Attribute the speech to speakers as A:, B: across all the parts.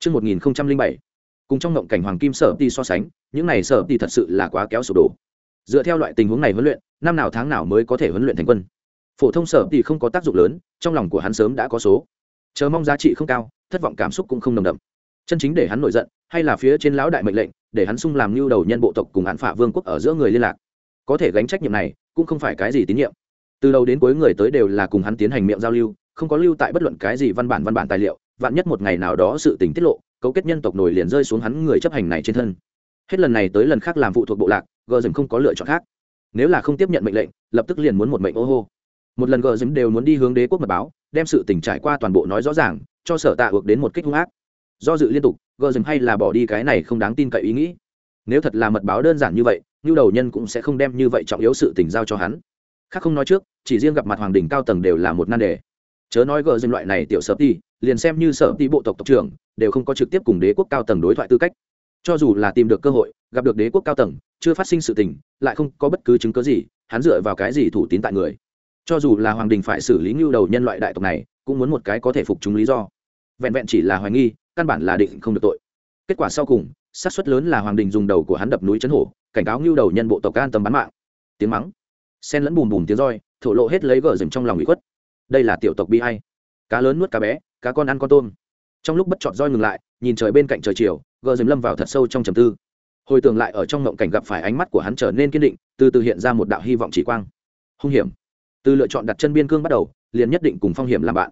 A: Trước 1007, cùng trong ngộng cảnh hoàng kim sở ti so sánh, những này sở ti thật sự là quá kéo sổ đổ. Dựa theo loại tình huống này huấn luyện, năm nào tháng nào mới có thể huấn luyện thành quân. Phổ thông sở ti không có tác dụng lớn, trong lòng của hắn sớm đã có số. Chờ mong giá trị không cao, thất vọng cảm xúc cũng không nồng đậm. Chân chính để hắn nổi giận, hay là phía trên lão đại mệnh lệnh, để hắn sung làm lưu đầu nhân bộ tộc cùng án phạ vương quốc ở giữa người liên lạc. Có thể gánh trách nhiệm này, cũng không phải cái gì tín nhiệm. Từ đầu đến cuối người tới đều là cùng hắn tiến hành miệng giao lưu, không có lưu tại bất luận cái gì văn bản văn bản tài liệu, vạn nhất một ngày nào đó sự tình tiết lộ, cấu kết nhân tộc nổi liền rơi xuống hắn người chấp hành này trên thân. Hết lần này tới lần khác làm phụ thuộc bộ lạc, gờ dừng không có lựa chọn khác. Nếu là không tiếp nhận mệnh lệnh, lập tức liền muốn một mệnh ô hô. Một lần gờ dừng đều muốn đi hướng đế quốc mật báo, đem sự tình trải qua toàn bộ nói rõ ràng, cho sở tạ ước đến một kích hung ác. Do dự liên tục, gờ dừng hay là bỏ đi cái này không đáng tin cậy ý nghĩ. Nếu thật là mật báo đơn giản như vậy như đầu nhân cũng sẽ không đem như vậy trọng yếu sự tình giao cho hắn. Khác không nói trước, chỉ riêng gặp mặt hoàng đình cao tầng đều là một nan đề. Chớ nói gờ dừng loại này tiểu sợp đi liền xem như sở ti bộ tộc tộc trưởng, đều không có trực tiếp cùng đế quốc cao tầng đối thoại tư cách. Cho dù là tìm được cơ hội, gặp được đế quốc cao tầng, chưa phát sinh sự tình, lại không có bất cứ chứng cớ gì, hắn dựa vào cái gì thủ tín tại người. Cho dù là hoàng đình phải xử lý ngưu đầu nhân loại đại tộc này, cũng muốn một cái có thể phục chúng lý do. Vẹn vẹn chỉ là hoài nghi, căn bản là định không được tội. Kết quả sau cùng, xác suất lớn là hoàng đình dùng đầu của hắn đập núi chấn hổ, cảnh cáo ngưu đầu nhân bộ tộc an tâm bán mạng. Tiếng mắng. Sen lẫn bùm bùm tiếng roi, thổ lộ hết lấy gờ rừng trong lòng bị khuất. Đây là tiểu tộc bi hay cá lớn nuốt cá bé cá con ăn con tôm. Trong lúc bất chọn roi ngừng lại, nhìn trời bên cạnh trời chiều, gờ dìm lâm vào thật sâu trong trầm tư. Hồi tưởng lại ở trong ngộng cảnh gặp phải ánh mắt của hắn trở nên kiên định, từ từ hiện ra một đạo hy vọng chỉ quang. Hung hiểm. Từ lựa chọn đặt chân biên cương bắt đầu, liền nhất định cùng phong hiểm làm bạn.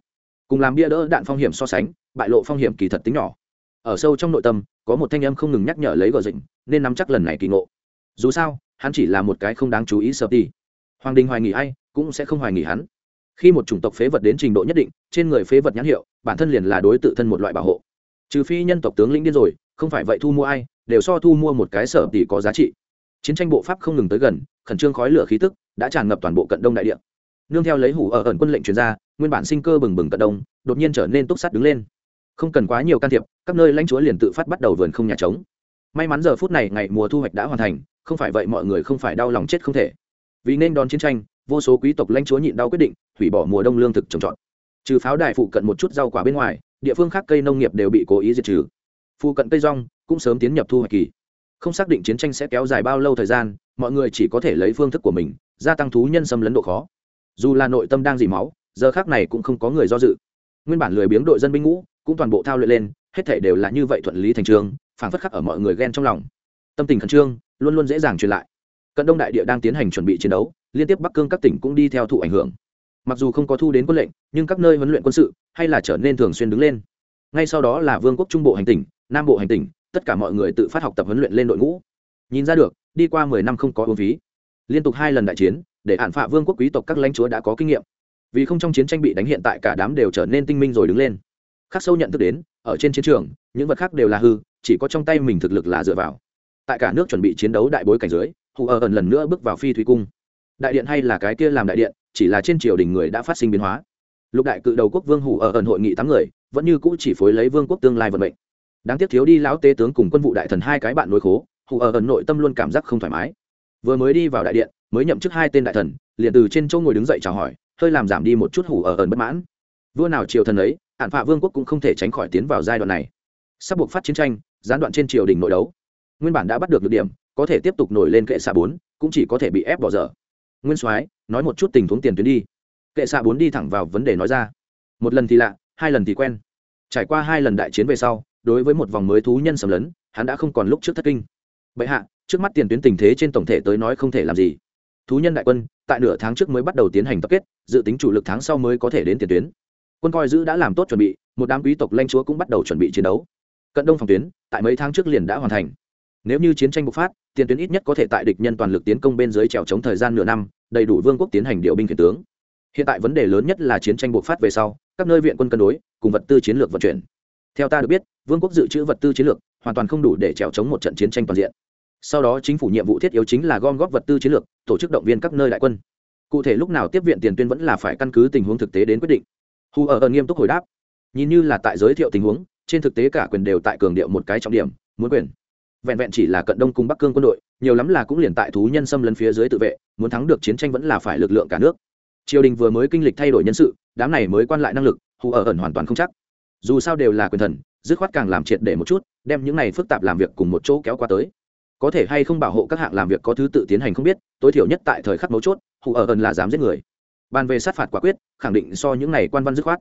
A: Cùng làm bia đỡ đạn phong hiểm so sánh, bại lộ phong hiểm kỳ thật tính nhỏ. Ở sâu trong nội tâm, có một thanh âm không ngừng nhắc nhở lấy gờ dịnh nên nắm chắc lần này kỳ ngộ. Dù sao, hắn chỉ là một cái không đáng chú ý sợ đi hoàng đình hoài nghỉ ai, cũng sẽ không hoài nghỉ hắn khi một chủng tộc phế vật đến trình độ nhất định, trên người phế vật nhãn hiệu, bản thân liền là đối tự thân một loại bảo hộ. Trừ phi nhân tộc tướng lĩnh điên rồi, không phải vậy thu mua ai, đều so thu mua một cái sở tỷ có giá trị. Chiến tranh bộ pháp không ngừng tới gần, khẩn trương khói lửa khí tức đã tràn ngập toàn bộ cận đông đại địa. Nương theo lấy hủ ở ẩn quân lệnh chuyển ra, nguyên bản sinh cơ bừng bừng cận đông, đột nhiên trở nên túc sắt đứng lên. Không cần quá nhiều can thiệp, các nơi lãnh chúa liền tự phát bắt đầu vườn không nhà trống. May mắn giờ phút này ngày mùa thu hoạch đã hoàn thành, không phải vậy mọi người không phải đau lòng chết không thể. Vì nên đón chiến tranh vô số quý tộc lãnh chúa nhịn đau quyết định, hủy bỏ mùa đông lương thực trồng trọt. Trừ pháo đài phụ cận một chút rau quả bên ngoài, địa phương khác cây nông nghiệp đều bị cố ý diệt trừ. Phụ cận cây rong cũng sớm tiến nhập thu hoạch kỳ. Không xác định chiến tranh sẽ kéo dài bao lâu thời gian, mọi người chỉ có thể lấy phương thức của mình, gia tăng thú nhân xâm lấn độ khó. Dù là nội tâm đang dỉ máu, giờ khác này cũng không có người do dự. Nguyên bản lười biếng đội dân binh ngũ cũng toàn bộ thao luyện lên, hết thể đều là như vậy thuận lý thành trường, phảng phất khắc ở mọi người ghen trong lòng. Tâm tình khẩn trương, luôn luôn dễ dàng truyền lại. Cận đông đại địa đang tiến hành chuẩn bị chiến đấu liên tiếp bắc cương các tỉnh cũng đi theo thụ ảnh hưởng. Mặc dù không có thu đến quân lệnh, nhưng các nơi huấn luyện quân sự hay là trở nên thường xuyên đứng lên. Ngay sau đó là vương quốc trung bộ hành tỉnh, nam bộ hành tỉnh, tất cả mọi người tự phát học tập huấn luyện lên đội ngũ. Nhìn ra được, đi qua mười năm không có uống phí. Liên tục hai lần đại chiến, để hạn phạ vương quốc quý tộc các lãnh chúa đã có kinh nghiệm. Vì không trong chiến tranh bị đánh hiện tại cả đám đều trở nên tinh minh rồi đứng lên. Khắc sâu nhận thức đến, ở trên chiến trường, những vật khác đều là hư, chỉ có trong tay mình thực lực là dựa vào. Tại cả nước chuẩn bị chiến đấu đại bối cảnh dưới, hù ở ẩn lần nữa bước vào phi thủy cung đại điện hay là cái kia làm đại điện, chỉ là trên triều đình người đã phát sinh biến hóa. Lục đại cự đầu quốc vương hủ ở ẩn hội nghị tám người, vẫn như cũ chỉ phối lấy vương quốc tương lai vận mệnh. Đáng tiếc thiếu đi lão tế tướng cùng quân vụ đại thần hai cái bạn nối khố, hủ ở ẩn nội tâm luôn cảm giác không thoải mái. Vừa mới đi vào đại điện, mới nhậm chức hai tên đại thần, liền từ trên châu ngồi đứng dậy chào hỏi, hơi làm giảm đi một chút hủ ở ẩn bất mãn. Vua nào triều thần ấy, hạn phạ vương quốc cũng không thể tránh khỏi tiến vào giai đoạn này. Sắp buộc phát chiến tranh, gián đoạn trên triều đình nội đấu. Nguyên bản đã bắt được được điểm, có thể tiếp tục nổi lên kệ xạ bốn, cũng chỉ có thể bị ép bỏ dở nguyên soái, nói một chút tình huống tiền tuyến đi. Kệ xạ bốn đi thẳng vào vấn đề nói ra. Một lần thì lạ, hai lần thì quen. Trải qua hai lần đại chiến về sau, đối với một vòng mới thú nhân sầm lấn, hắn đã không còn lúc trước thất kinh. Bệ hạ, trước mắt tiền tuyến tình thế trên tổng thể tới nói không thể làm gì. Thú nhân đại quân, tại nửa tháng trước mới bắt đầu tiến hành tập kết, dự tính chủ lực tháng sau mới có thể đến tiền tuyến. Quân coi giữ đã làm tốt chuẩn bị, một đám quý tộc lanh chúa cũng bắt đầu chuẩn bị chiến đấu. Cận đông phòng tuyến, tại mấy tháng trước liền đã hoàn thành nếu như chiến tranh bộc phát, tiền tuyến ít nhất có thể tại địch nhân toàn lực tiến công bên dưới trèo chống thời gian nửa năm, đầy đủ vương quốc tiến hành điều binh khiển tướng. Hiện tại vấn đề lớn nhất là chiến tranh bộc phát về sau, các nơi viện quân cân đối, cùng vật tư chiến lược vận chuyển. Theo ta được biết, vương quốc dự trữ vật tư chiến lược, hoàn toàn không đủ để trèo chống một trận chiến tranh toàn diện. Sau đó chính phủ nhiệm vụ thiết yếu chính là gom góp vật tư chiến lược, tổ chức động viên các nơi đại quân. Cụ thể lúc nào tiếp viện tiền tuyến vẫn là phải căn cứ tình huống thực tế đến quyết định. Hù ở ơn nghiêm túc hồi đáp. Nhìn như là tại giới thiệu tình huống, trên thực tế cả quyền đều tại cường điệu một cái trọng điểm, muốn quyền vẹn vẹn chỉ là cận đông cùng bắc cương quân đội, nhiều lắm là cũng liền tại thú nhân xâm lấn phía dưới tự vệ, muốn thắng được chiến tranh vẫn là phải lực lượng cả nước. Triều đình vừa mới kinh lịch thay đổi nhân sự, đám này mới quan lại năng lực, hù ở ẩn hoàn toàn không chắc. Dù sao đều là quyền thần, dứt khoát càng làm triệt để một chút, đem những này phức tạp làm việc cùng một chỗ kéo qua tới. Có thể hay không bảo hộ các hạng làm việc có thứ tự tiến hành không biết, tối thiểu nhất tại thời khắc mấu chốt, hù ở ẩn là dám giết người. Bàn về sát phạt quả quyết, khẳng định so những này quan văn dứt khoát.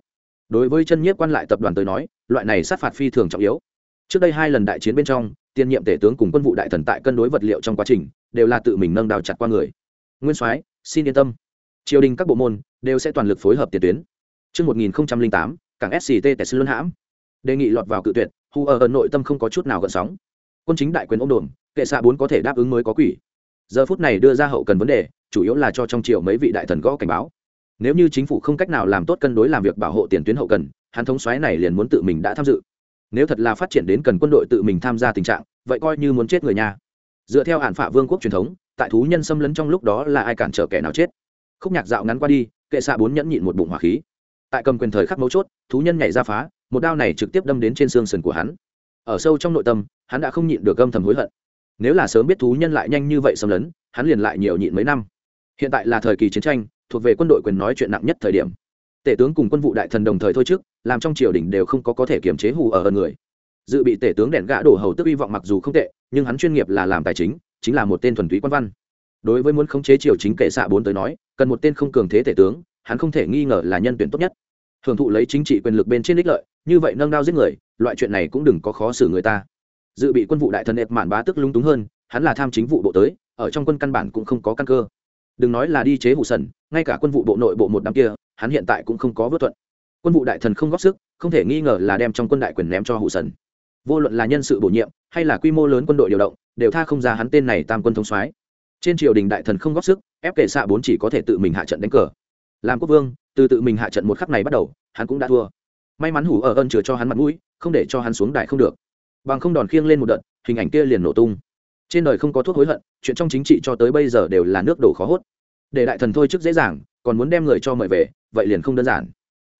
A: Đối với chân nhiếp quan lại tập đoàn tới nói, loại này sát phạt phi thường trọng yếu. Trước đây hai lần đại chiến bên trong tiền nhiệm tể tướng cùng quân vụ đại thần tại cân đối vật liệu trong quá trình đều là tự mình nâng đào chặt qua người nguyên soái xin yên tâm triều đình các bộ môn đều sẽ toàn lực phối hợp tiền tuyến Trước 1008, cảng SCT Tesla luân hãm. Đề nghị lọt vào cự tuyệt, Hu ở nội tâm không có chút nào gợn sóng. Quân chính đại quyền ôm đồn, kệ xạ bốn có thể đáp ứng mới có quỷ. Giờ phút này đưa ra hậu cần vấn đề, chủ yếu là cho trong triều mấy vị đại thần gõ cảnh báo. Nếu như chính phủ không cách nào làm tốt cân đối làm việc bảo hộ tiền tuyến hậu cần, hắn thống soái này liền muốn tự mình đã tham dự. Nếu thật là phát triển đến cần quân đội tự mình tham gia tình trạng, vậy coi như muốn chết người nhà. Dựa theo hạn phạ vương quốc truyền thống, tại thú nhân xâm lấn trong lúc đó là ai cản trở kẻ nào chết. Khúc nhạc dạo ngắn qua đi, kệ xạ bốn nhẫn nhịn một bụng hỏa khí. Tại cầm quyền thời khắc mấu chốt thú nhân nhảy ra phá một đao này trực tiếp đâm đến trên xương sườn của hắn. Ở sâu trong nội tâm hắn đã không nhịn được gâm thầm hối hận. Nếu là sớm biết thú nhân lại nhanh như vậy xâm lấn hắn liền lại nhiều nhịn mấy năm. Hiện tại là thời kỳ chiến tranh thuộc về quân đội quyền nói chuyện nặng nhất thời điểm tể tướng cùng quân vụ đại thần đồng thời thôi trước, làm trong triều đình đều không có có thể kiềm chế hù ở hơn người. Dự bị tể tướng đèn gã đổ hầu tức hy vọng mặc dù không tệ, nhưng hắn chuyên nghiệp là làm tài chính chính là một tên thuần túy quan văn. Đối với muốn khống chế triều chính kệ xạ bốn tới nói, cần một tên không cường thế tể tướng, hắn không thể nghi ngờ là nhân tuyển tốt nhất. Hưởng thụ lấy chính trị quyền lực bên trên ích lợi, như vậy nâng đao giết người, loại chuyện này cũng đừng có khó xử người ta. Dự bị quân vụ đại thần ép mạn bá tức lung túng hơn, hắn là tham chính vụ bộ tới, ở trong quân căn bản cũng không có căn cơ. Đừng nói là đi chế hụ sần, ngay cả quân vụ bộ nội bộ một năm kia hắn hiện tại cũng không có vớt thuận. Quân vụ đại thần không góp sức, không thể nghi ngờ là đem trong quân đại quyền ném cho hụ sần. Vô luận là nhân sự bổ nhiệm, hay là quy mô lớn quân đội điều động, đều tha không ra hắn tên này tam quân thống soái. Trên triều đình đại thần không góp sức, ép kệ xạ bốn chỉ có thể tự mình hạ trận đánh cờ. Làm quốc vương, từ tự mình hạ trận một khắc này bắt đầu, hắn cũng đã thua. May mắn hủ ở ơn chừa cho hắn mặt mũi, không để cho hắn xuống đài không được. Bằng không đòn khiêng lên một đợt, hình ảnh kia liền nổ tung. Trên đời không có thuốc hối hận, chuyện trong chính trị cho tới bây giờ đều là nước đổ khó hốt. Để đại thần thôi trước dễ dàng, còn muốn đem người cho mời về vậy liền không đơn giản.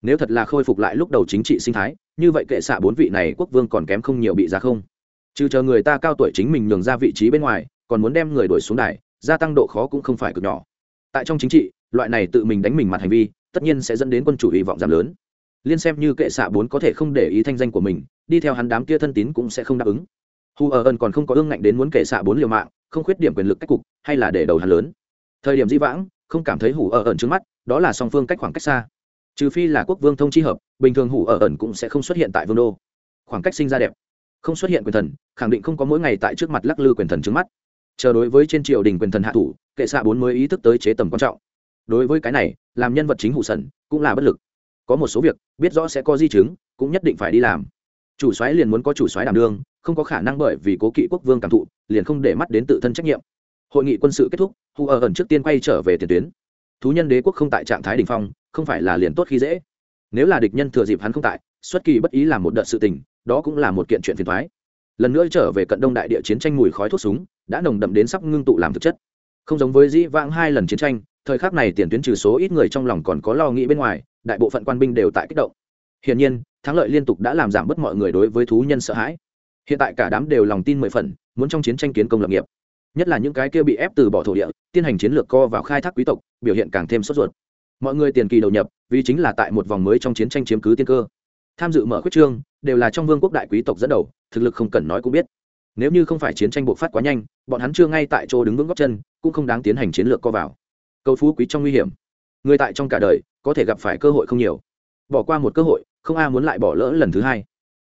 A: Nếu thật là khôi phục lại lúc đầu chính trị sinh thái, như vậy kệ xạ bốn vị này quốc vương còn kém không nhiều bị ra không. Trừ chờ người ta cao tuổi chính mình nhường ra vị trí bên ngoài, còn muốn đem người đuổi xuống đài, gia tăng độ khó cũng không phải cực nhỏ. Tại trong chính trị, loại này tự mình đánh mình mặt hành vi, tất nhiên sẽ dẫn đến quân chủ hy vọng giảm lớn. Liên xem như kệ xạ bốn có thể không để ý thanh danh của mình, đi theo hắn đám kia thân tín cũng sẽ không đáp ứng. Hu ở ân còn không có ương ngạnh đến muốn kệ xạ bốn liều mạng, không khuyết điểm quyền lực cách cục, hay là để đầu hắn lớn. Thời điểm di vãng không cảm thấy hủ ở ẩn trước mắt, đó là song phương cách khoảng cách xa. Trừ phi là quốc vương thông chi hợp, bình thường hủ ở ẩn cũng sẽ không xuất hiện tại vương đô. Khoảng cách sinh ra đẹp, không xuất hiện quyền thần, khẳng định không có mỗi ngày tại trước mặt lắc lư quyền thần trước mắt. Chờ đối với trên triều đình quyền thần hạ thủ, kệ xạ bốn mới ý thức tới chế tầm quan trọng. Đối với cái này, làm nhân vật chính hụ sần cũng là bất lực. Có một số việc, biết rõ sẽ có di chứng, cũng nhất định phải đi làm. Chủ soái liền muốn có chủ soái đảm đương, không có khả năng bởi vì cố kỵ quốc vương cảm thụ, liền không để mắt đến tự thân trách nhiệm hội nghị quân sự kết thúc hù ở ẩn trước tiên quay trở về tiền tuyến. Thú nhân đế quốc không tại trạng thái đ ỉ n h phong, không phải là liền tốt khi dễ. Nếu là địch nhân thừa dịp hắn không tại, xuất kỳ bất ý làm một đợt sự tình, đó cũng là một kiện chuyện phiền thoái lần nữa trở về cận đông đại địa chiến tranh mùi khói thuốc súng, đã nồng đậm đến sắp ngưng tụ làm thực chất. Không giống với dĩ vãng hai lần chiến tranh, thời khắc này tiền tuyến trừ số ít người trong lòng còn có lo nghĩ bên ngoài, đại bộ phận quan binh đều tại kích động. Hiển nhiên, thắng lợi liên tục đã làm giảm bớt mọi người đối với thú nhân sợ hãi. Hiện tại cả đám đều lòng tin mười phần, muốn trong chiến tranh kiến công lập nghiệp nhất là những cái kia bị ép từ bỏ thổ địa, tiến hành chiến lược co vào khai thác quý tộc, biểu hiện càng thêm sốt ruột. Mọi người tiền kỳ đầu nhập, vì chính là tại một vòng mới trong chiến tranh chiếm cứ tiên cơ. Tham dự mở khuyết trương, đều là trong vương quốc đại quý tộc dẫn đầu, thực lực không cần nói cũng biết. Nếu như không phải chiến tranh bộc phát quá nhanh, bọn hắn chưa ngay tại chỗ đứng vững góc chân, cũng không đáng tiến hành chiến lược co vào. Cầu phú quý trong nguy hiểm. Người tại trong cả đời, có thể gặp phải cơ hội không nhiều. Bỏ qua một cơ hội, không ai muốn lại bỏ lỡ lần thứ hai.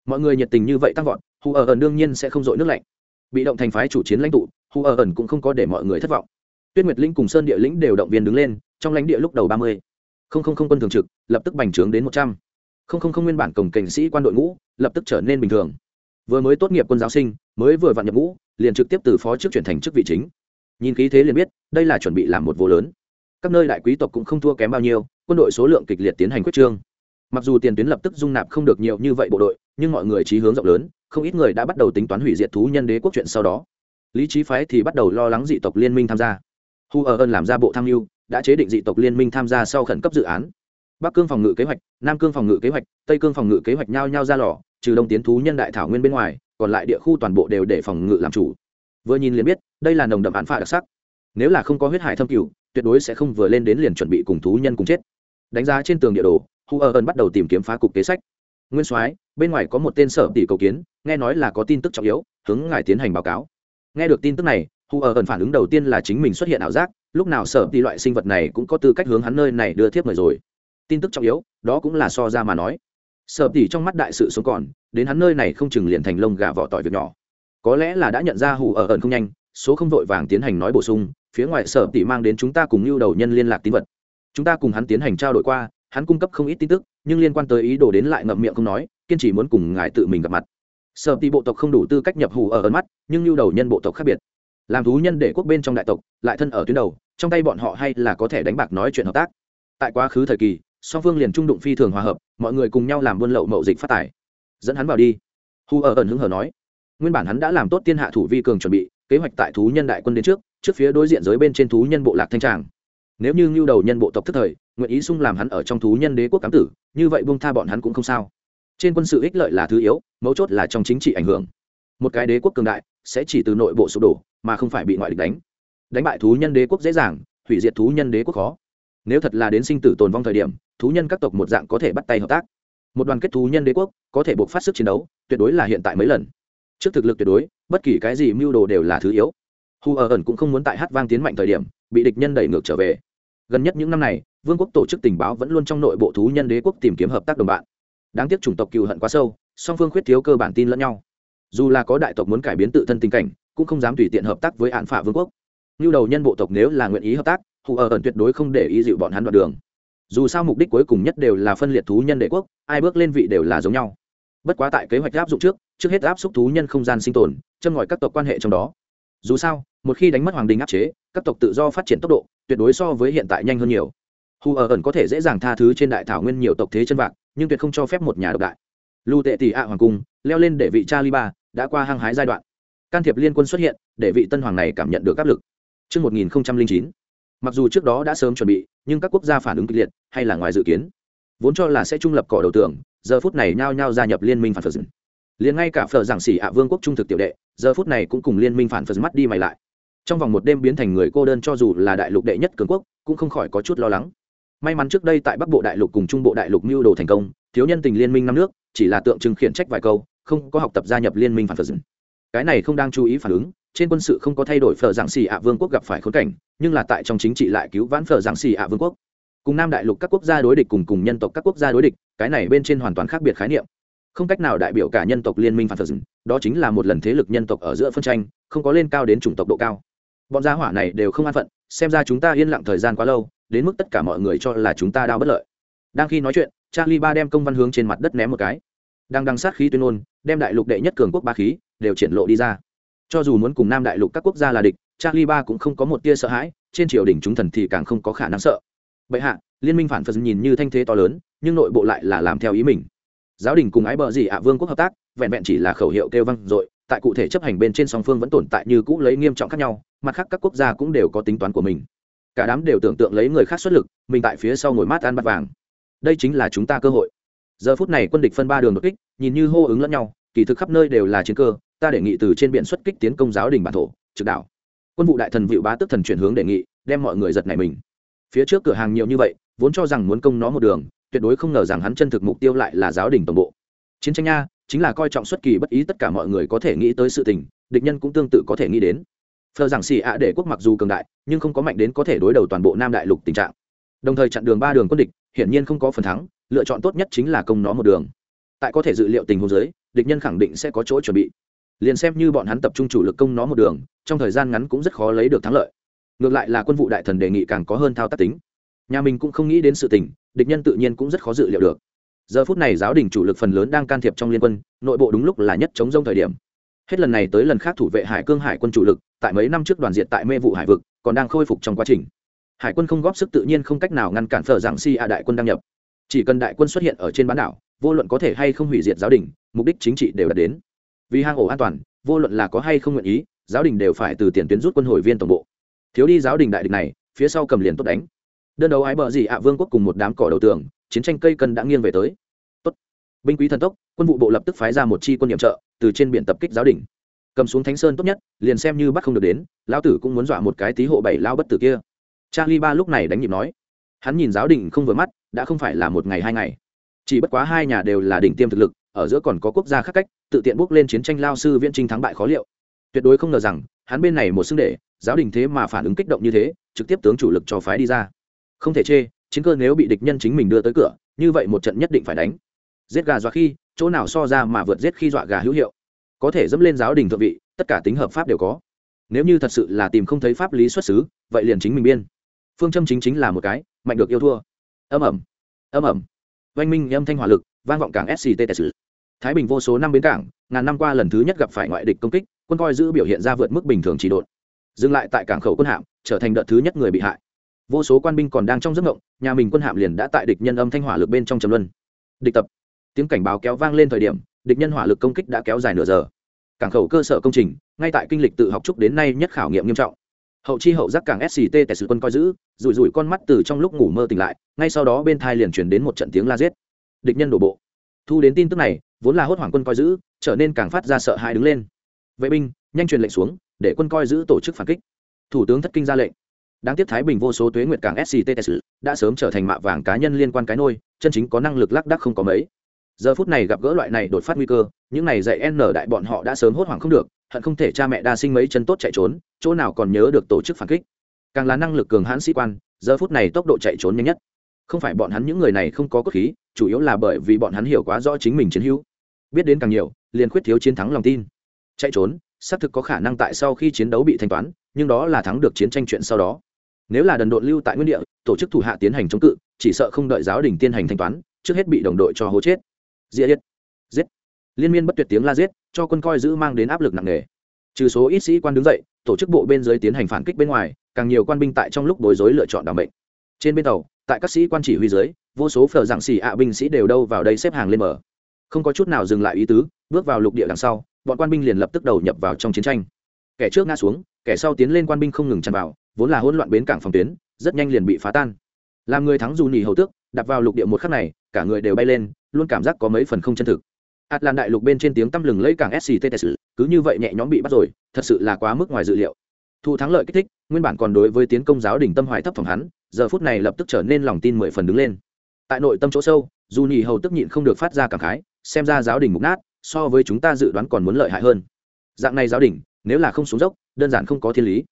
A: Mọi người nhiệt tình như vậy tăng vọt, hù ở ẩn đương nhiên sẽ không dội nước lạnh. Bị động thành phái chủ chiến lãnh tụ hù ở ẩn cũng không có để mọi người thất vọng. Tuyết nguyệt linh cùng sơn địa lĩnh đều động viên đứng lên, trong lãnh địa lúc đầu ba mươi. Không không không quân thường trực, lập tức bành trướng đến một trăm. Không không không nguyên bản cổng cảnh sĩ quan đội ngũ, lập tức trở nên bình thường. Vừa mới tốt nghiệp quân giáo sinh, mới vừa vặn nhập ngũ, liền trực tiếp từ phó chức chuyển thành chức vị chính. Nhìn khí thế liền biết, đây là chuẩn bị làm một vô lớn. Các nơi đại quý tộc cũng không thua kém bao nhiêu, quân đội số lượng kịch liệt tiến hành quyết trương. Mặc dù tiền tuyến lập tức dung nạp không được nhiều như vậy bộ đội, nhưng mọi người trí hướng rộng lớn, không ít người đã bắt đầu tính toán hủy diệt thú nhân đế quốc chuyện sau đó lý trí phái thì bắt đầu lo lắng dị tộc liên minh tham gia. Hu ở ơn làm ra bộ tham mưu, đã chế định dị tộc liên minh tham gia sau khẩn cấp dự án. Bắc cương phòng ngự kế hoạch, nam cương phòng ngự kế hoạch, tây cương phòng ngự kế hoạch nhau nhau ra lò, trừ đông tiến thú nhân đại thảo nguyên bên ngoài, còn lại địa khu toàn bộ đều để phòng ngự làm chủ. Vừa nhìn liền biết, đây là nồng đậm án phạ đặc sắc. Nếu là không có huyết hải thâm cửu, tuyệt đối sẽ không vừa lên đến liền chuẩn bị cùng thú nhân cùng chết. Đánh giá trên tường địa đồ, hu ở ơn bắt đầu tìm kiếm phá cục kế sách. Nguyên soái, bên ngoài có một tên sở tỷ cầu kiến, nghe nói là có tin tức trọng yếu, hướng ngài tiến hành báo cáo nghe được tin tức này, hù ở ẩn phản ứng đầu tiên là chính mình xuất hiện ảo giác, lúc nào sở tỷ loại sinh vật này cũng có tư cách hướng hắn nơi này đưa thiếp mời rồi. Tin tức trọng yếu, đó cũng là so ra mà nói. Sở tỷ trong mắt đại sự sống còn, đến hắn nơi này không chừng liền thành lông gà vỏ tỏi việc nhỏ. Có lẽ là đã nhận ra hù ở ẩn không nhanh, số không vội vàng tiến hành nói bổ sung, phía ngoài sở tỷ mang đến chúng ta cùng lưu đầu nhân liên lạc tín vật. Chúng ta cùng hắn tiến hành trao đổi qua, hắn cung cấp không ít tin tức, nhưng liên quan tới ý đồ đến lại ngậm miệng không nói, kiên trì muốn cùng ngài tự mình gặp mặt sợ tỷ bộ tộc không đủ tư cách nhập hủ ở ẩn mắt, nhưng lưu đầu nhân bộ tộc khác biệt. Làm thú nhân để quốc bên trong đại tộc, lại thân ở tuyến đầu, trong tay bọn họ hay là có thể đánh bạc nói chuyện hợp tác. Tại quá khứ thời kỳ, song phương liền trung đụng phi thường hòa hợp, mọi người cùng nhau làm buôn lậu mậu dịch phát tài. Dẫn hắn vào đi. Hu ở ẩn hứng hờ nói. Nguyên bản hắn đã làm tốt tiên hạ thủ vi cường chuẩn bị, kế hoạch tại thú nhân đại quân đến trước trước phía đối diện giới bên trên thú nhân bộ lạc thanh tràng. Nếu như ngưu đầu nhân bộ tộc thức thời, nguyện ý sung làm hắn ở trong thú nhân đế quốc cám tử, như vậy buông tha bọn hắn cũng không sao trên quân sự ích lợi là thứ yếu, mấu chốt là trong chính trị ảnh hưởng. Một cái đế quốc cường đại sẽ chỉ từ nội bộ sụp đổ mà không phải bị ngoại địch đánh. Đánh bại thú nhân đế quốc dễ dàng, hủy diệt thú nhân đế quốc khó. Nếu thật là đến sinh tử tồn vong thời điểm, thú nhân các tộc một dạng có thể bắt tay hợp tác. Một đoàn kết thú nhân đế quốc có thể buộc phát sức chiến đấu, tuyệt đối là hiện tại mấy lần. Trước thực lực tuyệt đối, bất kỳ cái gì mưu đồ đều là thứ yếu. Hu ở ẩn cũng không muốn tại hát vang tiến mạnh thời điểm, bị địch nhân đẩy ngược trở về. Gần nhất những năm này, vương quốc tổ chức tình báo vẫn luôn trong nội bộ thú nhân đế quốc tìm kiếm hợp tác đồng bạn đáng tiếc chủng tộc cừu hận quá sâu, song phương khuyết thiếu cơ bản tin lẫn nhau. Dù là có đại tộc muốn cải biến tự thân tình cảnh, cũng không dám tùy tiện hợp tác với hạn phả vương quốc. Như đầu nhân bộ tộc nếu là nguyện ý hợp tác, hù ở ẩn tuyệt đối không để ý dịu bọn hắn đoạn đường. Dù sao mục đích cuối cùng nhất đều là phân liệt thú nhân đệ quốc, ai bước lên vị đều là giống nhau. Bất quá tại kế hoạch áp dụng trước trước hết áp xúc thú nhân không gian sinh tồn, châm ngòi các tộc quan hệ trong đó. Dù sao, một khi đánh mất hoàng đình áp chế, các tộc tự do phát triển tốc độ tuyệt đối so với hiện tại nhanh hơn nhiều. Hù ở ẩn có thể dễ dàng tha thứ trên đại thảo nguyên nhiều tộc thế chân vạc nhưng tuyệt không cho phép một nhà độc đại. Lưu tệ tỷ ạ hoàng cung leo lên để vị cha li ba đã qua hăng hái giai đoạn. Can thiệp liên quân xuất hiện để vị tân hoàng này cảm nhận được áp lực. Trước 1009, mặc dù trước đó đã sớm chuẩn bị nhưng các quốc gia phản ứng kịch liệt hay là ngoài dự kiến. Vốn cho là sẽ trung lập cỏ đầu tường giờ phút này nhao nhao gia nhập liên minh phản phật liền ngay cả phở giảng xỉ ạ vương quốc trung thực tiểu đệ giờ phút này cũng cùng liên minh phản phật mắt đi mày lại. Trong vòng một đêm biến thành người cô đơn cho dù là đại lục đệ nhất cường quốc cũng không khỏi có chút lo lắng may mắn trước đây tại bắc bộ đại lục cùng trung bộ đại lục mưu đồ thành công, thiếu nhân tình liên minh năm nước, chỉ là tượng trưng khiển trách vài câu, không có học tập gia nhập liên minh phản phật cái này không đang chú ý phản ứng, trên quân sự không có thay đổi phở giảng xì ạ vương quốc gặp phải khốn cảnh, nhưng là tại trong chính trị lại cứu vãn phở giảng xì ạ vương quốc. Cùng nam đại lục các quốc gia đối địch cùng cùng nhân tộc các quốc gia đối địch, cái này bên trên hoàn toàn khác biệt khái niệm. Không cách nào đại biểu cả nhân tộc liên minh phản phật đó chính là một lần thế lực nhân tộc ở giữa phân tranh, không có lên cao đến chủng tộc độ cao. Bọn gia hỏa này đều không an phận, xem ra chúng ta yên lặng thời gian quá lâu đến mức tất cả mọi người cho là chúng ta đau bất lợi. Đang khi nói chuyện, charlie ba đem công văn hướng trên mặt đất ném một cái. Đang đăng sát khí tuyên ngôn, đem đại lục đệ nhất cường quốc ba khí, đều triển lộ đi ra. Cho dù muốn cùng nam đại lục các quốc gia là địch, charlie ba cũng không có một tia sợ hãi, trên triều đình chúng thần thì càng không có khả năng sợ. Bệ hạ, liên minh phản phật nhìn như thanh thế to lớn, nhưng nội bộ lại là làm theo ý mình. Giáo đình cùng ái bờ gì ạ vương quốc hợp tác, vẹn vẹn chỉ là khẩu hiệu kêu văng dội tại cụ thể chấp hành bên trên song phương vẫn tồn tại như cũ lấy nghiêm trọng khác nhau, mặt khác các quốc gia cũng đều có tính toán của mình cả đám đều tưởng tượng lấy người khác xuất lực, mình tại phía sau ngồi mát ăn bát vàng. Đây chính là chúng ta cơ hội. Giờ phút này quân địch phân ba đường đột kích, nhìn như hô ứng lẫn nhau, kỳ thực khắp nơi đều là chiến cơ, ta đề nghị từ trên biển xuất kích tiến công giáo đình bản thổ, trực đảo. Quân vụ đại thần vịu bá tức thần chuyển hướng đề nghị, đem mọi người giật này mình. Phía trước cửa hàng nhiều như vậy, vốn cho rằng muốn công nó một đường, tuyệt đối không ngờ rằng hắn chân thực mục tiêu lại là giáo đình tổng bộ. Chiến tranh nha, chính là coi trọng xuất kỳ bất ý tất cả mọi người có thể nghĩ tới sự tình, địch nhân cũng tương tự có thể nghĩ đến phờ giảng xì ạ để quốc mặc dù cường đại, nhưng không có mạnh đến có thể đối đầu toàn bộ nam đại lục tình trạng. Đồng thời chặn đường ba đường quân địch, hiển nhiên không có phần thắng, lựa chọn tốt nhất chính là công nó một đường. Tại có thể dự liệu tình huống giới địch nhân khẳng định sẽ có chỗ chuẩn bị. Liền xem như bọn hắn tập trung chủ lực công nó một đường, trong thời gian ngắn cũng rất khó lấy được thắng lợi. Ngược lại là quân vụ đại thần đề nghị càng có hơn thao tác tính. Nhà mình cũng không nghĩ đến sự tình, địch nhân tự nhiên cũng rất khó dự liệu được. Giờ phút này giáo đình chủ lực phần lớn đang can thiệp trong liên quân, nội bộ đúng lúc là nhất chống rông thời điểm hết lần này tới lần khác thủ vệ hải cương hải quân chủ lực, tại mấy năm trước đoàn diện tại mê vụ hải vực, còn đang khôi phục trong quá trình. Hải quân không góp sức tự nhiên không cách nào ngăn cản phở giảng si a đại quân đăng nhập. Chỉ cần đại quân xuất hiện ở trên bán đảo, vô luận có thể hay không hủy diệt giáo đình, mục đích chính trị đều đạt đến. Vì hang ổ an toàn, vô luận là có hay không nguyện ý, giáo đình đều phải từ tiền tuyến rút quân hồi viên tổng bộ. Thiếu đi giáo đình đại địch này, phía sau cầm liền tốt đánh. Đơn đấu ái bờ gì ạ, vương quốc cùng một đám cỏ đầu tường, chiến tranh cây cân đã nghiêng về tới. Tốt. Binh quý thần tốc, quân vụ bộ lập tức phái ra một chi quân nhiệm trợ từ trên biển tập kích giáo đình. Cầm xuống thánh sơn tốt nhất, liền xem như bắt không được đến, lão tử cũng muốn dọa một cái tí hộ bảy lao bất tử kia. Charlie ba lúc này đánh nhịp nói. Hắn nhìn giáo đình không vừa mắt, đã không phải là một ngày hai ngày. Chỉ bất quá hai nhà đều là đỉnh tiêm thực lực, ở giữa còn có quốc gia khác cách, tự tiện bước lên chiến tranh lao sư viễn trinh thắng bại khó liệu. Tuyệt đối không ngờ rằng, hắn bên này một xưng để giáo đình thế mà phản ứng kích động như thế, trực tiếp tướng chủ lực cho phái đi ra. Không thể chê, chiến cơ nếu bị địch nhân chính mình đưa tới cửa, như vậy một trận nhất định phải đánh. Giết gà dọa khi chỗ nào so ra mà vượt giết khi dọa gà hữu hiệu. Có thể dẫm lên giáo đình thượng vị, tất cả tính hợp pháp đều có. Nếu như thật sự là tìm không thấy pháp lý xuất xứ, vậy liền chính mình biên. Phương châm chính chính là một cái, mạnh được yêu thua. Âm ẩm âm ẩm. Oanh minh, âm thanh hỏa lực, vang vọng cảng sct thái bình vô số năm bến cảng, ngàn năm qua lần thứ nhất gặp phải ngoại địch công kích, quân coi giữ biểu hiện ra vượt mức bình thường chỉ độn. Dừng lại tại cảng khẩu quân hạm, trở thành đợt thứ nhất người bị hại. Vô số quan binh còn đang trong giấc ngộng nhà mình quân hạm liền đã tại địch nhân âm thanh hỏa lực bên trong trầm luân. Địch tập tiếng cảnh báo kéo vang lên thời điểm, địch nhân hỏa lực công kích đã kéo dài nửa giờ. Cảng khẩu cơ sở công trình, ngay tại kinh lịch tự học trúc đến nay nhất khảo nghiệm nghiêm trọng. Hậu chi hậu giác cảng sct tại sự quân coi giữ, rủi rủi con mắt từ trong lúc ngủ mơ tỉnh lại, ngay sau đó bên thai liền chuyển đến một trận tiếng la giết. Địch nhân đổ bộ. Thu đến tin tức này, vốn là hốt hoảng quân coi giữ, trở nên càng phát ra sợ hãi đứng lên. Vệ binh, nhanh truyền lệnh xuống, để quân coi giữ tổ chức phản kích. Thủ tướng thất kinh ra lệnh. Đáng tiếc thái bình vô số tuế nguyệt cảng sct đã sớm trở thành mạ vàng cá nhân liên quan cái nôi, chân chính có năng lực lác đắc không có mấy giờ phút này gặp gỡ loại này đột phát nguy cơ, những này dạy n đại bọn họ đã sớm hốt hoảng không được, hận không thể cha mẹ đa sinh mấy chân tốt chạy trốn, chỗ nào còn nhớ được tổ chức phản kích. Càng là năng lực cường hãn sĩ quan, giờ phút này tốc độ chạy trốn nhanh nhất. Không phải bọn hắn những người này không có cốt khí, chủ yếu là bởi vì bọn hắn hiểu quá rõ chính mình chiến hữu. Biết đến càng nhiều, liền khuyết thiếu chiến thắng lòng tin. Chạy trốn, xác thực có khả năng tại sau khi chiến đấu bị thanh toán, nhưng đó là thắng được chiến tranh chuyện sau đó. Nếu là đần độn lưu tại nguyên địa, tổ chức thủ hạ tiến hành chống cự, chỉ sợ không đợi giáo đình tiến hành thanh toán, trước hết bị đồng đội cho hố chết diệt giết giết. Liên miên bất tuyệt tiếng la giết, cho quân coi giữ mang đến áp lực nặng nề. Trừ số ít sĩ quan đứng dậy, tổ chức bộ bên dưới tiến hành phản kích bên ngoài, càng nhiều quan binh tại trong lúc bối rối lựa chọn đảm bệnh trên bên tàu, tại các sĩ quan chỉ huy dưới, vô số phở giảng xì ạ binh sĩ đều đâu vào đây xếp hàng lên mở. Không có chút nào dừng lại ý tứ, bước vào lục địa đằng sau, bọn quan binh liền lập tức đầu nhập vào trong chiến tranh. Kẻ trước ngã xuống, kẻ sau tiến lên quan binh không ngừng tràn vào, vốn là hỗn loạn bến cảng phòng tuyến, rất nhanh liền bị phá tan. Làm người thắng dù nhì hầu tước đặt vào lục địa một khắc này, cả người đều bay lên luôn cảm giác có mấy phần không chân thực. Ạt lan đại lục bên trên tiếng tăm lừng lấy cảng scts cứ như vậy nhẹ nhõm bị bắt rồi, thật sự là quá mức ngoài dự liệu. Thu thắng lợi kích thích, nguyên bản còn đối với tiến công giáo đỉnh tâm hoài thấp phòng hắn, giờ phút này lập tức trở nên lòng tin mười phần đứng lên. Tại nội tâm chỗ sâu, dù nhì hầu tức nhịn không được phát ra cảm khái, xem ra giáo đình mục nát, so với chúng ta dự đoán còn muốn lợi hại hơn. Dạng này giáo đình, nếu là không xuống dốc, đơn giản không có thiên lý.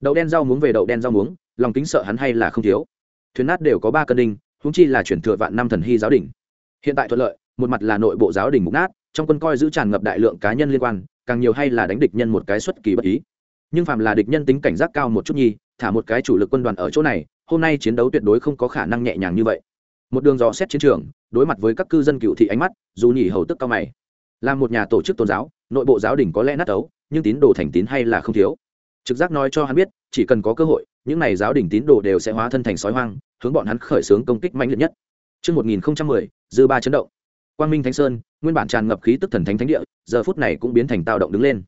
A: Đậu đen rau muống về đậu đen rau muống, lòng kính sợ hắn hay là không thiếu. Thuyền nát đều có ba cân đinh húng chi là chuyển thừa vạn năm thần hy giáo đình hiện tại thuận lợi một mặt là nội bộ giáo đình mục nát trong quân coi giữ tràn ngập đại lượng cá nhân liên quan càng nhiều hay là đánh địch nhân một cái xuất kỳ bất ý. Nhưng phàm là địch nhân tính cảnh giác cao một chút nhi thả một cái chủ lực quân đoàn ở chỗ này hôm nay chiến đấu tuyệt đối không có khả năng nhẹ nhàng như vậy. Một đường dò xét chiến trường đối mặt với các cư dân cựu thị ánh mắt dù nhỉ hầu tức cao mày. Là một nhà tổ chức tôn giáo nội bộ giáo đình có lẽ nát ấu nhưng tín đồ thành tín hay là không thiếu. Trực giác nói cho hắn biết chỉ cần có cơ hội những này giáo đình tín đồ đều sẽ hóa thân thành sói hoang hướng bọn hắn khởi xướng công kích mạnh liệt nhất. Trước 1010, dư ba chấn động. Quang Minh Thánh Sơn, nguyên bản tràn ngập khí tức thần thánh thánh địa, giờ phút này cũng biến thành tao động đứng lên.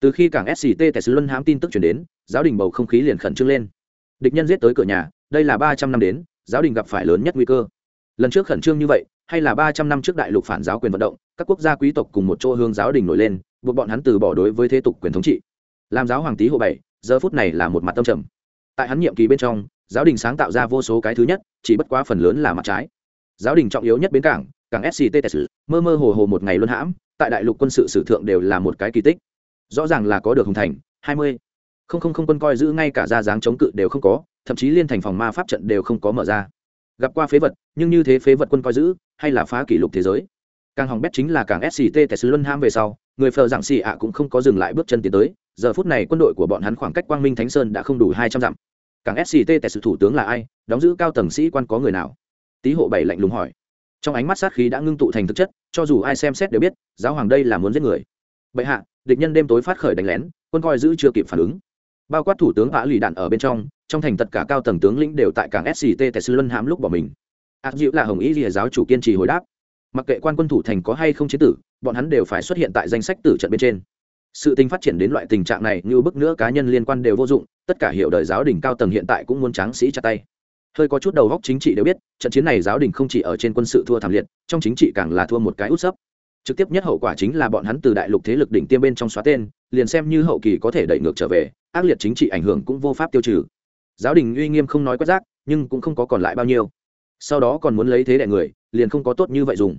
A: Từ khi cảng SCT tại Luân hãm tin tức truyền đến, giáo đình bầu không khí liền khẩn trương lên. Địch nhân giết tới cửa nhà, đây là ba trăm năm đến, giáo đình gặp phải lớn nhất nguy cơ. Lần trước khẩn trương như vậy, hay là ba trăm năm trước đại lục phản giáo quyền vận động, các quốc gia quý tộc cùng một chỗ hướng giáo đình nổi lên, buộc bọn hắn từ bỏ đối với thế tục quyền thống trị. Làm giáo hoàng tí hộ bảy, giờ phút này là một mặt tâm trầm. Tại hắn nhiệm kỳ bên trong, giáo đình sáng tạo ra vô số cái thứ nhất, chỉ bất quá phần lớn là mặt trái. Giáo đình trọng yếu nhất bến cảng, cảng SCT mơ mơ hồ hồ một ngày luân hãm, tại đại lục quân sự sử thượng đều là một cái kỳ tích. Rõ ràng là có được hùng thành, hai mươi không không không quân coi giữ ngay cả ra dáng chống cự đều không có, thậm chí liên thành phòng ma pháp trận đều không có mở ra. Gặp qua phế vật, nhưng như thế phế vật quân coi giữ, hay là phá kỷ lục thế giới. Càng hỏng bét chính là cảng SCT Tesla luân hãm về sau, người phờ dạng xì ạ cũng không có dừng lại bước chân tiến tới, giờ phút này quân đội của bọn hắn khoảng cách Quang Minh Thánh Sơn đã không đủ hai trăm dặm. Cảng SCT Tesla thủ tướng là ai, đóng giữ cao tầng sĩ quan có người nào? Tý hộ bảy lạnh lùng hỏi. Trong ánh mắt sát khí đã ngưng tụ thành thực chất, cho dù ai xem xét đều biết, giáo hoàng đây là muốn giết người. Bệ hạ, địch nhân đêm tối phát khởi đánh lén, quân coi giữ chưa kịp phản ứng. Bao quát thủ tướng hạ lì đạn ở bên trong trong thành tất cả cao tầng tướng lĩnh đều tại cảng sct tại sư luân hãm lúc bỏ mình. Ác dịu là hồng ý rìa giáo chủ kiên trì hồi đáp. Mặc kệ quan quân thủ thành có hay không chế tử, bọn hắn đều phải xuất hiện tại danh sách tử trận bên trên. Sự tình phát triển đến loại tình trạng này như bức nữa cá nhân liên quan đều vô dụng, tất cả hiệu đời giáo đình cao tầng hiện tại cũng muốn tráng sĩ chặt tay hơi có chút đầu góc chính trị đều biết, trận chiến này giáo đình không chỉ ở trên quân sự thua thảm liệt, trong chính trị càng là thua một cái út sấp. Trực tiếp nhất hậu quả chính là bọn hắn từ đại lục thế lực đỉnh tiêm bên trong xóa tên, liền xem như hậu kỳ có thể đẩy ngược trở về, ác liệt chính trị ảnh hưởng cũng vô pháp tiêu trừ. Giáo đình uy nghiêm không nói quét rác, nhưng cũng không có còn lại bao nhiêu. Sau đó còn muốn lấy thế đại người, liền không có tốt như vậy dùng.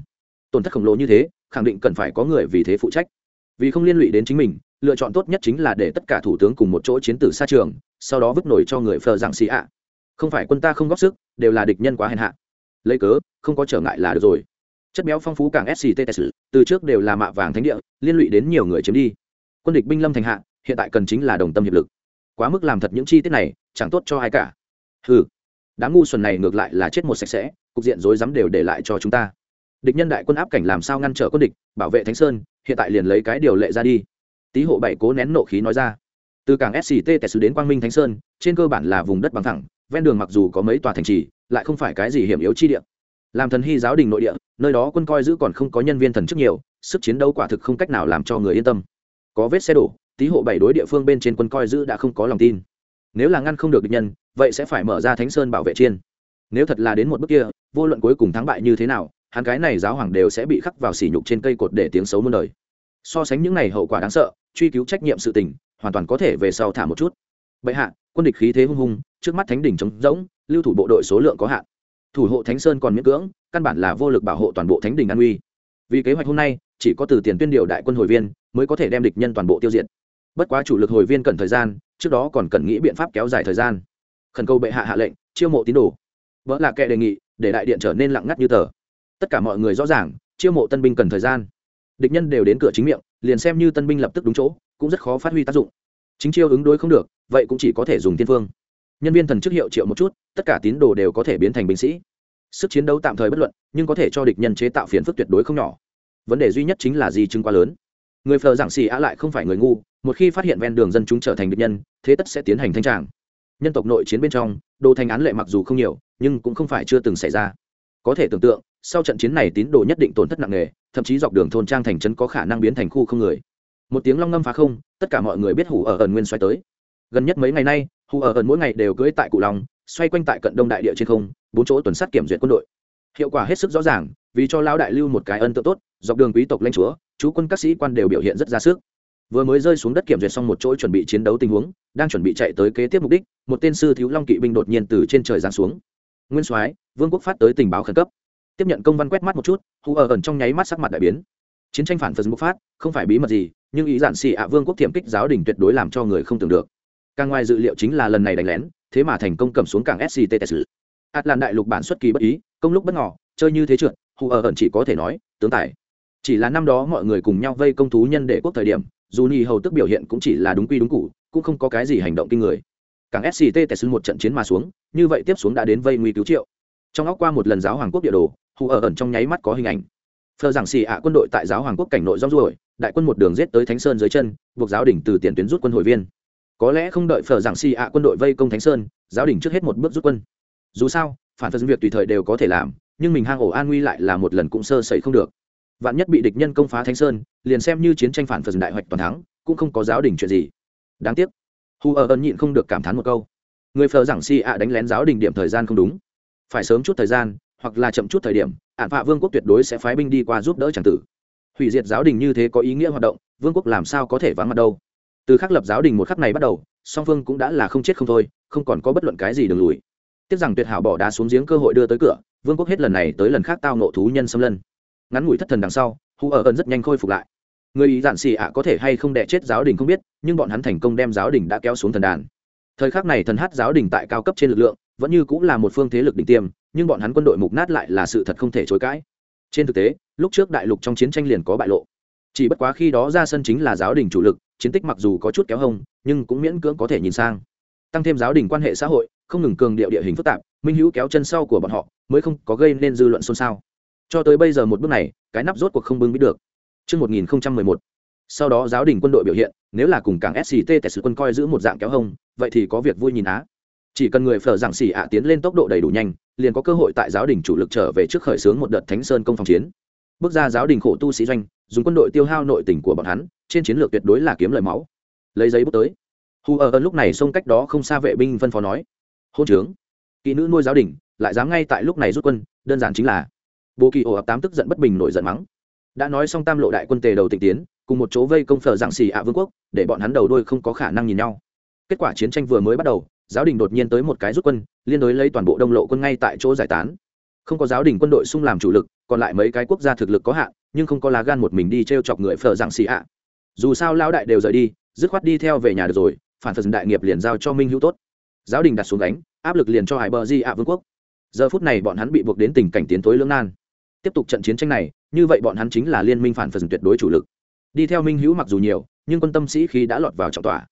A: Tổn thất khổng lồ như thế, khẳng định cần phải có người vì thế phụ trách. Vì không liên lụy đến chính mình, lựa chọn tốt nhất chính là để tất cả thủ tướng cùng một chỗ chiến tử xa trường, sau đó vứt nổi cho người phờ giảng xì ạ không phải quân ta không góp sức, đều là địch nhân quá hèn hạ. Lấy cớ, không có trở ngại là được rồi. Chất béo phong phú càng scts từ trước đều là mạ vàng thánh địa, liên lụy đến nhiều người chiếm đi. Quân địch binh lâm thành hạ, hiện tại cần chính là đồng tâm hiệp lực. Quá mức làm thật những chi tiết này, chẳng tốt cho ai cả. Ừ đám ngu xuẩn này ngược lại là chết một sạch sẽ, cục diện rối rắm đều để lại cho chúng ta. Địch nhân đại quân áp cảnh làm sao ngăn trở quân địch, bảo vệ thánh sơn, hiện tại liền lấy cái điều lệ ra đi. Tý hộ bảy cố nén nộ khí nói ra. Từ cảng sct tẻ đến quang minh thánh sơn, trên cơ bản là vùng đất bằng thẳng ven đường mặc dù có mấy tòa thành trì, lại không phải cái gì hiểm yếu chi địa. Làm thần hy giáo đình nội địa, nơi đó quân coi giữ còn không có nhân viên thần chức nhiều, sức chiến đấu quả thực không cách nào làm cho người yên tâm. Có vết xe đổ, tý hộ bảy đối địa phương bên trên quân coi giữ đã không có lòng tin. Nếu là ngăn không được địch nhân, vậy sẽ phải mở ra thánh sơn bảo vệ chiên. Nếu thật là đến một bước kia, vô luận cuối cùng thắng bại như thế nào, hắn cái này giáo hoàng đều sẽ bị khắc vào sỉ nhục trên cây cột để tiếng xấu muôn đời. So sánh những này hậu quả đáng sợ, truy cứu trách nhiệm sự tình, hoàn toàn có thể về sau thả một chút. Bệ hạ quân địch khí thế hung hung, trước mắt thánh đỉnh trống rỗng, lưu thủ bộ đội số lượng có hạn. Thủ hộ thánh sơn còn miễn cưỡng, căn bản là vô lực bảo hộ toàn bộ thánh đình an uy. Vì kế hoạch hôm nay, chỉ có từ tiền tuyên điều đại quân hồi viên mới có thể đem địch nhân toàn bộ tiêu diệt. Bất quá chủ lực hồi viên cần thời gian, trước đó còn cần nghĩ biện pháp kéo dài thời gian. Khẩn cầu bệ hạ hạ lệnh, chiêu mộ tín đồ. Vỡ là kệ đề nghị, để đại điện trở nên lặng ngắt như tờ. Tất cả mọi người rõ ràng, chiêu mộ tân binh cần thời gian. Địch nhân đều đến cửa chính miệng, liền xem như tân binh lập tức đúng chỗ, cũng rất khó phát huy tác dụng chính chiêu ứng đối không được, vậy cũng chỉ có thể dùng tiên phương. Nhân viên thần chức hiệu triệu một chút, tất cả tín đồ đều có thể biến thành binh sĩ. Sức chiến đấu tạm thời bất luận, nhưng có thể cho địch nhân chế tạo phiền phức tuyệt đối không nhỏ. Vấn đề duy nhất chính là gì chứng quá lớn. Người phờ giảng xì á lại không phải người ngu, một khi phát hiện ven đường dân chúng trở thành địch nhân, thế tất sẽ tiến hành thanh tràng. Nhân tộc nội chiến bên trong, đồ thành án lệ mặc dù không nhiều, nhưng cũng không phải chưa từng xảy ra. Có thể tưởng tượng, sau trận chiến này tín đồ nhất định tổn thất nặng nề, thậm chí dọc đường thôn trang thành trấn có khả năng biến thành khu không người một tiếng long ngâm phá không, tất cả mọi người biết hủ ở ẩn nguyên xoay tới. Gần nhất mấy ngày nay, hủ ở ẩn mỗi ngày đều cưỡi tại cụ long xoay quanh tại cận đông đại địa trên không, bốn chỗ tuần sát kiểm duyệt quân đội. Hiệu quả hết sức rõ ràng, vì cho lão đại lưu một cái ân tượng tốt, dọc đường quý tộc lãnh chúa, chú quân các sĩ quan đều biểu hiện rất ra sức. Vừa mới rơi xuống đất kiểm duyệt xong một chỗ chuẩn bị chiến đấu tình huống, đang chuẩn bị chạy tới kế tiếp mục đích, một tên sư thiếu long kỵ binh đột nhiên từ trên trời giáng xuống. Nguyên soái, vương quốc phát tới tình báo khẩn cấp. Tiếp nhận công văn quét mắt một chút hù ở ẩn trong nháy mắt sắc mặt đại biến. Chiến tranh phản phật bộc phát, không phải bí mật gì nhưng ý giản xì ạ vương quốc thiểm kích giáo đình tuyệt đối làm cho người không tưởng được. Càng ngoài dự liệu chính là lần này đánh lén, thế mà thành công cầm xuống cảng sct tesla ạt làn đại lục bản xuất kỳ bất ý, công lúc bất ngỏ chơi như thế trượt, hù ở ẩn chỉ có thể nói, tướng tài. Chỉ là năm đó mọi người cùng nhau vây công thú nhân để quốc thời điểm, dù ni hầu tức biểu hiện cũng chỉ là đúng quy đúng cụ cũng không có cái gì hành động kinh người. Cảng sct tesla một trận chiến mà xuống, như vậy tiếp xuống đã đến vây nguy cứu triệu. Trong óc qua một lần giáo hoàng quốc địa đồ, hù ở ẩn trong nháy mắt có hình ảnh. Phờ giảng xì ạ quân đội tại giáo hoàng quốc cảnh nội rong ruổi đại quân một đường giết tới thánh sơn dưới chân, buộc giáo đình từ tiền tuyến rút quân hội viên. Có lẽ không đợi Phở giảng xì ạ quân đội vây công thánh sơn, giáo đình trước hết một bước rút quân. Dù sao, phản phật việc tùy thời đều có thể làm, nhưng mình hang ổ an nguy lại là một lần cũng sơ sẩy không được. Vạn nhất bị địch nhân công phá thánh sơn, liền xem như chiến tranh phản phật đại hoạch toàn thắng, cũng không có giáo đình chuyện gì. Đáng tiếc hù ở ẩn nhịn không được cảm thán một câu. Người phờ giảng si ạ đánh lén giáo đình điểm thời gian không đúng. Phải sớm chút thời gian, hoặc là chậm chút thời điểm ạn phạ vương quốc tuyệt đối sẽ phái binh đi qua giúp đỡ tràng tử hủy diệt giáo đình như thế có ý nghĩa hoạt động, vương quốc làm sao có thể vắng mặt đâu? Từ khắc lập giáo đình một khắc này bắt đầu, song phương cũng đã là không chết không thôi, không còn có bất luận cái gì đường lùi. Tiếc rằng tuyệt hảo bỏ đá xuống giếng cơ hội đưa tới cửa, vương quốc hết lần này tới lần khác tao nộ thú nhân xâm lân. Ngắn ngủi thất thần đằng sau hù ở ẩn rất nhanh khôi phục lại. Người ý giản xì ạ có thể hay không đẻ chết giáo đình không biết, nhưng bọn hắn thành công đem giáo đình đã kéo xuống thần đàn. Thời khắc này thần hát giáo đình tại cao cấp trên lực lượng, vẫn như cũng là một phương thế lực đỉnh tiêm, nhưng bọn hắn quân đội mục nát lại là sự thật không thể chối cãi. Trên thực tế lúc trước đại lục trong chiến tranh liền có bại lộ. Chỉ bất quá khi đó ra sân chính là giáo đình chủ lực chiến tích mặc dù có chút kéo hông nhưng cũng miễn cưỡng có thể nhìn sang. Tăng thêm giáo đình quan hệ xã hội không ngừng cường điệu địa hình phức tạp minh hữu kéo chân sau của bọn họ mới không có gây nên dư luận xôn xao. Cho tới bây giờ một bước này cái nắp rốt cuộc không bưng biết được. Trước 1011, sau đó giáo đình quân đội biểu hiện nếu là cùng cảng sct tại sự quân coi giữ một dạng kéo hông vậy thì có việc vui nhìn á. Chỉ cần người phở giảng xỉ ạ tiến lên tốc độ đầy đủ nhanh liền có cơ hội tại giáo đình chủ lực trở về trước khởi xướng một đợt thánh sơn công phòng chiến bước ra giáo đình khổ tu sĩ doanh, dùng quân đội tiêu hao nội tình của bọn hắn, trên chiến lược tuyệt đối là kiếm lời máu. Lấy giấy bút tới. Hù ở ơn lúc này xông cách đó không xa vệ binh phân phó nói. Hôn trướng. Kỹ nữ nuôi giáo đình, lại dám ngay tại lúc này rút quân, đơn giản chính là. Bồ kỳ ổ ập tám tức giận bất bình nổi giận mắng. Đã nói xong tam lộ đại quân tề đầu tịch tiến, cùng một chỗ vây công phở dạng xì ạ vương quốc, để bọn hắn đầu đôi không có khả năng nhìn nhau. Kết quả chiến tranh vừa mới bắt đầu, giáo đình đột nhiên tới một cái rút quân, liên đối lấy toàn bộ đông lộ quân ngay tại chỗ giải tán. Không có giáo đình quân đội xung làm chủ lực còn lại mấy cái quốc gia thực lực có hạn, nhưng không có lá gan một mình đi t r e o chọc người phở dạng xì ạ. Dù sao lão đại đều rời đi, dứt khoát đi theo về nhà được rồi, phản phật đại nghiệp liền giao cho minh hữu tốt. Giáo đình đặt xuống đánh áp lực liền cho hải bờ di ạ vương quốc. Giờ phút này bọn hắn bị buộc đến tình cảnh tiến tối lưỡng nan. Tiếp tục trận chiến tranh này, như vậy bọn hắn chính là liên minh phản phật tuyệt đối chủ lực. Đi theo minh hữu mặc dù nhiều, nhưng quân tâm sĩ khi đã lọt vào trọng tòa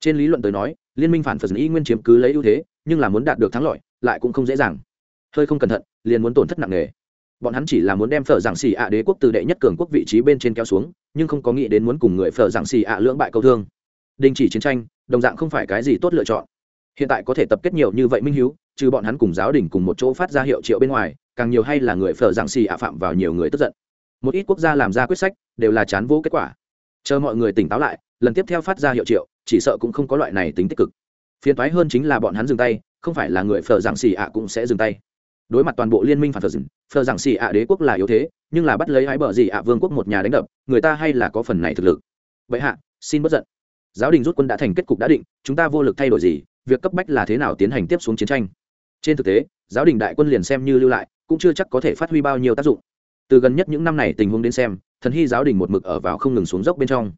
A: trên lý luận tới nói, liên minh phản phật y nguyên chiếm cứ lấy ưu thế, nhưng là muốn đạt được thắng lợi, lại cũng không dễ dàng. Hơi không cẩn thận, liền muốn tổn thất nặng nề bọn hắn chỉ là muốn đem phở giảng xì ạ đế quốc từ đệ nhất cường quốc vị trí bên trên kéo xuống, nhưng không có nghĩ đến muốn cùng người phở giảng xì ạ lưỡng bại câu thương. Đình chỉ chiến tranh, đồng dạng không phải cái gì tốt lựa chọn. Hiện tại có thể tập kết nhiều như vậy minh hiếu, trừ bọn hắn cùng giáo đình cùng một chỗ phát ra hiệu triệu bên ngoài, càng nhiều hay là người phở giảng xì ạ phạm vào nhiều người tức giận. Một ít quốc gia làm ra quyết sách, đều là chán vô kết quả. Chờ mọi người tỉnh táo lại, lần tiếp theo phát ra hiệu triệu, chỉ sợ cũng không có loại này tính tích cực. Phiền thoái hơn chính là bọn hắn dừng tay, không phải là người phở giảng xì ạ cũng sẽ dừng tay đối mặt toàn bộ liên minh phản phật phở giảng xì ạ đế quốc là yếu thế, nhưng là bắt lấy hái bờ gì ạ vương quốc một nhà đánh đập, người ta hay là có phần này thực lực. Vậy hạ, xin bất giận. Giáo đình rút quân đã thành kết cục đã định, chúng ta vô lực thay đổi gì, việc cấp bách là thế nào tiến hành tiếp xuống chiến tranh. Trên thực tế, giáo đình đại quân liền xem như lưu lại, cũng chưa chắc có thể phát huy bao nhiêu tác dụng. Từ gần nhất những năm này tình huống đến xem, thần hy giáo đình một mực ở vào không ngừng xuống dốc bên trong.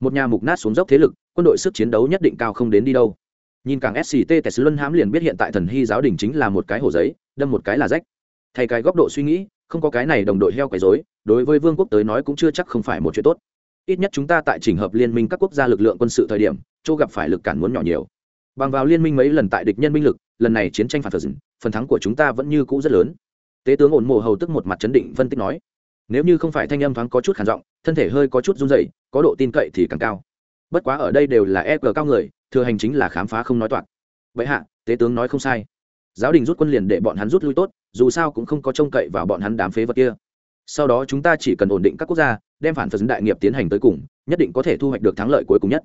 A: Một nhà mục nát xuống dốc thế lực, quân đội sức chiến đấu nhất định cao không đến đi đâu nhìn càng sct tes luân hãm liền biết hiện tại thần hy giáo đình chính là một cái hồ giấy, đâm một cái là rách. Thay cái góc độ suy nghĩ, không có cái này đồng đội heo quấy dối đối với vương quốc tới nói cũng chưa chắc không phải một chuyện tốt. Ít nhất chúng ta tại trình hợp liên minh các quốc gia lực lượng quân sự thời điểm, chỗ gặp phải lực cản muốn nhỏ nhiều. Bằng vào liên minh mấy lần tại địch nhân binh lực, lần này chiến tranh phản phật phần thắng của chúng ta vẫn như cũ rất lớn. Tế tướng ổn mộ hầu tức một mặt chấn định phân tích nói, nếu như không phải thanh âm thoáng có chút khản giọng, thân thể hơi có chút run dậy có độ tin cậy thì càng cao. Bất quá ở đây đều là e g cao người thừa hành chính là khám phá không nói toạc. Vậy hạ, tế tướng nói không sai. Giáo đình rút quân liền để bọn hắn rút lui tốt, dù sao cũng không có trông cậy vào bọn hắn đám phế vật kia. Sau đó chúng ta chỉ cần ổn định các quốc gia, đem phản phật đại nghiệp tiến hành tới cùng, nhất định có thể thu hoạch được thắng lợi cuối cùng nhất.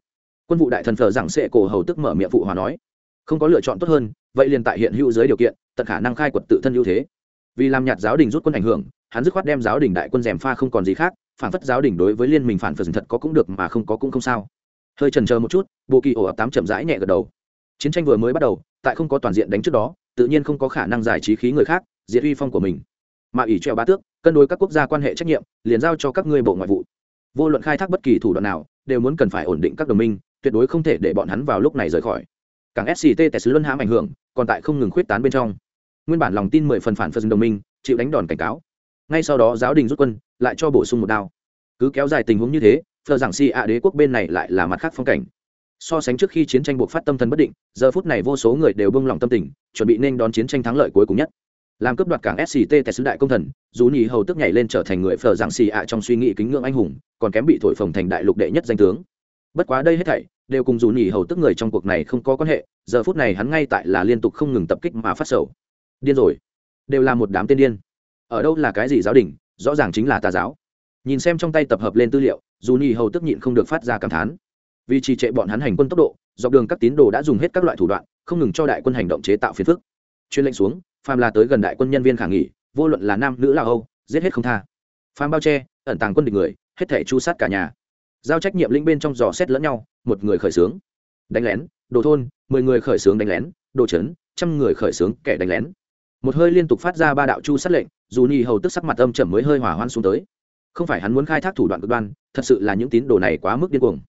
A: Quân vụ đại thần phờ giảng sệ cổ hầu tức mở miệng phụ hòa nói, không có lựa chọn tốt hơn, vậy liền tại hiện hữu dưới điều kiện, tận khả năng khai quật tự thân ưu thế. Vì làm nhạt giáo đình rút quân ảnh hưởng, hắn dứt khoát đem giáo đình đại quân dèm pha không còn gì khác, phản phất giáo đình đối với liên minh phản phật thật có cũng được mà không có cũng không sao hơi trần chờ một chút, bộ kỳ ổ ập tám chậm rãi nhẹ gật đầu. Chiến tranh vừa mới bắt đầu, tại không có toàn diện đánh trước đó, tự nhiên không có khả năng giải trí khí người khác, diệt uy phong của mình. Mà ủy treo ba tước, cân đối các quốc gia quan hệ trách nhiệm, liền giao cho các ngươi bộ ngoại vụ. Vô luận khai thác bất kỳ thủ đoạn nào, đều muốn cần phải ổn định các đồng minh, tuyệt đối không thể để bọn hắn vào lúc này rời khỏi. Cảng sct tại sứ luân hãm ảnh hưởng, còn tại không ngừng khuyết tán bên trong. Nguyên bản lòng tin mười phần phản phật đồng minh, chịu đánh đòn cảnh cáo. Ngay sau đó giáo đình rút quân, lại cho bổ sung một đao. Cứ kéo dài tình huống như thế thờ giảng si ạ đế quốc bên này lại là mặt khác phong cảnh. So sánh trước khi chiến tranh buộc phát tâm thần bất định, giờ phút này vô số người đều bông lòng tâm tình, chuẩn bị nên đón chiến tranh thắng lợi cuối cùng nhất. Làm cướp đoạt cảng sct tại sứ đại công thần, dù nhì hầu tức nhảy lên trở thành người phờ giảng xì ạ trong suy nghĩ kính ngưỡng anh hùng, còn kém bị thổi phồng thành đại lục đệ nhất danh tướng. Bất quá đây hết thảy, đều cùng dù nhì hầu tức người trong cuộc này không có quan hệ, giờ phút này hắn ngay tại là liên tục không ngừng tập kích mà phát sầu. Điên rồi. Đều là một đám tên điên. Ở đâu là cái gì giáo đình, rõ ràng chính là tà giáo nhìn xem trong tay tập hợp lên tư liệu, dù nhì hầu tức nhịn không được phát ra cảm thán. Vì trì trệ bọn hắn hành quân tốc độ, dọc đường các tín đồ đã dùng hết các loại thủ đoạn, không ngừng cho đại quân hành động chế tạo phiền phức. Chuyên lệnh xuống, phàm là tới gần đại quân nhân viên khả nghỉ, vô luận là nam, nữ, là âu, giết hết không tha. Phàm bao che, ẩn tàng quân địch người, hết thể chu sát cả nhà. Giao trách nhiệm linh bên trong dò xét lẫn nhau, một người khởi xướng, đánh lén, đồ thôn, mười người khởi xướng đánh lén, đồ trấn, trăm người khởi xướng kẻ đánh lén. Một hơi liên tục phát ra ba đạo chu sát lệnh, dù nhì hầu tức sắc mặt âm trầm mới hơi hỏa hoan xuống tới không phải hắn muốn khai thác thủ đoạn cực đoan, thật sự là những tín đồ này quá mức điên cuồng.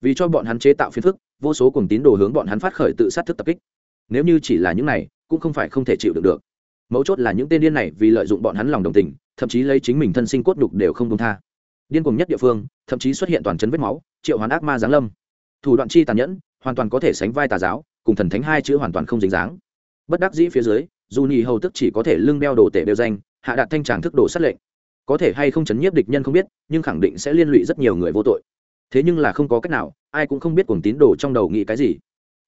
A: Vì cho bọn hắn chế tạo phiền phức, vô số cùng tín đồ hướng bọn hắn phát khởi tự sát thức tập kích. Nếu như chỉ là những này, cũng không phải không thể chịu được được. Mấu chốt là những tên điên này vì lợi dụng bọn hắn lòng đồng tình, thậm chí lấy chính mình thân sinh cốt đục đều không công tha. Điên cuồng nhất địa phương, thậm chí xuất hiện toàn chân vết máu, triệu hoán ác ma giáng lâm. Thủ đoạn chi tàn nhẫn, hoàn toàn có thể sánh vai tà giáo, cùng thần thánh hai chữ hoàn toàn không dính dáng. Bất đắc dĩ phía dưới, dù nhì hầu tức chỉ có thể lưng đeo đồ tể đều danh, hạ đạt thanh tràng thức đồ sát lệnh có thể hay không chấn nhiếp địch nhân không biết nhưng khẳng định sẽ liên lụy rất nhiều người vô tội. Thế nhưng là không có cách nào ai cũng không biết cuồng tín đồ trong đầu nghĩ cái gì.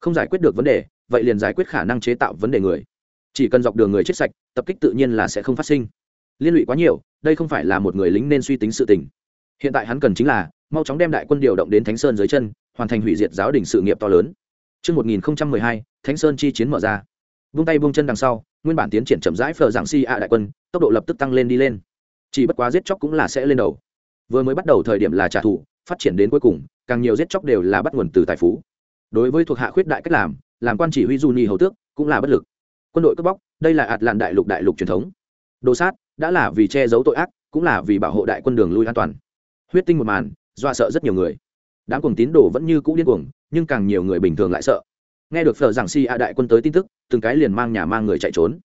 A: Không giải quyết được vấn đề vậy liền giải quyết khả năng chế tạo vấn đề người. Chỉ cần dọc đường người chết sạch tập kích tự nhiên là sẽ không phát sinh. Liên lụy quá nhiều đây không phải là một người lính nên suy tính sự tình. Hiện tại hắn cần chính là mau chóng đem đại quân điều động đến thánh sơn dưới chân hoàn thành hủy diệt giáo đình sự nghiệp to lớn. Trước 1012, Thánh Sơn chi chiến mở ra. Vung tay vung chân đằng sau, nguyên bản tiến triển chậm rãi phở giảng si ạ đại quân, tốc độ lập tức tăng lên đi lên. Chỉ bất quá giết chóc cũng là sẽ lên đầu. Vừa mới bắt đầu thời điểm là trả thù, phát triển đến cuối cùng, càng nhiều giết chóc đều là bắt nguồn từ tài phú. Đối với thuộc hạ khuyết đại cách làm, làm quan chỉ huy du ni hầu tước, cũng là bất lực. Quân đội cướp bóc, đây là ạt lạn đại lục đại lục truyền thống. Đồ sát, đã là vì che giấu tội ác cũng là vì bảo hộ đại quân đường lui an toàn huyết tinh một màn dọa sợ rất nhiều người đám cùng tín đồ vẫn như cũ điên cuồng nhưng càng nhiều người bình thường lại sợ nghe được phở giảng si a đại quân tới tin tức từng cái liền mang nhà mang người chạy trốn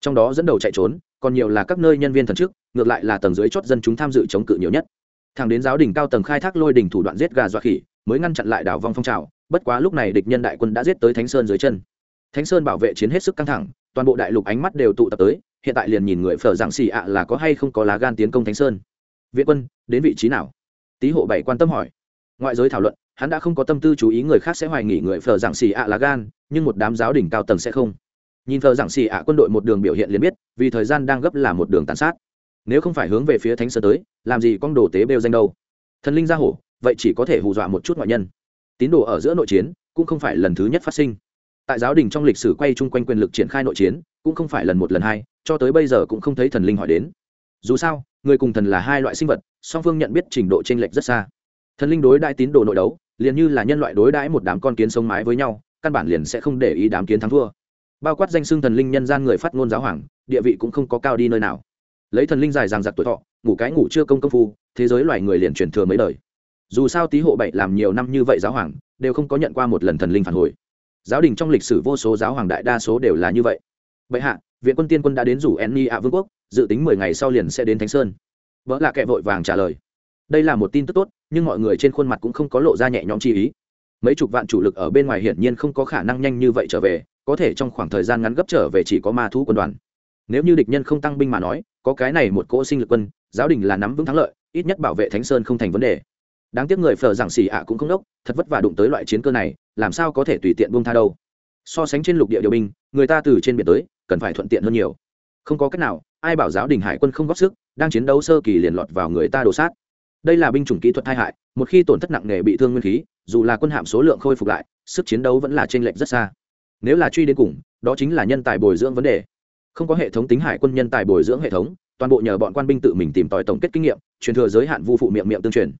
A: trong đó dẫn đầu chạy trốn còn nhiều là các nơi nhân viên thần chức ngược lại là tầng dưới chót dân chúng tham dự chống cự nhiều nhất. Thẳng đến giáo đình cao tầng khai thác lôi đình thủ đoạn giết gà dọa khỉ, mới ngăn chặn lại đảo vong phong trào, bất quá lúc này địch nhân đại quân đã giết tới thánh sơn dưới chân. Thánh sơn bảo vệ chiến hết sức căng thẳng, toàn bộ đại lục ánh mắt đều tụ tập tới, hiện tại liền nhìn người phở giảng xì ạ là có hay không có lá gan tiến công thánh sơn. Viện quân, đến vị trí nào? Tý hộ bảy quan tâm hỏi. Ngoại giới thảo luận, hắn đã không có tâm tư chú ý người khác sẽ hoài nghỉ người phở giảng xì ạ lá gan, nhưng một đám giáo đỉnh cao tầng sẽ không. Nhìn phở giảng xì ạ quân đội một đường biểu hiện liền biết, vì thời gian đang gấp là một đường tàn sát nếu không phải hướng về phía thánh sơn tới, làm gì con đồ tế bêu danh đâu? Thần linh ra hổ, vậy chỉ có thể hù dọa một chút ngoại nhân. Tín đồ ở giữa nội chiến, cũng không phải lần thứ nhất phát sinh. Tại giáo đình trong lịch sử quay chung quanh quyền lực triển khai nội chiến, cũng không phải lần một lần hai, cho tới bây giờ cũng không thấy thần linh hỏi đến. Dù sao, người cùng thần là hai loại sinh vật, song phương nhận biết trình độ t r ê n lệch rất xa. Thần linh đối đại tín đồ nội đấu, liền như là nhân loại đối đãi một đám con kiến sống mái với nhau, căn bản liền sẽ không để ý đám kiến thắng thua. Bao quát danh xưng thần linh nhân gian người phát ngôn giáo hoàng, địa vị cũng không có cao đi nơi nào lấy thần linh dài ràng giặc tuổi thọ, ngủ cái ngủ chưa công công phu, thế giới loài người liền truyền thừa mấy đời. Dù sao tý hộ bảy làm nhiều năm như vậy giáo hoàng, đều không có nhận qua một lần thần linh phản hồi. Giáo đình trong lịch sử vô số giáo hoàng đại đa số đều là như vậy. Bệ hạ, viện quân tiên quân đã đến rủ enni ạ vương quốc, dự tính mười ngày sau liền sẽ đến thánh sơn. Vợ lạ kệ vội vàng trả lời. Đây là một tin tức tốt, nhưng mọi người trên khuôn mặt cũng không có lộ ra nhẹ nhõm chi ý. Mấy chục vạn chủ lực ở bên ngoài hiển nhiên không có khả năng nhanh như vậy trở về, có thể trong khoảng thời gian ngắn gấp trở về chỉ có ma thú quân đoàn. Nếu như địch nhân không tăng binh mà nói có cái này một cỗ sinh lực quân, giáo đình là nắm vững thắng lợi, ít nhất bảo vệ thánh sơn không thành vấn đề. Đáng tiếc người phở giảng xỉ ạ cũng không đốc, thật vất vả đụng tới loại chiến cơ này, làm sao có thể tùy tiện buông tha đâu. So sánh trên lục địa điều binh, người ta từ trên biển tới, cần phải thuận tiện hơn nhiều. Không có cách nào, ai bảo giáo đình hải quân không góp sức, đang chiến đấu sơ kỳ liền lọt vào người ta đổ sát. Đây là binh chủng kỹ thuật tai hại, một khi tổn thất nặng nề bị thương nguyên khí, dù là quân hạm số lượng khôi phục lại, sức chiến đấu vẫn là t r ê n lệch rất xa. Nếu là truy đến cùng, đó chính là nhân tài bồi dưỡng vấn đề không có hệ thống tính hải quân nhân tài bồi dưỡng hệ thống, toàn bộ nhờ bọn quan binh tự mình tìm tòi tổng kết kinh nghiệm, truyền thừa giới hạn vu phụ miệng miệng tương truyền.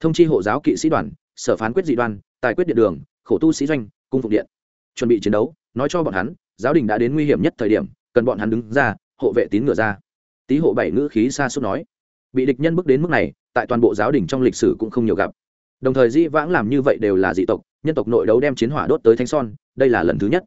A: Thông chi hộ giáo kỵ sĩ đoàn, sở phán quyết dị đoan, tài quyết điện đường, khổ tu sĩ doanh, cung phục điện. Chuẩn bị chiến đấu, nói cho bọn hắn, giáo đình đã đến nguy hiểm nhất thời điểm, cần bọn hắn đứng ra, hộ vệ tín ngựa ra. Tý hộ bảy ngữ khí xa xúc nói. Bị địch nhân bước đến mức này, tại toàn bộ giáo đình trong lịch sử cũng không nhiều gặp. Đồng thời di vãng làm như vậy đều là dị tộc, nhân tộc nội đấu đem chiến hỏa đốt tới thanh son, đây là lần thứ nhất.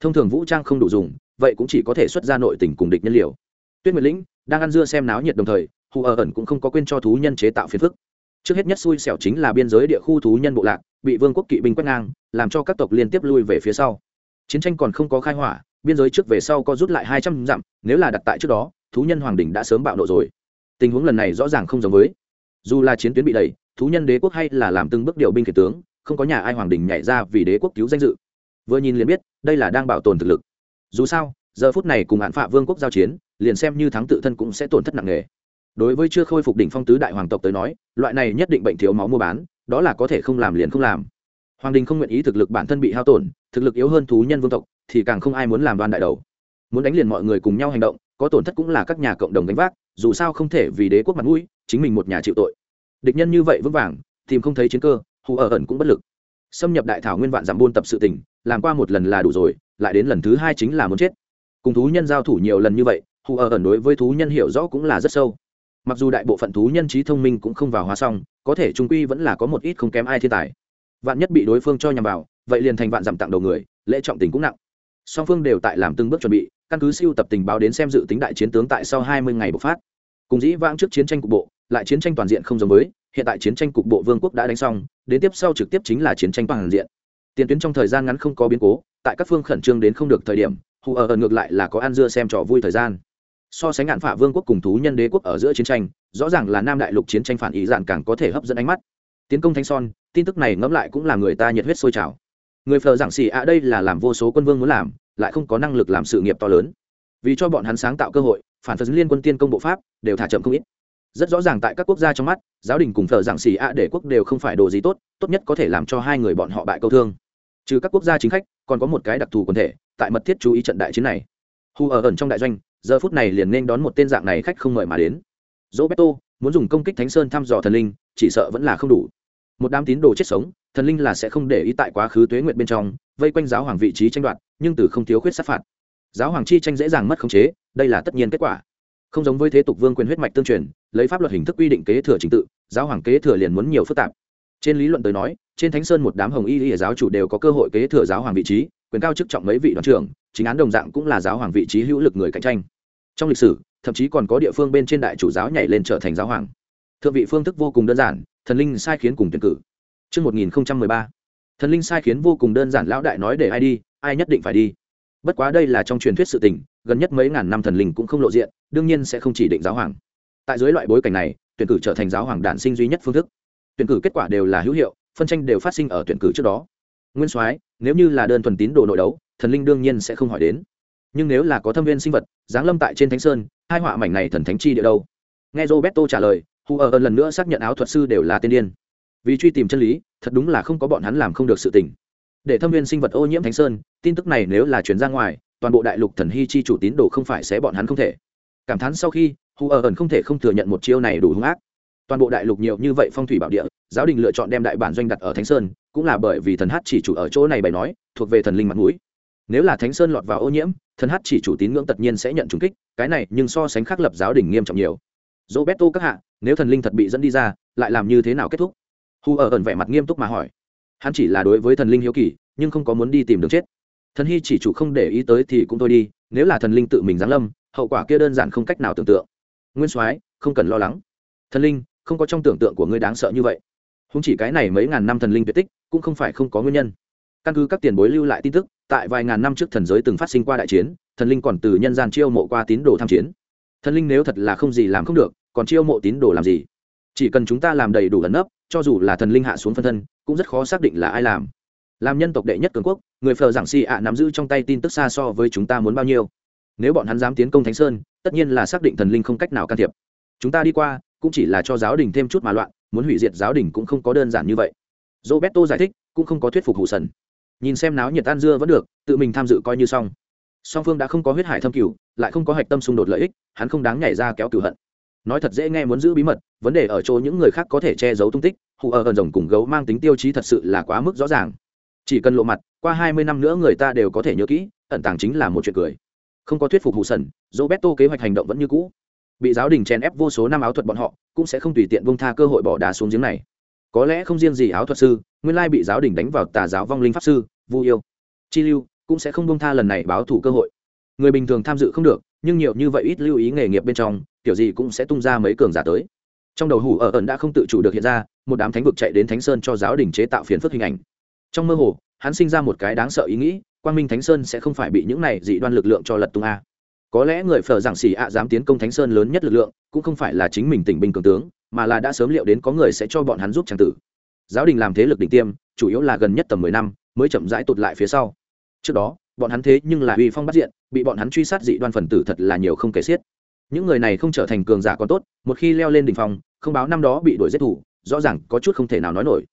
A: Thông thường vũ trang không đủ dùng vậy cũng chỉ có thể xuất ra nội tình cùng địch nhân liều. Tuyết nguyệt lĩnh đang ăn dưa xem náo nhiệt đồng thời, hù ở ẩn cũng không có quên cho thú nhân chế tạo phiền phức. Trước hết nhất xui xẻo chính là biên giới địa khu thú nhân bộ lạc, bị vương quốc kỵ binh quét ngang, làm cho các tộc liên tiếp lui về phía sau. Chiến tranh còn không có khai hỏa, biên giới trước về sau có rút lại hai trăm dặm, nếu là đặt tại trước đó, thú nhân hoàng đình đã sớm bạo nộ rồi. Tình huống lần này rõ ràng không giống với. Dù là chiến tuyến bị đẩy, thú nhân đế quốc hay là làm từng bước điều binh kể tướng, không có nhà ai hoàng đình nhảy ra vì đế quốc cứu danh dự. Vừa nhìn liền biết, đây là đang bảo tồn thực lực dù sao, giờ phút này cùng hạn phạ vương quốc giao chiến, liền xem như thắng tự thân cũng sẽ tổn thất nặng nề. Đối với chưa khôi phục đỉnh phong tứ đại hoàng tộc tới nói, loại này nhất định bệnh thiếu máu mua bán, đó là có thể không làm liền không làm. Hoàng đình không nguyện ý thực lực bản thân bị hao tổn, thực lực yếu hơn thú nhân vương tộc, thì càng không ai muốn làm đoan đại đầu. Muốn đánh liền mọi người cùng nhau hành động, có tổn thất cũng là các nhà cộng đồng đánh vác, dù sao không thể vì đế quốc mặt mũi, chính mình một nhà chịu tội. Địch nhân như vậy vững vàng, tìm không thấy chiến cơ, hù ở ẩn cũng bất lực. Xâm nhập đại thảo nguyên vạn giảm buôn tập sự tình, làm qua một lần là đủ rồi lại đến lần thứ hai chính là muốn chết. Cùng thú nhân giao thủ nhiều lần như vậy, hù ở ẩn đối với thú nhân hiểu rõ cũng là rất sâu. Mặc dù đại bộ phận thú nhân trí thông minh cũng không vào hóa xong, có thể trung quy vẫn là có một ít không kém ai thiên tài. Vạn nhất bị đối phương cho nhằm vào, vậy liền thành vạn giảm tặng đầu người, lễ trọng tình cũng nặng. Song phương đều tại làm từng bước chuẩn bị, căn cứ siêu tập tình báo đến xem dự tính đại chiến tướng tại sau hai mươi ngày bộc phát. Cùng dĩ vãng trước chiến tranh cục bộ, lại chiến tranh toàn diện không giống với, hiện tại chiến tranh cục bộ vương quốc đã đánh xong, đến tiếp sau trực tiếp chính là chiến tranh toàn diện tiền tuyến trong thời gian ngắn không có biến cố, tại các phương khẩn trương đến không được thời điểm, hù ở ngược lại là có ăn dưa xem trò vui thời gian. So sánh ngạn phả vương quốc cùng thú nhân đế quốc ở giữa chiến tranh, rõ ràng là nam đại lục chiến tranh phản ý dạn càng có thể hấp dẫn ánh mắt. Tiến công thanh son, tin tức này ngẫm lại cũng là người ta nhiệt huyết sôi trào. Người phờ giảng xì ạ à đây là làm vô số quân vương muốn làm, lại không có năng lực làm sự nghiệp to lớn. Vì cho bọn hắn sáng tạo cơ hội, phản phật liên quân tiên công bộ pháp đều thả chậm không ít. Rất rõ ràng tại các quốc gia trong mắt, giáo đình cùng phờ giảng xì ạ à để quốc đều không phải đồ gì tốt tốt nhất có thể làm cho hai người bọn họ bại câu thương trừ các quốc gia chính khách, còn có một cái đặc thù quần thể, tại mật thiết chú ý trận đại chiến này. Hu ở ẩn trong đại doanh, giờ phút này liền nên đón một tên dạng này khách không mời mà đến. Dỗ muốn dùng công kích thánh sơn thăm dò thần linh, chỉ sợ vẫn là không đủ. Một đám tín đồ chết sống, thần linh là sẽ không để ý tại quá khứ tuế nguyện bên trong, vây quanh giáo hoàng vị trí tranh đoạt, nhưng từ không thiếu khuyết sát phạt. Giáo hoàng chi tranh dễ dàng mất khống chế, đây là tất nhiên kết quả. Không giống với thế tục vương quyền huyết mạch tương truyền, lấy pháp luật hình thức quy định kế thừa trình tự, giáo hoàng kế thừa liền muốn nhiều phức tạp. Trên lý luận tới nói trên thánh sơn một đám hồng y y giáo chủ đều có cơ hội kế thừa giáo hoàng vị trí quyền cao chức trọng mấy vị đoàn trưởng chính án đồng dạng cũng là giáo hoàng vị trí hữu lực người cạnh tranh. Trong lịch sử thậm chí còn có địa phương bên trên đại chủ giáo nhảy lên trở thành giáo hoàng. Thượng vị phương thức vô cùng đơn giản thần linh sai khiến cùng tuyển cử. Trước 1013, thần linh sai khiến vô cùng đơn giản lão đại nói để ai đi ai nhất định phải đi. Bất quá đây là trong truyền thuyết sự tình gần nhất mấy ngàn năm thần linh cũng không lộ diện đương nhiên sẽ không chỉ định giáo hoàng. Tại dưới loại bối cảnh này tuyển cử trở thành giáo hoàng đản sinh duy nhất phương thức. Tuyển cử kết quả đều là hữu hiệu phân tranh đều phát sinh ở tuyển cử trước đó. Nguyên soái, nếu như là đơn thuần tín đồ nội đấu, thần linh đương nhiên sẽ không hỏi đến. Nhưng nếu là có thâm viên sinh vật, giáng lâm tại trên thánh sơn, hai họa mảnh này thần thánh chi địa đâu? Nghe roberto trả lời, hu ở lần nữa xác nhận áo thuật sư đều là tiên điên. Vì truy tìm chân lý, thật đúng là không có bọn hắn làm không được sự tình. Để thâm viên sinh vật ô nhiễm thánh sơn, tin tức này nếu là chuyển ra ngoài, toàn bộ đại lục thần hy chi chủ tín đồ không phải sẽ bọn hắn không thể. Cảm thán sau khi, hu ở ẩn không thể không thừa nhận một chiêu này đủ hung ác toàn bộ đại lục nhiều như vậy phong thủy bảo địa, giáo đình lựa chọn đem đại bản doanh đặt ở thánh sơn, cũng là bởi vì thần hát chỉ chủ ở chỗ này bày nói, thuộc về thần linh mặt mũi. Nếu là thánh sơn lọt vào ô nhiễm, thần hát chỉ chủ tín ngưỡng tất nhiên sẽ nhận trúng kích, cái này nhưng so sánh khác lập giáo đình nghiêm trọng nhiều. Dỗ bét tô các hạ, nếu thần linh thật bị dẫn đi ra, lại làm như thế nào kết thúc? Hu ở ẩn vẻ mặt nghiêm túc mà hỏi. Hắn chỉ là đối với thần linh hiếu kỳ, nhưng không có muốn đi tìm đường chết. Thần hy chỉ chủ không để ý tới thì cũng thôi đi, nếu là thần linh tự mình giáng lâm, hậu quả kia đơn giản không cách nào tưởng tượng. Nguyên soái, không cần lo lắng. Thần linh không có trong tưởng tượng của ngươi đáng sợ như vậy. Không chỉ cái này mấy ngàn năm thần linh tuyệt tích, cũng không phải không có nguyên nhân. Căn cứ các tiền bối lưu lại tin tức, tại vài ngàn năm trước thần giới từng phát sinh qua đại chiến, thần linh còn từ nhân gian chiêu mộ qua tín đồ tham chiến. Thần linh nếu thật là không gì làm không được, còn chiêu mộ tín đồ làm gì? Chỉ cần chúng ta làm đầy đủ ẩn nấp, cho dù là thần linh hạ xuống phân thân, cũng rất khó xác định là ai làm. Làm nhân tộc đệ nhất cường quốc, người phờ giảng si ạ nắm giữ trong tay tin tức xa so với chúng ta muốn bao nhiêu? Nếu bọn hắn dám tiến công thánh sơn, tất nhiên là xác định thần linh không cách nào can thiệp. Chúng ta đi qua cũng chỉ là cho giáo đình thêm chút mà loạn, muốn hủy diệt giáo đình cũng không có đơn giản như vậy. Roberto giải thích, cũng không có thuyết phục hụ sần. Nhìn xem náo nhiệt tan dưa vẫn được, tự mình tham dự coi như xong. Song phương đã không có huyết hải thâm cửu, lại không có hạch tâm xung đột lợi ích, hắn không đáng nhảy ra kéo cửu hận. Nói thật dễ nghe muốn giữ bí mật, vấn đề ở chỗ những người khác có thể che giấu tung tích Hủ ở gần rồng cùng gấu mang tính tiêu chí thật sự là quá mức rõ ràng. Chỉ cần lộ mặt, qua hai mươi năm nữa người ta đều có thể nhớ kỹ, ẩn tàng chính là một chuyện cười. Không có thuyết phục hụ sần, roberto kế hoạch hành động vẫn như cũ bị giáo đình chèn ép vô số năm áo thuật bọn họ, cũng sẽ không tùy tiện bông tha cơ hội bỏ đá xuống giếng này. Có lẽ không riêng gì áo thuật sư, nguyên lai bị giáo đình đánh vào tà giáo vong linh pháp sư, vu yêu, chi lưu cũng sẽ không bông tha lần này báo thủ cơ hội. Người bình thường tham dự không được, nhưng nhiều như vậy ít lưu ý nghề nghiệp bên trong, kiểu gì cũng sẽ tung ra mấy cường giả tới. Trong đầu hủ ở ẩn đã không tự chủ được hiện ra, một đám thánh vực chạy đến thánh sơn cho giáo đình chế tạo phiền phức hình ảnh. Trong mơ hồ, hắn sinh ra một cái đáng sợ ý nghĩ, quang minh thánh sơn sẽ không phải bị những này dị đoan lực lượng cho lật tung a có lẽ người phở giảng xỉ ạ dám tiến công thánh sơn lớn nhất lực lượng, cũng không phải là chính mình tỉnh binh cường tướng, mà là đã sớm liệu đến có người sẽ cho bọn hắn giúp trang tử. Giáo đình làm thế lực đỉnh tiêm, chủ yếu là gần nhất tầm mười năm, mới chậm rãi tụt lại phía sau. Trước đó, bọn hắn thế nhưng là uy phong bắt diện, bị bọn hắn truy sát dị đoan phần tử thật là nhiều không kể xiết. Những người này không trở thành cường giả còn tốt, một khi leo lên đỉnh phong, không báo năm đó bị đuổi giết thủ, rõ ràng có chút không thể nào nói nổi.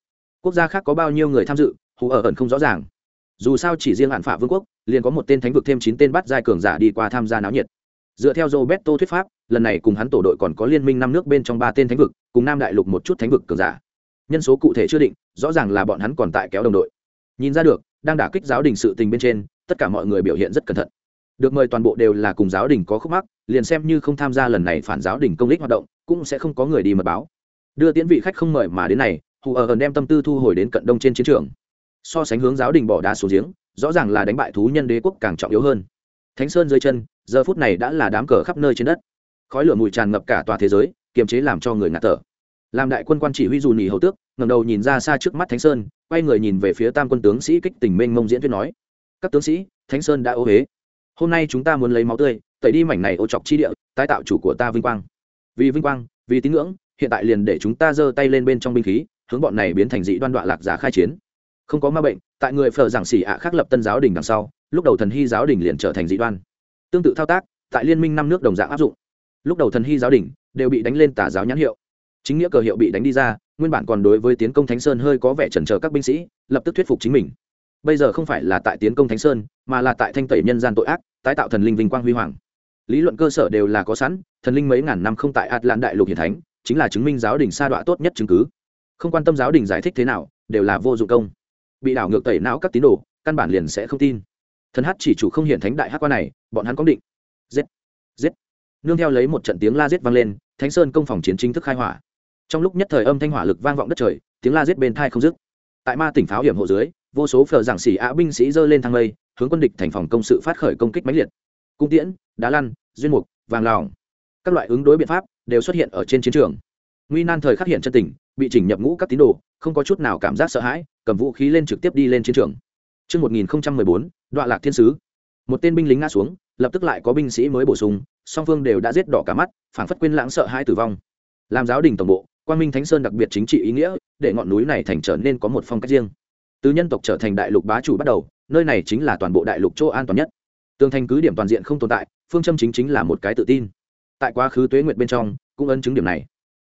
A: Quốc gia khác có bao nhiêu người tham dự, hù ở ẩn không rõ ràng dù sao chỉ riêng hạn phả vương quốc, liền có một tên thánh vực thêm chín tên bắt giai cường giả đi qua tham gia náo nhiệt. Dựa theo roberto thuyết pháp, lần này cùng hắn tổ đội còn có liên minh năm nước bên trong ba tên thánh vực, cùng nam đại lục một chút thánh vực cường giả. Nhân số cụ thể chưa định, rõ ràng là bọn hắn còn tại kéo đồng đội. Nhìn ra được, đang đả kích giáo đình sự tình bên trên, tất cả mọi người biểu hiện rất cẩn thận. Được mời toàn bộ đều là cùng giáo đình có khúc mắc, liền xem như không tham gia lần này phản giáo đình công lý hoạt động, cũng sẽ không có người đi mật báo. Đưa tiễn vị khách không mời mà đến này, hù ở gần đem tâm tư thu hồi đến cận đông trên chiến trường so sánh hướng giáo đình bỏ đá xuống giếng, rõ ràng là đánh bại thú nhân đế quốc càng trọng yếu hơn. Thánh sơn dưới chân, giờ phút này đã là đám cờ khắp nơi trên đất. Khói lửa mùi tràn ngập cả tòa thế giới, kiềm chế làm cho người ngạt thở. Làm đại quân quan chỉ huy dù nhì hầu tước ngầm đầu nhìn ra xa trước mắt thánh sơn, quay người nhìn về phía tam quân tướng sĩ kích tình mênh mông diễn thuyết nói, các tướng sĩ, thánh sơn đã ô huế hôm nay chúng ta muốn lấy máu tươi, tẩy đi mảnh này ô chọc chi địa, tái tạo chủ của ta vinh quang. Vì vinh quang, vì tín ngưỡng, hiện tại liền để chúng ta giơ tay lên bên trong binh khí, hướng bọn này biến thành dị đoan đoạn lạc giả khai chiến không có ma bệnh, tại người phở giảng xỉ ạ khác lập tân giáo đình đằng sau, lúc đầu thần hy giáo đình liền trở thành dị đoan. Tương tự thao tác, tại liên minh năm nước đồng dạng áp dụng. Lúc đầu thần hy giáo đình đều bị đánh lên tà giáo nhãn hiệu. Chính nghĩa cờ hiệu bị đánh đi ra, nguyên bản còn đối với tiến công thánh sơn hơi có vẻ chần chờ các binh sĩ, lập tức thuyết phục chính mình. Bây giờ không phải là tại tiến công thánh sơn, mà là tại thanh tẩy nhân gian tội ác, tái tạo thần linh vinh quang huy hoàng. Lý luận cơ sở đều là có sẵn, thần linh mấy ngàn năm không tại atlan đại lục hiền thánh, chính là chứng minh giáo đình sa đọa tốt nhất chứng cứ. Không quan tâm giáo đình giải thích thế nào, đều là vô dụng công bị đảo ngược tẩy não các tín đồ, căn bản liền sẽ không tin. Thần hát chỉ chủ không hiển thánh đại hát qua này, bọn hắn có định. Giết giết. Nương theo lấy một trận tiếng la giết vang lên, thánh sơn công phòng chiến chính thức khai hỏa. Trong lúc nhất thời âm thanh hỏa lực vang vọng đất trời, tiếng la giết bên thai không dứt. Tại ma tỉnh pháo hiểm hộ dưới, vô số phờ giảng sĩ ạ binh sĩ dơ lên thang lây hướng quân địch thành phòng công sự phát khởi công kích mãnh liệt. Cung tiễn, đá lăn, duyên mục, vàng lỏng. Các loại ứng đối biện pháp đều xuất hiện ở trên chiến trường. Nguy nan thời khắc hiện chân tình bị chỉnh nhập ngũ các tín đồ không có chút nào cảm giác sợ hãi cầm vũ khí lên trực tiếp đi lên chiến trường Trước 1014, đoạn lạc thiên sứ. Một tên binh lính ngã xuống, lập tức lại có binh sĩ mới bổ sung, song phương đều đã giết đỏ cả mắt, phảng phất quên lãng sợ hãi tử vong. Làm giáo đình tổng bộ, Quan Minh Thánh Sơn đặc biệt chính trị ý nghĩa, để ngọn núi này thành trở nên có một phong cách riêng. Từ nhân tộc trở thành đại lục bá chủ bắt đầu, nơi này chính là toàn bộ đại lục chỗ an toàn nhất. Tường thành cứ điểm toàn diện không tồn tại, phương châm chính chính là một cái tự tin. Tại quá khứ tuế nguyệt bên trong, cũng ấn chứng điểm này.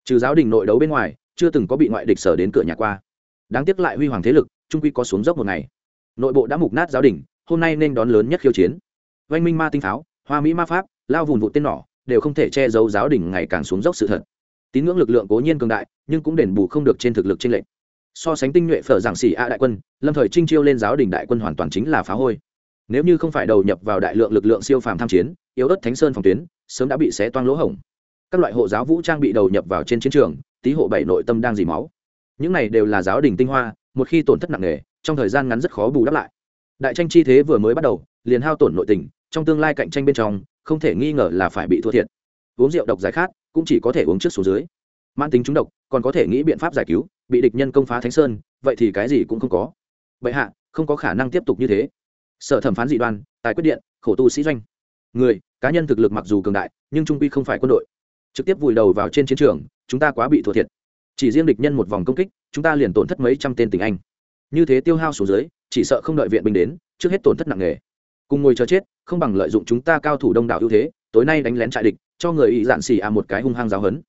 A: Trừ giáo đình nội đấu bên ngoài, chưa từng có bị ngoại địch sở đến cửa nhà qua. Đáng tiếc lại huy hoàng thế lực, trung quy có xuống dốc một ngày. Nội bộ đã mục nát giáo đình, hôm nay nên đón lớn nhất khiêu chiến. oanh minh ma tinh pháo, hoa mỹ ma pháp, lao vùng vụ tên nỏ, đều không thể che giấu giáo đình ngày càng xuống dốc sự thật tín ngưỡng lực lượng cố nhiên cường đại nhưng cũng đền bù không được trên thực lực trên lệnh so sánh tinh nhuệ phở giảng xỉ a đại quân lâm thời trinh chiêu lên giáo đình đại quân hoàn toàn chính là phá hôi nếu như không phải đầu nhập vào đại lượng lực lượng siêu phàm tham chiến yếu ớt thánh sơn phòng tuyến sớm đã bị xé toang lỗ hổng các loại hộ giáo vũ trang bị đầu nhập vào trên chiến trường tý hộ bảy nội tâm đang dì máu. Những này đều là giáo đình tinh hoa, một khi tổn thất nặng nề, trong thời gian ngắn rất khó bù đắp lại. Đại tranh chi thế vừa mới bắt đầu, liền hao tổn nội tình, trong tương lai cạnh tranh bên trong, không thể nghi ngờ là phải bị thua thiệt. Uống rượu độc giải khát, cũng chỉ có thể uống trước số dưới. Man tính trúng độc, còn có thể nghĩ biện pháp giải cứu, bị địch nhân công phá thánh sơn, vậy thì cái gì cũng không có. Vậy hạ, không có khả năng tiếp tục như thế. Sở thẩm phán dị đoan, tài quyết điện, khổ tu sĩ doanh. Người, cá nhân thực lực mặc dù cường đại, nhưng trung quy không phải quân đội. Trực tiếp vùi đầu vào trên chiến trường chúng ta quá bị thua thiệt. Chỉ riêng địch nhân một vòng công kích, chúng ta liền tổn thất mấy trăm tên tình anh. Như thế tiêu hao xuống dưới, chỉ sợ không đợi viện binh đến, trước hết tổn thất nặng nề. Cùng ngồi chờ chết, không bằng lợi dụng chúng ta cao thủ đông đảo ưu thế, tối nay đánh lén trại địch, cho người ý dạn xì à một cái hung hăng giáo hấn.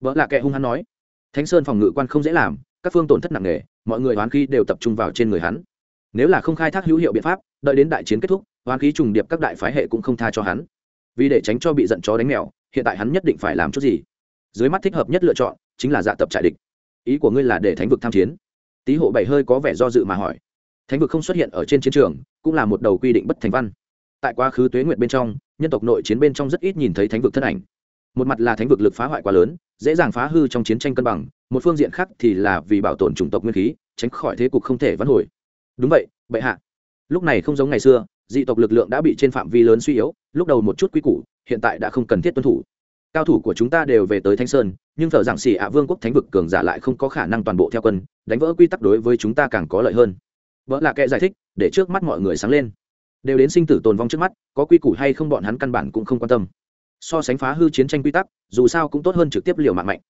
A: Vợ là kẻ hung hăng nói, thánh sơn phòng ngự quan không dễ làm, các phương tổn thất nặng nề, mọi người hoán khí đều tập trung vào trên người hắn. Nếu là không khai thác hữu hiệu biện pháp, đợi đến đại chiến kết thúc hoán khí trùng điệp các đại phái hệ cũng không tha cho hắn. Vì để tránh cho bị giận chó đánh mèo, hiện tại hắn nhất định phải làm chút gì dưới mắt thích hợp nhất lựa chọn chính là dạ tập trại địch. Ý của ngươi là để thánh vực tham chiến. Tý hộ bảy hơi có vẻ do dự mà hỏi. Thánh vực không xuất hiện ở trên chiến trường, cũng là một đầu quy định bất thành văn. Tại quá khứ tuế nguyện bên trong, nhân tộc nội chiến bên trong rất ít nhìn thấy thánh vực thân ảnh. Một mặt là thánh vực lực phá hoại quá lớn, dễ dàng phá hư trong chiến tranh cân bằng, một phương diện khác thì là vì bảo tồn chủng tộc nguyên khí, tránh khỏi thế cục không thể vãn hồi. Đúng vậy, bệ hạ. Lúc này không giống ngày xưa, dị tộc lực lượng đã bị trên phạm vi lớn suy yếu, lúc đầu một chút quy củ, hiện tại đã không cần thiết tuân thủ cao thủ của chúng ta đều về tới thanh sơn, nhưng thợ giảng xỉ ạ vương quốc thánh vực cường giả lại không có khả năng toàn bộ theo quân, đánh vỡ quy tắc đối với chúng ta càng có lợi hơn. Vợ là kệ giải thích, để trước mắt mọi người sáng lên. Đều đến sinh tử tồn vong trước mắt, có quy củ hay không bọn hắn căn bản cũng không quan tâm. So sánh phá hư chiến tranh quy tắc, dù sao cũng tốt hơn trực tiếp liều mạng mạnh.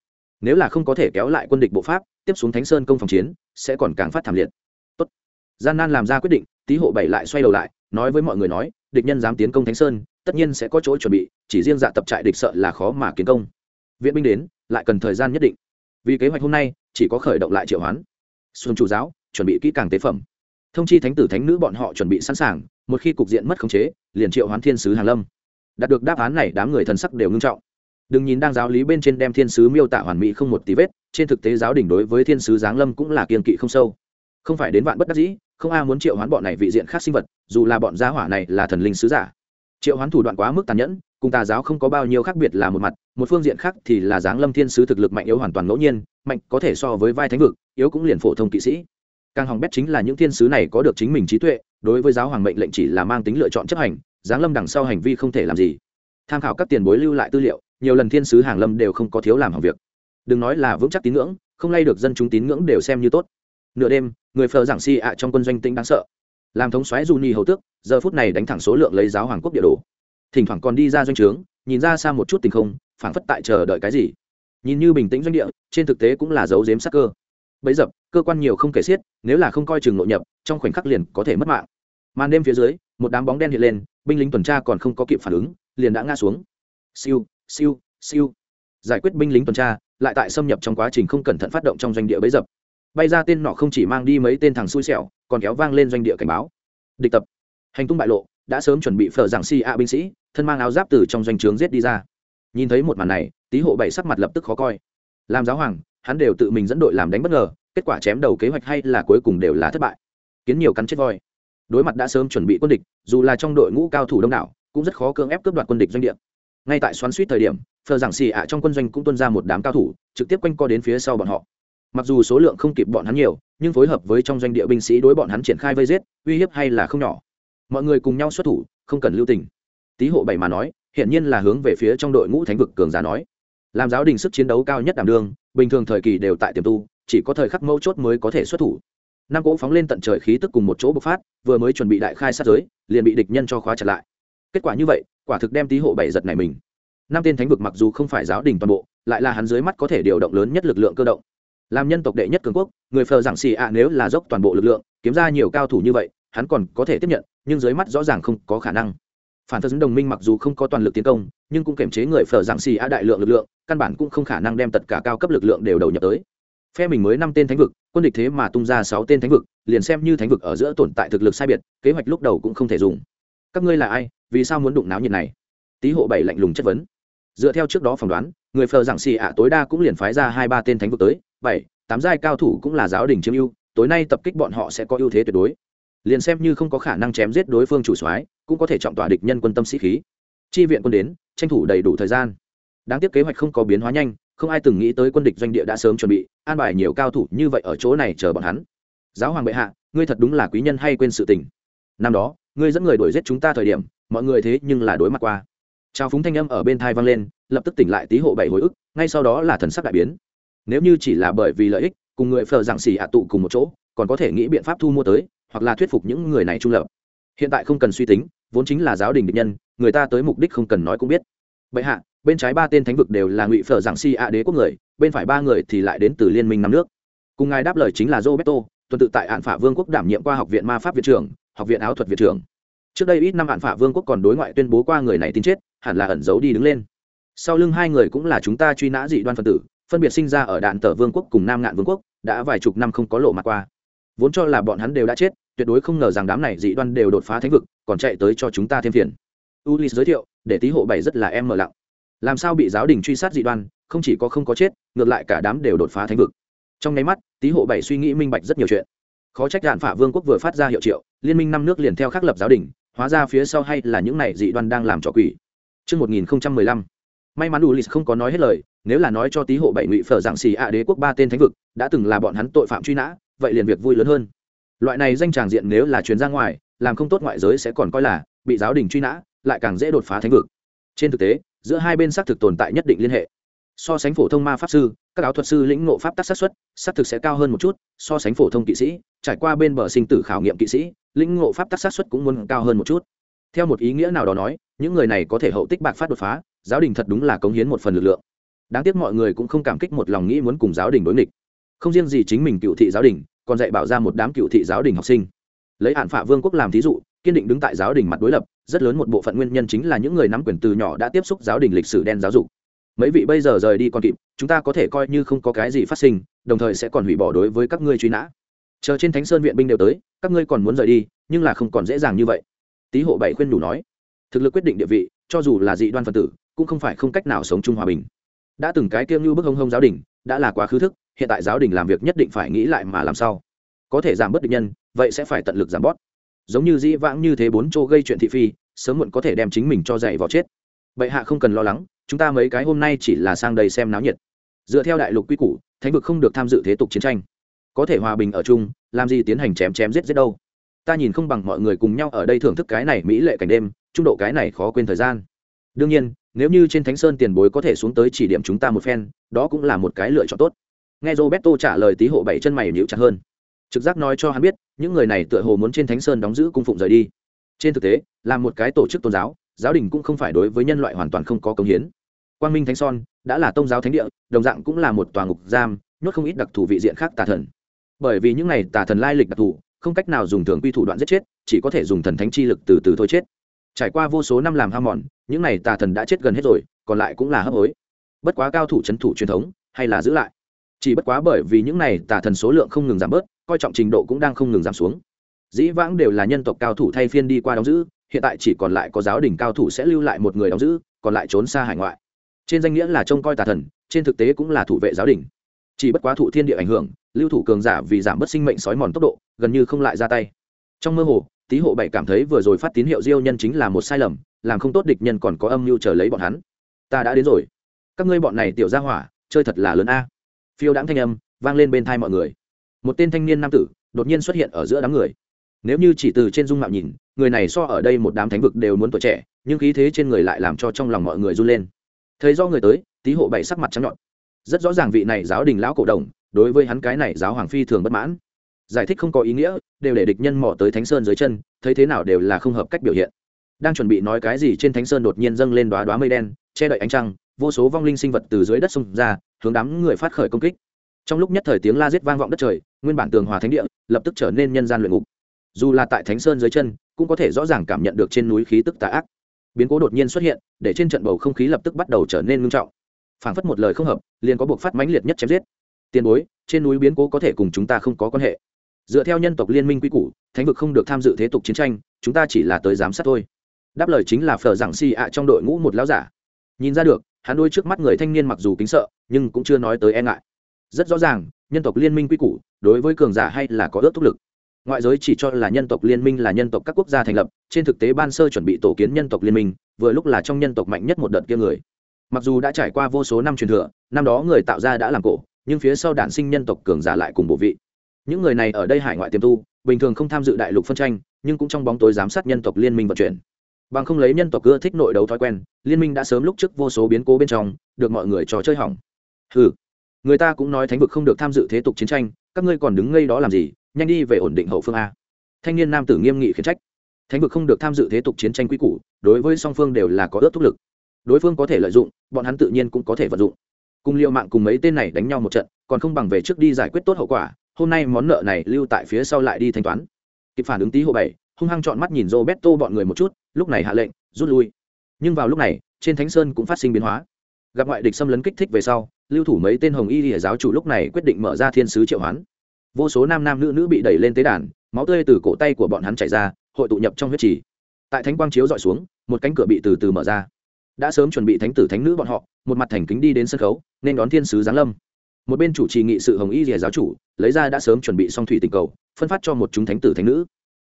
A: Nếu là không có thể kéo lại quân địch bộ pháp, tiếp xuống thánh sơn công phòng chiến, sẽ còn càng phát thảm liệt. Tốt. gian nan làm ra quyết định tý hộ bảy lại xoay đầu lại, nói với mọi người nói, địch nhân dám tiến công thánh sơn tất nhiên sẽ có chỗ chuẩn bị, chỉ riêng dạ tập trại địch sợ là khó mà kiến công. Viện binh đến, lại cần thời gian nhất định. Vì kế hoạch hôm nay, chỉ có khởi động lại triệu hoán. Xuân chủ giáo, chuẩn bị kỹ càng tế phẩm. Thông chi thánh tử thánh nữ bọn họ chuẩn bị sẵn sàng, một khi cục diện mất khống chế, liền triệu hoán thiên sứ hàn lâm. Đạt được đáp án này, đám người thần sắc đều ngưng trọng. Đừng nhìn đang giáo lý bên trên đem thiên sứ miêu tả hoàn mỹ không một tí vết, trên thực tế giáo đỉnh đối với thiên sứ giáng lâm cũng là kiên kỵ không sâu. Không phải đến vạn bất đắc dĩ, không ai muốn triệu hoán bọn này vị diện khác sinh vật, dù là bọn gia hỏa này là thần linh sứ giả triệu hoán thủ đoạn quá mức tàn nhẫn, cùng tà giáo không có bao nhiêu khác biệt là một mặt, một phương diện khác thì là giáng lâm thiên sứ thực lực mạnh yếu hoàn toàn ngẫu nhiên, mạnh có thể so với vai thánh vực, yếu cũng liền phổ thông kỵ sĩ. Càng hỏng bét chính là những thiên sứ này có được chính mình trí tuệ, đối với giáo hoàng mệnh lệnh chỉ là mang tính lựa chọn chấp hành giáng lâm đằng sau hành vi không thể làm gì. Tham khảo các tiền bối lưu lại tư liệu, nhiều lần thiên sứ hàng lâm đều không có thiếu làm hỏng việc. Đừng nói là vững chắc tín ngưỡng, không lay được dân chúng tín ngưỡng đều xem như tốt. Nửa đêm, người phờ giảng si ạ trong quân doanh tĩnh đáng sợ làm thống xoáy du ni hầu tước, giờ phút này đánh thẳng số lượng lấy giáo hoàng quốc địa đồ. Thỉnh thoảng còn đi ra doanh trướng, nhìn ra xa một chút tình không, phảng phất tại chờ đợi cái gì. Nhìn như bình tĩnh doanh địa, trên thực tế cũng là dấu dếm sắc cơ. Bấy dập, cơ quan nhiều không kể xiết, nếu là không coi chừng nội nhập, trong khoảnh khắc liền có thể mất mạng. Màn đêm phía dưới, một đám bóng đen hiện lên, binh lính tuần tra còn không có kịp phản ứng, liền đã ngã xuống. Siêu siêu siêu. Giải quyết binh lính tuần tra, lại tại xâm nhập trong quá trình không cẩn thận phát động trong doanh địa bấy dập bay ra tên nọ không chỉ mang đi mấy tên thằng xui xẻo, còn kéo vang lên doanh địa cảnh báo. Địch tập. Hành tung bại lộ, đã sớm chuẩn bị phở giảng si a binh sĩ, thân mang áo giáp từ trong doanh trướng giết đi ra. Nhìn thấy một màn này, tý hộ bảy sắc mặt lập tức khó coi. Làm giáo hoàng, hắn đều tự mình dẫn đội làm đánh bất ngờ, kết quả chém đầu kế hoạch hay là cuối cùng đều là thất bại. Kiến nhiều cắn chết voi. Đối mặt đã sớm chuẩn bị quân địch, dù là trong đội ngũ cao thủ đông đảo, cũng rất khó cưỡng ép cướp đoạt quân địch doanh địa. Ngay tại xoắn suýt thời điểm phờ giảng xì ạ trong quân doanh cũng tuân ra một đám cao thủ, trực tiếp quanh co đến phía sau bọn họ mặc dù số lượng không kịp bọn hắn nhiều, nhưng phối hợp với trong doanh địa binh sĩ đối bọn hắn triển khai vây giết, uy hiếp hay là không nhỏ. Mọi người cùng nhau xuất thủ, không cần lưu tình. Tý hộ bảy mà nói hiện nhiên là hướng về phía trong đội ngũ thánh vực cường giả nói. Làm giáo đình sức chiến đấu cao nhất đảm đương, bình thường thời kỳ đều tại tiềm tu, chỉ có thời khắc mấu chốt mới có thể xuất thủ. Năm cỗ phóng lên tận trời khí tức cùng một chỗ bộc phát, vừa mới chuẩn bị đại khai sát giới, liền bị địch nhân cho khóa chặt lại. Kết quả như vậy, quả thực đem tý hộ bảy giật này mình. Năm tên thánh vực mặc dù không phải giáo đình toàn bộ, lại là hắn dưới mắt có thể điều động lớn nhất lực lượng cơ động làm nhân tộc đệ nhất cường quốc, người phờ giảng xì ạ nếu là dốc toàn bộ lực lượng, kiếm ra nhiều cao thủ như vậy, hắn còn có thể tiếp nhận, nhưng dưới mắt rõ ràng không có khả năng. Phản thân đồng minh mặc dù không có toàn lực tiến công, nhưng cũng kiềm chế người phờ giảng xì ạ đại lượng lực lượng, căn bản cũng không khả năng đem tất cả cao cấp lực lượng đều đầu nhập tới. Phe mình mới năm tên thánh vực, quân địch thế mà tung ra sáu tên thánh vực, liền xem như thánh vực ở giữa tồn tại thực lực sai biệt, kế hoạch lúc đầu cũng không thể dùng. Các ngươi là ai? Vì sao muốn đụng náo nhiệt này? Tý hộ bảy lạnh lùng chất vấn. Dựa theo trước đó phỏng đoán, người phờ giảng xì ạ tối đa cũng liền phái ra hai ba tên thánh vực tới bảy, tám giai cao thủ cũng là giáo đình chiếm ưu, tối nay tập kích bọn họ sẽ có ưu thế tuyệt đối. Liền xem như không có khả năng chém giết đối phương chủ soái, cũng có thể trọng tỏa địch nhân quân tâm sĩ khí. Chi viện quân đến, tranh thủ đầy đủ thời gian. Đáng tiếc kế hoạch không có biến hóa nhanh, không ai từng nghĩ tới quân địch doanh địa đã sớm chuẩn bị, an bài nhiều cao thủ như vậy ở chỗ này chờ bọn hắn. Giáo hoàng bệ hạ, ngươi thật đúng là quý nhân hay quên sự tình. Năm đó, ngươi dẫn người đuổi giết chúng ta thời điểm, mọi người thế nhưng là đối mặt qua. Trao phúng thanh âm ở bên thai vang lên, lập tức tỉnh lại tí hộ bảy hồi ức, ngay sau đó là thần sắc đại biến nếu như chỉ là bởi vì lợi ích, cùng người phờ giảng xỉ hạ tụ cùng một chỗ, còn có thể nghĩ biện pháp thu mua tới, hoặc là thuyết phục những người này trung lập. Hiện tại không cần suy tính, vốn chính là giáo đình địch nhân, người ta tới mục đích không cần nói cũng biết. Bệ hạ, bên trái ba tên thánh vực đều là ngụy phở giảng si ạ đế quốc người, bên phải ba người thì lại đến từ liên minh năm nước. Cùng ngài đáp lời chính là roberto, tuần tự tại hạn phả vương quốc đảm nhiệm qua học viện ma pháp viện trưởng, học viện áo thuật viện trưởng. Trước đây ít năm hạn phả vương quốc còn đối ngoại tuyên bố qua người này tin chết, hẳn là ẩn giấu đi đứng lên. Sau lưng hai người cũng là chúng ta truy nã dị đoan phân tử phân biệt sinh ra ở đạn tờ vương quốc cùng nam ngạn vương quốc đã vài chục năm không có lộ mặt qua. Vốn cho là bọn hắn đều đã chết tuyệt đối không ngờ rằng đám này dị đoan đều đột phá thánh vực còn chạy tới cho chúng ta thêm phiền. Ulis giới thiệu để Tý hộ bảy rất là em mở lặng. Làm sao bị giáo đình truy sát dị đoan không chỉ có không có chết ngược lại cả đám đều đột phá thánh vực. Trong nháy mắt Tý hộ bảy suy nghĩ minh bạch rất nhiều chuyện. Khó trách đạn phả vương quốc vừa phát ra hiệu triệu liên minh năm nước liền theo khắc lập giáo đình hóa ra phía sau hay là những này dị đoan đang làm trò quỷ. Trước 1015, may mắn ulis không có nói hết lời nếu là nói cho tí hộ bảy ngụy phở dạng xì ạ đế quốc ba tên thánh vực, đã từng là bọn hắn tội phạm truy nã, vậy liền việc vui lớn hơn. Loại này danh tràng diện nếu là chuyến ra ngoài, làm không tốt ngoại giới sẽ còn coi là bị giáo đình truy nã, lại càng dễ đột phá thánh vực. Trên thực tế, giữa hai bên xác thực tồn tại nhất định liên hệ. So sánh phổ thông ma pháp sư, các áo thuật sư lĩnh ngộ pháp tác sát xuất xác thực sẽ cao hơn một chút. So sánh phổ thông kỵ sĩ, trải qua bên bờ sinh tử khảo nghiệm kỵ sĩ, lĩnh ngộ pháp tác sát xuất cũng muốn cao hơn một chút. Theo một ý nghĩa nào đó nói, những người này có thể hậu tích bạc phát đột phá, giáo đình thật đúng là cống hiến một phần lực lượng đáng tiếc mọi người cũng không cảm kích một lòng nghĩ muốn cùng giáo đình đối nghịch. Không riêng gì chính mình cựu thị giáo đình, còn dạy bảo ra một đám cựu thị giáo đình học sinh. Lấy hạn phạ vương quốc làm thí dụ, kiên định đứng tại giáo đình mặt đối lập, rất lớn một bộ phận nguyên nhân chính là những người nắm quyền từ nhỏ đã tiếp xúc giáo đình lịch sử đen giáo dục. Mấy vị bây giờ rời đi còn kịp, chúng ta có thể coi như không có cái gì phát sinh, đồng thời sẽ còn hủy bỏ đối với các ngươi truy nã. Chờ trên thánh sơn viện binh đều tới, các ngươi còn muốn rời đi, nhưng là không còn dễ dàng như vậy. Tý hộ bảy khuyên đủ nói, thực lực quyết định địa vị, cho dù là dị đoan phân tử, cũng không phải không cách nào sống chung hòa bình đã từng cái kiêng như bức hông hông giáo đình, đã là quá khứ thức, hiện tại giáo đình làm việc nhất định phải nghĩ lại mà làm sao. Có thể giảm bớt địch nhân, vậy sẽ phải tận lực giảm bớt giống như dĩ vãng như thế bốn chỗ gây chuyện thị phi, sớm muộn có thể đem chính mình cho dạy vào chết. Bệ hạ không cần lo lắng, chúng ta mấy cái hôm nay chỉ là sang đây xem náo nhiệt. Dựa theo đại lục quy củ, thánh vực không được tham dự thế tục chiến tranh. Có thể hòa bình ở chung, làm gì tiến hành chém chém giết giết đâu. Ta nhìn không bằng mọi người cùng nhau ở đây thưởng thức cái này mỹ lệ cảnh đêm, trung độ cái này khó quên thời gian đương nhiên, nếu như trên thánh sơn tiền bối có thể xuống tới chỉ điểm chúng ta một phen, đó cũng là một cái lựa chọn tốt. Nghe roberto trả lời tí hộ bảy chân mày nhịu chặt hơn. Trực giác nói cho hắn biết, những người này tựa hồ muốn trên thánh sơn đóng giữ cung phụng rời đi. Trên thực tế, là một cái tổ chức tôn giáo giáo đình cũng không phải đối với nhân loại hoàn toàn không có công hiến. Quang minh thánh son đã là tôn giáo thánh địa, đồng dạng cũng là một tòa ngục giam, nhốt không ít đặc thù vị diện khác tà thần. Bởi vì những này tà thần lai lịch đặc thù, không cách nào dùng thường quy thủ đoạn giết chết, chỉ có thể dùng thần thánh chi lực từ từ thôi chết trải qua vô số năm làm ham mòn, những này tà thần đã chết gần hết rồi, còn lại cũng là hấp hối. Bất quá cao thủ c h ấ n thủ truyền thống, hay là giữ lại. Chỉ bất quá bởi vì những này tà thần số lượng không ngừng giảm bớt, coi trọng trình độ cũng đang không ngừng giảm xuống. Dĩ vãng đều là nhân tộc cao thủ thay phiên đi qua đóng giữ, hiện tại chỉ còn lại có giáo đình cao thủ sẽ lưu lại một người đóng giữ, còn lại trốn xa hải ngoại. Trên danh nghĩa là trông coi tà thần, trên thực tế cũng là thủ vệ giáo đình. Chỉ bất quá thụ thiên địa ảnh hưởng, lưu thủ cường giả vì giảm bớt sinh mệnh sói mòn tốc độ, gần như không lại ra tay. Trong mơ hồ tý hộ bảy cảm thấy vừa rồi phát tín hiệu diêu nhân chính là một sai lầm, làm không tốt địch nhân còn có âm mưu chờ lấy bọn hắn. Ta đã đến rồi. Các ngươi bọn này tiểu ra hỏa, chơi thật là lớn a. Phiêu đãng thanh âm vang lên bên thai mọi người. Một tên thanh niên nam tử đột nhiên xuất hiện ở giữa đám người. Nếu như chỉ từ trên dung mạo nhìn, người này so ở đây một đám thánh vực đều muốn tuổi trẻ, nhưng khí thế trên người lại làm cho trong lòng mọi người run lên. Thấy do người tới tý hộ bảy sắc mặt trắng nhọn. Rất rõ ràng vị này giáo đình lão cổ đồng, đối với hắn cái này giáo hoàng phi thường bất mãn giải thích không có ý nghĩa, đều để địch nhân mò tới thánh sơn dưới chân, thấy thế nào đều là không hợp cách biểu hiện. Đang chuẩn bị nói cái gì trên thánh sơn đột nhiên dâng lên đoá đoá mây đen, che đậy ánh trăng, vô số vong linh sinh vật từ dưới đất xông ra, hướng đám người phát khởi công kích. Trong lúc nhất thời tiếng la giết vang vọng đất trời, nguyên bản tường hòa thánh địa, lập tức trở nên nhân gian luyện ngục. Dù là tại thánh sơn dưới chân, cũng có thể rõ ràng cảm nhận được trên núi khí tức tà ác. Biến cố đột nhiên xuất hiện, để trên trận bầu không khí lập tức bắt đầu trở nên ngưng trọng. Phảng phất một lời không hợp, liền có buộc phát mãnh liệt nhất chém giết. Tiền bối, trên núi biến cố có thể cùng chúng ta không có quan hệ dựa theo nhân tộc liên minh quy củ, thánh vực không được tham dự thế tục chiến tranh, chúng ta chỉ là tới giám sát thôi. Đáp lời chính là phở giảng si ạ trong đội ngũ một lão giả. Nhìn ra được, hắn đôi trước mắt người thanh niên mặc dù kính sợ, nhưng cũng chưa nói tới e ngại. Rất rõ ràng, nhân tộc liên minh quy củ, đối với cường giả hay là có ước thúc lực. Ngoại giới chỉ cho là nhân tộc liên minh là nhân tộc các quốc gia thành lập, trên thực tế ban sơ chuẩn bị tổ kiến nhân tộc liên minh, vừa lúc là trong nhân tộc mạnh nhất một đợt kia người. Mặc dù đã trải qua vô số năm truyền thừa, năm đó người tạo ra đã làm cổ, nhưng phía sau đản sinh nhân tộc cường giả lại cùng bộ vị những người này ở đây hải ngoại tiềm tu, bình thường không tham dự đại lục phân tranh, nhưng cũng trong bóng tối giám sát nhân tộc liên minh vận chuyển. Bằng không lấy nhân tộc ưa thích nội đấu thói quen, liên minh đã sớm lúc trước vô số biến cố bên trong, được mọi người trò chơi hỏng. Ừ người ta cũng nói thánh vực không được tham dự thế tục chiến tranh, các ngươi còn đứng ngây đó làm gì, nhanh đi về ổn định hậu phương a. Thanh niên nam tử nghiêm nghị khiển trách. Thánh vực không được tham dự thế tục chiến tranh quy củ, đối với song phương đều là có ước thúc lực. Đối phương có thể lợi dụng, bọn hắn tự nhiên cũng có thể vận dụng. Cùng liệu mạng cùng mấy tên này đánh nhau một trận, còn không bằng về trước đi giải quyết tốt hậu quả hôm nay món nợ này lưu tại phía sau lại đi thanh toán. Kịp phản ứng tí hộ bảy, hung hăng chọn mắt nhìn roberto bọn người một chút, lúc này hạ lệnh, rút lui. Nhưng vào lúc này, trên thánh sơn cũng phát sinh biến hóa. Gặp ngoại địch xâm lấn kích thích về sau, lưu thủ mấy tên hồng y lìa giáo chủ lúc này quyết định mở ra thiên sứ triệu hoán. Vô số nam nam nữ nữ bị đẩy lên tế đàn, máu tươi từ cổ tay của bọn hắn chảy ra, hội tụ nhập trong huyết trì. Tại thánh quang chiếu dọi xuống, một cánh cửa bị từ từ mở ra. Đã sớm chuẩn bị thánh tử thánh nữ bọn họ, một mặt thành kính đi đến sân khấu, nên đón thiên sứ giáng lâm một bên chủ trì nghị sự hồng y rìa giáo chủ, lấy ra đã sớm chuẩn bị xong thủy tình cầu, phân phát cho một chúng thánh tử thánh nữ.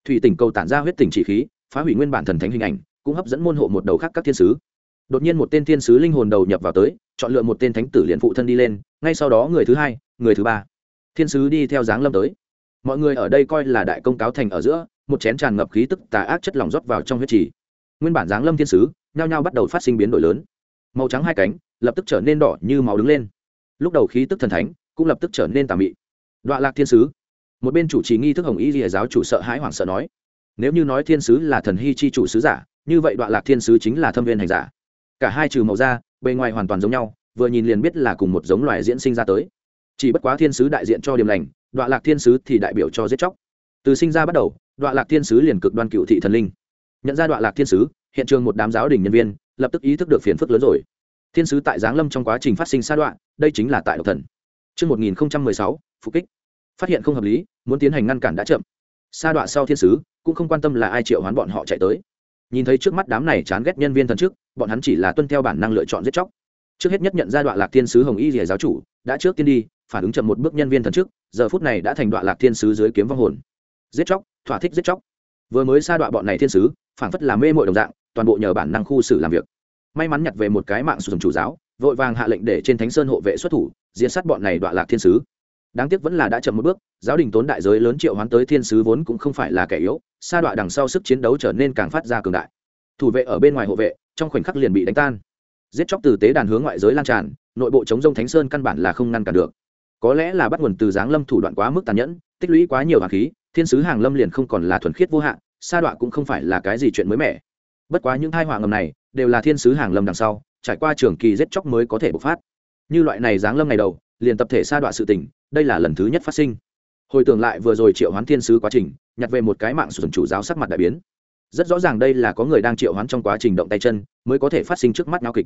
A: Thủy tình cầu tản ra huyết tình chỉ khí, phá hủy nguyên bản thần thánh hình ảnh, cũng hấp dẫn môn hộ một đầu khác các thiên sứ. Đột nhiên một tên thiên sứ linh hồn đầu nhập vào tới, chọn lựa một tên thánh tử liền phụ thân đi lên, ngay sau đó người thứ hai, người thứ ba. Thiên sứ đi theo dáng lâm tới. Mọi người ở đây coi là đại công cáo thành ở giữa, một chén tràn ngập khí tức tà ác chất lỏng rót vào trong huyết trì. Nguyên bản dáng lâm thiên sứ, nhao nhao bắt đầu phát sinh biến đổi lớn. Màu trắng hai cánh, lập tức trở nên đỏ như máu đứng lên lúc đầu khí tức thần thánh cũng lập tức trở nên tà mị. Đoạn lạc thiên sứ. Một bên chủ trì nghi thức hồng y lìa giáo chủ sợ hãi hoảng sợ nói, nếu như nói thiên sứ là thần hy chi chủ sứ giả, như vậy đoạn lạc thiên sứ chính là thâm viên hành giả. Cả hai trừ màu da, bề ngoài hoàn toàn giống nhau, vừa nhìn liền biết là cùng một giống loài diễn sinh ra tới. Chỉ bất quá thiên sứ đại diện cho điểm lành đoạn lạc thiên sứ thì đại biểu cho giết chóc. Từ sinh ra bắt đầu đoạn lạc thiên sứ liền cực đoan cựu thị thần linh. Nhận ra đoạn lạc thiên sứ, hiện trường một đám giáo đình nhân viên lập tức ý thức được phiền phức lớn rồi thiên sứ tại giáng lâm trong quá trình phát sinh sa đoạn đây chính là tại độc thần Trước 1016, phục kích. Phát hiện không hợp lý, muốn tiến hành ngăn cản đã chậm. Sa đoạn sau thiên sứ, cũng không quan tâm là ai triệu hoán bọn họ chạy tới. Nhìn thấy trước mắt đám này chán ghét nhân viên thần trước, bọn hắn chỉ là tuân theo bản năng lựa chọn giết chóc. Trước hết nhất nhận ra đoạn lạc thiên sứ Hồng Y Liễu giáo chủ, đã trước tiên đi, phản ứng chậm một bước nhân viên thần trước, giờ phút này đã thành đoạn lạc thiên sứ dưới kiếm vong hồn. Giết chóc, thỏa thích giết chóc. Vừa mới sa đoạn bọn này thiên sứ, phản phất là mê mội đồng dạng, toàn bộ nhờ bản năng khu xử làm việc may mắn nhặt về một cái mạng sùng chủ giáo, vội vàng hạ lệnh để trên thánh sơn hộ vệ xuất thủ diễn sát bọn này đoạn lạc thiên sứ. Đáng tiếc vẫn là đã chậm một bước, giáo đình tốn đại giới lớn triệu hoán tới thiên sứ vốn cũng không phải là kẻ yếu, sa đoạn đằng sau sức chiến đấu trở nên càng phát ra cường đại. Thủ vệ ở bên ngoài hộ vệ, trong khoảnh khắc liền bị đánh tan. Giết chóc từ tế đàn hướng ngoại giới lan tràn, nội bộ chống rông thánh sơn căn bản là không ngăn cản được. Có lẽ là bắt nguồn từ giáng lâm thủ đoạn quá mức tàn nhẫn, tích lũy quá nhiều hạt khí, thiên sứ hàng lâm liền không còn là thuần khiết vô hạn, sa đoạn cũng không phải là cái gì chuyện mới mẻ bất quá những thai họa ngầm này đều là thiên sứ hàng lâm đằng sau, trải qua trường kỳ giết chóc mới có thể bộc phát. Như loại này giáng lâm ngày đầu, liền tập thể sa đoạn sự tình, đây là lần thứ nhất phát sinh. Hồi tưởng lại vừa rồi triệu hoán thiên sứ quá trình, nhặt về một cái mạng sườn chủ giáo sắc mặt đại biến. Rất rõ ràng đây là có người đang triệu hoán trong quá trình động tay chân, mới có thể phát sinh trước mắt nhau kịch.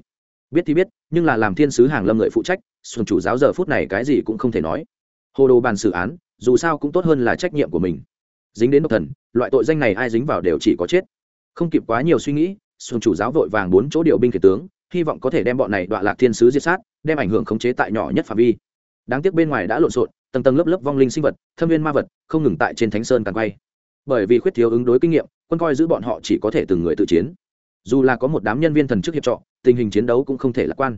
A: Biết thì biết, nhưng là làm thiên sứ hàng lâm người phụ trách xuân chủ giáo giờ phút này cái gì cũng không thể nói. Hồ đồ bàn xử án, dù sao cũng tốt hơn là trách nhiệm của mình. Dính đến độc thần, loại tội danh này ai dính vào đều chỉ có chết không kịp quá nhiều suy nghĩ xuân chủ giáo vội vàng bốn chỗ điều binh kể tướng, hy vọng có thể đem bọn này đoạn lạc thiên sứ diệt sát, đem ảnh hưởng khống chế tại nhỏ nhất phạm vi. Đáng tiếc bên ngoài đã lộn xộn, tầng tầng lớp lớp vong linh sinh vật, thâm viên ma vật, không ngừng tại trên thánh sơn càng quay. Bởi vì khuyết thiếu ứng đối kinh nghiệm, quân coi giữ bọn họ chỉ có thể từng người tự chiến. Dù là có một đám nhân viên thần chức hiệp trọ, tình hình chiến đấu cũng không thể lạc quan.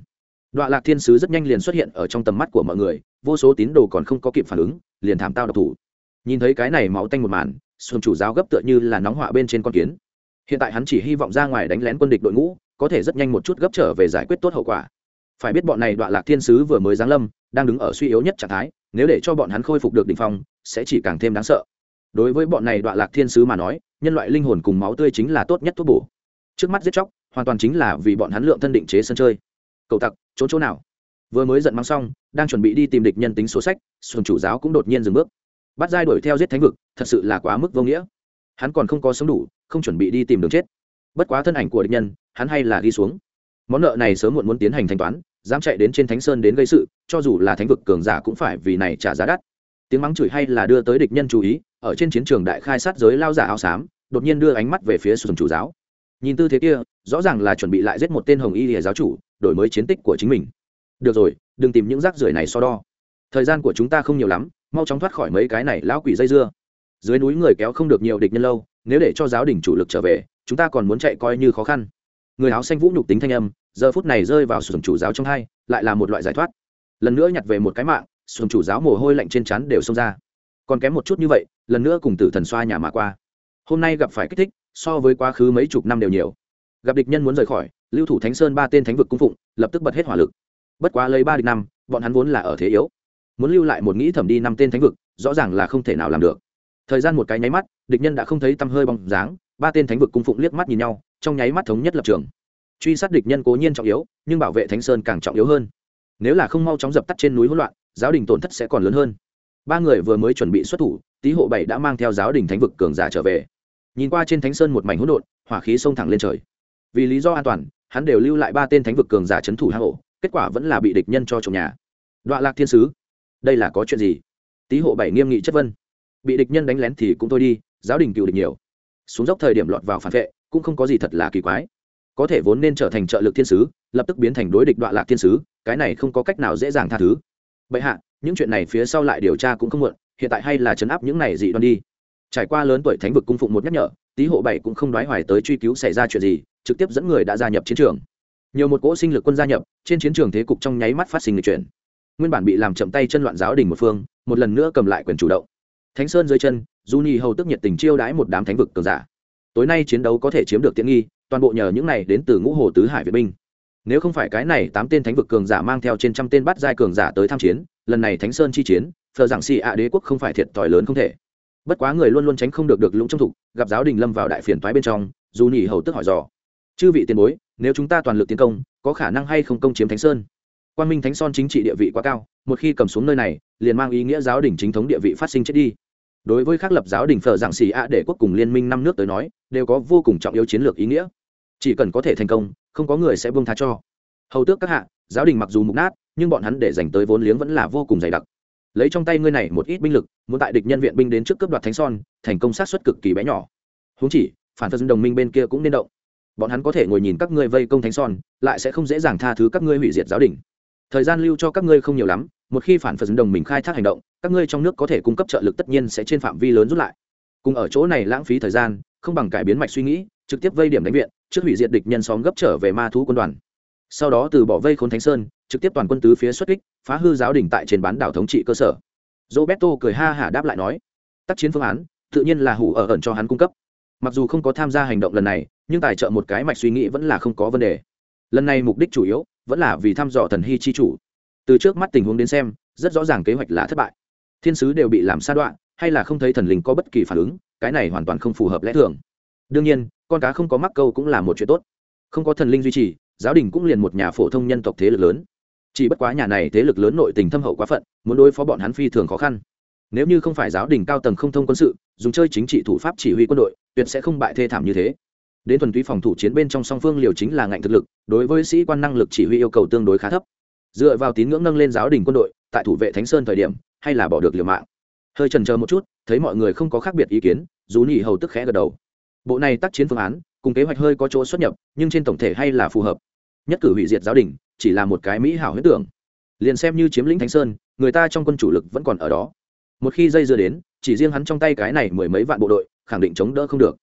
A: Đoạn lạc thiên sứ rất nhanh liền xuất hiện ở trong tầm mắt của mọi người, vô số tín đồ còn không có kịp phản ứng, liền thảm tao độc thủ. Nhìn thấy cái này máu tanh một màn xuân chủ giáo gấp tựa như là nóng họa bên trên con kiến hiện tại hắn chỉ hy vọng ra ngoài đánh lén quân địch đội ngũ, có thể rất nhanh một chút gấp trở về giải quyết tốt hậu quả. Phải biết bọn này đoạn lạc thiên sứ vừa mới giáng lâm, đang đứng ở suy yếu nhất trạng thái, nếu để cho bọn hắn khôi phục được đ ỉ n h phong, sẽ chỉ càng thêm đáng sợ. Đối với bọn này đoạn lạc thiên sứ mà nói, nhân loại linh hồn cùng máu tươi chính là tốt nhất thuốc bổ. Trước mắt giết chóc, hoàn toàn chính là vì bọn hắn lượng thân định chế sân chơi. Cầu tặc, trốn chỗ nào? Vừa mới giận mắng xong, đang chuẩn bị đi tìm địch nhân tính số sách xuân chủ giáo cũng đột nhiên dừng bước. Bắt giai đuổi theo giết thánh vực, thật sự là quá mức vô nghĩa hắn còn không có sống đủ, không chuẩn bị đi tìm đường chết. Bất quá thân ảnh của địch nhân, hắn hay là ghi xuống. Món nợ này sớm muộn muốn tiến hành thanh toán, dám chạy đến trên thánh sơn đến gây sự, cho dù là thánh vực cường giả cũng phải vì này trả giá đắt. Tiếng mắng chửi hay là đưa tới địch nhân chú ý, ở trên chiến trường đại khai sát giới lao giả áo xám, đột nhiên đưa ánh mắt về phía sùng chủ giáo. Nhìn tư thế kia, rõ ràng là chuẩn bị lại giết một tên hồng y lìa giáo chủ, đổi mới chiến tích của chính mình. Được rồi, đừng tìm những rác rưởi này so đo. Thời gian của chúng ta không nhiều lắm, mau chóng thoát khỏi mấy cái này lão quỷ dây dưa dưới núi người kéo không được nhiều địch nhân lâu, nếu để cho giáo đình chủ lực trở về, chúng ta còn muốn chạy coi như khó khăn. Người áo xanh vũ nhục tính thanh âm, giờ phút này rơi vào sườn chủ giáo trong hai, lại là một loại giải thoát. Lần nữa nhặt về một cái mạng sườn chủ giáo mồ hôi lạnh trên chắn đều xông ra. Còn kém một chút như vậy, lần nữa cùng tử thần xoa nhà mà qua. Hôm nay gặp phải kích thích, so với quá khứ mấy chục năm đều nhiều. Gặp địch nhân muốn rời khỏi, lưu thủ thánh sơn ba tên thánh vực cung phụng, lập tức bật hết hỏa lực. Bất quá lấy ba địch năm, bọn hắn vốn là ở thế yếu. Muốn lưu lại một nghĩ thẩm đi năm tên thánh vực, rõ ràng là không thể nào làm được thời gian một cái nháy mắt, địch nhân đã không thấy tăm hơi bóng dáng, ba tên thánh vực cung phụng liếc mắt nhìn nhau, trong nháy mắt thống nhất lập trường. Truy sát địch nhân cố nhiên trọng yếu, nhưng bảo vệ thánh sơn càng trọng yếu hơn. Nếu là không mau chóng dập tắt trên núi hỗn loạn, giáo đình tổn thất sẽ còn lớn hơn. Ba người vừa mới chuẩn bị xuất thủ, tý hộ bảy đã mang theo giáo đình thánh vực cường giả trở về. Nhìn qua trên thánh sơn một mảnh hỗn độn, hỏa khí xông thẳng lên trời. Vì lý do an toàn, hắn đều lưu lại ba tên thánh vực cường giả c thủ hang ổ, kết quả vẫn là bị địch nhân cho trộm nhà. Đoạn lạc thiên sứ, đây là có chuyện gì? Tý hộ bảy nghiêm nghị chất vân bị địch nhân đánh lén thì cũng thôi đi, giáo đình cựu địch nhiều. Xuống dốc thời điểm lọt vào phản vệ, cũng không có gì thật là kỳ quái. Có thể vốn nên trở thành trợ lực thiên sứ, lập tức biến thành đối địch đoạn lạc thiên sứ, cái này không có cách nào dễ dàng tha thứ. Bệ hạ, những chuyện này phía sau lại điều tra cũng không muộn, hiện tại hay là chấn áp những này dị đoan đi. Trải qua lớn tuổi thánh vực cung phụng một nhắc nhở, tý hộ bảy cũng không đoái hoài tới truy cứu xảy ra chuyện gì, trực tiếp dẫn người đã gia nhập chiến trường. Nhiều một cỗ sinh lực quân gia nhập, trên chiến trường thế cục trong nháy mắt phát sinh người chuyển nguyên bản bị làm chậm tay chân loạn giáo đình một phương, một lần nữa cầm lại quyền chủ động thánh sơn dưới chân du nhi hầu tức nhiệt tình chiêu đãi một đám thánh vực cường giả. Tối nay chiến đấu có thể chiếm được tiện nghi, toàn bộ nhờ những này đến từ ngũ hồ tứ hải việt binh. Nếu không phải cái này tám tên thánh vực cường giả mang theo trên trăm tên bắt giai cường giả tới tham chiến, lần này thánh sơn chi chiến thờ giảng xì ạ đế quốc không phải thiệt thòi lớn không thể. Bất quá người luôn luôn tránh không được được lũng trong thục, gặp giáo đình lâm vào đại phiền toái bên trong dù Nhi hầu tức hỏi dò. Chư vị tiền bối, nếu chúng ta toàn lực tiến công, có khả năng hay không công chiếm thánh sơn? Quan minh thánh son chính trị địa vị quá cao, một khi cầm xuống nơi này, liền mang ý nghĩa giáo đình chính thống địa vị phát sinh chết đi. Đối với các lập giáo đình phở giảng xì a để quốc cùng liên minh năm nước tới nói, đều có vô cùng trọng yếu chiến lược ý nghĩa. Chỉ cần có thể thành công, không có người sẽ buông tha cho. Hầu tước các hạ, giáo đình mặc dù mục nát, nhưng bọn hắn để dành tới vốn liếng vẫn là vô cùng dày đặc. Lấy trong tay ngươi này một ít binh lực, muốn tại địch nhân viện binh đến trước cướp đoạt thánh son, thành công sát xuất cực kỳ bé nhỏ. Húng chỉ, phản thân đồng minh bên kia cũng nên động. Bọn hắn có thể ngồi nhìn các ngươi vây công thánh son, lại sẽ không dễ dàng tha thứ các ngươi hủy diệt giáo đình thời gian lưu cho các ngươi không nhiều lắm, một khi phản phật đồng mình khai thác hành động, các ngươi trong nước có thể cung cấp trợ lực tất nhiên sẽ trên phạm vi lớn rút lại. Cùng ở chỗ này lãng phí thời gian, không bằng cải biến mạch suy nghĩ, trực tiếp vây điểm đánh viện, trước hủy diệt địch nhân xóm gấp trở về ma thú quân đoàn. Sau đó từ bỏ vây khốn thánh sơn, trực tiếp toàn quân tứ phía xuất kích, phá hư giáo đình tại trên bán đảo thống trị cơ sở. Roberto cười ha hả đáp lại nói, tác chiến phương án, tự nhiên là hủ ở ẩn cho hắn cung cấp. Mặc dù không có tham gia hành động lần này, nhưng tài trợ một cái mạch suy nghĩ vẫn là không có vấn đề. Lần này mục đích chủ yếu vẫn là vì thăm dò thần hy chi chủ. Từ trước mắt tình huống đến xem, rất rõ ràng kế hoạch là thất bại. Thiên sứ đều bị làm sa đoạn hay là không thấy thần linh có bất kỳ phản ứng, cái này hoàn toàn không phù hợp lẽ thường. Đương nhiên, con cá không có mắc câu cũng là một chuyện tốt. Không có thần linh duy trì, giáo đình cũng liền một nhà phổ thông nhân tộc thế lực lớn. Chỉ bất quá nhà này thế lực lớn nội tình thâm hậu quá phận, muốn đối phó bọn hắn phi thường khó khăn. Nếu như không phải giáo đình cao tầng không thông quân sự, dùng chơi chính trị thủ pháp chỉ huy quân đội, tuyệt sẽ không bại thê thảm như thế đến thuần túy phòng thủ chiến bên trong song phương liều chính là ngạnh thực lực, đối với sĩ quan năng lực chỉ huy yêu cầu tương đối khá thấp. Dựa vào tín ngưỡng nâng lên giáo đình quân đội, tại thủ vệ thánh sơn thời điểm, hay là bỏ được liều mạng. Hơi trần chờ một chút, thấy mọi người không có khác biệt ý kiến, dù nhị hầu tức khẽ gật đầu. Bộ này tác chiến phương án, cùng kế hoạch hơi có chỗ xuất nhập, nhưng trên tổng thể hay là phù hợp. Nhất cử hủy diệt giáo đình, chỉ là một cái mỹ hảo huyết tưởng. Liền xem như chiếm lĩnh thánh sơn, người ta trong quân chủ lực vẫn còn ở đó. Một khi dây dưa đến, chỉ riêng hắn trong tay cái này mười mấy vạn bộ đội, khẳng định chống đỡ không được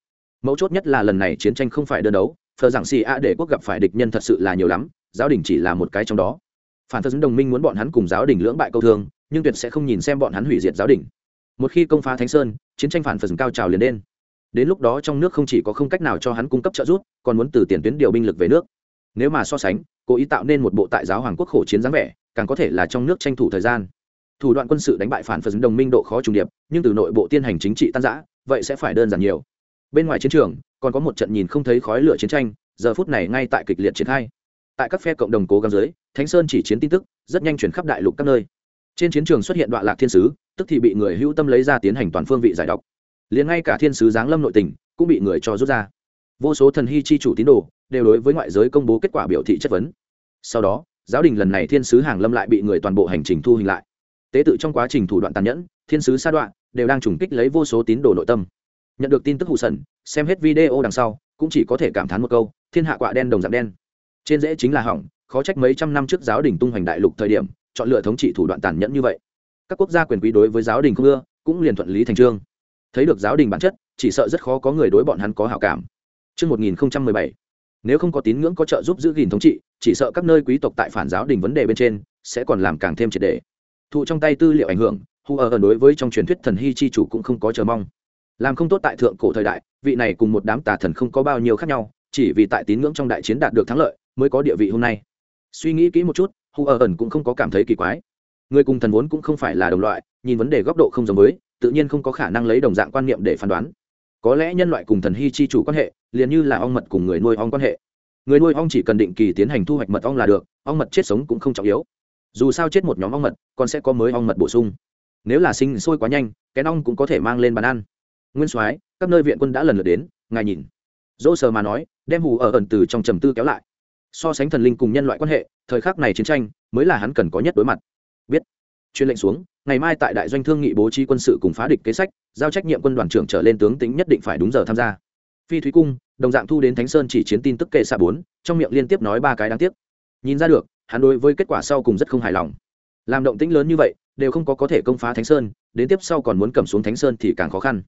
A: mấu chốt nhất là lần này chiến tranh không phải đơn đấu, phờ giảng xì a để quốc gặp phải địch nhân thật sự là nhiều lắm, giáo đình chỉ là một cái trong đó. Phản thân đồng minh muốn bọn hắn cùng giáo đình lưỡng bại câu thương, nhưng tuyệt sẽ không nhìn xem bọn hắn hủy diệt giáo đình. Một khi công phá thánh sơn, chiến tranh phản phật cao trào liền đen đến lúc đó trong nước không chỉ có không cách nào cho hắn cung cấp trợ giúp, còn muốn từ tiền tuyến điều binh lực về nước. Nếu mà so sánh, cố ý tạo nên một bộ tại giáo hoàng quốc khổ chiến dáng vẻ, càng có thể là trong nước tranh thủ thời gian. Thủ đoạn quân sự đánh bại phản phật đồng minh độ khó trùng điệp, nhưng từ nội bộ tiên hành chính trị tan giã vậy sẽ phải đơn giản nhiều bên ngoài chiến trường, còn có một trận nhìn không thấy khói lửa chiến tranh, giờ phút này ngay tại kịch liệt triển khai. Tại các phe cộng đồng cố gắng dưới, thánh sơn chỉ chiến tin tức, rất nhanh chuyển khắp đại lục các nơi. Trên chiến trường xuất hiện đoạn lạc thiên sứ, tức thì bị người hữu tâm lấy ra tiến hành toàn phương vị giải độc. Liền ngay cả thiên sứ giáng lâm nội tình, cũng bị người cho rút ra. Vô số thần hy chi chủ tín đồ, đều đối với ngoại giới công bố kết quả biểu thị chất vấn. Sau đó, giáo đình lần này thiên sứ hàng lâm lại bị người toàn bộ hành trình thu hình lại. Tế tự trong quá trình thủ đoạn tàn nhẫn, thiên sứ sa đoạn đều đang trùng kích lấy vô số tín đồ nội tâm nhận được tin tức hụ sần xem hết video đằng sau cũng chỉ có thể cảm thán một câu thiên hạ quạ đen đồng dạng đen. Trên dễ chính là hỏng khó trách mấy trăm năm trước giáo đình tung hoành đại lục thời điểm chọn lựa thống trị thủ đoạn tàn nhẫn như vậy. Các quốc gia quyền quý đối với giáo đình không ưa cũng liền thuận lý thành trương. Thấy được giáo đình bản chất chỉ sợ rất khó có người đối bọn hắn có hảo cảm. Trước 1017, nếu không có tín ngưỡng có trợ giúp giữ gìn thống trị chỉ sợ các nơi quý tộc tại phản giáo đình vấn đề bên trên sẽ còn làm càng thêm triệt đề thụ trong tay tư liệu ảnh hưởng hù ở đối với trong truyền thuyết thần hy chi chủ cũng không có chờ mong làm không tốt tại thượng cổ thời đại, vị này cùng một đám tà thần không có bao nhiêu khác nhau, chỉ vì tại tín ngưỡng trong đại chiến đạt được thắng lợi mới có địa vị hôm nay. Suy nghĩ kỹ một chút, hu ở ẩn cũng không có cảm thấy kỳ quái. Người cùng thần vốn cũng không phải là đồng loại, nhìn vấn đề góc độ không giống với, tự nhiên không có khả năng lấy đồng dạng quan niệm để phán đoán. Có lẽ nhân loại cùng thần hy chi chủ quan hệ, liền như là ong mật cùng người nuôi ong quan hệ. Người nuôi ong chỉ cần định kỳ tiến hành thu hoạch mật ong là được, ong mật chết sống cũng không trọng yếu. Dù sao chết một nhóm ong mật, còn sẽ có mới ong mật bổ sung. Nếu là sinh sôi quá nhanh cái ong cũng có thể mang lên bàn ăn nguyên soái, các nơi viện quân đã lần lượt đến, ngài nhìn. Dỗ sờ mà nói, đem hù ở ẩn từ trong trầm tư kéo lại. So sánh thần linh cùng nhân loại quan hệ, thời khắc này chiến tranh mới là hắn cần có nhất đối mặt. Biết. Chuyên lệnh xuống, ngày mai tại đại doanh thương nghị bố trí quân sự cùng phá địch kế sách, giao trách nhiệm quân đoàn trưởng trở lên tướng tính nhất định phải đúng giờ tham gia. Phi thúy cung, đồng dạng thu đến thánh sơn chỉ chiến tin tức kệ xạ bốn, trong miệng liên tiếp nói ba cái đáng tiếc. Nhìn ra được, hắn đối với kết quả sau cùng rất không hài lòng. Làm động tĩnh lớn như vậy, đều không có có thể công phá thánh sơn, đến tiếp sau còn muốn cầm xuống thánh sơn thì càng khó khăn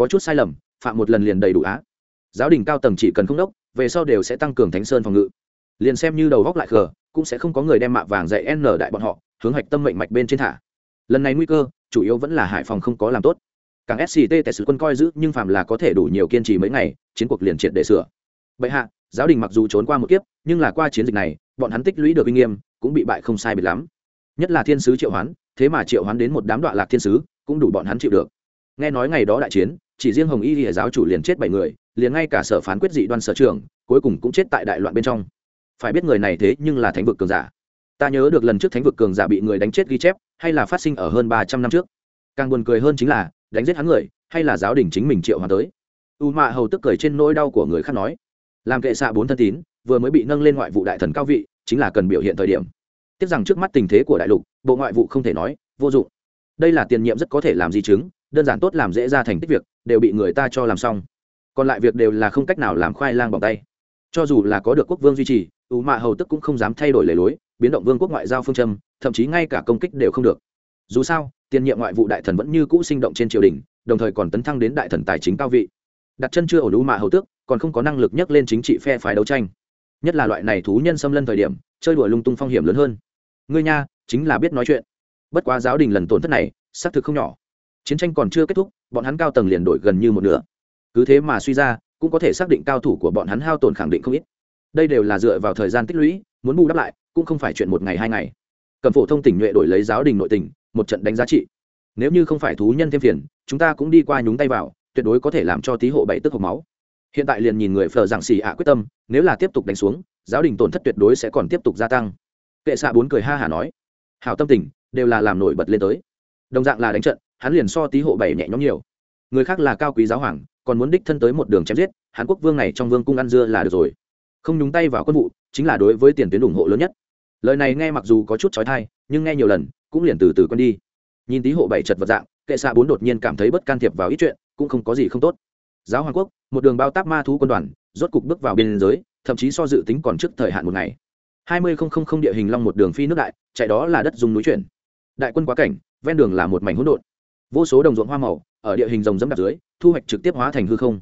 A: có chút sai lầm, phạm một lần liền đầy đủ á. Giáo đình cao tầng chỉ cần không đốc, về sau đều sẽ tăng cường thánh sơn phòng ngự. Liền xem như đầu góc lại khờ, cũng sẽ không có người đem mạ vàng dạy n đại bọn họ, hướng hạch tâm mệnh mạch bên trên thả. Lần này nguy cơ, chủ yếu vẫn là hải phòng không có làm tốt. Càng sct tại sự quân coi giữ, nhưng phạm là có thể đủ nhiều kiên trì mấy ngày, chiến cuộc liền triệt để sửa. Bệ hạ, giáo đình mặc dù trốn qua một kiếp, nhưng là qua chiến dịch này, bọn hắn tích lũy được uy nghiêm, cũng bị bại không sai biệt lắm. Nhất là thiên sứ triệu hoán, thế mà triệu hoán đến một đám đoạn lạc thiên sứ, cũng đủ bọn hắn chịu được. Nghe nói ngày đó đại chiến chỉ riêng hồng y lìa giáo chủ liền chết bảy người, liền ngay cả sở phán quyết dị đoan sở trường cuối cùng cũng chết tại đại loạn bên trong. Phải biết người này thế nhưng là thánh vực cường giả. Ta nhớ được lần trước thánh vực cường giả bị người đánh chết ghi chép, hay là phát sinh ở hơn ba trăm năm trước. Càng buồn cười hơn chính là, đánh giết hắn người, hay là giáo đình chính mình triệu hòa tới. U mạ hầu tức cười trên nỗi đau của người khác nói, làm kệ xạ bốn thân tín, vừa mới bị nâng lên ngoại vụ đại thần cao vị, chính là cần biểu hiện thời điểm. Tiếc rằng trước mắt tình thế của đại lục, bộ ngoại vụ không thể nói, vô dụng. Đây là tiền nhiệm rất có thể làm di chứng đơn giản tốt làm dễ ra thành tích việc, đều bị người ta cho làm xong. Còn lại việc đều là không cách nào làm khoai lang bằng tay. Cho dù là có được quốc vương duy trì, ủ mạ hầu tức cũng không dám thay đổi lề lối, biến động vương quốc ngoại giao phương châm, thậm chí ngay cả công kích đều không được. Dù sao, tiền nhiệm ngoại vụ đại thần vẫn như cũ sinh động trên triều đình, đồng thời còn tấn thăng đến đại thần tài chính cao vị. Đặt chân chưa ổn ủ mạ hầu tước, còn không có năng lực nhắc lên chính trị phe phái đấu tranh. Nhất là loại này thú nhân xâm lân thời điểm, chơi đùa lung tung phong hiểm lớn hơn. Ngươi nha, chính là biết nói chuyện. Bất quá giáo đình lần tổn thất này, xác thực không nhỏ chiến tranh còn chưa kết thúc, bọn hắn cao tầng liền đổi gần như một nửa. Cứ thế mà suy ra, cũng có thể xác định cao thủ của bọn hắn hao tổn khẳng định không ít. Đây đều là dựa vào thời gian tích lũy, muốn bù đắp lại, cũng không phải chuyện một ngày hai ngày. Cầm phổ thông tỉnh nhuệ đổi lấy giáo đình nội tình một trận đánh giá trị. Nếu như không phải thú nhân thêm phiền, chúng ta cũng đi qua nhúng tay vào, tuyệt đối có thể làm cho tí hộ bảy tức hộp máu. Hiện tại liền nhìn người phờ giảng xì ạ quyết tâm, nếu là tiếp tục đánh xuống, giáo đình tổn thất tuyệt đối sẽ còn tiếp tục gia tăng. Kệ xạ bốn cười ha hả nói, hảo tâm tình, đều là làm nổi bật lên tới. Đồng dạng là đánh trận hắn liền so tí hộ bảy nhẹ nhõm nhiều. Người khác là cao quý giáo hoàng, còn muốn đích thân tới một đường chém giết, hàn quốc vương này trong vương cung ăn dưa là được rồi. Không nhúng tay vào quân vụ, chính là đối với tiền tuyến ủng hộ lớn nhất. Lời này nghe mặc dù có chút trói thai nhưng nghe nhiều lần, cũng liền từ từ quân đi. Nhìn tí hộ bảy chật vật dạng, kệ xạ bốn đột nhiên cảm thấy bất can thiệp vào ít chuyện, cũng không có gì không tốt. Giáo hoàng quốc, một đường bao tác ma thú quân đoàn, rốt cục bước vào biên giới, thậm chí so dự tính còn trước thời hạn một ngày. Hai mươi không không không địa hình long một đường phi nước đại, chạy đó là đất dùng núi chuyển. Đại quân quá cảnh, ven đường là một mảnh hỗn độn vô số đồng ruộng hoa màu, ở địa hình rồng dẫm đạp dưới, thu hoạch trực tiếp hóa thành hư không.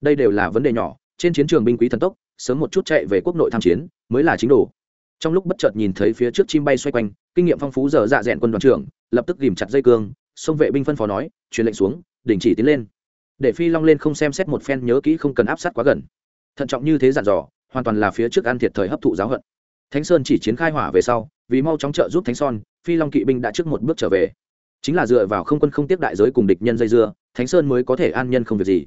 A: Đây đều là vấn đề nhỏ, trên chiến trường binh quý thần tốc, sớm một chút chạy về quốc nội tham chiến, mới là chính đồ. Trong lúc bất chợt nhìn thấy phía trước chim bay xoay quanh, kinh nghiệm phong phú giờ dạ dẹn quân đoàn trưởng, lập tức ghìm chặt dây cương xông vệ binh phân phó nói, truyền lệnh xuống, đình chỉ tiến lên. Để phi long lên không xem xét một phen nhớ kỹ không cần áp sát quá gần. Thận trọng như thế dặn dò, hoàn toàn là phía trước ăn thiệt thời hấp thụ giáo hận. Thánh sơn chỉ chiến khai hỏa về sau, vì mau chóng trợ giúp thánh son, phi long kỵ binh đã trước một bước trở về chính là dựa vào không quân không tiếp đại giới cùng địch nhân dây dưa, thánh sơn mới có thể an nhân không việc gì.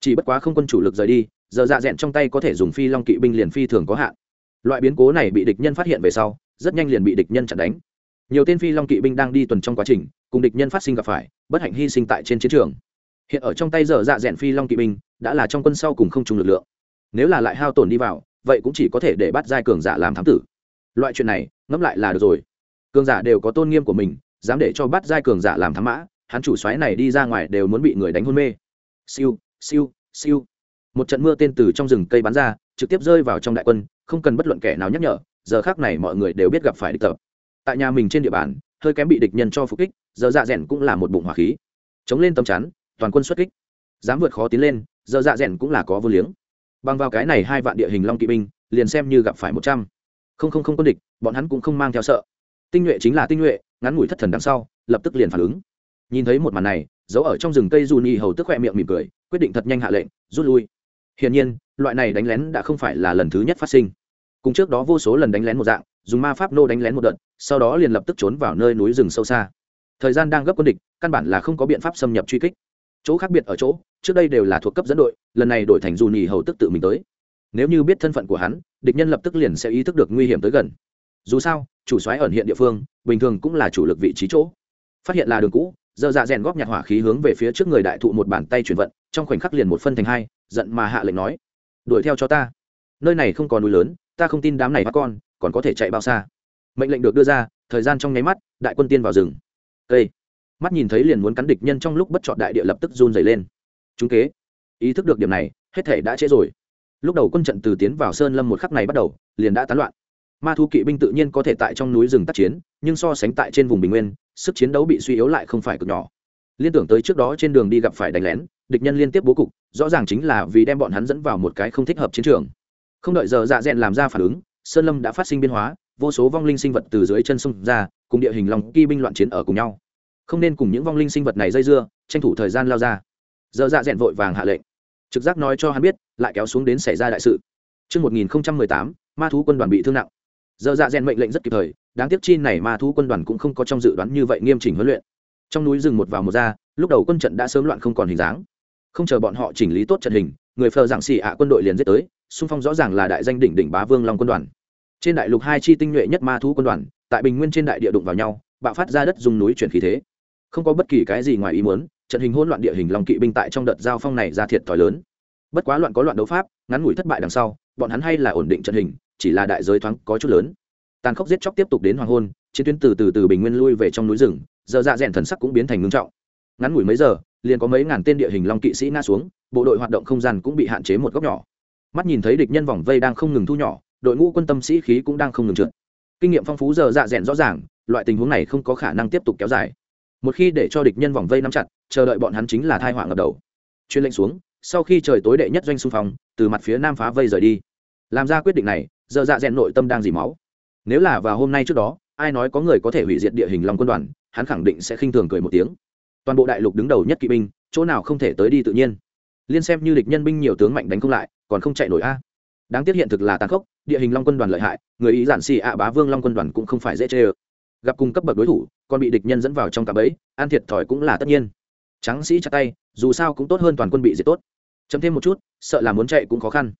A: Chỉ bất quá không quân chủ lực rời đi, giờ dạ dẹn trong tay có thể dùng phi long kỵ binh liền phi thường có hạn. Loại biến cố này bị địch nhân phát hiện về sau, rất nhanh liền bị địch nhân chặn đánh. Nhiều tên phi long kỵ binh đang đi tuần trong quá trình, cùng địch nhân phát sinh gặp phải, bất hạnh hy sinh tại trên chiến trường. Hiện ở trong tay giờ dạ dẹn phi long kỵ binh, đã là trong quân sau cùng không trùng lực lượng. Nếu là lại hao tổn đi vào, vậy cũng chỉ có thể để bắt giai cường giả làm thám tử. Loại chuyện này, ngẫm lại là được rồi. Cường giả đều có tôn nghiêm của mình dám để cho bắt giai cường giả làm thám mã, hắn chủ xoáy này đi ra ngoài đều muốn bị người đánh hôn mê. Siêu siêu siêu. Một trận mưa tên từ trong rừng cây bắn ra, trực tiếp rơi vào trong đại quân, không cần bất luận kẻ nào nhắc nhở, giờ khác này mọi người đều biết gặp phải địch tập. Tại nhà mình trên địa bàn, hơi kém bị địch nhân cho phục kích, giờ dạ rèn cũng là một bụng hỏa khí. Chống lên tầm chắn, toàn quân xuất kích. Dám vượt khó tiến lên, giờ dạ rèn cũng là có vô liếng. Bằng vào cái này hai vạn địa hình long kỵ binh, liền xem như gặp phải một trăm. Không không không quân địch, bọn hắn cũng không mang theo sợ. Tinh nhuệ chính là tinh nhuệ ngắn ngủi thất thần đằng sau, lập tức liền phản ứng. Nhìn thấy một màn này, giấu ở trong rừng cây dù nhì hầu tức khoe miệng mỉm cười, quyết định thật nhanh hạ lệnh, rút lui. Hiển nhiên, loại này đánh lén đã không phải là lần thứ nhất phát sinh. Cùng trước đó vô số lần đánh lén một dạng, dùng ma pháp nô đánh lén một đợt, sau đó liền lập tức trốn vào nơi núi rừng sâu xa. Thời gian đang gấp quân địch, căn bản là không có biện pháp xâm nhập truy kích. Chỗ khác biệt ở chỗ, trước đây đều là thuộc cấp dẫn đội, lần này đổi thành dù nhì hầu tức tự mình tới. Nếu như biết thân phận của hắn, địch nhân lập tức liền sẽ ý thức được nguy hiểm tới gần. Dù sao, chủ soái ẩn hiện địa phương bình thường cũng là chủ lực vị trí chỗ. Phát hiện là đường cũ dơ dạ rèn góp nhặt hỏa khí hướng về phía trước người đại thụ một bàn tay chuyển vận, trong khoảnh khắc liền một phân thành hai, giận mà hạ lệnh nói, đuổi theo cho ta. Nơi này không còn núi lớn, ta không tin đám này bắt con, còn có thể chạy bao xa. Mệnh lệnh được đưa ra, thời gian trong nháy mắt, đại quân tiên vào rừng. Cây. Mắt nhìn thấy liền muốn cắn địch nhân trong lúc bất chọn đại địa lập tức run dày lên. Chúng kế. Ý thức được điểm này, hết thể đã trễ rồi. Lúc đầu quân trận từ tiến vào sơn lâm một khắc này bắt đầu, liền đã tán loạn. Ma thu kỵ binh tự nhiên có thể tại trong núi rừng tác chiến nhưng so sánh tại trên vùng bình nguyên sức chiến đấu bị suy yếu lại không phải cực nhỏ. Liên tưởng tới trước đó trên đường đi gặp phải đánh lén địch nhân liên tiếp bố cục rõ ràng chính là vì đem bọn hắn dẫn vào một cái không thích hợp chiến trường. Không đợi giờ dạ dẹn làm ra phản ứng sơn lâm đã phát sinh biến hóa vô số vong linh sinh vật từ dưới chân sông ra cùng địa hình lòng kỳ binh loạn chiến ở cùng nhau. Không nên cùng những vong linh sinh vật này dây dưa tranh thủ thời gian lao ra. Giờ dạ dẹn vội vàng hạ lệnh. Trực giác nói cho hắn biết lại kéo xuống đến xảy ra đại sự. Trước 1018, ma thú quân đoàn bị thương nặng. Giờ dạ rèn mệnh lệnh rất kịp thời, đáng tiếc chi này ma thú quân đoàn cũng không có trong dự đoán như vậy nghiêm chỉnh huấn luyện. Trong núi rừng một vào một ra, lúc đầu quân trận đã sớm loạn không còn hình dáng. Không chờ bọn họ chỉnh lý tốt trận hình, người phờ giảng xỉ ạ quân đội liền giết tới, xung phong rõ ràng là đại danh đỉnh đỉnh bá vương long quân đoàn. Trên đại lục hai chi tinh nhuệ nhất ma thú quân đoàn, tại bình nguyên trên đại địa đụng vào nhau, bạo phát ra đất dùng núi chuyển khí thế. Không có bất kỳ cái gì ngoài ý muốn, trận hình hỗn loạn địa hình long kỵ binh tại trong đợt giao phong này ra thiệt thòi lớn bất quá loạn có loạn đấu pháp ngắn ngủi thất bại đằng sau bọn hắn hay là ổn định trận hình chỉ là đại giới thoáng có chút lớn. Tàn khốc giết chóc tiếp tục đến hoàng hôn, chiến tuyến từ từ từ bình nguyên lui về trong núi rừng, giờ dạ rẽn thần sắc cũng biến thành ngưng trọng. Ngắn ngủi mấy giờ, liền có mấy ngàn tên địa hình long kỵ sĩ ngã xuống, bộ đội hoạt động không gian cũng bị hạn chế một góc nhỏ. Mắt nhìn thấy địch nhân vòng vây đang không ngừng thu nhỏ, đội ngũ quân tâm sĩ khí cũng đang không ngừng trượt. Kinh nghiệm phong phú giờ dạ rẽn rõ ràng, loại tình huống này không có khả năng tiếp tục kéo dài. Một khi để cho địch nhân vòng vây nắm chặt, chờ đợi bọn hắn chính là thai họa ngập đầu. Chuyên lệnh xuống, sau khi trời tối đệ nhất doanh xung phong, từ mặt phía nam phá vây rời đi. Làm ra quyết định này giờ dạ rèn nội tâm đang dì máu. Nếu là vào hôm nay trước đó, ai nói có người có thể hủy diệt địa hình long quân đoàn, hắn khẳng định sẽ khinh thường cười một tiếng. Toàn bộ đại lục đứng đầu nhất kỵ binh, chỗ nào không thể tới đi tự nhiên. Liên xem như địch nhân binh nhiều tướng mạnh đánh không lại, còn không chạy nổi a. Đáng tiếc hiện thực là tàn khốc, địa hình long quân đoàn lợi hại, người ý giản xì ạ bá vương long quân đoàn cũng không phải dễ chê ơ. Gặp cùng cấp bậc đối thủ, còn bị địch nhân dẫn vào trong cạm bẫy an thiệt thòi cũng là tất nhiên. Trắng sĩ chặt tay, dù sao cũng tốt hơn toàn quân bị diệt tốt. Chấm thêm một chút, sợ là muốn chạy cũng khó khăn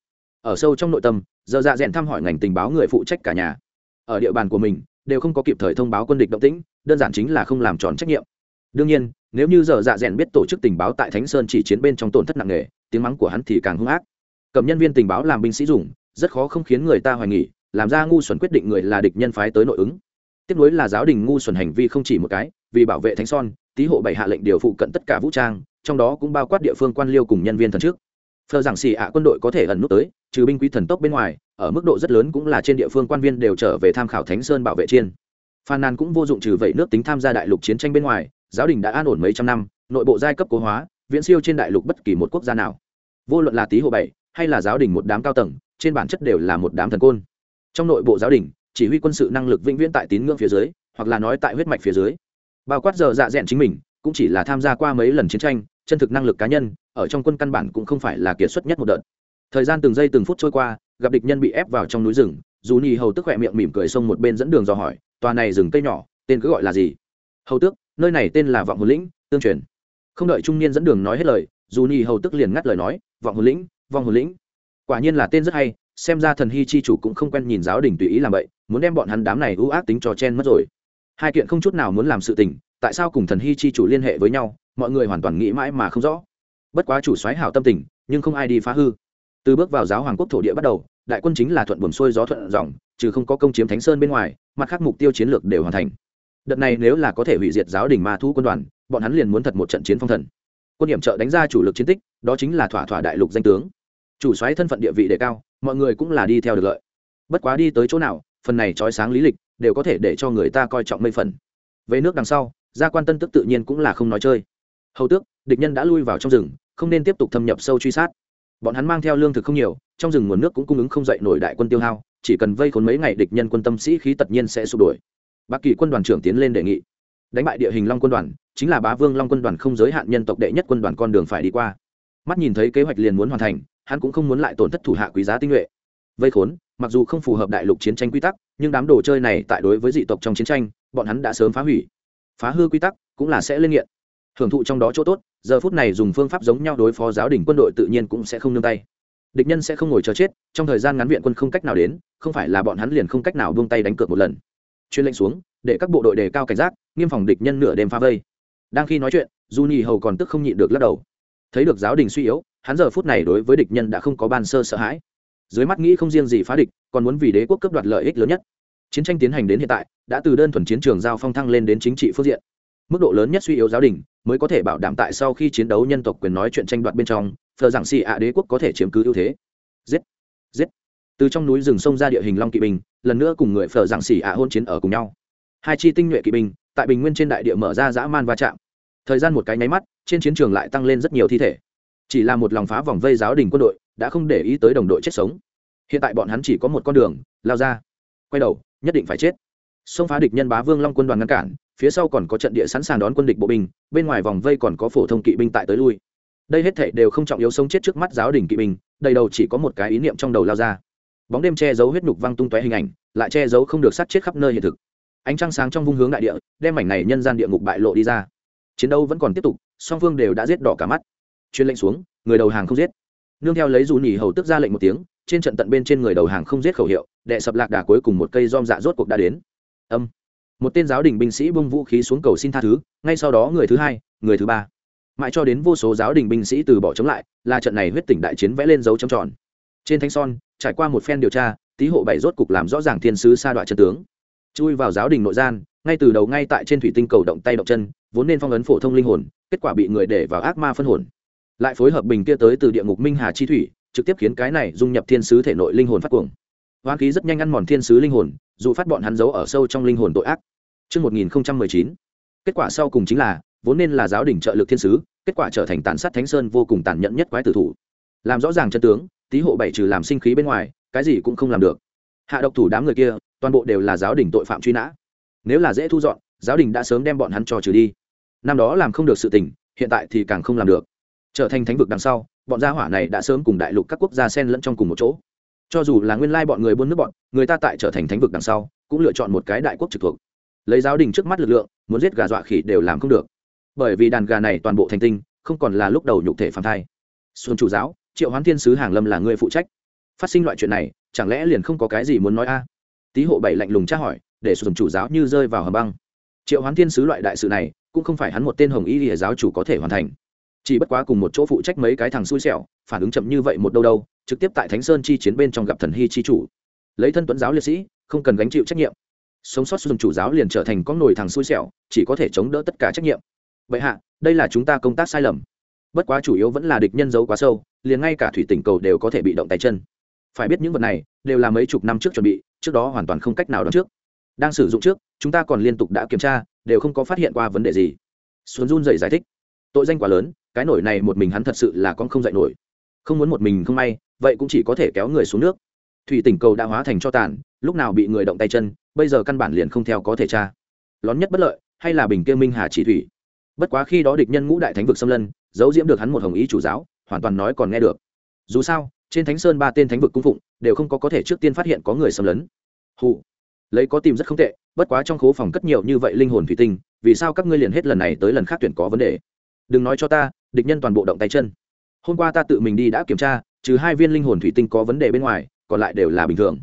A: ở sâu trong nội tâm, giờ dạ rèn thăm hỏi ngành tình báo người phụ trách cả nhà. Ở địa bàn của mình, đều không có kịp thời thông báo quân địch động tĩnh, đơn giản chính là không làm tròn trách nhiệm. Đương nhiên, nếu như giờ dạ rèn biết tổ chức tình báo tại thánh sơn chỉ chiến bên trong tổn thất nặng nề, tiếng mắng của hắn thì càng hung ác. Cầm nhân viên tình báo làm binh sĩ dùng, rất khó không khiến người ta hoài nghỉ làm ra ngu xuẩn quyết định người là địch nhân phái tới nội ứng. Tiếp nối là giáo đình ngu xuẩn hành vi không chỉ một cái, vì bảo vệ thánh son tý hộ bảy hạ lệnh điều phụ cận tất cả vũ trang, trong đó cũng bao quát địa phương quan liêu cùng nhân viên thần trước thờ giảng xì ạ quân đội có thể ẩn nút tới, trừ binh quý thần tốc bên ngoài, ở mức độ rất lớn cũng là trên địa phương quan viên đều trở về tham khảo thánh sơn bảo vệ chiên. Phan nan cũng vô dụng trừ vậy nước tính tham gia đại lục chiến tranh bên ngoài, giáo đình đã an ổn mấy trăm năm, nội bộ giai cấp cố hóa, viễn siêu trên đại lục bất kỳ một quốc gia nào. Vô luận là tý hộ bảy hay là giáo đình một đám cao tầng, trên bản chất đều là một đám thần côn. Trong nội bộ giáo đình, chỉ huy quân sự năng lực vĩnh viễn tại tín ngưỡng phía dưới, hoặc là nói tại huyết mạch phía dưới. Bao quát giờ dạ dẹn chính mình, cũng chỉ là tham gia qua mấy lần chiến tranh chân thực năng lực cá nhân, ở trong quân căn bản cũng không phải là kiệt xuất nhất một đợt. Thời gian từng giây từng phút trôi qua, gặp địch nhân bị ép vào trong núi rừng, dù nhì hầu tức khỏe miệng mỉm cười xông một bên dẫn đường dò hỏi, tòa này rừng cây nhỏ, tên cứ gọi là gì? Hầu tước nơi này tên là vọng hồn lĩnh, tương truyền. Không đợi trung niên dẫn đường nói hết lời, dù nhì hầu tức liền ngắt lời nói, vọng hồn lĩnh, vọng hồn lĩnh. Quả nhiên là tên rất hay, xem ra thần hy chi chủ cũng không quen nhìn giáo đình tùy ý làm vậy, muốn đem bọn hắn đám này ưu ác tính trò chen mất rồi. Hai kiện không chút nào muốn làm sự tình, tại sao cùng thần hy chi chủ liên hệ với nhau mọi người hoàn toàn nghĩ mãi mà không rõ. Bất quá chủ soái hảo tâm tình, nhưng không ai đi phá hư. Từ bước vào giáo hoàng quốc thổ địa bắt đầu, đại quân chính là thuận buồm xuôi gió thuận dòng, trừ không có công chiếm thánh sơn bên ngoài, mặt khác mục tiêu chiến lược đều hoàn thành. Đợt này nếu là có thể hủy diệt giáo đình ma thu quân đoàn, bọn hắn liền muốn thật một trận chiến phong thần. Quân điểm trợ đánh ra chủ lực chiến tích, đó chính là thỏa thỏa đại lục danh tướng. Chủ xoáy thân phận địa vị đề cao, mọi người cũng là đi theo được lợi. Bất quá đi tới chỗ nào, phần này trói sáng lý lịch, đều có thể để cho người ta coi trọng mây phần. Về nước đằng sau, gia quan tân tức tự nhiên cũng là không nói chơi hầu tước, địch nhân đã lui vào trong rừng, không nên tiếp tục thâm nhập sâu truy sát. Bọn hắn mang theo lương thực không nhiều, trong rừng nguồn nước cũng cung ứng không dậy nổi đại quân tiêu hao, chỉ cần vây khốn mấy ngày địch nhân quân tâm sĩ khí tất nhiên sẽ sụp đổ. Bác kỳ quân đoàn trưởng tiến lên đề nghị. Đánh bại địa hình long quân đoàn, chính là bá vương long quân đoàn không giới hạn nhân tộc đệ nhất quân đoàn con đường phải đi qua. Mắt nhìn thấy kế hoạch liền muốn hoàn thành, hắn cũng không muốn lại tổn thất thủ hạ quý giá tinh nhuệ. Vây khốn, mặc dù không phù hợp đại lục chiến tranh quy tắc, nhưng đám đồ chơi này tại đối với dị tộc trong chiến tranh, bọn hắn đã sớm phá hủy. Phá hư quy tắc cũng là sẽ lên nghiện hưởng thụ trong đó chỗ tốt, giờ phút này dùng phương pháp giống nhau đối phó giáo đình quân đội tự nhiên cũng sẽ không nương tay. Địch nhân sẽ không ngồi chờ chết, trong thời gian ngắn viện quân không cách nào đến, không phải là bọn hắn liền không cách nào buông tay đánh cược một lần. Chuyên lệnh xuống, để các bộ đội đề cao cảnh giác, nghiêm phòng địch nhân nửa đêm phá vây. Đang khi nói chuyện du nhì hầu còn tức không nhịn được lắc đầu. Thấy được giáo đình suy yếu, hắn giờ phút này đối với địch nhân đã không có ban sơ sợ hãi. Dưới mắt nghĩ không riêng gì phá địch, còn muốn vì đế quốc cấp đoạt lợi ích lớn nhất. Chiến tranh tiến hành đến hiện tại, đã từ đơn thuần chiến trường giao phong thăng lên đến chính trị phương diện. Mức độ lớn nhất suy yếu giáo đình mới có thể bảo đảm tại sau khi chiến đấu nhân tộc quyền nói chuyện tranh đoạt bên trong thờ giảng xì ạ đế quốc có thể chiếm cứ ưu thế. Giết! Giết! Từ trong núi rừng sông ra địa hình long kỵ binh lần nữa cùng người phở giảng xì ạ hôn chiến ở cùng nhau. Hai chi tinh nhuệ kỵ binh, tại bình nguyên trên đại địa mở ra dã man va chạm. Thời gian một cái nháy mắt, trên chiến trường lại tăng lên rất nhiều thi thể. Chỉ là một lòng phá vòng vây giáo đình quân đội, đã không để ý tới đồng đội chết sống. Hiện tại bọn hắn chỉ có một con đường, lao ra. Quay đầu, nhất định phải chết xông phá địch nhân bá vương long quân đoàn ngăn cản, phía sau còn có trận địa sẵn sàng đón quân địch bộ binh, bên ngoài vòng vây còn có phổ thông kỵ binh tại tới lui. Đây hết thể đều không trọng yếu sống chết trước mắt giáo đình kỵ binh, đầy đầu chỉ có một cái ý niệm trong đầu lao ra. Bóng đêm che giấu huyết nhục văng tung tóe hình ảnh, lại che giấu không được sát chết khắp nơi hiện thực. Ánh trăng sáng trong vung hướng đại địa, đem mảnh này nhân gian địa ngục bại lộ đi ra. Chiến đấu vẫn còn tiếp tục, song phương đều đã giết đỏ cả mắt. Chuyên lệnh xuống, người đầu hàng không giết. Nương theo lấy dù nhì hầu tức ra lệnh một tiếng, trên trận tận bên trên người đầu hàng không giết khẩu hiệu, đệ sập lạc đà cuối cùng một cây dom dạ rốt cuộc đã đến âm. Một tên giáo đình binh sĩ bông vũ khí xuống cầu xin tha thứ, ngay sau đó người thứ hai, người thứ ba. Mãi cho đến vô số giáo đình binh sĩ từ bỏ chống lại, là trận này huyết tỉnh đại chiến vẽ lên dấu trầm tròn. Trên thanh son, trải qua một phen điều tra, tý hộ bảy rốt cục làm rõ ràng thiên sứ sa đoạn trận tướng. Chui vào giáo đình nội gian, ngay từ đầu ngay tại trên thủy tinh cầu động tay động chân, vốn nên phong ấn phổ thông linh hồn, kết quả bị người để vào ác ma phân hồn. Lại phối hợp bình kia tới từ địa ngục minh hà chi thủy, trực tiếp khiến cái này dung nhập thiên sứ thể nội linh hồn phát cuồng hoán khí rất nhanh ăn mòn thiên sứ linh hồn dù phát bọn hắn giấu ở sâu trong linh hồn tội ác. Trước 1019, kết quả sau cùng chính là vốn nên là giáo đình trợ lực thiên sứ kết quả trở thành tàn sát thánh sơn vô cùng tàn nhẫn nhất quái tử thủ. Làm rõ ràng chân tướng tý hộ bảy trừ làm sinh khí bên ngoài cái gì cũng không làm được. Hạ độc thủ đám người kia toàn bộ đều là giáo đình tội phạm truy nã. Nếu là dễ thu dọn giáo đình đã sớm đem bọn hắn cho trừ đi. Năm đó làm không được sự tình hiện tại thì càng không làm được. Trở thành thánh vực đằng sau bọn gia hỏa này đã sớm cùng đại lục các quốc gia xen lẫn trong cùng một chỗ cho dù là nguyên lai bọn người buôn nước bọn, người ta tại trở thành thánh vực đằng sau, cũng lựa chọn một cái đại quốc trực thuộc. Lấy giáo đình trước mắt lực lượng, muốn giết gà dọa khỉ đều làm không được. Bởi vì đàn gà này toàn bộ thành tinh, không còn là lúc đầu nhục thể phản thai. Xuân chủ giáo, triệu hoán thiên sứ hàng lâm là người phụ trách. Phát sinh loại chuyện này, chẳng lẽ liền không có cái gì muốn nói a? Tý hộ bảy lạnh lùng tra hỏi, để xuân chủ giáo như rơi vào hầm băng. Triệu hoán thiên sứ loại đại sự này, cũng không phải hắn một tên hồng y lìa giáo chủ có thể hoàn thành. Chỉ bất quá cùng một chỗ phụ trách mấy cái thằng xui xẻo, phản ứng chậm như vậy một đâu đâu trực tiếp tại thánh sơn chi chiến bên trong gặp thần hy chi chủ. Lấy thân tuấn giáo liệt sĩ, không cần gánh chịu trách nhiệm. Sống sót dùng chủ giáo liền trở thành con nồi thằng xui xẻo, chỉ có thể chống đỡ tất cả trách nhiệm. Vậy hạ, đây là chúng ta công tác sai lầm. Bất quá chủ yếu vẫn là địch nhân giấu quá sâu, liền ngay cả thủy tỉnh cầu đều có thể bị động tay chân. Phải biết những vật này đều là mấy chục năm trước chuẩn bị, trước đó hoàn toàn không cách nào đón trước. Đang sử dụng trước, chúng ta còn liên tục đã kiểm tra, đều không có phát hiện qua vấn đề gì. Xuân run dậy giải thích. Tội danh quá lớn, cái nổi này một mình hắn thật sự là con không dạy nổi. Không muốn một mình không may vậy cũng chỉ có thể kéo người xuống nước. Thủy tỉnh cầu đã hóa thành cho tàn, lúc nào bị người động tay chân, bây giờ căn bản liền không theo có thể tra. Lón nhất bất lợi, hay là bình kia minh hà chỉ thủy. Bất quá khi đó địch nhân ngũ đại thánh vực xâm lân, giấu diễm được hắn một hồng ý chủ giáo, hoàn toàn nói còn nghe được. Dù sao, trên thánh sơn ba tên thánh vực cung phụng, đều không có có thể trước tiên phát hiện có người xâm lấn. Hụ lấy có tìm rất không tệ, bất quá trong khố phòng cất nhiều như vậy linh hồn thủy tinh, vì sao các ngươi liền hết lần này tới lần khác tuyển có vấn đề? Đừng nói cho ta, địch nhân toàn bộ động tay chân. Hôm qua ta tự mình đi đã kiểm tra trừ hai viên linh hồn thủy tinh có vấn đề bên ngoài, còn lại đều là bình thường.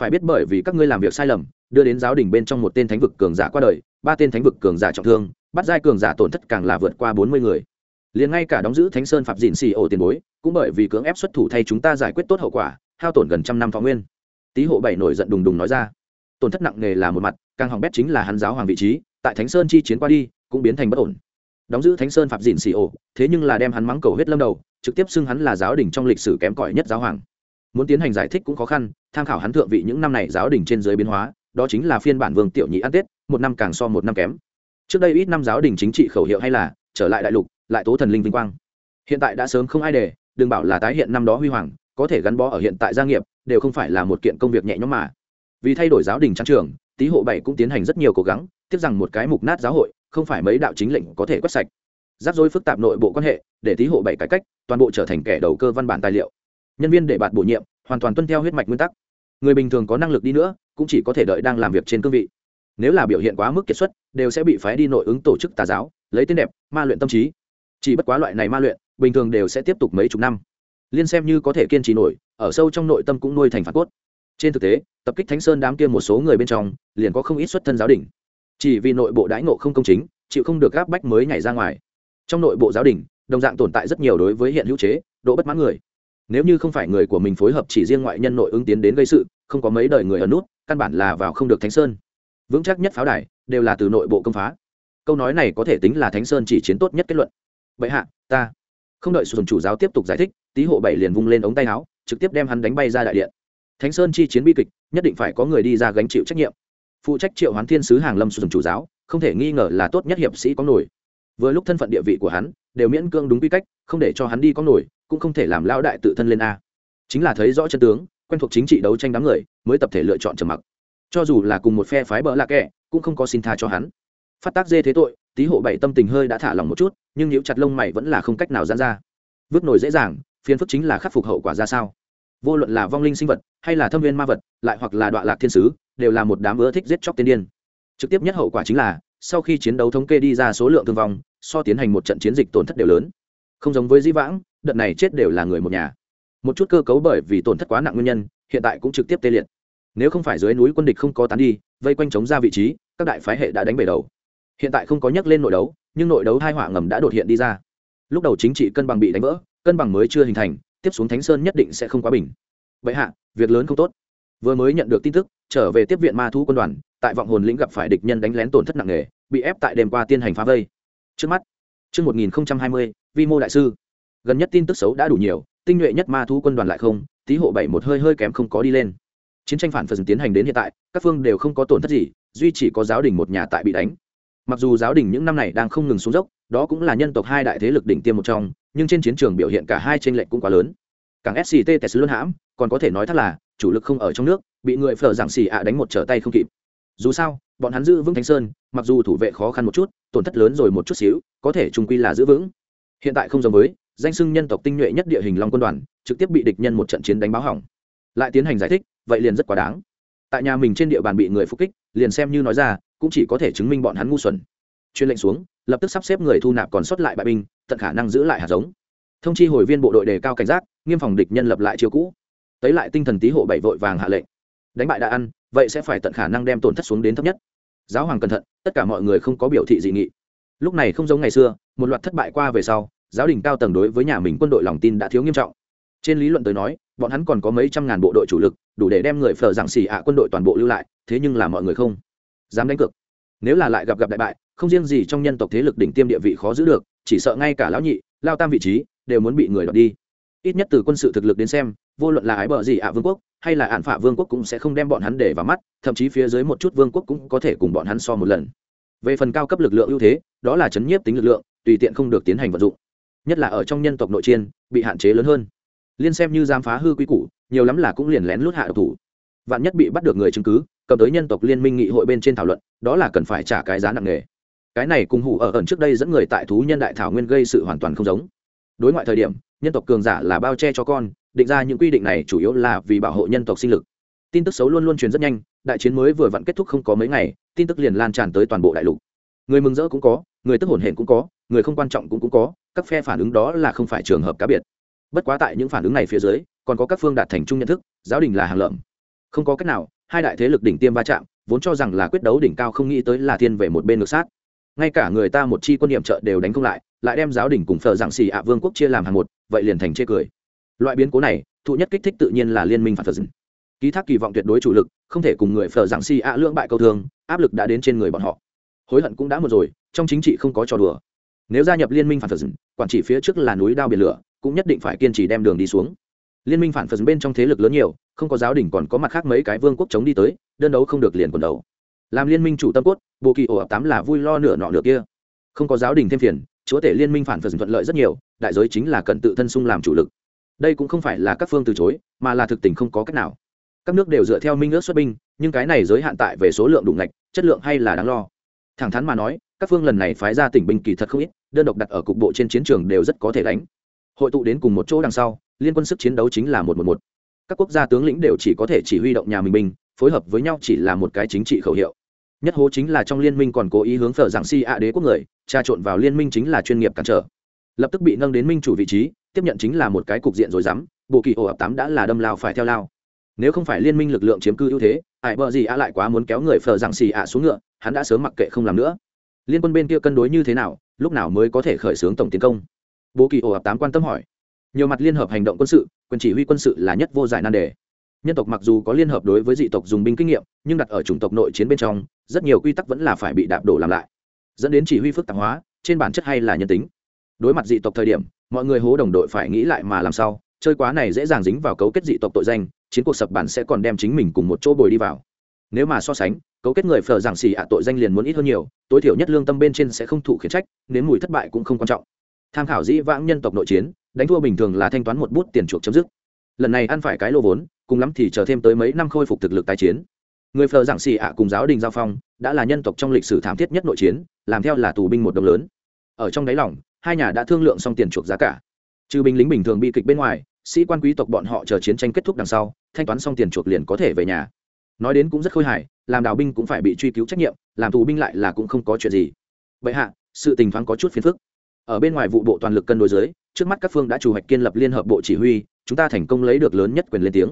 A: Phải biết bởi vì các ngươi làm việc sai lầm, đưa đến giáo đình bên trong một tên thánh vực cường giả qua đời, ba tên thánh vực cường giả trọng thương, bắt giai cường giả tổn thất càng là vượt qua bốn mươi người. Liền ngay cả đóng giữ thánh sơn phạm dìn xì ổ tiền bối, cũng bởi vì cưỡng ép xuất thủ thay chúng ta giải quyết tốt hậu quả, hao tổn gần trăm năm thọ nguyên. Tý hộ bảy nổi giận đùng đùng nói ra. Tổn thất nặng nề là một mặt, càng hỏng bét chính là hắn giáo hoàng vị trí, tại thánh sơn chi chiến qua đi, cũng biến thành bất ổn. Đóng giữ thánh sơn phạm dìn xì ổ, thế nhưng là đem hắn mắng cầu huyết lâm đầu trực tiếp xưng hắn là giáo đình trong lịch sử kém cỏi nhất giáo hoàng. Muốn tiến hành giải thích cũng khó khăn, tham khảo hắn thượng vị những năm này giáo đình trên dưới biến hóa, đó chính là phiên bản vương tiểu nhị ăn tết, một năm càng so một năm kém. Trước đây ít năm giáo đình chính trị khẩu hiệu hay là, trở lại đại lục, lại tố thần linh vinh quang. Hiện tại đã sớm không ai để, đừng bảo là tái hiện năm đó huy hoàng, có thể gắn bó ở hiện tại gia nghiệp, đều không phải là một kiện công việc nhẹ nhõm mà. Vì thay đổi giáo đình trang trường, tý hộ bảy cũng tiến hành rất nhiều cố gắng, tiếc rằng một cái mục nát giáo hội, không phải mấy đạo chính lệnh có thể quét sạch rắc rối phức tạp nội bộ quan hệ, để tý hộ bảy cải cách, toàn bộ trở thành kẻ đầu cơ văn bản tài liệu. Nhân viên để bạt bổ nhiệm, hoàn toàn tuân theo huyết mạch nguyên tắc. Người bình thường có năng lực đi nữa, cũng chỉ có thể đợi đang làm việc trên cương vị. Nếu là biểu hiện quá mức kiệt xuất, đều sẽ bị phái đi nội ứng tổ chức tà giáo, lấy tên đẹp, ma luyện tâm trí. Chỉ bất quá loại này ma luyện, bình thường đều sẽ tiếp tục mấy chục năm. Liên xem như có thể kiên trì nổi, ở sâu trong nội tâm cũng nuôi thành phản cốt. Trên thực tế, tập kích thánh sơn đám kia một số người bên trong, liền có không ít xuất thân giáo đình chỉ vì nội bộ đãi ngộ không công chính, chịu không được gáp bách mới nhảy ra ngoài trong nội bộ giáo đình, đồng dạng tồn tại rất nhiều đối với hiện hữu chế, độ bất mãn người. Nếu như không phải người của mình phối hợp chỉ riêng ngoại nhân nội ứng tiến đến gây sự, không có mấy đời người ở nút, căn bản là vào không được thánh sơn. Vững chắc nhất pháo đài, đều là từ nội bộ công phá. Câu nói này có thể tính là thánh sơn chỉ chiến tốt nhất kết luận. Vậy hạ, ta. Không đợi sùn chủ giáo tiếp tục giải thích, tý hộ bảy liền vung lên ống tay áo, trực tiếp đem hắn đánh bay ra đại điện. Thánh sơn chi chiến bi kịch, nhất định phải có người đi ra gánh chịu trách nhiệm. Phụ trách triệu hoán thiên sứ hàng lâm sùn chủ giáo, không thể nghi ngờ là tốt nhất hiệp sĩ có nổi vừa lúc thân phận địa vị của hắn, đều miễn cương đúng quy cách, không để cho hắn đi có nổi, cũng không thể làm lao đại tự thân lên a. Chính là thấy rõ chân tướng, quen thuộc chính trị đấu tranh đám người, mới tập thể lựa chọn trầm mặc. Cho dù là cùng một phe phái bỡ lạc kẻ, cũng không có xin tha cho hắn. Phát tác dê thế tội tý hộ bảy tâm tình hơi đã thả lòng một chút, nhưng nếu chặt lông mày vẫn là không cách nào dán ra. Vứt nổi dễ dàng, phiền phức chính là khắc phục hậu quả ra sao. Vô luận là vong linh sinh vật, hay là thâm viên ma vật, lại hoặc là đoạn lạc thiên sứ, đều là một đám ưa thích giết chóc tiên điên. Trực tiếp nhất hậu quả chính là sau khi chiến đấu thống kê đi ra số lượng thương vong, so tiến hành một trận chiến dịch tổn thất đều lớn. Không giống với di vãng, đợt này chết đều là người một nhà. Một chút cơ cấu bởi vì tổn thất quá nặng nguyên nhân, hiện tại cũng trực tiếp tê liệt. Nếu không phải dưới núi quân địch không có tán đi, vây quanh chống ra vị trí, các đại phái hệ đã đánh bể đầu. Hiện tại không có nhắc lên nội đấu, nhưng nội đấu hai họa ngầm đã đột hiện đi ra. Lúc đầu chính trị cân bằng bị đánh vỡ, cân bằng mới chưa hình thành, tiếp xuống thánh sơn nhất định sẽ không quá bình. Vậy hạ, việc lớn không tốt. Vừa mới nhận được tin tức, trở về tiếp viện ma thu quân đoàn, tại vọng hồn lĩnh gặp phải địch nhân đánh lén tổn thất nặng nề bị ép tại đêm qua tiên hành phá vây. Trước mắt trước 1020, vi mô đại sư. Gần nhất tin tức xấu đã đủ nhiều tinh nhuệ nhất ma thu quân đoàn lại không tí hộ bảy một hơi hơi kém không có đi lên. Chiến tranh phản phần tiến hành đến hiện tại các phương đều không có tổn thất gì duy chỉ có giáo đình một nhà tại bị đánh. Mặc dù giáo đình những năm này đang không ngừng xuống dốc đó cũng là nhân tộc hai đại thế lực đỉnh tiêm một trong nhưng trên chiến trường biểu hiện cả hai tranh lệch cũng quá lớn. Càng sct tes luôn hãm còn có thể nói thật là chủ lực không ở trong nước bị người phở giảng xì ạ đánh một trở tay không kịp dù sao, bọn hắn giữ vững thánh sơn, mặc dù thủ vệ khó khăn một chút, tổn thất lớn rồi một chút xíu, có thể trung quy là giữ vững. Hiện tại không giống với, danh sưng nhân tộc tinh nhuệ nhất địa hình long quân đoàn, trực tiếp bị địch nhân một trận chiến đánh báo hỏng. Lại tiến hành giải thích, vậy liền rất quá đáng. Tại nhà mình trên địa bàn bị người phục kích, liền xem như nói ra, cũng chỉ có thể chứng minh bọn hắn ngu xuẩn. Chuyên lệnh xuống, lập tức sắp xếp người thu nạp còn sót lại bại binh, tận khả năng giữ lại hạt giống. Thông chi hồi viên bộ đội đề cao cảnh giác, nghiêm phòng địch nhân lập lại chiêu cũ. Tấy lại tinh thần tý hộ bảy vội vàng hạ lệnh đánh bại đã ăn, vậy sẽ phải tận khả năng đem tổn thất xuống đến thấp nhất. Giáo hoàng cẩn thận, tất cả mọi người không có biểu thị dị nghị. Lúc này không giống ngày xưa, một loạt thất bại qua về sau, giáo đình cao tầng đối với nhà mình quân đội lòng tin đã thiếu nghiêm trọng. Trên lý luận tới nói, bọn hắn còn có mấy trăm ngàn bộ đội chủ lực, đủ để đem người phở giảng xì ạ quân đội toàn bộ lưu lại, thế nhưng là mọi người không dám đánh cược. Nếu là lại gặp gặp đại bại, không riêng gì trong nhân tộc thế lực đỉnh tiêm địa vị khó giữ được, chỉ sợ ngay cả lão nhị, lao tam vị trí, đều muốn bị người đoạt đi. Ít nhất từ quân sự thực lực đến xem, vô luận là ái bờ gì ạ vương quốc hay là ạn phạ vương quốc cũng sẽ không đem bọn hắn để vào mắt, thậm chí phía dưới một chút vương quốc cũng có thể cùng bọn hắn so một lần. Về phần cao cấp lực lượng ưu thế, đó là chấn nhiếp tính lực lượng, tùy tiện không được tiến hành vận dụng. Nhất là ở trong nhân tộc nội chiên, bị hạn chế lớn hơn. Liên xem như giám phá hư quy củ, nhiều lắm là cũng liền lén lút hạ độc thủ. Vạn nhất bị bắt được người chứng cứ, cầm tới nhân tộc liên minh nghị hội bên trên thảo luận, đó là cần phải trả cái giá nặng nề. Cái này cùng hủ ở ẩn trước đây dẫn người tại thú nhân đại thảo nguyên gây sự hoàn toàn không giống. Đối ngoại thời điểm, nhân tộc cường giả là bao che cho con định ra những quy định này chủ yếu là vì bảo hộ nhân tộc sinh lực. Tin tức xấu luôn luôn truyền rất nhanh, đại chiến mới vừa vặn kết thúc không có mấy ngày, tin tức liền lan tràn tới toàn bộ đại lục. Người mừng rỡ cũng có, người tức hổn hển cũng có, người không quan trọng cũng cũng có, các phe phản ứng đó là không phải trường hợp cá biệt. Bất quá tại những phản ứng này phía dưới, còn có các phương đạt thành chung nhận thức, giáo đình là hàng lợm. Không có cách nào, hai đại thế lực đỉnh tiêm va chạm, vốn cho rằng là quyết đấu đỉnh cao không nghĩ tới là thiên về một bên ngược sát. Ngay cả người ta một chi quân điểm trợ đều đánh không lại lại đem giáo đình cùng phờ giảng xì ạ vương quốc chia làm hàng một, vậy liền thành chê cười loại biến cố này thụ nhất kích thích tự nhiên là liên minh phản phật dừng. Ký thác kỳ vọng tuyệt đối chủ lực không thể cùng người phờ giảng si ạ lưỡng bại câu thương áp lực đã đến trên người bọn họ. Hối hận cũng đã một rồi trong chính trị không có trò đùa. Nếu gia nhập liên minh phản phật dừng, quản trị phía trước là núi đao biển lửa cũng nhất định phải kiên trì đem đường đi xuống. Liên minh phản phật bên trong thế lực lớn nhiều không có giáo đình còn có mặt khác mấy cái vương quốc chống đi tới đơn đấu không được liền quần đầu. Làm liên minh chủ tâm cốt bộ kỳ ổ ập tám là vui lo nửa nọ nửa kia. Không có giáo đình thêm phiền chúa tể liên minh phản phật thuận lợi rất nhiều đại giới chính là cần tự thân sung làm chủ lực đây cũng không phải là các phương từ chối, mà là thực tình không có cách nào. Các nước đều dựa theo minh ước xuất binh, nhưng cái này giới hạn tại về số lượng đủ ngạch, chất lượng hay là đáng lo. Thẳng thắn mà nói, các phương lần này phái ra tỉnh binh kỳ thật không ít, đơn độc đặt ở cục bộ trên chiến trường đều rất có thể đánh. Hội tụ đến cùng một chỗ đằng sau, liên quân sức chiến đấu chính là một một một. Các quốc gia tướng lĩnh đều chỉ có thể chỉ huy động nhà mình binh, phối hợp với nhau chỉ là một cái chính trị khẩu hiệu. Nhất hố chính là trong liên minh còn cố ý hướng phở giảng si ạ đế quốc người trà trộn vào liên minh chính là chuyên nghiệp cản trở. Lập tức bị nâng đến minh chủ vị trí tiếp nhận chính là một cái cục diện rồi dám, bộ kỳ ổ ập tám đã là đâm lao phải theo lao. Nếu không phải liên minh lực lượng chiếm cư ưu thế ải bờ gì ạ lại quá muốn kéo người phở rằng xì ạ xuống ngựa, hắn đã sớm mặc kệ không làm nữa. Liên quân bên kia cân đối như thế nào, lúc nào mới có thể khởi xướng tổng tiến công? Bộ kỳ ổ ập tám quan tâm hỏi. Nhiều mặt liên hợp hành động quân sự, quyền chỉ huy quân sự là nhất vô giải nan đề. Nhân tộc mặc dù có liên hợp đối với dị tộc dùng binh kinh nghiệm, nhưng đặt ở chủng tộc nội chiến bên trong, rất nhiều quy tắc vẫn là phải bị đạp đổ làm lại. Dẫn đến chỉ huy phức tạp hóa, trên bản chất hay là nhân tính. Đối mặt dị tộc thời điểm mọi người hố đồng đội phải nghĩ lại mà làm sao, chơi quá này dễ dàng dính vào cấu kết dị tộc tội danh, chiến cuộc sập bản sẽ còn đem chính mình cùng một chỗ bồi đi vào. Nếu mà so sánh, cấu kết người phờ giảng xì ạ tội danh liền muốn ít hơn nhiều, tối thiểu nhất lương tâm bên trên sẽ không thụ khiển trách nếu mùi thất bại cũng không quan trọng. Tham khảo dĩ vãng nhân tộc nội chiến, đánh thua bình thường là thanh toán một bút tiền chuộc chấm dứt. Lần này ăn phải cái lô vốn, cùng lắm thì chờ thêm tới mấy năm khôi phục thực lực tái chiến. Người phờ giảng xì ạ cùng giáo đình giao phong, đã là nhân tộc trong lịch sử thảm thiết nhất nội chiến, làm theo là tù binh một đồng lớn. Ở trong đáy lòng hai nhà đã thương lượng xong tiền chuộc giá cả. Trừ binh lính bình thường bị kịch bên ngoài, sĩ quan quý tộc bọn họ chờ chiến tranh kết thúc đằng sau, thanh toán xong tiền chuộc liền có thể về nhà. Nói đến cũng rất khôi hài, làm đào binh cũng phải bị truy cứu trách nhiệm, làm tù binh lại là cũng không có chuyện gì. Vậy hạ, sự tình thoáng có chút phiền phức. Ở bên ngoài vụ bộ toàn lực cân đối giới trước mắt các phương đã chủ hoạch kiên lập liên hợp bộ chỉ huy, chúng ta thành công lấy được lớn nhất quyền lên tiếng.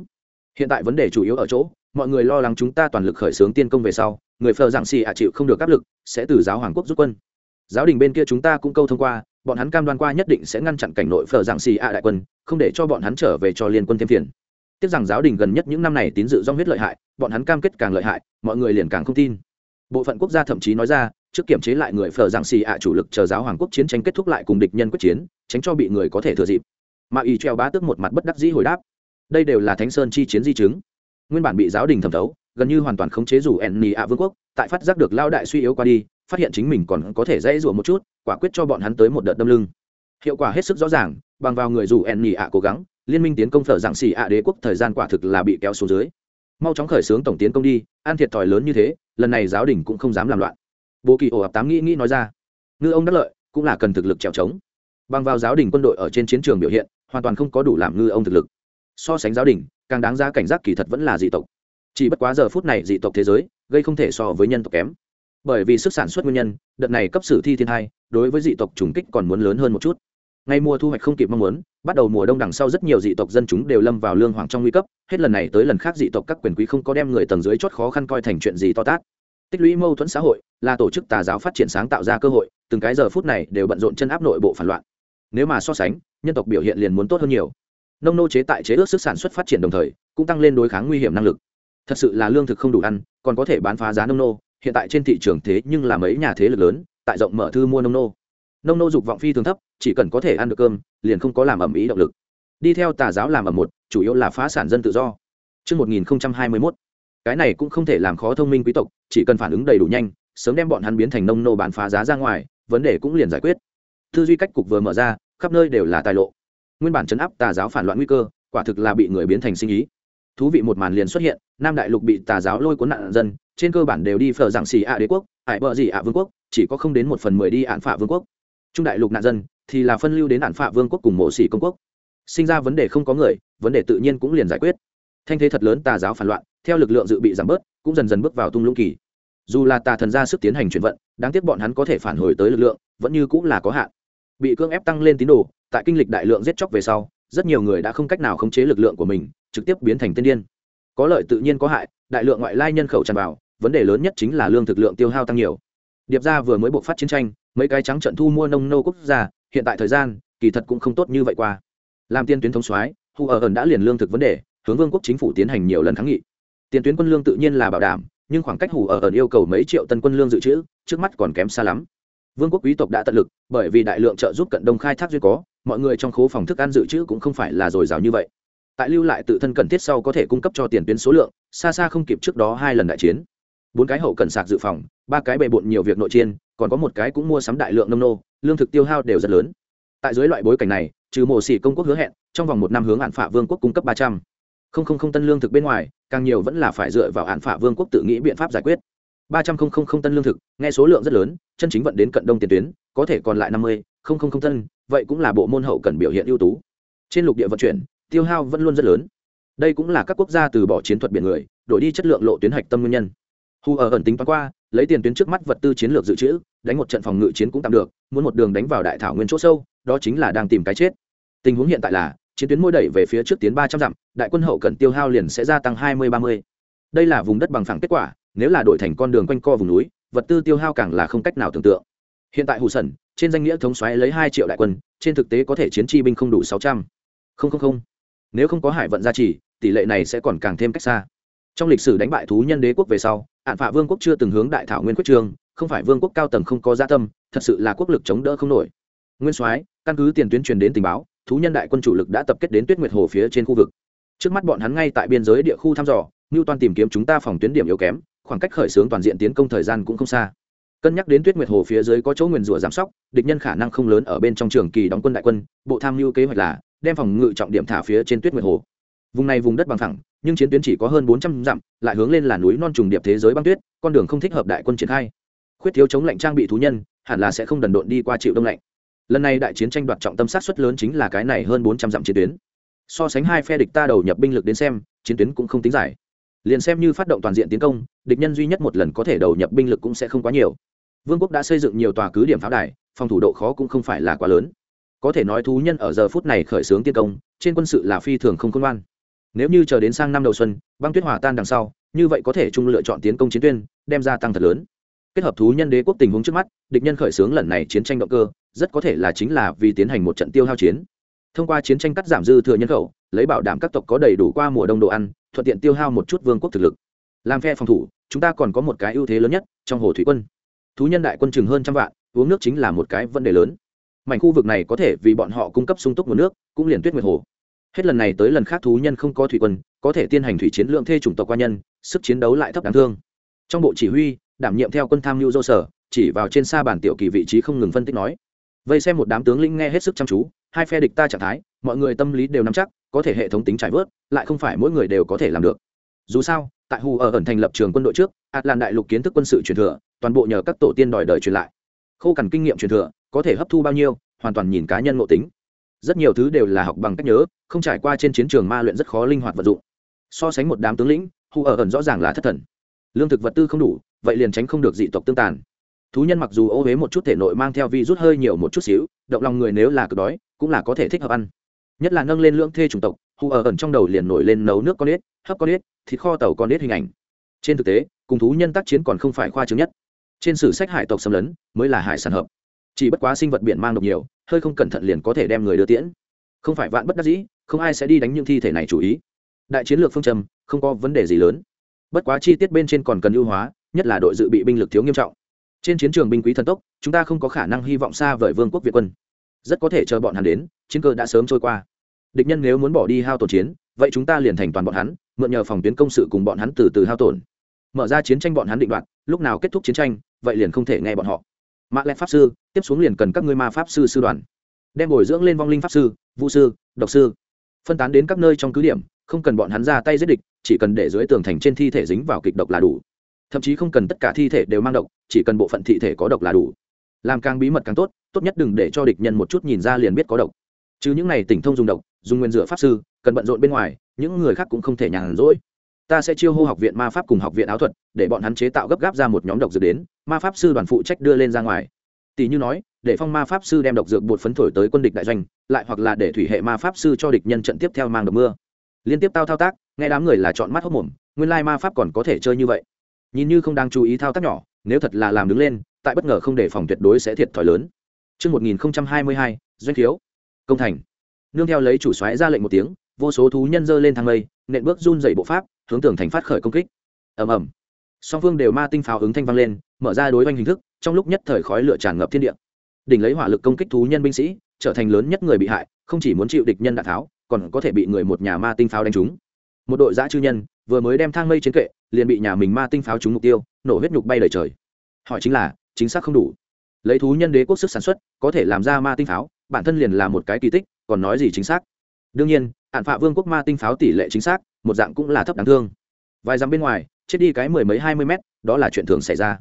A: Hiện tại vấn đề chủ yếu ở chỗ, mọi người lo lắng chúng ta toàn lực khởi xướng tiên công về sau, người phờ giảng xì ạ chịu không được áp lực, sẽ từ giáo hoàng quốc rút quân. Giáo đình bên kia chúng ta cũng câu thông qua bọn hắn cam đoan qua nhất định sẽ ngăn chặn cảnh nội phở giảng xì ạ đại quân, không để cho bọn hắn trở về cho liên quân thêm phiền. Tiếc rằng giáo đình gần nhất những năm này tín dự do huyết lợi hại, bọn hắn cam kết càng lợi hại, mọi người liền càng không tin. Bộ phận quốc gia thậm chí nói ra, trước kiểm chế lại người phở giảng xì ạ chủ lực chờ giáo hoàng quốc chiến tranh kết thúc lại cùng địch nhân quyết chiến, tránh cho bị người có thể thừa dịp. Mà ý treo bá tước một mặt bất đắc dĩ hồi đáp, đây đều là thánh sơn chi chiến di chứng. Nguyên bản bị giáo đình thẩm thấu, gần như hoàn toàn khống chế dù ẩn nì ạ vương quốc, tại phát giác được lao đại suy yếu qua đi phát hiện chính mình còn có thể dãy rủa một chút, quả quyết cho bọn hắn tới một đợt đâm lưng. Hiệu quả hết sức rõ ràng, bằng vào người dù ẻn nì ạ cố gắng, liên minh tiến công phở giảng xì ạ đế quốc thời gian quả thực là bị kéo xuống dưới. Mau chóng khởi xướng tổng tiến công đi an thiệt thòi lớn như thế, lần này giáo đình cũng không dám làm loạn. Bố kỳ ổ ập tám nghĩ nghĩ nói ra, ngư ông đắc lợi, cũng là cần thực lực trèo trống. Bằng vào giáo đình quân đội ở trên chiến trường biểu hiện, hoàn toàn không có đủ làm ngư ông thực lực. So sánh giáo đình, càng đáng giá cảnh giác kỳ thật vẫn là dị tộc. Chỉ bất quá giờ phút này dị tộc thế giới, gây không thể so với nhân tộc kém bởi vì sức sản xuất nguyên nhân, đợt này cấp sử thi thiên hai đối với dị tộc trùng kích còn muốn lớn hơn một chút. Ngay mùa thu hoạch không kịp mong muốn, bắt đầu mùa đông đằng sau rất nhiều dị tộc dân chúng đều lâm vào lương hoàng trong nguy cấp, hết lần này tới lần khác dị tộc các quyền quý không có đem người tầng dưới chót khó khăn coi thành chuyện gì to tát. Tích lũy mâu thuẫn xã hội là tổ chức tà giáo phát triển sáng tạo ra cơ hội, từng cái giờ phút này đều bận rộn chân áp nội bộ phản loạn. Nếu mà so sánh, nhân tộc biểu hiện liền muốn tốt hơn nhiều. Nông nô chế tại chế ước sức sản xuất phát triển đồng thời, cũng tăng lên đối kháng nguy hiểm năng lực. Thật sự là lương thực không đủ ăn, còn có thể bán phá giá nông nô hiện tại trên thị trường thế nhưng là mấy nhà thế lực lớn tại rộng mở thư mua nông nô. Nông nô dục vọng phi thường thấp chỉ cần có thể ăn được cơm liền không có làm ẩm ý động lực. Đi theo tà giáo làm ẩm một chủ yếu là phá sản dân tự do. Trước 1021, cái này cũng không thể làm khó thông minh quý tộc chỉ cần phản ứng đầy đủ nhanh sớm đem bọn hắn biến thành nông nô bán phá giá ra ngoài vấn đề cũng liền giải quyết. Tư duy cách cục vừa mở ra khắp nơi đều là tài lộ. Nguyên bản chấn áp tà giáo phản loạn nguy cơ quả thực là bị người biến thành sinh ý thú vị một màn liền xuất hiện, nam đại lục bị tà giáo lôi cuốn nạn dân, trên cơ bản đều đi phờ giảng xì ạ đế quốc ải bờ gì ạ vương quốc, chỉ có không đến một phần mười đi ạn phạ vương quốc. Trung đại lục nạn dân thì là phân lưu đến ạn phạ vương quốc cùng mộ xỉ công quốc. Sinh ra vấn đề không có người, vấn đề tự nhiên cũng liền giải quyết. Thanh thế thật lớn tà giáo phản loạn, theo lực lượng dự bị giảm bớt, cũng dần dần bước vào tung lũng kỳ. Dù là tà thần ra sức tiến hành chuyển vận, đáng tiếc bọn hắn có thể phản hồi tới lực lượng, vẫn như cũng là có hạn. Bị cưỡng ép tăng lên tín đồ, tại kinh lịch đại lượng giết chóc về sau rất nhiều người đã không cách nào khống chế lực lượng của mình, trực tiếp biến thành tiên điên. Có lợi tự nhiên có hại, đại lượng ngoại lai nhân khẩu tràn vào, vấn đề lớn nhất chính là lương thực lượng tiêu hao tăng nhiều. Điệp ra vừa mới buộc phát chiến tranh, mấy cái trắng trận thu mua nông nô quốc gia, hiện tại thời gian, kỳ thật cũng không tốt như vậy qua. Làm tiên tuyến thống soái, hu ở ẩn đã liền lương thực vấn đề, hướng vương quốc chính phủ tiến hành nhiều lần kháng nghị. Tiền tuyến quân lương tự nhiên là bảo đảm, nhưng khoảng cách hủ ở ẩn yêu cầu mấy triệu tân quân lương dự trữ, trước mắt còn kém xa lắm. Vương quốc quý tộc đã tận lực, bởi vì đại lượng trợ giúp cận đông khai thác duyên có mọi người trong khố phòng thức ăn dự trữ cũng không phải là dồi dào như vậy. Tại lưu lại tự thân cần thiết sau có thể cung cấp cho tiền tuyến số lượng, xa xa không kịp trước đó hai lần đại chiến. Bốn cái hậu cần sạc dự phòng, ba cái bề bộn nhiều việc nội chiên, còn có một cái cũng mua sắm đại lượng nông nô, lương thực tiêu hao đều rất lớn. Tại dưới loại bối cảnh này, trừ mổ xỉ công quốc hứa hẹn, trong vòng một năm hướng hạn phả vương quốc cung cấp ba trăm. Không không không tân lương thực bên ngoài, càng nhiều vẫn là phải dựa vào hạn phả vương quốc tự nghĩ biện pháp giải quyết. Ba trăm không không không tân lương thực, nghe số lượng rất lớn, chân chính vận đến cận đông tiền tuyến, có thể còn lại năm mươi không không không thân, vậy cũng là bộ môn hậu cần biểu hiện ưu tú. Trên lục địa vận chuyển tiêu hao vẫn luôn rất lớn. Đây cũng là các quốc gia từ bỏ chiến thuật biển người đổi đi chất lượng lộ tuyến hạch tâm nguyên nhân. Hu ở ẩn tính toán qua lấy tiền tuyến trước mắt vật tư chiến lược dự trữ đánh một trận phòng ngự chiến cũng tạm được muốn một đường đánh vào đại thảo nguyên chỗ sâu đó chính là đang tìm cái chết. Tình huống hiện tại là chiến tuyến môi đẩy về phía trước tiến ba trăm dặm đại quân hậu cần tiêu hao liền sẽ gia tăng hai mươi ba mươi. Đây là vùng đất bằng phẳng kết quả nếu là đổi thành con đường quanh co vùng núi vật tư tiêu hao càng là không cách nào tưởng tượng hiện tại hù sần trên danh nghĩa thống xoáy lấy hai triệu đại quân, trên thực tế có thể chiến chi binh không đủ sáu trăm. Linh nếu không có hải vận gia trì, tỷ lệ này sẽ còn càng thêm cách xa. Trong lịch sử đánh bại thú nhân đế quốc về sau hạn phạ vương quốc chưa từng hướng đại thảo nguyên quyết trương không phải vương quốc cao tầng không có gia tâm, thật sự là quốc lực chống đỡ không nổi. Nguyên soái, căn cứ tiền tuyến truyền đến tình báo, thú nhân đại quân chủ lực đã tập kết đến tuyết nguyệt hồ phía trên khu vực. Trước mắt bọn hắn ngay tại biên giới địa khu thăm dò ngưu toàn tìm kiếm chúng ta phòng tuyến điểm yếu kém, khoảng cách khởi xướng toàn diện tiến công thời gian cũng không xa cân nhắc đến tuyết nguyệt hồ phía dưới có chỗ nguyền rủa giám sóc, địch nhân khả năng không lớn ở bên trong trường kỳ đóng quân đại quân, bộ tham mưu kế hoạch là đem phòng ngự trọng điểm thả phía trên tuyết nguyệt hồ. Vùng này vùng đất bằng thẳng nhưng chiến tuyến chỉ có hơn bốn trăm dặm, lại hướng lên là núi non trùng điệp thế giới băng tuyết, con đường không thích hợp đại quân triển khai. Khuyết thiếu chống lạnh trang bị thú nhân, hẳn là sẽ không đần độn đi qua chịu đông lạnh. Lần này đại chiến tranh đoạt trọng tâm sát xuất lớn chính là cái này hơn bốn trăm dặm chiến tuyến. So sánh hai phe địch ta đầu nhập binh lực đến xem, chiến tuyến cũng không tính giải liền xem như phát động toàn diện tiến công, địch nhân duy nhất một lần có thể đầu nhập binh lực cũng sẽ không quá nhiều vương quốc đã xây dựng nhiều tòa cứ điểm pháo đài, phòng thủ độ khó cũng không phải là quá lớn. Có thể nói thú nhân ở giờ phút này khởi xướng tiến công, trên quân sự là phi thường không khôn ngoan. Nếu như chờ đến sang năm đầu xuân, băng tuyết hòa tan đằng sau, như vậy có thể chung lựa chọn tiến công chiến tuyên, đem ra tăng thật lớn. Kết hợp thú nhân đế quốc tình huống trước mắt, địch nhân khởi xướng lần này chiến tranh động cơ, rất có thể là chính là vì tiến hành một trận tiêu hao chiến. Thông qua chiến tranh cắt giảm dư thừa nhân khẩu, lấy bảo đảm các tộc có đầy đủ qua mùa đông đồ ăn, thuận tiện tiêu hao một chút vương quốc thực lực. Làm phe phòng thủ, chúng ta còn có một cái ưu thế lớn nhất, trong hồ thủy quân thú nhân đại quân chừng hơn trăm vạn, uống nước chính là một cái vấn đề lớn. Mảnh khu vực này có thể vì bọn họ cung cấp sung túc nguồn nước, cũng liền tuyết nguyệt hồ. Hết lần này tới lần khác thú nhân không có thủy quân, có thể tiến hành thủy chiến lượng thê chủng tộc quan nhân, sức chiến đấu lại thấp đáng thương. Trong bộ chỉ huy, đảm nhiệm theo quân tham mưu dô sở, chỉ vào trên xa bản tiểu kỳ vị trí không ngừng phân tích nói. Vây xem một đám tướng lĩnh nghe hết sức chăm chú, hai phe địch ta trạng thái, mọi người tâm lý đều nắm chắc, có thể hệ thống tính trải vớt, lại không phải mỗi người đều có thể làm được. Dù sao tại hù ở ẩn thành lập trường quân đội trước ạt làn đại lục kiến thức quân sự truyền thừa, toàn bộ nhờ các tổ tiên đòi đời truyền lại. Khô cằn kinh nghiệm truyền thừa, có thể hấp thu bao nhiêu, hoàn toàn nhìn cá nhân ngộ tính. Rất nhiều thứ đều là học bằng cách nhớ, không trải qua trên chiến trường ma luyện rất khó linh hoạt vận dụng. So sánh một đám tướng lĩnh, hù ở ẩn rõ ràng là thất thần. Lương thực vật tư không đủ, vậy liền tránh không được dị tộc tương tàn. Thú nhân mặc dù ô huế một chút thể nội mang theo vi rút hơi nhiều một chút xíu, động lòng người nếu là cực đói, cũng là có thể thích hợp ăn. Nhất là nâng lên lưỡng thê chủng tộc hù ở ẩn trong đầu liền nổi lên nấu nước con ếch, hấp con ếch, thịt kho tàu con ếch hình ảnh. Trên thực tế, cùng thú nhân tác chiến còn không phải khoa chứng nhất. Trên sử sách hải tộc xâm lấn, mới là hải sản hợp. Chỉ bất quá sinh vật biển mang độc nhiều, hơi không cẩn thận liền có thể đem người đưa tiễn. Không phải vạn bất đắc dĩ, không ai sẽ đi đánh những thi thể này chủ ý. Đại chiến lược phương trầm không có vấn đề gì lớn. Bất quá chi tiết bên trên còn cần ưu hóa, nhất là đội dự bị binh lực thiếu nghiêm trọng. Trên chiến trường binh quý thần tốc, chúng ta không có khả năng hy vọng xa vời vương quốc việt quân. Rất có thể chờ bọn hắn đến, chiến cơ đã sớm trôi qua địch nhân nếu muốn bỏ đi hao tổn chiến, vậy chúng ta liền thành toàn bọn hắn, mượn nhờ phòng tuyến công sự cùng bọn hắn từ từ hao tổn. Mở ra chiến tranh bọn hắn định đoạt, lúc nào kết thúc chiến tranh, vậy liền không thể nghe bọn họ. Mã lẽ pháp sư, tiếp xuống liền cần các ngươi ma pháp sư sư đoàn. Đem bồi dưỡng lên vong linh pháp sư, vũ sư, độc sư. Phân tán đến các nơi trong cứ điểm, không cần bọn hắn ra tay giết địch, chỉ cần để dưới tường thành trên thi thể dính vào kịch độc là đủ. Thậm chí không cần tất cả thi thể đều mang độc, chỉ cần bộ phận thi thể có độc là đủ. Làm càng bí mật càng tốt tốt nhất đừng để cho địch nhân một chút nhìn ra liền biết có độc. Chứ những này tỉnh thông dùng độc dùng nguyên rửa pháp sư cần bận rộn bên ngoài những người khác cũng không thể nhàn rỗi. Ta sẽ chiêu hô học viện ma pháp cùng học viện áo thuật để bọn hắn chế tạo gấp gáp ra một nhóm độc dược đến ma pháp sư đoàn phụ trách đưa lên ra ngoài. Tỷ như nói để phong ma pháp sư đem độc dược bột phấn thổi tới quân địch đại doanh lại hoặc là để thủy hệ ma pháp sư cho địch nhân trận tiếp theo mang độc mưa. Liên tiếp tao thao tác nghe đám người là chọn mắt hốc mồm nguyên lai ma pháp còn có thể chơi như vậy. Nhìn như không đang chú ý thao tác nhỏ nếu thật là làm đứng lên tại bất ngờ không để phòng tuyệt đối sẽ thiệt thòi lớn. Trước 1022, doanh thiếu, công thành. Nương theo lấy chủ xoáy ra lệnh một tiếng, vô số thú nhân dơ lên thang mây, nện bước run dày bộ pháp, hướng tường thành phát khởi công kích. ầm ầm, song phương đều ma tinh pháo ứng thanh vang lên, mở ra đối oanh hình thức, trong lúc nhất thời khói lửa tràn ngập thiên địa. Đỉnh lấy hỏa lực công kích thú nhân binh sĩ, trở thành lớn nhất người bị hại, không chỉ muốn chịu địch nhân đạn tháo, còn có thể bị người một nhà ma tinh pháo đánh trúng. Một đội giã chư nhân vừa mới đem thang mây chiến kệ, liền bị nhà mình ma tinh pháo trúng mục tiêu, nổ huyết nhục bay lời trời. Hỏi chính là, chính xác không đủ lấy thú nhân đế quốc sức sản xuất có thể làm ra ma tinh pháo bản thân liền là một cái kỳ tích còn nói gì chính xác. Đương nhiên, hạn phạ vương quốc ma tinh pháo tỷ lệ chính xác, một dạng cũng là thấp đáng thương. Vài dặm bên ngoài, chết đi cái mười mấy hai mươi mét, đó là chuyện thường xảy ra.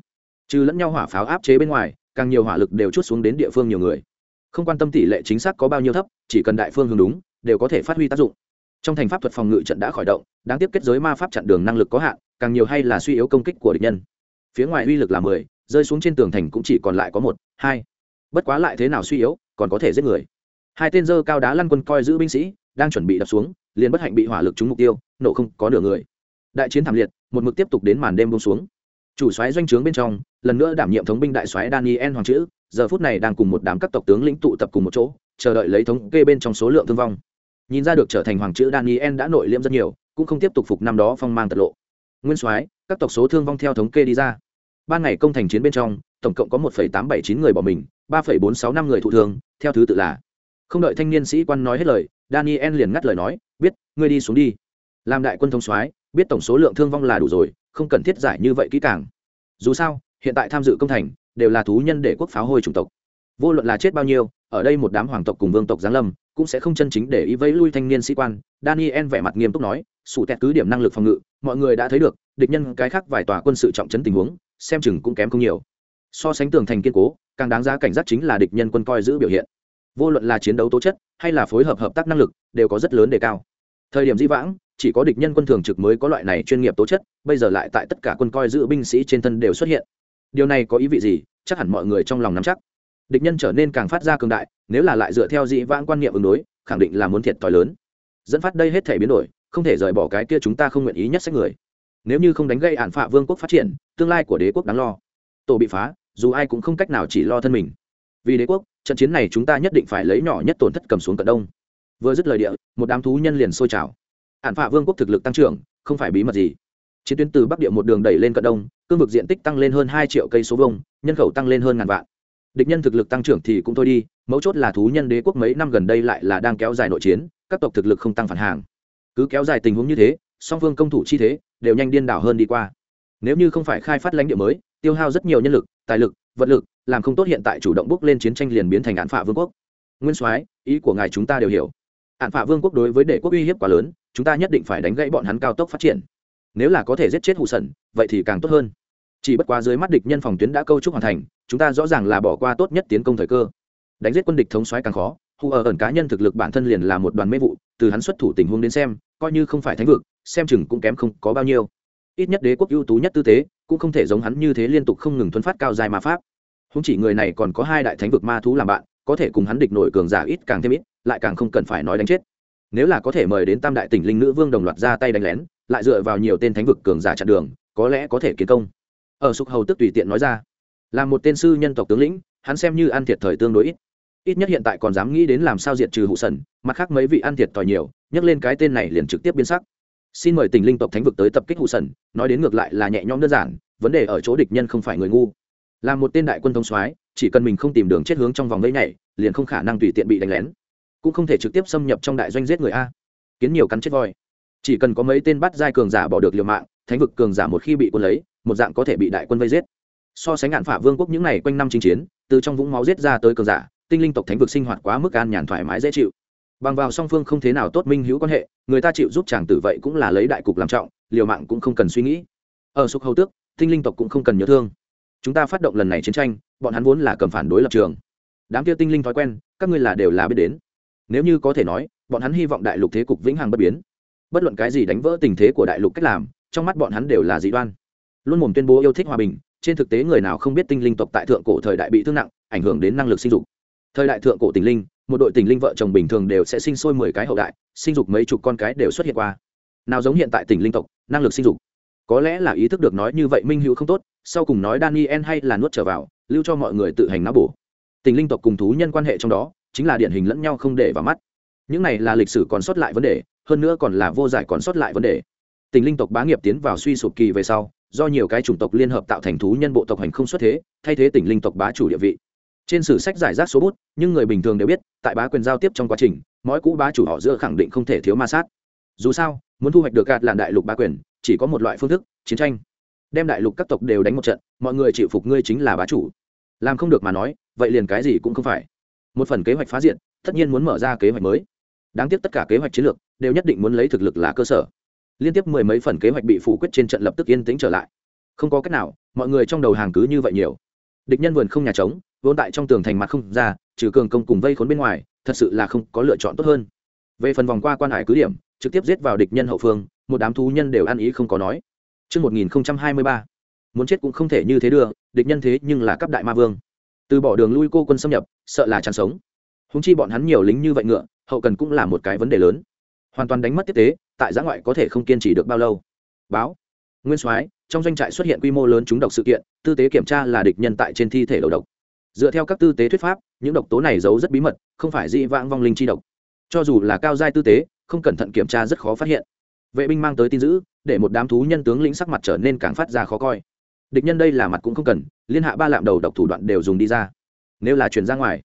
A: Trừ lẫn nhau hỏa pháo áp chế bên ngoài, càng nhiều hỏa lực đều chút xuống đến địa phương nhiều người. Không quan tâm tỷ lệ chính xác có bao nhiêu thấp, chỉ cần đại phương hướng đúng, đều có thể phát huy tác dụng. Trong thành pháp thuật phòng ngự trận đã khởi động, đáng tiếc kết giới ma pháp chặn đường năng lực có hạn, càng nhiều hay là suy yếu công kích của địch nhân. Phía ngoài uy lực là mười, rơi xuống trên tường thành cũng chỉ còn lại có một, hai. Bất quá lại thế nào suy yếu, còn có thể giết người hai tên dơ cao đá lăn quân coi giữ binh sĩ, đang chuẩn bị đập xuống, liền bất hạnh bị hỏa lực trúng mục tiêu, nổ không có nửa người. Đại chiến thảm liệt, một mực tiếp tục đến màn đêm bông xuống. Chủ soái doanh trướng bên trong, lần nữa đảm nhiệm thống binh đại soái daniel hoàng chữ, giờ phút này đang cùng một đám các tộc tướng lĩnh tụ tập cùng một chỗ, chờ đợi lấy thống kê bên trong số lượng thương vong. Nhìn ra được trở thành hoàng chữ daniel đã nội liễm rất nhiều, cũng không tiếp tục phục năm đó phong mang tật lộ. Nguyên soái, các tộc số thương vong theo thống kê đi ra. Ban ngày công thành chiến bên trong, tổng cộng có một tám bảy chín người bỏ mình, ba bốn sáu năm người thụ thương, theo thứ tự là không đợi thanh niên sĩ quan nói hết lời, daniel liền ngắt lời nói, biết, ngươi đi xuống đi. Làm đại quân thông soái, biết tổng số lượng thương vong là đủ rồi, không cần thiết giải như vậy kỹ càng. Dù sao, hiện tại tham dự công thành, đều là thú nhân để quốc pháo hôi chủng tộc. Vô luận là chết bao nhiêu, ở đây một đám hoàng tộc cùng vương tộc giáng lâm, cũng sẽ không chân chính để ý vẫy lui thanh niên sĩ quan. Daniel vẻ mặt nghiêm túc nói, sủ tẹt cứ điểm năng lực phòng ngự, mọi người đã thấy được, địch nhân cái khác vài tòa quân sự trọng chấn tình huống, xem chừng cũng kém không nhiều. So sánh tường thành kiên cố, càng đáng giá cảnh giác chính là địch nhân quân coi giữ biểu hiện vô luận là chiến đấu tố chất hay là phối hợp hợp tác năng lực đều có rất lớn đề cao. Thời điểm di vãng, chỉ có địch nhân quân thường trực mới có loại này chuyên nghiệp tố chất, bây giờ lại tại tất cả quân coi giữ binh sĩ trên thân đều xuất hiện. Điều này có ý vị gì? Chắc hẳn mọi người trong lòng nắm chắc. Địch nhân trở nên càng phát ra cường đại, nếu là lại dựa theo dị vãng quan niệm ứng đối, khẳng định là muốn thiệt thòi lớn. Dẫn phát đây hết thể biến đổi, không thể rời bỏ cái kia chúng ta không nguyện ý nhất sách người. Nếu như không đánh gây ản phạ vương quốc phát triển, tương lai của đế quốc đáng lo. Tổ bị phá, dù ai cũng không cách nào chỉ lo thân mình. Vì đế quốc trận chiến này chúng ta nhất định phải lấy nhỏ nhất tổn thất cầm xuống cận đông. Vừa dứt lời địa, một đám thú nhân liền sôi trào. Hạn phạ vương quốc thực lực tăng trưởng, không phải bí mật gì. Chiến tuyến từ bắc địa một đường đẩy lên cận đông, cương vực diện tích tăng lên hơn hai triệu cây số vông nhân khẩu tăng lên hơn ngàn vạn. Địch nhân thực lực tăng trưởng thì cũng thôi đi, mấu chốt là thú nhân đế quốc mấy năm gần đây lại là đang kéo dài nội chiến, các tộc thực lực không tăng phản hàng. Cứ kéo dài tình huống như thế, song phương công thủ chi thế đều nhanh điên đảo hơn đi qua. Nếu như không phải khai phát lãnh địa mới, tiêu hao rất nhiều nhân lực, tài lực, vật lực làm không tốt hiện tại chủ động bước lên chiến tranh liền biến thành án phạ vương quốc. Nguyên soái, ý của ngài chúng ta đều hiểu. Án phạ vương quốc đối với đệ quốc uy hiếp quá lớn, chúng ta nhất định phải đánh gãy bọn hắn cao tốc phát triển. Nếu là có thể giết chết hụ sẩn, vậy thì càng tốt hơn. Chỉ bất quá dưới mắt địch nhân phòng tuyến đã câu trúc hoàn thành, chúng ta rõ ràng là bỏ qua tốt nhất tiến công thời cơ. Đánh giết quân địch thống soái càng khó hù ở ẩn cá nhân thực lực bản thân liền là một đoàn mê vụ, từ hắn xuất thủ tình huống đến xem, coi như không phải thánh vực, xem chừng cũng kém không có bao nhiêu. Ít nhất đế quốc ưu tú nhất tư thế, cũng không thể giống hắn như thế liên tục không ngừng thuấn phát cao dài mà pháp không chỉ người này còn có hai đại thánh vực ma thú làm bạn, có thể cùng hắn địch nổi cường giả ít càng thêm ít, lại càng không cần phải nói đánh chết. Nếu là có thể mời đến tam đại tỉnh linh nữ vương đồng loạt ra tay đánh lén, lại dựa vào nhiều tên thánh vực cường giả chặn đường, có lẽ có thể kiến công. Ở sục hầu tức tùy tiện nói ra, là một tên sư nhân tộc tướng lĩnh, hắn xem như ăn thiệt thời tương đối ít. Ít nhất hiện tại còn dám nghĩ đến làm sao diệt trừ hụ sần, mặt khác mấy vị ăn thiệt thòi nhiều, nhắc lên cái tên này liền trực tiếp biến sắc. Xin mời tình linh tộc thánh vực tới tập kích hụ sần, nói đến ngược lại là nhẹ nhõm đơn giản, vấn đề ở chỗ địch nhân không phải người ngu là một tên đại quân thông soái, chỉ cần mình không tìm đường chết hướng trong vòng lấy nhảy, liền không khả năng tùy tiện bị đánh lén. Cũng không thể trực tiếp xâm nhập trong đại doanh giết người a. Kiến nhiều cắn chết voi. Chỉ cần có mấy tên bắt giai cường giả bỏ được liều mạng, thánh vực cường giả một khi bị quân lấy, một dạng có thể bị đại quân vây giết. So sánh ngạn phả vương quốc những này quanh năm chinh chiến, từ trong vũng máu giết ra tới cường giả, tinh linh tộc thánh vực sinh hoạt quá mức an nhàn thoải mái dễ chịu. Bằng vào song phương không thế nào tốt minh hữu quan hệ, người ta chịu giúp chàng tử vậy cũng là lấy đại cục làm trọng, liều mạng cũng không cần suy nghĩ. Ở sục hầu tước, tinh linh tộc cũng không cần nhớ thương chúng ta phát động lần này chiến tranh, bọn hắn vốn là cầm phản đối lập trường. Đám kia tinh linh thói quen, các ngươi là đều là biết đến. Nếu như có thể nói, bọn hắn hy vọng đại lục thế cục vĩnh hằng bất biến. Bất luận cái gì đánh vỡ tình thế của đại lục cách làm, trong mắt bọn hắn đều là dị đoan. Luôn mồm tuyên bố yêu thích hòa bình, trên thực tế người nào không biết tinh linh tộc tại thượng cổ thời đại bị thương nặng, ảnh hưởng đến năng lực sinh dục. Thời đại thượng cổ tình linh, một đội tình linh vợ chồng bình thường đều sẽ sinh sôi mười cái hậu đại, sinh dục mấy chục con cái đều xuất hiện qua. Nào giống hiện tại tình linh tộc, năng lực sinh dục có lẽ là ý thức được nói như vậy minh hữu không tốt, sau cùng nói daniel hay là nuốt trở vào, lưu cho mọi người tự hành não bổ. Tình linh tộc cùng thú nhân quan hệ trong đó, chính là điển hình lẫn nhau không để vào mắt. Những này là lịch sử còn sót lại vấn đề, hơn nữa còn là vô giải còn sót lại vấn đề. Tình linh tộc bá nghiệp tiến vào suy sụp kỳ về sau, do nhiều cái chủng tộc liên hợp tạo thành thú nhân bộ tộc hành không xuất thế, thay thế tỉnh linh tộc bá chủ địa vị. Trên sử sách giải rác số bút, nhưng người bình thường đều biết, tại bá quyền giao tiếp trong quá trình, mỗi cũ bá chủ họ giữa khẳng định không thể thiếu ma sát. Dù sao, muốn thu hoạch được gạt làn đại lục bá quyền chỉ có một loại phương thức, chiến tranh. Đem đại lục các tộc đều đánh một trận, mọi người chịu phục ngươi chính là bá chủ. Làm không được mà nói, vậy liền cái gì cũng không phải. Một phần kế hoạch phá diện tất nhiên muốn mở ra kế hoạch mới. Đáng tiếc tất cả kế hoạch chiến lược, đều nhất định muốn lấy thực lực là cơ sở. Liên tiếp mười mấy phần kế hoạch bị phủ quyết trên trận lập tức yên tĩnh trở lại. Không có cách nào, mọi người trong đầu hàng cứ như vậy nhiều. Địch nhân vườn không nhà trống, vốn tại trong tường thành mặt không ra, trừ cường công cùng vây khốn bên ngoài, thật sự là không có lựa chọn tốt hơn. Về phần vòng qua quan hải cứ điểm, trực tiếp giết vào địch nhân hậu phương một đám thú nhân đều ăn ý không có nói Trước 1023, muốn chết cũng không thể như thế đưa, địch nhân thế nhưng là cấp đại ma vương. Từ bỏ đường lui cô quân xâm nhập, sợ là chẳng sống. Húng chi bọn hắn nhiều lính như vậy ngựa, hậu cần cũng là một cái vấn đề lớn. Hoàn toàn đánh mất tiếp tế, tại giã ngoại có thể không kiên trì được bao lâu. Báo. Nguyên Soái, trong doanh trại xuất hiện quy mô lớn chúng độc sự kiện, tư tế kiểm tra là địch nhân tại trên thi thể đầu độc dựa theo các tư tế thuyết pháp những độc tố này giấu rất bí mật không phải dị vãng vong linh chi độc cho dù là cao giai tư tế không cẩn thận kiểm tra rất khó phát hiện vệ binh mang tới tin dữ, để một đám thú nhân tướng lĩnh sắc mặt trở nên càng phát ra khó coi. Địch nhân đây là mặt cũng không cần, liên hạ ba lạm đầu độc thủ đoạn đều dùng đi ra. Nếu là chuyển ra ngoài,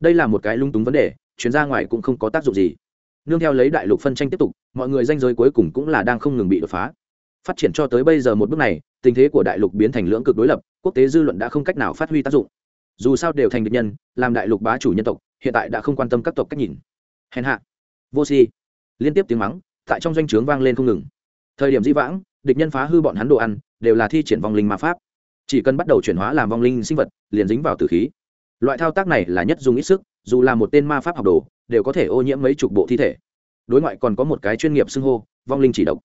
A: đây là một cái lung túng vấn đề, chuyển ra ngoài cũng không có tác dụng gì. Nương theo lấy đại lục phân tranh tiếp tục, mọi người danh giới cuối cùng cũng là đang không ngừng bị đột phá. Phát triển cho tới bây giờ một bước này, tình thế của đại lục biến thành lưỡng cực đối lập, quốc tế dư luận đã không cách nào phát huy tác dụng. Dù sao đều thành địch nhân, làm đại lục bá chủ nhân tộc, hiện tại đã không quan tâm các tộc cách nhìn. Hèn hạ. Vô si. Liên tiếp tiếng mắng tại trong doanh trướng vang lên không ngừng. Thời điểm di vãng, địch nhân phá hư bọn hắn đồ ăn, đều là thi triển vong linh ma pháp. Chỉ cần bắt đầu chuyển hóa làm vong linh sinh vật, liền dính vào tử khí. Loại thao tác này là nhất dùng ít sức, dù là một tên ma pháp học đồ, đều có thể ô nhiễm mấy chục bộ thi thể. Đối ngoại còn có một cái chuyên nghiệp xưng hô, vong linh chỉ độc.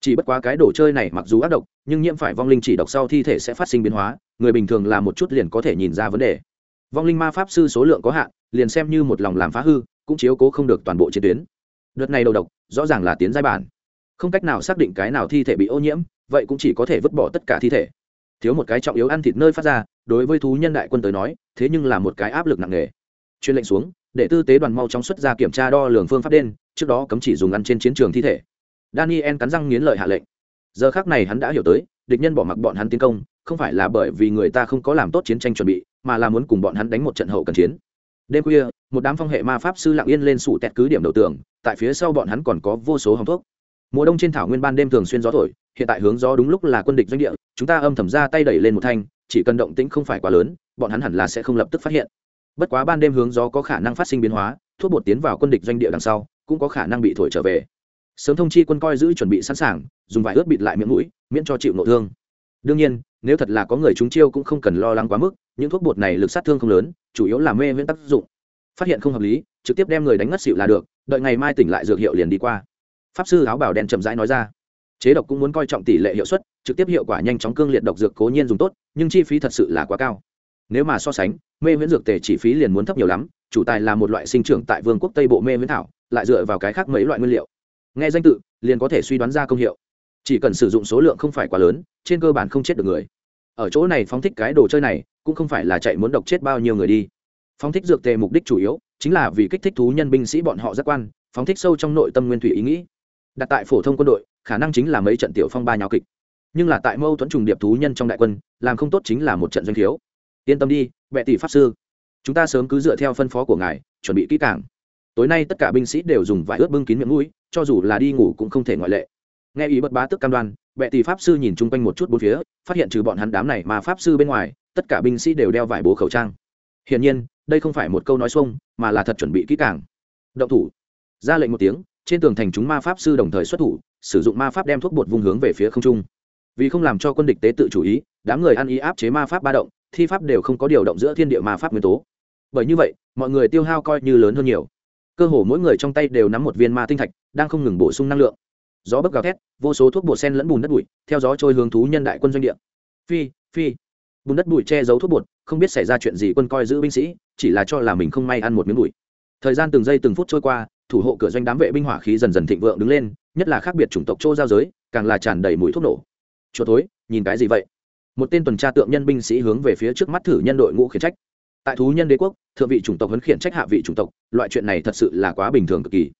A: Chỉ bất quá cái đồ chơi này mặc dù ác độc, nhưng nhiễm phải vong linh chỉ độc sau thi thể sẽ phát sinh biến hóa, người bình thường làm một chút liền có thể nhìn ra vấn đề. Vong linh ma pháp sư số lượng có hạn, liền xem như một lòng làm phá hư, cũng chiếu cố không được toàn bộ chiến tuyến đợt này đầu độc, rõ ràng là tiến giai bản. Không cách nào xác định cái nào thi thể bị ô nhiễm, vậy cũng chỉ có thể vứt bỏ tất cả thi thể. Thiếu một cái trọng yếu ăn thịt nơi phát ra, đối với thú nhân đại quân tới nói, thế nhưng là một cái áp lực nặng nề. Chuyên lệnh xuống, để tư tế đoàn mau chóng xuất ra kiểm tra đo lường phương pháp đen, trước đó cấm chỉ dùng ăn trên chiến trường thi thể. Daniel cắn răng nghiến lợi hạ lệnh. Giờ khác này hắn đã hiểu tới, địch nhân bỏ mặc bọn hắn tiến công, không phải là bởi vì người ta không có làm tốt chiến tranh chuẩn bị, mà là muốn cùng bọn hắn đánh một trận hậu cần chiến đêm khuya, một đám phong hệ ma pháp sư lặng yên lên sủ tẹt cứ điểm đầu tường, tại phía sau bọn hắn còn có vô số hòng thuốc. Mùa đông trên thảo nguyên ban đêm thường xuyên gió thổi, hiện tại hướng gió đúng lúc là quân địch doanh địa, chúng ta âm thầm ra tay đẩy lên một thanh, chỉ cần động tĩnh không phải quá lớn, bọn hắn hẳn là sẽ không lập tức phát hiện. Bất quá ban đêm hướng gió có khả năng phát sinh biến hóa, thuốc bột tiến vào quân địch doanh địa đằng sau, cũng có khả năng bị thổi trở về. Sớm thông chi quân coi giữ chuẩn bị sẵn sàng, dùng vải ướt bịt lại miệng mũi, miễn cho chịu nội thương đương nhiên, nếu thật là có người chúng chiêu cũng không cần lo lắng quá mức, những thuốc bột này lực sát thương không lớn, chủ yếu là mê nguyên tác dụng. Phát hiện không hợp lý, trực tiếp đem người đánh ngất xịu là được, đợi ngày mai tỉnh lại dược hiệu liền đi qua. Pháp sư áo bảo đen chậm rãi nói ra. Chế độc cũng muốn coi trọng tỷ lệ hiệu suất, trực tiếp hiệu quả nhanh chóng cương liệt độc dược cố nhiên dùng tốt, nhưng chi phí thật sự là quá cao. Nếu mà so sánh, mê viễn dược tề chi phí liền muốn thấp nhiều lắm, chủ tài là một loại sinh trưởng tại vương quốc tây bộ mê viễn thảo, lại dựa vào cái khác mấy loại nguyên liệu. Nghe danh tự, liền có thể suy đoán ra công hiệu chỉ cần sử dụng số lượng không phải quá lớn, trên cơ bản không chết được người. Ở chỗ này phóng thích cái đồ chơi này, cũng không phải là chạy muốn độc chết bao nhiêu người đi. Phóng thích dược tề mục đích chủ yếu, chính là vì kích thích thú nhân binh sĩ bọn họ giác quan, phóng thích sâu trong nội tâm nguyên thủy ý nghĩ. Đặt tại phổ thông quân đội, khả năng chính là mấy trận tiểu phong ba nháo kịch. Nhưng là tại mâu thuẫn trùng điệp thú nhân trong đại quân, làm không tốt chính là một trận doanh thiếu yên tâm đi vệ tỷ pháp sư. Chúng ta sớm cứ dựa theo phân phó của ngài, chuẩn bị kỹ càng. Tối nay tất cả binh sĩ đều dùng vải ướt bưng kín miệng mũi, cho dù là đi ngủ cũng không thể ngoại lệ nghe ý bất bá tức cam đoan, bệ tỷ pháp sư nhìn chung quanh một chút bốn phía, phát hiện trừ bọn hắn đám này mà pháp sư bên ngoài, tất cả binh sĩ đều đeo vải bố khẩu trang. Hiển nhiên, đây không phải một câu nói xuông, mà là thật chuẩn bị kỹ càng. Động thủ. Ra lệnh một tiếng, trên tường thành chúng ma pháp sư đồng thời xuất thủ, sử dụng ma pháp đem thuốc bột vung hướng về phía không trung. Vì không làm cho quân địch tế tự chủ ý, đám người ăn ý áp chế ma pháp ba động, thi pháp đều không có điều động giữa thiên địa ma pháp nguyên tố. Bởi như vậy, mọi người tiêu hao coi như lớn hơn nhiều. Cơ hồ mỗi người trong tay đều nắm một viên ma tinh thạch, đang không ngừng bổ sung năng lượng gió bấc gào thét, vô số thuốc bột sen lẫn bùn đất bụi, theo gió trôi hướng thú nhân đại quân doanh địa. Phi phi. Bùn đất bụi che giấu thuốc bột, không biết xảy ra chuyện gì quân coi giữ binh sĩ, chỉ là cho là mình không may ăn một miếng bụi. Thời gian từng giây từng phút trôi qua, thủ hộ cửa doanh đám vệ binh hỏa khí dần dần thịnh vượng đứng lên, nhất là khác biệt chủng tộc châu giao giới, càng là tràn đầy mũi thuốc nổ. Chỗ tối nhìn cái gì vậy? Một tên tuần tra tượng nhân binh sĩ hướng về phía trước mắt thử nhân đội ngũ khiển trách. Tại thú nhân đế quốc, thượng vị chủng tộc huấn khiển trách hạ vị chủng tộc, loại chuyện này thật sự là quá bình thường cực kỳ.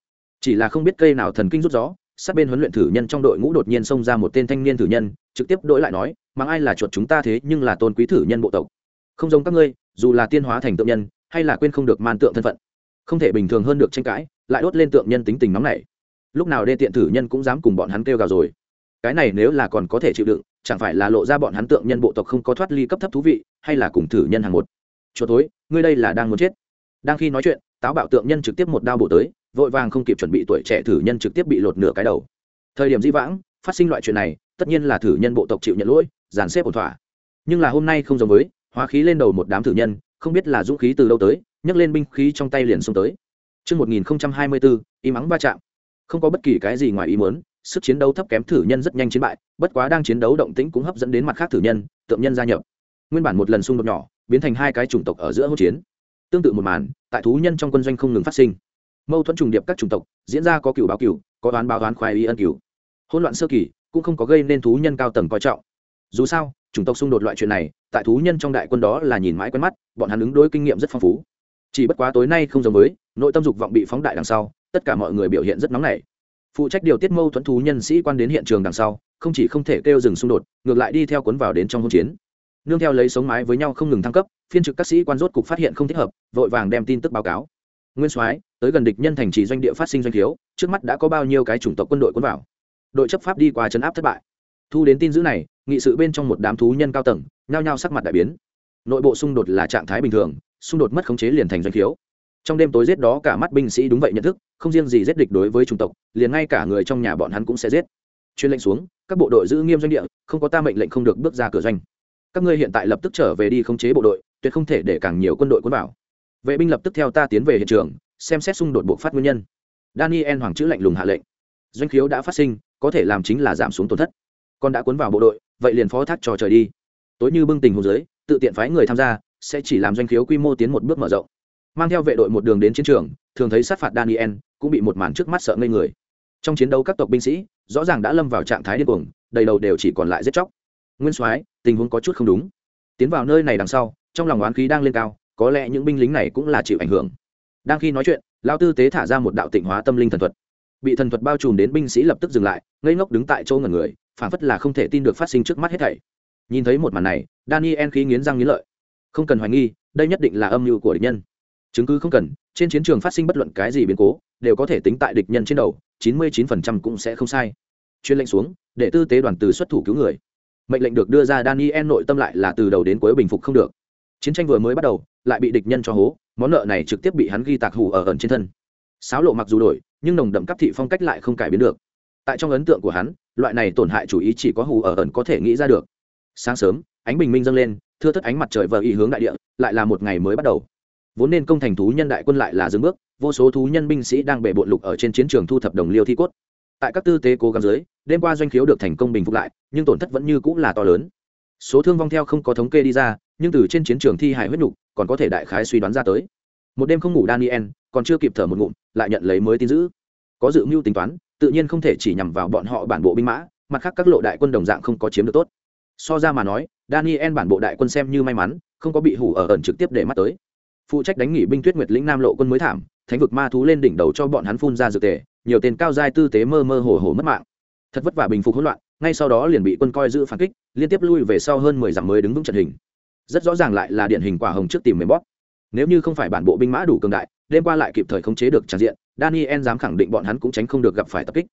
A: Chỉ là không biết cây nào thần kinh rút gió sát bên huấn luyện thử nhân trong đội ngũ đột nhiên xông ra một tên thanh niên thử nhân, trực tiếp đổi lại nói mang ai là chuột chúng ta thế nhưng là tôn quý thử nhân bộ tộc. Không giống các ngươi, dù là tiên hóa thành tượng nhân, hay là quên không được man tượng thân phận. Không thể bình thường hơn được tranh cãi, lại đốt lên tượng nhân tính tình nóng này lúc nào đê tiện thử nhân cũng dám cùng bọn hắn kêu gào rồi. Cái này nếu là còn có thể chịu đựng, chẳng phải là lộ ra bọn hắn tượng nhân bộ tộc không có thoát ly cấp thấp thú vị, hay là cùng thử nhân hàng một. Chuột tối ngươi đây là đang muốn chết. Đang khi nói chuyện, táo bạo tượng nhân trực tiếp một đao bổ tới vội vàng không kịp chuẩn bị tuổi trẻ thử nhân trực tiếp bị lột nửa cái đầu thời điểm di vãng phát sinh loại chuyện này tất nhiên là thử nhân bộ tộc chịu nhận lỗi dàn xếp ổn thỏa nhưng là hôm nay không giống với hóa khí lên đầu một đám thử nhân không biết là dũng khí từ đâu tới nhấc lên binh khí trong tay liền xông tới Trước 1024, im ắng ba chạm. Không có bất kỳ cái gì ngoài ý muốn, sức chiến đấu thấp kém thử nhân rất nhanh chiến bại, bất quá đang chiến đấu động tĩnh cũng hấp dẫn đến mặt khác thử nhân, tượng nhân gia nhập. Nguyên bản một lần xung đột nhỏ, biến thành hai cái chủng tộc ở giữa hỗn chiến. Tương tự một màn, tại thú nhân trong quân doanh không ngừng phát sinh. Mâu thuẫn trùng điệp các chủng tộc, diễn ra có cựu báo cựu có đoán báo đoán khoái ý ân cựu Hỗn loạn sơ kỳ, cũng không có gây nên thú nhân cao tầng coi trọng. Dù sao, chủng tộc xung đột loại chuyện này, tại thú nhân trong đại quân đó là nhìn mãi quen mắt, bọn hắn ứng đối kinh nghiệm rất phong phú. Chỉ bất quá tối nay không giống với nội tâm dục vọng bị phóng đại đằng sau tất cả mọi người biểu hiện rất nóng nảy. Phụ trách điều tiết mâu thuẫn thú nhân sĩ quan đến hiện trường đằng sau không chỉ không thể kêu dừng xung đột ngược lại đi theo cuốn vào đến trong hỗn chiến. Nương theo lấy sống mái với nhau không ngừng thăng cấp phiên trực các sĩ quan rốt cục phát hiện không thích hợp vội vàng đem tin tức báo cáo nguyên soái, tới gần địch nhân thành trì doanh địa phát sinh doanh thiếu, trước mắt đã có bao nhiêu cái chủng tộc quân đội cuốn vào. Đội chấp pháp đi qua chấn áp thất bại. Thu đến tin dữ này, nghị sự bên trong một đám thú nhân cao tầng, nhao nhao sắc mặt đại biến. Nội bộ xung đột là trạng thái bình thường, xung đột mất khống chế liền thành doanh thiếu. trong đêm tối giết đó cả mắt binh sĩ đúng vậy nhận thức, không riêng gì giết địch đối với chủng tộc, liền ngay cả người trong nhà bọn hắn cũng sẽ giết. Chuyên lệnh xuống, các bộ đội giữ nghiêm doanh địa, không có ta mệnh lệnh không được bước ra cửa doanh. Các ngươi hiện tại lập tức trở về đi khống chế bộ đội, tuyệt không thể để càng nhiều quân đội quân vào vệ binh lập tức theo ta tiến về hiện trường, xem xét xung đột buộc phát nguyên nhân. Daniel hoàng chữ lạnh lùng hạ lệnh. Doanh khiếu đã phát sinh, có thể làm chính là giảm xuống tổn thất. Còn đã cuốn vào bộ đội, vậy liền phó thác trò trời đi. Tối như bưng tình hồ dưới, tự tiện phái người tham gia, sẽ chỉ làm doanh khiếu quy mô tiến một bước mở rộng. Mang theo vệ đội một đường đến chiến trường, thường thấy sát phạt daniel, cũng bị một màn trước mắt sợ ngây người. Trong chiến đấu các tộc binh sĩ, rõ ràng đã lâm vào trạng thái điên cuồng, đầy đầu đều chỉ còn lại giết chóc. Nguyên soái, tình huống có chút không đúng. Tiến vào nơi này đằng sau, trong lòng oán khí đang lên cao có lẽ những binh lính này cũng là chịu ảnh hưởng. Đang khi nói chuyện lao tư tế thả ra một đạo tịnh hóa tâm linh thần thuật. Bị thần thuật bao trùm đến binh sĩ lập tức dừng lại, ngây ngốc đứng tại chỗ ngần người phản phất là không thể tin được phát sinh trước mắt hết thảy. Nhìn thấy một màn này, daniel khí nghiến răng nghiến lợi. Không cần hoài nghi, đây nhất định là âm mưu của địch nhân. Chứng cứ không cần, trên chiến trường phát sinh bất luận cái gì biến cố, đều có thể tính tại địch nhân trên đầu, chín mươi chín phần trăm cũng sẽ không sai. Chuyên lệnh xuống, để tư tế đoàn từ xuất thủ cứu người. Mệnh lệnh được đưa ra daniel nội tâm lại là từ đầu đến cuối bình phục không được chiến tranh vừa mới bắt đầu, lại bị địch nhân cho hố, món nợ này trực tiếp bị hắn ghi tạc hủ ở ẩn trên thân. Sáo lộ mặc dù đổi, nhưng nồng đậm cấp thị phong cách lại không cải biến được. Tại trong ấn tượng của hắn, loại này tổn hại chủ ý chỉ có hủ ở ẩn có thể nghĩ ra được. Sáng sớm, ánh bình minh dâng lên, thưa thất ánh mặt trời vờ ý hướng đại địa, lại là một ngày mới bắt đầu. Vốn nên công thành thú nhân đại quân lại là dừng bước, vô số thú nhân binh sĩ đang bể bộn lục ở trên chiến trường thu thập đồng liêu thi cốt. Tại các tư tế cố gắng dưới, đêm qua doanh khiếu được thành công bình phục lại, nhưng tổn thất vẫn như cũng là to lớn. Số thương vong theo không có thống kê đi ra nhưng từ trên chiến trường thi hài huyết nhục, còn có thể đại khái suy đoán ra tới. Một đêm không ngủ daniel, còn chưa kịp thở một ngụm, lại nhận lấy mới tin giữ có dự mưu tính toán, tự nhiên không thể chỉ nhằm vào bọn họ bản bộ binh mã, mặt khác các lộ đại quân đồng dạng không có chiếm được tốt. So ra mà nói, daniel bản bộ đại quân xem như may mắn, không có bị hủ ở ẩn trực tiếp để mắt tới. Phụ trách đánh nghỉ binh tuyết nguyệt lĩnh nam lộ quân mới thảm, thánh vực ma thú lên đỉnh đầu cho bọn hắn phun ra dược tề, nhiều tên cao giai tư tế mơ mơ hồ hồ mất mạng. Thật vất vả bình phục hỗn loạn, ngay sau đó liền bị quân coi giữ phản kích, liên tiếp lui về sau hơn mười dặm mới đứng vững trận hình rất rõ ràng lại là điển hình quả hồng trước tìm mềm bóp. Nếu như không phải bản bộ binh mã đủ cường đại, đêm qua lại kịp thời khống chế được tràn diện, daniel dám khẳng định bọn hắn cũng tránh không được gặp phải tập kích.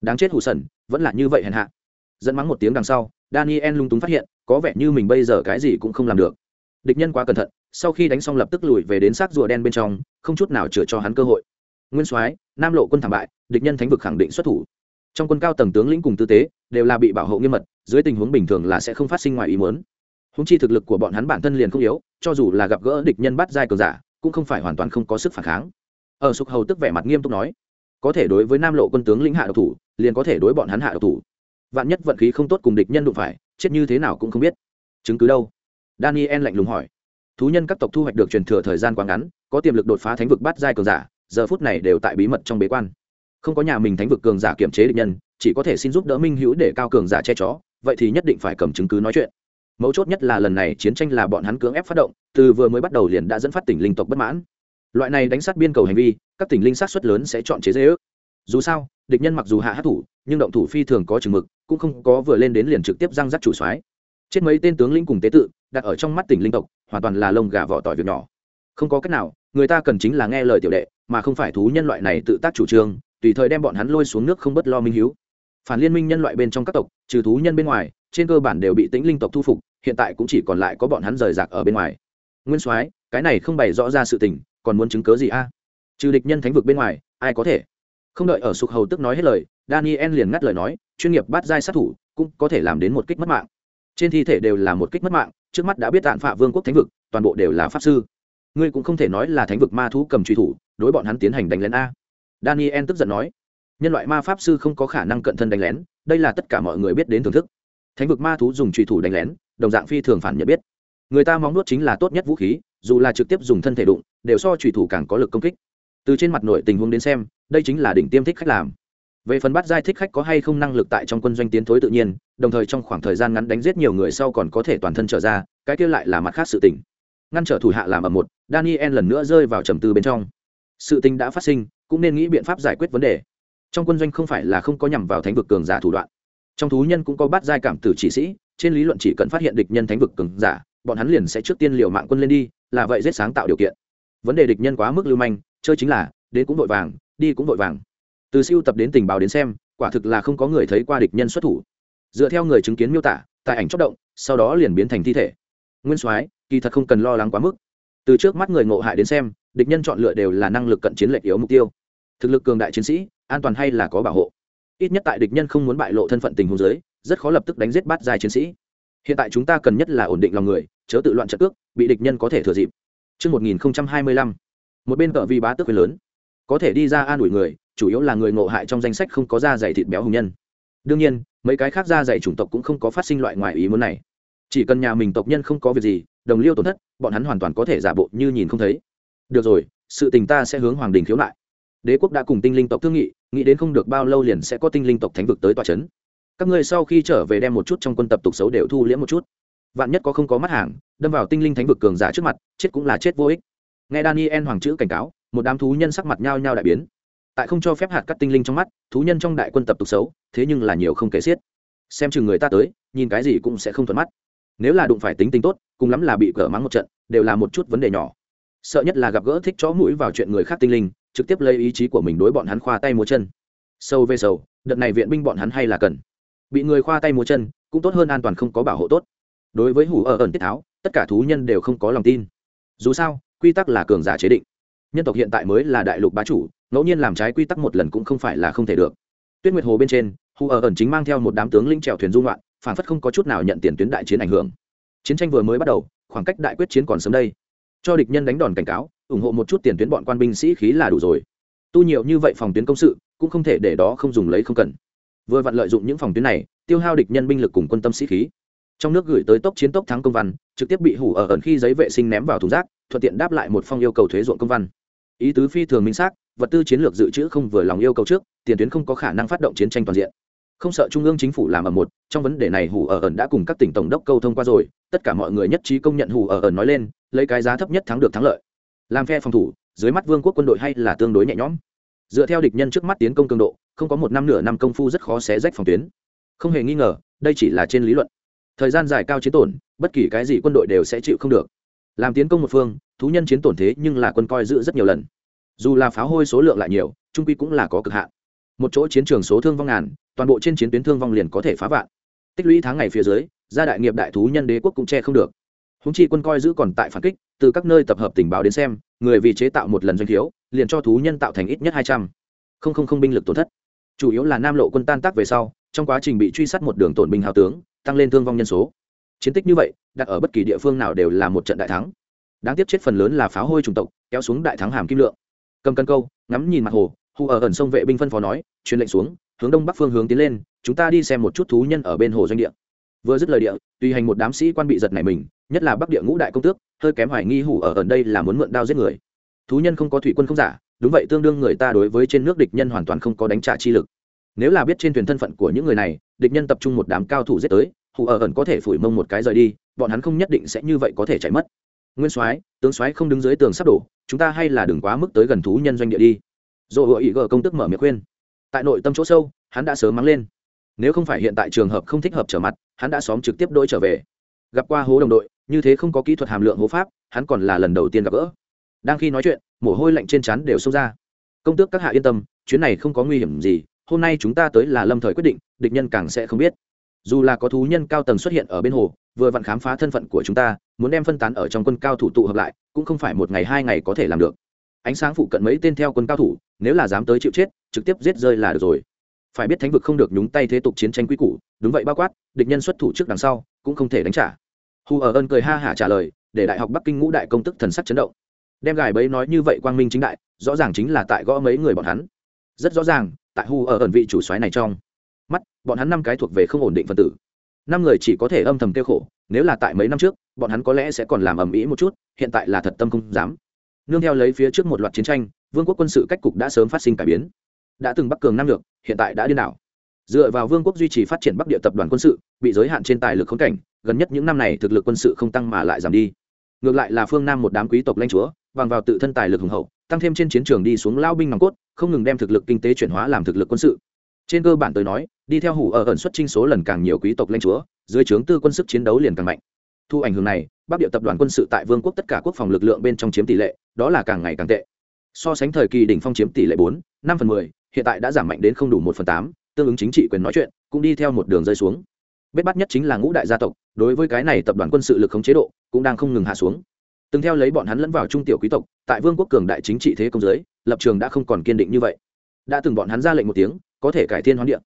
A: Đáng chết hủ sần, vẫn là như vậy hèn hạ. Dẫn mắng một tiếng đằng sau, daniel lung túng phát hiện, có vẻ như mình bây giờ cái gì cũng không làm được. Địch nhân quá cẩn thận, sau khi đánh xong lập tức lùi về đến xác rùa đen bên trong, không chút nào chừa cho hắn cơ hội. Nguyên soái, nam lộ quân thảm bại, địch nhân thánh vực khẳng định xuất thủ. Trong quân cao tầng tướng lĩnh cùng tư tế, đều là bị bảo hộ nghiêm mật, dưới tình huống bình thường là sẽ không phát sinh ngoài ý muốn húng chi thực lực của bọn hắn bản thân liền không yếu, cho dù là gặp gỡ địch nhân bắt giai cường giả, cũng không phải hoàn toàn không có sức phản kháng. Ở sục hầu tức vẻ mặt nghiêm túc nói, có thể đối với nam lộ quân tướng lĩnh hạ độc thủ, liền có thể đối bọn hắn hạ độc thủ. Vạn nhất vận khí không tốt cùng địch nhân đụng phải, chết như thế nào cũng không biết. Chứng cứ đâu? Daniel lạnh lùng hỏi. Thú nhân các tộc thu hoạch được truyền thừa thời gian quá ngắn, có tiềm lực đột phá thánh vực bắt giai cường giả, giờ phút này đều tại bí mật trong bế quan. Không có nhà mình thánh vực cường giả kiểm chế địch nhân, chỉ có thể xin giúp đỡ minh hữu để cao cường giả che chó, vậy thì nhất định phải cầm chứng cứ nói chuyện mấu chốt nhất là lần này chiến tranh là bọn hắn cưỡng ép phát động, từ vừa mới bắt đầu liền đã dẫn phát tỉnh linh tộc bất mãn. Loại này đánh sát biên cầu hành vi, các tỉnh linh sát xuất lớn sẽ chọn chế dễ ước. Dù sao, địch nhân mặc dù hạ hát thủ, nhưng động thủ phi thường có chừng mực, cũng không có vừa lên đến liền trực tiếp răng rắc chủ soái. Chết mấy tên tướng lĩnh cùng tế tự, đặt ở trong mắt tỉnh linh tộc, hoàn toàn là lông gà vỏ tỏi việc nhỏ. Không có cách nào, người ta cần chính là nghe lời tiểu đệ, mà không phải thú nhân loại này tự tác chủ trương, tùy thời đem bọn hắn lôi xuống nước không bất lo minh hiếu. Phản liên minh nhân loại bên trong các tộc, trừ thú nhân bên ngoài trên cơ bản đều bị tĩnh linh tộc thu phục, hiện tại cũng chỉ còn lại có bọn hắn rời rạc ở bên ngoài. Nguyên soái, cái này không bày rõ ra sự tình, còn muốn chứng cớ gì a? Trừ địch nhân thánh vực bên ngoài, ai có thể? Không đợi ở sục hầu tức nói hết lời, daniel liền ngắt lời nói, chuyên nghiệp bắt giai sát thủ, cũng có thể làm đến một kích mất mạng. Trên thi thể đều là một kích mất mạng, trước mắt đã biết tạn phạ vương quốc thánh vực, toàn bộ đều là pháp sư. Ngươi cũng không thể nói là thánh vực ma thú cầm truy thủ, đối bọn hắn tiến hành đánh lén a. Daniel tức giận nói, nhân loại ma pháp sư không có khả năng cận thân đánh lén, đây là tất cả mọi người biết đến thưởng thức thánh vực ma thú dùng truy thủ đánh lén, đồng dạng phi thường phản nhận biết. Người ta mong nuốt chính là tốt nhất vũ khí, dù là trực tiếp dùng thân thể đụng, đều so truy thủ càng có lực công kích. Từ trên mặt nội tình huống đến xem, đây chính là đỉnh tiêm thích khách làm. Về phần bắt giai thích khách có hay không năng lực tại trong quân doanh tiến thối tự nhiên, đồng thời trong khoảng thời gian ngắn đánh giết nhiều người sau còn có thể toàn thân trở ra, cái kia lại là mặt khác sự tình. Ngăn trở thủ hạ làm ở một, daniel lần nữa rơi vào trầm tư bên trong. Sự tình đã phát sinh, cũng nên nghĩ biện pháp giải quyết vấn đề. Trong quân doanh không phải là không có nhằm vào thánh vực cường giả thủ đoạn trong thú nhân cũng có bát giai cảm tử chỉ sĩ, trên lý luận chỉ cần phát hiện địch nhân thánh vực cường giả, bọn hắn liền sẽ trước tiên liều mạng quân lên đi, là vậy rất sáng tạo điều kiện. Vấn đề địch nhân quá mức lưu manh, chơi chính là, đến cũng vội vàng, đi cũng vội vàng. Từ siêu tập đến tình báo đến xem, quả thực là không có người thấy qua địch nhân xuất thủ. Dựa theo người chứng kiến miêu tả tại ảnh chốc động, sau đó liền biến thành thi thể. Nguyên soái, kỳ thật không cần lo lắng quá mức. Từ trước mắt người ngộ hại đến xem, địch nhân chọn lựa đều là năng lực cận chiến lệch yếu mục tiêu. Thực lực cường đại chiến sĩ, an toàn hay là có bảo hộ ít nhất tại địch nhân không muốn bại lộ thân phận tình huống giới rất khó lập tức đánh giết bắt dài chiến sĩ. Hiện tại chúng ta cần nhất là ổn định lòng người chớ tự loạn trận cước bị địch nhân có thể thừa dịp. Trước 1025, một bên cờ vì bá tước quyền lớn. Có thể đi ra an ủi người chủ yếu là người ngộ hại trong danh sách không có da dày thịt béo hùng nhân. Đương nhiên mấy cái khác da dày chủng tộc cũng không có phát sinh loại ngoài ý muốn này. Chỉ cần nhà mình tộc nhân không có việc gì đồng liêu tổn thất bọn hắn hoàn toàn có thể giả bộ như nhìn không thấy. Được rồi sự tình ta sẽ hướng hoàng đình khiếu nại đế quốc đã cùng tinh linh tộc thương nghị, nghĩ đến không được bao lâu liền sẽ có tinh linh tộc thánh vực tới tòa c h ấ n các ngươi sau khi trở về đem một chút trong quân tập tục xấu đều thu liễm một chút. Vạn nhất có không có mắt hàng, đâm vào tinh linh thánh vực cường giả trước mặt, chết cũng là chết vô ích. Nghe daniel hoàng chữ cảnh cáo, một đám thú nhân sắc mặt nhao nhao đại biến. Tại không cho phép hạt cắt tinh linh trong mắt, thú nhân trong đại quân tập tục xấu, thế nhưng là nhiều không kể xiết. Xem chừng người ta tới, nhìn cái gì cũng sẽ không thuận mắt. Nếu là đụng phải tính tính tốt, cùng lắm là bị cỡ mắng một trận, đều là một chút vấn đề nhỏ. Sợ nhất là gặp gỡ thích chó mũi vào chuyện người khác tinh linh trực tiếp lấy ý chí của mình đối bọn hắn khoa tay múa chân. Sâu về sâu, đợt này viện binh bọn hắn hay là cần. Bị người khoa tay múa chân, cũng tốt hơn an toàn không có bảo hộ tốt. Đối với hủ ở ẩn tiết tháo, tất cả thú nhân đều không có lòng tin. Dù sao, quy tắc là cường giả chế định. Nhân tộc hiện tại mới là đại lục bá chủ, ngẫu nhiên làm trái quy tắc một lần cũng không phải là không thể được. Tuyết nguyệt hồ bên trên hù ở ẩn chính mang theo một đám tướng linh trèo thuyền dung loạn phản phất không có chút nào nhận tiền tuyến đại chiến ảnh hưởng. Chiến tranh vừa mới bắt đầu, khoảng cách đại quyết chiến còn sớm đây cho địch nhân đánh đòn cảnh cáo, ủng hộ một chút tiền tuyến bọn quan binh sĩ khí là đủ rồi. Tu nhiều như vậy phòng tuyến công sự, cũng không thể để đó không dùng lấy không cần. Vừa vặn lợi dụng những phòng tuyến này, tiêu hao địch nhân binh lực cùng quân tâm sĩ khí. Trong nước gửi tới tốc chiến tốc thắng công văn, trực tiếp bị hủ ở ẩn khi giấy vệ sinh ném vào thùng rác, thuận tiện đáp lại một phong yêu cầu thuế ruộng công văn. Ý tứ phi thường minh xác, vật tư chiến lược dự trữ không vừa lòng yêu cầu trước, tiền tuyến không có khả năng phát động chiến tranh toàn diện không sợ trung ương chính phủ làm ở một, trong vấn đề này hủ ở ẩn đã cùng các tỉnh tổng đốc câu thông qua rồi, tất cả mọi người nhất trí công nhận hủ ở ẩn nói lên, lấy cái giá thấp nhất thắng được thắng lợi. Làm phe phòng thủ, dưới mắt vương quốc quân đội hay là tương đối nhẹ nhõm. Dựa theo địch nhân trước mắt tiến công cường độ, không có một năm nửa năm công phu rất khó xé rách phòng tuyến. Không hề nghi ngờ, đây chỉ là trên lý luận. Thời gian dài cao chiến tổn, bất kỳ cái gì quân đội đều sẽ chịu không được. Làm tiến công một phương, thú nhân chiến tổn thế nhưng là quân coi giữ rất nhiều lần. Dù là pháo hôi số lượng lại nhiều, trung quy cũng là có cực hạn một chỗ chiến trường số thương vong ngàn, toàn bộ trên chiến tuyến thương vong liền có thể phá vạn. Tích lũy tháng ngày phía dưới, gia đại nghiệp đại thú nhân đế quốc cũng che không được. Húng chi quân coi giữ còn tại phản kích, từ các nơi tập hợp tình báo đến xem, người vì chế tạo một lần doanh thiếu, liền cho thú nhân tạo thành ít nhất hai trăm. Không không không binh lực tổn thất. Chủ yếu là nam lộ quân tan tác về sau, trong quá trình bị truy sát một đường tổn binh hào tướng, tăng lên thương vong nhân số. Chiến tích như vậy, đặt ở bất kỳ địa phương nào đều là một trận đại thắng. Đáng tiếc chết phần lớn là pháo hôi chủng tộc, kéo xuống đại thắng hàm kim lượng. Cầm cân câu, ngắm nhìn mặt hồ hù ở ẩn sông vệ binh phân phó nói, truyền lệnh xuống, hướng đông bắc phương hướng tiến lên, chúng ta đi xem một chút thú nhân ở bên hồ doanh địa. Vừa dứt lời địa, tùy hành một đám sĩ quan bị giật này mình, nhất là bắc địa ngũ đại công tước, hơi kém hoài nghi hủ ở ẩn đây là muốn mượn đao giết người. Thú nhân không có thủy quân không giả, đúng vậy tương đương người ta đối với trên nước địch nhân hoàn toàn không có đánh trả chi lực. Nếu là biết trên thuyền thân phận của những người này, địch nhân tập trung một đám cao thủ giết tới hủ ở ẩn có thể phủi mông một cái rời đi, bọn hắn không nhất định sẽ như vậy có thể chạy mất. Nguyên soái, tướng soái không đứng dưới tường sắp đổ, chúng ta hay là đừng quá mức tới gần thú nhân doanh địa đi dỗ hựa ý gờ công tức mở miệng khuyên. Tại nội tâm chỗ sâu, hắn đã sớm mắng lên. Nếu không phải hiện tại trường hợp không thích hợp trở mặt, hắn đã xóm trực tiếp đôi trở về. Gặp qua hố đồng đội, như thế không có kỹ thuật hàm lượng hố pháp, hắn còn là lần đầu tiên gặp gỡ. Đang khi nói chuyện, mồ hôi lạnh trên chắn đều xông ra. Công tước các hạ yên tâm, chuyến này không có nguy hiểm gì, hôm nay chúng ta tới là lâm thời quyết định, địch nhân càng sẽ không biết. Dù là có thú nhân cao tầng xuất hiện ở bên hồ, vừa vặn khám phá thân phận của chúng ta, muốn đem phân tán ở trong quân cao thủ tụ hợp lại, cũng không phải một ngày hai ngày có thể làm được ánh sáng phụ cận mấy tên theo quân cao thủ, nếu là dám tới chịu chết, trực tiếp giết rơi là được rồi. Phải biết thánh vực không được nhúng tay thế tục chiến tranh quy củ, đúng vậy bao quát, địch nhân xuất thủ trước đằng sau, cũng không thể đánh trả. Hù ở ơn cười ha hả trả lời, để đại học bắc kinh ngũ đại công tức thần sắc chấn động. Đem gài bấy nói như vậy quang minh chính đại, rõ ràng chính là tại gõ mấy người bọn hắn. Rất rõ ràng, tại hù ở ẩn vị chủ xoáy này trong mắt, bọn hắn năm cái thuộc về không ổn định phân tử. Năm người chỉ có thể âm thầm kêu khổ, nếu là tại mấy năm trước, bọn hắn có lẽ sẽ còn làm ầm ĩ một chút, hiện tại là thật tâm không dám nương theo lấy phía trước một loạt chiến tranh, vương quốc quân sự cách cục đã sớm phát sinh cải biến. Đã từng bắc cường năng lực hiện tại đã điên đảo. Dựa vào vương quốc duy trì phát triển bắc địa tập đoàn quân sự, bị giới hạn trên tài lực khống cảnh, gần nhất những năm này thực lực quân sự không tăng mà lại giảm đi. Ngược lại là phương nam một đám quý tộc lãnh chúa, bằng vào tự thân tài lực hùng hậu, tăng thêm trên chiến trường đi xuống lao binh nòng cốt, không ngừng đem thực lực kinh tế chuyển hóa làm thực lực quân sự. Trên cơ bản tới nói, đi theo hủ ở ẩn xuất trinh số lần càng nhiều quý tộc lãnh chúa, dưới trướng tư quân sức chiến đấu liền càng mạnh thu ảnh hưởng này, bắc địa tập đoàn quân sự tại vương quốc tất cả quốc phòng lực lượng bên trong chiếm tỷ lệ, đó là càng ngày càng tệ. So sánh thời kỳ đỉnh phong chiếm tỷ lệ bốn, năm phần mười, hiện tại đã giảm mạnh đến không đủ một phần tám, tương ứng chính trị quyền nói chuyện cũng đi theo một đường rơi xuống. Bết bắt nhất chính là ngũ đại gia tộc, đối với cái này tập đoàn quân sự lực khống chế độ cũng đang không ngừng hạ xuống. Từng theo lấy bọn hắn lẫn vào trung tiểu quý tộc, tại vương quốc cường đại chính trị thế công giới, lập trường đã không còn kiên định như vậy. Đã từng bọn hắn ra lệnh một tiếng, có thể cải thiên hoán điện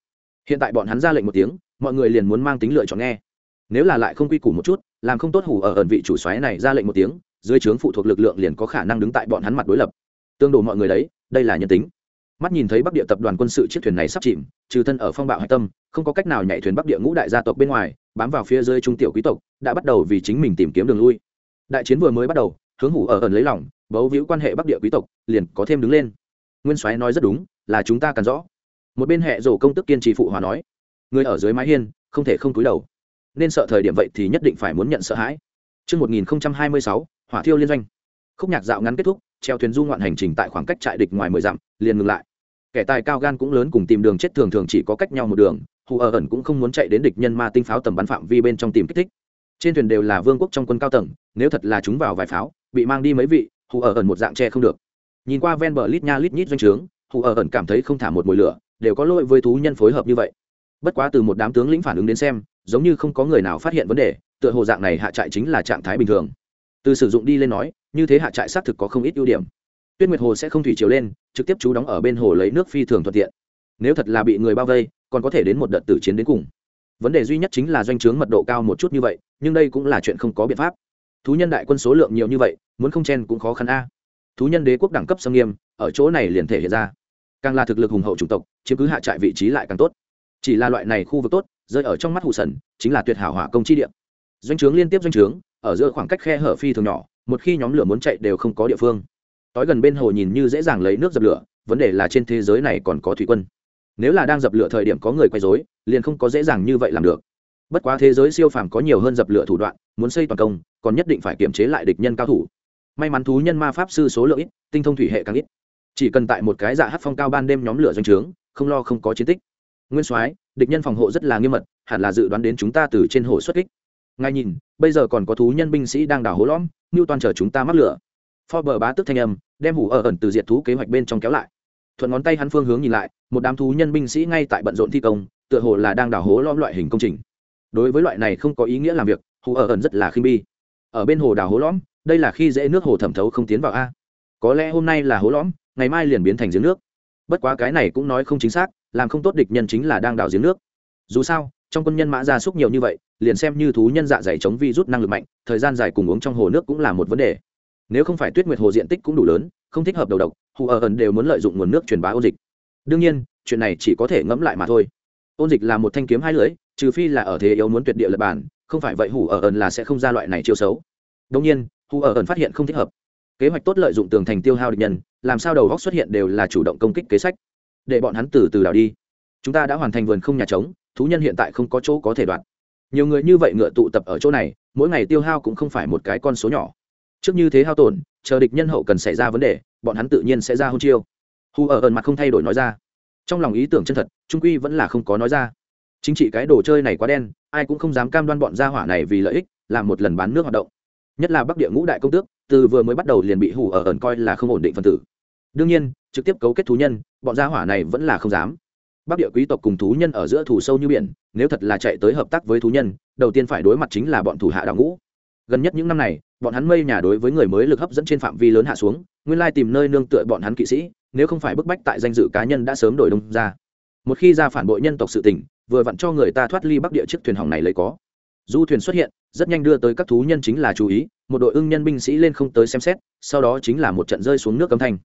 A: hiện tại bọn hắn ra lệnh một tiếng, mọi người liền muốn mang tính lựa chọn nghe. Nếu là lại không quy củ một chút làm không tốt hủ ở ẩn vị chủ xoáy này ra lệnh một tiếng, dưới trướng phụ thuộc lực lượng liền có khả năng đứng tại bọn hắn mặt đối lập. Tương đồ mọi người đấy, đây là nhân tính. Mắt nhìn thấy bắc địa tập đoàn quân sự chiếc thuyền này sắp chìm, trừ thân ở phong bạo hạch tâm, không có cách nào nhảy thuyền bắc địa ngũ đại gia tộc bên ngoài, bám vào phía dưới trung tiểu quý tộc, đã bắt đầu vì chính mình tìm kiếm đường lui. Đại chiến vừa mới bắt đầu, hướng hủ ở ẩn lấy lòng, bấu víu quan hệ bắc địa quý tộc, liền có thêm đứng lên. Nguyên soái nói rất đúng, là chúng ta cần rõ. Một bên hệ rổ công tức kiên trì phụ hòa nói, người ở dưới mái hiên, không thể không túi đầu nên sợ thời điểm vậy thì nhất định phải muốn nhận sợ hãi Trước 1026, hỏa thiêu liên doanh. Khúc nhạc dạo ngắn kết thúc, treo thuyền du ngoạn hành trình tại khoảng cách trại địch ngoài mười dặm, liền ngừng lại. Kẻ tài cao gan cũng lớn cùng tìm đường chết thường thường chỉ có cách nhau một đường, Hù ở ẩn cũng không muốn chạy đến địch nhân ma tinh pháo tầm bắn phạm vi bên trong tìm kích thích. Trên thuyền đều là vương quốc trong quân cao tầng, nếu thật là chúng vào vài pháo, bị mang đi mấy vị, Hù ở ẩn một dạng che không được. Nhìn qua ven bờ lít nha lít nhít doanh trướng, Hù ở ẩn cảm thấy không thả một mùi lửa, đều có lỗi với thú nhân phối hợp như vậy bất quá từ một đám tướng lĩnh phản ứng đến xem giống như không có người nào phát hiện vấn đề, tựa hồ dạng này hạ trại chính là trạng thái bình thường. Từ sử dụng đi lên nói, như thế hạ trại xác thực có không ít ưu điểm. Tuyết nguyệt hồ sẽ không thủy chiều lên, trực tiếp chú đóng ở bên hồ lấy nước phi thường thuận tiện. Nếu thật là bị người bao vây, còn có thể đến một đợt tử chiến đến cùng. Vấn đề duy nhất chính là doanh trướng mật độ cao một chút như vậy, nhưng đây cũng là chuyện không có biện pháp. Thú nhân đại quân số lượng nhiều như vậy, muốn không chen cũng khó khăn a. Thú nhân đế quốc đẳng cấp xâm nghiêm, ở chỗ này liền thể hiện ra. Càng là thực lực hùng hậu chủng tộc, chiếm cứ hạ trại vị trí lại càng tốt. Chỉ là loại này khu vực tốt rơi ở trong mắt hụ sần, chính là tuyệt hảo hỏa công chi địa. Doanh trướng liên tiếp doanh trướng, ở giữa khoảng cách khe hở phi thường nhỏ, một khi nhóm lửa muốn chạy đều không có địa phương. Tối gần bên hồ nhìn như dễ dàng lấy nước dập lửa, vấn đề là trên thế giới này còn có thủy quân. Nếu là đang dập lửa thời điểm có người quay dối liền không có dễ dàng như vậy làm được. Bất quá thế giới siêu phàm có nhiều hơn dập lửa thủ đoạn, muốn xây toàn công, còn nhất định phải kiểm chế lại địch nhân cao thủ. May mắn thú nhân ma pháp sư số lượng ít, tinh thông thủy hệ càng ít. Chỉ cần tại một cái dạ hát phong cao ban đêm nhóm lửa doanh trướng, không lo không có chiến tích nguyên soái địch nhân phòng hộ rất là nghiêm mật hẳn là dự đoán đến chúng ta từ trên hồ xuất kích ngay nhìn bây giờ còn có thú nhân binh sĩ đang đào hố lõm như toàn chờ chúng ta mắc lửa Forbes bá tức thanh âm, đem hủ ở ẩn từ diệt thú kế hoạch bên trong kéo lại. Thuận ngón tay hắn phương hướng nhìn lại, một đám thú nhân binh sĩ ngay tại bận rộn thi công, tựa hồ là đang đào hố lõm loại hình công trình. Đối với loại này không có ý nghĩa làm việc, hủ ở ẩn rất là khinh bi. Ở bên hồ đào hố lõm, đây là khi dễ nước hồ thẩm thấu không tiến vào a. Có lẽ hôm nay là hố lõm, ngày mai liền biến thành giếng nước bất quá cái này cũng nói không chính xác làm không tốt địch nhân chính là đang đào giếng nước. Dù sao, trong quân nhân mã gia súc nhiều như vậy, liền xem như thú nhân dạ dày chống vi rút năng lực mạnh, thời gian dài cùng uống trong hồ nước cũng là một vấn đề. Nếu không phải tuyết nguyệt hồ diện tích cũng đủ lớn, không thích hợp đầu độc, hù ở ẩn đều muốn lợi dụng nguồn nước truyền bá ôn dịch. Đương nhiên, chuyện này chỉ có thể ngẫm lại mà thôi. Ôn dịch là một thanh kiếm hai lưới trừ phi là ở thế yếu muốn tuyệt địa lập bản, không phải vậy hù ở ẩn là sẽ không ra loại này chiêu xấu. Đông nhiên, hù ở ẩn phát hiện không thích hợp. Kế hoạch tốt lợi dụng tường thành tiêu hao địch nhân, làm sao đầu góc xuất hiện đều là chủ động công kích kế sách để bọn hắn từ từ đào đi. Chúng ta đã hoàn thành vườn không nhà trống, thú nhân hiện tại không có chỗ có thể đoạt. Nhiều người như vậy ngựa tụ tập ở chỗ này, mỗi ngày tiêu hao cũng không phải một cái con số nhỏ. Trước như thế hao tổn, chờ địch nhân hậu cần xảy ra vấn đề, bọn hắn tự nhiên sẽ ra hôn chiêu. Hù ở ẩn mặt không thay đổi nói ra. Trong lòng ý tưởng chân thật, trung quy vẫn là không có nói ra. Chính trị cái đồ chơi này quá đen, ai cũng không dám cam đoan bọn gia hỏa này vì lợi ích, làm một lần bán nước hoạt động. Nhất là bắc địa ngũ đại công tước, từ vừa mới bắt đầu liền bị hù ở ẩn coi là không ổn định phân tử đương nhiên, trực tiếp cấu kết thú nhân, bọn gia hỏa này vẫn là không dám. Bắc địa quý tộc cùng thú nhân ở giữa thủ sâu như biển, nếu thật là chạy tới hợp tác với thú nhân, đầu tiên phải đối mặt chính là bọn thủ hạ đạo ngũ. Gần nhất những năm này, bọn hắn mây nhà đối với người mới lực hấp dẫn trên phạm vi lớn hạ xuống, nguyên lai tìm nơi nương tựa bọn hắn kỵ sĩ, nếu không phải bức bách tại danh dự cá nhân đã sớm đổi đông ra. Một khi ra phản bội nhân tộc sự tỉnh vừa vặn cho người ta thoát ly bắc địa chiếc thuyền hỏng này lấy có. Du thuyền xuất hiện, rất nhanh đưa tới các thú nhân chính là chú ý, một đội ưng nhân binh sĩ lên không tới xem xét, sau đó chính là một trận rơi xuống nước cấm thanh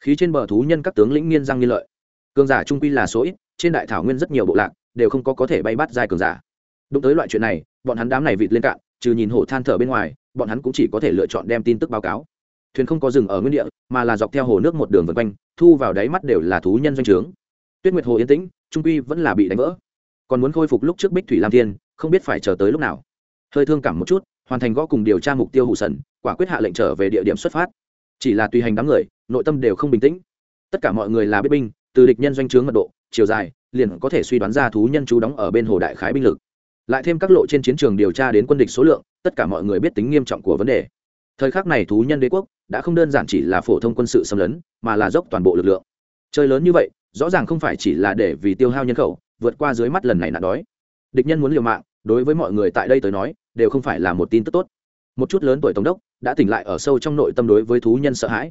A: khí trên bờ thú nhân các tướng lĩnh nghiên răng nghiên lợi. Cường giả trung quy là số ít, trên đại thảo nguyên rất nhiều bộ lạc đều không có có thể bay bắt dài cường giả. Đụng tới loại chuyện này, bọn hắn đám này vịt lên cạn, trừ nhìn hổ than thở bên ngoài, bọn hắn cũng chỉ có thể lựa chọn đem tin tức báo cáo. Thuyền không có dừng ở nguyên địa, mà là dọc theo hồ nước một đường vân quanh, thu vào đáy mắt đều là thú nhân doanh trướng. Tuyết nguyệt hồ yên tĩnh, trung quy vẫn là bị đánh vỡ. Còn muốn khôi phục lúc trước bích thủy lam thiên, không biết phải chờ tới lúc nào. Hơi thương cảm một chút, hoàn thành gõ cùng điều tra mục tiêu hụ sần, quả quyết hạ lệnh trở về địa điểm xuất phát. Chỉ là tùy hành đám người nội tâm đều không bình tĩnh. Tất cả mọi người là biết binh, từ địch nhân doanh trướng mật độ, chiều dài, liền có thể suy đoán ra thú nhân chú đóng ở bên hồ đại khái binh lực. Lại thêm các lộ trên chiến trường điều tra đến quân địch số lượng, tất cả mọi người biết tính nghiêm trọng của vấn đề. Thời khắc này thú nhân đế quốc đã không đơn giản chỉ là phổ thông quân sự xâm lấn, mà là dốc toàn bộ lực lượng. Chơi lớn như vậy, rõ ràng không phải chỉ là để vì tiêu hao nhân khẩu, vượt qua dưới mắt lần này nạn đói. Địch nhân muốn liều mạng, đối với mọi người tại đây tới nói, đều không phải là một tin tức tốt. Một chút lớn tuổi tổng đốc đã tỉnh lại ở sâu trong nội tâm đối với thú nhân sợ hãi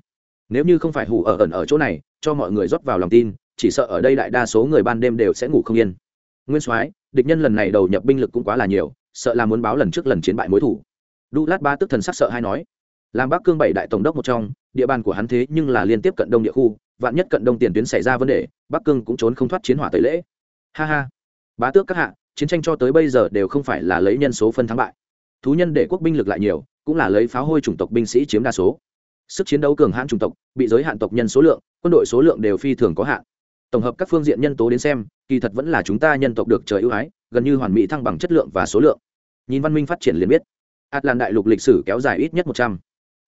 A: nếu như không phải hủ ở ẩn ở chỗ này, cho mọi người rót vào lòng tin, chỉ sợ ở đây đại đa số người ban đêm đều sẽ ngủ không yên. Nguyên soái, địch nhân lần này đầu nhập binh lực cũng quá là nhiều, sợ là muốn báo lần trước lần chiến bại mối thủ. Đu lát ba tức thần sắc sợ hay nói, làm bắc cương bảy đại tổng đốc một trong, địa bàn của hắn thế nhưng là liên tiếp cận đông địa khu, vạn nhất cận đông tiền tuyến xảy ra vấn đề, bắc cương cũng trốn không thoát chiến hỏa tới lễ. Ha ha. Bá tước các hạ, chiến tranh cho tới bây giờ đều không phải là lấy nhân số phân thắng bại. Thú nhân để quốc binh lực lại nhiều, cũng là lấy pháo hôi chủng tộc binh sĩ chiếm đa số sức chiến đấu cường hãn chủng tộc, bị giới hạn tộc nhân số lượng, quân đội số lượng đều phi thường có hạn. Tổng hợp các phương diện nhân tố đến xem, kỳ thật vẫn là chúng ta nhân tộc được trời ưu ái, gần như hoàn mỹ thăng bằng chất lượng và số lượng. Nhìn văn minh phát triển liền biết. Atlan đại lục lịch sử kéo dài ít nhất một trăm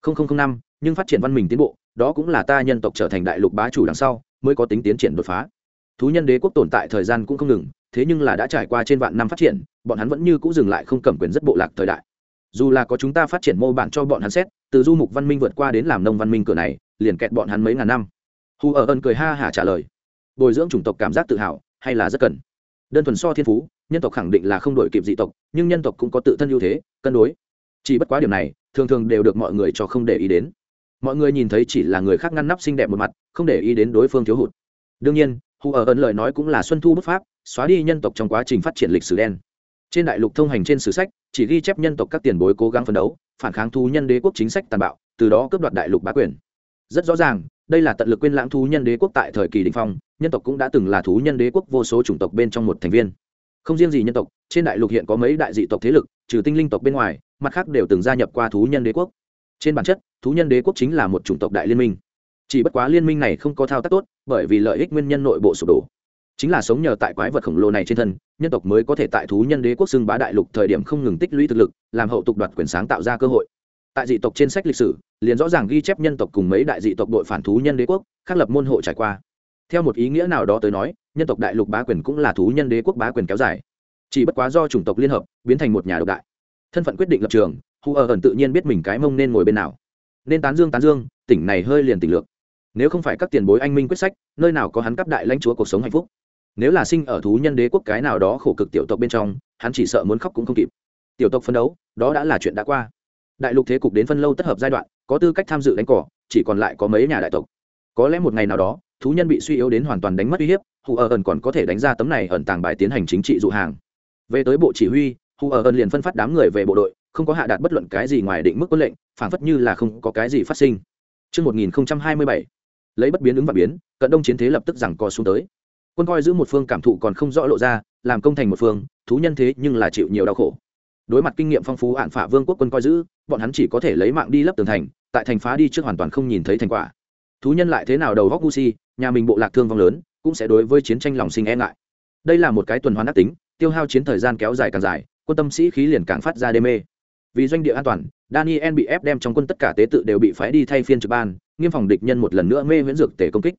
A: linh năm, nhưng phát triển văn minh tiến bộ, đó cũng là ta nhân tộc trở thành đại lục bá chủ đằng sau, mới có tính tiến triển đột phá. Thú nhân đế quốc tồn tại thời gian cũng không ngừng, thế nhưng là đã trải qua trên vạn năm phát triển, bọn hắn vẫn như c ũ dừng lại không cầm quyền rất bộ lạc thời đại dù là có chúng ta phát triển mô bản cho bọn hắn xét, từ du mục văn minh vượt qua đến làm nông văn minh cửa này, liền kẹt bọn hắn mấy ngàn năm. Hù ở ân cười ha hả trả lời. Bồi dưỡng chủng tộc cảm giác tự hào, hay là rất cần. Đơn thuần so thiên phú, nhân tộc khẳng định là không đổi kịp dị tộc, nhưng nhân tộc cũng có tự thân ưu thế, cân đối. Chỉ bất quá điểm này, thường thường đều được mọi người cho không để ý đến. Mọi người nhìn thấy chỉ là người khác ngăn nắp xinh đẹp một mặt, không để ý đến đối phương thiếu hụt. Đương nhiên hù ở ân lời nói cũng là xuân thu bức pháp, xóa đi nhân tộc trong quá trình phát triển lịch sử đen trên đại lục thông hành trên sử sách, chỉ ghi chép nhân tộc các tiền bối cố gắng phấn đấu, phản kháng thú nhân đế quốc chính sách tàn bạo, từ đó cướp đoạt đại lục bá quyền. Rất rõ ràng, đây là tận lực quên lãng thú nhân đế quốc tại thời kỳ đình phong, nhân tộc cũng đã từng là thú nhân đế quốc vô số chủng tộc bên trong một thành viên. Không riêng gì nhân tộc, trên đại lục hiện có mấy đại dị tộc thế lực, trừ tinh linh tộc bên ngoài, mặt khác đều từng gia nhập qua thú nhân đế quốc. Trên bản chất, thú nhân đế quốc chính là một chủng tộc đại liên minh. Chỉ bất quá liên minh này không có thao tác tốt, bởi vì lợi ích nguyên nhân nội bộ sụp đổ chính là sống nhờ tại quái vật khổng lồ này trên thân, nhân tộc mới có thể tại thú nhân đế quốc xưng bá đại lục thời điểm không ngừng tích lũy thực lực, làm hậu tục đoạt quyền sáng tạo ra cơ hội. Tại dị tộc trên sách lịch sử, liền rõ ràng ghi chép nhân tộc cùng mấy đại dị tộc đội phản thú nhân đế quốc khắc lập môn hộ trải qua. Theo một ý nghĩa nào đó tới nói, nhân tộc đại lục bá quyền cũng là thú nhân đế quốc bá quyền kéo dài. Chỉ bất quá do chủng tộc liên hợp, biến thành một nhà độc đại. Thân phận quyết định lập trường hù ở ẩn tự nhiên biết mình cái mông nên ngồi bên nào. Nên tán dương tán dương, tỉnh này hơi liền tỉnh lược. Nếu không phải các tiền bối anh minh quyết sách, nơi nào có hắn cấp đại lãnh chúa cuộc sống hạnh phúc nếu là sinh ở thú nhân đế quốc cái nào đó khổ cực tiểu tộc bên trong hắn chỉ sợ muốn khóc cũng không kịp. Tiểu tộc phân đấu đó đã là chuyện đã qua. Đại lục thế cục đến phân lâu tất hợp giai đoạn có tư cách tham dự đánh cỏ chỉ còn lại có mấy nhà đại tộc. Có lẽ một ngày nào đó thú nhân bị suy yếu đến hoàn toàn đánh mất uy hiếp hù ở ẩn còn có thể đánh ra tấm này ẩn tàng bài tiến hành chính trị dụ hàng. Về tới bộ chỉ huy hù ở ẩn liền phân phát đám người về bộ đội không có hạ đạt bất luận cái gì ngoài định mức quân lệnh phản phất như là không có cái gì phát sinh. Trước 1027, lấy bất biến ứng và biến, cận đông chiến thế lập tức rằng co xuống tới. Quân coi giữ một phương cảm thụ còn không rõ lộ ra, làm công thành một phương, thú nhân thế nhưng là chịu nhiều đau khổ. Đối mặt kinh nghiệm phong phú hạn phả vương quốc quân coi giữ, bọn hắn chỉ có thể lấy mạng đi lấp tường thành, tại thành phá đi trước hoàn toàn không nhìn thấy thành quả. Thú nhân lại thế nào đầu góc gusi nhà mình bộ lạc thương vong lớn, cũng sẽ đối với chiến tranh lòng sinh e ngại. Đây là một cái tuần hoàn ác tính, tiêu hao chiến thời gian kéo dài càng dài, quân tâm sĩ khí liền càng phát ra đê mê vì doanh địa an toàn daniel bị ép đem trong quân tất cả tế tự đều bị phái đi thay phiên trực ban nghiêm phòng địch nhân một lần nữa mê miễn dược tể công kích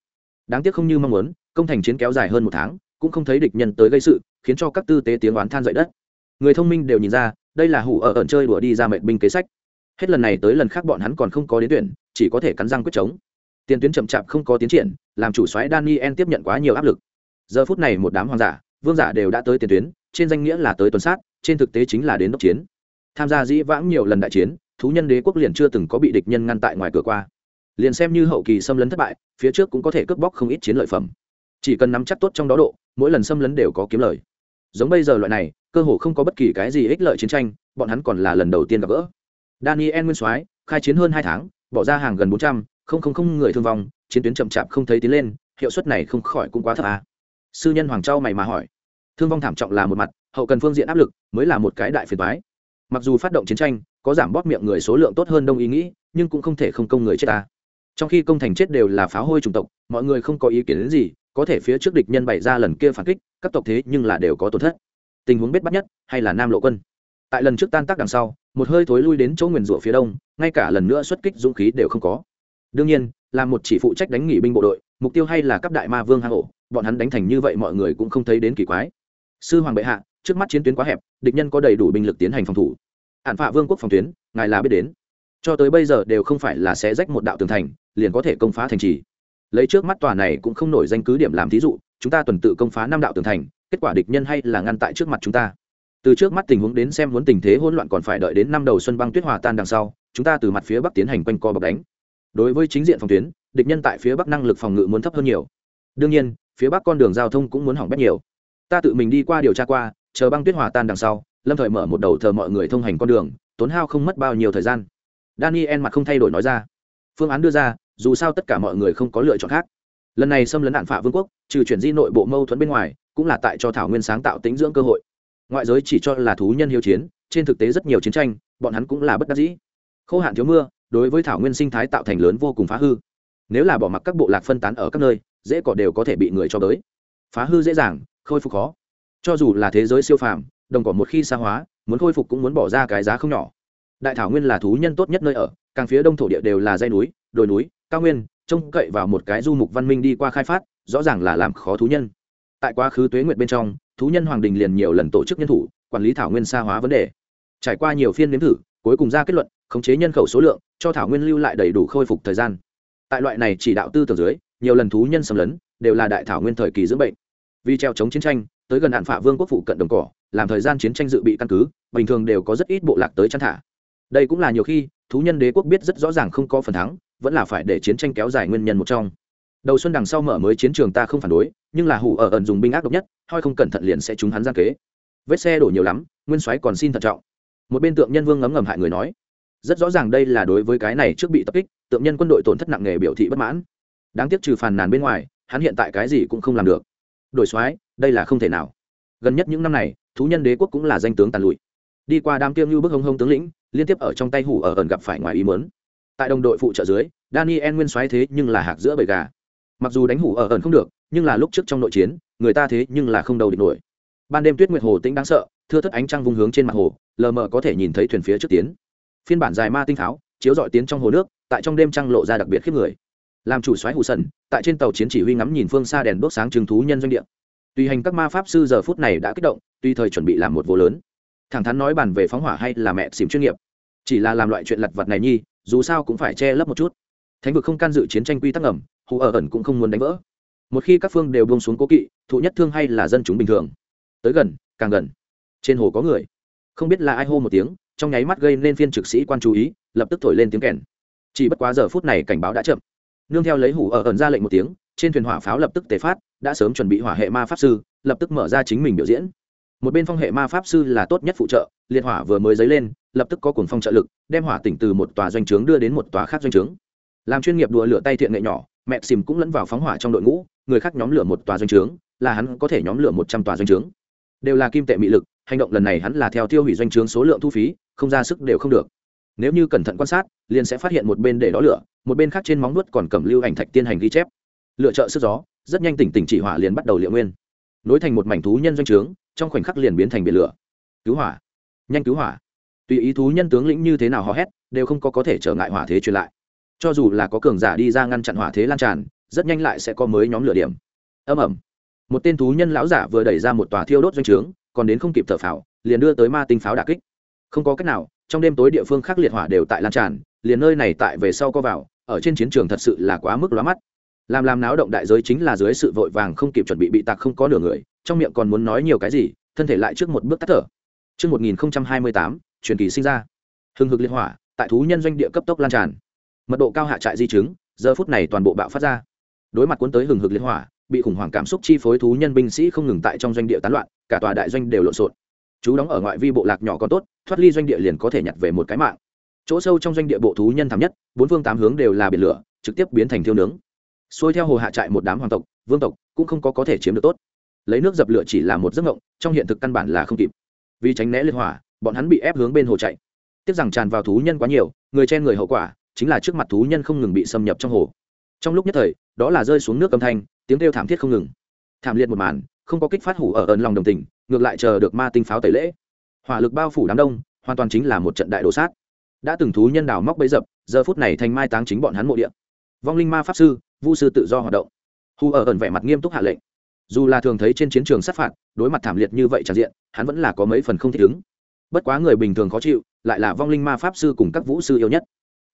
A: đáng tiếc không như mong muốn công thành chiến kéo dài hơn một tháng, cũng không thấy địch nhân tới gây sự, khiến cho các tư tế tiếng oán than dậy đất. Người thông minh đều nhìn ra, đây là hủ ở ẩn chơi đùa đi ra mệnh binh kế sách. Hết lần này tới lần khác bọn hắn còn không có đến tuyển, chỉ có thể cắn răng quyết chống. Tiền tuyến chậm chạp không có tiến triển, làm chủ soái daniel tiếp nhận quá nhiều áp lực. Giờ phút này một đám hoàng giả, vương giả đều đã tới tiền tuyến, trên danh nghĩa là tới tuần sát, trên thực tế chính là đến đốc chiến. Tham gia dĩ vãng nhiều lần đại chiến, thú nhân đế quốc liền chưa từng có bị địch nhân ngăn tại ngoài cửa qua. Liền xem như hậu kỳ xâm lấn thất bại, phía trước cũng có thể cướp bóc không ít chiến lợi phẩm chỉ cần nắm chắc tốt trong đó độ, mỗi lần xâm lấn đều có kiếm lời. Giống bây giờ loại này, cơ hồ không có bất kỳ cái gì ích lợi chiến tranh, bọn hắn còn là lần đầu tiên gặp gỡ. Daniel nguyên soái, khai chiến hơn hai tháng, bỏ ra hàng gần bốn trăm linh người thương vong, chiến tuyến chậm chạp không thấy tiến lên, hiệu suất này không khỏi cũng quá thấp à. sư nhân hoàng châu mày mà hỏi. Thương vong thảm trọng là một mặt, hậu cần phương diện áp lực mới là một cái đại phiền thoái mặc dù phát động chiến tranh, có giảm bóp miệng người số lượng tốt hơn đông ý nghĩ, nhưng cũng không thể không công người chết ta trong khi công thành chết đều là phá hôi chủng tộc, mọi người không có ý kiến đến gì có thể phía trước địch nhân bày ra lần kia phản kích, các tộc thế nhưng là đều có tổn thất. Tình huống biết bắt nhất, hay là nam lộ quân? Tại lần trước tan tác đằng sau, một hơi thối lui đến chỗ nguyền rủa phía đông, ngay cả lần nữa xuất kích dũng khí đều không có. Đương nhiên, là một chỉ phụ trách đánh nghỉ binh bộ đội, mục tiêu hay là cấp đại ma vương hang ổ, bọn hắn đánh thành như vậy mọi người cũng không thấy đến kỳ quái. Sư hoàng bệ hạ, trước mắt chiến tuyến quá hẹp, địch nhân có đầy đủ binh lực tiến hành phòng thủ. Ạn phạ vương quốc phòng tuyến, ngài là biết đến. Cho tới bây giờ đều không phải là sẽ rách một đạo tường thành, liền có thể công phá thành trì lấy trước mắt tòa này cũng không nổi danh cứ điểm làm thí dụ, chúng ta tuần tự công phá năm đạo tường thành, kết quả địch nhân hay là ngăn tại trước mặt chúng ta. Từ trước mắt tình huống đến xem muốn tình thế hỗn loạn còn phải đợi đến năm đầu xuân băng tuyết hòa tan đằng sau, chúng ta từ mặt phía bắc tiến hành quanh co bọc đánh. Đối với chính diện phòng tuyến, địch nhân tại phía bắc năng lực phòng ngự muốn thấp hơn nhiều. Đương nhiên, phía bắc con đường giao thông cũng muốn hỏng bét nhiều. Ta tự mình đi qua điều tra qua, chờ băng tuyết hòa tan đằng sau, lâm thời mở một đầu thờ mọi người thông hành con đường, tốn hao không mất bao nhiêu thời gian. Daniel mặt không thay đổi nói ra. Phương án đưa ra dù sao tất cả mọi người không có lựa chọn khác. Lần này xâm lấn đạn phả vương quốc, trừ chuyển di nội bộ mâu thuẫn bên ngoài, cũng là tại cho thảo nguyên sáng tạo tính dưỡng cơ hội. Ngoại giới chỉ cho là thú nhân hiếu chiến, trên thực tế rất nhiều chiến tranh, bọn hắn cũng là bất đắc dĩ. Khô hạn thiếu mưa, đối với thảo nguyên sinh thái tạo thành lớn vô cùng phá hư. Nếu là bỏ mặc các bộ lạc phân tán ở các nơi, dễ cỏ đều có thể bị người cho tới phá hư dễ dàng, khôi phục khó. Cho dù là thế giới siêu phàm, đồng cỏ một khi xa hóa, muốn khôi phục cũng muốn bỏ ra cái giá không nhỏ. Đại thảo nguyên là thú nhân tốt nhất nơi ở, càng phía đông thổ địa đều là dây núi đồi núi, cao nguyên, trông cậy vào một cái du mục văn minh đi qua khai phát, rõ ràng là làm khó thú nhân. Tại quá khứ tuế nguyệt bên trong, thú nhân hoàng đình liền nhiều lần tổ chức nhân thủ, quản lý thảo nguyên xa hóa vấn đề. Trải qua nhiều phiên nếm thử, cuối cùng ra kết luận, khống chế nhân khẩu số lượng, cho thảo nguyên lưu lại đầy đủ khôi phục thời gian. Tại loại này chỉ đạo tư tưởng dưới, nhiều lần thú nhân xâm lấn, đều là đại thảo nguyên thời kỳ dưỡng bệnh. Vì treo chống chiến tranh, tới gần hạn phả vương quốc phụ cận đồng cỏ, làm thời gian chiến tranh dự bị căn cứ, bình thường đều có rất ít bộ lạc tới chăn thả. Đây cũng là nhiều khi, thú nhân đế quốc biết rất rõ ràng không có phần thắng vẫn là phải để chiến tranh kéo dài nguyên nhân một trong. Đầu xuân đằng sau mở mới chiến trường ta không phản đối, nhưng là hủ ở ẩn dùng binh ác độc nhất, hoi không cẩn thận liền sẽ trúng hắn ra kế. Vết xe đổ nhiều lắm, nguyên soái còn xin thận trọng. Một bên tượng nhân vương ngấm ngầm hại người nói, rất rõ ràng đây là đối với cái này trước bị tập kích, tượng nhân quân đội tổn thất nặng nề biểu thị bất mãn. Đáng tiếc trừ phàn nàn bên ngoài, hắn hiện tại cái gì cũng không làm được. Đổi soái, đây là không thể nào. Gần nhất những năm này, thú nhân đế quốc cũng là danh tướng tàn lụi. Đi qua đám tiêm như bức hông hông tướng lĩnh, liên tiếp ở trong tay hủ ở ẩn gặp phải ngoài ý mớn tại đồng đội phụ trợ dưới, daniel nguyên xoáy thế nhưng là hạc giữa bầy gà. Mặc dù đánh hủ ở ẩn không được, nhưng là lúc trước trong nội chiến, người ta thế nhưng là không đầu địch nổi. Ban đêm tuyết nguyệt hồ tĩnh đáng sợ, thưa thất ánh trăng vung hướng trên mặt hồ, lờ mờ có thể nhìn thấy thuyền phía trước tiến. Phiên bản dài ma tinh tháo, chiếu dọi tiến trong hồ nước, tại trong đêm trăng lộ ra đặc biệt khiếp người. Làm chủ soái hủ sần, tại trên tàu chiến chỉ huy ngắm nhìn phương xa đèn đốt sáng trừng thú nhân doanh địa. Tùy hành các ma pháp sư giờ phút này đã kích động tùy thời chuẩn bị làm một vô lớn. Thẳng thắn nói bàn về phóng hỏa hay là mẹ xìm chuyên nghiệp. Chỉ là làm loại chuyện lặt vặt này nhi dù sao cũng phải che lấp một chút. Thánh vực không can dự chiến tranh quy tắc ẩm hù ở ẩn cũng không muốn đánh vỡ. Một khi các phương đều buông xuống cố kỵ, thụ nhất thương hay là dân chúng bình thường. Tới gần, càng gần. Trên hồ có người. Không biết là ai hô một tiếng, trong nháy mắt gây nên phiên trực sĩ quan chú ý, lập tức thổi lên tiếng kèn. Chỉ bất quá giờ phút này cảnh báo đã chậm. Nương theo lấy hủ ở ẩn ra lệnh một tiếng, trên thuyền hỏa pháo lập tức tế phát, đã sớm chuẩn bị hỏa hệ ma pháp sư, lập tức mở ra chính mình biểu diễn một bên phong hệ ma pháp sư là tốt nhất phụ trợ, liệt hỏa vừa mới dấy lên, lập tức có cuồng phong trợ lực, đem hỏa tỉnh từ một tòa doanh trướng đưa đến một tòa khác doanh trướng. Làm chuyên nghiệp đùa lửa tay thiện nghệ nhỏ, mẹ xìm cũng lẫn vào phóng hỏa trong đội ngũ, người khác nhóm lửa một tòa doanh trướng, là hắn có thể nhóm lửa một trăm tòa doanh trướng. Đều là kim tệ mị lực, hành động lần này hắn là theo tiêu hủy doanh trướng số lượng thu phí, không ra sức đều không được. Nếu như cẩn thận quan sát, liền sẽ phát hiện một bên để đó lửa, một bên khác trên móng nuốt còn cầm lưu ảnh thạch tiên hành ghi chép. Lựa trợ sức gió, rất nhanh tỉnh tỉnh chỉ hỏa liền bắt đầu liệu nguyên. Nối thành một mảnh thú nhân doanh trướng trong khoảnh khắc liền biến thành biển lửa. Cứu hỏa. Nhanh cứu hỏa. Tùy ý thú nhân tướng lĩnh như thế nào hò hét, đều không có có thể trở ngại hỏa thế truyền lại. Cho dù là có cường giả đi ra ngăn chặn hỏa thế lan tràn, rất nhanh lại sẽ có mới nhóm lửa điểm. Âm ẩm một tên thú nhân lão giả vừa đẩy ra một tòa thiêu đốt doanh trướng, còn đến không kịp thở phào, liền đưa tới ma tinh pháo đà kích. Không có cách nào, trong đêm tối địa phương khác liệt hỏa đều tại lan tràn, liền nơi này tại về sau có vào, ở trên chiến trường thật sự là quá mức lóa mắt làm làm náo động đại giới chính là dưới sự vội vàng không kịp chuẩn bị bị tạc không có nửa người trong miệng còn muốn nói nhiều cái gì thân thể lại trước một bước tắt thở Trước 1028, truyền kỳ sinh ra. Hưng hực liên hỏa, tại thú nhân doanh địa cấp tốc lan tràn. Mật độ cao hạ trại di chứng, giờ phút này toàn bộ bạo phát ra. Đối mặt cuốn tới hừng hực liên hỏa, bị khủng hoảng cảm xúc chi phối thú nhân binh sĩ không ngừng tại trong doanh địa tán loạn, cả tòa đại doanh đều lộn xộn. Chú đóng ở ngoại vi bộ lạc nhỏ còn tốt, thoát ly doanh địa liền có thể nhặt về một cái mạng. Chỗ sâu trong doanh địa bộ thú nhân thảm nhất, bốn phương tám hướng đều là biển lửa, trực tiếp biến thành thiêu nướng. Xuôi theo hồ hạ trại một đám hoàng tộc, vương tộc, cũng không có có thể chiếm được tốt. Lấy nước dập lửa chỉ là một giấc mộng trong hiện thực căn bản là không kịp. Vì tránh né liên hỏa bọn hắn bị ép hướng bên hồ chạy. Tiếc rằng tràn vào thú nhân quá nhiều người chen người hậu quả chính là trước mặt thú nhân không ngừng bị xâm nhập trong hồ. Trong lúc nhất thời đó là rơi xuống nước âm thanh tiếng kêu thảm thiết không ngừng. Thảm liệt một màn không có kích phát hủ ở ẩn lòng đồng tình ngược lại chờ được ma tinh pháo tẩy lễ. Hỏa lực bao phủ đám đông hoàn toàn chính là một trận đại đồ sát. Đã từng thú nhân đào móc bấy dập giờ phút này thành mai táng chính bọn hắn mộ địa. Vong linh ma pháp sư vu sư tự do hoạt động. Hù ở ẩn vẻ mặt nghiêm túc hạ lệnh. Dù là thường thấy trên chiến trường sát phạt, đối mặt thảm liệt như vậy tràn diện, hắn vẫn là có mấy phần không thích ứng. Bất quá người bình thường khó chịu, lại là vong linh ma pháp sư cùng các vũ sư yêu nhất.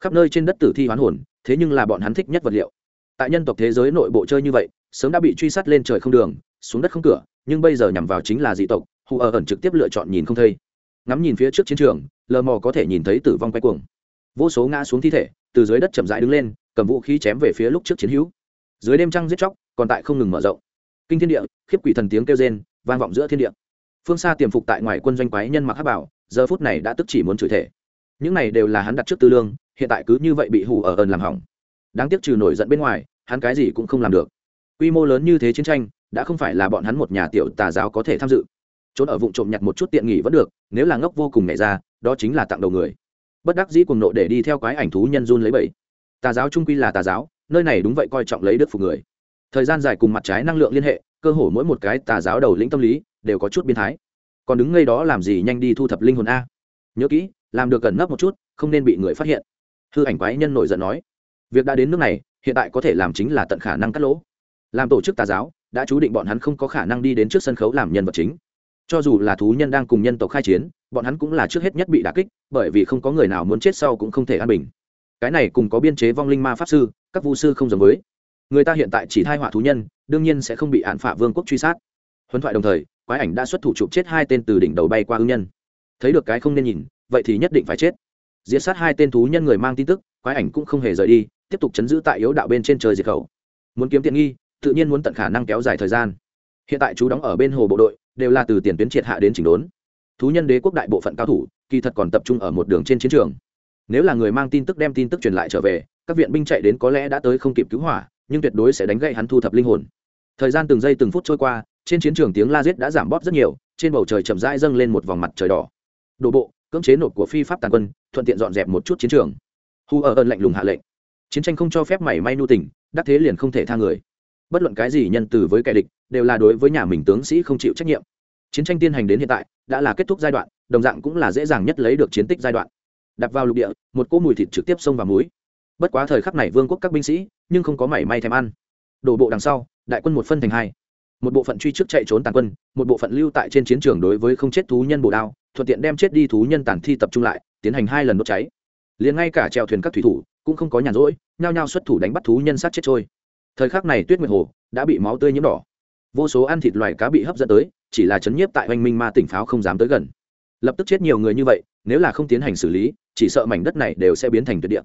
A: Khắp nơi trên đất tử thi hoán hồn, thế nhưng là bọn hắn thích nhất vật liệu. Tại nhân tộc thế giới nội bộ chơi như vậy, sớm đã bị truy sát lên trời không đường, xuống đất không cửa, nhưng bây giờ nhằm vào chính là dị tộc hù ở ẩn trực tiếp lựa chọn nhìn không thấy. Ngắm nhìn phía trước chiến trường, lờ mò có thể nhìn thấy tử vong quay cuồng. Vô số ngã xuống thi thể, từ dưới đất chậm rãi đứng lên cầm vũ khí chém về phía lúc trước chiến hữu. Dưới đêm trăng giết chóc, còn tại không ngừng mở rộng. Kinh thiên địa, khiếp quỷ thần tiếng kêu rên, vang vọng giữa thiên địa. Phương xa tiềm phục tại ngoài quân doanh quái nhân mặc hát bảo, giờ phút này đã tức chỉ muốn chửi thể những này đều là hắn đặt trước tư lương, hiện tại cứ như vậy bị hủ ở ơn làm hỏng. Đáng tiếc trừ nổi giận bên ngoài, hắn cái gì cũng không làm được. Quy mô lớn như thế chiến tranh, đã không phải là bọn hắn một nhà tiểu tà giáo có thể tham dự. Trốn ở vụ trộm nhặt một chút tiện nghỉ vẫn được, nếu là ngốc vô cùng nhảy ra, đó chính là tặng đầu người. Bất đắc dĩ cùng nộ để đi theo quái ảnh thú nhân run lấy bẫy tà giáo trung quy là tà giáo, nơi này đúng vậy coi trọng lấy đức phục người. Thời gian dài cùng mặt trái năng lượng liên hệ, cơ hồ mỗi một cái tà giáo đầu lĩnh tâm lý đều có chút biến thái. Còn đứng ngay đó làm gì nhanh đi thu thập linh hồn a? Nhớ kỹ, làm được gần nấp một chút, không nên bị người phát hiện. Hư ảnh quái nhân nổi giận nói. Việc đã đến nước này, hiện tại có thể làm chính là tận khả năng cắt lỗ. Làm tổ chức tà giáo, đã chú định bọn hắn không có khả năng đi đến trước sân khấu làm nhân vật chính. Cho dù là thú nhân đang cùng nhân tộc khai chiến, bọn hắn cũng là trước hết nhất bị đà kích, bởi vì không có người nào muốn chết sau cũng không thể an bình cái này cùng có biên chế vong linh ma pháp sư, các vu sư không giống với. Người ta hiện tại chỉ thai họa thú nhân, đương nhiên sẽ không bị án phả vương quốc truy sát. Huấn thoại đồng thời, quái ảnh đã xuất thủ chụp chết hai tên từ đỉnh đầu bay qua ưng nhân. Thấy được cái không nên nhìn, vậy thì nhất định phải chết. Diệt sát hai tên thú nhân người mang tin tức, quái ảnh cũng không hề rời đi, tiếp tục chấn giữ tại yếu đạo bên trên trời diệt khẩu. Muốn kiếm tiện nghi, tự nhiên muốn tận khả năng kéo dài thời gian. Hiện tại chú đóng ở bên hồ bộ đội, đều là từ tiền tuyến triệt hạ đến chỉnh đốn. Thú nhân đế quốc đại bộ phận cao thủ, kỳ thật còn tập trung ở một đường trên chiến trường nếu là người mang tin tức đem tin tức truyền lại trở về, các viện binh chạy đến có lẽ đã tới không kịp cứu hỏa, nhưng tuyệt đối sẽ đánh gậy hắn thu thập linh hồn. Thời gian từng giây từng phút trôi qua, trên chiến trường tiếng la giết đã giảm bóp rất nhiều, trên bầu trời chậm rãi dâng lên một vòng mặt trời đỏ. Đổ bộ, cưỡng chế nộp của phi pháp tàn quân, thuận tiện dọn dẹp một chút chiến trường. Hu ở ơn lạnh lùng hạ lệnh. Chiến tranh không cho phép mảy may nu tình, đắc thế liền không thể tha người. Bất luận cái gì nhân từ với kẻ địch, đều là đối với nhà mình tướng sĩ không chịu trách nhiệm. Chiến tranh tiên hành đến hiện tại, đã là kết thúc giai đoạn, đồng dạng cũng là dễ dàng nhất lấy được chiến tích giai đoạn đặt vào lục địa, một cỗ mùi thịt trực tiếp xông vào mũi. bất quá thời khắc này vương quốc các binh sĩ, nhưng không có mảy may thèm ăn. Đổ bộ đằng sau, đại quân một phân thành hai. Một bộ phận truy trước chạy trốn tàn quân, một bộ phận lưu tại trên chiến trường đối với không chết thú nhân bổ đao, thuận tiện đem chết đi thú nhân tàn thi tập trung lại, tiến hành hai lần đốt cháy. Liền ngay cả trèo thuyền các thủy thủ cũng không có nhàn rỗi, nhao nhao xuất thủ đánh bắt thú nhân sát chết trôi. Thời khắc này tuyết nguyệt hồ đã bị máu tươi nhiễm đỏ. Vô số ăn thịt loài cá bị hấp dẫn tới, chỉ là chấn nhiếp tại oanh minh ma tỉnh pháo không dám tới gần lập tức chết nhiều người như vậy, nếu là không tiến hành xử lý, chỉ sợ mảnh đất này đều sẽ biến thành tuyệt địa.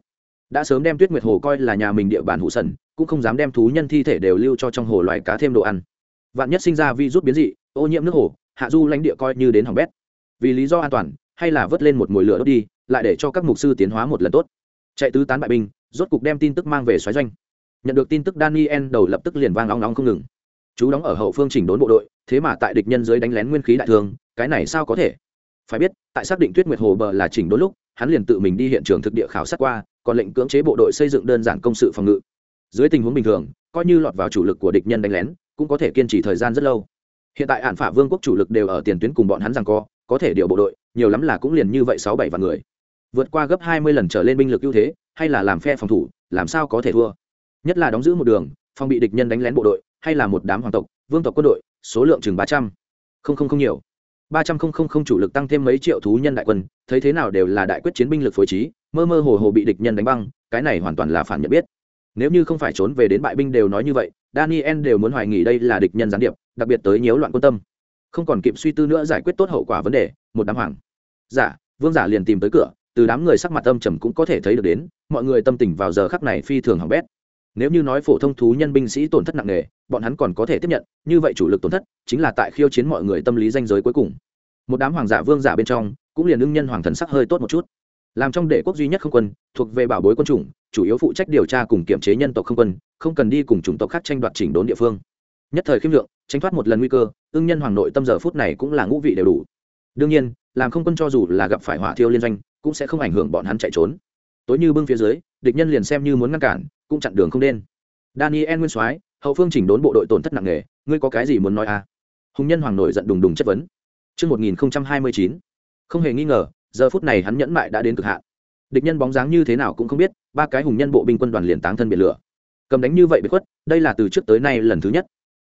A: Đã sớm đem tuyết nguyệt hồ coi là nhà mình địa bàn hụ sần, cũng không dám đem thú nhân thi thể đều lưu cho trong hồ loài cá thêm đồ ăn. Vạn nhất sinh ra vi rút biến dị, ô nhiễm nước hồ, hạ du lãnh địa coi như đến hỏng bét. Vì lý do an toàn, hay là vớt lên một mồi lửa đốt đi, lại để cho các mục sư tiến hóa một lần tốt. Chạy tứ tán bại binh, rốt cục đem tin tức mang về xoáy doanh. Nhận được tin tức daniel đầu lập tức liền vang long long không ngừng. Chú đóng ở hậu phương chỉnh đốn bộ đội, thế mà tại địch nhân dưới đánh lén nguyên khí đại thương cái này sao có thể? Phải biết, tại xác định tuyết nguyệt hồ bờ là chỉnh đốn lúc, hắn liền tự mình đi hiện trường thực địa khảo sát qua, còn lệnh cưỡng chế bộ đội xây dựng đơn giản công sự phòng ngự. Dưới tình huống bình thường, coi như lọt vào chủ lực của địch nhân đánh lén, cũng có thể kiên trì thời gian rất lâu. Hiện tại hạn phả vương quốc chủ lực đều ở tiền tuyến cùng bọn hắn rằng co, có thể điều bộ đội, nhiều lắm là cũng liền như vậy sáu bảy vạn người. Vượt qua gấp hai mươi lần trở lên binh lực ưu thế, hay là làm phe phòng thủ, làm sao có thể thua? Nhất là đóng giữ một đường, phòng bị địch nhân đánh lén bộ đội, hay là một đám hoàng tộc, vương tộc quân đội, số lượng chừng ba trăm. Không không không nhiều ba trăm không không không chủ lực tăng thêm mấy triệu thú nhân đại quân, thấy thế nào đều là đại quyết chiến binh lực phối trí, mơ mơ hồ hồ bị địch nhân đánh băng, cái này hoàn toàn là phản nhận biết. Nếu như không phải trốn về đến bại binh đều nói như vậy, daniel đều muốn hoài nghi đây là địch nhân gián điệp, đặc biệt tới nhiễu loạn quân tâm. Không còn kịp suy tư nữa giải quyết tốt hậu quả vấn đề, một đám hoàng giả dạ, vương giả liền tìm tới cửa, từ đám người sắc mặt âm trầm cũng có thể thấy được đến, mọi người tâm tình vào giờ khắc này phi thường hỏng bét nếu như nói phổ thông thú nhân binh sĩ tổn thất nặng nề, bọn hắn còn có thể tiếp nhận, như vậy chủ lực tổn thất chính là tại khiêu chiến mọi người tâm lý danh giới cuối cùng. Một đám hoàng giả vương giả bên trong, cũng liền ưng nhân hoàng thần sắc hơi tốt một chút. Làm trong đệ quốc duy nhất không quân, thuộc về bảo bối quân chủng, chủ yếu phụ trách điều tra cùng kiểm chế nhân tộc không quân, không cần đi cùng chủng tộc khác tranh đoạt chỉnh đốn địa phương. Nhất thời khiêm lượng, tránh thoát một lần nguy cơ ưng nhân hoàng nội tâm giờ phút này cũng là ngũ vị đều đủ. Đương nhiên, làm không quân cho dù là gặp phải hỏa thiêu liên doanh, cũng sẽ không ảnh hưởng bọn hắn chạy trốn. Tối như bưng phía dưới, địch nhân liền xem như muốn ngăn cản cũng chặn đường không đen. Daniel nguyên soái hậu phương chỉnh đốn bộ đội tổn thất nặng nề ngươi có cái gì muốn nói à? Hùng nhân hoàng nổi giận đùng đùng chất vấn. Trước 1029, không hề nghi ngờ giờ phút này hắn nhẫn mại đã đến cực hạn. Địch nhân bóng dáng như thế nào cũng không biết ba cái hùng nhân bộ binh quân đoàn liền táng thân biệt lửa. Cầm đánh như vậy bị khuất đây là từ trước tới nay lần thứ nhất.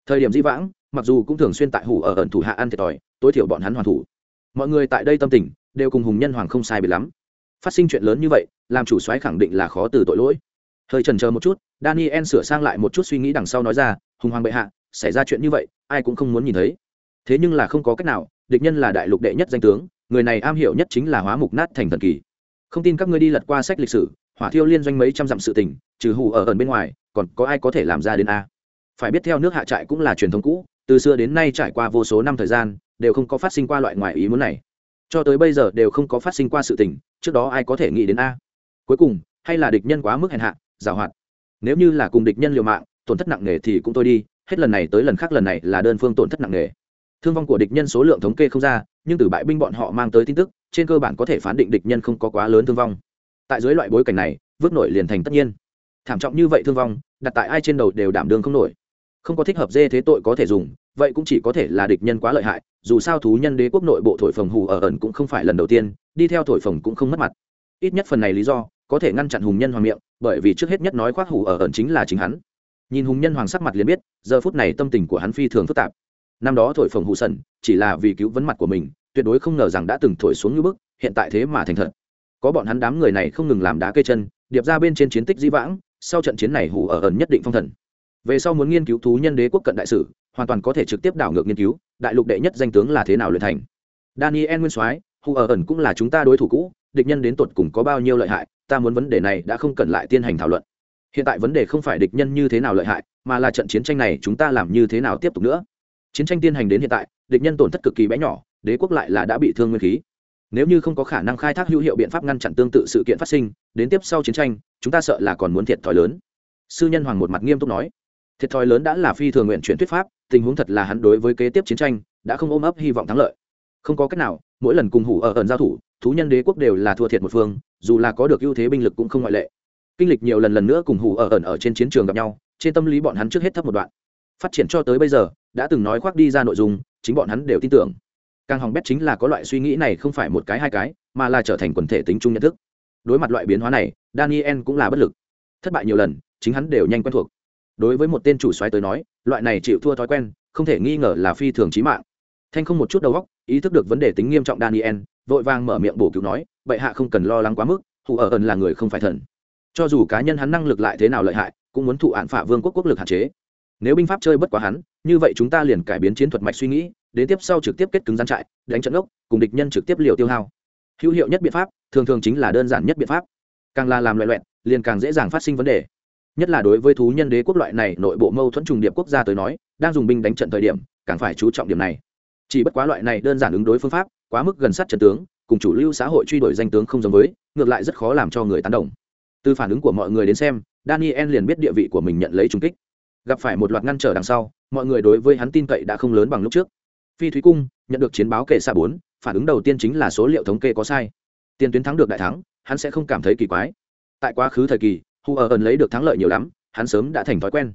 A: Thời điểm di vãng mặc dù cũng thường xuyên tại hủ ở ẩn thủ hạ ăn thiệt thòi tối thiểu bọn hắn hoàn thủ. Mọi người tại đây tâm tình đều cùng hùng nhân hoàng không sai biệt lắm. Phát sinh chuyện lớn như vậy làm chủ soái khẳng định là khó từ tội lỗi hơi trần chờ một chút, daniel sửa sang lại một chút suy nghĩ đằng sau nói ra, hùng hoàng bệ hạ, xảy ra chuyện như vậy, ai cũng không muốn nhìn thấy. Thế nhưng là không có cách nào, địch nhân là đại lục đệ nhất danh tướng, người này am hiểu nhất chính là hóa mục nát thành thần kỳ. Không tin các ngươi đi lật qua sách lịch sử, hỏa thiêu liên doanh mấy trăm dặm sự tình, trừ hù ở ẩn bên ngoài, còn có ai có thể làm ra đến a? Phải biết theo nước hạ trại cũng là truyền thống cũ, từ xưa đến nay trải qua vô số năm thời gian, đều không có phát sinh qua loại ngoại ý muốn này. Cho tới bây giờ đều không có phát sinh qua sự tình, trước đó ai có thể nghĩ đến a? Cuối cùng, hay là địch nhân quá mức hèn hạ giảo hoạt. Nếu như là cùng địch nhân liều mạng, tổn thất nặng nề thì cũng thôi đi, hết lần này tới lần khác lần này là đơn phương tổn thất nặng nề. Thương vong của địch nhân số lượng thống kê không ra, nhưng từ bại binh bọn họ mang tới tin tức, trên cơ bản có thể phán định địch nhân không có quá lớn thương vong. Tại dưới loại bối cảnh này, vứt nổi liền thành tất nhiên. Thảm trọng như vậy thương vong, đặt tại ai trên đầu đều đảm đương không nổi. Không có thích hợp dê thế tội có thể dùng, vậy cũng chỉ có thể là địch nhân quá lợi hại, dù sao thú nhân đế quốc nội bộ thổi phồng hù ở ẩn cũng không phải lần đầu tiên, đi theo thổi phồng cũng không mất mặt. Ít nhất phần này lý do, có thể ngăn chặn hùng nhân hoàng miệng bởi vì trước hết nhất nói khoác hủ ở ẩn chính là chính hắn. Nhìn hùng nhân hoàng sắc mặt liền biết, giờ phút này tâm tình của hắn phi thường phức tạp. Năm đó thổi phồng hụ sần, chỉ là vì cứu vấn mặt của mình, tuyệt đối không ngờ rằng đã từng thổi xuống như bức, hiện tại thế mà thành thật. Có bọn hắn đám người này không ngừng làm đá cây chân, điệp ra bên trên chiến tích di vãng, sau trận chiến này hủ ở ẩn nhất định phong thần. Về sau muốn nghiên cứu thú nhân đế quốc cận đại sử, hoàn toàn có thể trực tiếp đảo ngược nghiên cứu, đại lục đệ nhất danh tướng là thế nào luyện thành. Daniel nguyên soái, hủ ở ẩn cũng là chúng ta đối thủ cũ, địch nhân đến tột cùng có bao nhiêu lợi hại ta muốn vấn đề này đã không cần lại tiến hành thảo luận. Hiện tại vấn đề không phải địch nhân như thế nào lợi hại, mà là trận chiến tranh này chúng ta làm như thế nào tiếp tục nữa. Chiến tranh tiến hành đến hiện tại, địch nhân tổn thất cực kỳ bé nhỏ, đế quốc lại là đã bị thương nguyên khí. Nếu như không có khả năng khai thác hữu hiệu biện pháp ngăn chặn tương tự sự kiện phát sinh, đến tiếp sau chiến tranh, chúng ta sợ là còn muốn thiệt thòi lớn. Sư nhân hoàng một mặt nghiêm túc nói. Thiệt thòi lớn đã là phi thường nguyện chuyển thuyết pháp, tình huống thật là hắn đối với kế tiếp chiến tranh đã không ôm ấp hy vọng thắng lợi. Không có cách nào, mỗi lần cùng hủ ở ẩn giao thủ thú nhân đế quốc đều là thua thiệt một phương, dù là có được ưu thế binh lực cũng không ngoại lệ. Kinh lịch nhiều lần lần nữa cùng hủ ở ẩn ở trên chiến trường gặp nhau, trên tâm lý bọn hắn trước hết thấp một đoạn. Phát triển cho tới bây giờ, đã từng nói khoác đi ra nội dung, chính bọn hắn đều tin tưởng. Càng hỏng bét chính là có loại suy nghĩ này không phải một cái hai cái, mà là trở thành quần thể tính chung nhận thức. Đối mặt loại biến hóa này, daniel cũng là bất lực. Thất bại nhiều lần, chính hắn đều nhanh quen thuộc. Đối với một tên chủ xoáy tới nói, loại này chịu thua thói quen, không thể nghi ngờ là phi thường trí mạng. Thanh không một chút đầu óc, ý thức được vấn đề tính nghiêm trọng daniel vội vàng mở miệng bổ cứu nói, bệ hạ không cần lo lắng quá mức, hù ở ẩn là người không phải thần. Cho dù cá nhân hắn năng lực lại thế nào lợi hại, cũng muốn thụ án phả vương quốc quốc lực hạn chế. Nếu binh pháp chơi bất quá hắn, như vậy chúng ta liền cải biến chiến thuật mạch suy nghĩ, đến tiếp sau trực tiếp kết cứng gian trại, đánh trận ốc, cùng địch nhân trực tiếp liều tiêu hao. Hữu hiệu nhất biện pháp, thường thường chính là đơn giản nhất biện pháp. Càng là làm loại loẹn liền càng dễ dàng phát sinh vấn đề. Nhất là đối với thú nhân đế quốc loại này nội bộ mâu thuẫn trùng điệp quốc gia tới nói, đang dùng binh đánh trận thời điểm, càng phải chú trọng điểm này. Chỉ bất quá loại này đơn giản ứng đối phương pháp quá mức gần sát trận tướng, cùng chủ lưu xã hội truy đuổi danh tướng không giống với, ngược lại rất khó làm cho người tán đồng. Từ phản ứng của mọi người đến xem, daniel liền biết địa vị của mình nhận lấy trung kích. Gặp phải một loạt ngăn trở đằng sau, mọi người đối với hắn tin cậy đã không lớn bằng lúc trước. Phi thúy cung nhận được chiến báo kệ xa bốn, phản ứng đầu tiên chính là số liệu thống kê có sai. Tiền tuyến thắng được đại thắng, hắn sẽ không cảm thấy kỳ quái. Tại quá khứ thời kỳ, hu ở ẩn lấy được thắng lợi nhiều lắm, hắn sớm đã thành thói quen.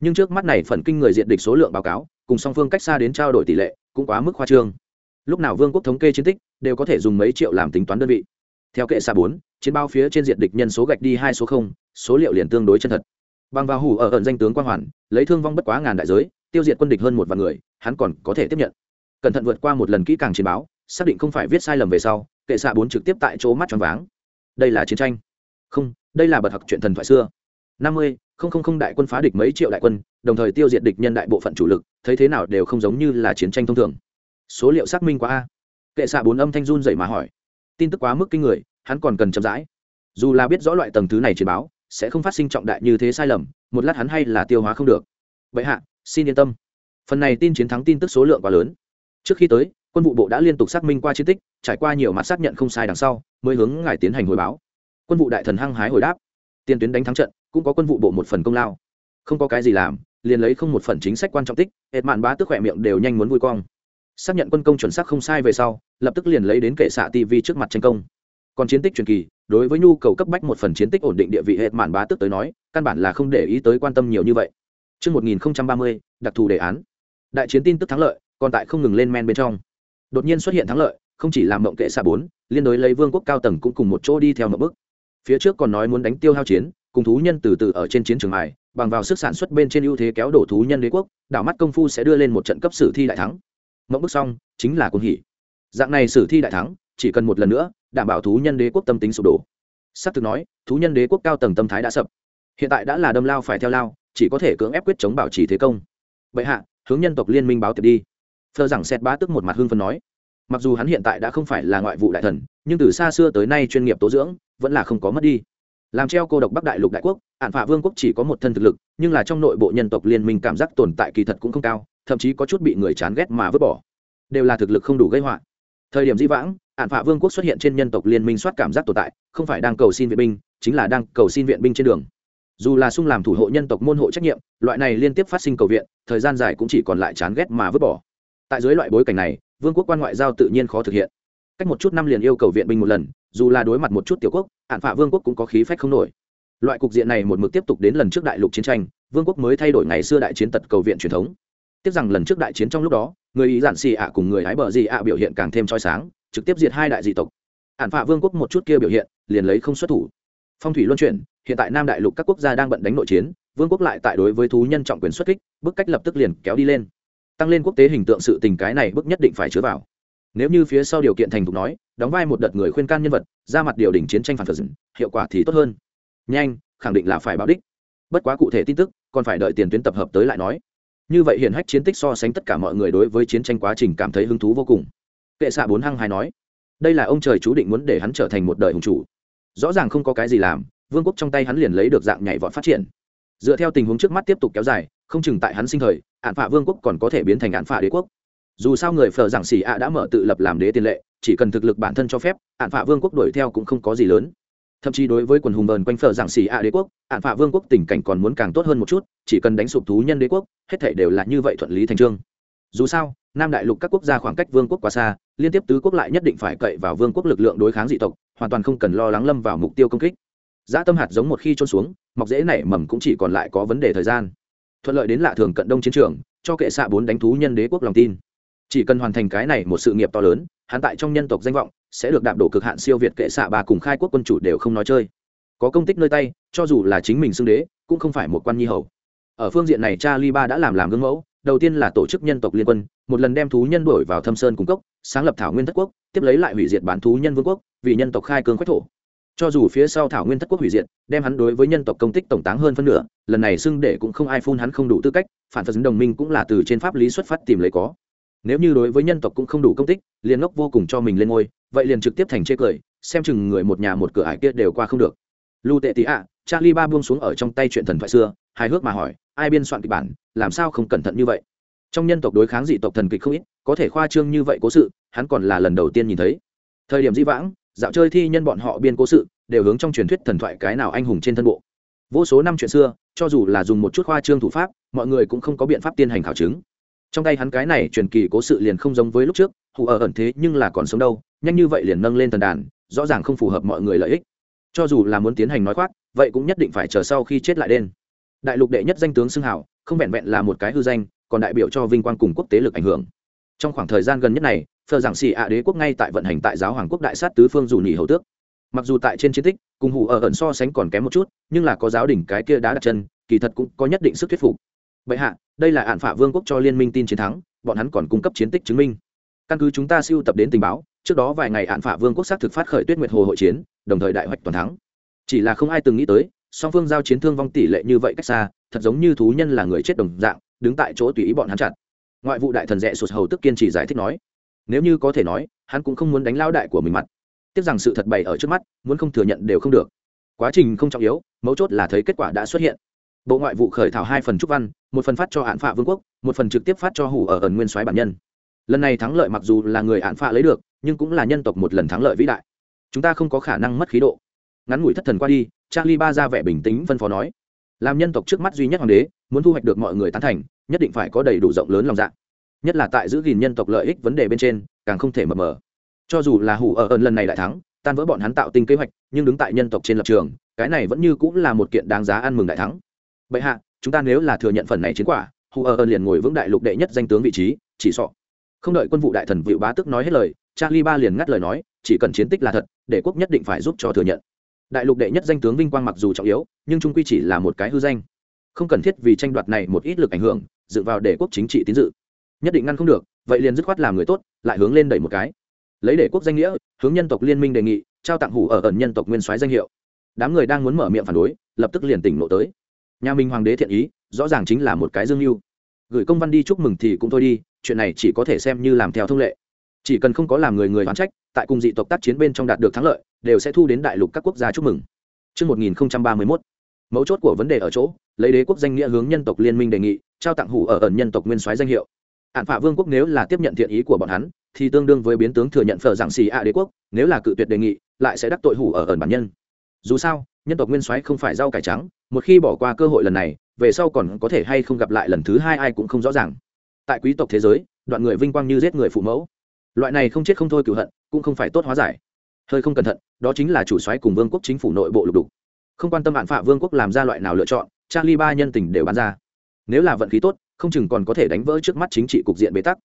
A: Nhưng trước mắt này phần kinh người diện địch số lượng báo cáo, cùng song phương cách xa đến trao đổi tỷ lệ, cũng quá mức khoa trương lúc nào vương quốc thống kê chiến tích, đều có thể dùng mấy triệu làm tính toán đơn vị. Theo kệ xa bốn, chiến bao phía trên diện địch nhân số gạch đi hai số không, số liệu liền tương đối chân thật. Bằng vào hủ ở ẩn danh tướng quan hoàn, lấy thương vong bất quá ngàn đại giới, tiêu diệt quân địch hơn một vạn người, hắn còn có thể tiếp nhận. Cẩn thận vượt qua một lần kỹ càng chiến báo, xác định không phải viết sai lầm về sau, kệ xạ bốn trực tiếp tại chỗ mắt tròn váng. Đây là chiến tranh. Không, đây là bật học chuyện thần thoại xưa. Năm mươi, không không không đại quân phá địch mấy triệu đại quân, đồng thời tiêu diệt địch nhân đại bộ phận chủ lực, thấy thế nào đều không giống như là chiến tranh thông thường số liệu xác minh quá a. Kệ xạ bốn âm thanh run dậy mà hỏi. Tin tức quá mức kinh người, hắn còn cần chậm rãi. Dù là biết rõ loại tầng thứ này chiến báo, sẽ không phát sinh trọng đại như thế sai lầm, một lát hắn hay là tiêu hóa không được. Vậy hạ, xin yên tâm. Phần này tin chiến thắng tin tức số lượng quá lớn. Trước khi tới, quân vụ bộ đã liên tục xác minh qua chiến tích, trải qua nhiều mặt xác nhận không sai đằng sau, mới hướng ngài tiến hành hồi báo. Quân vụ đại thần hăng hái hồi đáp. Tiền tuyến đánh thắng trận, cũng có quân vụ bộ một phần công lao. Không có cái gì làm, liền lấy không một phần chính sách quan trọng tích hệt mạn bá tức khỏe miệng đều nhanh muốn vui cong xác nhận quân công chuẩn xác không sai về sau lập tức liền lấy đến kệ xạ tv trước mặt tranh công còn chiến tích truyền kỳ đối với nhu cầu cấp bách một phần chiến tích ổn định địa vị hệ mạn bá tức tới nói căn bản là không để ý tới quan tâm nhiều như vậy Trước 1030, đặc thù đề án. Đại chiến tin tức thắng lợi, còn tại không ngừng lên men bên trong. Đột nhiên xuất hiện thắng lợi, không chỉ làm mộng kệ xạ bốn, liên đối lấy vương quốc cao tầng cũng cùng một chỗ đi theo một bước. Phía trước còn nói muốn đánh tiêu hao chiến, cùng thú nhân từ từ ở trên chiến trường mài, bằng vào sức sản xuất bên trên ưu thế kéo đổ thú nhân đế quốc, đảo mắt công phu sẽ đưa lên một trận cấp sử thi đại thắng. Mộng bước xong, chính là cuồng hỉ. Dạng này sử thi đại thắng, chỉ cần một lần nữa, đảm bảo thú nhân đế quốc tâm tính sụp đổ. S ắ c thực nói thú nhân đế quốc cao tầng tâm thái đã sập. Hiện tại đã là đâm lao phải theo lao chỉ có thể cưỡng ép quyết chống bảo trì thế công. Vậy hạ hướng nhân tộc liên minh báo tiệp đi. Thơ rằng xét bá tức một mặt hương phân nói. Mặc dù hắn hiện tại đã không phải là ngoại vụ đại thần nhưng từ xa xưa tới nay chuyên nghiệp tố dưỡng vẫn là không có mất đi. Làm treo cô độc bắc đại lục đại quốc ạn phạ vương quốc chỉ có một thân thực lực nhưng là trong nội bộ nhân tộc liên minh cảm giác tồn tại kỳ thật cũng không cao thậm chí có chút bị người chán ghét mà vứt bỏ. Đều là thực lực không đủ gây họa. Thời điểm di vãng ạn phạ vương quốc xuất hiện trên nhân tộc liên minh soát cảm giác tồn tại, không phải đang cầu xin viện binh, chính là đang cầu xin viện binh trên đường. Dù là sung làm thủ hộ nhân tộc môn hộ trách nhiệm, loại này liên tiếp phát sinh cầu viện, thời gian dài cũng chỉ còn lại chán ghét mà vứt bỏ. Tại dưới loại bối cảnh này, vương quốc quan ngoại giao tự nhiên khó thực hiện. Cách một chút năm liền yêu cầu viện binh một lần, dù là đối mặt một chút tiểu quốc ạn phạ vương quốc cũng có khí phách không nổi. Loại cục diện này một mực tiếp tục đến lần trước đại lục chiến tranh, vương quốc mới thay đổi ngày xưa đại chiến tật cầu viện truyền thống tiếc rằng lần trước đại chiến trong lúc đó, người ý giản xì ạ cùng người ái bờ gì ạ biểu hiện càng thêm trói sáng, trực tiếp diệt hai đại dị tộc. Ản phạ vương quốc một chút kia biểu hiện, liền lấy không xuất thủ. Phong thủy luân chuyển, hiện tại nam đại lục các quốc gia đang bận đánh nội chiến, vương quốc lại tại đối với thú nhân trọng quyền xuất kích, bức cách lập tức liền kéo đi lên. Tăng lên quốc tế hình tượng sự tình cái này bức nhất định phải chứa vào. Nếu như phía sau điều kiện thành thục nói, đóng vai một đợt người khuyên can nhân vật, ra mặt điều đình chiến tranh phản phật hiệu quả thì tốt hơn. Nhanh, khẳng định là phải báo đích. Bất quá cụ thể tin tức, còn phải đợi tiền tuyến tập hợp tới lại nói như vậy hiện hách chiến tích so sánh tất cả mọi người đối với chiến tranh quá trình cảm thấy hứng thú vô cùng. Kệ xạ bốn hăng hai nói, đây là ông trời chú định muốn để hắn trở thành một đời hùng chủ. Rõ ràng không có cái gì làm, vương quốc trong tay hắn liền lấy được dạng nhảy vọt phát triển. Dựa theo tình huống trước mắt tiếp tục kéo dài, không chừng tại hắn sinh thời, ạn phạ vương quốc còn có thể biến thành ạn phạ đế quốc. Dù sao người phờ giảng xỉ ạ đã mở tự lập làm đế tiền lệ, chỉ cần thực lực bản thân cho phép, ạn phạ vương quốc đuổi theo cũng không có gì lớn thậm chí đối với quần hùng bờn quanh phở giảng xỉ ạ đế quốc, ạn phạ vương quốc tình cảnh còn muốn càng tốt hơn một chút, chỉ cần đánh sụp thú nhân đế quốc, hết thể đều là như vậy thuận lý thành trương. Dù sao, nam đại lục các quốc gia khoảng cách vương quốc quá xa, liên tiếp tứ quốc lại nhất định phải cậy vào vương quốc lực lượng đối kháng dị tộc, hoàn toàn không cần lo lắng lâm vào mục tiêu công kích. Giá tâm hạt giống một khi trôn xuống, mọc dễ nảy mầm cũng chỉ còn lại có vấn đề thời gian. Thuận lợi đến lạ thường cận đông chiến trường, cho kệ xạ bốn đánh thú nhân đế quốc lòng tin. Chỉ cần hoàn thành cái này một sự nghiệp to lớn hắn tại trong nhân tộc danh vọng sẽ được đạp đổ cực hạn siêu việt kệ xạ ba cùng khai quốc quân chủ đều không nói chơi. Có công tích nơi tay, cho dù là chính mình xưng đế, cũng không phải một quan nhi hầu. Ở phương diện này cha Li ba đã làm làm gương mẫu, đầu tiên là tổ chức nhân tộc liên quân, một lần đem thú nhân đuổi vào thâm sơn cung cốc, sáng lập thảo nguyên thất quốc, tiếp lấy lại hủy diệt bán thú nhân vương quốc, vì nhân tộc khai cương quách thổ. Cho dù phía sau thảo nguyên thất quốc hủy diệt, đem hắn đối với nhân tộc công tích tổng táng hơn phân nửa, lần này xưng để cũng không ai phun hắn không đủ tư cách, phản phật đồng minh cũng là từ trên pháp lý xuất phát tìm lấy có nếu như đối với nhân tộc cũng không đủ công tích, liền ngốc vô cùng cho mình lên ngôi, vậy liền trực tiếp thành chê cười, xem chừng người một nhà một cửa ải kia đều qua không được. Lưu tệ tị ạ, charlie ba buông xuống ở trong tay chuyện thần thoại xưa, hài hước mà hỏi, ai biên soạn kịch bản, làm sao không cẩn thận như vậy? Trong nhân tộc đối kháng dị tộc thần kịch không ít, có thể khoa trương như vậy cố sự, hắn còn là lần đầu tiên nhìn thấy. Thời điểm di vãng, dạo chơi thi nhân bọn họ biên cố sự, đều hướng trong truyền thuyết thần thoại cái nào anh hùng trên thân bộ. Vô số năm chuyện xưa, cho dù là dùng một chút khoa trương thủ pháp, mọi người cũng không có biện pháp tiên hành khảo chứng trong tay hắn cái này truyền kỳ cố sự liền không giống với lúc trước, hù ở ẩn thế nhưng là còn sống đâu, nhanh như vậy liền nâng lên thần đàn, rõ ràng không phù hợp mọi người lợi ích. Cho dù là muốn tiến hành nói khoác, vậy cũng nhất định phải chờ sau khi chết lại đen đại lục đệ nhất danh tướng xưng hảo, không vẹn vẹn là một cái hư danh, còn đại biểu cho vinh quang cùng quốc tế lực ảnh hưởng. Trong khoảng thời gian gần nhất này phờ giảng xì ạ đế quốc ngay tại vận hành tại giáo hoàng quốc đại sát tứ phương dù nhì hầu tước. Mặc dù tại trên chiến tích, cùng hủ ở ẩn so sánh còn kém một chút, nhưng là có giáo đỉnh cái kia đã đặt chân, kỳ thật cũng có nhất định sức thuyết phục. Bệ hạ đây là hạn phả vương quốc cho liên minh tin chiến thắng, bọn hắn còn cung cấp chiến tích chứng minh. Căn cứ chúng ta siêu tập đến tình báo, trước đó vài ngày hạn phả vương quốc xác thực phát khởi tuyết nguyệt hồ hội chiến, đồng thời đại hoạch toàn thắng. Chỉ là không ai từng nghĩ tới, song phương giao chiến thương vong tỷ lệ như vậy cách xa, thật giống như thú nhân là người chết đồng dạng, đứng tại chỗ tùy ý bọn hắn chặt ngoại vụ đại thần rẽ sụt hầu tức kiên trì giải thích nói, nếu như có thể nói, hắn cũng không muốn đánh lao đại của mình mặt. Tiếc rằng sự thật bày ở trước mắt, muốn không thừa nhận đều không được. Quá trình không trọng yếu, mấu chốt là thấy kết quả đã xuất hiện bộ ngoại vụ khởi thảo hai phần trúc văn, một phần phát cho hạn phạ vương quốc, một phần trực tiếp phát cho hủ ở ẩn nguyên soái bản nhân. Lần này thắng lợi mặc dù là người hạn phạ lấy được, nhưng cũng là nhân tộc một lần thắng lợi vĩ đại. Chúng ta không có khả năng mất khí độ. Ngắn ngủi thất thần qua đi, charlie ba ra vẻ bình tĩnh phân phó nói. Làm nhân tộc trước mắt duy nhất hoàng đế, muốn thu hoạch được mọi người tán thành, nhất định phải có đầy đủ rộng lớn lòng dạ. Nhất là tại giữ gìn nhân tộc lợi ích vấn đề bên trên, càng không thể mập mờ. Cho dù là hủ ở ẩn lần này đại thắng, tan vỡ bọn hắn tạo tinh kế hoạch, nhưng đứng tại nhân tộc trên lập trường, cái này vẫn như cũng là một kiện đáng giá ăn mừng đại thắng bệ hạ, chúng ta nếu là thừa nhận phần này chiến quả hù ở liền ngồi vững đại lục đệ nhất danh tướng vị trí, chỉ sọ không đợi quân vụ đại thần vịu bá tức nói hết lời, charlie ba liền ngắt lời nói, chỉ cần chiến tích là thật, để quốc nhất định phải giúp cho thừa nhận. Đại lục đệ nhất danh tướng vinh quang mặc dù trọng yếu, nhưng trung quy chỉ là một cái hư danh. Không cần thiết vì tranh đoạt này một ít lực ảnh hưởng, dựa vào để quốc chính trị tín dự. Nhất định ngăn không được, vậy liền dứt khoát làm người tốt, lại hướng lên đẩy một cái. Lấy để quốc danh nghĩa, hướng nhân tộc liên minh đề nghị, trao tặng hủ ở ẩn nhân tộc nguyên soái danh hiệu. Đám người đang muốn mở miệng phản đối, lập tức liền tỉnh nộ tới nhà minh hoàng đế thiện ý rõ ràng chính là một cái dương mưu. Gửi công văn đi chúc mừng thì cũng thôi đi chuyện này chỉ có thể xem như làm theo thông lệ. Chỉ cần không có làm người người đoán trách tại cùng dị tộc tác chiến bên trong đạt được thắng lợi đều sẽ thu đến đại lục các quốc gia chúc mừng. Trước 1031, mấu chốt của vấn đề ở chỗ lấy đế quốc danh nghĩa hướng nhân tộc liên minh đề nghị trao tặng hủ ở ẩn nhân tộc nguyên soái danh hiệu. Hạn phạ vương quốc nếu là tiếp nhận thiện ý của bọn hắn thì tương đương với biến tướng thừa nhận phở giảng xì ạ đế quốc nếu là cự tuyệt đề nghị lại sẽ đắc tội hủ ở ẩn bản nhân. Dù sao nhân tộc nguyên soái không phải rau cải trắng một khi bỏ qua cơ hội lần này, về sau còn có thể hay không gặp lại lần thứ hai ai cũng không rõ ràng. Tại quý tộc thế giới, đoạn người vinh quang như giết người phụ mẫu. Loại này không chết không thôi cựu hận, cũng không phải tốt hóa giải. Hơi không cẩn thận, đó chính là chủ xoáy cùng vương quốc chính phủ nội bộ lục đục. Không quan tâm bạn phạ vương quốc làm ra loại nào lựa chọn, charlie ba nhân tình đều bán ra. Nếu là vận khí tốt, không chừng còn có thể đánh vỡ trước mắt chính trị cục diện bế tắc.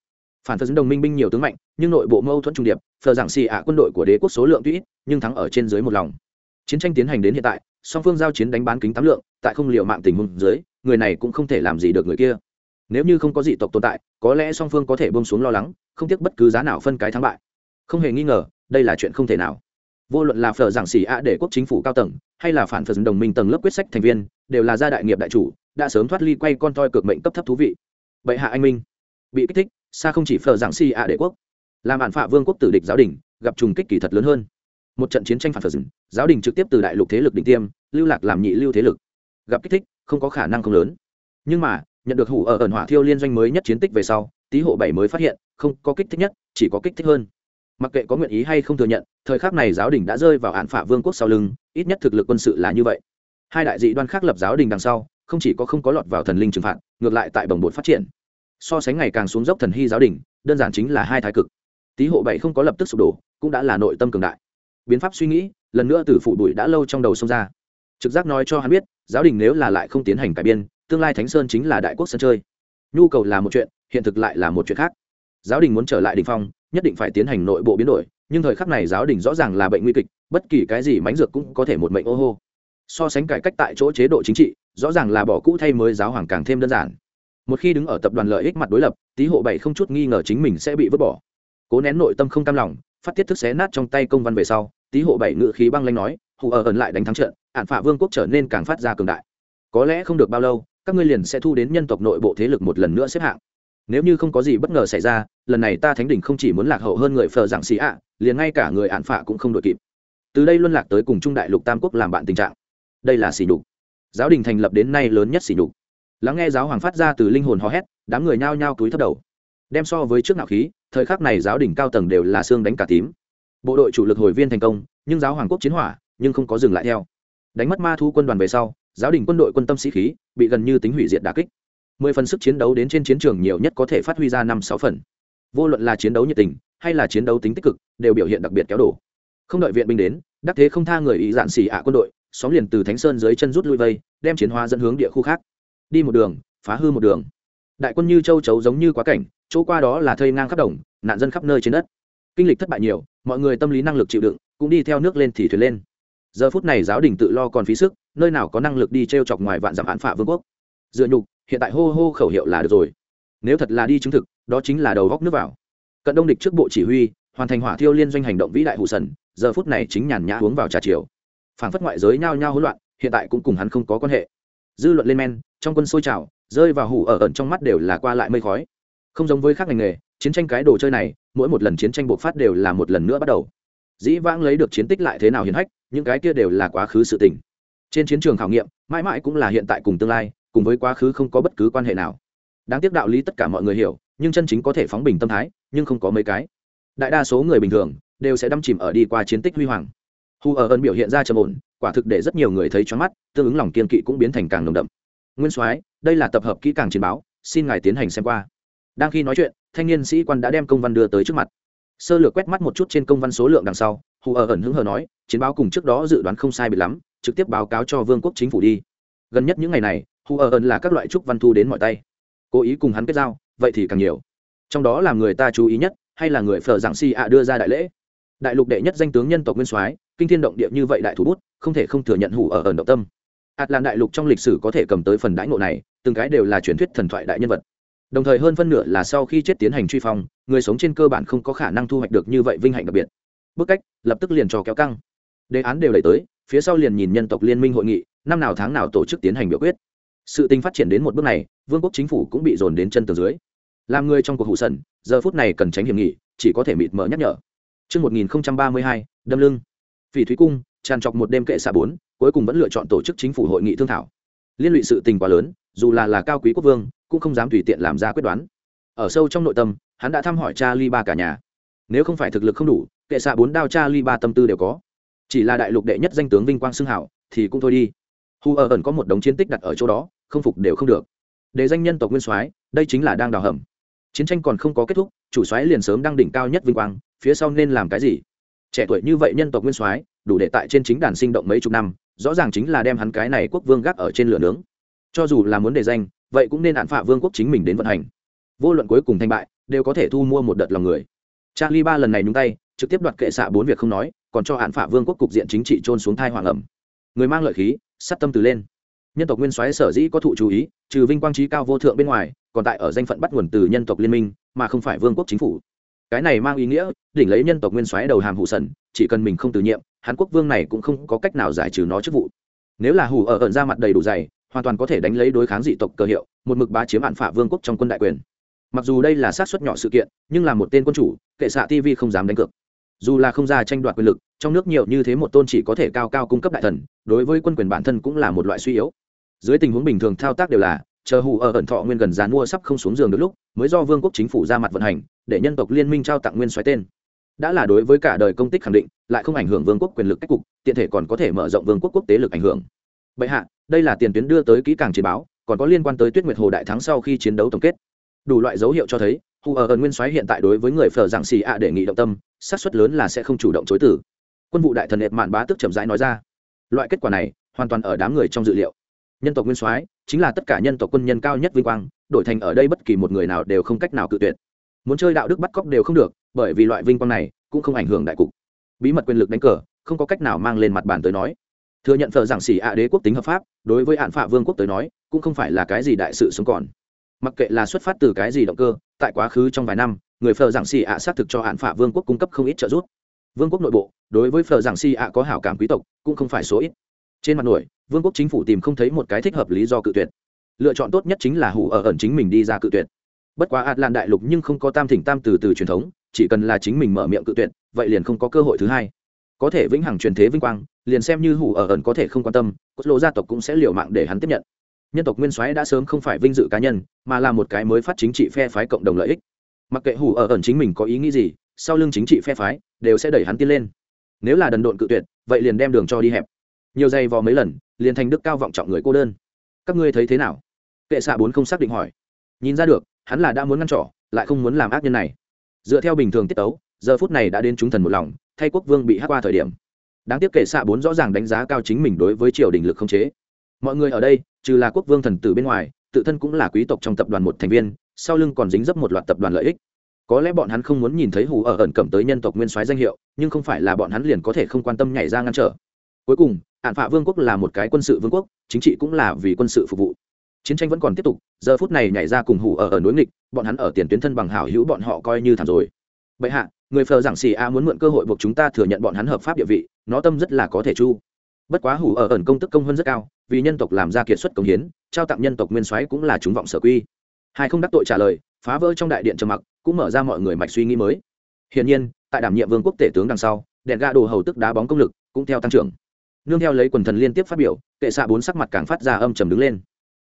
A: Phản phật đồng minh binh nhiều tướng mạnh, nhưng nội bộ mâu thuẫn trung điệp, phờ giảng xì ạ quân đội của đế quốc số lượng tuy ít, nhưng thắng ở trên dưới một lòng. Chiến tranh tiến hành đến hiện tại song phương giao chiến đánh bán kính tám lượng, tại không liệu mạng tình huống dưới, người này cũng không thể làm gì được người kia. Nếu như không có dị tộc tồn tại, có lẽ song phương có thể bông xuống lo lắng, không tiếc bất cứ giá nào phân cái thắng bại. Không hề nghi ngờ, đây là chuyện không thể nào. Vô luận là phở giảng xỉ ạ để quốc chính phủ cao tầng, hay là phản phật đồng minh tầng lớp quyết sách thành viên, đều là gia đại nghiệp đại chủ, đã sớm thoát ly quay con toi cực mệnh cấp thấp thú vị. Bệ hạ anh minh, bị kích thích, xa không chỉ phở giảng xỉ ạ để quốc. Làm bản phạ vương quốc tử địch giáo đình, gặp trùng kích kỳ thật lớn hơn một trận chiến tranh phản phật giáo đình trực tiếp từ đại lục thế lực đỉnh tiêm, lưu lạc làm nhị lưu thế lực. Gặp kích thích, không có khả năng không lớn. Nhưng mà, nhận được hủ ở ẩn hỏa thiêu liên doanh mới nhất chiến tích về sau, tý hộ bảy mới phát hiện, không có kích thích nhất, chỉ có kích thích hơn. Mặc kệ có nguyện ý hay không thừa nhận, thời khắc này giáo đình đã rơi vào hạn phả vương quốc sau lưng, ít nhất thực lực quân sự là như vậy. Hai đại dị đoan khác lập giáo đình đằng sau, không chỉ có không có lọt vào thần linh trừng phạt, ngược lại tại bồng bột phát triển. So sánh ngày càng xuống dốc thần hy giáo đình, đơn giản chính là hai thái cực. Tý hộ bảy không có lập tức sụp đổ, cũng đã là nội tâm cường đại biến pháp suy nghĩ, lần nữa từ phụ bụi đã lâu trong đầu sông ra. Trực giác nói cho hắn biết, giáo đình nếu là lại không tiến hành cải biên, tương lai thánh sơn chính là đại quốc sân chơi. Nhu cầu là một chuyện, hiện thực lại là một chuyện khác. Giáo đình muốn trở lại đình phong, nhất định phải tiến hành nội bộ biến đổi, nhưng thời khắc này giáo đình rõ ràng là bệnh nguy kịch, bất kỳ cái gì mánh dược cũng có thể một mệnh ô hô. So sánh cải cách tại chỗ chế độ chính trị, rõ ràng là bỏ cũ thay mới giáo hoàng càng thêm đơn giản. Một khi đứng ở tập đoàn lợi ích mặt đối lập tý hộ bảy không chút nghi ngờ chính mình sẽ bị vứt bỏ. Cố nén nội tâm không cam lòng phát tiết thức xé nát trong tay công văn về sau, tý hộ bảy ngự khí băng lanh nói, hù ở ẩn lại đánh thắng trận ạn phạ vương quốc trở nên càng phát ra cường đại. Có lẽ không được bao lâu, các ngươi liền sẽ thu đến nhân tộc nội bộ thế lực một lần nữa xếp hạng. Nếu như không có gì bất ngờ xảy ra, lần này ta thánh đỉnh không chỉ muốn lạc hậu hơn người phờ giảng xì ạ, liền ngay cả người ạn phạ cũng không đội kịp. Từ đây luân lạc tới cùng trung đại lục tam quốc làm bạn tình trạng. Đây là xỉ đục giáo đình thành lập đến nay lớn nhất xỉ đục lắng nghe giáo hoàng phát ra từ linh hồn hò hét, đám người nhao nhao túi thấp đầu. Đem so với trước nạo khí thời khắc này giáo đỉnh cao tầng đều là xương đánh cả tím. Bộ đội chủ lực hồi viên thành công, nhưng giáo hoàng quốc chiến hỏa, nhưng không có dừng lại theo. Đánh mất ma thu quân đoàn về sau, giáo đình quân đội quân tâm sĩ khí, bị gần như tính hủy diệt đà kích. Mười phần sức chiến đấu đến trên chiến trường nhiều nhất có thể phát huy ra năm sáu phần. Vô luận là chiến đấu nhiệt tình, hay là chiến đấu tính tích cực, đều biểu hiện đặc biệt kéo đổ. Không đợi viện binh đến, đắc thế không tha người ý dạn xỉ ạ quân đội, xóm liền từ thánh sơn dưới chân rút lui vây, đem chiến hóa dẫn hướng địa khu khác. Đi một đường, phá hư một đường đại quân như châu chấu giống như quá cảnh, chỗ qua đó là thây ngang khắp đồng, nạn dân khắp nơi trên đất. Kinh lịch thất bại nhiều, mọi người tâm lý năng lực chịu đựng, cũng đi theo nước lên thì thuyền lên. Giờ phút này giáo đình tự lo còn phí sức, nơi nào có năng lực đi t r e o chọc ngoài vạn dặm án phả vương quốc. Dựa nhục, hiện tại hô hô khẩu hiệu là được rồi. Nếu thật là đi chứng thực, đó chính là đầu góc nước vào. Cận đông địch trước bộ chỉ huy, hoàn thành hỏa thiêu liên doanh hành động vĩ đại hụ sần, giờ phút này chính nhàn nhã uống vào trà chiều. Phảng phất ngoại giới nhao nhao hỗn loạn, hiện tại cũng cùng hắn không có quan hệ. Dư luận lên men, trong quân sôi trào rơi vào hủ ở ẩn trong mắt đều là qua lại mây khói. Không giống với khác ngành nghề, chiến tranh cái đồ chơi này, mỗi một lần chiến tranh bộc phát đều là một lần nữa bắt đầu. Dĩ vãng lấy được chiến tích lại thế nào hiển hách, những cái kia đều là quá khứ sự tình. Trên chiến trường khảo nghiệm, mãi mãi cũng là hiện tại cùng tương lai, cùng với quá khứ không có bất cứ quan hệ nào. Đáng tiếc đạo lý tất cả mọi người hiểu, nhưng chân chính có thể phóng bình tâm thái, nhưng không có mấy cái. Đại đa số người bình thường, đều sẽ đâm chìm ở đi qua chiến tích huy hoàng. Hù ở ẩn biểu hiện ra trầm ổn, quả thực để rất nhiều người thấy choáng mắt, tương ứng lòng kiên kỵ cũng biến thành càng nồng đậm. Nguyên soái đây là tập hợp kỹ càng chiến báo, xin ngài tiến hành xem qua. Đang khi nói chuyện, thanh niên sĩ quan đã đem công văn đưa tới trước mặt. Sơ lược quét mắt một chút trên công văn số lượng đằng sau, hù ở ẩn hứng hờ nói, chiến báo cùng trước đó dự đoán không sai bị lắm, trực tiếp báo cáo cho vương quốc chính phủ đi. Gần nhất những ngày này, hù ở ẩn là các loại trúc văn thu đến mọi tay. Cố ý cùng hắn kết giao, vậy thì càng nhiều. Trong đó làm người ta chú ý nhất, hay là người phở giảng si ạ đưa ra đại lễ. Đại lục đệ nhất danh tướng nhân tộc nguyên soái, kinh thiên động địa như vậy đại thủ bút, không thể không thừa nhận hủ ở ẩn động tâm. Ạt làm đại lục trong lịch sử có thể cầm tới phần đãi ngộ này từng cái đều là truyền thuyết thần thoại đại nhân vật. Đồng thời hơn phân nửa là sau khi chết tiến hành truy phong người sống trên cơ bản không có khả năng thu hoạch được như vậy vinh hạnh đặc biệt. Bức cách lập tức liền cho kéo căng. Đề án đều đẩy tới phía sau liền nhìn nhân tộc liên minh hội nghị năm nào tháng nào tổ chức tiến hành biểu quyết. Sự tình phát triển đến một bước này vương quốc chính phủ cũng bị dồn đến chân tường dưới. Làm người trong cuộc hụ sần giờ phút này cần tránh hiểm nghị chỉ có thể mịt mờ nhắc nhở. Trước 1032, đâm lưng. Phỉ Thúy Cung, tràn trọc một đêm kệ xạ bốn, cuối cùng vẫn lựa chọn tổ chức chính phủ hội nghị thương thảo. Liên lụy sự tình quá lớn, dù là là cao quý quốc vương, cũng không dám tùy tiện làm ra quyết đoán. Ở sâu trong nội tâm, hắn đã thăm hỏi cha Ly Ba cả nhà. Nếu không phải thực lực không đủ, kệ xạ bốn đao cha Ly Ba tâm tư đều có. Chỉ là đại lục đệ nhất danh tướng vinh quang xưng hảo, thì cũng thôi đi. Hu ở ẩn có một đống chiến tích đặt ở chỗ đó, không phục đều không được. Để danh nhân tộc nguyên soái, đây chính là đang đào hầm. Chiến tranh còn không có kết thúc, chủ soái liền sớm đang đỉnh cao nhất vinh quang, phía sau nên làm cái gì? trẻ tuổi như vậy nhân tộc nguyên soái đủ để tại trên chính đàn sinh động mấy chục năm rõ ràng chính là đem hắn cái này quốc vương gác ở trên lửa nướng cho dù là muốn đề danh, vậy cũng nên hạn phạ vương quốc chính mình đến vận hành. Vô luận cuối cùng thành bại, đều có thể thu mua một đợt lòng người. Charlie ba lần này nhúng tay, trực tiếp đoạt kệ xạ bốn việc không nói, còn cho hạn phạ vương quốc cục diện chính trị trôn xuống thai hoàng ẩm. Người mang lợi khí, sắt tâm từ lên. Nhân tộc nguyên soái sở dĩ có thụ chú ý, trừ vinh quang trí cao vô thượng bên ngoài, còn tại ở danh phận bắt nguồn từ nhân tộc liên minh, mà không phải vương quốc chính phủ. Cái này mang ý nghĩa, đỉnh lấy nhân tộc nguyên soái đầu hàm hụ sần, chỉ cần mình không từ nhiệm hàn quốc vương này cũng không có cách nào giải trừ nó chức vụ. Nếu là hủ ở ẩn ra mặt đầy đủ dày hoàn toàn có thể đánh lấy đối kháng dị tộc cơ hiệu, một mực bá chiếm hạn phả vương quốc trong quân đại quyền. Mặc dù đây là sát xuất nhỏ sự kiện, nhưng là một tên quân chủ, kệ xạ tv không dám đánh cược. Dù là không ra tranh đoạt quyền lực, trong nước nhiều như thế một tôn chỉ có thể cao cao cung cấp đại thần, đối với quân quyền bản thân cũng là một loại suy yếu. Dưới tình huống bình thường thao tác đều là, chờ hủ ở ẩn thọ nguyên gần dán mua sắp không xuống giường được lúc, mới do vương quốc chính phủ ra mặt vận hành, để nhân tộc liên minh trao tặng nguyên xoáy tên. Đã là đối với cả đời công tích khẳng định, lại không ảnh hưởng vương quốc quyền lực cách cục, tiện thể còn có thể mở rộng vương quốc quốc tế lực ảnh hưởng. Bệ hạ đây là tiền tuyến đưa tới kỹ càng chiến báo, còn có liên quan tới tuyết nguyệt hồ đại thắng sau khi chiến đấu tổng kết. Đủ loại dấu hiệu cho thấy hù ở ẩn nguyên soái hiện tại đối với người phở giảng xì ạ đề nghị động tâm, xác suất lớn là sẽ không chủ động chối tử quân vụ đại thần ệt mạn bá tức chậm rãi nói ra, loại kết quả này hoàn toàn ở đám người trong dự liệu. Nhân tộc nguyên soái chính là tất cả nhân tộc quân nhân cao nhất vinh quang, đổi thành ở đây bất kỳ một người nào đều không cách nào cự tuyệt. Muốn chơi đạo đức bắt cóc đều không được, bởi vì loại vinh quang này cũng không ảnh hưởng đại cục. Bí mật quyền lực đánh cờ không có cách nào mang lên mặt bàn tới nói thừa nhận phở giảng xỉ ạ đế quốc tính hợp pháp, đối với hạn phạ vương quốc tới nói, cũng không phải là cái gì đại sự sống còn. Mặc kệ là xuất phát từ cái gì động cơ, tại quá khứ trong vài năm, người phở giảng xỉ ạ xác thực cho hạn phạ vương quốc cung cấp không ít trợ giúp. Vương quốc nội bộ, đối với phở giảng xỉ ạ có hảo cảm quý tộc, cũng không phải số ít. Trên mặt nổi, vương quốc chính phủ tìm không thấy một cái thích hợp lý do cự tuyệt. Lựa chọn tốt nhất chính là hủ ở ẩn chính mình đi ra cự tuyệt. Bất quá atlan đại lục nhưng không có tam thỉnh tam từ từ truyền thống, chỉ cần là chính mình mở miệng cự tuyệt, vậy liền không có cơ hội thứ hai. Có thể vĩnh hằng truyền thế vinh quang liền xem như hủ ở ẩn có thể không quan tâm, cốt lộ gia tộc cũng sẽ liều mạng để hắn tiếp nhận. Nhân tộc nguyên soái đã sớm không phải vinh dự cá nhân, mà là một cái mới phát chính trị phe phái cộng đồng lợi ích. Mặc kệ hủ ở ẩn chính mình có ý nghĩ gì, sau lưng chính trị phe phái đều sẽ đẩy hắn tiến lên. Nếu là đần độn cự tuyệt, vậy liền đem đường cho đi hẹp. Nhiều giây vò mấy lần, liền thành đức cao vọng trọng người cô đơn. Các ngươi thấy thế nào? Kệ xạ bốn không xác định hỏi. Nhìn ra được, hắn là đã muốn ngăn trỏ lại không muốn làm ác nhân này. Dựa theo bình thường tiết tấu, giờ phút này đã đến chúng thần một lòng, thay quốc vương bị hát qua thời điểm đáng tiếc kệ xạ bốn rõ ràng đánh giá cao chính mình đối với triều đình lực không chế. Mọi người ở đây, trừ là quốc vương thần tử bên ngoài, tự thân cũng là quý tộc trong tập đoàn một thành viên, sau lưng còn dính dấp một loạt tập đoàn lợi ích. Có lẽ bọn hắn không muốn nhìn thấy hù ở ẩn cầm tới nhân tộc nguyên soái danh hiệu, nhưng không phải là bọn hắn liền có thể không quan tâm nhảy ra ngăn trở. Cuối cùng, hạn phạ vương quốc là một cái quân sự vương quốc, chính trị cũng là vì quân sự phục vụ. Chiến tranh vẫn còn tiếp tục, giờ phút này nhảy ra cùng hủ ở ở núi nghịch, bọn hắn ở tiền tuyến thân bằng hảo hữu bọn họ coi như thảm rồi. Bệ hạ người phờ giảng xì a muốn mượn cơ hội buộc chúng ta thừa nhận bọn hắn hợp pháp địa vị, nó tâm rất là có thể chu. Bất quá hủ ở ẩn công tức công hơn rất cao, vì nhân tộc làm ra kiệt xuất công hiến, trao tặng nhân tộc nguyên soái cũng là chúng vọng sở quy. Hai không đắc tội trả lời, phá vỡ trong đại điện trầm mặc, cũng mở ra mọi người mạch suy nghĩ mới. Hiển nhiên, tại đảm nhiệm vương quốc tể tướng đằng sau, đèn ga đồ hầu tức đá bóng công lực cũng theo tăng trưởng. Nương theo lấy quần thần liên tiếp phát biểu, kệ xạ bốn sắc mặt càng phát ra âm trầm đứng lên.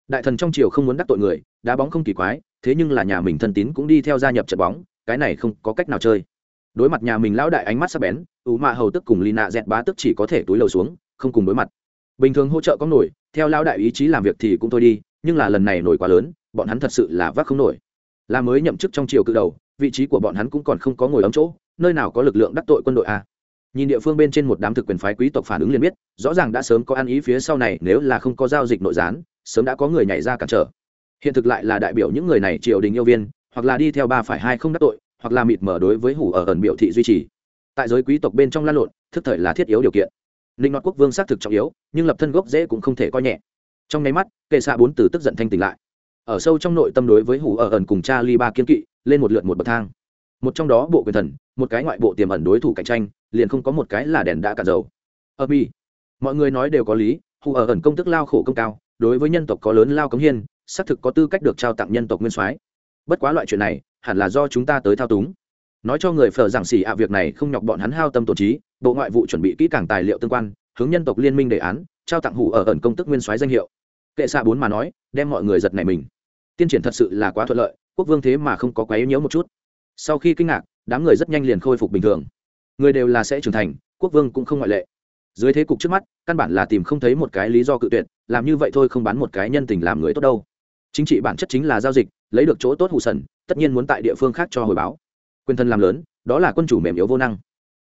A: Đại thần trong triều không muốn đắc tội người, đá bóng không kỳ quái, thế nhưng là nhà mình thân tín cũng đi theo gia nhập trận bóng, cái này không có cách nào chơi đối mặt nhà mình lão đại ánh mắt sắc bén, ủ mạ hầu tức cùng lì nạ dẹt bá tức chỉ có thể túi lầu xuống, không cùng đối mặt. Bình thường hỗ trợ có nổi, theo lão đại ý chí làm việc thì cũng thôi đi, nhưng là lần này nổi quá lớn, bọn hắn thật sự là vác không nổi. Là mới nhậm chức trong triều cự đầu, vị trí của bọn hắn cũng còn không có ngồi ấm chỗ, nơi nào có lực lượng đắc tội quân đội a? Nhìn địa phương bên trên một đám thực quyền phái quý tộc phản ứng liền biết, rõ ràng đã sớm có ăn ý phía sau này, nếu là không có giao dịch nội gián, sớm đã có người nhảy ra cản trở. Hiện thực lại là đại biểu những người này triều đình yêu viên, hoặc là đi theo ba phải hai không đắc tội hoặc là mịt mở đối với hủ ở ẩn biểu thị duy trì. Tại giới quý tộc bên trong lan lộn, thức thời là thiết yếu điều kiện. Ninh hoạt quốc vương xác thực trọng yếu, nhưng lập thân gốc dễ cũng không thể coi nhẹ. Trong nháy mắt, kệ xạ bốn từ tức giận thanh tỉnh lại. Ở sâu trong nội tâm đối với hủ ở ẩn cùng cha ly ba kiên kỵ, lên một lượt một bậc thang. Một trong đó bộ quyền thần, một cái ngoại bộ tiềm ẩn đối thủ cạnh tranh, liền không có một cái là đèn đã cả dầu. Ở mi mọi người nói đều có lý, hủ ở ẩn công tức lao khổ công cao, đối với nhân tộc có lớn lao cống hiên, xác thực có tư cách được trao tặng nhân tộc nguyên soái bất quá loại chuyện này, hẳn là do chúng ta tới thao túng. Nói cho người phở giảng xỉ ạ việc này không nhọc bọn hắn hao tâm tổ trí, bộ ngoại vụ chuẩn bị kỹ càng tài liệu tương quan, hướng nhân tộc liên minh đề án, trao tặng hủ ở ẩn công tức nguyên soái danh hiệu. Kệ xạ bốn mà nói, đem mọi người giật này mình. Tiên triển thật sự là quá thuận lợi, quốc vương thế mà không có quá yếu nhiễu một chút. Sau khi kinh ngạc, đám người rất nhanh liền khôi phục bình thường. Người đều là sẽ trưởng thành, quốc vương cũng không ngoại lệ. Dưới thế cục trước mắt, căn bản là tìm không thấy một cái lý do cự tuyệt, làm như vậy thôi không bán một cái nhân tình làm người tốt đâu chính trị bản chất chính là giao dịch lấy được chỗ tốt hụ sần tất nhiên muốn tại địa phương khác cho hồi báo. Quyền thân làm lớn đó là quân chủ mềm yếu vô năng.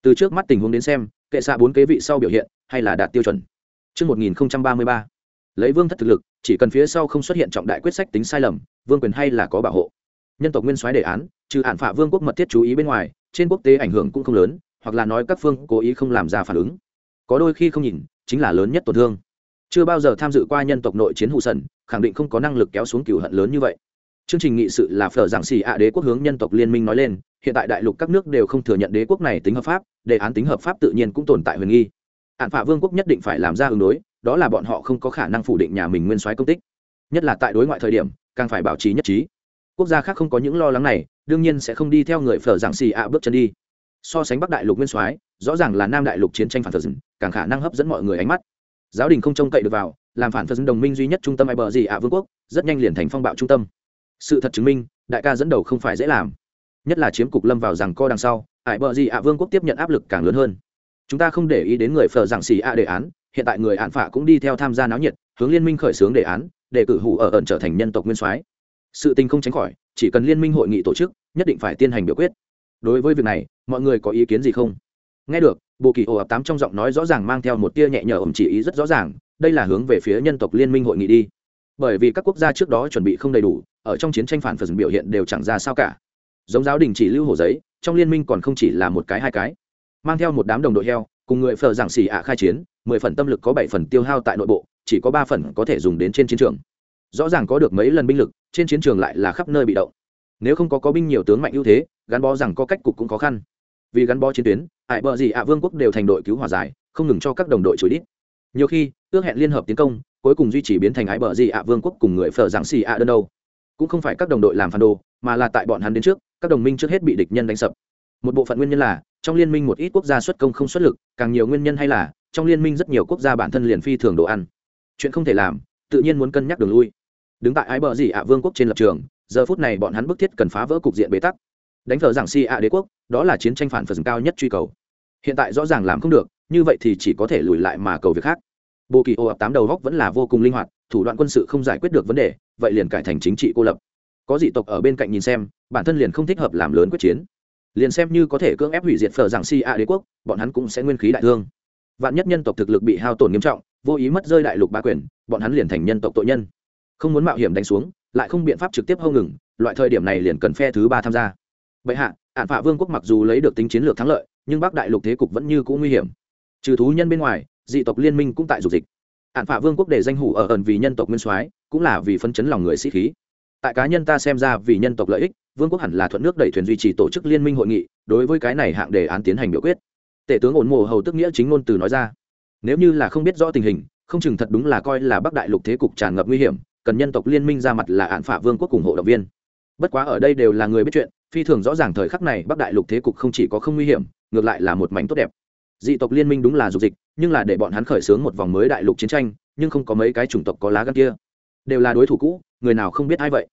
A: Từ trước mắt tình huống đến xem kệ xạ bốn kế vị sau biểu hiện hay là đạt tiêu chuẩn. Trước 1033, lấy vương thất thực lực chỉ cần phía sau không xuất hiện trọng đại quyết sách tính sai lầm vương quyền hay là có bảo hộ. Nhân tộc nguyên soái đề án trừ hạn phạ vương quốc mật thiết chú ý bên ngoài trên quốc tế ảnh hưởng cũng không lớn hoặc là nói các phương cố ý không làm ra phản ứng. Có đôi khi không nhìn chính là lớn nhất tổn thương. Chưa bao giờ tham dự qua nhân tộc nội chiến hụ sần khẳng định không có năng lực kéo xuống cựu hận lớn như vậy. Chương trình nghị sự là phở giảng xì ạ đế quốc hướng nhân tộc liên minh nói lên, hiện tại đại lục các nước đều không thừa nhận đế quốc này tính hợp pháp, đề án tính hợp pháp tự nhiên cũng tồn tại huyền nghi. Hạn phạ vương quốc nhất định phải làm ra ứng đối, đó là bọn họ không có khả năng phủ định nhà mình nguyên soái công tích. Nhất là tại đối ngoại thời điểm, càng phải bảo trì nhất trí. Quốc gia khác không có những lo lắng này, đương nhiên sẽ không đi theo người phở giảng xì ạ bước chân đi. So sánh bắc đại lục nguyên soái, rõ ràng là nam đại lục chiến tranh phản phật càng khả năng hấp dẫn mọi người ánh mắt. Giáo đình không trông cậy được vào làm phản phật đồng minh duy nhất trung tâm ai bờ gì ạ vương quốc, rất nhanh liền thành phong bạo trung tâm. Sự thật chứng minh, đại ca dẫn đầu không phải dễ làm. Nhất là chiếm cục lâm vào rằng co đằng sau ải bờ gì ạ vương quốc tiếp nhận áp lực càng lớn hơn. Chúng ta không để ý đến người phờ giảng xì ạ đề án, hiện tại người hạn phạ cũng đi theo tham gia náo nhiệt, hướng liên minh khởi xướng đề án, để cử hủ ở ẩn trở thành nhân tộc nguyên soái. Sự tình không tránh khỏi, chỉ cần liên minh hội nghị tổ chức, nhất định phải tiến hành biểu quyết. Đối với việc này, mọi người có ý kiến gì không? Nghe được bộ kỳ ồ ập tám trong giọng nói rõ ràng mang theo một tia nhẹ nhở ẩm chỉ ý rất rõ ràng đây là hướng về phía nhân tộc liên minh hội nghị đi. Bởi vì các quốc gia trước đó chuẩn bị không đầy đủ, ở trong chiến tranh phản phần biểu hiện đều chẳng ra sao cả. Giống giáo đình chỉ lưu hồ giấy, trong liên minh còn không chỉ là một cái hai cái. Mang theo một đám đồng đội heo, cùng người phờ giảng xì ạ khai chiến, mười phần tâm lực có bảy phần tiêu hao tại nội bộ, chỉ có ba phần có thể dùng đến trên chiến trường. Rõ ràng có được mấy lần binh lực, trên chiến trường lại là khắp nơi bị động. Nếu không có có binh nhiều tướng mạnh ưu thế, gắn bó rằng có cách cục cũng khó khăn. Vì gắn bó chiến tuyến ải bờ gì ạ vương quốc đều thành đội cứu hỏa giải, không ngừng cho các đồng đội chối đít. Nhiều khi ước hẹn liên hợp tiến công, cuối cùng duy trì biến thành ái bờ gì ạ vương quốc cùng người phở giảng xì ạ đơn đâu. Cũng không phải các đồng đội làm phản đồ, mà là tại bọn hắn đến trước, các đồng minh trước hết bị địch nhân đánh sập. Một bộ phận nguyên nhân là, trong liên minh một ít quốc gia xuất công không xuất lực, càng nhiều nguyên nhân hay là, trong liên minh rất nhiều quốc gia bản thân liền phi thường đồ ăn. Chuyện không thể làm, tự nhiên muốn cân nhắc đường lui. Đứng tại ái bờ gì ạ vương quốc trên lập trường, giờ phút này bọn hắn bức thiết cần phá vỡ cục diện bế tắc. Đánh phở giảng si ạ đế quốc, đó là chiến tranh phản phần cao nhất truy cầu. Hiện tại rõ ràng làm không được, như vậy thì chỉ có thể lùi lại mà cầu việc khác bộ kỳ ô ập tám đầu góc vẫn là vô cùng linh hoạt, thủ đoạn quân sự không giải quyết được vấn đề, vậy liền cải thành chính trị cô lập. Có dị tộc ở bên cạnh nhìn xem, bản thân liền không thích hợp làm lớn quyết chiến. Liền xem như có thể cưỡng ép hủy diệt phở giảng si a đế quốc, bọn hắn cũng sẽ nguyên khí đại thương. Vạn nhất nhân tộc thực lực bị hao tổn nghiêm trọng, vô ý mất rơi đại lục ba quyền, bọn hắn liền thành nhân tộc tội nhân. Không muốn mạo hiểm đánh xuống, lại không biện pháp trực tiếp hâu ngừng, loại thời điểm này liền cần phe thứ ba tham gia. Vậy hạ ạn phạ vương quốc mặc dù lấy được tính chiến lược thắng lợi, nhưng bắc đại lục thế cục vẫn như cũ nguy hiểm trừ thú nhân bên ngoài, dị tộc liên minh cũng tại dục dịch. Ạn phạ vương quốc để danh hủ ở ẩn vì nhân tộc nguyên soái, cũng là vì phân chấn lòng người sĩ khí. Tại cá nhân ta xem ra vì nhân tộc lợi ích, vương quốc hẳn là thuận nước đẩy thuyền duy trì tổ chức liên minh hội nghị, đối với cái này hạng đề án tiến hành biểu quyết. Tể tướng ổn mồ hầu tức nghĩa chính ngôn từ nói ra. Nếu như là không biết rõ tình hình, không chừng thật đúng là coi là bắc đại lục thế cục tràn ngập nguy hiểm, cần nhân tộc liên minh ra mặt là ạn phả vương quốc cùng hộ động viên. Bất quá ở đây đều là người biết chuyện, phi thường rõ ràng thời khắc này bắc đại lục thế cục không chỉ có không nguy hiểm, ngược lại là một mảnh tốt đẹp dị tộc liên minh đúng là dục dịch, nhưng là để bọn hắn khởi xướng một vòng mới đại lục chiến tranh, nhưng không có mấy cái chủng tộc có lá gan kia. Đều là đối thủ cũ, người nào không biết ai vậy?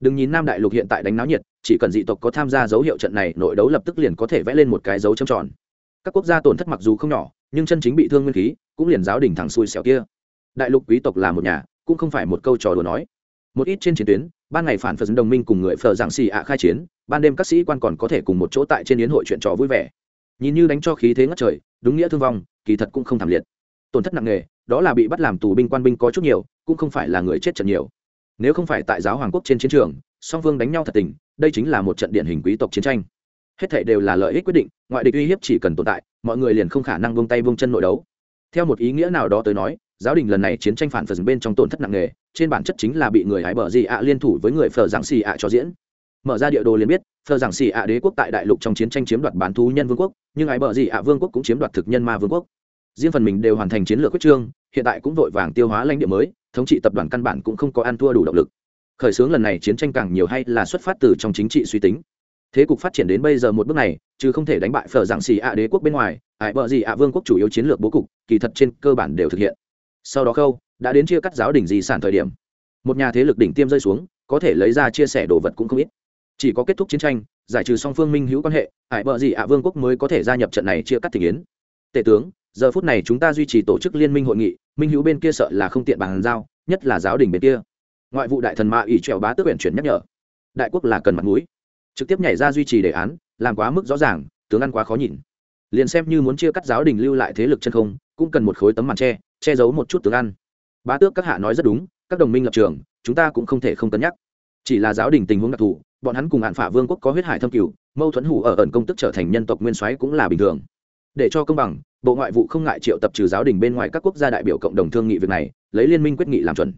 A: Đừng nhìn nam đại lục hiện tại đánh náo nhiệt, chỉ cần dị tộc có tham gia dấu hiệu trận này, nội đấu lập tức liền có thể vẽ lên một cái dấu trầm tròn. Các quốc gia tổn thất mặc dù không nhỏ, nhưng chân chính bị thương nguyên khí, cũng liền giáo đình thẳng xuôi xẻo kia. Đại lục quý tộc là một nhà, cũng không phải một câu trò đùa nói. Một ít trên chiến tuyến, ban ngày phản phật đồng minh cùng người phờ giảng xì ạ khai chiến, ban đêm các sĩ quan còn có thể cùng một chỗ tại trên yến hội chuyện trò vui vẻ. Nhìn như đánh cho khí thế ngất trời đúng nghĩa thương vong, kỳ thật cũng không thảm liệt. Tổn thất nặng nề, đó là bị bắt làm tù binh quan binh có chút nhiều, cũng không phải là người chết trận nhiều. Nếu không phải tại giáo hoàng quốc trên chiến trường, song phương đánh nhau thật tình, đây chính là một trận điển hình quý tộc chiến tranh. Hết thảy đều là lợi ích quyết định, ngoại địch uy hiếp chỉ cần tồn tại, mọi người liền không khả năng vung tay vung chân nội đấu. Theo một ý nghĩa nào đó tới nói, giáo đình lần này chiến tranh phản phần bên trong tổn thất nặng nề, trên bản chất chính là bị người hái bờ gì ạ liên thủ với người phờ giảng xì ạ cho diễn mở ra địa đồ liền biết, thờ giảng xì ạ đế quốc tại đại lục trong chiến tranh chiếm đoạt bán thú nhân vương quốc, nhưng ái bờ gì ạ vương quốc cũng chiếm đoạt thực nhân ma vương quốc. Riêng phần mình đều hoàn thành chiến lược quyết trương, hiện tại cũng vội vàng tiêu hóa lãnh địa mới, thống trị tập đoàn căn bản cũng không có ăn thua đủ động lực. Khởi xướng lần này chiến tranh càng nhiều hay là xuất phát từ trong chính trị suy tính. Thế cục phát triển đến bây giờ một bước này, chứ không thể đánh bại phở giảng xì ạ đế quốc bên ngoài ải bờ gì ạ vương quốc chủ yếu chiến lược bố cục, kỳ thật trên cơ bản đều thực hiện. Sau đó khâu, đã đến chia cắt giáo đỉnh di sản thời điểm. Một nhà thế lực đỉnh tiêm rơi xuống, có thể lấy ra chia sẻ đồ vật cũng không ít chỉ có kết thúc chiến tranh, giải trừ song phương minh hữu quan hệ hải bờ gì ạ vương quốc mới có thể gia nhập trận này chia cắt tình yến. Tể tướng, giờ phút này chúng ta duy trì tổ chức liên minh hội nghị, minh hữu bên kia sợ là không tiện bàn giao, nhất là giáo đình bên kia. Ngoại vụ đại thần mạ ủy trèo bá tước huyện chuyển nhắc nhở. Đại quốc là cần mặt mũi. Trực tiếp nhảy ra duy trì đề án, làm quá mức rõ ràng, tướng ăn quá khó nhìn. Liền xem như muốn chia cắt giáo đình lưu lại thế lực chân không, cũng cần một khối tấm màn che che giấu một chút tướng ăn. Bá tước các hạ nói rất đúng, các đồng minh lập trường, chúng ta cũng không thể không cân nhắc. Chỉ là giáo đình tình huống đặc thù bọn hắn cùng hạn phả vương quốc có huyết hải thâm cửu mâu thuẫn hủ ở ẩn công tức trở thành nhân tộc nguyên soái cũng là bình thường. Để cho công bằng bộ ngoại vụ không ngại triệu tập trừ giáo đình bên ngoài các quốc gia đại biểu cộng đồng thương nghị việc này lấy liên minh quyết nghị làm chuẩn.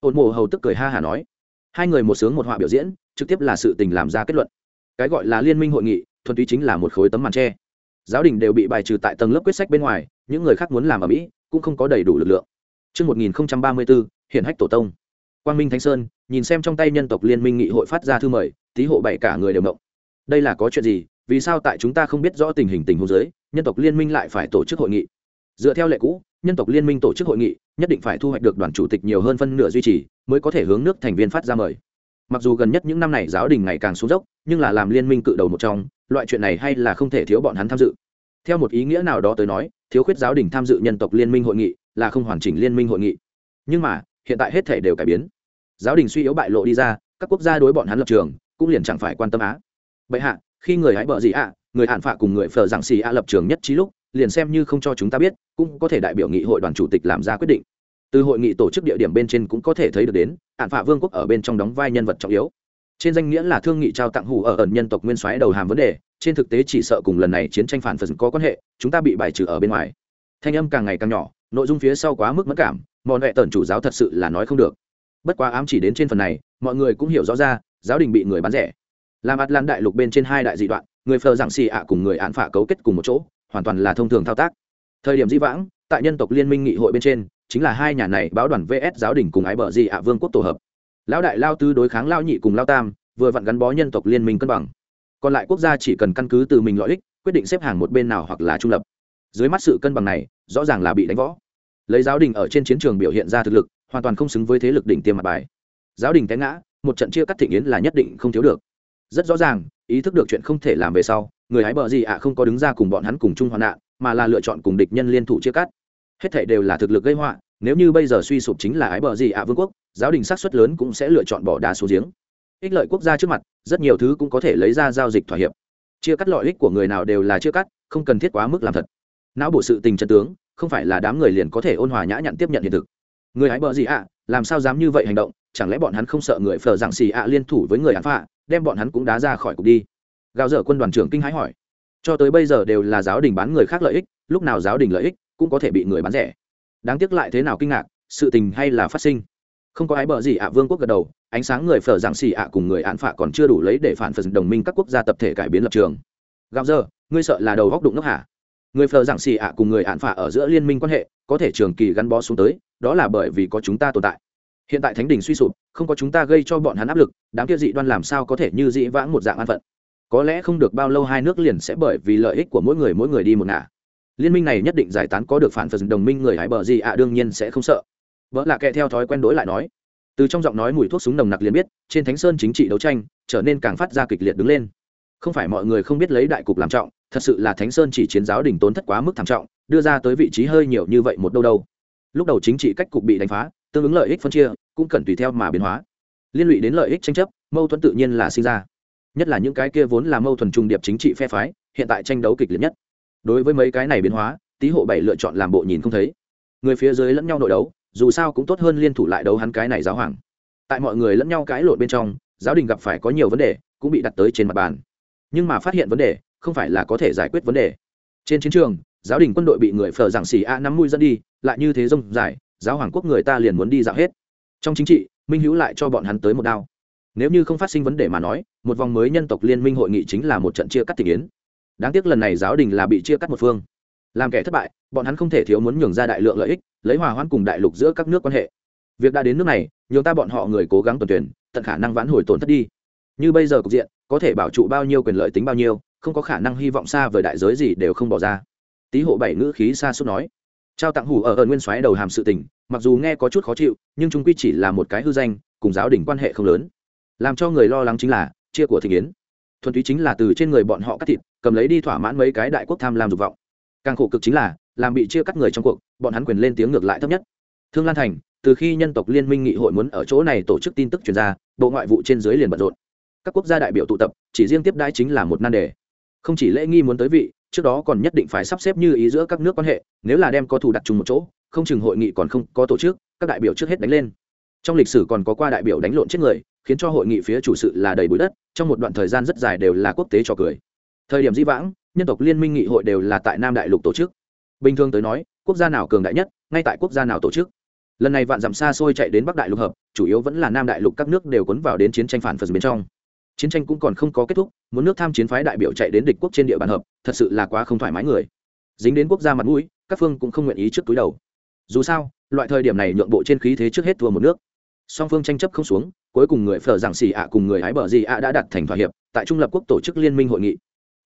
A: Ôn mộ hầu tức cười ha hả nói hai người một sướng một họa biểu diễn trực tiếp là sự tình làm ra kết luận. Cái gọi là liên minh hội nghị thuần túy chính là một khối tấm màn tre giáo đình đều bị bài trừ tại tầng lớp quyết sách bên ngoài những người khác muốn làm ở mỹ cũng không có đầy đủ lực lượng. Trước 1034, hiển hách tổ tông. Quang Minh Thánh Sơn, nhìn xem trong tay nhân tộc liên minh nghị hội phát ra thư mời, tý hộ bảy cả người đều động. Đây là có chuyện gì? Vì sao tại chúng ta không biết rõ tình hình tình huống dưới, nhân tộc liên minh lại phải tổ chức hội nghị? Dựa theo lệ cũ, nhân tộc liên minh tổ chức hội nghị, nhất định phải thu hoạch được đoàn chủ tịch nhiều hơn phân nửa duy trì, mới có thể hướng nước thành viên phát ra mời mặc dù gần nhất những năm này giáo đình ngày càng xuống dốc nhưng là làm liên minh cự đầu một trong loại chuyện này hay là không thể thiếu bọn hắn tham dự theo một ý nghĩa nào đó tới nói thiếu khuyết giáo đình tham dự nhân tộc liên minh hội nghị là không hoàn chỉnh liên minh hội nghị nhưng mà hiện tại hết thể đều cải biến giáo đình suy yếu bại lộ đi ra, các quốc gia đối bọn hắn lập trường cũng liền chẳng phải quan tâm á. Bệ hạ, khi người hãy bợ gì ạ, người hạn phạ cùng người phờ giảng xì ạ lập trường nhất trí lúc, liền xem như không cho chúng ta biết, cũng có thể đại biểu nghị hội đoàn chủ tịch làm ra quyết định. Từ hội nghị tổ chức địa điểm bên trên cũng có thể thấy được đến, hạn phạ vương quốc ở bên trong đóng vai nhân vật trọng yếu. Trên danh nghĩa là thương nghị trao tặng hủ ở ẩn nhân tộc nguyên soái đầu hàm vấn đề, trên thực tế chỉ sợ cùng lần này chiến tranh phản phật có quan hệ, chúng ta bị bài trừ ở bên ngoài. Thanh âm càng ngày càng nhỏ, nội dung phía sau quá mức mất cảm, mòn huệ tần chủ giáo thật sự là nói không được bất quá ám chỉ đến trên phần này, mọi người cũng hiểu rõ ra, giáo đình bị người bán rẻ. Làm ạt lan đại lục bên trên hai đại dị đoạn, người phờ giảng xì ạ cùng người án phả cấu kết cùng một chỗ, hoàn toàn là thông thường thao tác. Thời điểm di vãng, tại nhân tộc liên minh nghị hội bên trên, chính là hai nhà này báo đoàn vs giáo đình cùng ái bờ dị ạ vương quốc tổ hợp. Lão đại lao tư đối kháng lao nhị cùng lao tam, vừa vặn gắn bó nhân tộc liên minh cân bằng. Còn lại quốc gia chỉ cần căn cứ từ mình lợi ích, quyết định xếp hàng một bên nào hoặc là trung lập. Dưới mắt sự cân bằng này, rõ ràng là bị đánh võ lấy giáo đình ở trên chiến trường biểu hiện ra thực lực hoàn toàn không xứng với thế lực đỉnh tiêm mặt bài. Giáo đình té ngã, một trận chia cắt thịnh yến là nhất định không thiếu được. Rất rõ ràng, ý thức được chuyện không thể làm về sau, người hái bờ gì ạ không có đứng ra cùng bọn hắn cùng chung hoạn nạn, mà là lựa chọn cùng địch nhân liên thủ chia cắt. Hết thảy đều là thực lực gây họa, nếu như bây giờ suy sụp chính là ái bờ gì ạ vương quốc, giáo đình sát xuất lớn cũng sẽ lựa chọn bỏ đá xuống giếng. Ích lợi quốc gia trước mặt, rất nhiều thứ cũng có thể lấy ra giao dịch thỏa hiệp. Chia cắt lợi ích của người nào đều là chia cắt, không cần thiết quá mức làm thật. Não bộ sự tình chân tướng, không phải là đám người liền có thể ôn hòa nhã nhặn tiếp nhận hiện thực người hãy bờ gì ạ? Làm sao dám như vậy hành động? Chẳng lẽ bọn hắn không sợ người phờ rằng xì ạ liên thủ với người án phạ đem bọn hắn cũng đá ra khỏi cục đi? Gào dở quân đoàn trưởng kinh hãi hỏi. Cho tới bây giờ đều là giáo đình bán người khác lợi ích, lúc nào giáo đình lợi ích cũng có thể bị người bán rẻ. Đáng tiếc lại thế nào kinh ngạc, sự tình hay là phát sinh. Không có ai bợ gì ạ, vương quốc gật đầu, ánh sáng người phở giảng xì ạ cùng người án phạ còn chưa đủ lấy để phản phật đồng minh các quốc gia tập thể cải biến lập trường. Gạo giờ ngươi sợ là đầu góc đụng nước hả? Người phở giảng xì ạ cùng người án phạ ở giữa liên minh quan hệ có thể trường kỳ gắn bó xuống tới, đó là bởi vì có chúng ta tồn tại. Hiện tại thánh đình suy sụp, không có chúng ta gây cho bọn hắn áp lực, đám kia dị đoan làm sao có thể như dị vãng một dạng an phận? Có lẽ không được bao lâu hai nước liền sẽ bởi vì lợi ích của mỗi người mỗi người đi một ngả. Liên minh này nhất định giải tán có được phản phật đồng minh người hải bờ gì ạ, đương nhiên sẽ không sợ. Vợ là kệ theo thói quen đối lại nói. Từ trong giọng nói mùi thuốc súng nồng nặc liền biết, trên thánh sơn chính trị đấu tranh, trở nên càng phát ra kịch liệt đứng lên. Không phải mọi người không biết lấy đại cục làm trọng thật sự là thánh sơn chỉ chiến giáo đỉnh tốn thất quá mức thảm trọng, đưa ra tới vị trí hơi nhiều như vậy một đâu đâu. Lúc đầu chính trị cách cục bị đánh phá, tương ứng lợi ích phân chia, cũng cần tùy theo mà biến hóa. Liên lụy đến lợi ích tranh chấp, mâu thuẫn tự nhiên là sinh ra. Nhất là những cái kia vốn là mâu thuẫn trung điệp chính trị phe phái, hiện tại tranh đấu kịch liệt nhất. Đối với mấy cái này biến hóa, tý hộ bảy lựa chọn làm bộ nhìn không thấy. Người phía dưới lẫn nhau nội đấu, dù sao cũng tốt hơn liên thủ lại đấu hắn cái này giáo hoàng. Tại mọi người lẫn nhau cãi lộn bên trong, giáo đình gặp phải có nhiều vấn đề, cũng bị đặt tới trên mặt bàn. Nhưng mà phát hiện vấn đề không phải là có thể giải quyết vấn đề. Trên chiến trường, giáo đình quân đội bị người phờ giảng xì a năm mũi dẫn đi, lại như thế rông dài, giáo hoàng quốc người ta liền muốn đi dạo hết. Trong chính trị, minh hữu lại cho bọn hắn tới một đao. Nếu như không phát sinh vấn đề mà nói, một vòng mới nhân tộc liên minh hội nghị chính là một trận chia cắt tình yến. Đáng tiếc lần này giáo đình là bị chia cắt một phương. Làm kẻ thất bại, bọn hắn không thể thiếu muốn nhường ra đại lượng lợi ích, lấy hòa hoãn cùng đại lục giữa các nước quan hệ. Việc đã đến nước này, nhường ta bọn họ người cố gắng tuần tuyển, tận khả năng vãn hồi tổn thất đi. Như bây giờ cục diện, có thể bảo trụ bao nhiêu quyền lợi tính bao nhiêu không có khả năng hy vọng xa vời đại giới gì đều không bỏ ra. Tý hộ bảy ngữ khí xa suốt nói. Trao tặng hủ ở ở nguyên soái đầu hàm sự tình, mặc dù nghe có chút khó chịu, nhưng chúng quy chỉ là một cái hư danh, cùng giáo đình quan hệ không lớn. Làm cho người lo lắng chính là, chia của Thịnh Yến. thuần túy chính là từ trên người bọn họ cắt thịt, cầm lấy đi thỏa mãn mấy cái đại quốc tham lam dục vọng. Càng khổ cực chính là, làm bị chia cắt người trong cuộc, bọn hắn quyền lên tiếng ngược lại thấp nhất. Thương lan thành, từ khi nhân tộc liên minh nghị hội muốn ở chỗ này tổ chức tin tức truyền ra, bộ ngoại vụ trên dưới liền bận rộn. Các quốc gia đại biểu tụ tập, chỉ riêng tiếp đãi chính là một nan đề không chỉ lễ nghi muốn tới vị, trước đó còn nhất định phải sắp xếp như ý giữa các nước quan hệ, nếu là đem có thù đặt chung một chỗ, không chừng hội nghị còn không có tổ chức, các đại biểu trước hết đánh lên. Trong lịch sử còn có qua đại biểu đánh lộn chết người, khiến cho hội nghị phía chủ sự là đầy bụi đất, trong một đoạn thời gian rất dài đều là quốc tế cho cười. Thời điểm di vãng, nhân tộc liên minh nghị hội đều là tại nam đại lục tổ chức. Bình thường tới nói, quốc gia nào cường đại nhất, ngay tại quốc gia nào tổ chức. Lần này vạn dặm xa xôi chạy đến bắc đại lục hợp, chủ yếu vẫn là nam đại lục các nước đều cuốn vào đến chiến tranh phản phật bên trong chiến tranh cũng còn không có kết thúc, muốn nước tham chiến phái đại biểu chạy đến địch quốc trên địa bàn hợp, thật sự là quá không thoải mái người. Dính đến quốc gia mặt mũi, các phương cũng không nguyện ý trước túi đầu. Dù sao, loại thời điểm này nhượng bộ trên khí thế trước hết thua một nước. Song phương tranh chấp không xuống, cuối cùng người phở giảng xì ạ cùng người hái bờ gì ạ đã đặt thành thỏa hiệp, tại trung lập quốc tổ chức liên minh hội nghị.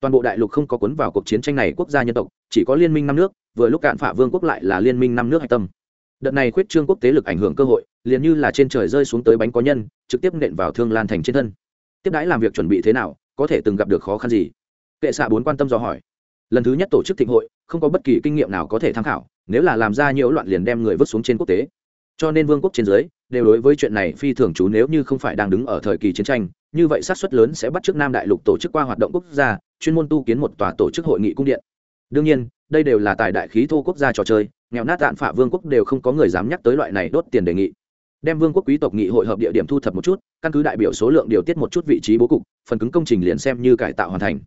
A: Toàn bộ đại lục không có cuốn vào cuộc chiến tranh này quốc gia nhân tộc, chỉ có liên minh năm nước, vừa lúc cạn phả vương quốc lại là liên minh năm nước hạch tâm. Đợt này khuyết trương quốc tế lực ảnh hưởng cơ hội, liền như là trên trời rơi xuống tới bánh có nhân, trực tiếp nện vào thương lan thành trên thân tiếp đãi làm việc chuẩn bị thế nào, có thể từng gặp được khó khăn gì? Kệ xạ bốn quan tâm dò hỏi. Lần thứ nhất tổ chức thịnh hội, không có bất kỳ kinh nghiệm nào có thể tham khảo, nếu là làm ra nhiễu loạn liền đem người vứt xuống trên quốc tế. Cho nên vương quốc trên dưới, đều đối với chuyện này phi thường chú nếu như không phải đang đứng ở thời kỳ chiến tranh, như vậy sát suất lớn sẽ bắt chước nam đại lục tổ chức qua hoạt động quốc gia, chuyên môn tu kiến một tòa tổ chức hội nghị cung điện. Đương nhiên, đây đều là tài đại khí thô quốc gia trò chơi, nghèo nát tạn phả vương quốc đều không có người dám nhắc tới loại này đốt tiền đề nghị đem vương quốc quý tộc nghị hội hợp địa điểm thu thập một chút, căn cứ đại biểu số lượng điều tiết một chút vị trí bố cục, phần cứng công trình liền xem như cải tạo hoàn thành.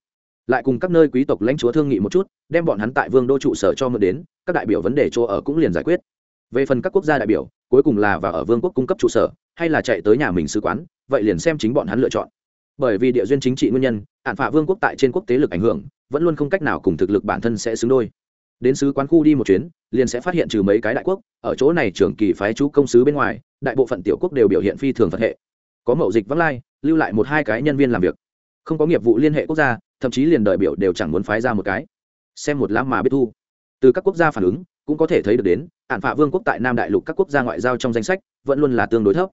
A: Lại cùng các nơi quý tộc lãnh chúa thương nghị một chút, đem bọn hắn tại vương đô trụ sở cho mượn đến, các đại biểu vấn đề chỗ ở cũng liền giải quyết. Về phần các quốc gia đại biểu, cuối cùng là và ở vương quốc cung cấp trụ sở, hay là chạy tới nhà mình sứ quán, vậy liền xem chính bọn hắn lựa chọn. Bởi vì địa duyên chính trị nguyên nhân ạn phạ vương quốc tại trên quốc tế lực ảnh hưởng, vẫn luôn không cách nào cùng thực lực bản thân sẽ xứng đôi đến sứ quán khu đi một chuyến, liền sẽ phát hiện trừ mấy cái đại quốc, ở chỗ này trưởng kỳ phái chú công sứ bên ngoài, đại bộ phận tiểu quốc đều biểu hiện phi thường phật hệ. Có mậu dịch vắng lai, lưu lại một hai cái nhân viên làm việc. Không có nghiệp vụ liên hệ quốc gia, thậm chí liền đại biểu đều chẳng muốn phái ra một cái. Xem một lá mà biết thu. Từ các quốc gia phản ứng, cũng có thể thấy được đến ạn phạ vương quốc tại nam đại lục các quốc gia ngoại giao trong danh sách, vẫn luôn là tương đối thấp.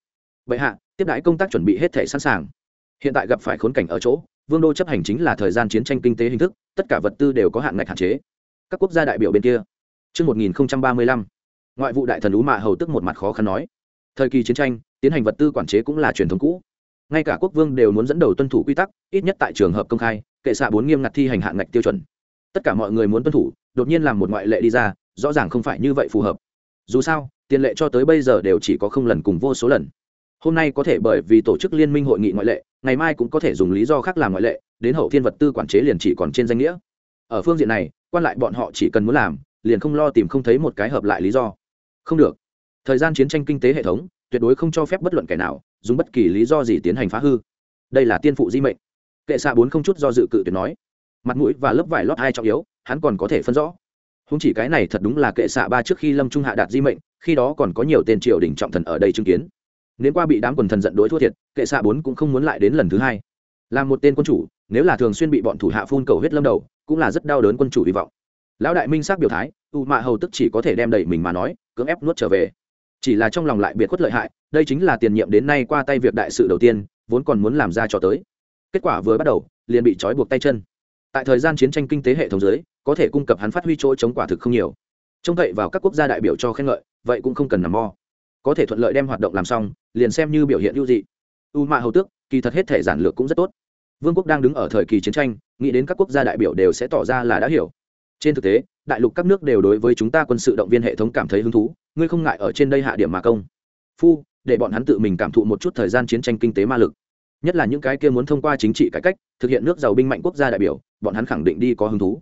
A: Vậy hạ, tiếp đãi công tác chuẩn bị hết thể sẵn sàng. Hiện tại gặp phải khốn cảnh ở chỗ, vương đô chấp hành chính là thời gian chiến tranh kinh tế hình thức, tất cả vật tư đều có hạn ngạch hạn chế các quốc gia đại biểu bên kia. Trước 1035, ngoại vụ đại thần ú mạ hầu tức một mặt khó khăn nói. Thời kỳ chiến tranh tiến hành vật tư quản chế cũng là truyền thống cũ. Ngay cả quốc vương đều muốn dẫn đầu tuân thủ quy tắc ít nhất tại trường hợp công khai kệ xạ bốn nghiêm ngặt thi hành hạn ngạch tiêu chuẩn. Tất cả mọi người muốn tuân thủ đột nhiên làm một ngoại lệ đi ra rõ ràng không phải như vậy phù hợp. Dù sao tiền lệ cho tới bây giờ đều chỉ có không lần cùng vô số lần. Hôm nay có thể bởi vì tổ chức liên minh hội nghị ngoại lệ ngày mai cũng có thể dùng lý do khác làm ngoại lệ đến hậu thiên vật tư quản chế liền chỉ còn trên danh nghĩa. Ở phương diện này quan lại bọn họ chỉ cần muốn làm, liền không lo tìm không thấy một cái hợp lại lý do. Không được. Thời gian chiến tranh kinh tế hệ thống, tuyệt đối không cho phép bất luận kẻ nào dùng bất kỳ lý do gì tiến hành phá hư. Đây là tiên phụ di mệnh. Kệ xạ bốn không chút do dự cự tuyệt nói. Mặt mũi và lớp vải lót hai trọng yếu, hắn còn có thể phân rõ. Không chỉ cái này thật đúng là kệ xạ ba trước khi lâm trung hạ đạt di mệnh, khi đó còn có nhiều tên triều đình trọng thần ở đây chứng kiến. Nếu qua bị đám quần thần giận đối thua thiệt, kệ xạ bốn cũng không muốn lại đến lần thứ hai. Là một tên quân chủ, nếu là thường xuyên bị bọn thủ hạ phun cầu huyết lâm đầu cũng là rất đau đớn quân chủ hy vọng. Lão đại minh xác biểu thái, u mạ hầu tức chỉ có thể đem đẩy mình mà nói, cưỡng ép nuốt trở về. Chỉ là trong lòng lại biệt khuất lợi hại, đây chính là tiền nhiệm đến nay qua tay việc đại sự đầu tiên, vốn còn muốn làm ra cho tới. Kết quả vừa bắt đầu, liền bị trói buộc tay chân. Tại thời gian chiến tranh kinh tế hệ thống giới có thể cung cấp hắn phát huy chỗ chống quả thực không nhiều. Trông cậy vào các quốc gia đại biểu cho khen ngợi, vậy cũng không cần nằm mo có thể thuận lợi đem hoạt động làm xong, liền xem như biểu hiện ưu dị. U mạ hầu tước, kỳ thật hết thể giản lược cũng rất tốt. Vương quốc đang đứng ở thời kỳ chiến tranh nghĩ đến các quốc gia đại biểu đều sẽ tỏ ra là đã hiểu. Trên thực tế, đại lục các nước đều đối với chúng ta quân sự động viên hệ thống cảm thấy hứng thú, ngươi không ngại ở trên đây hạ điểm mà công. Phu, để bọn hắn tự mình cảm thụ một chút thời gian chiến tranh kinh tế ma lực. Nhất là những cái kia muốn thông qua chính trị cải cách, thực hiện nước giàu binh mạnh quốc gia đại biểu, bọn hắn khẳng định đi có hứng thú.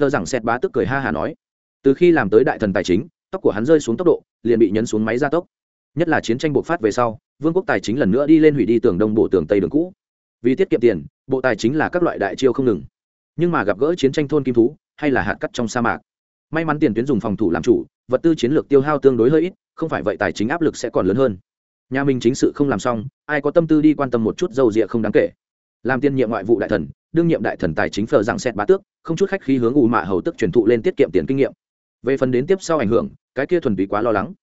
A: Phờ rằng xét bá tức cười ha hà nói. Từ khi làm tới đại thần tài chính, tóc của hắn rơi xuống tốc độ, liền bị nhấn xuống máy gia tốc. Nhất là chiến tranh bộc phát về sau, vương quốc tài chính lần nữa đi lên hủy đi tường đông bộ tường tây đường cũ vì tiết kiệm tiền, bộ tài chính là các loại đại chiêu không ngừng. Nhưng mà gặp gỡ chiến tranh thôn kim thú, hay là hạt cắt trong sa mạc. May mắn tiền tuyến dùng phòng thủ làm chủ, vật tư chiến lược tiêu hao tương đối hơi ít, không phải vậy tài chính áp lực sẽ còn lớn hơn. Nhà mình chính sự không làm xong, ai có tâm tư đi quan tâm một chút dầu rịa không đáng kể. Làm tiên nhiệm ngoại vụ đại thần, đương nhiệm đại thần tài chính phờ rằng xét bá tước, không chút khách khí hướng ù mạ hầu tức truyền thụ lên tiết kiệm tiền kinh nghiệm. Về phần đến tiếp sau ảnh hưởng, cái kia thuần túy quá lo lắng.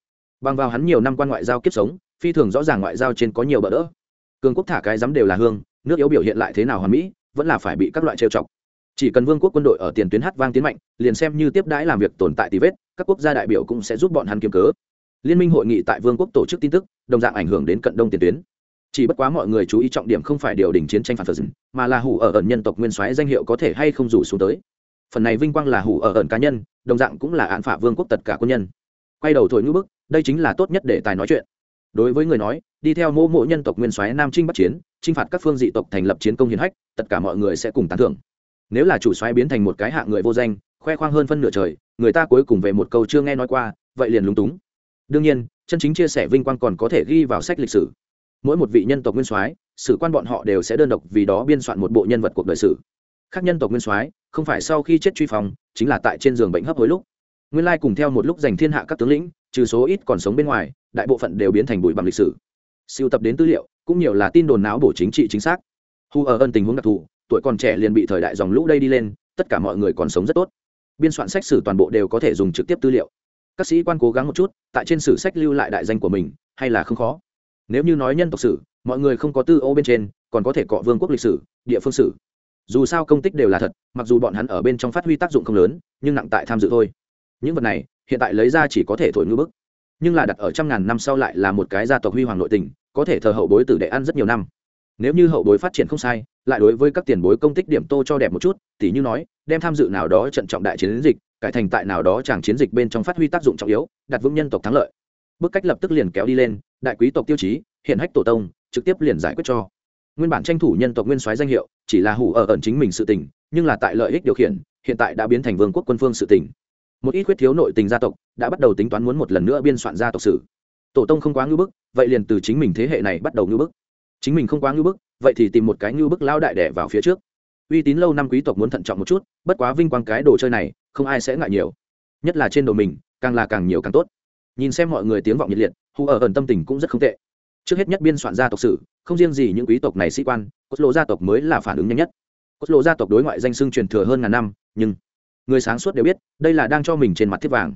A: Bằng vào hắn nhiều năm quan ngoại giao kiếp sống, phi thường rõ ràng ngoại giao trên có nhiều bỡ đỡ. Cường quốc thả cái dám đều là hương nước yếu biểu hiện lại thế nào hoàn mỹ, vẫn là phải bị các loại trêu chọc. Chỉ cần vương quốc quân đội ở tiền tuyến hát vang tiến mạnh, liền xem như tiếp đãi làm việc tồn tại tì vết, các quốc gia đại biểu cũng sẽ giúp bọn hắn kiếm cớ. Liên minh hội nghị tại vương quốc tổ chức tin tức, đồng dạng ảnh hưởng đến cận đông tiền tuyến. Chỉ bất quá mọi người chú ý trọng điểm không phải điều đình chiến tranh phản phật, mà là hủ ở ẩn nhân tộc nguyên soái danh hiệu có thể hay không rủ xuống tới. Phần này vinh quang là hủ ở ẩn cá nhân, đồng dạng cũng là án phả vương quốc tất cả quân nhân. Quay đầu thổi ngữ bức, đây chính là tốt nhất để tài nói chuyện. Đối với người nói, đi theo mô mộ nhân tộc nguyên soái nam trinh bắt chiến chinh phạt các phương dị tộc thành lập chiến công hiển hách, tất cả mọi người sẽ cùng tán thưởng. Nếu là chủ soái biến thành một cái hạng người vô danh, khoe khoang hơn phân nửa trời, người ta cuối cùng về một câu chưa nghe nói qua, vậy liền lúng túng. Đương nhiên, chân chính chia sẻ vinh quang còn có thể ghi vào sách lịch sử. Mỗi một vị nhân tộc nguyên soái, sử quan bọn họ đều sẽ đơn độc vì đó biên soạn một bộ nhân vật cuộc đời sử. Khác nhân tộc nguyên soái, không phải sau khi chết truy phòng, chính là tại trên giường bệnh hấp hối lúc. Nguyên lai cùng theo một lúc giành thiên hạ các tướng lĩnh, trừ số ít còn sống bên ngoài, đại bộ phận đều biến thành bụi bằng lịch sử. Siêu tập đến tư liệu cũng nhiều là tin đồn não bổ chính trị chính xác. Hu ở ân tình huống đặc thù, tuổi còn trẻ liền bị thời đại dòng lũ đây đi lên, tất cả mọi người còn sống rất tốt. Biên soạn sách sử toàn bộ đều có thể dùng trực tiếp tư liệu. Các sĩ quan cố gắng một chút, tại trên sử sách lưu lại đại danh của mình, hay là không khó. Nếu như nói nhân tộc sử, mọi người không có tư ô bên trên, còn có thể cọ vương quốc lịch sử, địa phương sử. Dù sao công tích đều là thật, mặc dù bọn hắn ở bên trong phát huy tác dụng không lớn, nhưng nặng tại tham dự thôi. Những vật này, hiện tại lấy ra chỉ có thể thổi ngư bức. Nhưng là đặt ở trăm ngàn năm sau lại là một cái gia tộc huy hoàng nội tình có thể thờ hậu bối tử đệ ăn rất nhiều năm. Nếu như hậu bối phát triển không sai, lại đối với các tiền bối công tích điểm tô cho đẹp một chút, tỉ như nói, đem tham dự nào đó trận trọng đại chiến dịch, cải thành tại nào đó chàng chiến dịch bên trong phát huy tác dụng trọng yếu, đặt vững nhân tộc thắng lợi. Bức cách lập tức liền kéo đi lên, đại quý tộc tiêu chí, hiện hách tổ tông, trực tiếp liền giải quyết cho. Nguyên bản tranh thủ nhân tộc nguyên soái danh hiệu, chỉ là hủ ở ẩn chính mình sự tình, nhưng là tại lợi ích điều khiển, hiện tại đã biến thành vương quốc quân phương sự tình. Một ít khuyết thiếu nội tình gia tộc, đã bắt đầu tính toán muốn một lần nữa biên soạn gia tộc sử tổ tông không quá ngưỡng bức, vậy liền từ chính mình thế hệ này bắt đầu ngưỡng bức. Chính mình không quá ngưỡng bức, vậy thì tìm một cái ngưỡng bức lao đại đẻ vào phía trước. Uy tín lâu năm quý tộc muốn thận trọng một chút, bất quá vinh quang cái đồ chơi này, không ai sẽ ngại nhiều. Nhất là trên đồ mình, càng là càng nhiều càng tốt. Nhìn xem mọi người tiếng vọng nhiệt liệt, hù ở ẩn tâm tình cũng rất không tệ. Trước hết nhất biên soạn gia tộc sử không riêng gì những quý tộc này sĩ quan, cốt lộ gia tộc mới là phản ứng nhanh nhất. Cốt lộ gia tộc đối ngoại danh xưng truyền thừa hơn ngàn năm, nhưng người sáng suốt đều biết, đây là đang cho mình trên mặt thiết vàng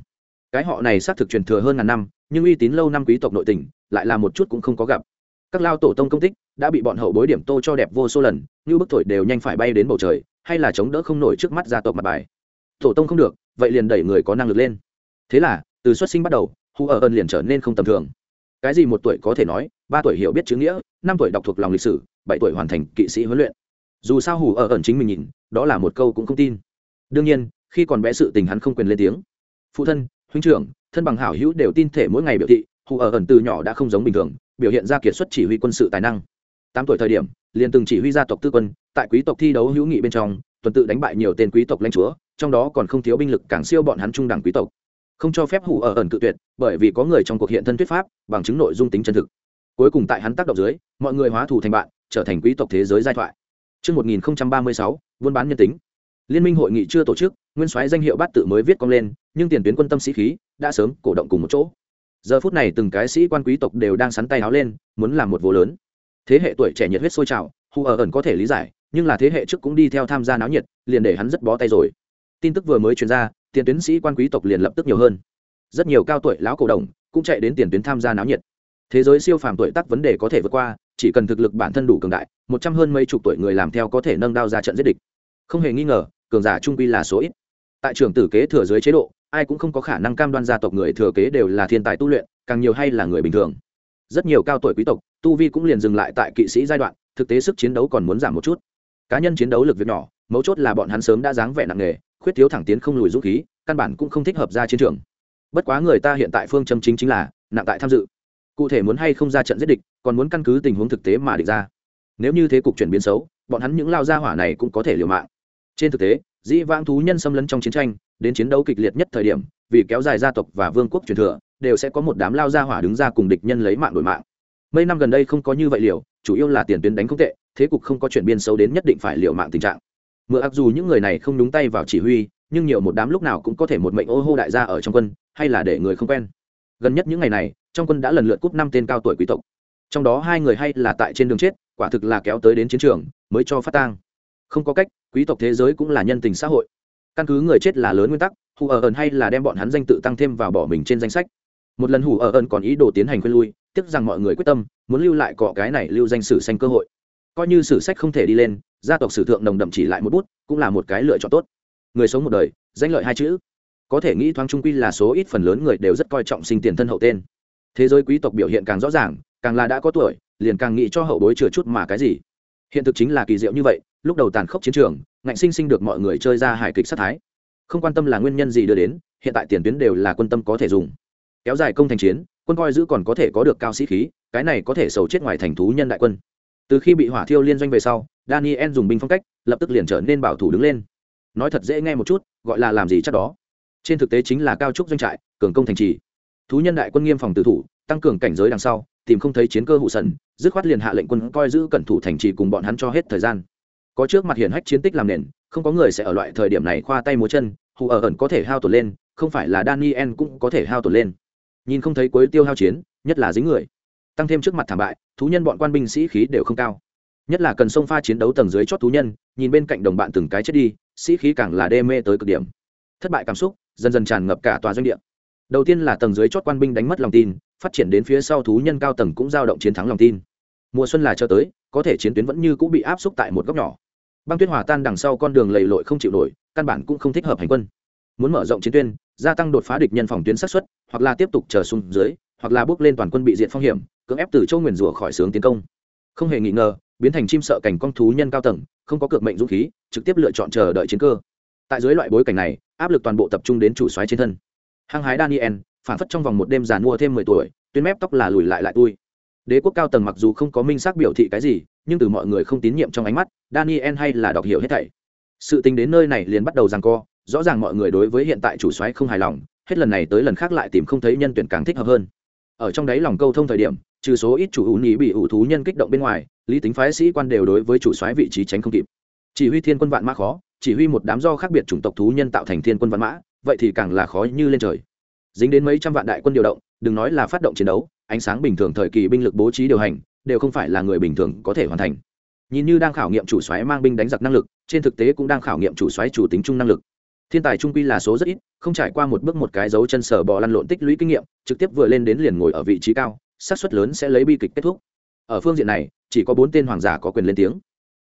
A: cái họ này xác thực truyền thừa hơn ngàn năm, nhưng uy tín lâu năm quý tộc nội tình, lại là một chút cũng không có gặp. Các lao tổ tông công tích đã bị bọn hậu bối điểm tô cho đẹp vô số lần, như bức thổi đều nhanh phải bay đến bầu trời, hay là chống đỡ không nổi trước mắt gia tộc mặt bài. Tổ tông không được, vậy liền đẩy người có năng lực lên. Thế là, từ xuất sinh bắt đầu hù ở ơn liền trở nên không tầm thường. Cái gì một tuổi có thể nói, ba tuổi hiểu biết chữ nghĩa, năm tuổi đọc thuộc lòng lịch sử, bảy tuổi hoàn thành kỵ sĩ huấn luyện. Dù sao hù ở ẩn chính mình nhìn, đó là một câu cũng không tin. Đương nhiên, khi còn bé sự tình hắn không quyền lên tiếng. Phụ thân huynh trưởng thân bằng hảo hữu đều tin thể mỗi ngày biểu thị hù ở ẩn từ nhỏ đã không giống bình thường biểu hiện ra kiệt xuất chỉ huy quân sự tài năng. Tám tuổi thời điểm liền từng chỉ huy gia tộc tư quân tại quý tộc thi đấu hữu nghị bên trong tuần tự đánh bại nhiều tên quý tộc lãnh chúa trong đó còn không thiếu binh lực càng siêu bọn hắn trung đẳng quý tộc. Không cho phép hủ ở ẩn cự tuyệt bởi vì có người trong cuộc hiện thân thuyết pháp bằng chứng nội dung tính chân thực. Cuối cùng tại hắn tác động dưới mọi người hóa thù thành bạn trở thành quý tộc thế giới giai thoại. Trước 1036, buôn bán nhân tính. Liên minh hội nghị chưa tổ chức, nguyên soái danh hiệu bát tự mới viết cong lên, nhưng tiền tuyến quân tâm sĩ khí đã sớm cổ động cùng một chỗ. Giờ phút này từng cái sĩ quan quý tộc đều đang sắn tay áo lên, muốn làm một vô lớn. Thế hệ tuổi trẻ nhiệt huyết sôi trào, hù ở ẩn có thể lý giải, nhưng là thế hệ trước cũng đi theo tham gia náo nhiệt, liền để hắn rất bó tay rồi. Tin tức vừa mới truyền ra, tiền tuyến sĩ quan quý tộc liền lập tức nhiều hơn. Rất nhiều cao tuổi lão cổ đồng cũng chạy đến tiền tuyến tham gia náo nhiệt. Thế giới siêu phàm tuổi tác vấn đề có thể vượt qua, chỉ cần thực lực bản thân đủ cường đại, một trăm hơn mấy chục tuổi người làm theo có thể nâng đao ra trận giết địch. Không hề nghi ngờ, cường giả trung quy là số ít. Tại trưởng tử kế thừa dưới chế độ, ai cũng không có khả năng cam đoan gia tộc người thừa kế đều là thiên tài tu luyện, càng nhiều hay là người bình thường. Rất nhiều cao tuổi quý tộc, tu vi cũng liền dừng lại tại kỵ sĩ giai đoạn, thực tế sức chiến đấu còn muốn giảm một chút. Cá nhân chiến đấu lực việc nhỏ, mấu chốt là bọn hắn sớm đã dáng vẻ nặng nghề khuyết thiếu thẳng tiến không lùi dũng khí, căn bản cũng không thích hợp ra chiến trường. Bất quá người ta hiện tại phương châm chính chính là nặng tại tham dự. Cụ thể muốn hay không ra trận giết địch, còn muốn căn cứ tình huống thực tế mà định ra. Nếu như thế cục chuyển biến xấu, bọn hắn những lao gia hỏa này cũng có thể liều mạng. Trên thực tế, dĩ vãng thú nhân xâm lấn trong chiến tranh, đến chiến đấu kịch liệt nhất thời điểm, vì kéo dài gia tộc và vương quốc truyền thừa, đều sẽ có một đám lao gia hỏa đứng ra cùng địch nhân lấy mạng đổi mạng. Mấy năm gần đây không có như vậy liều, chủ yếu là tiền tuyến đánh không tệ, thế cục không có chuyển biên xấu đến nhất định phải liều mạng tình trạng. Mưa ác dù những người này không đúng tay vào chỉ huy, nhưng nhiều một đám lúc nào cũng có thể một mệnh ô hô đại gia ở trong quân, hay là để người không quen. Gần nhất những ngày này, trong quân đã lần lượt cúp năm tên cao tuổi quý tộc. Trong đó hai người hay là tại trên đường chết, quả thực là kéo tới đến chiến trường mới cho phát tang. Không có cách, quý tộc thế giới cũng là nhân tình xã hội. Căn cứ người chết là lớn nguyên tắc, hù ở ẩn hay là đem bọn hắn danh tự tăng thêm vào bỏ mình trên danh sách. Một lần hù ở ẩn còn ý đồ tiến hành khuyên lui, tiếc rằng mọi người quyết tâm muốn lưu lại cọ cái này lưu danh sử xanh cơ hội. Coi như sử sách không thể đi lên gia tộc sử thượng nồng đậm chỉ lại một bút cũng là một cái lựa chọn tốt. Người sống một đời danh lợi hai chữ. Có thể nghĩ thoáng trung quy là số ít phần lớn người đều rất coi trọng sinh tiền thân hậu tên. Thế giới quý tộc biểu hiện càng rõ ràng càng là đã có tuổi liền càng nghĩ cho hậu bối chừa chút mà cái gì. Hiện thực chính là kỳ diệu như vậy lúc đầu tàn khốc chiến trường, ngạnh sinh sinh được mọi người chơi ra hài kịch sát thái. Không quan tâm là nguyên nhân gì đưa đến, hiện tại tiền tuyến đều là quân tâm có thể dùng. Kéo dài công thành chiến, quân coi giữ còn có thể có được cao sĩ khí, cái này có thể sầu chết ngoài thành thú nhân đại quân. Từ khi bị hỏa thiêu liên doanh về sau, daniel dùng binh phong cách, lập tức liền trở nên bảo thủ đứng lên. Nói thật dễ nghe một chút, gọi là làm gì chắc đó. Trên thực tế chính là cao trúc doanh trại, cường công thành trì. Thú nhân đại quân nghiêm phòng tự thủ, tăng cường cảnh giới đằng sau, tìm không thấy chiến cơ hụ sần, dứt khoát liền hạ lệnh quân coi giữ cẩn thủ thành trì cùng bọn hắn cho hết thời gian có trước mặt hiển hách chiến tích làm nền, không có người sẽ ở loại thời điểm này khoa tay múa chân, hù ở ẩn có thể hao tổn lên, không phải là daniel cũng có thể hao tổn lên. Nhìn không thấy cuối tiêu hao chiến, nhất là dính người. Tăng thêm trước mặt thảm bại, thú nhân bọn quan binh sĩ khí đều không cao. Nhất là cần sông pha chiến đấu tầng dưới chót thú nhân, nhìn bên cạnh đồng bạn từng cái chết đi, sĩ khí càng là đê mê tới cực điểm. Thất bại cảm xúc, dần dần tràn ngập cả tòa doanh địa. Đầu tiên là tầng dưới chót quan binh đánh mất lòng tin, phát triển đến phía sau thú nhân cao tầng cũng giao động chiến thắng lòng tin. Mùa xuân là cho tới, có thể chiến tuyến vẫn như cũng bị áp xúc tại một góc nhỏ băng tuyết hòa tan đằng sau con đường lầy lội không chịu nổi, căn bản cũng không thích hợp hành quân. Muốn mở rộng chiến tuyến, gia tăng đột phá địch nhân phòng tuyến sát xuất hoặc là tiếp tục chờ xuống dưới, hoặc là bước lên toàn quân bị diện phong hiểm, cưỡng ép từ châu nguyền rủa khỏi sướng tiến công. Không hề nghi ngờ, biến thành chim sợ cảnh con thú nhân cao tầng, không có cược mệnh dũng khí, trực tiếp lựa chọn chờ đợi chiến cơ. Tại dưới loại bối cảnh này, áp lực toàn bộ tập trung đến chủ xoáy trên thân. Hăng hái daniel, phản phất trong vòng một đêm giàn mua thêm mười tuổi, tuyến mép tóc là lùi lại lại tui. Đế quốc cao tầng mặc dù không có minh xác biểu thị cái gì nhưng từ mọi người không tín nhiệm trong ánh mắt, daniel hay là đọc hiểu hết thảy. Sự tình đến nơi này liền bắt đầu rằng co, rõ ràng mọi người đối với hiện tại chủ xoáy không hài lòng, hết lần này tới lần khác lại tìm không thấy nhân tuyển càng thích hợp hơn. Ở trong đấy lòng câu thông thời điểm, trừ số ít chủ hữu nhĩ bị hữu thú nhân kích động bên ngoài, lý tính phái sĩ quan đều đối với chủ soái vị trí tránh không kịp. Chỉ huy thiên quân vạn mã khó, chỉ huy một đám do khác biệt chủng tộc thú nhân tạo thành thiên quân vạn mã, vậy thì càng là khó như lên trời. Dính đến mấy trăm vạn đại quân điều động, đừng nói là phát động chiến đấu, ánh sáng bình thường thời kỳ binh lực bố trí điều hành đều không phải là người bình thường có thể hoàn thành. Nhìn như đang khảo nghiệm chủ soái mang binh đánh giặc năng lực, trên thực tế cũng đang khảo nghiệm chủ soái chủ tính chung năng lực. Thiên tài trung quy là số rất ít, không trải qua một bước một cái dấu chân sở bò lăn lộn tích lũy kinh nghiệm, trực tiếp vừa lên đến liền ngồi ở vị trí cao, xác suất lớn sẽ lấy bi kịch kết thúc. Ở phương diện này, chỉ có bốn tên hoàng giả có quyền lên tiếng.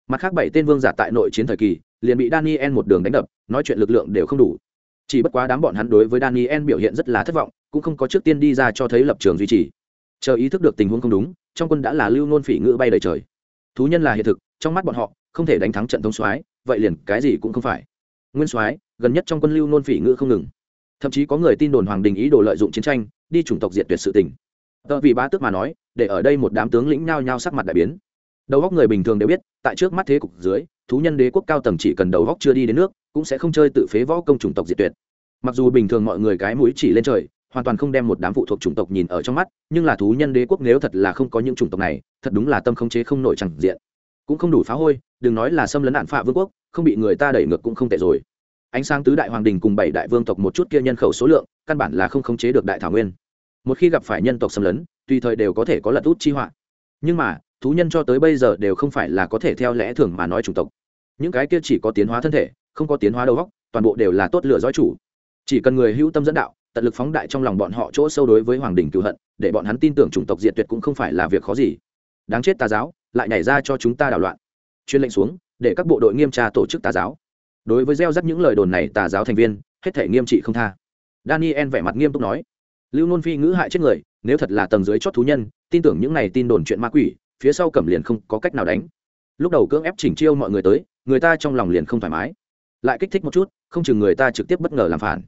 A: Mặt khác bảy tên vương giả tại nội chiến thời kỳ, liền bị daniel một đường đánh đập, nói chuyện lực lượng đều không đủ. Chỉ bất quá đám bọn hắn đối với daniel biểu hiện rất là thất vọng, cũng không có trước tiên đi ra cho thấy lập trường duy trì chờ ý thức được tình huống không đúng, trong quân đã là lưu nôn phỉ ngữ bay đầy trời. Thú nhân là hiện thực, trong mắt bọn họ, không thể đánh thắng trận thống soái, vậy liền cái gì cũng không phải. Nguyên soái, gần nhất trong quân lưu nôn phỉ ngữ không ngừng. Thậm chí có người tin đồn hoàng đình ý đồ lợi dụng chiến tranh, đi chủng tộc diệt tuyệt sự tình. Tợ vì bá tước mà nói, để ở đây một đám tướng lĩnh nhao nhao sắc mặt đại biến. Đầu góc người bình thường đều biết, tại trước mắt thế cục dưới, thú nhân đế quốc cao tầng chỉ cần đầu góc chưa đi đến nước, cũng sẽ không chơi tự phế võ công chủng tộc diệt tuyệt. Mặc dù bình thường mọi người cái mũi chỉ lên trời hoàn toàn không đem một đám phụ thuộc chủng tộc nhìn ở trong mắt, nhưng là thú nhân đế quốc nếu thật là không có những chủng tộc này, thật đúng là tâm không chế không nổi chẳng diện. Cũng không đủ phá hôi, đừng nói là xâm lấn nạn phạ vương quốc, không bị người ta đẩy ngược cũng không tệ rồi. Ánh sáng tứ đại hoàng đình cùng bảy đại vương tộc một chút kia nhân khẩu số lượng, căn bản là không khống chế được đại thảo nguyên. Một khi gặp phải nhân tộc xâm lấn, tùy thời đều có thể có lật út chi họa. Nhưng mà, thú nhân cho tới bây giờ đều không phải là có thể theo lẽ thường mà nói chủng tộc. Những cái kia chỉ có tiến hóa thân thể, không có tiến hóa đầu óc, toàn bộ đều là tốt lựa dõi chủ. Chỉ cần người hữu tâm dẫn đạo tận lực phóng đại trong lòng bọn họ chỗ sâu đối với hoàng đình cựu hận, để bọn hắn tin tưởng chủng tộc diệt tuyệt cũng không phải là việc khó gì. Đáng chết tà giáo, lại nhảy ra cho chúng ta đảo loạn. Chuyên lệnh xuống, để các bộ đội nghiêm tra tổ chức tà giáo. Đối với gieo rắc những lời đồn này tà giáo thành viên, hết thể nghiêm trị không tha. Daniel vẻ mặt nghiêm túc nói, lưu nôn phi ngữ hại chết người, nếu thật là tầng dưới chót thú nhân, tin tưởng những này tin đồn chuyện ma quỷ, phía sau cẩm liền không có cách nào đánh. Lúc đầu cưỡng ép chỉnh chiêu mọi người tới, người ta trong lòng liền không thoải mái. Lại kích thích một chút, không chừng người ta trực tiếp bất ngờ làm phản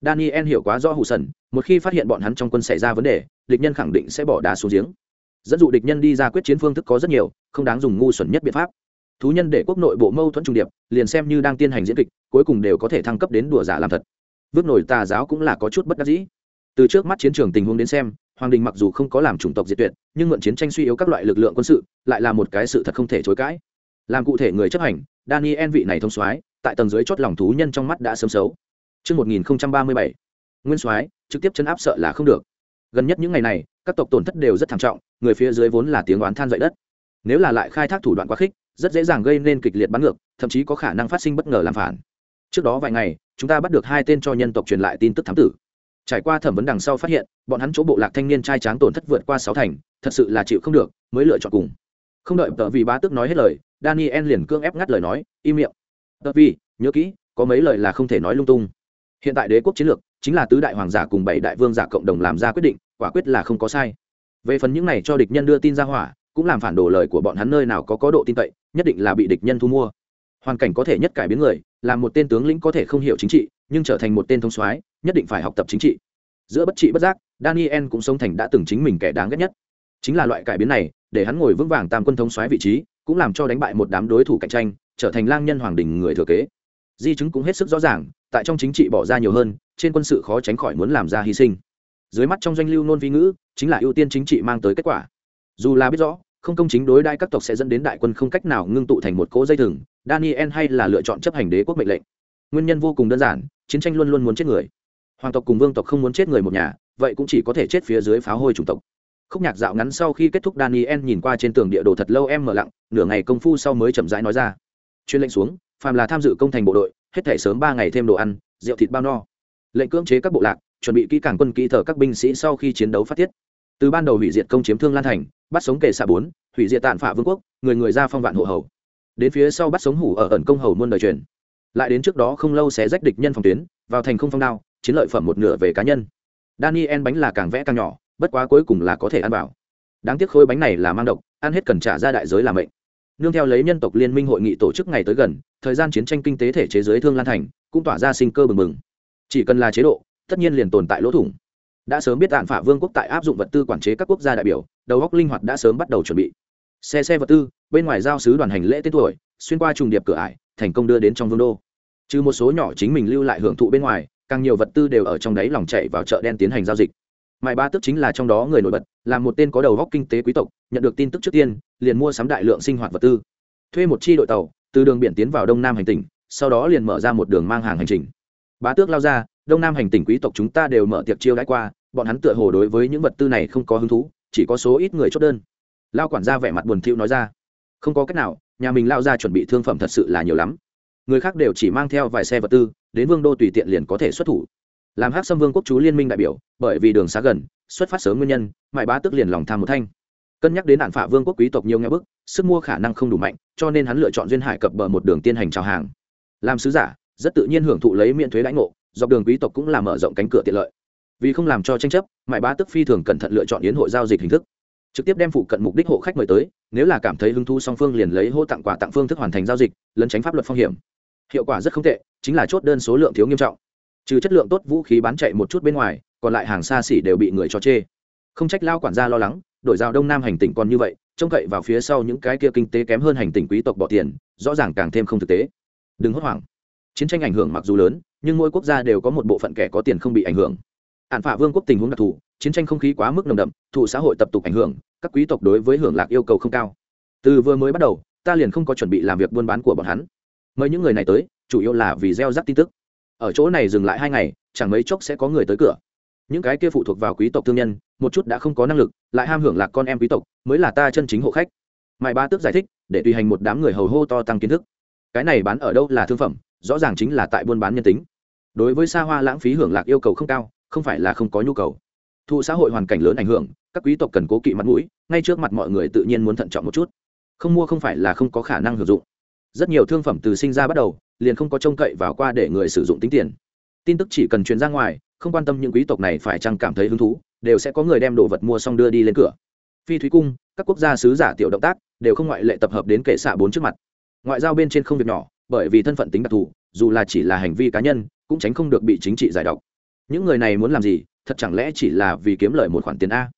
A: daniel hiểu quá rõ hụ sần, một khi phát hiện bọn hắn trong quân xảy ra vấn đề, địch nhân khẳng định sẽ bỏ đá xuống giếng. Dẫn dụ địch nhân đi ra quyết chiến phương thức có rất nhiều, không đáng dùng ngu xuẩn nhất biện pháp. Thú nhân để quốc nội bộ mâu thuẫn trung điệp, liền xem như đang tiến hành diễn kịch, cuối cùng đều có thể thăng cấp đến đùa giả làm thật. Vứt nổi tà giáo cũng là có chút bất đắc dĩ. Từ trước mắt chiến trường tình huống đến xem, hoàng đình mặc dù không có làm chủng tộc diệt tuyệt, nhưng mượn chiến tranh suy yếu các loại lực lượng quân sự, lại là một cái sự thật không thể chối cãi. Làm cụ thể người chấp hành, daniel vị này thông soái, tại tầng dưới chót lòng thú nhân trong mắt đã sớm xấu. Trước 1037, nguyên soái trực tiếp chân áp sợ là không được. Gần nhất những ngày này các tộc tổn thất đều rất thảm trọng người phía dưới vốn là tiếng oán than dậy đất. Nếu là lại khai thác thủ đoạn quá khích rất dễ dàng gây nên kịch liệt bắn ngược thậm chí có khả năng phát sinh bất ngờ làm phản. Trước đó vài ngày chúng ta bắt được hai tên cho nhân tộc truyền lại tin tức thám tử. Trải qua thẩm vấn đằng sau phát hiện bọn hắn chỗ bộ lạc thanh niên trai tráng tổn thất vượt qua sáu thành thật sự là chịu không được mới lựa chọn cùng. Không đợi tợ vì bá tước nói hết lời daniel liền cương ép ngắt lời nói im miệng. Tợ vì nhớ kỹ có mấy lời là không thể nói lung tung hiện tại đế quốc chiến lược chính là tứ đại hoàng giả cùng bảy đại vương giả cộng đồng làm ra quyết định, quả quyết là không có sai. Về phần những này cho địch nhân đưa tin ra hỏa, cũng làm phản đồ lời của bọn hắn nơi nào có có độ tin cậy, nhất định là bị địch nhân thu mua. Hoàn cảnh có thể nhất cải biến người làm một tên tướng lĩnh có thể không hiểu chính trị, nhưng trở thành một tên thông soái, nhất định phải học tập chính trị. Giữa bất trị bất giác, daniel cũng sống thành đã từng chính mình kẻ đáng ghét nhất. Chính là loại cải biến này, để hắn ngồi vững vàng tam quân thống soái vị trí, cũng làm cho đánh bại một đám đối thủ cạnh tranh, trở thành lang nhân hoàng đình người thừa kế di chứng cũng hết sức rõ ràng, tại trong chính trị bỏ ra nhiều hơn, trên quân sự khó tránh khỏi muốn làm ra hy sinh. Dưới mắt trong doanh lưu nôn vi ngữ, chính là ưu tiên chính trị mang tới kết quả. Dù là biết rõ, không công chính đối đai các tộc sẽ dẫn đến đại quân không cách nào ngưng tụ thành một cỗ dây thừng, daniel hay là lựa chọn chấp hành đế quốc mệnh lệnh. Nguyên nhân vô cùng đơn giản, chiến tranh luôn luôn muốn chết người. Hoàng tộc cùng vương tộc không muốn chết người một nhà, vậy cũng chỉ có thể chết phía dưới pháo hôi chủng tộc. Khúc nhạc dạo ngắn sau khi kết thúc daniel nhìn qua trên tường địa đồ thật lâu em mở lặng, nửa ngày công phu sau mới chậm rãi nói ra. Chuyên lệnh xuống phàm là tham dự công thành bộ đội, hết thể sớm ba ngày thêm đồ ăn, rượu thịt bao no. Lệnh cưỡng chế các bộ lạc, chuẩn bị kỹ càng quân kỹ thờ các binh sĩ sau khi chiến đấu phát tiết từ ban đầu hủy diệt công chiếm thương lan thành, bắt sống kể xạ bốn, hủy diệt tạn phạ vương quốc, người người ra phong vạn hộ hầu. Đến phía sau bắt sống hủ ở ẩn công hầu muôn đời truyền. Lại đến trước đó không lâu sẽ rách địch nhân phòng tuyến, vào thành không phong đao, chiến lợi phẩm một nửa về cá nhân. Daniel bánh là càng vẽ càng nhỏ, bất quá cuối cùng là có thể ăn vào. Đáng tiếc khối bánh này là mang độc, ăn hết cần trả ra đại giới làm mệnh nương theo lấy nhân tộc liên minh hội nghị tổ chức ngày tới gần, thời gian chiến tranh kinh tế thể chế giới thương lan thành, cũng tỏa ra sinh cơ bừng bừng. Chỉ cần là chế độ, tất nhiên liền tồn tại lỗ thủng. Đã sớm biết tạn phả vương quốc tại áp dụng vật tư quản chế các quốc gia đại biểu, đầu góc linh hoạt đã sớm bắt đầu chuẩn bị. Xe xe vật tư, bên ngoài giao sứ đoàn hành lễ tên tuổi, xuyên qua trùng điệp cửa ải, thành công đưa đến trong vương đô. Trừ một số nhỏ chính mình lưu lại hưởng thụ bên ngoài, càng nhiều vật tư đều ở trong đấy lòng chạy vào chợ đen tiến hành giao dịch mãi ba tức chính là trong đó người nổi bật, là một tên có đầu góc kinh tế quý tộc, nhận được tin tức trước tiên, liền mua sắm đại lượng sinh hoạt vật tư. Thuê một chi đội tàu, từ đường biển tiến vào đông nam hành tỉnh, sau đó liền mở ra một đường mang hàng hành trình. Bá tước lao ra, đông nam hành tỉnh quý tộc chúng ta đều mở tiệc chiêu đãi qua, bọn hắn tựa hồ đối với những vật tư này không có hứng thú, chỉ có số ít người chốt đơn. Lao quản gia vẻ mặt buồn thiu nói ra, không có cách nào, nhà mình lao ra chuẩn bị thương phẩm thật sự là nhiều lắm. Người khác đều chỉ mang theo vài xe vật tư, đến vương đô tùy tiện liền có thể xuất thủ làm hắc xâm vương quốc chú liên minh đại biểu, bởi vì đường xá gần, xuất phát sớm nguyên nhân, mại bá tức liền lòng tham một thanh. Cân nhắc đến nạn phạ vương quốc quý tộc nhiều nghe bức, sức mua khả năng không đủ mạnh, cho nên hắn lựa chọn duyên hải cập bờ một đường tiên hành trào hàng. Làm sứ giả, rất tự nhiên hưởng thụ lấy miễn thuế lãnh ngộ, dọc đường quý tộc cũng làm mở rộng cánh cửa tiện lợi. Vì không làm cho tranh chấp, mại bá tức phi thường cẩn thận lựa chọn yến hội giao dịch hình thức. Trực tiếp đem phụ cận mục đích hộ khách mời tới, nếu là cảm thấy hứng thu song phương liền lấy hô tặng quà tặng phương thức hoàn thành giao dịch, lấn tránh pháp luật phong hiểm. Hiệu quả rất không tệ, chính là chốt đơn số lượng thiếu nghiêm trọng trừ chất lượng tốt vũ khí bán chạy một chút bên ngoài, còn lại hàng xa xỉ đều bị người cho chê. Không trách lao quản gia lo lắng, đổi giao đông nam hành tỉnh còn như vậy, trông cậy vào phía sau những cái kia kinh tế kém hơn hành tỉnh quý tộc bỏ tiền, rõ ràng càng thêm không thực tế. Đừng hốt hoảng. Chiến tranh ảnh hưởng mặc dù lớn, nhưng mỗi quốc gia đều có một bộ phận kẻ có tiền không bị ảnh hưởng. Ạn phả vương quốc tình huống đặc thù, chiến tranh không khí quá mức nồng đậm, thụ xã hội tập tục ảnh hưởng, các quý tộc đối với hưởng lạc yêu cầu không cao. Từ vừa mới bắt đầu, ta liền không có chuẩn bị làm việc buôn bán của bọn hắn. Mời những người này tới, chủ yếu là vì gieo rắc tin tức ở chỗ này dừng lại hai ngày, chẳng mấy chốc sẽ có người tới cửa. Những cái kia phụ thuộc vào quý tộc thương nhân, một chút đã không có năng lực, lại ham hưởng lạc con em quý tộc, mới là ta chân chính hộ khách. Mai ba tước giải thích, để tùy hành một đám người hầu hô to tăng kiến thức. Cái này bán ở đâu là thương phẩm, rõ ràng chính là tại buôn bán nhân tính. Đối với xa hoa lãng phí hưởng lạc yêu cầu không cao, không phải là không có nhu cầu. Thụ xã hội hoàn cảnh lớn ảnh hưởng, các quý tộc cần cố kỵ mặt mũi, ngay trước mặt mọi người tự nhiên muốn thận trọng một chút. Không mua không phải là không có khả năng hưởng dụng. Rất nhiều thương phẩm từ sinh ra bắt đầu liền không có trông cậy vào qua để người sử dụng tính tiền. Tin tức chỉ cần truyền ra ngoài, không quan tâm những quý tộc này phải chăng cảm thấy hứng thú, đều sẽ có người đem đồ vật mua xong đưa đi lên cửa. Phi thúy cung, các quốc gia sứ giả tiểu động tác, đều không ngoại lệ tập hợp đến kệ xạ bốn trước mặt. Ngoại giao bên trên không việc nhỏ, bởi vì thân phận tính đặc thù, dù là chỉ là hành vi cá nhân, cũng tránh không được bị chính trị giải độc. Những người này muốn làm gì, thật chẳng lẽ chỉ là vì kiếm lời một khoản tiền a?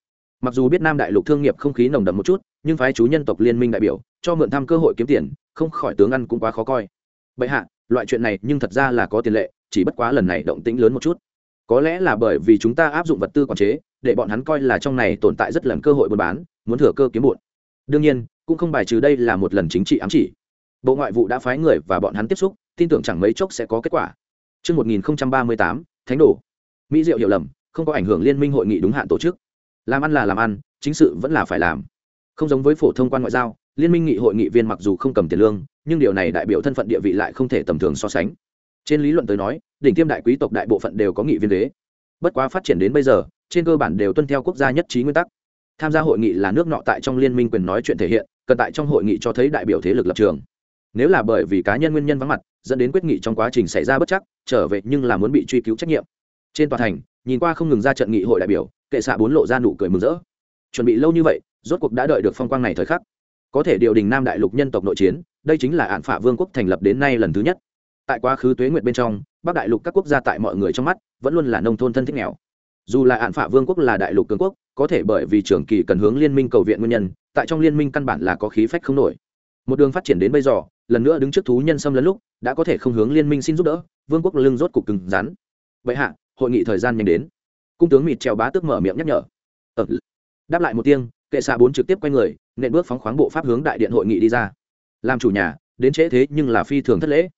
A: Mặc dù biết nam đại lục thương nghiệp không khí nồng đậm một chút, nhưng phái chú nhân tộc liên minh đại biểu, cho mượn thăm cơ hội kiếm tiền, không khỏi tướng ăn cũng quá khó coi bệ hạ loại chuyện này nhưng thật ra là có tiền lệ chỉ bất quá lần này động tĩnh lớn một chút có lẽ là bởi vì chúng ta áp dụng vật tư quản chế để bọn hắn coi là trong này tồn tại rất lần cơ hội buôn bán muốn thừa cơ kiếm bụn đương nhiên cũng không bài trừ đây là một lần chính trị ám chỉ bộ ngoại vụ đã phái người và bọn hắn tiếp xúc tin tưởng chẳng mấy chốc sẽ có kết quả Trước 1038, Thánh đổ. Mỹ Diệu hiểu lầm, không có ảnh hưởng liên minh hội nghị đúng hạn tổ chức. Làm ăn là làm ăn, chính sự vẫn là phải làm. Không giống với phổ thông quan ngoại giao, liên minh nghị hội nghị viên mặc dù không cầm tiền lương, nhưng điều này đại biểu thân phận địa vị lại không thể tầm thường so sánh. Trên lý luận tới nói, đỉnh tiêm đại quý tộc đại bộ phận đều có nghị viên đế. Bất quá phát triển đến bây giờ, trên cơ bản đều tuân theo quốc gia nhất trí nguyên tắc. Tham gia hội nghị là nước nọ tại trong liên minh quyền nói chuyện thể hiện, cần tại trong hội nghị cho thấy đại biểu thế lực lập trường nếu là bởi vì cá nhân nguyên nhân vắng mặt dẫn đến quyết nghị trong quá trình xảy ra bất chắc trở về nhưng là muốn bị truy cứu trách nhiệm trên tòa thành nhìn qua không ngừng ra trận nghị hội đại biểu kệ xạ bốn lộ ra nụ cười mừng rỡ chuẩn bị lâu như vậy rốt cuộc đã đợi được phong quang này thời khắc có thể điều đình nam đại lục nhân tộc nội chiến đây chính là ạn phả vương quốc thành lập đến nay lần thứ nhất. Tại quá khứ tuế nguyệt bên trong bắc đại lục các quốc gia tại mọi người trong mắt vẫn luôn là nông thôn thân thích nghèo. Dù là ạn phả vương quốc là đại lục cường quốc có thể bởi vì trường kỳ cần hướng liên minh cầu viện nguyên nhân tại trong liên minh căn bản là có khí phách không nổi. Một đường phát triển đến bây giờ lần nữa đứng trước thú nhân xâm lấn lúc đã có thể không hướng liên minh xin giúp đỡ vương quốc lưng rốt cục cứng rắn. Vậy hạ hội nghị thời gian nhanh đến. Cung tướng mịt trèo bá tước mở miệng nhắc nhở. Ờ, đáp lại một tiếng kệ xạ bốn trực tiếp quay người nện bước phóng khoáng bộ pháp hướng đại điện hội nghị đi ra. Làm chủ nhà, đến trễ thế nhưng là phi thường thất lễ.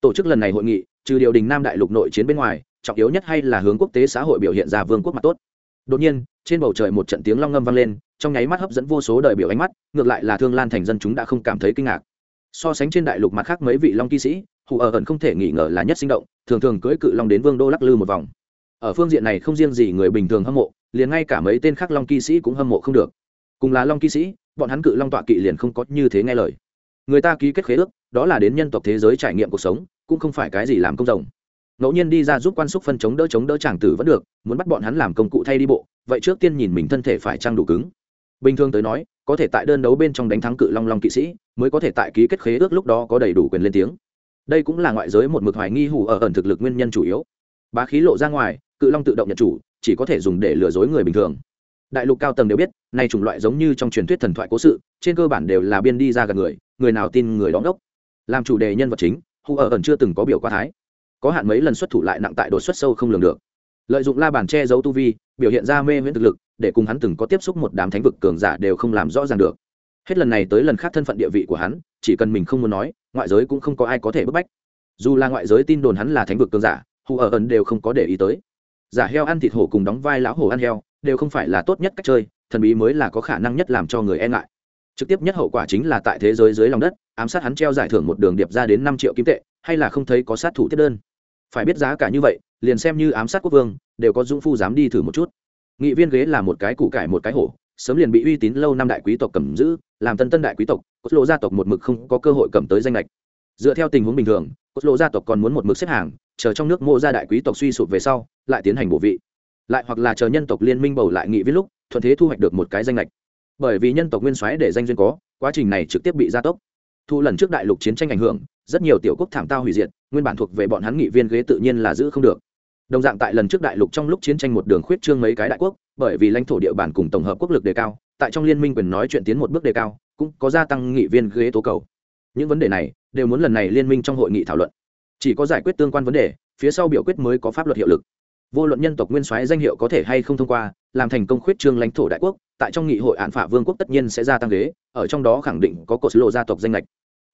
A: Tổ chức lần này hội nghị, trừ điều đình nam đại lục nội chiến bên ngoài, trọng yếu nhất hay là hướng quốc tế xã hội biểu hiện ra vương quốc mặt tốt. Đột nhiên, trên bầu trời một trận tiếng long ngâm vang lên, trong nháy mắt hấp dẫn vô số đời biểu ánh mắt, ngược lại là thương lan thành dân chúng đã không cảm thấy kinh ngạc. So sánh trên đại lục mặt khác mấy vị long kỵ sĩ, hù ở ẩn không thể nghỉ ngờ là nhất sinh động, thường thường cưỡi cự long đến vương đô lắc lư một vòng. Ở phương diện này không riêng gì người bình thường hâm mộ, liền ngay cả mấy tên khác long kỵ sĩ cũng hâm mộ không được cùng là long kỵ sĩ, bọn hắn cự long tọa kỵ liền không có như thế nghe lời. Người ta ký kết khế ước, đó là đến nhân tộc thế giới trải nghiệm cuộc sống, cũng không phải cái gì làm công rồng. Ngẫu nhiên đi ra giúp quan xúc phân chống đỡ chống đỡ chàng tử vẫn được, muốn bắt bọn hắn làm công cụ thay đi bộ, vậy trước tiên nhìn mình thân thể phải trang đủ cứng. Bình thường tới nói, có thể tại đơn đấu bên trong đánh thắng cự long long kỵ sĩ, mới có thể tại ký kết khế ước lúc đó có đầy đủ quyền lên tiếng. Đây cũng là ngoại giới một mực hoài nghi hủ ở ẩn thực lực nguyên nhân chủ yếu. Bá khí lộ ra ngoài, cự long tự động nhận chủ, chỉ có thể dùng để lừa dối người bình thường đại lục cao tầng đều biết, nay chủng loại giống như trong truyền thuyết thần thoại cố sự, trên cơ bản đều là biên đi ra gần người người nào tin người đóng đốc làm chủ đề nhân vật chính hù ở ẩn chưa từng có biểu qua thái. Có hạn mấy lần xuất thủ lại nặng tại đột xuất sâu không lường được. Lợi dụng la bàn che giấu tu vi, biểu hiện ra mê miễn thực lực, để cùng hắn từng có tiếp xúc một đám thánh vực cường giả đều không làm rõ ràng được. Hết lần này tới lần khác thân phận địa vị của hắn, chỉ cần mình không muốn nói, ngoại giới cũng không có ai có thể bức bách. Dù là ngoại giới tin đồn hắn là thánh vực cường giả hù ở ẩn đều không có để ý tới. Giả heo ăn thịt hổ cùng đóng vai lão hổ ăn heo đều không phải là tốt nhất cách chơi, thần bí mới là có khả năng nhất làm cho người e ngại. Trực tiếp nhất hậu quả chính là tại thế giới dưới lòng đất, ám sát hắn treo giải thưởng một đường điệp ra đến năm triệu kim tệ, hay là không thấy có sát thủ tiếp đơn. Phải biết giá cả như vậy, liền xem như ám sát quốc vương, đều có dũng phu dám đi thử một chút. Nghị viên ghế là một cái củ cải một cái hổ, sớm liền bị uy tín lâu năm đại quý tộc cầm giữ, làm tân tân đại quý tộc, cốt lộ gia tộc một mực không có cơ hội cầm tới danh lệch. Dựa theo tình huống bình thường, cốt lộ gia tộc còn muốn một mực xếp hàng, chờ trong nước mô gia đại quý tộc suy sụp về sau, lại tiến hành bổ vị lại hoặc là chờ nhân tộc liên minh bầu lại nghị viết lúc, thuận thế thu hoạch được một cái danh lệch. Bởi vì nhân tộc nguyên soái để danh duyên có, quá trình này trực tiếp bị gia tốc. Thu lần trước đại lục chiến tranh ảnh hưởng, rất nhiều tiểu quốc thảm tao hủy diệt, nguyên bản thuộc về bọn hắn nghị viên ghế tự nhiên là giữ không được. Đồng dạng tại lần trước đại lục trong lúc chiến tranh một đường khuyết trương mấy cái đại quốc, bởi vì lãnh thổ địa bàn cùng tổng hợp quốc lực đề cao, tại trong liên minh quyền nói chuyện tiến một bước đề cao, cũng có gia tăng nghị viên ghế tố cầu. Những vấn đề này, đều muốn lần này liên minh trong hội nghị thảo luận. Chỉ có giải quyết tương quan vấn đề, phía sau biểu quyết mới có pháp luật hiệu lực vô luận nhân tộc nguyên soái danh hiệu có thể hay không thông qua, làm thành công khuyết trương lãnh thổ đại quốc, tại trong nghị hội án phả vương quốc tất nhiên sẽ gia tăng ghế, ở trong đó khẳng định có cột lộ gia tộc danh lệch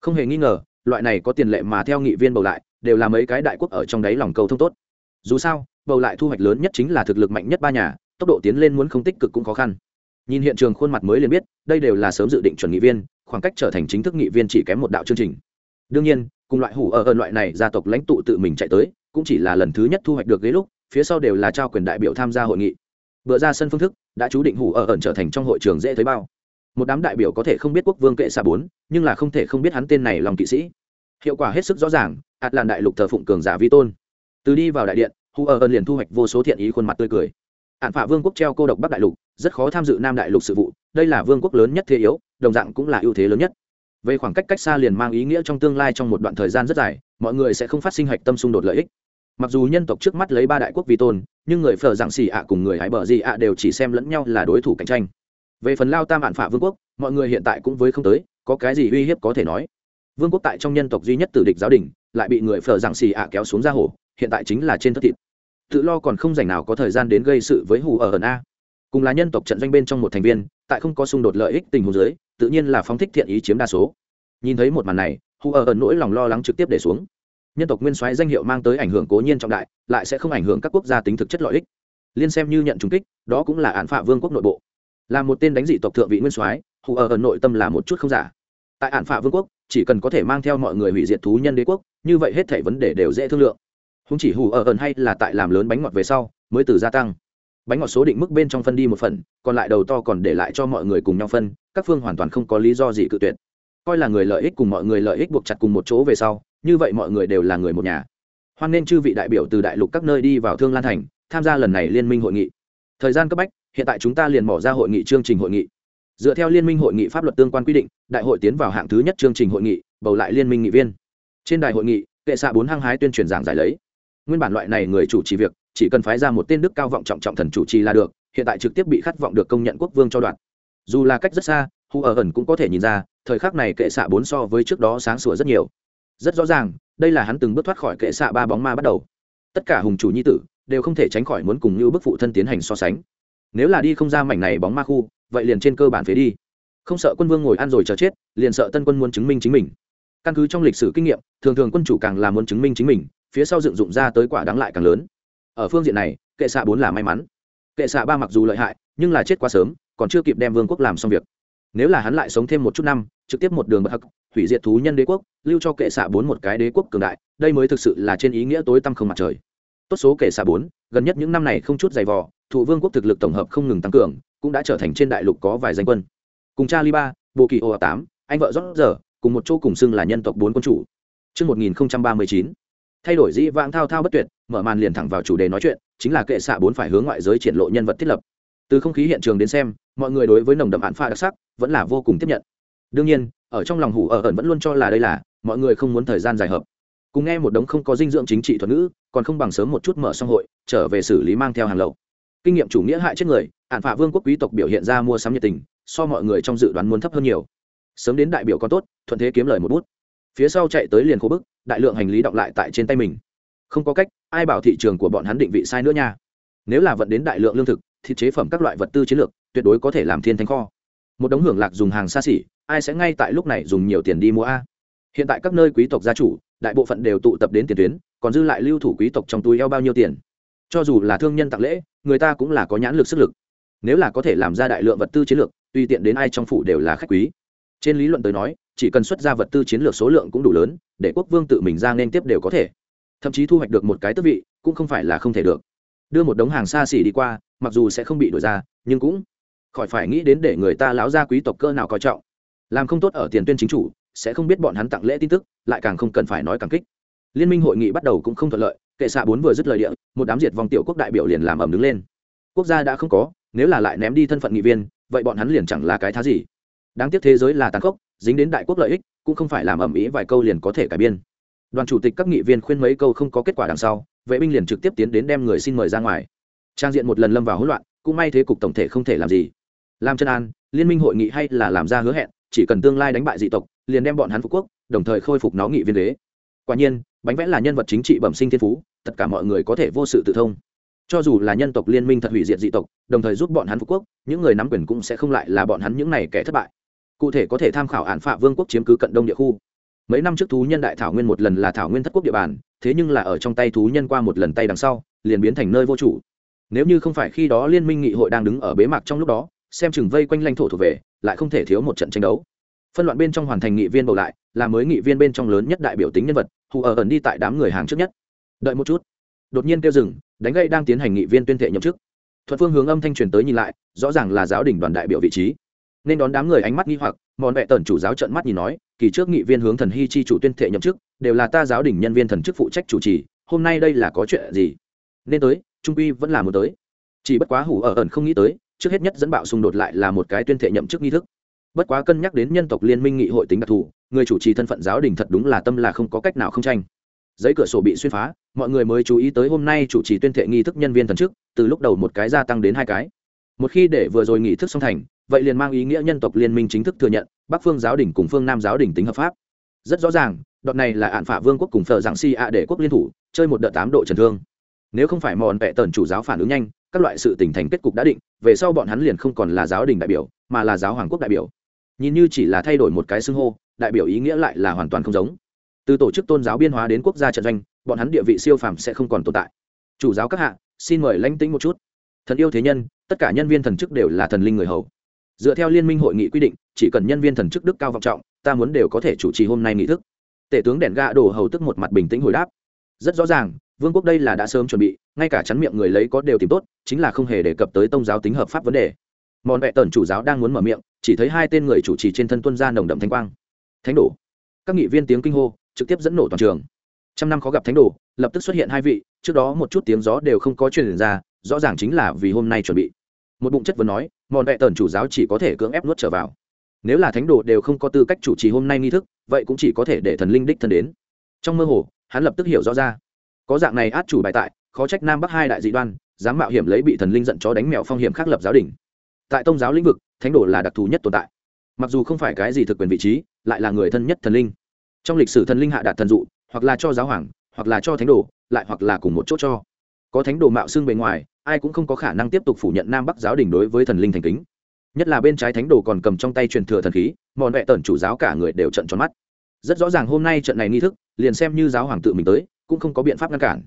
A: không hề nghi ngờ, loại này có tiền lệ mà theo nghị viên bầu lại, đều là mấy cái đại quốc ở trong đáy lòng cầu thông tốt. Dù sao, bầu lại thu hoạch lớn nhất chính là thực lực mạnh nhất ba nhà, tốc độ tiến lên muốn không tích cực cũng khó khăn. Nhìn hiện trường khuôn mặt mới liền biết, đây đều là sớm dự định chuẩn nghị viên, khoảng cách trở thành chính thức nghị viên chỉ kém một đạo chương trình. Đương nhiên, cùng loại hủ ở ơn loại này gia tộc lãnh tụ tự mình chạy tới, cũng chỉ là lần thứ nhất thu hoạch được ghế lúc phía sau đều là trao quyền đại biểu tham gia hội nghị. Bữa ra sân phương thức, đã chú định hủ ở ẩn trở thành trong hội trường dễ thấy bao. Một đám đại biểu có thể không biết quốc vương kệ xa bốn, nhưng là không thể không biết hắn tên này lòng kỵ sĩ. Hiệu quả hết sức rõ ràng, ạt làn đại lục thờ phụng cường giả vi tôn. Từ đi vào đại điện, hủ ở ẩn liền thu hoạch vô số thiện ý khuôn mặt tươi cười. Ạn phạ vương quốc treo cô độc bắc đại lục, rất khó tham dự nam đại lục sự vụ, đây là vương quốc lớn nhất thế yếu, đồng dạng cũng là ưu thế lớn nhất. Về khoảng cách cách xa liền mang ý nghĩa trong tương lai trong một đoạn thời gian rất dài, mọi người sẽ không phát sinh hạch tâm xung đột lợi ích mặc dù nhân tộc trước mắt lấy ba đại quốc vi tôn, nhưng người phở giảng xì ạ cùng người hải bờ gì ạ đều chỉ xem lẫn nhau là đối thủ cạnh tranh. Về phần lao tam ạn phả vương quốc, mọi người hiện tại cũng với không tới, có cái gì uy hiếp có thể nói? Vương quốc tại trong nhân tộc duy nhất tử địch giáo đình, lại bị người phở giảng xì ạ kéo xuống ra hồ, hiện tại chính là trên thất thịt. Tự lo còn không dành nào có thời gian đến gây sự với hù ở ẩn a. Cùng là nhân tộc trận doanh bên trong một thành viên, tại không có xung đột lợi ích tình huống dưới, tự nhiên là phóng thích thiện ý chiếm đa số. Nhìn thấy một màn này, hù ở ẩn nỗi lòng lo lắng trực tiếp để xuống nhân tộc nguyên soái danh hiệu mang tới ảnh hưởng cố nhiên trọng đại, lại sẽ không ảnh hưởng các quốc gia tính thực chất lợi ích. Liên xem như nhận trùng kích, đó cũng là án phạ vương quốc nội bộ. Là một tên đánh dị tộc thượng vị nguyên soái, hù ở ẩn nội tâm là một chút không giả. Tại án phạ vương quốc, chỉ cần có thể mang theo mọi người hủy diệt thú nhân đế quốc, như vậy hết thể vấn đề đều dễ thương lượng. Không chỉ hù ở ẩn hay là tại làm lớn bánh ngọt về sau, mới từ gia tăng. Bánh ngọt số định mức bên trong phân đi một phần, còn lại đầu to còn để lại cho mọi người cùng nhau phân, các phương hoàn toàn không có lý do gì cự tuyệt. Coi là người lợi ích cùng mọi người lợi ích buộc chặt cùng một chỗ về sau như vậy mọi người đều là người một nhà. Hoan nên chư vị đại biểu từ đại lục các nơi đi vào thương lan thành, tham gia lần này liên minh hội nghị. Thời gian cấp bách, hiện tại chúng ta liền bỏ ra hội nghị chương trình hội nghị. Dựa theo liên minh hội nghị pháp luật tương quan quy định, đại hội tiến vào hạng thứ nhất chương trình hội nghị, bầu lại liên minh nghị viên. Trên đài hội nghị, kệ xạ bốn hăng hái tuyên truyền giảng giải lấy. Nguyên bản loại này người chủ trì việc, chỉ cần phái ra một tên đức cao vọng trọng trọng thần chủ trì là được, hiện tại trực tiếp bị khát vọng được công nhận quốc vương cho đoạn. Dù là cách rất xa, hu ở ẩn cũng có thể nhìn ra, thời khắc này kệ xạ bốn so với trước đó sáng sủa rất nhiều rất rõ ràng, đây là hắn từng bước thoát khỏi kệ xạ ba bóng ma bắt đầu. Tất cả hùng chủ nhi tử đều không thể tránh khỏi muốn cùng như bức phụ thân tiến hành so sánh. Nếu là đi không ra mảnh này bóng ma khu, vậy liền trên cơ bản phế đi. Không sợ quân vương ngồi ăn rồi chờ chết, liền sợ tân quân muốn chứng minh chính mình. Căn cứ trong lịch sử kinh nghiệm, thường thường quân chủ càng là muốn chứng minh chính mình, phía sau dựng dụng ra tới quả đáng lại càng lớn. Ở phương diện này, kệ xạ bốn là may mắn. Kệ xạ ba mặc dù lợi hại, nhưng là chết quá sớm, còn chưa kịp đem vương quốc làm xong việc. Nếu là hắn lại sống thêm một chút năm trực tiếp một đường bậc hắc hủy diệt thú nhân đế quốc lưu cho kệ xạ bốn một cái đế quốc cường đại đây mới thực sự là trên ý nghĩa tối tăm không mặt trời. Tốt số kệ xạ bốn gần nhất những năm này không chút dày vò thủ vương quốc thực lực tổng hợp không ngừng tăng cường cũng đã trở thành trên đại lục có vài danh quân. Cùng cha li ba bộ kỳ ô tám anh vợ rót giờ cùng một chỗ cùng xưng là nhân tộc bốn quân chủ. Trước 1039, thay đổi dĩ vãng thao thao bất tuyệt mở màn liền thẳng vào chủ đề nói chuyện chính là kệ xạ bốn phải hướng ngoại giới triển lộ nhân vật thiết lập. Từ không khí hiện trường đến xem mọi người đối với nồng đậm hạn pha đặc sắc vẫn là vô cùng tiếp nhận đương nhiên, ở trong lòng hủ ở ẩn vẫn luôn cho là đây là, mọi người không muốn thời gian dài hợp. Cùng nghe một đống không có dinh dưỡng chính trị thuật ngữ, còn không bằng sớm một chút mở xong hội, trở về xử lý mang theo hàng lậu. Kinh nghiệm chủ nghĩa hại chết người hạn phạ vương quốc quý tộc biểu hiện ra mua sắm nhiệt tình, so mọi người trong dự đoán muốn thấp hơn nhiều. Sớm đến đại biểu có tốt, thuận thế kiếm lời một bút. Phía sau chạy tới liền khô bức, đại lượng hành lý đọng lại tại trên tay mình. Không có cách, ai bảo thị trường của bọn hắn định vị sai nữa nha. Nếu là vận đến đại lượng lương thực, thịt chế phẩm các loại vật tư chiến lược, tuyệt đối có thể làm thiên thánh kho. Một đống hưởng lạc dùng hàng xa xỉ ai sẽ ngay tại lúc này dùng nhiều tiền đi mua a? Hiện tại các nơi quý tộc gia chủ, đại bộ phận đều tụ tập đến tiền tuyến, còn dư lại lưu thủ quý tộc trong túi eo bao nhiêu tiền? Cho dù là thương nhân tặng lễ, người ta cũng là có nhãn lực sức lực. Nếu là có thể làm ra đại lượng vật tư chiến lược, tùy tiện đến ai trong phủ đều là khách quý. Trên lý luận tới nói, chỉ cần xuất ra vật tư chiến lược số lượng cũng đủ lớn, để quốc vương tự mình ra nên tiếp đều có thể. Thậm chí thu hoạch được một cái tước vị, cũng không phải là không thể được. Đưa một đống hàng xa xỉ đi qua, mặc dù sẽ không bị đổi ra, nhưng cũng khỏi phải nghĩ đến để người ta láo ra quý tộc cơ nào coi trọng làm không tốt ở tiền tuyên chính chủ, sẽ không biết bọn hắn tặng lễ tin tức, lại càng không cần phải nói càng kích. Liên minh hội nghị bắt đầu cũng không thuận lợi, kệ xạ bốn vừa dứt lời địa, một đám diệt vòng tiểu quốc đại biểu liền làm ẩm đứng lên. Quốc gia đã không có, nếu là lại ném đi thân phận nghị viên, vậy bọn hắn liền chẳng là cái thá gì. Đáng tiếc thế giới là tàn khốc, dính đến đại quốc lợi ích, cũng không phải làm ẩm ý vài câu liền có thể cải biên. Đoàn chủ tịch các nghị viên khuyên mấy câu không có kết quả đằng sau, vệ binh liền trực tiếp tiến đến đem người xin mời ra ngoài. Trang diện một lần lâm vào hỗn loạn, cũng may thế cục tổng thể không thể làm gì. Làm chân an, liên minh hội nghị hay là làm ra hứa hẹn chỉ cần tương lai đánh bại dị tộc, liền đem bọn hắn phục quốc, đồng thời khôi phục nó nghị viên đế. Quả nhiên, bánh vẽ là nhân vật chính trị bẩm sinh thiên phú, tất cả mọi người có thể vô sự tự thông. Cho dù là nhân tộc liên minh thật hủy diệt dị tộc, đồng thời giúp bọn hắn phục quốc, những người nắm quyền cũng sẽ không lại là bọn hắn những này kẻ thất bại. Cụ thể có thể tham khảo án phạ vương quốc chiếm cứ cận đông địa khu. Mấy năm trước thú nhân đại thảo nguyên một lần là thảo nguyên thất quốc địa bàn, thế nhưng là ở trong tay thú nhân qua một lần tay đằng sau, liền biến thành nơi vô chủ. Nếu như không phải khi đó liên minh nghị hội đang đứng ở bế mạc trong lúc đó, xem chừng vây quanh lãnh thổ thuộc về lại không thể thiếu một trận tranh đấu. Phân loạn bên trong hoàn thành nghị viên bầu lại, là mới nghị viên bên trong lớn nhất đại biểu tính nhân vật, hù ở ẩn đi tại đám người hàng trước nhất. Đợi một chút. Đột nhiên kêu dừng, đánh gây đang tiến hành nghị viên tuyên thệ nhậm chức. Thuận phương hướng âm thanh truyền tới nhìn lại, rõ ràng là giáo đình đoàn đại biểu vị trí. Nên đón đám người ánh mắt nghi hoặc mòn vẹ tần chủ giáo trận mắt nhìn nói, kỳ trước nghị viên hướng thần hy chi chủ tuyên thệ nhậm chức, đều là ta giáo đình nhân viên thần chức phụ trách chủ trì, hôm nay đây là có chuyện gì? Nên tới, trung quy vẫn là muốn tới. Chỉ bất quá hủ ở ẩn không nghĩ tới trước hết nhất dẫn bạo xung đột lại là một cái tuyên thệ nhậm chức nghi thức. Bất quá cân nhắc đến nhân tộc liên minh nghị hội tính đặc thù, người chủ trì thân phận giáo đình thật đúng là tâm là không có cách nào không tranh. Giấy cửa sổ bị xuyên phá, mọi người mới chú ý tới hôm nay chủ trì tuyên thệ nghi thức nhân viên thần chức, từ lúc đầu một cái gia tăng đến hai cái. Một khi để vừa rồi nghị thức xong thành, vậy liền mang ý nghĩa nhân tộc liên minh chính thức thừa nhận, bắc phương giáo đình cùng phương nam giáo đình tính hợp pháp. Rất rõ ràng đoạn này là ạn phả vương quốc cùng phở giảng si ạ để quốc liên thủ, chơi một đợt tám độ trần thương nếu không phải mòn vẹ tần chủ giáo phản ứng nhanh, các loại sự tình thành kết cục đã định, về sau bọn hắn liền không còn là giáo đình đại biểu, mà là giáo hoàng quốc đại biểu. Nhìn như chỉ là thay đổi một cái xưng hô, đại biểu ý nghĩa lại là hoàn toàn không giống. Từ tổ chức tôn giáo biên hóa đến quốc gia trận doanh, bọn hắn địa vị siêu phàm sẽ không còn tồn tại. Chủ giáo các hạ, xin mời lãnh tĩnh một chút. Thần yêu thế nhân, tất cả nhân viên thần chức đều là thần linh người hầu. Dựa theo liên minh hội nghị quy định, chỉ cần nhân viên thần chức đức cao vọng trọng, ta muốn đều có thể chủ trì hôm nay nghị thức. Tể tướng đèn ga đổ hầu tức một mặt bình tĩnh hồi đáp. Rất rõ ràng vương quốc đây là đã sớm chuẩn bị ngay cả chắn miệng người lấy có đều tìm tốt chính là không hề đề cập tới tôn giáo tính hợp pháp vấn đề mòn vẹ tần chủ giáo đang muốn mở miệng chỉ thấy hai tên người chủ trì trên thân tuân ra nồng đậm thanh quang thánh đổ các nghị viên tiếng kinh hô trực tiếp dẫn nổ toàn trường trăm năm khó gặp thánh đồ lập tức xuất hiện hai vị trước đó một chút tiếng gió đều không có truyền ra rõ ràng chính là vì hôm nay chuẩn bị một bụng chất vấn nói mòn vẹ tần chủ giáo chỉ có thể cưỡng ép nuốt trở vào nếu là thánh đồ đều không có tư cách chủ trì hôm nay nghi thức vậy cũng chỉ có thể để thần linh đích thân đến trong mơ hồ hắn lập tức hiểu rõ ra có dạng này át chủ bài tại, khó trách nam bắc hai đại dị đoan, dám mạo hiểm lấy bị thần linh giận chó đánh mèo phong hiểm khác lập giáo đình. Tại tôn giáo lĩnh vực, thánh đồ là đặc thù nhất tồn tại. Mặc dù không phải cái gì thực quyền vị trí, lại là người thân nhất thần linh. Trong lịch sử thần linh hạ đạt thần dụ, hoặc là cho giáo hoàng, hoặc là cho thánh đồ, lại hoặc là cùng một chỗ cho. Có thánh đồ mạo xương bề ngoài, ai cũng không có khả năng tiếp tục phủ nhận nam bắc giáo đình đối với thần linh thành kính. Nhất là bên trái thánh đồ còn cầm trong tay truyền thừa thần khí, mòn vẹ tần chủ giáo cả người đều trận tròn mắt. Rất rõ ràng hôm nay trận này nghi thức, liền xem như giáo hoàng tự mình tới cũng không có biện pháp ngăn cản.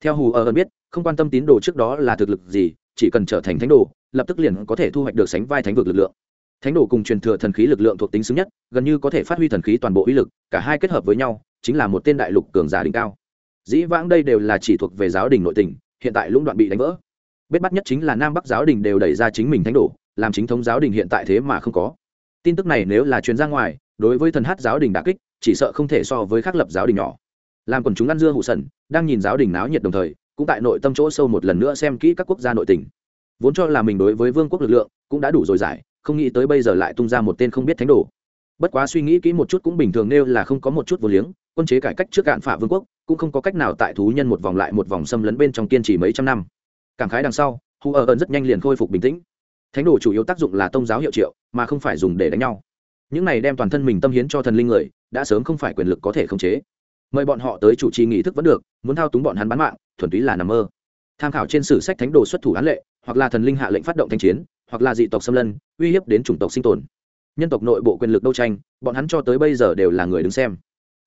A: Theo hù ở ơn biết, không quan tâm tín đồ trước đó là thực lực gì, chỉ cần trở thành thánh đồ, lập tức liền có thể thu hoạch được sánh vai thánh vực lực lượng. Thánh đồ cùng truyền thừa thần khí lực lượng thuộc tính xứng nhất, gần như có thể phát huy thần khí toàn bộ uy lực, cả hai kết hợp với nhau, chính là một tên đại lục cường giả đỉnh cao. Dĩ vãng đây đều là chỉ thuộc về giáo đình nội tình, hiện tại lũng đoạn bị đánh vỡ. Bết bắt nhất chính là nam bắc giáo đình đều đẩy ra chính mình thánh đồ, làm chính thống giáo đình hiện tại thế mà không có. Tin tức này nếu là chuyến ra ngoài, đối với thần hát giáo đình đà kích, chỉ sợ không thể so với khắc lập giáo đình nhỏ làm quần chúng ăn dưa hụ sần, đang nhìn giáo đình náo nhiệt đồng thời, cũng tại nội tâm chỗ sâu một lần nữa xem kỹ các quốc gia nội tình. Vốn cho là mình đối với vương quốc lực lượng cũng đã đủ rồi giải, không nghĩ tới bây giờ lại tung ra một tên không biết thánh đồ. Bất quá suy nghĩ kỹ một chút cũng bình thường nêu là không có một chút vô liếng, quân chế cải cách trước cạn phả vương quốc, cũng không có cách nào tại thú nhân một vòng lại một vòng xâm lấn bên trong kiên trì mấy trăm năm. Cảm khái đằng sau hù ở ơn rất nhanh liền khôi phục bình tĩnh. Thánh đồ chủ yếu tác dụng là tôn giáo hiệu triệu, mà không phải dùng để đánh nhau. Những này đem toàn thân mình tâm hiến cho thần linh người, đã sớm không phải quyền lực có thể khống chế mời bọn họ tới chủ trì nghị thức vẫn được, muốn thao túng bọn hắn bán mạng, thuần túy là nằm mơ. Tham khảo trên sử sách thánh đồ xuất thủ án lệ, hoặc là thần linh hạ lệnh phát động thanh chiến, hoặc là dị tộc xâm lân, uy hiếp đến chủng tộc sinh tồn. Nhân tộc nội bộ quyền lực đấu tranh, bọn hắn cho tới bây giờ đều là người đứng xem.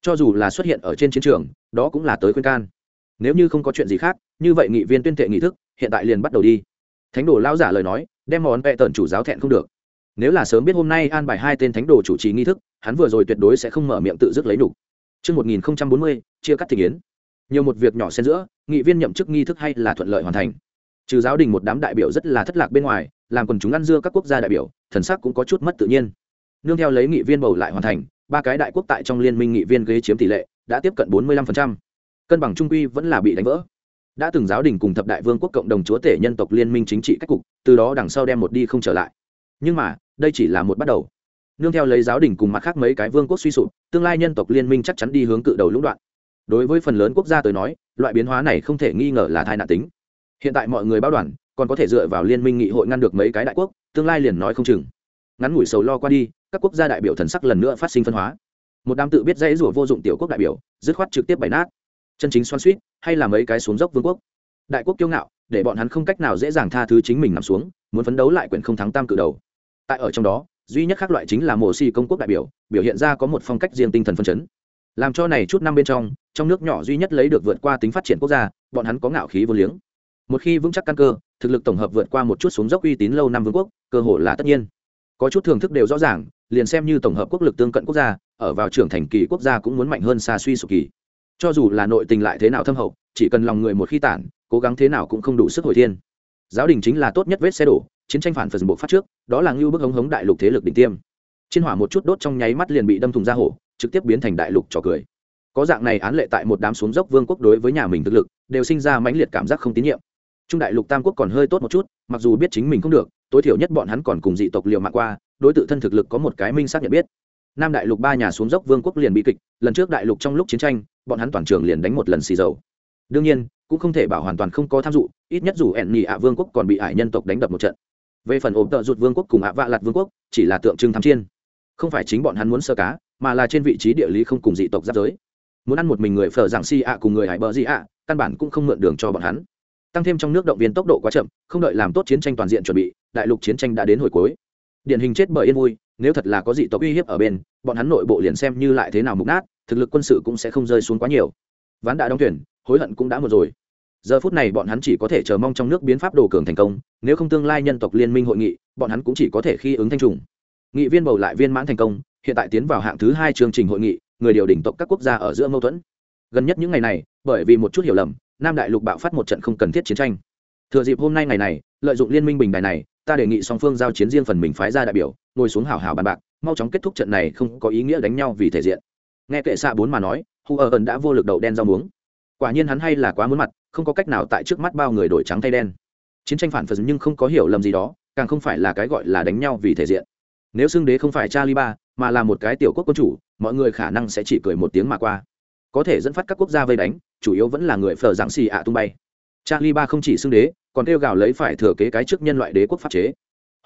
A: Cho dù là xuất hiện ở trên chiến trường, đó cũng là tới khuyên can. Nếu như không có chuyện gì khác, như vậy nghị viên tuyên thệ nghị thức, hiện tại liền bắt đầu đi. Thánh đồ lao giả lời nói, đem món vẹ tần chủ giáo thẹn không được. Nếu là sớm biết hôm nay an bài hai tên thánh đồ chủ trì nghi thức, hắn vừa rồi tuyệt đối sẽ không mở miệng tự dứt lấy đủ. Trước 1040, chia cắt thị yến. Nhiều một việc nhỏ xen giữa, nghị viên nhậm chức nghi thức hay là thuận lợi hoàn thành. Trừ giáo đình một đám đại biểu rất là thất lạc bên ngoài, làm quần chúng ăn dưa các quốc gia đại biểu, thần sắc cũng có chút mất tự nhiên. Nương theo lấy nghị viên bầu lại hoàn thành, ba cái đại quốc tại trong liên minh nghị viên ghế chiếm tỷ lệ đã tiếp cận 45%. Cân bằng trung quy vẫn là bị đánh vỡ. Đã từng giáo đình cùng thập đại vương quốc cộng đồng chúa tể nhân tộc liên minh chính trị cách cục, từ đó đằng sau đem một đi không trở lại. Nhưng mà, đây chỉ là một bắt đầu nương theo lấy giáo đình cùng mặt khác mấy cái vương quốc suy sụp, tương lai nhân tộc liên minh chắc chắn đi hướng cự đầu lũng đoạn. Đối với phần lớn quốc gia tới nói, loại biến hóa này không thể nghi ngờ là thai nạn tính. Hiện tại mọi người báo đoàn, còn có thể dựa vào liên minh nghị hội ngăn được mấy cái đại quốc, tương lai liền nói không chừng. Ngắn ngủi sầu lo qua đi, các quốc gia đại biểu thần sắc lần nữa phát sinh phân hóa. Một đám tự biết dãy rủa vô dụng tiểu quốc đại biểu, dứt khoát trực tiếp bày nát. Chân chính xoan suýt hay là mấy cái xuống dốc vương quốc? Đại quốc kiêu ngạo, để bọn hắn không cách nào dễ dàng tha thứ chính mình nằm xuống, muốn phấn đấu lại quyền không thắng tam cự đầu. Tại ở trong đó duy nhất khác loại chính là mổ xì công quốc đại biểu biểu hiện ra có một phong cách riêng tinh thần phân chấn. Làm cho này chút năm bên trong trong nước nhỏ duy nhất lấy được vượt qua tính phát triển quốc gia, bọn hắn có ngạo khí vô liếng. Một khi vững chắc căn cơ, thực lực tổng hợp vượt qua một chút xuống dốc uy tín lâu năm vương quốc, cơ hội là tất nhiên. Có chút thưởng thức đều rõ ràng, liền xem như tổng hợp quốc lực tương cận quốc gia, ở vào trưởng thành kỳ quốc gia cũng muốn mạnh hơn xa suy sụp kỳ. Cho dù là nội tình lại thế nào thâm hậu, chỉ cần lòng người một khi tản, cố gắng thế nào cũng không đủ sức hồi thiên. Giáo đình chính là tốt nhất vết xe đổ chiến tranh phản phần bộ phát trước, đó là ngưu bức hống hống đại lục thế lực đỉnh tiêm. Chiến hỏa một chút đốt trong nháy mắt liền bị đâm thùng ra hổ, trực tiếp biến thành đại lục trò cười. Có dạng này án lệ tại một đám xuống dốc vương quốc đối với nhà mình thực lực, đều sinh ra mãnh liệt cảm giác không tín nhiệm. Trung đại lục tam quốc còn hơi tốt một chút, mặc dù biết chính mình không được, tối thiểu nhất bọn hắn còn cùng dị tộc liều mạng qua, đối tượng thân thực lực có một cái minh xác nhận biết. Nam đại lục ba nhà xuống dốc vương quốc liền bị kịch, lần trước đại lục trong lúc chiến tranh, bọn hắn toàn trường liền đánh một lần xì dầu. Đương nhiên, cũng không thể bảo hoàn toàn không có tham dụ ít nhất dù ẻn nhị ạ vương quốc còn bị ải nhân tộc đánh đập một trận về phần ổn tợ rụt vương quốc cùng ạ vạ lạt vương quốc, chỉ là tượng trưng tham chiên. Không phải chính bọn hắn muốn sơ cá, mà là trên vị trí địa lý không cùng dị tộc giáp giới. Muốn ăn một mình người phở giảng si ạ cùng người hải bờ gì ạ, căn bản cũng không mượn đường cho bọn hắn. Tăng thêm trong nước động viên tốc độ quá chậm, không đợi làm tốt chiến tranh toàn diện chuẩn bị, đại lục chiến tranh đã đến hồi cuối. Điển hình chết bởi yên vui, nếu thật là có dị tộc uy hiếp ở bên, bọn hắn nội bộ liền xem như lại thế nào mục nát, thực lực quân sự cũng sẽ không rơi xuống quá nhiều. Ván đã đóng thuyền, hối hận cũng đã một rồi giờ phút này bọn hắn chỉ có thể chờ mong trong nước biến pháp đồ cường thành công, nếu không tương lai nhân tộc liên minh hội nghị, bọn hắn cũng chỉ có thể khi ứng thanh trùng. Nghị viên bầu lại viên mãn thành công, hiện tại tiến vào hạng thứ hai chương trình hội nghị, người điều đỉnh tộc các quốc gia ở giữa mâu thuẫn. Gần nhất những ngày này, bởi vì một chút hiểu lầm, nam đại lục bạo phát một trận không cần thiết chiến tranh. Thừa dịp hôm nay ngày này, lợi dụng liên minh bình đài này, ta đề nghị song phương giao chiến riêng phần mình phái ra đại biểu, ngồi xuống hào hào bàn bạc, mau chóng kết thúc trận này không có ý nghĩa đánh nhau vì thể diện. Nghe kệ xạ bốn mà nói, hu ở ẩn đã vô lực đậu đen rau muống quả nhiên hắn hay là quá muốn mặt, không có cách nào tại trước mắt bao người đổi trắng thay đen. Chiến tranh phản phật nhưng không có hiểu lầm gì đó, càng không phải là cái gọi là đánh nhau vì thể diện. Nếu xưng đế không phải charlie ba, mà là một cái tiểu quốc quân chủ, mọi người khả năng sẽ chỉ cười một tiếng mà qua. Có thể dẫn phát các quốc gia vây đánh, chủ yếu vẫn là người phở dạng xì ạ tung bay. Charlie ba không chỉ xưng đế, còn kêu gào lấy phải thừa kế cái trước nhân loại đế quốc pháp chế.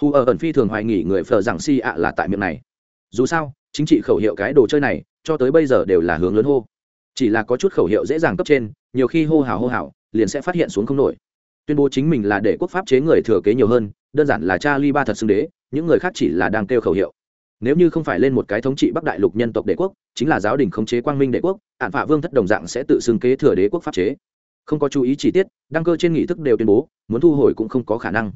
A: Hù ở ẩn phi thường hoài nghỉ người phở dạng xì ạ là tại miệng này. Dù sao, chính trị khẩu hiệu cái đồ chơi này, cho tới bây giờ đều là hướng lớn hô chỉ là có chút khẩu hiệu dễ dàng cấp trên, nhiều khi hô hào hô hào, liền sẽ phát hiện xuống không nổi. Tuyên bố chính mình là để quốc pháp chế người thừa kế nhiều hơn, đơn giản là cha ly ba thật xưng đế, những người khác chỉ là đang kêu khẩu hiệu. Nếu như không phải lên một cái thống trị bắc đại lục nhân tộc đế quốc, chính là giáo đình khống chế quang minh đế quốc ạn phạ vương thất đồng dạng sẽ tự xưng kế thừa đế quốc pháp chế. Không có chú ý chi tiết, đăng cơ trên nghị thức đều tuyên bố, muốn thu hồi cũng không có khả năng.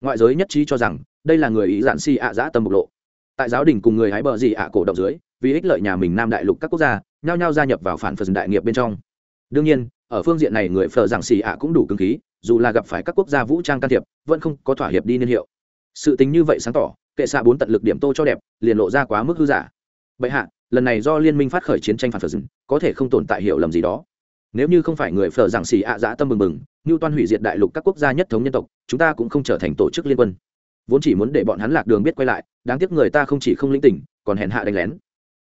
A: Ngoại giới nhất trí cho rằng, đây là người ý giản si ạ giã tâm bộc lộ. Tại giáo đình cùng người hái bờ gì ạ cổ động dưới, vì ích lợi nhà mình nam đại lục các quốc gia nhao nhao gia nhập vào phản phần đại nghiệp bên trong. Đương nhiên, ở phương diện này người phờ giảng xì ạ cũng đủ cứng khí, dù là gặp phải các quốc gia vũ trang can thiệp, vẫn không có thỏa hiệp đi niên hiệu. Sự tính như vậy sáng tỏ, kệ xạ bốn tận lực điểm tô cho đẹp, liền lộ ra quá mức hư giả. Bệ hạ, lần này do liên minh phát khởi chiến tranh phản phật, có thể không tồn tại hiểu lầm gì đó. Nếu như không phải người phở giảng xì ạ dã tâm mừng mừng như toan hủy diệt đại lục các quốc gia nhất thống nhân tộc, chúng ta cũng không trở thành tổ chức liên quân. Vốn chỉ muốn để bọn hắn lạc đường biết quay lại, đáng tiếc người ta không chỉ không linh tỉnh, còn hèn hạ đánh lén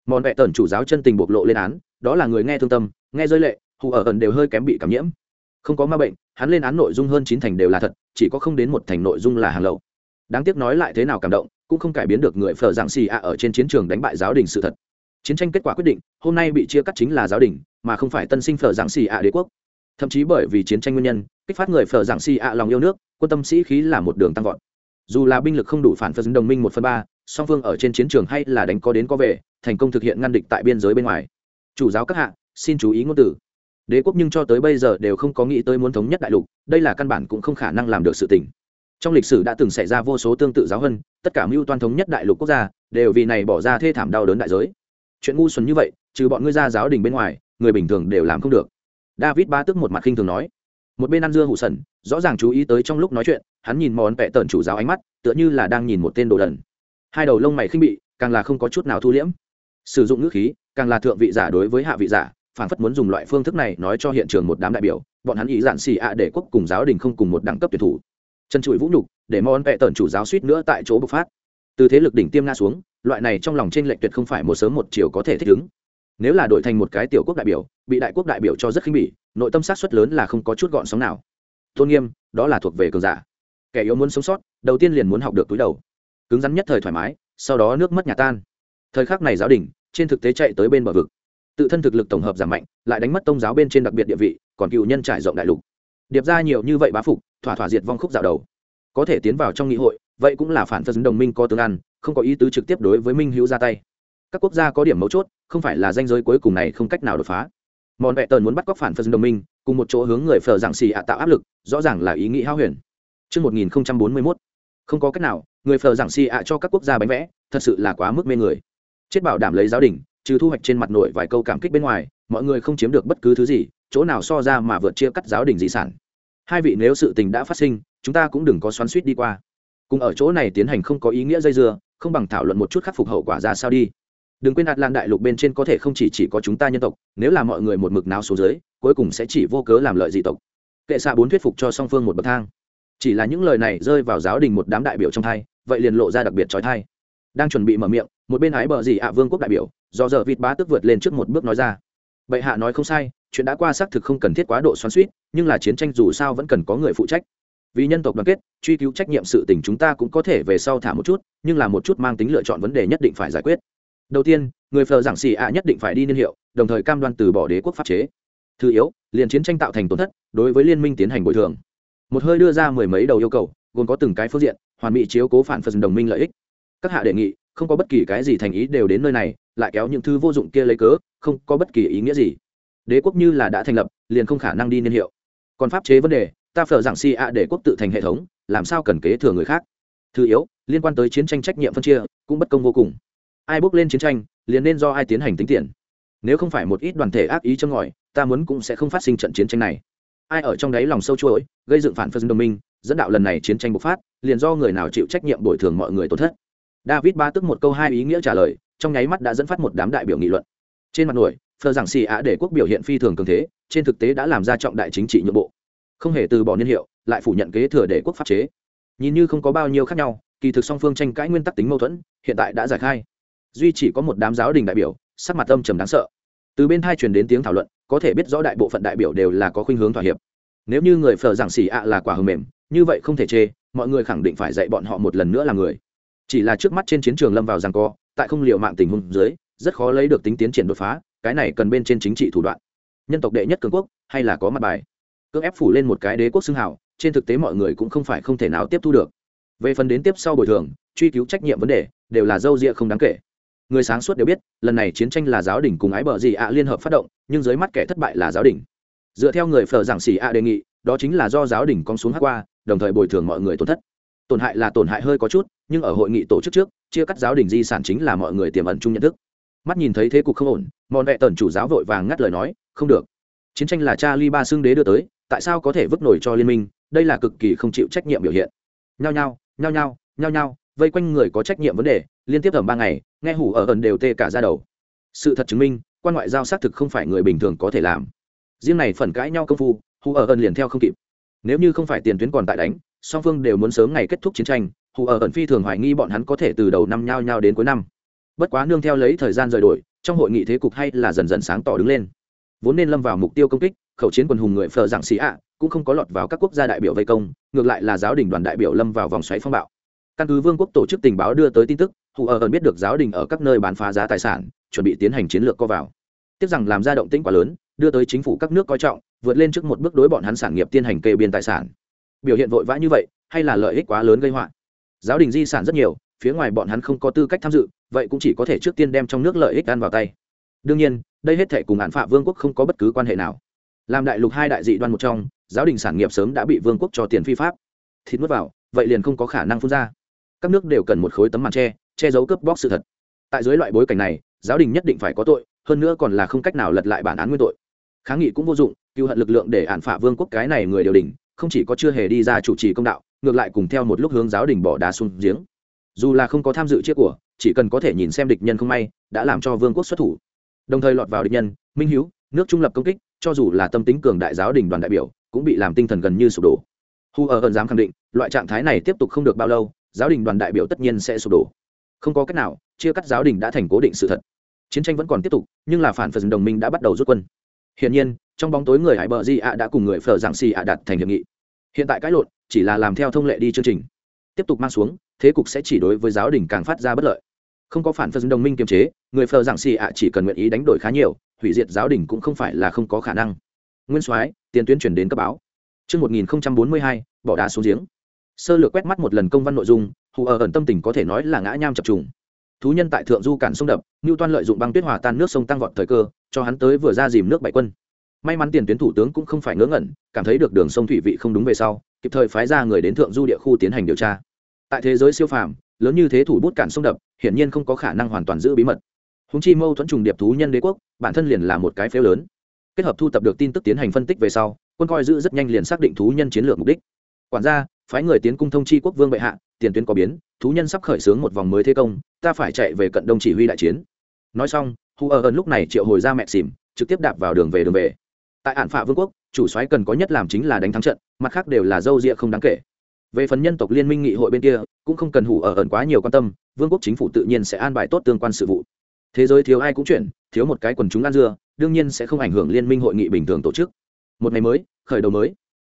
A: mòn vẹ tần chủ giáo chân tình bộc lộ lên án, đó là người nghe thương tâm, nghe rơi lệ, hù ở ẩn đều hơi kém bị cảm nhiễm. Không có ma bệnh, hắn lên án nội dung hơn chín thành đều là thật, chỉ có không đến một thành nội dung là hàng lậu. Đáng tiếc nói lại thế nào cảm động, cũng không cải biến được người phở dạng xì ạ ở trên chiến trường đánh bại giáo đình sự thật. Chiến tranh kết quả quyết định, hôm nay bị chia cắt chính là giáo đình, mà không phải tân sinh phở dạng xì ạ đế quốc. Thậm chí bởi vì chiến tranh nguyên nhân, kích phát người phở dạng xì ạ lòng yêu nước, quân tâm sĩ khí là một đường tăng vọt. Dù là binh lực không đủ phản phật đồng minh một phần ba song phương ở trên chiến trường hay là đánh có đến có về, thành công thực hiện ngăn địch tại biên giới bên ngoài. Chủ giáo các hạ, xin chú ý ngôn từ. Đế quốc nhưng cho tới bây giờ đều không có nghĩ tới muốn thống nhất đại lục, đây là căn bản cũng không khả năng làm được sự tình. Trong lịch sử đã từng xảy ra vô số tương tự giáo hơn tất cả mưu toan thống nhất đại lục quốc gia, đều vì này bỏ ra thê thảm đau đớn đại giới. Chuyện ngu xuẩn như vậy, trừ bọn ngươi ra giáo đình bên ngoài, người bình thường đều làm không được. David ba tức một mặt khinh thường nói. Một bên ăn dưa hụ sần, rõ ràng chú ý tới trong lúc nói chuyện, hắn nhìn món vẽ tần chủ giáo ánh mắt, tựa như là đang nhìn một tên đồ đần hai đầu lông mày khinh bị, càng là không có chút nào thu liễm. Sử dụng ngữ khí, càng là thượng vị giả đối với hạ vị giả, phản phất muốn dùng loại phương thức này nói cho hiện trường một đám đại biểu, bọn hắn ý giản xì ạ để quốc cùng giáo đình không cùng một đẳng cấp tuyển thủ. Chân trụi vũ nhục, để món vẹ tần chủ giáo suýt nữa tại chỗ bộc phát. Từ thế lực đỉnh tiêm nga xuống, loại này trong lòng trên lệnh tuyệt không phải một sớm một chiều có thể thích ứng. Nếu là đổi thành một cái tiểu quốc đại biểu, bị đại quốc đại biểu cho rất khinh bỉ, nội tâm sát xuất lớn là không có chút gọn sóng nào. Tôn nghiêm, đó là thuộc về cường giả. Kẻ yếu muốn sống sót, đầu tiên liền muốn học được túi đầu cứng rắn nhất thời thoải mái sau đó nước mất nhà tan. Thời khắc này giáo đình trên thực tế chạy tới bên bờ vực. Tự thân thực lực tổng hợp giảm mạnh lại đánh mất tông giáo bên trên đặc biệt địa vị còn cựu nhân trải rộng đại lục. Điệp ra nhiều như vậy bá phục thỏa thỏa diệt vong khúc dạo đầu. Có thể tiến vào trong nghị hội vậy cũng là phản phân đồng minh có tương ăn không có ý tứ trực tiếp đối với minh hữu ra tay. Các quốc gia có điểm mấu chốt không phải là danh giới cuối cùng này không cách nào đột phá. Mòn vẹ tần muốn bắt cóc phản phân đồng minh cùng một chỗ hướng người phờ giảng xì ạ tạo áp lực rõ ràng là ý nghĩ hao huyền. Trước 1041, không có cách nào người phờ giảng si ạ cho các quốc gia bánh vẽ, thật sự là quá mức mê người. Chết bảo đảm lấy giáo đình, trừ thu hoạch trên mặt nội vài câu cảm kích bên ngoài, mọi người không chiếm được bất cứ thứ gì, chỗ nào so ra mà vượt chia cắt giáo đình di sản. Hai vị nếu sự tình đã phát sinh, chúng ta cũng đừng có xoắn suýt đi qua. Cùng ở chỗ này tiến hành không có ý nghĩa dây dưa, không bằng thảo luận một chút khắc phục hậu quả ra sao đi. Đừng quên ạt lan đại lục bên trên có thể không chỉ chỉ có chúng ta nhân tộc, nếu là mọi người một mực nào xuống dưới, cuối cùng sẽ chỉ vô cớ làm lợi dị tộc. Kệ xạ bốn thuyết phục cho song phương một bậc thang. Chỉ là những lời này rơi vào giáo đình một đám đại biểu trong thai vậy liền lộ ra đặc biệt trói thai. Đang chuẩn bị mở miệng, một bên ái bờ gì ạ vương quốc đại biểu, do giờ vịt bá tức vượt lên trước một bước nói ra. Bệ hạ nói không sai, chuyện đã qua xác thực không cần thiết quá độ xoắn suýt nhưng là chiến tranh dù sao vẫn cần có người phụ trách. Vì nhân tộc đoàn kết, truy cứu trách nhiệm sự tình chúng ta cũng có thể về sau thả một chút, nhưng là một chút mang tính lựa chọn vấn đề nhất định phải giải quyết. Đầu tiên, người phờ giảng xì ạ nhất định phải đi niên hiệu, đồng thời cam đoan từ bỏ đế quốc pháp chế. Thứ yếu, liền chiến tranh tạo thành tổn thất, đối với liên minh tiến hành bồi thường. Một hơi đưa ra mười mấy đầu yêu cầu gồm có từng cái phương diện, hoàn mỹ chiếu cố phản phần đồng minh lợi ích. Các hạ đề nghị, không có bất kỳ cái gì thành ý đều đến nơi này, lại kéo những thứ vô dụng kia lấy cớ, không có bất kỳ ý nghĩa gì. Đế quốc như là đã thành lập, liền không khả năng đi niên hiệu. Còn pháp chế vấn đề, ta phở giảng si ạ để quốc tự thành hệ thống, làm sao cần kế thừa người khác? Thứ yếu, liên quan tới chiến tranh trách nhiệm phân chia, cũng bất công vô cùng. Ai bước lên chiến tranh, liền nên do ai tiến hành tính tiền. Nếu không phải một ít đoàn thể ác ý châm ngòi, ta muốn cũng sẽ không phát sinh trận chiến tranh này. Ai ở trong đáy lòng sâu chuỗi, gây dựng phản phân đồng minh dẫn đạo lần này chiến tranh bộc phát, liền do người nào chịu trách nhiệm bồi thường mọi người tổn thất. David ba tức một câu hai ý nghĩa trả lời, trong nháy mắt đã dẫn phát một đám đại biểu nghị luận. Trên mặt nổi phờ giảng xì ạ để quốc biểu hiện phi thường cường thế, trên thực tế đã làm ra trọng đại chính trị nhượng bộ. Không hề từ bỏ niên hiệu, lại phủ nhận kế thừa để quốc pháp chế. Nhìn như không có bao nhiêu khác nhau, kỳ thực song phương tranh cãi nguyên tắc tính mâu thuẫn, hiện tại đã giải khai. Duy chỉ có một đám giáo đình đại biểu, sắc mặt âm trầm đáng sợ. Từ bên thai truyền đến tiếng thảo luận, có thể biết rõ đại bộ phận đại biểu đều là có khuynh hướng thỏa hiệp. Nếu như người phờ giảng sĩ ạ là quả hầm mềm như vậy không thể chê, mọi người khẳng định phải dạy bọn họ một lần nữa là người. Chỉ là trước mắt trên chiến trường lâm vào rằng co, tại không liệu mạng tình huống dưới, rất khó lấy được tính tiến triển đột phá, cái này cần bên trên chính trị thủ đoạn. Nhân tộc đệ nhất cường quốc, hay là có mặt bài. Cưỡng ép phủ lên một cái đế quốc xưng hào, trên thực tế mọi người cũng không phải không thể nào tiếp thu được. Về phần đến tiếp sau bồi thường, truy cứu trách nhiệm vấn đề, đều là dâu rịa không đáng kể. Người sáng suốt đều biết, lần này chiến tranh là giáo đình cùng ái bờ gì ạ liên hợp phát động, nhưng dưới mắt kẻ thất bại là giáo đình. Dựa theo người phở giảng xỉ ạ đề nghị, đó chính là do giáo đình con xuống hát qua đồng thời bồi thường mọi người tổn thất. Tổn hại là tổn hại hơi có chút, nhưng ở hội nghị tổ chức trước, chia cắt giáo đình di sản chính là mọi người tiềm ẩn chung nhận thức. Mắt nhìn thấy thế cục không ổn mòn vẹ tần chủ giáo vội vàng ngắt lời nói, không được. Chiến tranh là cha ly ba xương đế đưa tới, tại sao có thể vứt nổi cho liên minh? Đây là cực kỳ không chịu trách nhiệm biểu hiện. Nhao nhao nhao nhao nhao nhao, vây quanh người có trách nhiệm vấn đề, liên tiếp tầm ba ngày, nghe hủ ở ẩn đều tê cả ra đầu. Sự thật chứng minh, quan ngoại giao xác thực không phải người bình thường có thể làm. Riêng này phần cãi nhau công phu, hủ ở ẩn liền theo không kịp nếu như không phải tiền tuyến còn tại đánh, song phương đều muốn sớm ngày kết thúc chiến tranh hủ ở ẩn phi thường hoài nghi bọn hắn có thể từ đầu năm nhao nhao đến cuối năm. Bất quá nương theo lấy thời gian rời đổi, trong hội nghị thế cục hay là dần dần sáng tỏ đứng lên. Vốn nên lâm vào mục tiêu công kích, khẩu chiến quần hùng người phờ giảng xì ạ, cũng không có lọt vào các quốc gia đại biểu vây công, ngược lại là giáo đình đoàn đại biểu lâm vào vòng xoáy phong bạo. Căn cứ vương quốc tổ chức tình báo đưa tới tin tức, hù ở ẩn biết được giáo đình ở các nơi bán phá giá tài sản, chuẩn bị tiến hành chiến lược co vào. Tiếc rằng làm ra động tĩnh quá lớn đưa tới chính phủ các nước coi trọng, vượt lên trước một bước đối bọn hắn sản nghiệp tiến hành kê biên tài sản. Biểu hiện vội vã như vậy, hay là lợi ích quá lớn gây họa? Giáo đình di sản rất nhiều, phía ngoài bọn hắn không có tư cách tham dự, vậy cũng chỉ có thể trước tiên đem trong nước lợi ích ăn vào tay. Đương nhiên, đây hết thể cùng hạn phạ vương quốc không có bất cứ quan hệ nào. Làm đại lục hai đại dị đoan một trong, giáo đình sản nghiệp sớm đã bị vương quốc cho tiền phi pháp. Thịt nuốt vào, vậy liền không có khả năng phun ra. Các nước đều cần một khối tấm màn che che giấu cướp bóc sự thật. Tại dưới loại bối cảnh này, giáo đình nhất định phải có tội, hơn nữa còn là không cách nào lật lại bản án nguyên tội kháng nghị cũng vô dụng, cựu hận lực lượng để hạn phả vương quốc cái này người điều đình, không chỉ có chưa hề đi ra chủ trì công đạo, ngược lại cùng theo một lúc hướng giáo đình bỏ đá xuống giếng. Dù là không có tham dự chiếc của, chỉ cần có thể nhìn xem địch nhân không may, đã làm cho vương quốc xuất thủ. Đồng thời lọt vào địch nhân, minh hữu nước trung lập công kích, cho dù là tâm tính cường đại giáo đình đoàn đại biểu, cũng bị làm tinh thần gần như sụp đổ. Hu ở ẩn dám khẳng định, loại trạng thái này tiếp tục không được bao lâu, giáo đình đoàn đại biểu tất nhiên sẽ sụp đổ. Không có cách nào, chia cắt giáo đình đã thành cố định sự thật. Chiến tranh vẫn còn tiếp tục, nhưng là phản phần đồng minh đã bắt đầu rút quân hiển nhiên trong bóng tối người hải bờ di ạ đã cùng người phở giảng xì ạ đặt thành hiệp nghị. Hiện tại cãi lộn chỉ là làm theo thông lệ đi chương trình. Tiếp tục mang xuống thế cục sẽ chỉ đối với giáo đình càng phát ra bất lợi. Không có phản phân đồng minh kiềm chế người phở giảng xì ạ chỉ cần nguyện ý đánh đổi khá nhiều hủy diệt giáo đình cũng không phải là không có khả năng. Nguyên soái tiền tuyến chuyển đến cấp báo. Trước 1042, bỏ đá xuống giếng. Sơ lược quét mắt một lần công văn nội dung, hù ở ẩn tâm tình có thể nói là ngã nham chập trùng. Thú nhân tại thượng du cản sông đập, Ngưu Toan lợi dụng băng tuyết hòa tan nước sông tăng vọt thời cơ, cho hắn tới vừa ra dìm nước bảy quân. May mắn tiền tuyến thủ tướng cũng không phải ngớ ngẩn, cảm thấy được đường sông thủy vị không đúng về sau, kịp thời phái ra người đến thượng du địa khu tiến hành điều tra. Tại thế giới siêu phàm, lớn như thế thủ bút cản sông đập, hiển nhiên không có khả năng hoàn toàn giữ bí mật. húng chi mâu thuẫn trùng điệp thú nhân đế quốc, bản thân liền là một cái phế lớn. Kết hợp thu tập được tin tức tiến hành phân tích về sau, quân coi giữ rất nhanh liền xác định thú nhân chiến lược mục đích quản gia phái người tiến cung thông chi quốc vương bệ hạ tiền tuyến có biến thú nhân sắp khởi xướng một vòng mới thế công ta phải chạy về cận đông chỉ huy đại chiến. Nói xong, hu ở ẩn lúc này triệu hồi ra mẹ xìm trực tiếp đạp vào đường về đường về. Tại ản phạ vương quốc, chủ soái cần có nhất làm chính là đánh thắng trận, mặt khác đều là dâu ria không đáng kể. Về phần nhân tộc liên minh nghị hội bên kia, cũng không cần hủ ở ẩn quá nhiều quan tâm, vương quốc chính phủ tự nhiên sẽ an bài tốt tương quan sự vụ. Thế giới thiếu ai cũng chuyển, thiếu một cái quần chúng ăn dưa, đương nhiên sẽ không ảnh hưởng liên minh hội nghị bình thường tổ chức. Một ngày mới, khởi đầu mới.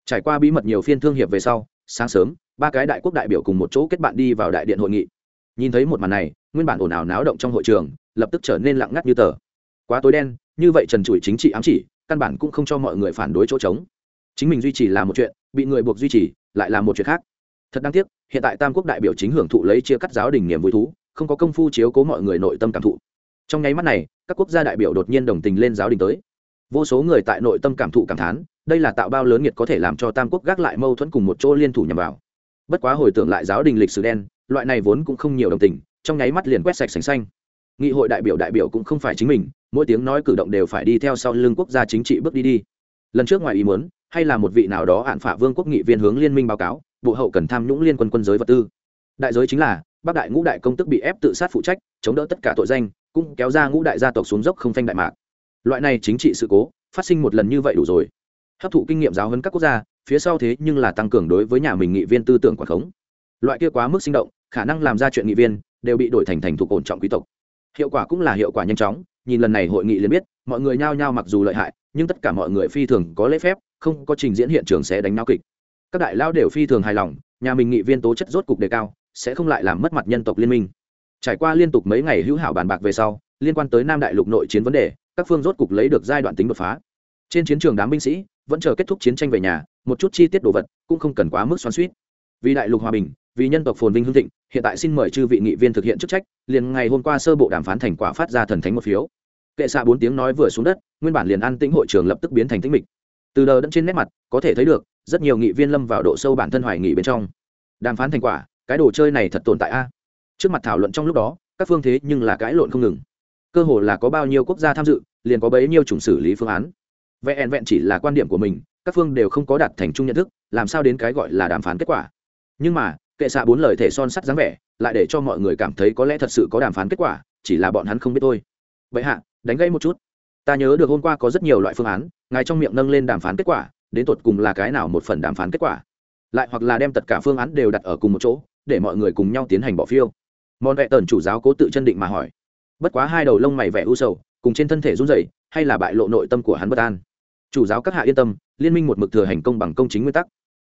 A: Trải qua bí mật nhiều phiên thương hiệp về sau, sáng sớm, ba cái đại quốc đại biểu cùng một chỗ kết bạn đi vào đại điện hội nghị nhìn thấy một màn này, nguyên bản ồn ào náo động trong hội trường, lập tức trở nên lặng ngắt như tờ. Quá tối đen, như vậy trần trụi chính trị ám chỉ, căn bản cũng không cho mọi người phản đối chỗ trống. Chính mình duy trì là một chuyện, bị người buộc duy trì, lại là một chuyện khác. Thật đáng tiếc, hiện tại tam quốc đại biểu chính hưởng thụ lấy chia cắt giáo đình niềm vui thú, không có công phu chiếu cố mọi người nội tâm cảm thụ. Trong nháy mắt này, các quốc gia đại biểu đột nhiên đồng tình lên giáo đình tới. Vô số người tại nội tâm cảm thụ cảm thán, đây là tạo bao lớn nhiệt có thể làm cho tam quốc gác lại mâu thuẫn cùng một chỗ liên thủ nhằm vào. Bất quá hồi tưởng lại giáo đình lịch sử đen loại này vốn cũng không nhiều đồng tình, trong nháy mắt liền quét sạch sành xanh. Nghị hội đại biểu đại biểu cũng không phải chính mình, mỗi tiếng nói cử động đều phải đi theo sau lưng quốc gia chính trị bước đi đi. Lần trước ngoài ý muốn, hay là một vị nào đó hạn phả vương quốc nghị viên hướng liên minh báo cáo, bộ hậu cần tham nhũng liên quân quân giới vật tư. Đại giới chính là, bắc đại ngũ đại công tức bị ép tự sát phụ trách, chống đỡ tất cả tội danh, cũng kéo ra ngũ đại gia tộc xuống dốc không phanh đại mạc. Loại này chính trị sự cố, phát sinh một lần như vậy đủ rồi. Hấp thụ kinh nghiệm giáo hơn các quốc gia, phía sau thế nhưng là tăng cường đối với nhà mình nghị viên tư tưởng quản khống. Loại kia quá mức sinh động khả năng làm ra chuyện nghị viên, đều bị đổi thành thành thuộc ổn trọng quý tộc. Hiệu quả cũng là hiệu quả nhanh chóng, nhìn lần này hội nghị liền biết, mọi người nhao nhao mặc dù lợi hại, nhưng tất cả mọi người phi thường có lễ phép, không có trình diễn hiện trường sẽ đánh nao kịch. Các đại lao đều phi thường hài lòng, nhà mình nghị viên tố chất rốt cục đề cao, sẽ không lại làm mất mặt nhân tộc liên minh. Trải qua liên tục mấy ngày hữu hảo bàn bạc về sau, liên quan tới nam đại lục nội chiến vấn đề, các phương rốt cục lấy được giai đoạn tính đột phá. Trên chiến trường đám binh sĩ vẫn chờ kết thúc chiến tranh về nhà, một chút chi tiết đồ vật cũng không cần quá mức xoắn suýt vì đại lục hòa bình vì nhân tộc phồn vinh hưng thịnh, hiện tại xin mời chư vị nghị viên thực hiện chức trách, liền ngày hôm qua sơ bộ đàm phán thành quả phát ra thần thánh một phiếu. Kệ xạ bốn tiếng nói vừa xuống đất, nguyên bản liền an tĩnh hội trường lập tức biến thành tĩnh mịch. Từ đờ đẫn trên nét mặt, có thể thấy được, rất nhiều nghị viên lâm vào độ sâu bản thân hoài nghị bên trong. Đàm phán thành quả, cái đồ chơi này thật tồn tại a. Trước mặt thảo luận trong lúc đó, các phương thế nhưng là cãi lộn không ngừng. Cơ hồ là có bao nhiêu quốc gia tham dự, liền có bấy nhiêu chủng xử lý phương án. Vẹn vẹn chỉ là quan điểm của mình, các phương đều không có đạt thành chung nhận thức, làm sao đến cái gọi là đàm phán kết quả. Nhưng mà kệ xạ bốn lời thể son sắt dáng vẻ, lại để cho mọi người cảm thấy có lẽ thật sự có đàm phán kết quả, chỉ là bọn hắn không biết thôi. Vậy hạ, đánh gây một chút. Ta nhớ được hôm qua có rất nhiều loại phương án, ngài trong miệng nâng lên đàm phán kết quả, đến tột cùng là cái nào một phần đàm phán kết quả? Lại hoặc là đem tất cả phương án đều đặt ở cùng một chỗ, để mọi người cùng nhau tiến hành bỏ phiêu. Mòn vẹ tần chủ giáo cố tự chân định mà hỏi. Bất quá hai đầu lông mày vẻ u sầu, cùng trên thân thể run rẩy, hay là bại lộ nội tâm của hắn bất an. Chủ giáo các hạ yên tâm, liên minh một mực thừa hành công bằng công chính nguyên tắc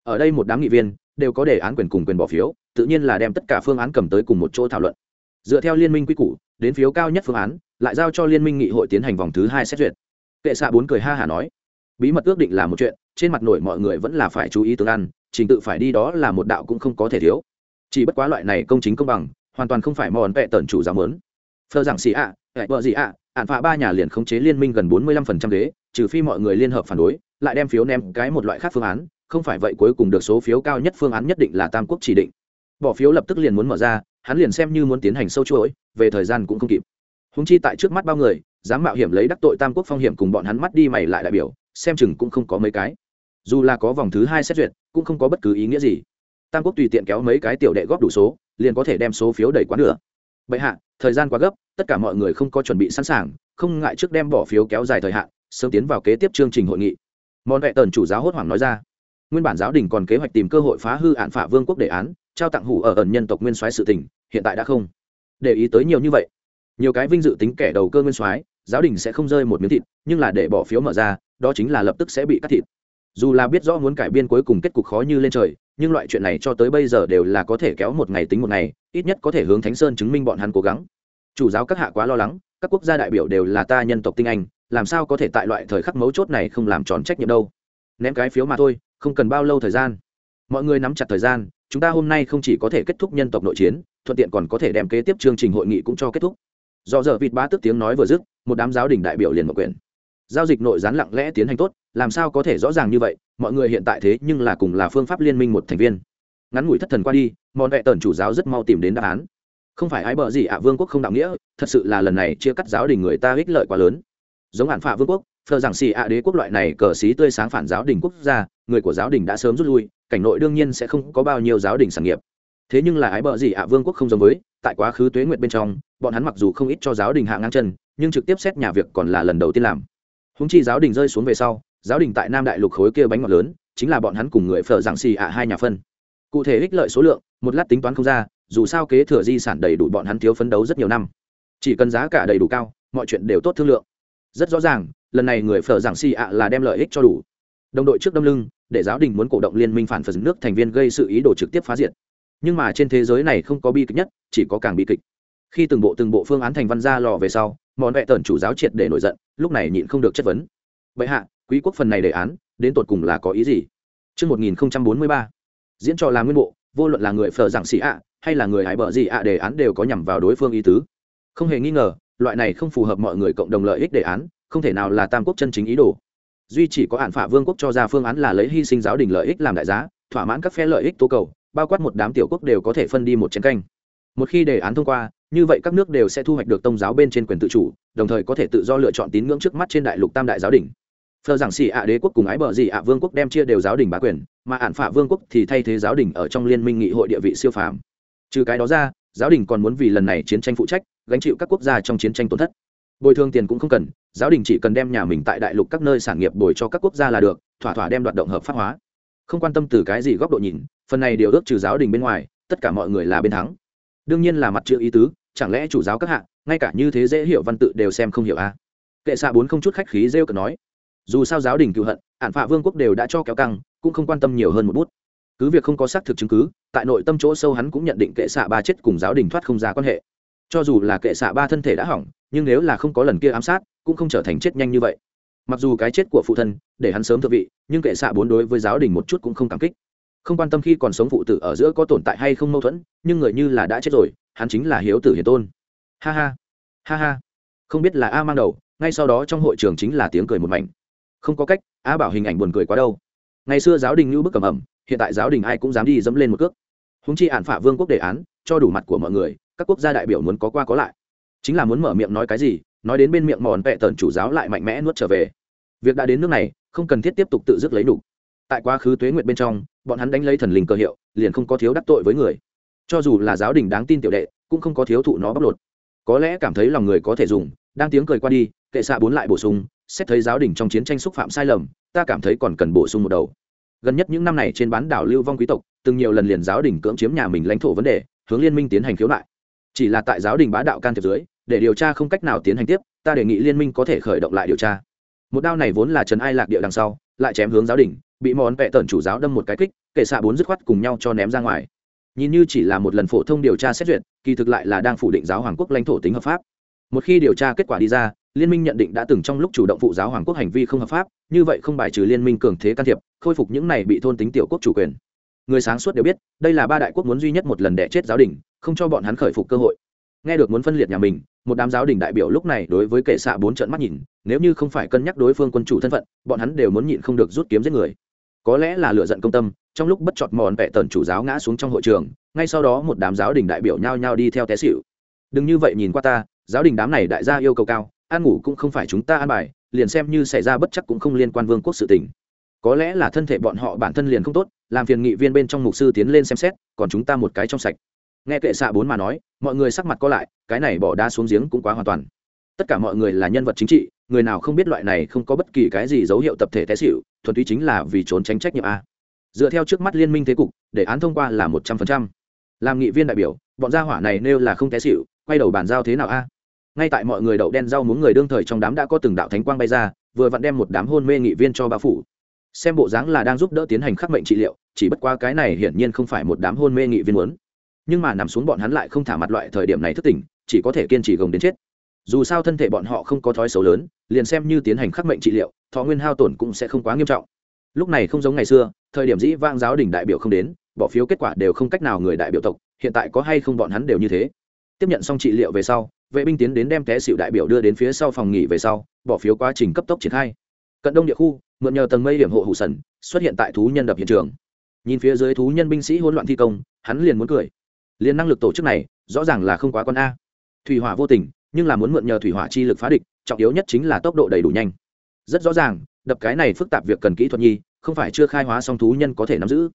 A: ở đây một đám nghị viên đều có đề án quyền cùng quyền bỏ phiếu tự nhiên là đem tất cả phương án cầm tới cùng một chỗ thảo luận. Dựa theo liên minh quy củ đến phiếu cao nhất phương án lại giao cho liên minh nghị hội tiến hành vòng thứ hai xét duyệt. Kệ xạ bốn cười ha hả nói bí mật ước định là một chuyện trên mặt nổi mọi người vẫn là phải chú ý tương ăn trình tự phải đi đó là một đạo cũng không có thể thiếu. Chỉ bất quá loại này công chính công bằng hoàn toàn không phải mòn vẹ tần chủ giáo mớn. Phờ giảng xì ạ à, vợ gì ạ ạn phạ ba nhà liền khống chế liên minh gần bốn mươi lăm phần trăm ghế trừ phi mọi người liên hợp phản đối lại đem phiếu ném cái một loại khác phương án không phải vậy cuối cùng được số phiếu cao nhất phương án nhất định là tam quốc chỉ định. Bỏ phiếu lập tức liền muốn mở ra, hắn liền xem như muốn tiến hành sâu chuỗi, về thời gian cũng không kịp. Húng chi tại trước mắt bao người, dám mạo hiểm lấy đắc tội tam quốc phong hiểm cùng bọn hắn mắt đi mày lại đại biểu, xem chừng cũng không có mấy cái. Dù là có vòng thứ hai xét duyệt, cũng không có bất cứ ý nghĩa gì. Tam quốc tùy tiện kéo mấy cái tiểu đệ góp đủ số, liền có thể đem số phiếu đầy quá nửa. Bệ hạ, thời gian quá gấp, tất cả mọi người không có chuẩn bị sẵn sàng, không ngại trước đem bỏ phiếu kéo dài thời hạn, sớm tiến vào kế tiếp chương trình hội nghị. Món vệ tần chủ giáo hốt hoảng nói ra nguyên bản giáo đình còn kế hoạch tìm cơ hội phá hư hạn phả vương quốc đề án, trao tặng hủ ở ẩn nhân tộc nguyên soái sự tình, hiện tại đã không. Để ý tới nhiều như vậy, nhiều cái vinh dự tính kẻ đầu cơ nguyên soái, giáo đình sẽ không rơi một miếng thịt, nhưng là để bỏ phiếu mở ra, đó chính là lập tức sẽ bị cắt thịt. Dù là biết rõ muốn cải biên cuối cùng kết cục khó như lên trời, nhưng loại chuyện này cho tới bây giờ đều là có thể kéo một ngày tính một ngày, ít nhất có thể hướng thánh sơn chứng minh bọn hắn cố gắng. Chủ giáo các hạ quá lo lắng, các quốc gia đại biểu đều là ta nhân tộc tinh anh, làm sao có thể tại loại thời khắc mấu chốt này không làm tròn trách nhiệm đâu. Ném cái phiếu mà thôi không cần bao lâu thời gian. Mọi người nắm chặt thời gian, chúng ta hôm nay không chỉ có thể kết thúc nhân tộc nội chiến, thuận tiện còn có thể đem kế tiếp chương trình hội nghị cũng cho kết thúc. Do giờ vịt bá tức tiếng nói vừa dứt, một đám giáo đình đại biểu liền mở quyền. Giao dịch nội gián lặng lẽ tiến hành tốt, làm sao có thể rõ ràng như vậy, mọi người hiện tại thế nhưng là cùng là phương pháp liên minh một thành viên. Ngắn ngủi thất thần qua đi mòn vẹ tần chủ giáo rất mau tìm đến đáp án. Không phải ai bợ gì ạ, vương quốc không đạo nghĩa, thật sự là lần này chia cắt giáo đình người ta ích lợi quá lớn. Giống hạn phạ vương quốc phờ rằng xì ạ đế quốc loại này cờ xí tươi sáng phản giáo đình quốc gia, người của giáo đình đã sớm rút lui, cảnh nội đương nhiên sẽ không có bao nhiêu giáo đình sản nghiệp. Thế nhưng là ái bợ gì ạ vương quốc không giống với, tại quá khứ tuế nguyệt bên trong, bọn hắn mặc dù không ít cho giáo đình hạ ngang chân, nhưng trực tiếp xét nhà việc còn là lần đầu tiên làm. Húng chi giáo đình rơi xuống về sau, giáo đình tại nam đại lục khối kia bánh ngọt lớn, chính là bọn hắn cùng người phở giảng xì ạ hai nhà phân. Cụ thể ích lợi số lượng, một lát tính toán không ra, dù sao kế thừa di sản đầy đủ bọn hắn thiếu phấn đấu rất nhiều năm. Chỉ cần giá cả đầy đủ cao, mọi chuyện đều tốt thương lượng. Rất rõ ràng lần này người phở giảng xì ạ là đem lợi ích cho đủ. Đồng đội trước đâm lưng để giáo đình muốn cổ động liên minh phản phật nước thành viên gây sự ý đồ trực tiếp phá diệt. Nhưng mà trên thế giới này không có bi kịch nhất chỉ có càng bi kịch. Khi từng bộ từng bộ phương án thành văn ra lò về sau món vẹ tần chủ giáo triệt để nổi giận lúc này nhịn không được chất vấn. Bệ hạ quý quốc phần này đề án đến tột cùng là có ý gì? Trước 1043, diễn trò là nguyên bộ vô luận là người phở giảng sĩ ạ hay là người hải bờ gì ạ đề án đều có nhằm vào đối phương ý tứ. Không hề nghi ngờ loại này không phù hợp mọi người cộng đồng lợi ích đề án không thể nào là tam quốc chân chính ý đồ. Duy chỉ có hạn phả vương quốc cho ra phương án là lấy hy sinh giáo đình lợi ích làm đại giá, thỏa mãn các phe lợi ích tố cầu, bao quát một đám tiểu quốc đều có thể phân đi một chiến canh. Một khi đề án thông qua, như vậy các nước đều sẽ thu hoạch được tông giáo bên trên quyền tự chủ, đồng thời có thể tự do lựa chọn tín ngưỡng trước mắt trên đại lục tam đại giáo đình. Phờ giảng xì ạ đế quốc cùng ái bờ gì ạ vương quốc đem chia đều giáo đình bá quyền, mà ạn phả vương quốc thì thay thế giáo đình ở trong liên minh nghị hội địa vị siêu phàm. Trừ cái đó ra, giáo đình còn muốn vì lần này chiến tranh phụ trách, gánh chịu các quốc gia trong chiến tranh tổn thất bồi thường tiền cũng không cần giáo đình chỉ cần đem nhà mình tại đại lục các nơi sản nghiệp bồi cho các quốc gia là được thỏa thỏa đem hoạt động hợp pháp hóa. Không quan tâm từ cái gì góc độ nhìn phần này điều ước trừ giáo đình bên ngoài tất cả mọi người là bên thắng. Đương nhiên là mặt chữ ý tứ chẳng lẽ chủ giáo các hạ, ngay cả như thế dễ hiểu văn tự đều xem không hiểu a? À? kệ xạ bốn không chút khách khí rêu cờ nói. Dù sao giáo đình cựu hận ạn phạ vương quốc đều đã cho kéo căng cũng không quan tâm nhiều hơn một bút. Cứ việc không có xác thực chứng cứ tại nội tâm chỗ sâu hắn cũng nhận định kệ xạ ba chết cùng giáo đình thoát không ra quan hệ. Cho dù là kệ xạ ba thân thể đã hỏng nhưng nếu là không có lần kia ám sát, cũng không trở thành chết nhanh như vậy. Mặc dù cái chết của phụ thân, để hắn sớm thượng vị, nhưng kệ xạ bốn đối với giáo đình một chút cũng không cảm kích. Không quan tâm khi còn sống phụ tử ở giữa có tồn tại hay không mâu thuẫn, nhưng người như là đã chết rồi, hắn chính là hiếu tử hiền tôn. Ha ha ha ha. Không biết là a mang đầu, ngay sau đó trong hội trường chính là tiếng cười một mảnh. Không có cách, a bảo hình ảnh buồn cười quá đâu. Ngày xưa giáo đình như bức cầm ẩm, hiện tại giáo đình ai cũng dám đi dẫm lên một cước. Húng chi ạn phả vương quốc đề án, cho đủ mặt của mọi người, các quốc gia đại biểu muốn có qua có lại chính là muốn mở miệng nói cái gì, nói đến bên miệng mòn vẹ tần chủ giáo lại mạnh mẽ nuốt trở về. Việc đã đến nước này, không cần thiết tiếp tục tự dứt lấy đủ tại quá khứ tuế Nguyệt bên trong, bọn hắn đánh lấy thần linh cơ hiệu, liền không có thiếu đắc tội với người. Cho dù là giáo đình đáng tin tiểu đệ, cũng không có thiếu thụ nó bóc lột. Có lẽ cảm thấy lòng người có thể dùng, đang tiếng cười qua đi, kệ xạ bốn lại bổ sung, xét thấy giáo đình trong chiến tranh xúc phạm sai lầm, ta cảm thấy còn cần bổ sung một đầu. Gần nhất những năm này trên bán đảo lưu vong quý tộc, từng nhiều lần liền giáo đình cưỡng chiếm nhà mình lãnh thổ vấn đề, hướng liên minh tiến hành khiếu nại. Chỉ là tại giáo đình bá đạo can thiệp dưới để điều tra không cách nào tiến hành tiếp, ta đề nghị liên minh có thể khởi động lại điều tra. Một đao này vốn là trần ai lạc địa đằng sau, lại chém hướng giáo đình, bị món vẹ tần chủ giáo đâm một cái kích kệ xạ bốn dứt khoát cùng nhau cho ném ra ngoài. Nhìn như chỉ là một lần phổ thông điều tra xét duyệt, kỳ thực lại là đang phủ định giáo hoàng quốc lãnh thổ tính hợp pháp. Một khi điều tra kết quả đi ra, liên minh nhận định đã từng trong lúc chủ động phụ giáo hoàng quốc hành vi không hợp pháp, như vậy không bài trừ liên minh cường thế can thiệp, khôi phục những này bị thôn tính tiểu quốc chủ quyền. Người sáng suốt đều biết, đây là ba đại quốc muốn duy nhất một lần đẻ chết giáo đình, không cho bọn hắn khởi phục cơ hội nghe được muốn phân liệt nhà mình, một đám giáo đình đại biểu lúc này đối với kệ xạ bốn trận mắt nhìn, nếu như không phải cân nhắc đối phương quân chủ thân phận, bọn hắn đều muốn nhịn không được rút kiếm giết người. Có lẽ là lựa giận công tâm, trong lúc bất chọt mòn vẹ tần chủ giáo ngã xuống trong hội trường, ngay sau đó một đám giáo đình đại biểu nhao nhao đi theo té xịu đừng như vậy nhìn qua ta, giáo đình đám này đại gia yêu cầu cao, ăn ngủ cũng không phải chúng ta ăn bài, liền xem như xảy ra bất chắc cũng không liên quan vương quốc sự tình. Có lẽ là thân thể bọn họ bản thân liền không tốt, làm phiền nghị viên bên trong mục sư tiến lên xem xét, còn chúng ta một cái trong sạch nghe kệ xạ bốn mà nói, mọi người sắc mặt có lại, cái này bỏ đa xuống giếng cũng quá hoàn toàn. Tất cả mọi người là nhân vật chính trị, người nào không biết loại này không có bất kỳ cái gì dấu hiệu tập thể té xịu thuần túy chính là vì trốn tránh trách nhiệm a. Dựa theo trước mắt liên minh thế cục, để án thông qua là một trăm phần trăm. Làm nghị viên đại biểu, bọn gia hỏa này nêu là không té xịu quay đầu bàn giao thế nào a? Ngay tại mọi người đậu đen rau muốn người đương thời trong đám đã có từng đạo thánh quang bay ra, vừa vặn đem một đám hôn mê nghị viên cho bao phủ. Xem bộ dáng là đang giúp đỡ tiến hành khắc mệnh trị liệu, chỉ bất qua cái này hiển nhiên không phải một đám hôn mê nghị viên muốn nhưng mà nằm xuống bọn hắn lại không thả mặt loại thời điểm này thức tỉnh, chỉ có thể kiên trì gồng đến chết. Dù sao thân thể bọn họ không có thói xấu lớn, liền xem như tiến hành khắc mệnh trị liệu, thọ nguyên hao tổn cũng sẽ không quá nghiêm trọng. Lúc này không giống ngày xưa, thời điểm dĩ vang giáo đình đại biểu không đến, bỏ phiếu kết quả đều không cách nào người đại biểu tộc, hiện tại có hay không bọn hắn đều như thế. Tiếp nhận xong trị liệu về sau, vệ binh tiến đến đem té xịu đại biểu đưa đến phía sau phòng nghỉ về sau, bỏ phiếu quá trình cấp tốc triển khai. Cận đông địa khu, mượn nhờ tầng mây điểm hộ hủ sần, xuất hiện tại thú nhân đập hiện trường. Nhìn phía dưới thú nhân binh sĩ hỗn loạn thi công, hắn liền muốn cười liền năng lực tổ chức này, rõ ràng là không quá con a. Thủy hỏa vô tình, nhưng là muốn mượn nhờ thủy hỏa chi lực phá địch, trọng yếu nhất chính là tốc độ đầy đủ nhanh. Rất rõ ràng, đập cái này phức tạp việc cần kỹ thuật nhi, không phải chưa khai hóa song thú nhân có thể nắm giữ.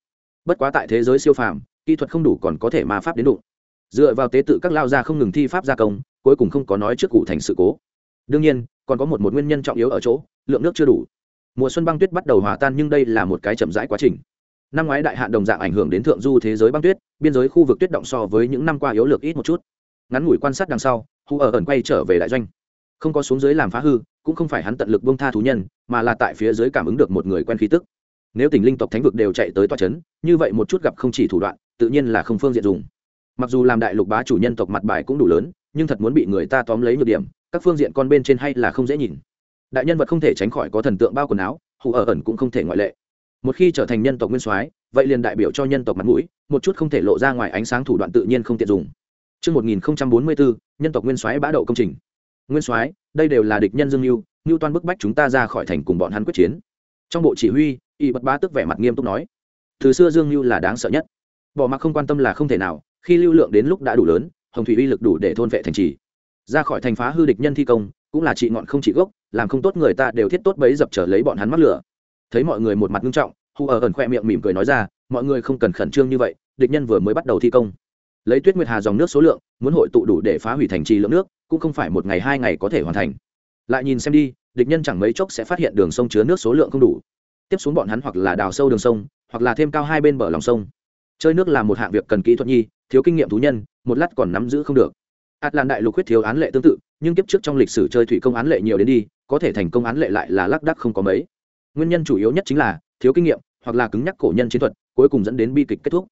A: Bất quá tại thế giới siêu phàm, kỹ thuật không đủ còn có thể ma pháp đến đụng. Dựa vào tế tự các lao gia không ngừng thi pháp gia công, cuối cùng không có nói trước cụ thành sự cố. Đương nhiên, còn có một một nguyên nhân trọng yếu ở chỗ, lượng nước chưa đủ. Mùa xuân băng tuyết bắt đầu hòa tan nhưng đây là một cái chậm rãi quá trình năm ngoái đại hạn đồng dạng ảnh hưởng đến thượng du thế giới băng tuyết, biên giới khu vực tuyết động so với những năm qua yếu lược ít một chút. Ngắn ngủi quan sát đằng sau, hu ở ẩn quay trở về đại doanh. Không có xuống dưới làm phá hư, cũng không phải hắn tận lực bông tha thú nhân, mà là tại phía dưới cảm ứng được một người quen khí tức. Nếu tình linh tộc thánh vực đều chạy tới toa c như vậy một chút gặp không chỉ thủ đoạn, tự nhiên là không phương diện dùng. Mặc dù làm đại lục bá chủ nhân tộc mặt bài cũng đủ lớn, nhưng thật muốn bị người ta tóm lấy nhược điểm, các phương diện con bên trên hay là không dễ nhìn. Đại nhân vật không thể tránh khỏi có thần tượng bao quần áo hù ở ẩn cũng không thể ngoại lệ một khi trở thành nhân tộc nguyên soái vậy liền đại biểu cho nhân tộc mặt mũi một chút không thể lộ ra ngoài ánh sáng thủ đoạn tự nhiên không tiện dùng Trước 1044, nhân tộc nguyên soái bã đậu công trình. Nguyên soái, đây đều là địch nhân Dương Nưu, Nưu toan bức bách chúng ta ra khỏi thành cùng bọn hắn quyết chiến. Trong bộ chỉ huy, y bật bá tức vẻ mặt nghiêm túc nói từ xưa dương lưu là đáng sợ nhất bỏ mặc không quan tâm là không thể nào khi lưu lượng đến lúc đã đủ lớn hồng thủy uy lực đủ để thôn vệ thành trì ra khỏi thành phá hư địch nhân thi công cũng là trị ngọn không trị gốc làm không tốt người ta đều thiết tốt bấy dập trở lấy bọn hắn mắc lửa thấy mọi người một mặt nghiêm trọng Hù ở ẩn khoe miệng mỉm cười nói ra, mọi người không cần khẩn trương như vậy, địch nhân vừa mới bắt đầu thi công. Lấy tuyết nguyệt hà dòng nước số lượng, muốn hội tụ đủ để phá hủy thành trì lượng nước, cũng không phải một ngày hai ngày có thể hoàn thành. Lại nhìn xem đi, địch nhân chẳng mấy chốc sẽ phát hiện đường sông chứa nước số lượng không đủ. Tiếp xuống bọn hắn hoặc là đào sâu đường sông, hoặc là thêm cao hai bên bờ lòng sông. Chơi nước là một hạng việc cần kỹ thuật nhi, thiếu kinh nghiệm thú nhân, một lát còn nắm giữ không được. Ạt làn đại lục huyết thiếu án lệ tương tự, nhưng kiếp trước trong lịch sử chơi thủy công án lệ nhiều đến đi, có thể thành công án lệ lại là lác đắc không có mấy nguyên nhân chủ yếu nhất chính là thiếu kinh nghiệm hoặc là cứng nhắc cổ nhân chiến thuật, cuối cùng dẫn đến bi kịch kết thúc.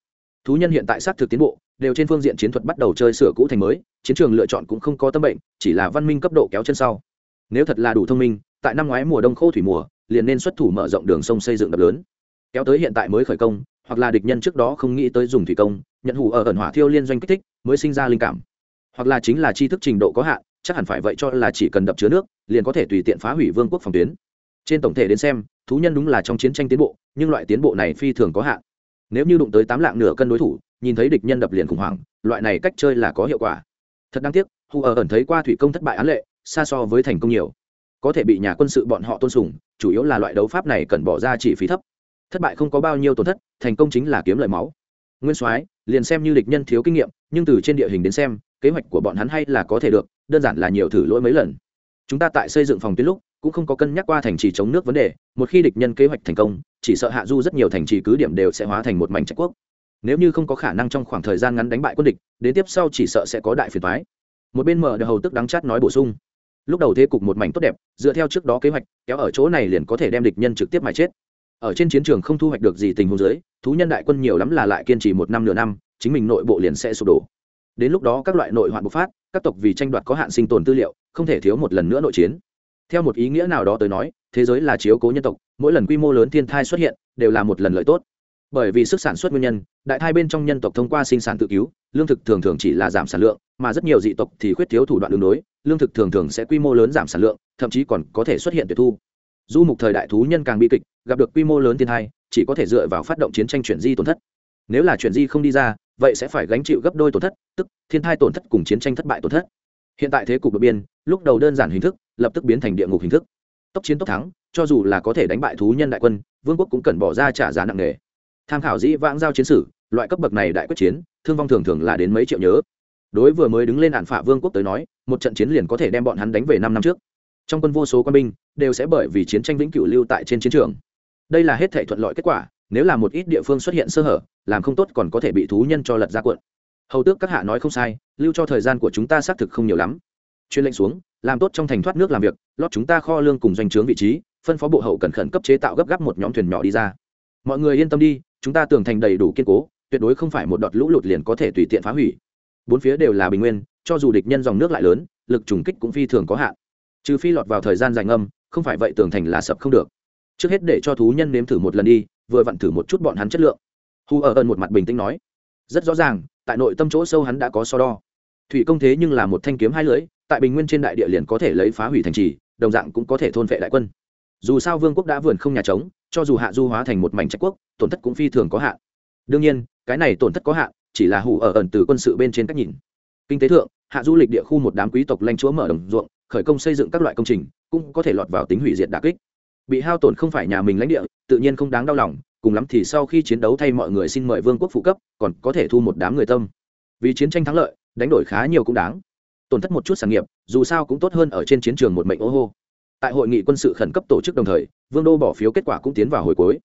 A: Thú nhân hiện tại xác thực tiến bộ, đều trên phương diện chiến thuật bắt đầu chơi sửa cũ thành mới, chiến trường lựa chọn cũng không có tâm bệnh, chỉ là văn minh cấp độ kéo chân sau. Nếu thật là đủ thông minh, tại năm ngoái mùa đông khô thủy mùa, liền nên xuất thủ mở rộng đường sông xây dựng đập lớn. Kéo tới hiện tại mới khởi công, hoặc là địch nhân trước đó không nghĩ tới dùng thủy công, nhận hủ ở ẩn hỏa thiêu liên doanh kích thích, mới sinh ra linh cảm. Hoặc là chính là tri thức trình độ có hạn, chắc hẳn phải vậy cho là chỉ cần đập chứa nước, liền có thể tùy tiện phá hủy vương quốc phòng tuyến trên tổng thể đến xem, thú nhân đúng là trong chiến tranh tiến bộ, nhưng loại tiến bộ này phi thường có hạn. Nếu như đụng tới tám lạng nửa cân đối thủ, nhìn thấy địch nhân đập liền khủng hoảng, loại này cách chơi là có hiệu quả. Thật đáng tiếc hù ở ẩn thấy qua thủy công thất bại án lệ, xa so với thành công nhiều. Có thể bị nhà quân sự bọn họ tôn sùng, chủ yếu là loại đấu pháp này cần bỏ ra chỉ phí thấp. Thất bại không có bao nhiêu tổn thất, thành công chính là kiếm lợi máu. Nguyên soái, liền xem như địch nhân thiếu kinh nghiệm, nhưng từ trên địa hình đến xem, kế hoạch của bọn hắn hay là có thể được, đơn giản là nhiều thử lỗi mấy lần. Chúng ta tại xây dựng phòng tuyến lúc cũng không có cân nhắc qua thành trì chống nước vấn đề, một khi địch nhân kế hoạch thành công, chỉ sợ hạ du rất nhiều thành trì cứ điểm đều sẽ hóa thành một mảnh trạch quốc. Nếu như không có khả năng trong khoảng thời gian ngắn đánh bại quân địch, đến tiếp sau chỉ sợ sẽ có đại phiền thoái một bên mở được hầu tức đắng chát nói bổ sung. Lúc đầu thế cục một mảnh tốt đẹp, dựa theo trước đó kế hoạch, kéo ở chỗ này liền có thể đem địch nhân trực tiếp mà chết. Ở trên chiến trường không thu hoạch được gì tình huống dưới, thú nhân đại quân nhiều lắm là lại kiên trì một năm nửa năm, chính mình nội bộ liền sẽ sụp đổ. Đến lúc đó các loại nội hoạn bộc phát, các tộc vì tranh đoạt có hạn sinh tồn tư liệu, không thể thiếu một lần nữa nội chiến theo một ý nghĩa nào đó tới nói, thế giới là chiếu cố nhân tộc, mỗi lần quy mô lớn thiên thai xuất hiện, đều là một lần lợi tốt. Bởi vì sức sản xuất nguyên nhân, đại thai bên trong nhân tộc thông qua sinh sản tự cứu, lương thực thường thường chỉ là giảm sản lượng, mà rất nhiều dị tộc thì khuyết thiếu thủ đoạn đường đối, lương thực thường thường sẽ quy mô lớn giảm sản lượng, thậm chí còn có thể xuất hiện tuyệt thu. Du mục thời đại thú nhân càng bi kịch, gặp được quy mô lớn thiên thai, chỉ có thể dựa vào phát động chiến tranh chuyển di tổn thất. Nếu là chuyển di không đi ra, vậy sẽ phải gánh chịu gấp đôi tổn thất, tức thiên thai tổn thất cùng chiến tranh thất bại tổn thất. Hiện tại thế cục đột biên lúc đầu đơn giản hình thức lập tức biến thành địa ngục hình thức. Tốc chiến tốc thắng, cho dù là có thể đánh bại thú nhân đại quân, vương quốc cũng cần bỏ ra trả giá nặng nề. Tham khảo dĩ vãng giao chiến sử, loại cấp bậc này đại quyết chiến, thương vong thường thường là đến mấy triệu nhớ. Đối vừa mới đứng lên đạn phạ vương quốc tới nói, một trận chiến liền có thể đem bọn hắn đánh về năm năm trước. Trong quân vô số quân binh, đều sẽ bởi vì chiến tranh vĩnh cửu lưu tại trên chiến trường. Đây là hết thể thuận lợi kết quả, nếu là một ít địa phương xuất hiện sơ hở, làm không tốt còn có thể bị thú nhân cho lật ra cuộn. Hầu tước các hạ nói không sai, lưu cho thời gian của chúng ta xác thực không nhiều lắm. Chuyên lệnh xuống làm tốt trong thành thoát nước làm việc, lót chúng ta kho lương cùng doanh trướng vị trí, phân phó bộ hậu cần khẩn cấp chế tạo gấp gáp một nhóm thuyền nhỏ đi ra. Mọi người yên tâm đi, chúng ta tường thành đầy đủ kiên cố, tuyệt đối không phải một đợt lũ lụt liền có thể tùy tiện phá hủy. Bốn phía đều là bình nguyên, cho dù địch nhân dòng nước lại lớn, lực trùng kích cũng phi thường có hạn. Trừ phi lọt vào thời gian dài ngâm, không phải vậy tường thành là sập không được. Trước hết để cho thú nhân nếm thử một lần đi, vừa vặn thử một chút bọn hắn chất lượng. Hu ở ơn một mặt bình tĩnh nói. Rất rõ ràng, tại nội tâm chỗ sâu hắn đã có so đo. Thủy công thế nhưng là một thanh kiếm hai lưỡi tại bình nguyên trên đại địa liền có thể lấy phá hủy thành trì, đồng dạng cũng có thể thôn vệ đại quân. Dù sao vương quốc đã vườn không nhà trống, cho dù hạ du hóa thành một mảnh trách quốc, tổn thất cũng phi thường có hạn. Đương nhiên, cái này tổn thất có hạn, chỉ là hủ ở ẩn từ quân sự bên trên cách nhìn. Kinh tế thượng, hạ du lịch địa khu một đám quý tộc lanh chúa mở đồng ruộng, khởi công xây dựng các loại công trình, cũng có thể lọt vào tính hủy diệt đà kích. Bị hao tổn không phải nhà mình lãnh địa, tự nhiên không đáng đau lòng, cùng lắm thì sau khi chiến đấu thay mọi người xin mời vương quốc phụ cấp, còn có thể thu một đám người tâm. Vì chiến tranh thắng lợi, đánh đổi khá nhiều cũng đáng tổn thất một chút sản nghiệp, dù sao cũng tốt hơn ở trên chiến trường một mệnh ô hô. Tại hội nghị quân sự khẩn cấp tổ chức đồng thời, vương đô bỏ phiếu kết quả cũng tiến vào hồi cuối.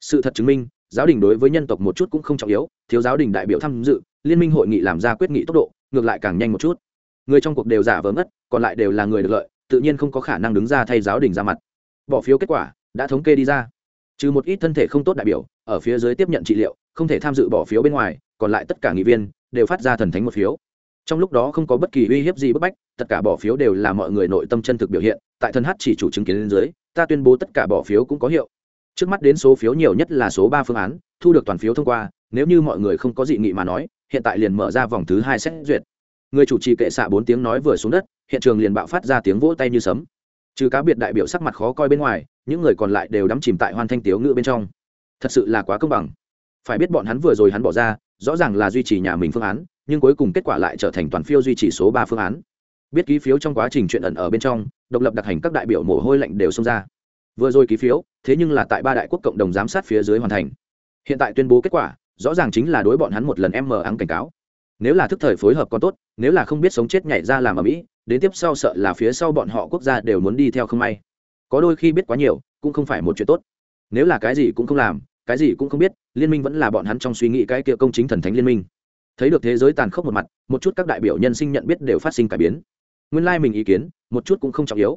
A: Sự thật chứng minh, giáo đình đối với nhân tộc một chút cũng không trọng yếu, thiếu giáo đình đại biểu tham dự, liên minh hội nghị làm ra quyết nghị tốc độ, ngược lại càng nhanh một chút. Người trong cuộc đều giả vờ mất còn lại đều là người được lợi, tự nhiên không có khả năng đứng ra thay giáo đình ra mặt. Bỏ phiếu kết quả, đã thống kê đi ra. Trừ một ít thân thể không tốt đại biểu, ở phía dưới tiếp nhận trị liệu, không thể tham dự bỏ phiếu bên ngoài, còn lại tất cả nghị viên, đều phát ra thần thánh một phiếu trong lúc đó không có bất kỳ uy hiếp gì bức bách, tất cả bỏ phiếu đều là mọi người nội tâm chân thực biểu hiện, tại thân hát chỉ chủ chứng kiến lên dưới, ta tuyên bố tất cả bỏ phiếu cũng có hiệu. Trước mắt đến số phiếu nhiều nhất là số ba phương án, thu được toàn phiếu thông qua, nếu như mọi người không có dị nghị mà nói, hiện tại liền mở ra vòng thứ hai xét duyệt. Người chủ trì kệ xạ bốn tiếng nói vừa xuống đất, hiện trường liền bạo phát ra tiếng vỗ tay như sấm. Trừ cá biệt đại biểu sắc mặt khó coi bên ngoài, những người còn lại đều đắm chìm tại hoan thanh tiếu ngữ bên trong. Thật sự là quá công bằng. Phải biết bọn hắn vừa rồi hắn bỏ ra rõ ràng là duy trì nhà mình phương án, nhưng cuối cùng kết quả lại trở thành toàn phiêu duy trì số ba phương án. Biết ký phiếu trong quá trình chuyện ẩn ở bên trong, độc lập đặc hành các đại biểu mồ hôi lạnh đều xông ra. Vừa rồi ký phiếu, thế nhưng là tại ba đại quốc cộng đồng giám sát phía dưới hoàn thành. Hiện tại tuyên bố kết quả, rõ ràng chính là đối bọn hắn một lần em mờ ắng cảnh cáo. Nếu là thức thời phối hợp còn tốt, nếu là không biết sống chết nhảy ra làm ở mỹ, đến tiếp sau sợ là phía sau bọn họ quốc gia đều muốn đi theo không may. Có đôi khi biết quá nhiều, cũng không phải một chuyện tốt. Nếu là cái gì cũng không làm cái gì cũng không biết, liên minh vẫn là bọn hắn trong suy nghĩ cái kia công chính thần thánh liên minh. Thấy được thế giới tàn khốc một mặt, một chút các đại biểu nhân sinh nhận biết đều phát sinh cải biến. Nguyên lai、like、mình ý kiến, một chút cũng không trọng yếu.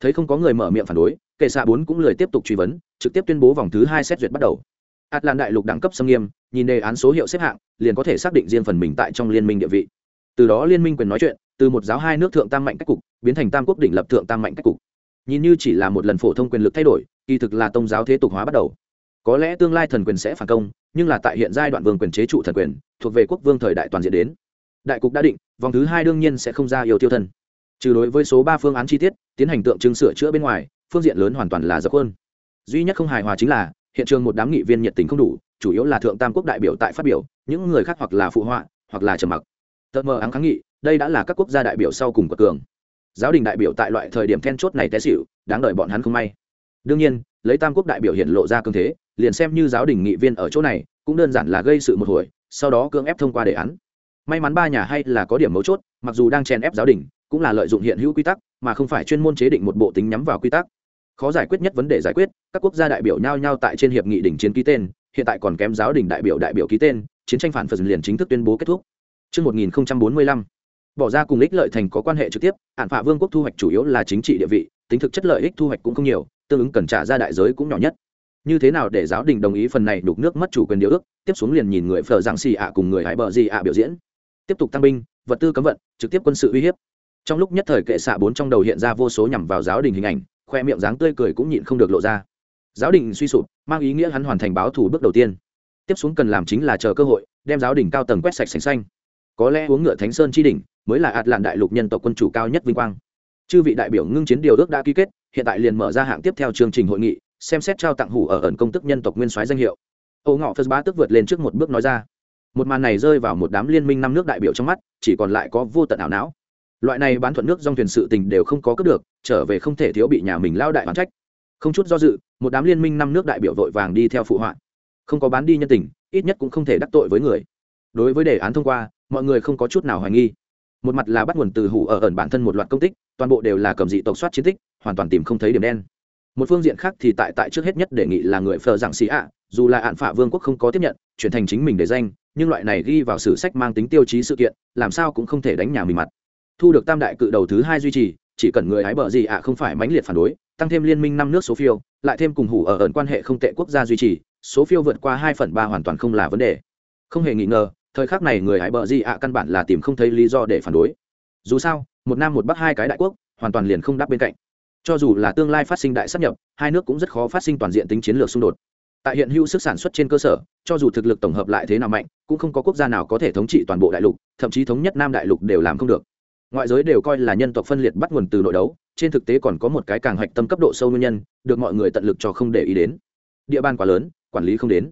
A: Thấy không có người mở miệng phản đối, kệ xạ bốn cũng lời tiếp tục truy vấn, trực tiếp tuyên bố vòng thứ hai xét duyệt bắt đầu. Ạt lan đại lục đẳng cấp xâm nghiêm, nhìn đề án số hiệu xếp hạng, liền có thể xác định riêng phần mình tại trong liên minh địa vị. Từ đó liên minh quyền nói chuyện, từ một giáo hai nước thượng tam mạnh cách cục, biến thành tam quốc đỉnh lập thượng tam mạnh cách cục. Nhìn như chỉ là một lần phổ thông quyền lực thay đổi, kỳ thực là tôn giáo thế tục hóa bắt đầu có lẽ tương lai thần quyền sẽ phản công, nhưng là tại hiện giai đoạn vương quyền chế trụ thần quyền, thuộc về quốc vương thời đại toàn diện đến. Đại cục đã định, vòng thứ hai đương nhiên sẽ không ra yêu tiêu thân. Trừ đối với số ba phương án chi tiết, tiến hành tượng trưng sửa chữa bên ngoài, phương diện lớn hoàn toàn là dập hơn duy nhất không hài hòa chính là, hiện trường một đám nghị viên nhiệt tình không đủ, chủ yếu là thượng tam quốc đại biểu tại phát biểu, những người khác hoặc là phụ họa, hoặc là trầm mặc. Tờ mờ áng kháng nghị, đây đã là các quốc gia đại biểu sau cùng của cường. Giáo đình đại biểu tại loại thời điểm then chốt này té xỉu, đáng đợi bọn hắn không may. Đương nhiên, lấy tam quốc đại biểu hiện lộ ra cương thế liền xem như giáo đình nghị viên ở chỗ này cũng đơn giản là gây sự một hồi sau đó cưỡng ép thông qua đề án. May mắn ba nhà hay là có điểm mấu chốt mặc dù đang chèn ép giáo đình cũng là lợi dụng hiện hữu quy tắc mà không phải chuyên môn chế định một bộ tính nhắm vào quy tắc. Khó giải quyết nhất vấn đề giải quyết các quốc gia đại biểu nhao nhao tại trên hiệp nghị đỉnh chiến ký tên hiện tại còn kém giáo đình đại biểu đại biểu ký tên chiến tranh phản phật liền chính thức tuyên bố kết thúc. Trước 1045, bỏ ra cùng ích lợi thành có quan hệ trực tiếp hạn phạ vương quốc thu hoạch chủ yếu là chính trị địa vị tính thực chất lợi ích thu hoạch cũng không nhiều tương ứng cần trả ra đại giới cũng nhỏ nhất như thế nào để giáo đình đồng ý phần này đục nước mất chủ quyền điều ước? Tiếp xuống liền nhìn người phở giảng xì ạ cùng người hải bờ gì ạ biểu diễn. Tiếp tục tăng binh, vật tư cấm vận, trực tiếp quân sự uy hiếp. Trong lúc nhất thời kệ xạ bốn trong đầu hiện ra vô số nhằm vào giáo đình hình ảnh, khoe miệng dáng tươi cười cũng nhịn không được lộ ra. Giáo đình suy sụp, mang ý nghĩa hắn hoàn thành báo thủ bước đầu tiên. Tiếp xuống cần làm chính là chờ cơ hội, đem giáo đình cao tầng quét sạch sành xanh. Có lẽ uống ngựa thánh sơn chi đỉnh mới là ạt lạn đại lục nhân tộc quân chủ cao nhất vinh quang. Chư vị đại biểu ngưng chiến điều ước đã ký kết, hiện tại liền mở ra hạng tiếp theo chương trình hội nghị xem xét trao tặng hủ ở ẩn công tức nhân tộc nguyên soái danh hiệu. Âu ngọ phật bá tức vượt lên trước một bước nói ra. Một màn này rơi vào một đám liên minh năm nước đại biểu trong mắt, chỉ còn lại có vô tận ảo não. Loại này bán thuận nước dòng thuyền sự tình đều không có cướp được, trở về không thể thiếu bị nhà mình lao đại bán trách. Không chút do dự, một đám liên minh năm nước đại biểu vội vàng đi theo phụ họa. Không có bán đi nhân tình, ít nhất cũng không thể đắc tội với người. Đối với đề án thông qua, mọi người không có chút nào hoài nghi. Một mặt là bắt nguồn từ hủ ở ẩn bản thân một loạt công tích, toàn bộ đều là cầm dị tộc soát chiến tích, hoàn toàn tìm không thấy điểm đen một phương diện khác thì tại tại trước hết nhất đề nghị là người phờ giảng xì ạ, dù là ạn phả vương quốc không có tiếp nhận, chuyển thành chính mình để danh, nhưng loại này ghi vào sử sách mang tính tiêu chí sự kiện, làm sao cũng không thể đánh nhà mình mặt. Thu được tam đại cự đầu thứ hai duy trì, chỉ cần người hái bờ gì ạ không phải mãnh liệt phản đối, tăng thêm liên minh năm nước số phiêu, lại thêm cùng hủ ở ẩn quan hệ không tệ quốc gia duy trì, số phiêu vượt qua hai phần ba hoàn toàn không là vấn đề. Không hề nghi ngờ, thời khắc này người hái bờ gì ạ căn bản là tìm không thấy lý do để phản đối. Dù sao, một nam một bắc hai cái đại quốc, hoàn toàn liền không đáp bên cạnh cho dù là tương lai phát sinh đại sắp nhập, hai nước cũng rất khó phát sinh toàn diện tính chiến lược xung đột. Tại hiện hữu sức sản xuất trên cơ sở, cho dù thực lực tổng hợp lại thế nào mạnh, cũng không có quốc gia nào có thể thống trị toàn bộ đại lục, thậm chí thống nhất nam đại lục đều làm không được. Ngoại giới đều coi là nhân tộc phân liệt bắt nguồn từ nội đấu, trên thực tế còn có một cái càng hạch tâm cấp độ sâu nguyên nhân, được mọi người tận lực cho không để ý đến. Địa bàn quá lớn, quản lý không đến.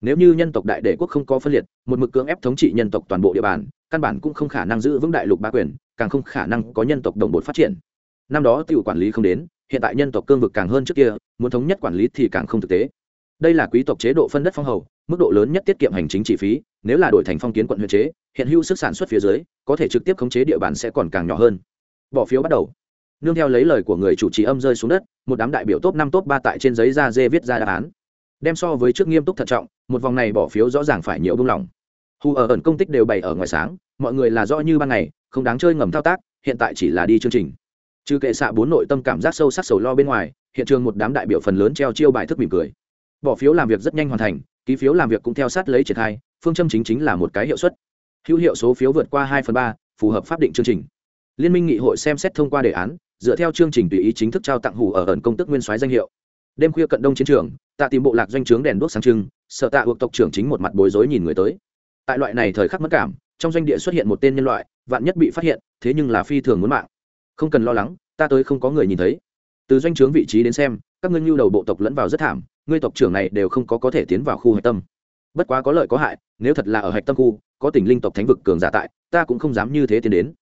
A: Nếu như nhân tộc đại đệ quốc không có phân liệt, một mực cưỡng ép thống trị nhân tộc toàn bộ địa bàn, căn bản cũng không khả năng giữ vững đại lục ba quyền, càng không khả năng có nhân tộc đồng bộ phát triển năm đó tự quản lý không đến, hiện tại nhân tộc cương vực càng hơn trước kia, muốn thống nhất quản lý thì càng không thực tế. Đây là quý tộc chế độ phân đất phong hầu, mức độ lớn nhất tiết kiệm hành chính chi phí, nếu là đổi thành phong kiến quận huyện chế, hiện hữu sức sản xuất phía dưới, có thể trực tiếp khống chế địa bàn sẽ còn càng nhỏ hơn. Bỏ phiếu bắt đầu. Nương theo lấy lời của người chủ trì âm rơi xuống đất, một đám đại biểu top năm, top ba tại trên giấy da dê viết ra đáp án. Đem so với trước nghiêm túc thận trọng, một vòng này bỏ phiếu rõ ràng phải nhiều buông lỏng. Hù ở ẩn công tích đều bày ở ngoài sáng, mọi người là rõ như ban ngày, không đáng chơi ngầm thao tác, hiện tại chỉ là đi chương trình trừ kệ xạ bốn nội tâm cảm giác sâu sắc sầu lo bên ngoài, hiện trường một đám đại biểu phần lớn treo chiêu bài thức mỉm cười. Bỏ phiếu làm việc rất nhanh hoàn thành, ký phiếu làm việc cũng theo sát lấy triển khai, phương châm chính chính là một cái hiệu suất. Hữu hiệu số phiếu vượt qua hai phần ba, phù hợp pháp định chương trình. Liên minh nghị hội xem xét thông qua đề án, dựa theo chương trình tùy ý chính thức trao tặng hủ ở ẩn công tức nguyên soái danh hiệu. Đêm khuya cận đông chiến trường, tạ tìm bộ lạc doanh trướng đèn đuốc sáng trưng sợ tạ buộc tộc trưởng chính một mặt bối rối nhìn người tới. Tại loại này thời khắc mất cảm, trong doanh địa xuất hiện một tên nhân loại, vạn nhất bị phát hiện, thế nhưng là phi thường muốn mạng không cần lo lắng, ta tới không có người nhìn thấy. Từ doanh trướng vị trí đến xem, các ngươi nhu đầu bộ tộc lẫn vào rất thảm, ngươi tộc trưởng này đều không có có thể tiến vào khu hạch tâm. Bất quá có lợi có hại, nếu thật là ở hạch tâm khu, có tỉnh linh tộc thánh vực cường giả tại, ta cũng không dám như thế tiến đến.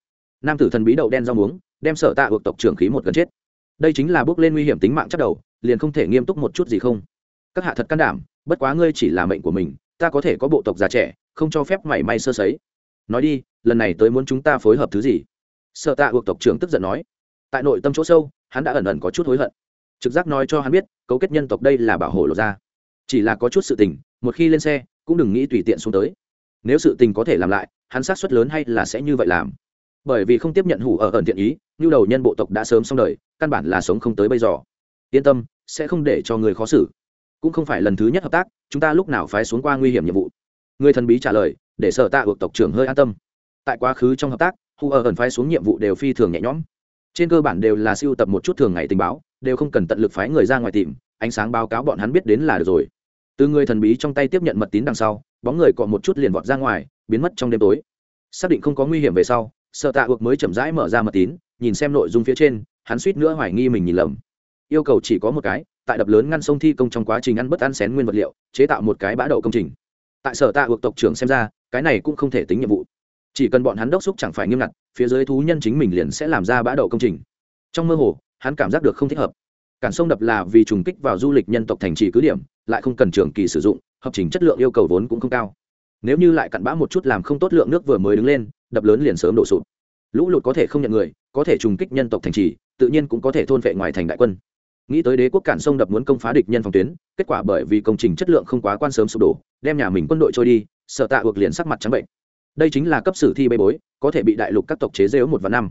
A: Nam tử thần bí đậu đen rau muống, đem sợ tạ ược tộc trưởng khí một gần chết. Đây chính là bước lên nguy hiểm tính mạng chắc đầu, liền không thể nghiêm túc một chút gì không? Các hạ thật can đảm, bất quá ngươi chỉ là mệnh của mình, ta có thể có bộ tộc già trẻ, không cho phép mảy may sơ sấy. Nói đi, lần này tới muốn chúng ta phối hợp thứ gì? Sợ tạ buộc tộc trưởng tức giận nói, tại nội tâm chỗ sâu, hắn đã ẩn ẩn có chút hối hận. Trực giác nói cho hắn biết, cấu kết nhân tộc đây là bảo hộ lột ra. Chỉ là có chút sự tình, một khi lên xe, cũng đừng nghĩ tùy tiện xuống tới. Nếu sự tình có thể làm lại, hắn sát suất lớn hay là sẽ như vậy làm. Bởi vì không tiếp nhận hủ ở ẩn thiện ý như đầu nhân bộ tộc đã sớm xong đời, căn bản là sống không tới bây giờ. Yên tâm, sẽ không để cho người khó xử. Cũng không phải lần thứ nhất hợp tác, chúng ta lúc nào phái xuống qua nguy hiểm nhiệm vụ. Người thần bí trả lời, để sở tạ buộc tộc trưởng hơi an tâm. Tại quá khứ trong hợp tác hù ở ẩn phái xuống nhiệm vụ đều phi thường nhẹ nhõm. Trên cơ bản đều là siêu tập một chút thường ngày tình báo, đều không cần tận lực phái người ra ngoài tìm, ánh sáng báo cáo bọn hắn biết đến là được rồi. Từ người thần bí trong tay tiếp nhận mật tín đằng sau, bóng người cọ một chút liền vọt ra ngoài, biến mất trong đêm tối. Xác định không có nguy hiểm về sau sợ tạ ước mới chậm rãi mở ra mật tín, nhìn xem nội dung phía trên, hắn suýt nữa hoài nghi mình nhìn lầm. Yêu cầu chỉ có một cái, tại đập lớn ngăn sông thi công trong quá trình ăn bất ăn xén nguyên vật liệu, chế tạo một cái bã đậu công trình. Tại sở tạ ước tộc trưởng xem ra, cái này cũng không thể tính nhiệm vụ chỉ cần bọn hắn đốc xúc chẳng phải nghiêm ngặt, phía dưới thú nhân chính mình liền sẽ làm ra bã đậu công trình. Trong mơ hồ, hắn cảm giác được không thích hợp. Cản sông đập là vì trùng kích vào du lịch nhân tộc thành trì cứ điểm, lại không cần trường kỳ sử dụng, hợp trình chất lượng yêu cầu vốn cũng không cao. Nếu như lại cặn bã một chút làm không tốt lượng nước vừa mới đứng lên, đập lớn liền sớm đổ sụp. Lũ lụt có thể không nhận người, có thể trùng kích nhân tộc thành trì, tự nhiên cũng có thể thôn vệ ngoài thành đại quân. Nghĩ tới đế quốc cản sông đập muốn công phá địch nhân phòng tuyến, kết quả bởi vì công trình chất lượng không quá quan sớm sụp đổ, đem nhà mình quân đội trôi đi, sợ tạ ược liền sắc mặt trắng bệnh đây chính là cấp sử thi bê bối, có thể bị đại lục các tộc chế dễu một và năm.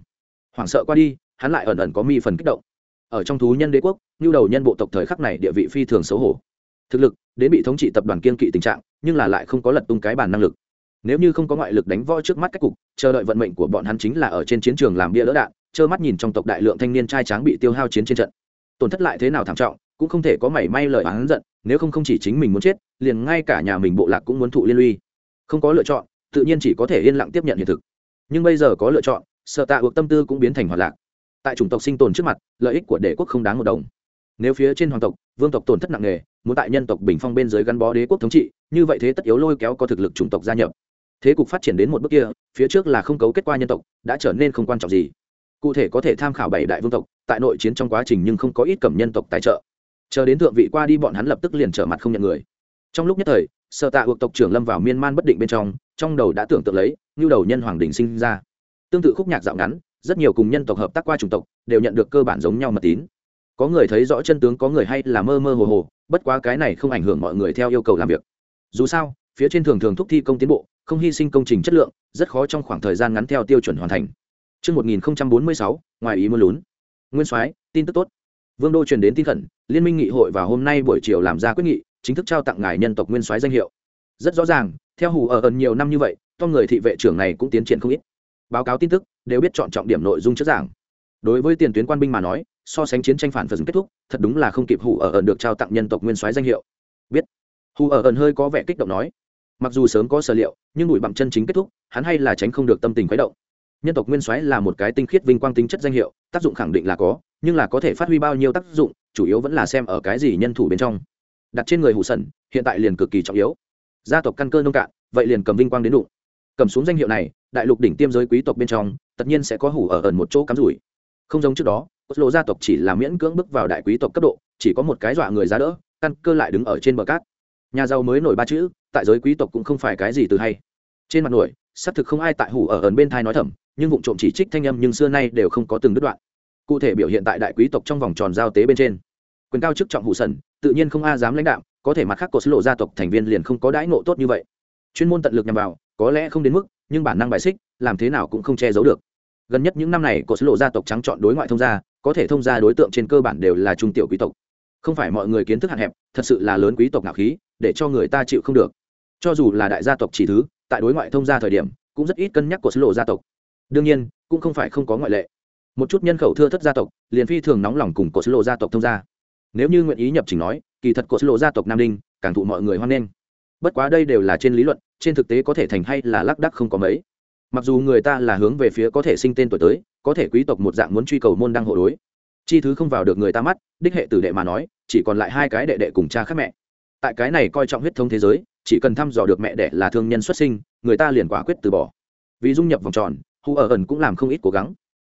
A: Hoảng sợ qua đi, hắn lại ẩn ẩn có mi phần kích động. Ở trong thú nhân đế quốc nhu đầu nhân bộ tộc thời khắc này địa vị phi thường xấu hổ. Thực lực, đến bị thống trị tập đoàn kiên kỵ tình trạng, nhưng là lại không có lật tung cái bản năng lực. Nếu như không có ngoại lực đánh võ trước mắt cách cục, chờ đợi vận mệnh của bọn hắn chính là ở trên chiến trường làm bia lỡ đạn, trơ mắt nhìn trong tộc đại lượng thanh niên trai tráng bị tiêu hao chiến trên trận. Tổn thất lại thế nào thảm trọng, cũng không thể có mảy may lời oán giận, nếu không không chỉ chính mình muốn chết, liền ngay cả nhà mình bộ lạc cũng muốn thụ liên lụy. Không có lựa chọn tự nhiên chỉ có thể yên lặng tiếp nhận hiện thực. Nhưng bây giờ có lựa chọn, sợ tạ ước tâm tư cũng biến thành hoạt lạc. Tại chủng tộc sinh tồn trước mặt, lợi ích của đế quốc không đáng một đồng. Nếu phía trên hoàng tộc, vương tộc tổn thất nặng nề, muốn tại nhân tộc bình phong bên dưới gắn bó đế quốc thống trị, như vậy thế tất yếu lôi kéo có thực lực chủng tộc gia nhập. Thế cục phát triển đến một bước kia, phía trước là không cấu kết qua nhân tộc, đã trở nên không quan trọng gì. Cụ thể có thể tham khảo bảy đại vương tộc, tại nội chiến trong quá trình nhưng không có ít cầm nhân tộc tài trợ. Chờ đến thượng vị qua đi bọn hắn lập tức liền trở mặt không nhận người trong lúc nhất thời sợ tạ ước tộc trưởng lâm vào miên man bất định bên trong trong đầu đã tưởng tượng lấy như đầu nhân hoàng đình sinh ra tương tự khúc nhạc dạo ngắn rất nhiều cùng nhân tộc hợp tác qua chủng tộc đều nhận được cơ bản giống nhau mật tín có người thấy rõ chân tướng có người hay là mơ mơ hồ hồ bất quá cái này không ảnh hưởng mọi người theo yêu cầu làm việc dù sao phía trên thường thường thúc thi công tiến bộ không hy sinh công trình chất lượng rất khó trong khoảng thời gian ngắn theo tiêu chuẩn hoàn thành Trước 1046, ngoài ý mưa lún. Nguyên soái tin tức tốt. Vương đô truyền đến tin khẩn, Liên minh nghị hội vào hôm nay buổi chiều làm ra quyết nghị, chính thức trao tặng ngài nhân tộc nguyên soái danh hiệu. Rất rõ ràng, theo hủ ở ẩn nhiều năm như vậy, to người thị vệ trưởng này cũng tiến triển không ít. Báo cáo tin tức, đều biết chọn trọng điểm nội dung trước giảng. Đối với tiền tuyến quan binh mà nói, so sánh chiến tranh phản phật kết thúc, thật đúng là không kịp hủ ở ẩn được trao tặng nhân tộc nguyên soái danh hiệu. Biết. Hủ ở ẩn hơi có vẻ kích động nói, mặc dù sớm có sở liệu nhưng bụi bặm chân chính kết thúc hắn hay là tránh không được tâm tình khuấy động nhân tộc nguyên soái là một cái tinh khiết vinh quang tính chất danh hiệu tác dụng khẳng định là có nhưng là có thể phát huy bao nhiêu tác dụng chủ yếu vẫn là xem ở cái gì nhân thủ bên trong đặt trên người hủ sần, hiện tại liền cực kỳ trọng yếu. Gia tộc căn cơ nông cạn, vậy liền cầm vinh quang đến đụng. Cầm xuống danh hiệu này, đại lục đỉnh tiêm giới quý tộc bên trong, tất nhiên sẽ có hủ ở ẩn một chỗ cắm rủi. Không giống trước đó lộ gia tộc chỉ là miễn cưỡng bước vào đại quý tộc cấp độ, chỉ có một cái dọa người ra đỡ, căn cơ lại đứng ở trên bờ cát. Nhà giàu mới nổi ba chữ, tại giới quý tộc cũng không phải cái gì từ hay. Trên mặt nổi, xác thực không ai tại hủ ở ẩn bên thai nói thầm, nhưng vụ trộm chỉ trích thanh âm nhưng xưa nay đều không có từng đứt đoạn. Cụ thể biểu hiện tại đại quý tộc trong vòng tròn giao tế bên trên quyền cao chức trọng hủ sần, tự nhiên không a dám lãnh đạo có thể mặt khác của sứ lộ gia tộc thành viên liền không có đãi ngộ tốt như vậy. Chuyên môn tận lực nhằm vào, có lẽ không đến mức, nhưng bản năng bài xích, làm thế nào cũng không che giấu được. Gần nhất những năm này của sứ lộ gia tộc trắng chọn đối ngoại thông gia, có thể thông gia đối tượng trên cơ bản đều là trung tiểu quý tộc. Không phải mọi người kiến thức hạn hẹp, thật sự là lớn quý tộc ngạo khí, để cho người ta chịu không được. Cho dù là đại gia tộc chỉ thứ, tại đối ngoại thông gia thời điểm, cũng rất ít cân nhắc của sứ lộ gia tộc. Đương nhiên, cũng không phải không có ngoại lệ. Một chút nhân khẩu thưa thất gia tộc, liền phi thường nóng lòng cùng của sứ lộ gia tộc thông gia nếu như nguyện ý nhập trình nói, kỳ thật của lộ gia tộc nam đinh càng thụ mọi người hoan nghênh. Bất quá đây đều là trên lý luận, trên thực tế có thể thành hay là lác đắc không có mấy. Mặc dù người ta là hướng về phía có thể sinh tên tuổi tới, có thể quý tộc một dạng muốn truy cầu môn đăng hộ đối. Chi thứ không vào được người ta mắt, đích hệ tử đệ mà nói, chỉ còn lại hai cái đệ đệ cùng cha khác mẹ. Tại cái này coi trọng huyết thống thế giới, chỉ cần thăm dò được mẹ đẻ là thương nhân xuất sinh, người ta liền quả quyết từ bỏ. Vì dung nhập vòng tròn, hu ở ẩn cũng làm không ít cố gắng.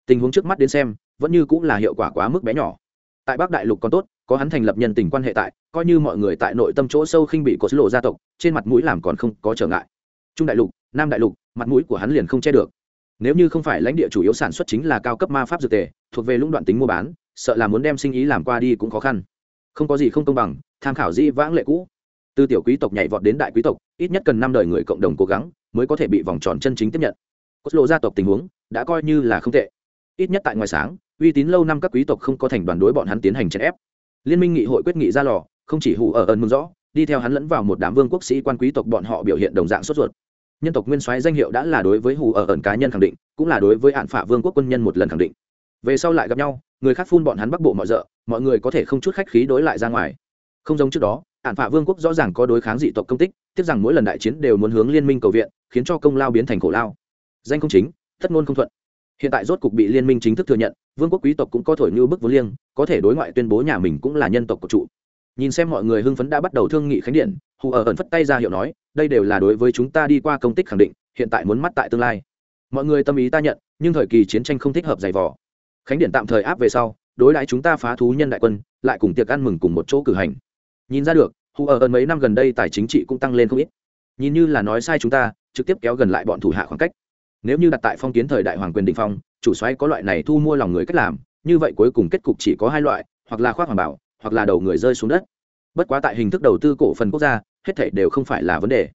A: Tình huống trước mắt đến xem, vẫn như cũng là hiệu quả quá mức bé nhỏ. Tại bắc đại lục còn tốt có hắn thành lập nhân tình quan hệ tại, coi như mọi người tại nội tâm chỗ sâu khinh bị cột lộ gia tộc, trên mặt mũi làm còn không có trở ngại. Trung đại lục, nam đại lục, mặt mũi của hắn liền không che được. Nếu như không phải lãnh địa chủ yếu sản xuất chính là cao cấp ma pháp dược tề, thuộc về lũng đoạn tính mua bán, sợ là muốn đem sinh ý làm qua đi cũng khó khăn. Không có gì không công bằng, tham khảo di vãng lệ cũ. Từ tiểu quý tộc nhảy vọt đến đại quý tộc, ít nhất cần năm đời người cộng đồng cố gắng mới có thể bị vòng tròn chân chính tiếp nhận. Cốt lộ gia tộc tình huống đã coi như là không tệ. Ít nhất tại ngoài sáng, uy tín lâu năm các quý tộc không có thành đoàn đối bọn hắn tiến hành chèn ép liên minh nghị hội quyết nghị ra lò, không chỉ hủ ở ẩn mừng rõ, đi theo hắn lẫn vào một đám vương quốc sĩ quan quý tộc bọn họ biểu hiện đồng dạng sốt ruột. Nhân tộc nguyên soái danh hiệu đã là đối với hủ ở ẩn cá nhân khẳng định, cũng là đối với hạn phả vương quốc quân nhân một lần khẳng định. Về sau lại gặp nhau, người khác phun bọn hắn bắc bộ mọi rợ, mọi người có thể không chút khách khí đối lại ra ngoài. Không giống trước đó, hạn phả vương quốc rõ ràng có đối kháng dị tộc công tích, tiếc rằng mỗi lần đại chiến đều muốn hướng liên minh cầu viện, khiến cho công lao biến thành khổ lao. Danh không chính, thất ngôn không thuận hiện tại rốt cục bị liên minh chính thức thừa nhận, vương quốc quý tộc cũng có thổi như bức vô liêng, có thể đối ngoại tuyên bố nhà mình cũng là nhân tộc của trụ nhìn xem mọi người hưng phấn đã bắt đầu thương nghị khánh điện, hù ở ẩn phất tay ra hiệu nói, đây đều là đối với chúng ta đi qua công tích khẳng định, hiện tại muốn mắt tại tương lai. Mọi người tâm ý ta nhận, nhưng thời kỳ chiến tranh không thích hợp giày vò. Khánh điện tạm thời áp về sau, đối đãi chúng ta phá thú nhân đại quân, lại cùng tiệc ăn mừng cùng một chỗ cử hành. Nhìn ra được, hù ở ẩn mấy năm gần đây tài chính trị cũng tăng lên không ít. Nhìn như là nói sai chúng ta, trực tiếp kéo gần lại bọn thủ hạ khoảng cách nếu như đặt tại phong kiến thời đại hoàng quyền đình phong, chủ xoáy có loại này thu mua lòng người cách làm, như vậy cuối cùng kết cục chỉ có hai loại, hoặc là khoác hoàng bảo, hoặc là đầu người rơi xuống đất. Bất quá tại hình thức đầu tư cổ phần quốc gia, hết thể đều không phải là vấn đề.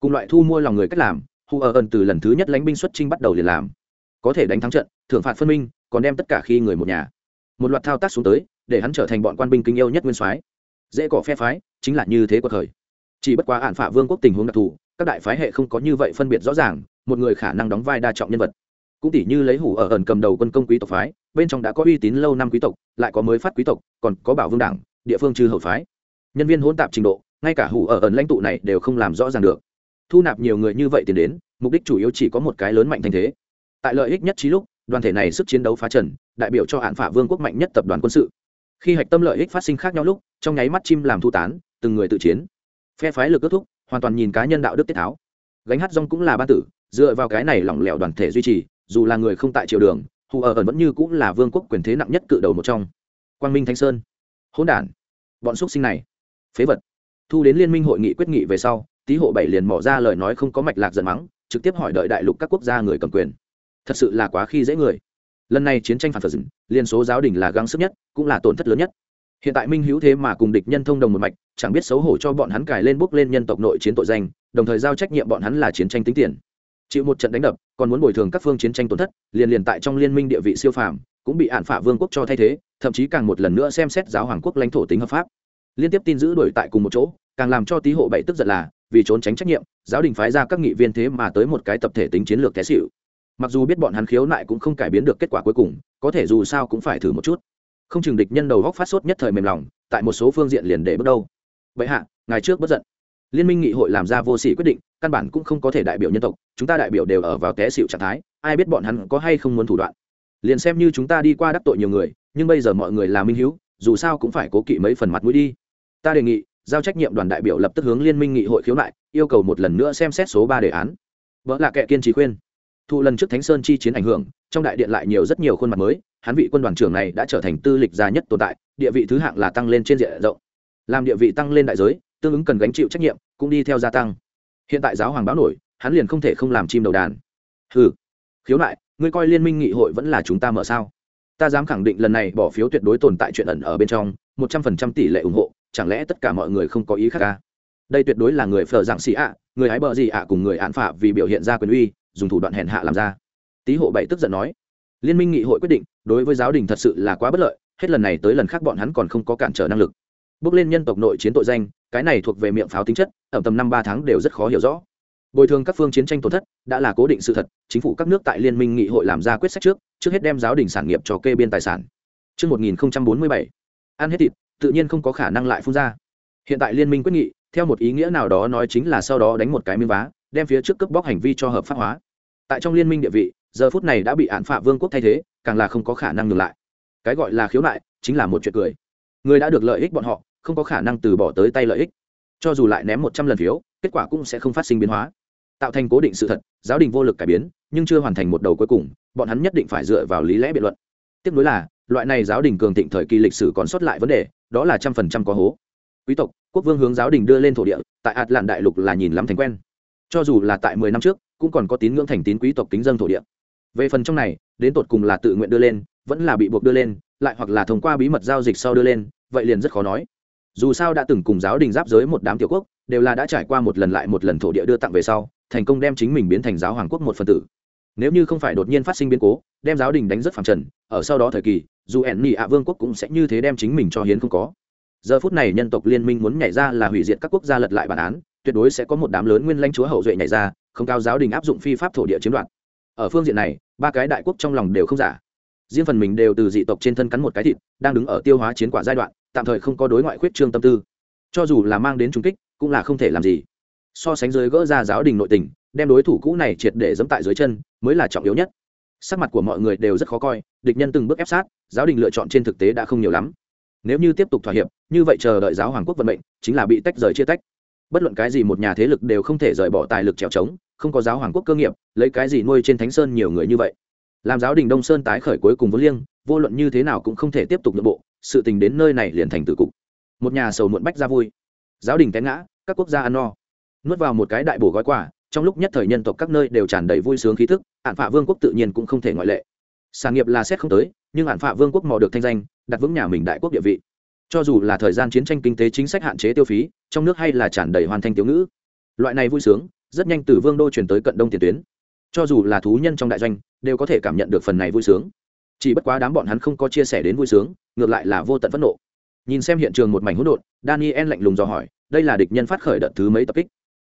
A: Cùng loại thu mua lòng người cách làm hù ở ẩn từ lần thứ nhất lãnh binh xuất trinh bắt đầu liền làm. Có thể đánh thắng trận, thưởng phạt phân minh, còn đem tất cả khi người một nhà. Một loạt thao tác xuống tới, để hắn trở thành bọn quan binh kinh yêu nhất nguyên soái. Dễ cỏ phe phái, chính là như thế của thời. Chỉ bất quá ạn phả vương quốc tình huống đặc thù các đại phái hệ không có như vậy phân biệt rõ ràng, một người khả năng đóng vai đa trọng nhân vật. Cũng tỷ như lấy hủ ở ẩn cầm đầu quân công quý tộc phái, bên trong đã có uy tín lâu năm quý tộc, lại có mới phát quý tộc, còn có bảo vương đảng, địa phương trừ hậu phái. Nhân viên hỗn tạp trình độ, ngay cả hủ ở ẩn lãnh tụ này đều không làm rõ ràng được. Thu nạp nhiều người như vậy tiền đến, mục đích chủ yếu chỉ có một cái lớn mạnh thành thế. Tại lợi ích nhất trí lúc, đoàn thể này sức chiến đấu phá trần, đại biểu cho hạn phả vương quốc mạnh nhất tập đoàn quân sự. Khi hạch tâm lợi ích phát sinh khác nhau lúc, trong nháy mắt chim làm thu tán, từng người tự chiến. Phe phái lực kết thúc hoàn toàn nhìn cá nhân đạo đức tiết tháo. Gánh hát rong cũng là ban tử, dựa vào cái này lỏng lẻo đoàn thể duy trì, dù là người không tại triều đường, hù ở ẩn vẫn như cũng là vương quốc quyền thế nặng nhất cự đầu một trong. Quang minh thanh sơn. Hỗn đản. Bọn xúc sinh này. Phế vật. Thu đến liên minh hội nghị quyết nghị về sau, tý hộ bảy liền mỏ ra lời nói không có mạch lạc giận mắng, trực tiếp hỏi đợi đại lục các quốc gia người cầm quyền. Thật sự là quá khi dễ người. Lần này chiến tranh phản phật dừng, liên số giáo đình là gắng sức nhất, cũng là tổn thất lớn nhất hiện tại minh hữu thế mà cùng địch nhân thông đồng một mạch, chẳng biết xấu hổ cho bọn hắn cài lên bước lên nhân tộc nội chiến tội danh, đồng thời giao trách nhiệm bọn hắn là chiến tranh tính tiền. Chịu một trận đánh đập, còn muốn bồi thường các phương chiến tranh tổn thất, liền liền tại trong liên minh địa vị siêu phàm, cũng bị hạn phả vương quốc cho thay thế, thậm chí càng một lần nữa xem xét giáo hoàng quốc lãnh thổ tính hợp pháp. Liên tiếp tin giữ đuổi tại cùng một chỗ, càng làm cho tý hộ bảy tức giận là, vì trốn tránh trách nhiệm, giáo đình phái ra các nghị viên thế mà tới một cái tập thể tính chiến lược té xịu mặc dù biết bọn hắn khiếu nại cũng không cải biến được kết quả cuối cùng, có thể dù sao cũng phải thử một chút không chừng địch nhân đầu góc phát sốt nhất thời mềm lòng, tại một số phương diện liền để bước đâu. Vậy hạ ngày trước bất giận. Liên minh nghị hội làm ra vô sỉ quyết định, căn bản cũng không có thể đại biểu nhân tộc, chúng ta đại biểu đều ở vào té xịu trạng thái, ai biết bọn hắn có hay không muốn thủ đoạn. Liền xem như chúng ta đi qua đắc tội nhiều người, nhưng bây giờ mọi người là minh hữu, dù sao cũng phải cố kỵ mấy phần mặt mũi đi. Ta đề nghị, giao trách nhiệm đoàn đại biểu lập tức hướng liên minh nghị hội khiếu nại, yêu cầu một lần nữa xem xét số ba đề án. Vợ là kẻ kiên trì khuyên. Thụ lần trước thánh sơn chi chiến ảnh hưởng, trong đại điện lại nhiều rất nhiều khuôn mặt mới hắn vị quân đoàn trưởng này đã trở thành tư lịch già nhất tồn tại, địa vị thứ hạng là tăng lên trên diện rộng. Làm địa vị tăng lên đại giới, tương ứng cần gánh chịu trách nhiệm, cũng đi theo gia tăng. Hiện tại giáo hoàng báo nổi, hắn liền không thể không làm chim đầu đàn. Ừ khiếu nại, ngươi coi liên minh nghị hội vẫn là chúng ta mở sao? Ta dám khẳng định lần này bỏ phiếu tuyệt đối tồn tại chuyện ẩn ở bên trong, một trăm phần trăm tỷ lệ ủng hộ, chẳng lẽ tất cả mọi người không có ý khác ca à? đây tuyệt đối là người phờ dạng xì ạ, người hái bờ gì ạ cùng người án phạ vì biểu hiện ra quyền uy, dùng thủ đoạn hèn hạ làm ra. Tý hộ bảy tức giận nói liên minh nghị hội quyết định đối với giáo đình thật sự là quá bất lợi hết lần này tới lần khác bọn hắn còn không có cản trở năng lực bước lên nhân tộc nội chiến tội danh cái này thuộc về miệng pháo tính chất ở tầm năm ba tháng đều rất khó hiểu rõ bồi thường các phương chiến tranh tổn thất đã là cố định sự thật chính phủ các nước tại liên minh nghị hội làm ra quyết sách trước trước hết đem giáo đình sản nghiệp cho kê biên tài sản Trước 1047, ăn hết thịt, tự nhiên không có khả năng lại phun ra. Hiện tại liên minh quyết nghị, theo một ý nghĩa nào đó nói chính là sau đó đánh một cái miếng vá, đem phía trước cướp bóc hành vi cho hợp pháp hóa. Tại trong liên minh địa vị, giờ phút này đã bị án phạ vương quốc thay thế, càng là không có khả năng ngừng lại. Cái gọi là khiếu nại, chính là một chuyện cười. Người đã được lợi ích bọn họ, không có khả năng từ bỏ tới tay lợi ích. Cho dù lại ném một trăm lần phiếu, kết quả cũng sẽ không phát sinh biến hóa tạo thành cố định sự thật giáo đình vô lực cải biến nhưng chưa hoàn thành một đầu cuối cùng bọn hắn nhất định phải dựa vào lý lẽ biện luận tiếp nối là loại này giáo đình cường thịnh thời kỳ lịch sử còn sót lại vấn đề đó là trăm phần trăm có hố quý tộc quốc vương hướng giáo đình đưa lên thổ địa tại ạt lạn đại lục là nhìn lắm thành quen cho dù là tại mười năm trước cũng còn có tín ngưỡng thành tín quý tộc kính dân thổ địa về phần trong này, đến tột cùng là tự nguyện đưa lên, vẫn là bị buộc đưa lên, lại hoặc là thông qua bí mật giao dịch sau đưa lên, vậy liền rất khó nói. Dù sao đã từng cùng giáo đình giáp giới một đám tiểu quốc, đều là đã trải qua một lần lại một lần thổ địa đưa tặng về sau, thành công đem chính mình biến thành giáo hoàng quốc một phần tử. Nếu như không phải đột nhiên phát sinh biến cố, đem giáo đình đánh rất phẳng trần, ở sau đó thời kỳ, dù ẻn nị ạ vương quốc cũng sẽ như thế đem chính mình cho hiến không có. Giờ phút này nhân tộc liên minh muốn nhảy ra là hủy diệt các quốc gia lật lại bản án, tuyệt đối sẽ có một đám lớn nguyên lãnh chúa hậu duệ nhảy ra, không cao giáo đình áp dụng phi pháp thổ địa chiếm đoạt ở phương diện này, ba cái đại quốc trong lòng đều không giả. Riêng phần mình đều từ dị tộc trên thân cắn một cái thịt, đang đứng ở tiêu hóa chiến quả giai đoạn, tạm thời không có đối ngoại khuyết trương tâm tư. Cho dù là mang đến trung kích, cũng là không thể làm gì. So sánh dưới gỡ ra giáo đình nội tình, đem đối thủ cũ này triệt để dẫm tại dưới chân, mới là trọng yếu nhất. Sắc mặt của mọi người đều rất khó coi, địch nhân từng bước ép sát, giáo đình lựa chọn trên thực tế đã không nhiều lắm. Nếu như tiếp tục thỏa hiệp, như vậy chờ đợi giáo hoàng quốc vận mệnh, chính là bị tách rời chia tách. Bất luận cái gì một nhà thế lực đều không thể rời bỏ tài lực trèo trống không có giáo hoàng quốc cơ nghiệp, lấy cái gì nuôi trên thánh sơn nhiều người như vậy? Làm giáo đình đông sơn tái khởi cuối cùng vốn liêng, vô luận như thế nào cũng không thể tiếp tục nội bộ, sự tình đến nơi này liền thành tử cục. Một nhà sầu muộn bách ra vui. Giáo đình té ngã, các quốc gia ăn no. Nuốt vào một cái đại bổ gói quả trong lúc nhất thời nhân tộc các nơi đều tràn đầy vui sướng khí thức ạn phạ vương quốc tự nhiên cũng không thể ngoại lệ. Sản nghiệp là xét không tới, nhưng ạn phạ vương quốc mò được thanh danh, đặt vững nhà mình đại quốc địa vị. Cho dù là thời gian chiến tranh kinh tế chính sách hạn chế tiêu phí, trong nước hay là tràn đầy hoàn thành tiêu ngữ. Loại này vui sướng rất nhanh từ vương đô chuyển tới cận đông tiền tuyến. Cho dù là thú nhân trong đại doanh, đều có thể cảm nhận được phần này vui sướng. Chỉ bất quá đám bọn hắn không có chia sẻ đến vui sướng, ngược lại là vô tận phẫn nộ. Nhìn xem hiện trường một mảnh hỗn độn, daniel lạnh lùng dò hỏi, đây là địch nhân phát khởi đợt thứ mấy tập kích?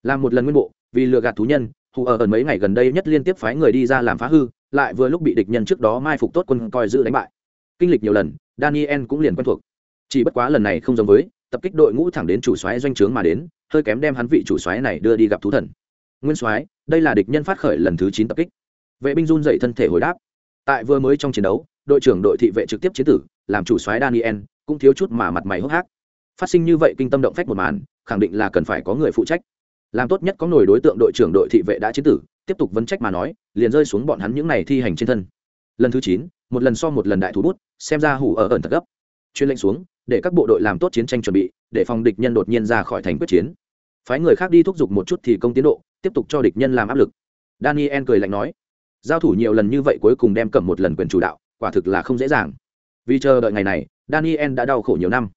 A: Làm một lần nguyên bộ, vì lừa gạt thú nhân, hù ở ẩn mấy ngày gần đây nhất liên tiếp phái người đi ra làm phá hư, lại vừa lúc bị địch nhân trước đó mai phục tốt quân coi giữ đánh bại. Kinh lịch nhiều lần, daniel cũng liền quen thuộc. Chỉ bất quá lần này không giống với, tập kích đội ngũ thẳng đến chủ xoáy doanh trướng mà đến, hơi kém đem hắn vị chủ xoáy này đưa đi gặp thú thần nguyên soái, đây là địch nhân phát khởi lần thứ chín tập kích. Vệ binh run dậy thân thể hồi đáp. Tại vừa mới trong chiến đấu, đội trưởng đội thị vệ trực tiếp chiến tử, làm chủ soái daniel, cũng thiếu chút mà mặt mày hốc hác. Phát sinh như vậy kinh tâm động phách một màn, khẳng định là cần phải có người phụ trách. Làm tốt nhất có nổi đối tượng đội trưởng đội thị vệ đã chiến tử, tiếp tục vấn trách mà nói, liền rơi xuống bọn hắn những này thi hành trên thân. Lần thứ chín, một lần so một lần đại thủ bút, xem ra hủ ở ẩn thật gấp. Chuyên lệnh xuống, để các bộ đội làm tốt chiến tranh chuẩn bị, để phòng địch nhân đột nhiên ra khỏi thành quyết chiến phái người khác đi thúc giục một chút thì công tiến độ, tiếp tục cho địch nhân làm áp lực. Daniel cười lạnh nói, giao thủ nhiều lần như vậy cuối cùng đem cầm một lần quyền chủ đạo, quả thực là không dễ dàng. Vì chờ đợi ngày này, daniel đã đau khổ nhiều năm.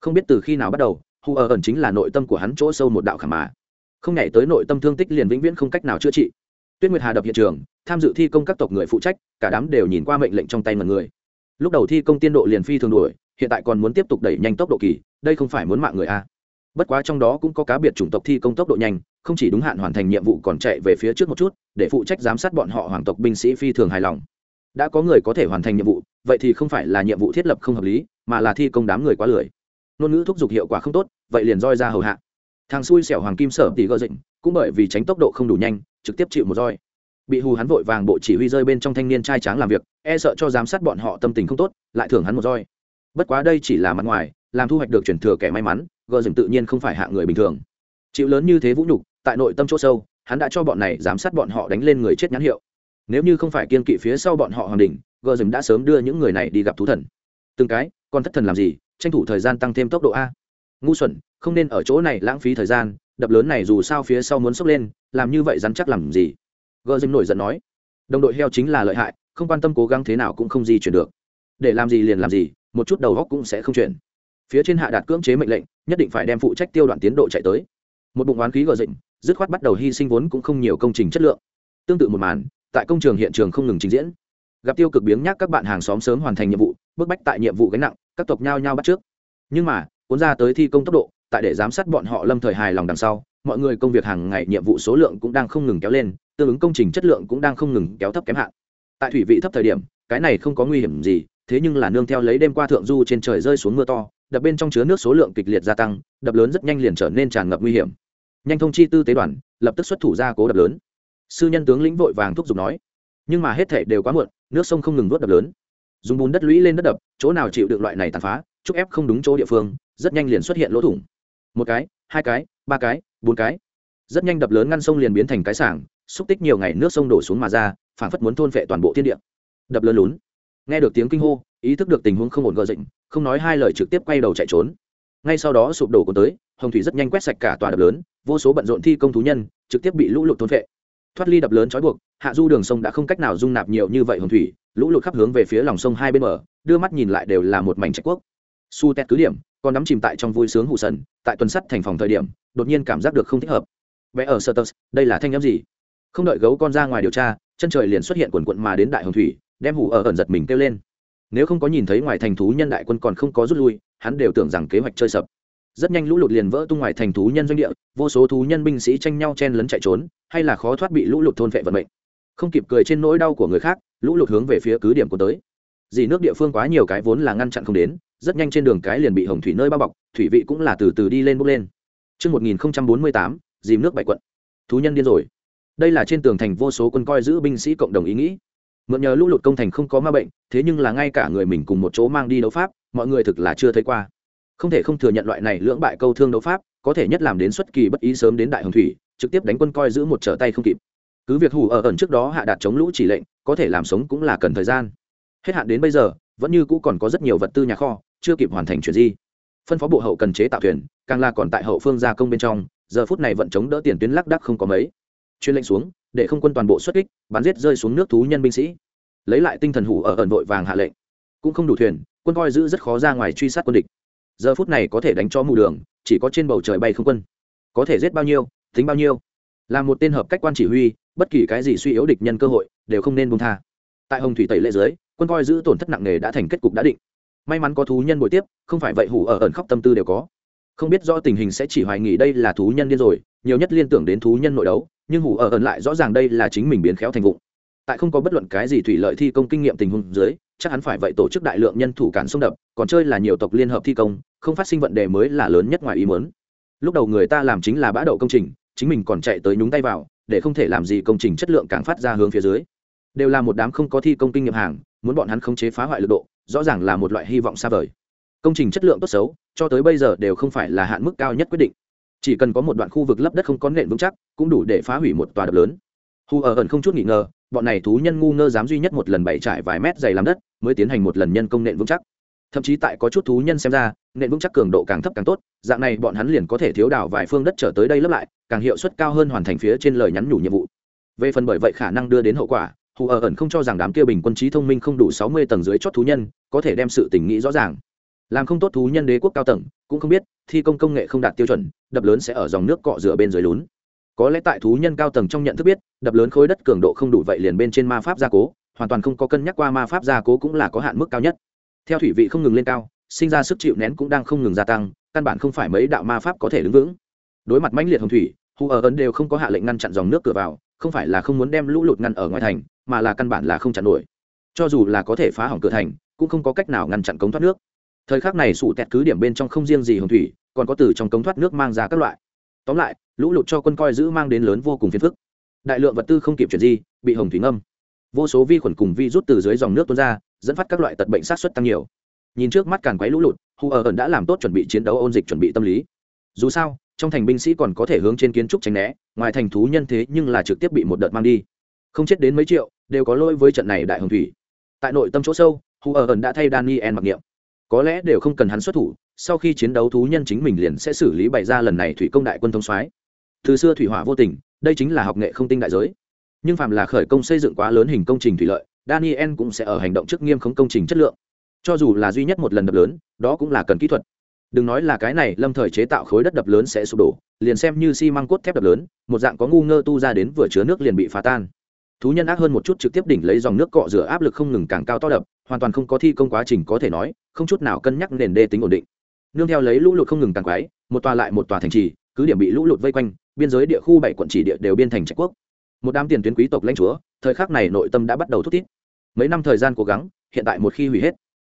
A: Không biết từ khi nào bắt đầu, hu ở ẩn chính là nội tâm của hắn chỗ sâu một đạo khảm mà. Không nhảy tới nội tâm thương tích liền vĩnh viễn không cách nào chữa trị. Tuyết nguyệt hà đập hiện trường, tham dự thi công các tộc người phụ trách, cả đám đều nhìn qua mệnh lệnh trong tay mật người. Lúc đầu thi công tiên độ liền phi thường đuổi, hiện tại còn muốn tiếp tục đẩy nhanh tốc độ kỳ, đây không phải muốn mạng người a bất quá trong đó cũng có cá biệt chủng tộc thi công tốc độ nhanh, không chỉ đúng hạn hoàn thành nhiệm vụ còn chạy về phía trước một chút, để phụ trách giám sát bọn họ hoàng tộc binh sĩ phi thường hài lòng. Đã có người có thể hoàn thành nhiệm vụ, vậy thì không phải là nhiệm vụ thiết lập không hợp lý, mà là thi công đám người quá lười. Ngôn ngữ thúc giục hiệu quả không tốt, vậy liền roi ra hầu hạ. Thằng xui xẻo hoàng kim sở tỷ gợ dịnh, cũng bởi vì tránh tốc độ không đủ nhanh, trực tiếp chịu một roi. Bị hù hắn vội vàng bộ chỉ huy rơi bên trong thanh niên trai tráng làm việc e sợ cho giám sát bọn họ tâm tình không tốt, lại thưởng hắn một roi. Bất quá đây chỉ là mặt ngoài làm thu hoạch được chuyển thừa kẻ may mắn, gờ dừng tự nhiên không phải hạ người bình thường. Chịu lớn như thế vũ nhục, tại nội tâm chỗ sâu, hắn đã cho bọn này giám sát bọn họ đánh lên người chết nhãn hiệu. Nếu như không phải kiên kỵ phía sau bọn họ hoàng đình gờ dừng đã sớm đưa những người này đi gặp thú thần. Từng cái, còn thất thần làm gì, tranh thủ thời gian tăng thêm tốc độ a. Ngu xuẩn, không nên ở chỗ này lãng phí thời gian, đập lớn này dù sao phía sau muốn sốc lên, làm như vậy dám chắc làm gì? Gờ dừng nổi giận nói. Đồng đội heo chính là lợi hại, không quan tâm cố gắng thế nào cũng không di chuyển được. Để làm gì liền làm gì, một chút đầu góc cũng sẽ không chuyển phía trên hạ đạt cưỡng chế mệnh lệnh, nhất định phải đem phụ trách tiêu đoạn tiến độ chạy tới. Một bụng oán khí gờ dịnh dứt khoát bắt đầu hy sinh vốn cũng không nhiều công trình chất lượng. Tương tự một màn, tại công trường hiện trường không ngừng trình diễn. Gặp tiêu cực biếng nhác các bạn hàng xóm sớm hoàn thành nhiệm vụ, bức bách tại nhiệm vụ gánh nặng, các tộc nhau nhau bắt trước. Nhưng mà, cuốn ra tới thi công tốc độ, tại để giám sát bọn họ lâm thời hài lòng đằng sau, mọi người công việc hàng ngày nhiệm vụ số lượng cũng đang không ngừng kéo lên, tương ứng công trình chất lượng cũng đang không ngừng kéo thấp kém hạn. Tại thủy vị thấp thời điểm, cái này không có nguy hiểm gì, thế nhưng là nương theo lấy đêm qua thượng du trên trời rơi xuống mưa to đập bên trong chứa nước số lượng kịch liệt gia tăng, đập lớn rất nhanh liền trở nên tràn ngập nguy hiểm. Nhanh thông chi tư tế đoàn, lập tức xuất thủ ra cố đập lớn. Sư nhân tướng lĩnh vội vàng thúc giục nói, nhưng mà hết thể đều quá muộn, nước sông không ngừng vớt đập lớn. Dùng bùn đất lũy lên đất đập, chỗ nào chịu được loại này tàn phá, chúc ép không đúng chỗ địa phương, rất nhanh liền xuất hiện lỗ thủng. Một cái, hai cái, ba cái, bốn cái. Rất nhanh đập lớn ngăn sông liền biến thành cái sảng, xúc tích nhiều ngày nước sông đổ xuống mà ra, phảng phất muốn thôn phệ toàn bộ thiên địa. Đập lớn lún. Nghe được tiếng kinh hô, ý thức được tình huống không ổn gờ dịnh không nói hai lời trực tiếp quay đầu chạy trốn. Ngay sau đó sụp đổ cuốn tới, hồng thủy rất nhanh quét sạch cả tòa đập lớn, vô số bận rộn thi công thú nhân, trực tiếp bị lũ lụt thôn vệ thoát ly đập lớn trói buộc, hạ du đường sông đã không cách nào dung nạp nhiều như vậy hồng thủy, lũ lụt khắp hướng về phía lòng sông hai bên bờ, đưa mắt nhìn lại đều là một mảnh trạch quốc. Su tét cứ điểm, còn đắm chìm tại trong vui sướng hụ sần, tại tuần sắt thành phòng thời điểm, đột nhiên cảm giác được không thích hợp. Vẽ ở sơ tơ đây là thanh n m gì? Không đợi gấu con ra ngoài điều tra, chân trời liền xuất hiện quần quận mà đến đại hồng thủy, đem hủ ở ẩn giật mình kêu lên nếu không có nhìn thấy ngoài thành thú nhân đại quân còn không có rút lui hắn đều tưởng rằng kế hoạch chơi sập rất nhanh lũ lụt liền vỡ tung ngoài thành thú nhân doanh địa vô số thú nhân binh sĩ tranh nhau chen lấn chạy trốn hay là khó thoát bị lũ lụt thôn vệ vận mệnh không kịp cười trên nỗi đau của người khác lũ lụt hướng về phía cứ điểm của tới dì nước địa phương quá nhiều cái vốn là ngăn chặn không đến rất nhanh trên đường cái liền bị hồng thủy nơi bao bọc thủy vị cũng là từ từ đi lên bốc lên Trước 1048, dìm nước bảy quận. Thú nhân điên rồi. Đây là trên tường thành vô số quân coi giữ binh sĩ cộng đồng ý nghĩ. Mượn nhờ lũ lụt công thành không có ma bệnh, thế nhưng là ngay cả người mình cùng một chỗ mang đi đấu pháp, mọi người thực là chưa thấy qua. Không thể không thừa nhận loại này lưỡng bại câu thương đấu pháp, có thể nhất làm đến xuất kỳ bất ý sớm đến đại hồng thủy, trực tiếp đánh quân coi giữ một trở tay không kịp. Cứ việc hủ ở ẩn trước đó hạ đạt chống lũ chỉ lệnh, có thể làm sống cũng là cần thời gian. Hết hạn đến bây giờ, vẫn như cũ còn có rất nhiều vật tư nhà kho, chưa kịp hoàn thành chuyện gì phân phó bộ hậu cần chế tạo thuyền càng là còn tại hậu phương gia công bên trong giờ phút này vận chống đỡ tiền tuyến lắc đắc không có mấy chuyên lệnh xuống để không quân toàn bộ xuất kích, bắn giết rơi xuống nước thú nhân binh sĩ. Lấy lại tinh thần hủ ở ẩn vội vàng hạ lệnh. Cũng không đủ thuyền, quân coi giữ rất khó ra ngoài truy sát quân địch. Giờ phút này có thể đánh cho mù đường, chỉ có trên bầu trời bay không quân. Có thể giết bao nhiêu, tính bao nhiêu. Là một tên hợp cách quan chỉ huy, bất kỳ cái gì suy yếu địch nhân cơ hội, đều không nên buông tha. Tại hồng thủy tẩy lệ dưới, quân coi giữ tổn thất nặng nề đã thành kết cục đã định. May mắn có thú nhân buổi tiếp, không phải vậy hủ ở ẩn khóc tâm tư đều có. Không biết do tình hình sẽ chỉ hoài nghỉ đây là thú nhân điên rồi, nhiều nhất liên tưởng đến thú nhân nội đấu nhưng hủ ở ẩn lại rõ ràng đây là chính mình biến khéo thành vụng. Tại không có bất luận cái gì thủy lợi thi công kinh nghiệm tình huống dưới, chắc hắn phải vậy tổ chức đại lượng nhân thủ cản sông đập, còn chơi là nhiều tộc liên hợp thi công, không phát sinh vấn đề mới là lớn nhất ngoài ý muốn. Lúc đầu người ta làm chính là bã đậu công trình, chính mình còn chạy tới nhúng tay vào, để không thể làm gì công trình chất lượng càng phát ra hướng phía dưới. Đều là một đám không có thi công kinh nghiệm hàng, muốn bọn hắn khống chế phá hoại lực độ, rõ ràng là một loại hy vọng xa vời. Công trình chất lượng tốt xấu, cho tới bây giờ đều không phải là hạn mức cao nhất quyết định chỉ cần có một đoạn khu vực lấp đất không có nền vững chắc, cũng đủ để phá hủy một tòa đập lớn. Hù ở ẩn không chút nghỉ ngờ, bọn này thú nhân ngu ngơ dám duy nhất một lần bày trải vài mét dày làm đất, mới tiến hành một lần nhân công nện vững chắc. Thậm chí tại có chút thú nhân xem ra nện vững chắc cường độ càng thấp càng tốt, dạng này bọn hắn liền có thể thiếu đảo vài phương đất trở tới đây lấp lại, càng hiệu suất cao hơn hoàn thành phía trên lời nhắn nhủ nhiệm vụ. Về phần bởi vậy khả năng đưa đến hậu quả, hù ở ẩn không cho rằng đám kia bình quân trí thông minh không đủ sáu mươi tầng dưới chót thú nhân có thể đem sự tình nghĩ rõ ràng. Làm không tốt thú nhân đế quốc cao tầng, cũng không biết thi công công nghệ không đạt tiêu chuẩn, đập lớn sẽ ở dòng nước cọ rửa bên dưới lún. Có lẽ tại thú nhân cao tầng trong nhận thức biết, đập lớn khối đất cường độ không đủ vậy liền bên trên ma pháp gia cố, hoàn toàn không có cân nhắc qua ma pháp gia cố cũng là có hạn mức cao nhất. Theo thủy vị không ngừng lên cao, sinh ra sức chịu nén cũng đang không ngừng gia tăng, căn bản không phải mấy đạo ma pháp có thể đứng vững. Đối mặt mãnh liệt hồng thủy hù ở ấn đều không có hạ lệnh ngăn chặn dòng nước cửa vào, không phải là không muốn đem lũ lụt ngăn ở ngoài thành, mà là căn bản là không chặn nổi. Cho dù là có thể phá hỏng cửa thành, cũng không có cách nào ngăn chặn cống thoát nước thời khắc này sủ tẹt cứ điểm bên trong không riêng gì hồng thủy, còn có từ trong cống thoát nước mang ra các loại. Tóm lại, lũ lụt cho quân coi giữ mang đến lớn vô cùng phiền phức. Đại lượng vật tư không kịp chuyển di, bị hồng thủy ngâm. Vô số vi khuẩn cùng vi rút từ dưới dòng nước tuôn ra, dẫn phát các loại tật bệnh sát xuất tăng nhiều. Nhìn trước mắt càn quấy lũ lụt Hù ở ẩn đã làm tốt chuẩn bị chiến đấu ôn dịch chuẩn bị tâm lý. Dù sao, trong thành binh sĩ còn có thể hướng trên kiến trúc tránh né, ngoài thành thú nhân thế nhưng là trực tiếp bị một đợt mang đi. Không chết đến mấy triệu, đều có lỗi với trận này đại hồng thủy. Tại nội tâm chỗ sâu Hù ở ẩn đã thay daniel mặc niệm có lẽ đều không cần hắn xuất thủ, sau khi chiến đấu thú nhân chính mình liền sẽ xử lý bày ra lần này thủy công đại quân thông soái. Từ xưa thủy hỏa vô tình, đây chính là học nghệ không tinh đại giới. Nhưng phạm là khởi công xây dựng quá lớn hình công trình thủy lợi, daniel cũng sẽ ở hành động trước nghiêm khống công trình chất lượng. Cho dù là duy nhất một lần đập lớn, đó cũng là cần kỹ thuật. Đừng nói là cái này, lâm thời chế tạo khối đất đập lớn sẽ sụp đổ, liền xem như xi măng cốt thép đập lớn, một dạng có ngu ngơ tu ra đến vừa chứa nước liền bị phá tan thú nhân ác hơn một chút trực tiếp đỉnh lấy dòng nước cọ rửa áp lực không ngừng càng cao to đập, hoàn toàn không có thi công quá trình có thể nói, không chút nào cân nhắc nền đê tính ổn định. Nương theo lấy lũ lụt không ngừng càng quái, một tòa lại một tòa thành trì, cứ điểm bị lũ lụt vây quanh, biên giới địa khu bảy quận chỉ địa đều biên thành trạch quốc. Một đám tiền tuyến quý tộc lãnh chúa, thời khắc này nội tâm đã bắt đầu thúc thít. Mấy năm thời gian cố gắng, hiện tại một khi hủy hết,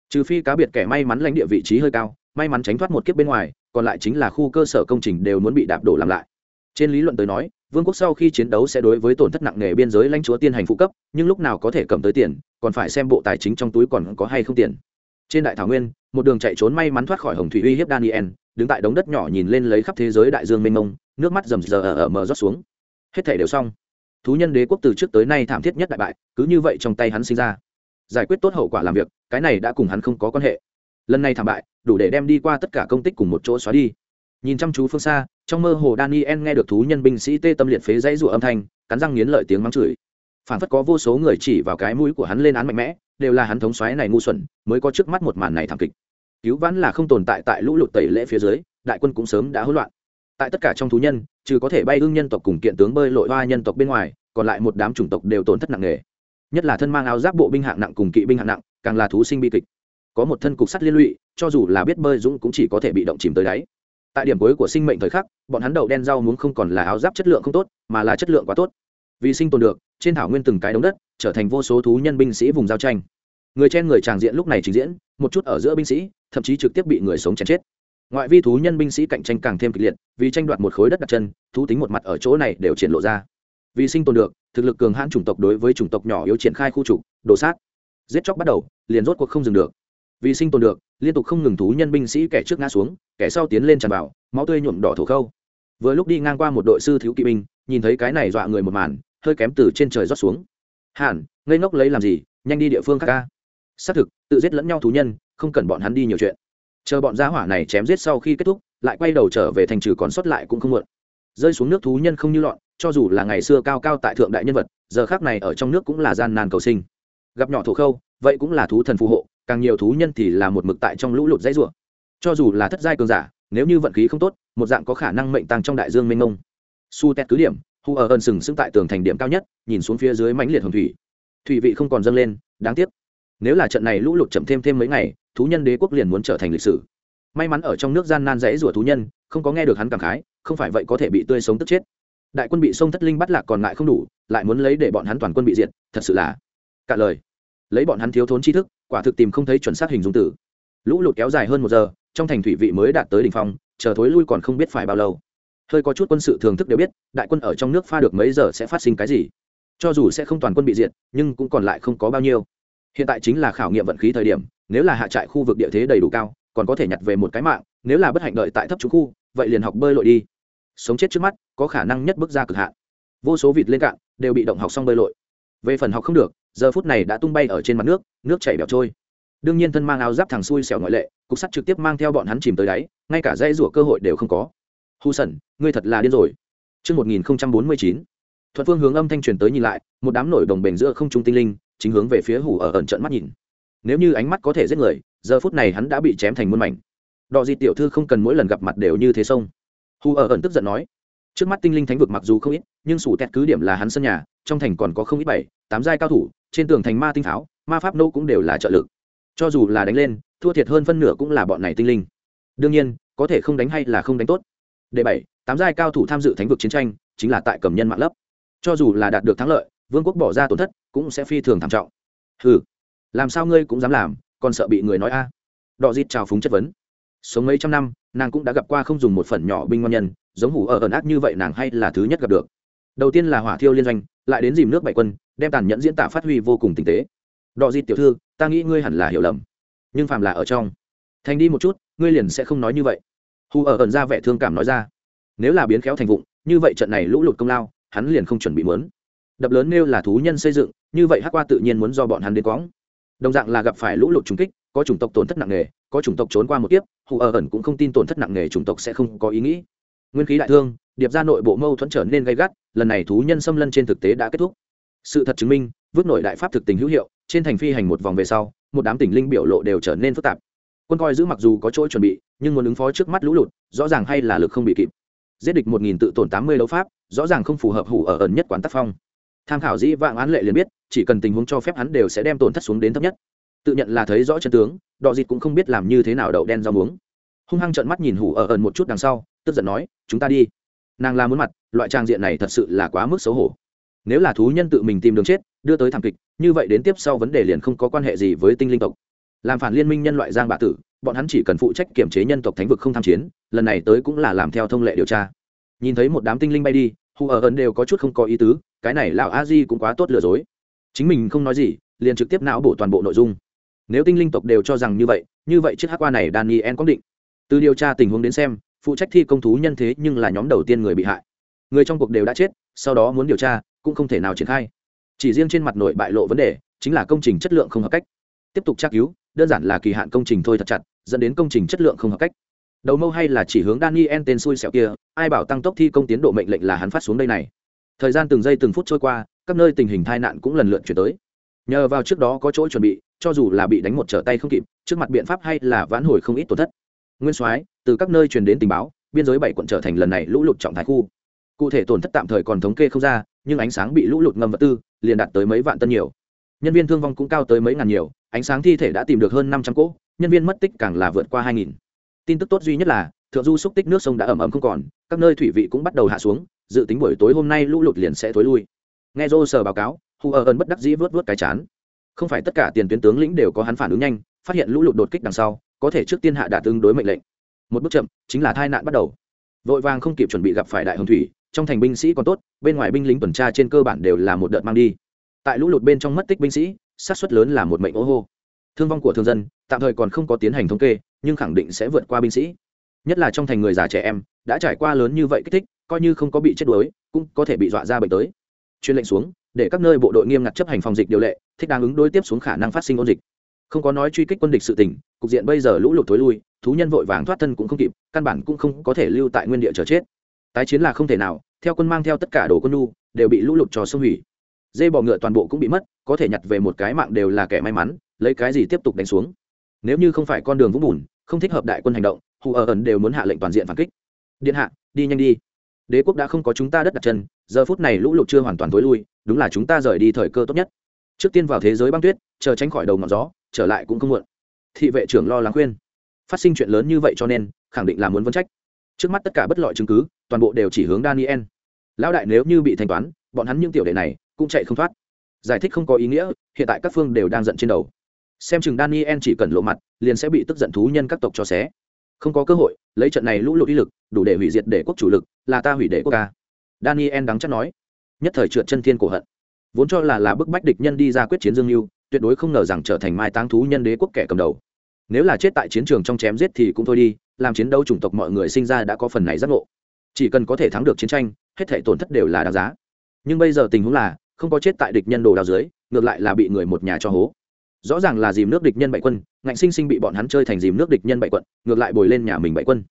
A: trừ phi cá biệt kẻ may mắn lãnh địa vị trí hơi cao, may mắn tránh thoát một kiếp bên ngoài, còn lại chính là khu cơ sở công trình đều muốn bị đạp đổ làm lại. Trên lý luận tới nói vương quốc sau khi chiến đấu sẽ đối với tổn thất nặng nề biên giới lãnh chúa tiên hành phụ cấp, nhưng lúc nào có thể cầm tới tiền, còn phải xem bộ tài chính trong túi còn có hay không tiền. Trên đại thảo nguyên, một đường chạy trốn may mắn thoát khỏi hồng thủy uy hiếp daniel, đứng tại đống đất nhỏ nhìn lên lấy khắp thế giới đại dương mênh mông, nước mắt rầm rờ ờ ờ ở mờ rót xuống. Hết thể đều xong. Thú nhân đế quốc từ trước tới nay thảm thiết nhất đại bại, cứ như vậy trong tay hắn sinh ra. Giải quyết tốt hậu quả làm việc, cái này đã cùng hắn không có quan hệ. Lần này thảm bại, đủ để đem đi qua tất cả công tích cùng một chỗ xóa đi nhìn chăm chú phương xa, trong mơ hồ daniel nghe được thú nhân binh sĩ tê tâm liệt phế dãy rụa âm thanh, cắn răng nghiến lợi tiếng mắng chửi. Phản phất có vô số người chỉ vào cái mũi của hắn lên án mạnh mẽ, đều là hắn thống xoáy này ngu xuẩn, mới có trước mắt một màn này thảm kịch. Cứu vãn là không tồn tại tại lũ lụt tẩy lễ phía dưới, đại quân cũng sớm đã hỗn loạn. Tại tất cả trong thú nhân, trừ có thể bay ương nhân tộc cùng kiện tướng bơi lội hoa nhân tộc bên ngoài, còn lại một đám chủng tộc đều tổn thất nặng nề. Nhất là thân mang áo giáp bộ binh hạng nặng cùng kỵ binh hạng nặng, càng là thú sinh bi kịch. Có một thân cục sắt liên lụy, cho dù là biết bơi dũng cũng chỉ có thể bị động chìm tới đáy tại điểm cuối của sinh mệnh thời khắc, bọn hắn đậu đen rau muống không còn là áo giáp chất lượng không tốt, mà là chất lượng quá tốt. Vì sinh tồn được, trên thảo nguyên từng cái đống đất, trở thành vô số thú nhân binh sĩ vùng giao tranh. Người trên người tràng diện lúc này trình diễn, một chút ở giữa binh sĩ, thậm chí trực tiếp bị người sống chèn chết. Ngoại vi thú nhân binh sĩ cạnh tranh càng thêm kịch liệt, vì tranh đoạt một khối đất đặt chân, thú tính một mặt ở chỗ này đều triển lộ ra. Vì sinh tồn được, thực lực cường hãn chủng tộc đối với chủng tộc nhỏ yếu triển khai khu trục, đổ sát. Giết chóc bắt đầu, liền rốt cuộc không dừng được vì sinh tồn được, liên tục không ngừng thú nhân binh sĩ kẻ trước ngã xuống, kẻ sau tiến lên tràn vào, máu tươi nhuộm đỏ thổ khâu. Vừa lúc đi ngang qua một đội sư thiếu kỵ binh, nhìn thấy cái này dọa người một màn, hơi kém từ trên trời rót xuống. Hẳn ngây ngốc lấy làm gì? Nhanh đi địa phương khác ca xác thực, tự giết lẫn nhau thú nhân, không cần bọn hắn đi nhiều chuyện. Chờ bọn gia hỏa này chém giết sau khi kết thúc, lại quay đầu trở về thành trừ còn sót lại cũng không muộn. Rơi xuống nước thú nhân không như lọn cho dù là ngày xưa cao cao tại thượng đại nhân vật, giờ khác này ở trong nước cũng là gian nan cầu sinh. Gặp nhỏ thổ khâu, vậy cũng là thú thần phù hộ càng nhiều thú nhân thì là một mực tại trong lũ lụt dãy rủa. Cho dù là thất giai cường giả, nếu như vận khí không tốt, một dạng có khả năng mệnh tăng trong đại dương mênh mông. Su tét cứ điểm, hu ở ẩn sừng sững tại tường thành điểm cao nhất, nhìn xuống phía dưới mãnh liệt hồng thủy. Thủy vị không còn dâng lên, đáng tiếc. Nếu là trận này lũ lụt chậm thêm thêm mấy ngày, thú nhân đế quốc liền muốn trở thành lịch sử. May mắn ở trong nước gian nan dãy rủa thú nhân, không có nghe được hắn cảm khái, không phải vậy có thể bị tươi sống tức chết. Đại quân bị sông thất linh bắt lạc còn ngại không đủ, lại muốn lấy để bọn hắn toàn quân bị diệt, thật sự là cả lời lấy bọn hắn thiếu thốn tri thức, quả thực tìm không thấy chuẩn xác hình dung tử. Lũ lụt kéo dài hơn một giờ, trong thành thủy vị mới đạt tới đ ỉ n h phong, chờ thối lui còn không biết phải bao lâu. Hơi có chút quân sự thường thức đều biết, đại quân ở trong nước pha được mấy giờ sẽ phát sinh cái gì. Cho dù sẽ không toàn quân bị diệt, nhưng cũng còn lại không có bao nhiêu. Hiện tại chính là khảo nghiệm vận khí thời điểm, nếu là hạ trại khu vực địa thế đầy đủ cao, còn có thể nhặt về một cái mạng, nếu là bất hạnh đợi tại thấp trúng khu, vậy liền học bơi lội đi. Sống chết trước mắt, có khả năng nhất bước ra cực hạn. Vô số vịt lên cạn, đều bị động học xong bơi lội. Về phần học không được giờ phút này đã tung bay ở trên mặt nước nước chảy bẹo trôi. Đương nhiên thân mang áo giáp thằng xui xẻo ngoại lệ cục sắt trực tiếp mang theo bọn hắn chìm tới đáy ngay cả dây rủa cơ hội đều không có. Hù sẩn ngươi thật là điên rồi. Trước 1049, thuận phương hướng âm thanh truyền tới nhìn lại một đám nổi đồng bền giữa không trung tinh linh chính hướng về phía hủ ở ẩn trận mắt nhìn. Nếu như ánh mắt có thể giết người giờ phút này hắn đã bị chém thành muôn mảnh. Đò di tiểu thư không cần mỗi lần gặp mặt đều như thế sông. Hù ở ẩn tức giận nói trước mắt tinh linh thánh vực mặc dù không ít nhưng sủ tẹt cứ điểm là hắn sân nhà trong thành còn có không ít bảy, tám giai cao thủ, trên tường thành ma tinh pháo, ma pháp nô cũng đều là trợ lực. Cho dù là đánh lên, thua thiệt hơn phân nửa cũng là bọn này tinh linh. Đương nhiên, có thể không đánh hay là không đánh tốt. Đệ bảy, tám giai cao thủ tham dự thánh vực chiến tranh, chính là tại cầm nhân mạng lấp. Cho dù là đạt được thắng lợi, vương quốc bỏ ra tổn thất, cũng sẽ phi thường thảm trọng. Ừ làm sao ngươi cũng dám làm, còn sợ bị người nói a? À. đọ dịt trào phúng chất vấn. Sống mấy trăm năm, nàng cũng đã gặp qua không dùng một phần nhỏ binh ngon nhân, giống hủ ở ẩn ác như vậy nàng hay là thứ nhất gặp được đầu tiên là hỏa thiêu liên doanh, lại đến dìm nước bảy quân, đem tàn nhẫn diễn tả phát huy vô cùng tinh tế. Đọ dịt tiểu thư, ta nghĩ ngươi hẳn là hiểu lầm. Nhưng phàm là ở trong, thành đi một chút, ngươi liền sẽ không nói như vậy. Hù ở ẩn ra vẻ thương cảm nói ra. Nếu là biến khéo thành vụng, như vậy trận này lũ lụt công lao, hắn liền không chuẩn bị mớn đập lớn nêu là thú nhân xây dựng, như vậy hắc qua tự nhiên muốn do bọn hắn đến quõng. Đồng dạng là gặp phải lũ lụt trùng kích, có chủng tộc tổn thất nặng nề, có chủng tộc trốn qua một kiếp, hù ở ẩn cũng không tin tổn thất nặng nề chủng tộc sẽ không có ý nghĩ. Nguyên khí đại thương điệp ra nội bộ mâu thuẫn trở nên gay gắt, lần này thú nhân xâm lân trên thực tế đã kết thúc. Sự thật chứng minh, vứt nội đại pháp thực tình hữu hiệu, trên thành phi hành một vòng về sau, một đám tỉnh linh biểu lộ đều trở nên phức tạp. Quân coi giữ mặc dù có chỗ chuẩn bị, nhưng muốn ứng phó trước mắt lũ lụt, rõ ràng hay là lực không bị kịp. Giết địch một nghìn tự tổn tám mươi đấu pháp, rõ ràng không phù hợp hủ ở ẩn nhất quán tác phong. Tham khảo dĩ vạn án lệ liền biết, chỉ cần tình huống cho phép hắn đều sẽ đem tổn thất xuống đến thấp nhất. Tự nhận là thấy rõ chân tướng, đọ dịt cũng không biết làm như thế nào đậu đen rau muống. Hung hăng trợn mắt nhìn hủ ở ẩn một chút đằng sau, tức giận nói, chúng ta đi nàng la muốn mặt, loại trang diện này thật sự là quá mức xấu hổ. Nếu là thú nhân tự mình tìm đường chết, đưa tới thảm kịch, như vậy đến tiếp sau vấn đề liền không có quan hệ gì với tinh linh tộc. Làm phản liên minh nhân loại giang bạ tử, bọn hắn chỉ cần phụ trách kiểm chế nhân tộc thánh vực không tham chiến, lần này tới cũng là làm theo thông lệ điều tra. Nhìn thấy một đám tinh linh bay đi hù ở ẩn đều có chút không có ý tứ, cái này lão a di cũng quá tốt lừa dối. Chính mình không nói gì, liền trực tiếp não bổ toàn bộ nội dung. Nếu tinh linh tộc đều cho rằng như vậy như vậy chiếc hát qua này daniel có định. Từ điều tra tình huống đến xem phụ trách thi công thú nhân thế nhưng là nhóm đầu tiên người bị hại. Người trong cuộc đều đã chết, sau đó muốn điều tra, cũng không thể nào triển khai. Chỉ riêng trên mặt nội bại lộ vấn đề, chính là công trình chất lượng không hợp cách. Tiếp tục tra cứu, đơn giản là kỳ hạn công trình thôi thật chặt, dẫn đến công trình chất lượng không hợp cách. Đầu mâu hay là chỉ hướng daniel tên xui xẻo kia, ai bảo tăng tốc thi công tiến độ mệnh lệnh là hắn phát xuống đây này. Thời gian từng giây từng phút trôi qua, các nơi tình hình tai nạn cũng lần lượt chuyển tới. Nhờ vào trước đó có chỗ chuẩn bị, cho dù là bị đánh một trở tay không kịp, trước mặt biện pháp hay là vãn hồi không ít tổn thất nguyên soái, từ các nơi truyền đến tình báo, biên giới bảy quận trở thành lần này lũ lụt trọng thái khu. Cụ thể tổn thất tạm thời còn thống kê không ra, nhưng ánh sáng bị lũ lụt ngâm vật tư, liền đạt tới mấy vạn tân nhiều. Nhân viên thương vong cũng cao tới mấy ngàn nhiều, ánh sáng thi thể đã tìm được hơn năm trăm cỗ, nhân viên mất tích càng là vượt qua hai nghìn. Tin tức tốt duy nhất là, thượng du xúc tích nước sông đã ẩm ẩm không còn, các nơi thủy vị cũng bắt đầu hạ xuống, dự tính buổi tối hôm nay lũ lụt liền sẽ thối lui. Nghe dô sờ báo cáo hù ở ẩn bất đắc dĩ vớt vớt cái chán. Không phải tất cả tiền tuyến tướng lĩnh đều có hắn phản ứng nhanh, phát hiện lũ lụt đột kích đằng sau có thể trước tiên hạ đạt tương đối mệnh lệnh. Một bước chậm, chính là tai nạn bắt đầu. Vội vàng không kịp chuẩn bị gặp phải đại hồng thủy, trong thành binh sĩ còn tốt, bên ngoài binh lính tuần tra trên cơ bản đều là một đợt mang đi. Tại lũ lụt bên trong mất tích binh sĩ sát xuất lớn là một mệnh ô hô. Thương vong của thương dân, tạm thời còn không có tiến hành thống kê, nhưng khẳng định sẽ vượt qua binh sĩ. Nhất là trong thành người già trẻ em, đã trải qua lớn như vậy kích thích, coi như không có bị chết đuối, cũng có thể bị dọa ra bệnh tới. Chuyên lệnh xuống, để các nơi bộ đội nghiêm ngặt chấp hành phòng dịch điều lệ, thích đang ứng đối tiếp xuống khả năng phát sinh ôn dịch không có nói truy kích quân địch sự tình, cục diện bây giờ lũ lụt thối lui, thú nhân vội vàng thoát thân cũng không kịp, căn bản cũng không có thể lưu tại nguyên địa chờ chết. Tái chiến là không thể nào, theo quân mang theo tất cả đồ quân nu đều bị lũ lụt cho xông hủy. Dê bò ngựa toàn bộ cũng bị mất, có thể nhặt về một cái mạng đều là kẻ may mắn, lấy cái gì tiếp tục đánh xuống? Nếu như không phải con đường vũng bùn, không thích hợp đại quân hành động, hù ở ẩn đều muốn hạ lệnh toàn diện phản kích. Điện hạ, đi nhanh đi. Đế quốc đã không có chúng ta đất đặt chân, giờ phút này lũ lụt chưa hoàn toàn t ố i lui, đúng là chúng ta rời đi thời cơ tốt nhất. Trước tiên vào thế giới băng tuyết, chờ tránh khỏi đầu ngọn gió trở lại cũng không muộn. Thị vệ trưởng lo lắng khuyên. Phát sinh chuyện lớn như vậy cho nên, khẳng định là muốn vấn trách. Trước mắt tất cả bất lọi chứng cứ, toàn bộ đều chỉ hướng daniel. Lão đại nếu như bị thanh toán, bọn hắn những tiểu đệ này cũng chạy không thoát. Giải thích không có ý nghĩa, hiện tại các phương đều đang giận trên đầu. Xem chừng daniel chỉ cần lộ mặt, liền sẽ bị tức giận thú nhân các tộc cho xé. Không có cơ hội, lấy trận này lũ lụt đi lực, đủ để hủy diệt để quốc chủ lực, là ta hủy để quốc ca. Daniel đắng chắc nói. Nhất thời trượt chân thiên cổ hận. Vốn cho là là bức bách địch nhân đi ra quyết chiến dương mưu tuyệt đối không ngờ rằng trở thành mai táng thú nhân đế quốc kẻ cầm đầu. Nếu là chết tại chiến trường trong chém giết thì cũng thôi đi, làm chiến đấu chủng tộc mọi người sinh ra đã có phần này giác ngộ. Chỉ cần có thể thắng được chiến tranh, hết thể tổn thất đều là đáng giá. Nhưng bây giờ tình huống là, không có chết tại địch nhân đồ đào dưới, ngược lại là bị người một nhà cho hố. Rõ ràng là dìm nước địch nhân bại quân, ngạnh sinh sinh bị bọn hắn chơi thành dìm nước địch nhân bại quận, ngược lại bồi lên nhà mình bại quân.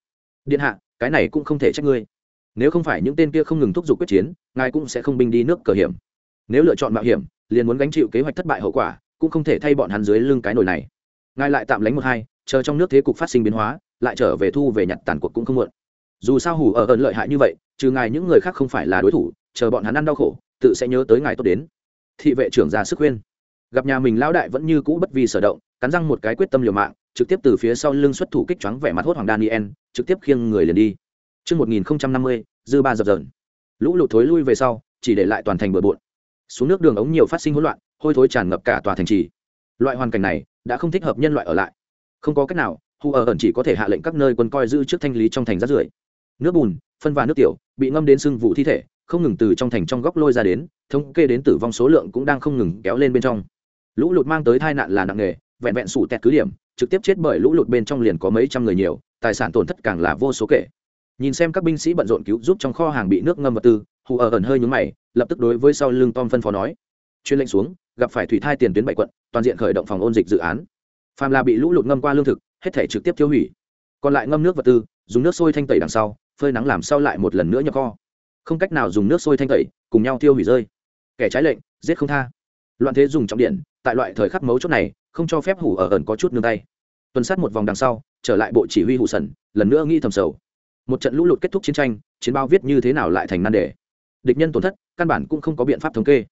A: Điện hạ, cái này cũng không thể trách ngươi. Nếu không phải những tên kia không ngừng thúc giục quyết chiến, ngài cũng sẽ không binh đi nước cờ hiểm. Nếu lựa chọn mạo hiểm, liền muốn gánh chịu kế hoạch thất bại hậu quả cũng không thể thay bọn hắn dưới lưng cái nồi này. Ngài lại tạm lánh một hai chờ trong nước thế cục phát sinh biến hóa lại trở về thu về nhặt tàn cuộc cũng không muộn. Dù sao hủ ở ơn lợi hại như vậy trừ ngài những người khác không phải là đối thủ chờ bọn hắn ăn đau khổ tự sẽ nhớ tới ngài tốt đến. Thị vệ trưởng ra sức khuyên. Gặp nhà mình lão đại vẫn như cũ bất vi sở động cắn răng một cái quyết tâm liều mạng trực tiếp từ phía sau lưng xuất thủ kích choáng vẻ mặt hốt hoàng daniel trực tiếp khiêng người liền đi. Trước 1050, dư ba dập dờn. Lũ lụt thối lui về sau, chỉ để lại toàn thành bừa bộn. Xuống nước đường ống nhiều phát sinh hỗn loạn, hôi thối tràn ngập cả tòa thành trì. Loại hoàn cảnh này đã không thích hợp nhân loại ở lại. Không có cách nào, hù ở ẩn chỉ có thể hạ lệnh các nơi quân coi giữ trước thanh lý trong thành rác rưởi. Nước bùn, phân và nước tiểu, bị ngâm đến sưng vụ thi thể, không ngừng từ trong thành trong góc lôi ra đến, thống kê đến tử vong số lượng cũng đang không ngừng kéo lên bên trong lũ lụt mang tới tai nạn là nặng nề vẹn vẹn sủ tẹt cứ điểm trực tiếp chết bởi lũ lụt bên trong liền có mấy trăm người nhiều tài sản tổn thất càng là vô số kể nhìn xem các binh sĩ bận rộn cứu giúp trong kho hàng bị nước ngâm vật tư hù ở ẩn hơi nhúng mày lập tức đối với sau lưng tom phân phó nói chuyên lệnh xuống gặp phải thủy thai tiền tuyến bảy quận, toàn diện khởi động phòng ôn dịch dự án. Phàm là bị lũ lụt ngâm qua lương thực, hết thể trực tiếp tiêu hủy. Còn lại ngâm nước vật tư, dùng nước sôi thanh tẩy đằng sau, phơi nắng làm sau lại một lần nữa nhập kho. Không cách nào dùng nước sôi thanh tẩy, cùng nhau tiêu hủy rơi. Kẻ trái lệnh, giết không tha. Loạn thế dùng trọng điện, tại loại thời khắc mấu chốt này, không cho phép hủ ở ẩn có chút nương tay. Tuần sát một vòng đằng sau, trở lại bộ chỉ huy hủ sần, lần nữa nghĩ thầm sầu. Một trận lũ lụt kết thúc chiến tranh, chiến bao viết như thế nào lại thành nan đề. Địch nhân tổn thất, căn bản cũng không có biện pháp thống kê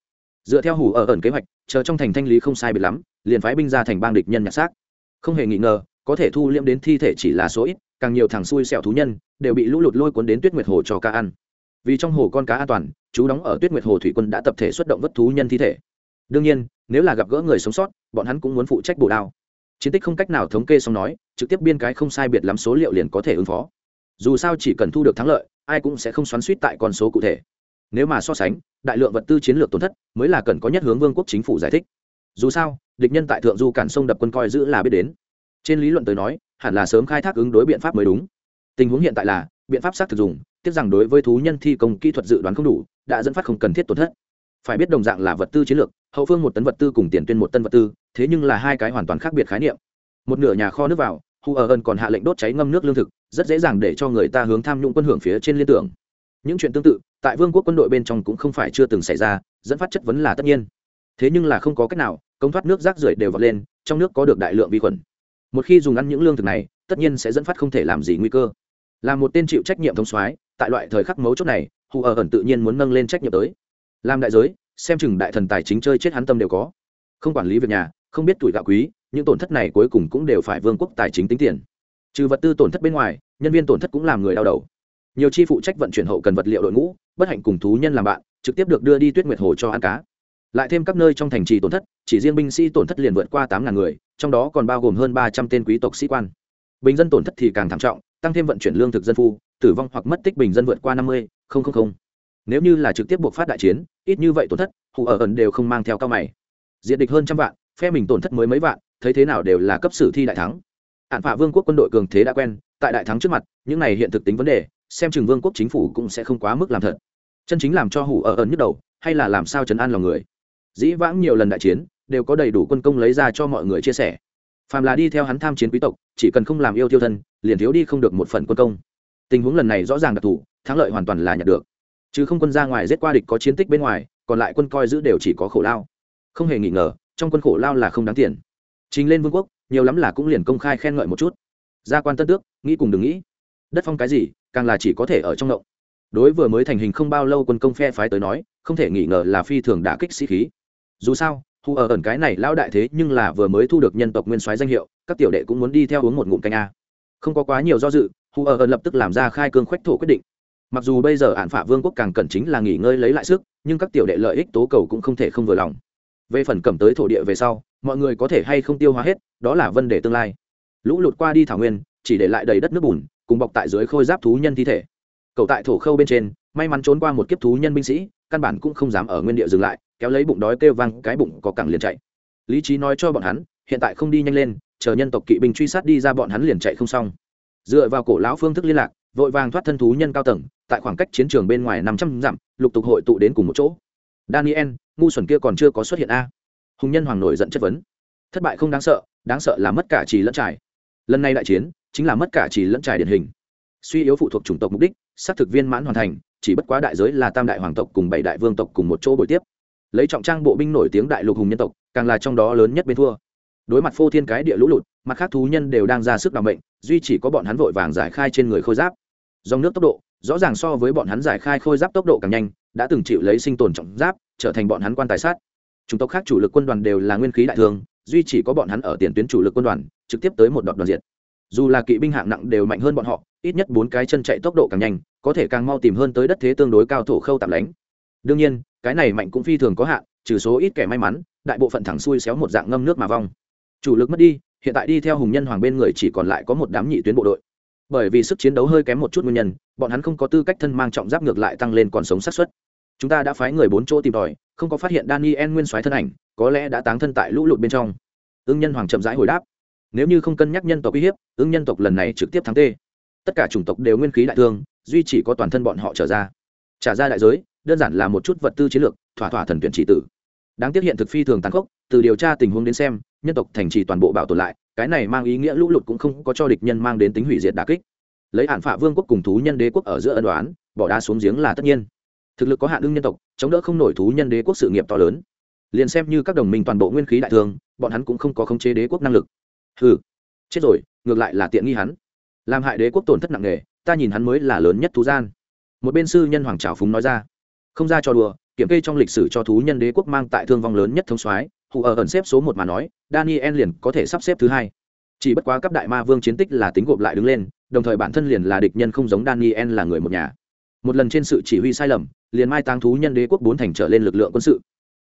A: dựa theo hủ ở ẩn kế hoạch, chờ trong thành thanh lý không sai biệt lắm, liền phái binh ra thành bang địch nhân nhặt xác. Không hề nghi ngờ, có thể thu liễm đến thi thể chỉ là số ít, càng nhiều thằng xui xẻo thú nhân, đều bị lũ lụt lôi cuốn đến tuyết nguyệt hồ cho cá ăn. Vì trong hồ con cá an toàn, chú đóng ở tuyết nguyệt hồ thủy quân đã tập thể xuất động vất thú nhân thi thể. Đương nhiên, nếu là gặp gỡ người sống sót, bọn hắn cũng muốn phụ trách bổ đao. Chiến tích không cách nào thống kê xong nói, trực tiếp biên cái không sai biệt lắm số liệu liền có thể ứng phó. Dù sao chỉ cần thu được thắng lợi, ai cũng sẽ không xoắn suýt tại con số cụ thể nếu mà so sánh, đại lượng vật tư chiến lược tổn thất mới là cần có nhất hướng vương quốc chính phủ giải thích. Dù sao, địch nhân tại thượng du cản sông đập quân coi giữ là biết đến. Trên lý luận tới nói, hẳn là sớm khai thác ứng đối biện pháp mới đúng. Tình huống hiện tại là, biện pháp xác thực dùng, tiếc rằng đối với thú nhân thi công kỹ thuật dự đoán không đủ, đã dẫn phát không cần thiết tổn thất. Phải biết đồng dạng là vật tư chiến lược, hậu phương một tấn vật tư cùng tiền tuyên một tân vật tư, thế nhưng là hai cái hoàn toàn khác biệt khái niệm. Một nửa nhà kho nước vào, hu ở ơn còn hạ lệnh đốt cháy ngâm nước lương thực, rất dễ dàng để cho người ta hướng tham nhũng quân hưởng phía trên liên tưởng những chuyện tương tự, tại vương quốc quân đội bên trong cũng không phải chưa từng xảy ra, dẫn phát chất vấn là tất nhiên. Thế nhưng là không có cách nào, công thoát nước rác rưởi đều vọt lên, trong nước có được đại lượng vi khuẩn. Một khi dùng ăn những lương thực này, tất nhiên sẽ dẫn phát không thể làm gì nguy cơ. Là một tên chịu trách nhiệm thống soái, tại loại thời khắc mấu chốt này, hù ở ẩn tự nhiên muốn nâng lên trách nhiệm tới. Làm đại giới, xem chừng đại thần tài chính chơi chết hắn tâm đều có. Không quản lý việc nhà, không biết tuổi gạo quý, những tổn thất này cuối cùng cũng đều phải vương quốc tài chính tính tiền. Trừ vật tư tổn thất bên ngoài, nhân viên tổn thất cũng làm người đau đầu nhiều chi phụ trách vận chuyển hậu cần vật liệu đội ngũ, bất hạnh cùng thú nhân làm bạn, trực tiếp được đưa đi tuyết nguyệt hồ cho ăn cá. Lại thêm các nơi trong thành trì tổn thất, chỉ riêng binh sĩ tổn thất liền vượt qua tám ngàn người, trong đó còn bao gồm hơn ba trăm tên quý tộc sĩ quan. Bình dân tổn thất thì càng thảm trọng, tăng thêm vận chuyển lương thực dân phu, tử vong hoặc mất tích bình dân vượt qua năm mươi nếu như là trực tiếp buộc phát đại chiến, ít như vậy tổn thất hụ ở ẩn đều không mang theo cao mày. Diện địch hơn trăm vạn, phe mình tổn thất mới mấy vạn, thấy thế nào đều là cấp sử thi đại thắng. Hạn phả vương quốc quân đội cường thế đã quen, tại đại thắng trước mặt, những này hiện thực tính vấn đề xem chừng vương quốc chính phủ cũng sẽ không quá mức làm thật. Chân chính làm cho hủ ở ẩn nhức đầu, hay là làm sao chấn an lòng người? Dĩ vãng nhiều lần đại chiến, đều có đầy đủ quân công lấy ra cho mọi người chia sẻ. Phàm là đi theo hắn tham chiến quý tộc, chỉ cần không làm yêu tiêu thân, liền thiếu đi không được một phần quân công. Tình huống lần này rõ ràng đặc thù, thắng lợi hoàn toàn là nhận được. Chứ không quân ra ngoài giết qua địch có chiến tích bên ngoài, còn lại quân coi giữ đều chỉ có khổ lao. Không hề nghi ngờ, trong quân khổ lao là không đáng tiền. Chính lên vương quốc, nhiều lắm là cũng liền công khai khen ngợi một chút. Gia quan tân tước, nghĩ cùng đừng nghĩ. Đất phong cái gì càng là chỉ có thể ở trong động. Đối vừa mới thành hình không bao lâu quân công phe phái tới nói, không thể nghi ngờ là phi thường đã kích sĩ khí. Dù sao hù ở ẩn cái này lão đại thế nhưng là vừa mới thu được nhân tộc nguyên soái danh hiệu, các tiểu đệ cũng muốn đi theo uống một ngụm canh a. Không có quá nhiều do dự hù ở ẩn lập tức làm ra khai cương khoách thổ quyết định. Mặc dù bây giờ ạn phả vương quốc càng cần chính là nghỉ ngơi lấy lại sức, nhưng các tiểu đệ lợi ích tố cầu cũng không thể không vừa lòng. Về phần cầm tới thổ địa về sau, mọi người có thể hay không tiêu hóa hết, đó là vấn đề tương lai. Lũ lụt qua đi thảo nguyên, chỉ để lại đầy đất nước bùn cùng bọc tại dưới khôi giáp thú nhân thi thể. Cậu tại thổ khâu bên trên, may mắn trốn qua một kiếp thú nhân binh sĩ, căn bản cũng không dám ở nguyên địa dừng lại, kéo lấy bụng đói kêu văng cái bụng có cẳng liền chạy. Lý trí nói cho bọn hắn, hiện tại không đi nhanh lên, chờ nhân tộc kỵ binh truy sát đi ra bọn hắn liền chạy không xong. Dựa vào cổ lão phương thức liên lạc, vội vàng thoát thân thú nhân cao tầng, tại khoảng cách chiến trường bên ngoài năm trăm dặm, lục tục hội tụ đến cùng một chỗ. Daniel, ngu xuẩn kia còn chưa có xuất hiện a. Hùng nhân hoàng nổi giận chất vấn. Thất bại không đáng sợ đáng sợ là mất cả trì lẫn trải. Lần này đại chiến chính là mất cả chỉ lẫn trải điển hình. Suy yếu phụ thuộc chủng tộc mục đích, xác thực viên mãn hoàn thành, chỉ bất quá đại giới là tam đại hoàng tộc cùng bảy đại vương tộc cùng một chỗ buổi tiếp. Lấy trọng trang bộ binh nổi tiếng đại lục hùng nhân tộc, càng là trong đó lớn nhất bên thua. Đối mặt phô thiên cái địa lũ lụt, mặt khác thú nhân đều đang ra sức đảm bệnh duy chỉ có bọn hắn vội vàng giải khai trên người khôi giáp. Dòng nước tốc độ, rõ ràng so với bọn hắn giải khai khôi giáp tốc độ càng nhanh, đã từng chịu lấy sinh tồn trọng giáp, trở thành bọn hắn quan tài sát. Chúng tộc khác chủ lực quân đoàn đều là nguyên khí đại thương, duy chỉ có bọn hắn ở tiền tuyến chủ lực quân đoàn, trực tiếp tới một đoạn đoàn diệt dù là kỵ binh hạng nặng đều mạnh hơn bọn họ, ít nhất bốn cái chân chạy tốc độ càng nhanh, có thể càng mau tìm hơn tới đất thế tương đối cao thổ khâu tạm lánh. Đương nhiên, cái này mạnh cũng phi thường có hạn, trừ số ít kẻ may mắn, đại bộ phận thẳng xuôi xéo một dạng ngâm nước mà vong. Chủ lực mất đi, hiện tại đi theo hùng nhân hoàng bên người chỉ còn lại có một đám nhị tuyến bộ đội. Bởi vì sức chiến đấu hơi kém một chút nguyên nhân, bọn hắn không có tư cách thân mang trọng giáp ngược lại tăng lên còn sống sát xuất chúng ta đã phái người bốn chỗ tìm tòi, không có phát hiện daniel nguyên soái thân ảnh, có lẽ đã táng thân tại lũ lụt bên trong. Ưng nhân hoàng chậm rãi hồi đáp nếu như không cân nhắc nhân tộc uy hiếp, ứng nhân tộc lần này trực tiếp thắng tê. Tất cả chủng tộc đều nguyên khí đại thương, duy chỉ có toàn thân bọn họ trở ra. Trả ra đại giới, đơn giản là một chút vật tư chiến lược, thỏa thỏa thần tuyển chỉ tử. Đáng tiếc hiện thực phi thường tàn khốc, từ điều tra tình huống đến xem, nhân tộc thành trì toàn bộ bảo tồn lại, cái này mang ý nghĩa lũ lụt cũng không có cho địch nhân mang đến tính hủy diệt đà kích. Lấy hạn phạ vương quốc cùng thú nhân đế quốc ở giữa ân đoán bỏ đá xuống giếng là tất nhiên. Thực lực có hạn ưng nhân tộc, chống đỡ không nổi thú nhân đế quốc sự nghiệp to lớn. Liền xem như các đồng minh toàn bộ nguyên khí đại thương, bọn hắn cũng không có khống chế đế quốc năng lực hừ, chết rồi, ngược lại là tiện nghi hắn. Làm hại đế quốc tổn thất nặng nề, ta nhìn hắn mới là lớn nhất thú gian. Một bên sư nhân hoàng trào phúng nói ra, không ra cho đùa, kiểm kê trong lịch sử cho thú nhân đế quốc mang tại thương vong lớn nhất thông soái, hù ở ẩn xếp số một mà nói, daniel liền có thể sắp xếp thứ hai. Chỉ bất quá cấp đại ma vương chiến tích là tính gộp lại đứng lên, đồng thời bản thân liền là địch nhân không giống daniel là người một nhà. Một lần trên sự chỉ huy sai lầm, liền mai táng thú nhân đế quốc bốn thành trở lên lực lượng quân sự.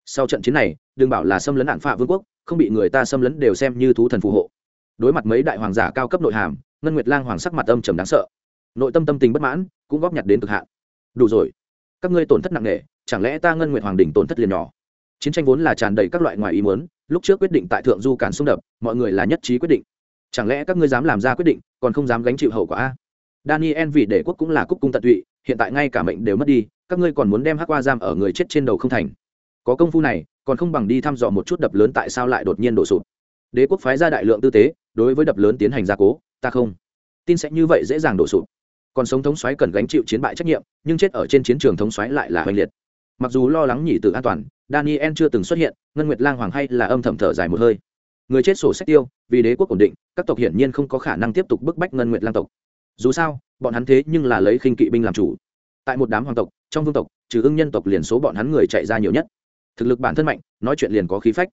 A: Sau trận chiến này, đừng bảo là xâm lấn hạn phạ vương quốc, không bị người ta xâm lấn đều xem như thú thần phù hộ đối mặt mấy đại hoàng giả cao cấp nội hàm, ngân nguyệt lang hoàng sắc mặt âm trầm đáng sợ. Nội tâm tâm tình bất mãn, cũng góp nhặt đến cực hạn. Đủ rồi, các ngươi tổn thất nặng nề, chẳng lẽ ta ngân nguyệt hoàng đỉnh tổn thất liền nhỏ? Chiến tranh vốn là tràn đầy các loại ngoài ý muốn, lúc trước quyết định tại thượng du cản xung đập, mọi người là nhất trí quyết định. Chẳng lẽ các ngươi dám làm ra quyết định, còn không dám gánh chịu hậu quả a? Daniel vì để quốc cũng là cúc cung tận tụy, hiện tại ngay cả mệnh đều mất đi, các ngươi còn muốn đem hắc qua giam ở người chết trên đầu không thành. Có công phu này, còn không bằng đi thăm dò một chút đập lớn tại sao lại đột nhiên đổ sụp. Đế quốc phái ra đại lượng tư tế đối với đập lớn tiến hành gia cố, ta không tin sẽ như vậy dễ dàng đổ sụp. Còn sống thống xoáy cần gánh chịu chiến bại trách nhiệm, nhưng chết ở trên chiến trường thống xoáy lại là hoành liệt. Mặc dù lo lắng nhỉ tự an toàn, daniel chưa từng xuất hiện, ngân nguyệt lang hoàng hay là âm thầm thở dài một hơi. Người chết sổ sách tiêu, vì đế quốc ổn định, các tộc hiển nhiên không có khả năng tiếp tục bức bách ngân nguyệt lang tộc. Dù sao, bọn hắn thế nhưng là lấy khinh kỵ binh làm chủ. Tại một đám hoàng tộc, trong vương tộc, trừ ưng nhân tộc liền số bọn hắn người chạy ra nhiều nhất. Thực lực bản thân mạnh, nói chuyện liền có khí phách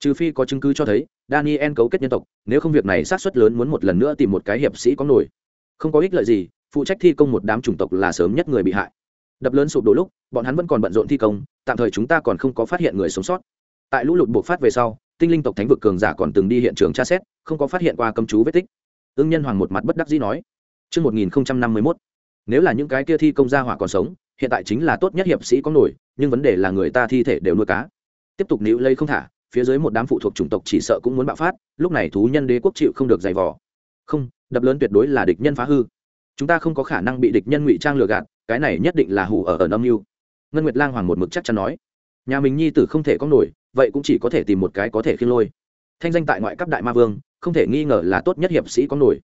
A: trừ phi có chứng cứ cho thấy daniel cấu kết nhân tộc nếu không việc này sát xuất lớn muốn một lần nữa tìm một cái hiệp sĩ có nổi. Không có ích lợi gì phụ trách thi công một đám chủng tộc là sớm nhất người bị hại. Đập lớn sụp đổ lúc bọn hắn vẫn còn bận rộn thi công tạm thời chúng ta còn không có phát hiện người sống sót. Tại lũ lụt buộc phát về sau tinh linh tộc thánh vực cường giả còn từng đi hiện trường tra xét không có phát hiện qua cấm chú vết tích. Ưng nhân hoàng một mặt bất đắc dĩ nói Trước 1051, nếu là những cái kia thi công gia hỏa còn sống hiện tại chính là tốt nhất hiệp sĩ có nổi nhưng vấn đề là người ta thi thể đều nuôi cá. Tiếp tục níu lây không thả phía dưới một đám phụ thuộc chủng tộc chỉ sợ cũng muốn bạo phát, lúc này thú nhân đế quốc chịu không được giày vò. Không, đập lớn tuyệt đối là địch nhân phá hư. Chúng ta không có khả năng bị địch nhân ngụy trang lừa gạt, cái này nhất định là hủ ở ẩn âm mưu. Ngân nguyệt lang hoàng một mực chắc chắn nói. Nhà mình nhi tử không thể có nổi, vậy cũng chỉ có thể tìm một cái có thể khiêng lôi. Thanh danh tại ngoại cấp đại ma vương, không thể nghi ngờ là tốt nhất hiệp sĩ có nổi.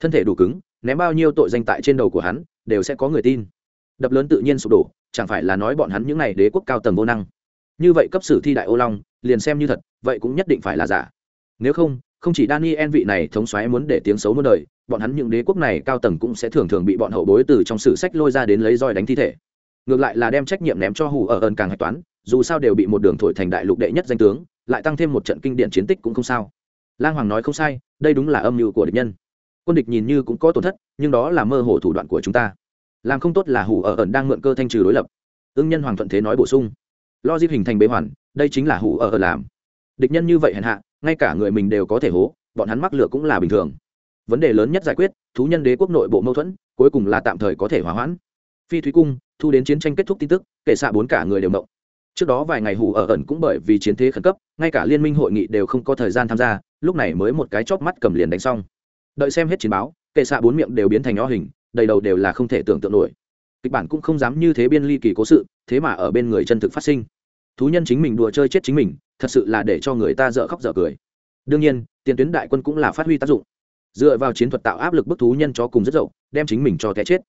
A: Thân thể đủ cứng, ném bao nhiêu tội danh tại trên đầu của hắn, đều sẽ có người tin. Đập lớn tự nhiên sụp đổ, chẳng phải là nói bọn hắn những n à y đế quốc cao tầng vô năng như vậy cấp sử thi đại ô long, liền xem như thật, vậy cũng nhất định phải là giả. Nếu không không chỉ daniel vị này thống xoáy muốn để tiếng xấu muôn đời, bọn hắn những đế quốc này cao tầng cũng sẽ thường thường bị bọn hậu bối từ trong sử sách lôi ra đến lấy roi đánh thi thể. Ngược lại là đem trách nhiệm ném cho hù ở ơn càng hạch toán, dù sao đều bị một đường thổi thành đại lục đệ nhất danh tướng, lại tăng thêm một trận kinh điển chiến tích cũng không sao. Lang hoàng nói không sai, đây đúng là âm mưu của địch nhân. Quân địch nhìn như cũng có tổn thất, nhưng đó là mơ hồ thủ đoạn của chúng ta. Làm không tốt là hủ ở ẩn đang mượn cơ thanh trừ đối lập. Ưng nhân hoàng thuận thế nói bổ sung lo dip hình thành bế hoàn, đây chính là hủ ở ẩn làm. Địch nhân như vậy hèn hạ, ngay cả người mình đều có thể hố, bọn hắn mắc lửa cũng là bình thường. Vấn đề lớn nhất giải quyết, thú nhân đế quốc nội bộ mâu thuẫn, cuối cùng là tạm thời có thể hỏa hoãn. Phi thúy cung, thu đến chiến tranh kết thúc tin tức, kể xạ bốn cả người đều động. Trước đó vài ngày hủ ở ẩn cũng bởi vì chiến thế khẩn cấp, ngay cả liên minh hội nghị đều không có thời gian tham gia, lúc này mới một cái chóp mắt cầm liền đánh xong. Đợi xem hết chiến báo kệ xạ bốn miệng đều biến thành nho hình, đầy đầu đều là không thể tưởng tượng nổi. Kịch bản cũng không dám như thế biên ly kỳ cố sự, thế mà ở bên người chân thực phát sinh thú nhân chính mình đùa chơi chết chính mình, thật sự là để cho người ta dở khóc dở cười. Đương nhiên, tiền tuyến đại quân cũng là phát huy tác dụng. Dựa vào chiến thuật tạo áp lực bức thú nhân cho cùng rất dậu, đem chính mình cho té chết.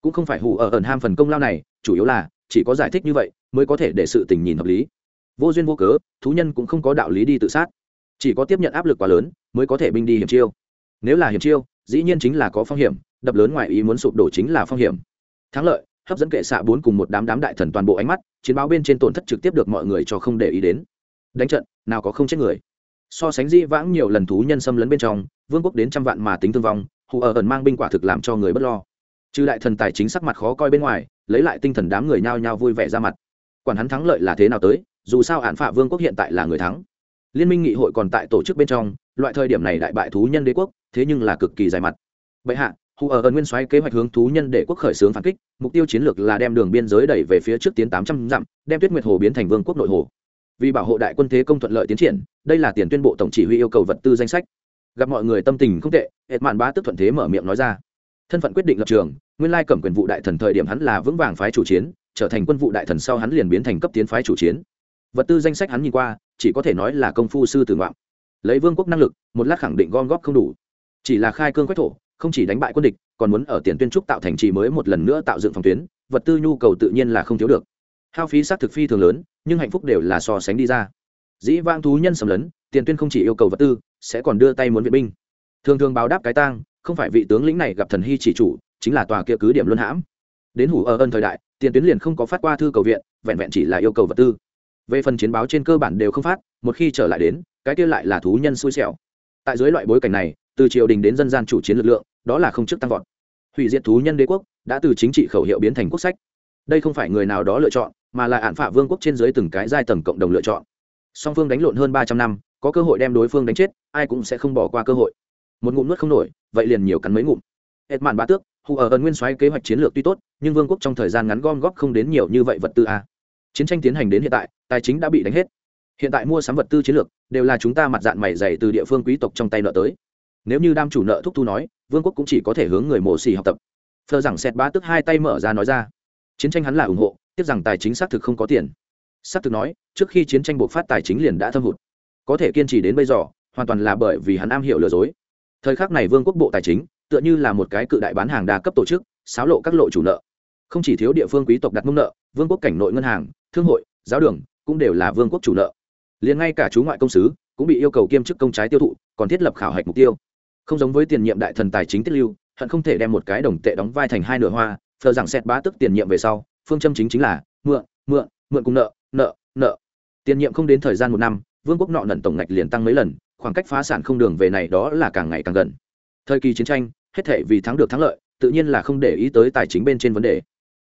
A: Cũng không phải hù ở ẩn ham phần công lao này, chủ yếu là, chỉ có giải thích như vậy, mới có thể để sự tình nhìn hợp lý. Vô duyên vô cớ, thú nhân cũng không có đạo lý đi tự sát. Chỉ có tiếp nhận áp lực quá lớn, mới có thể binh đi hiểm chiêu. Nếu là hiểm chiêu, dĩ nhiên chính là có phong hiểm, đập lớn ngoài ý muốn sụp đổ chính là phong hiểm. Thắng lợi hấp dẫn kệ xạ bốn cùng một đám đám đại thần toàn bộ ánh mắt, chiến báo bên trên tổn thất trực tiếp được mọi người cho không để ý đến. Đánh trận, nào có không chết người. So sánh di vãng nhiều lần thú nhân xâm lấn bên trong, vương quốc đến trăm vạn mà tính thương vong, hù ở ẩn mang binh quả thực làm cho người bất lo. Trừ đại thần tài chính sắc mặt khó coi bên ngoài, lấy lại tinh thần đám người nhao nhao vui vẻ ra mặt. Quản hắn thắng lợi là thế nào tới, dù sao hạn phạ vương quốc hiện tại là người thắng. Liên minh nghị hội còn tại tổ chức bên trong, loại thời điểm này đại bại thú nhân đế quốc, thế nhưng là cực kỳ dài mặt. Bệ hạ hù ở ẩn nguyên soái kế hoạch hướng thú nhân để quốc khởi xướng phản kích, mục tiêu chiến lược là đem đường biên giới đẩy về phía trước tiến tám trăm dặm, đem tuyết nguyệt hồ biến thành vương quốc nội hồ. Vì bảo hộ đại quân thế công thuận lợi tiến triển, đây là tiền tuyên bộ tổng chỉ huy yêu cầu vật tư danh sách. Gặp mọi người tâm tình không tệ hệt mạn bá tức thuận thế mở miệng nói ra. Thân phận quyết định lập trường, nguyên lai cẩm quyền vụ đại thần thời điểm hắn là vững vàng phái chủ chiến, trở thành quân vụ đại thần sau hắn liền biến thành cấp tiến phái chủ chiến. Vật tư danh sách hắn nhìn qua, chỉ có thể nói là công phu sư tử ngoạm. Lấy vương quốc năng lực, một lát khẳng định gom góp không đủ. Chỉ là khai cương quách thổ không chỉ đánh bại quân địch, còn muốn ở tiền tuyên trúc tạo thành trì mới một lần nữa tạo dựng phòng tuyến, vật tư nhu cầu tự nhiên là không thiếu được. Hao phí xác thực phi thường lớn, nhưng hạnh phúc đều là so sánh đi ra. Dĩ vang thú nhân sầm lấn, tiền tuyên không chỉ yêu cầu vật tư, sẽ còn đưa tay muốn viện binh. Thường thường báo đáp cái tang, không phải vị tướng lĩnh này gặp thần hy chỉ chủ, chính là tòa kia cứ điểm luân hãm. Đến hủ ở ân thời đại, tiền tuyến liền không có phát qua thư cầu viện, vẹn vẹn chỉ là yêu cầu vật tư. Về phần chiến báo trên cơ bản đều không phát, một khi trở lại đến, cái kia lại là thú nhân xui xẻo. Tại dưới loại bối cảnh này từ triều đình đến dân gian chủ chiến lực lượng, đó là không chức tăng vọt. Hủy diệt thú nhân đế quốc đã từ chính trị khẩu hiệu biến thành quốc sách. Đây không phải người nào đó lựa chọn, mà là ạn phạ vương quốc trên dưới từng cái giai tầng cộng đồng lựa chọn. Song phương đánh lộn hơn ba trăm năm, có cơ hội đem đối phương đánh chết, ai cũng sẽ không bỏ qua cơ hội. Một ngụm nuốt không nổi, vậy liền nhiều cắn mấy ngụm. Hết mạn bá tước, hù ở ẩn nguyên soái kế hoạch chiến lược tuy tốt, nhưng vương quốc trong thời gian ngắn gom góp không đến nhiều như vậy vật tư a. Chiến tranh tiến hành đến hiện tại, tài chính đã bị đánh hết. Hiện tại mua sắm vật tư chiến lược, đều là chúng ta mặt dạng mày dày từ địa phương quý tộc trong tay nợ tới nếu như đam chủ nợ thúc thu nói, vương quốc cũng chỉ có thể hướng người mổ xì học tập. Phờ rằng xẹt ba tức hai tay mở ra nói ra. Chiến tranh hắn là ủng hộ, tiếc rằng tài chính xác thực không có tiền. Xác thực nói, trước khi chiến tranh buộc phát tài chính liền đã thâm hụt. Có thể kiên trì đến bây giờ, hoàn toàn là bởi vì hắn am hiểu lừa dối. Thời khắc này vương quốc bộ tài chính, tựa như là một cái cự đại bán hàng đa cấp tổ chức, xáo lộ các lộ chủ nợ. Không chỉ thiếu địa phương quý tộc đặt mông nợ, vương quốc cảnh nội ngân hàng, thương hội, giáo đường cũng đều là vương quốc chủ nợ. Liền ngay cả chú ngoại công sứ cũng bị yêu cầu kiêm chức công trái tiêu thụ, còn thiết lập khảo hạch mục tiêu không giống với tiền nhiệm đại thần tài chính tiết lưu, hận không thể đem một cái đồng tệ đóng vai thành hai nửa hoa, thờ rằng xét bá tức tiền nhiệm về sau, phương châm chính chính là mượn mượn mượn cùng nợ nợ nợ. Tiền nhiệm không đến thời gian một năm, vương quốc nọ nần tổng ngạch liền tăng mấy lần, khoảng cách phá sản không đường về này đó là càng ngày càng gần. Thời kỳ chiến tranh, hết thể vì thắng được thắng lợi, tự nhiên là không để ý tới tài chính bên trên vấn đề.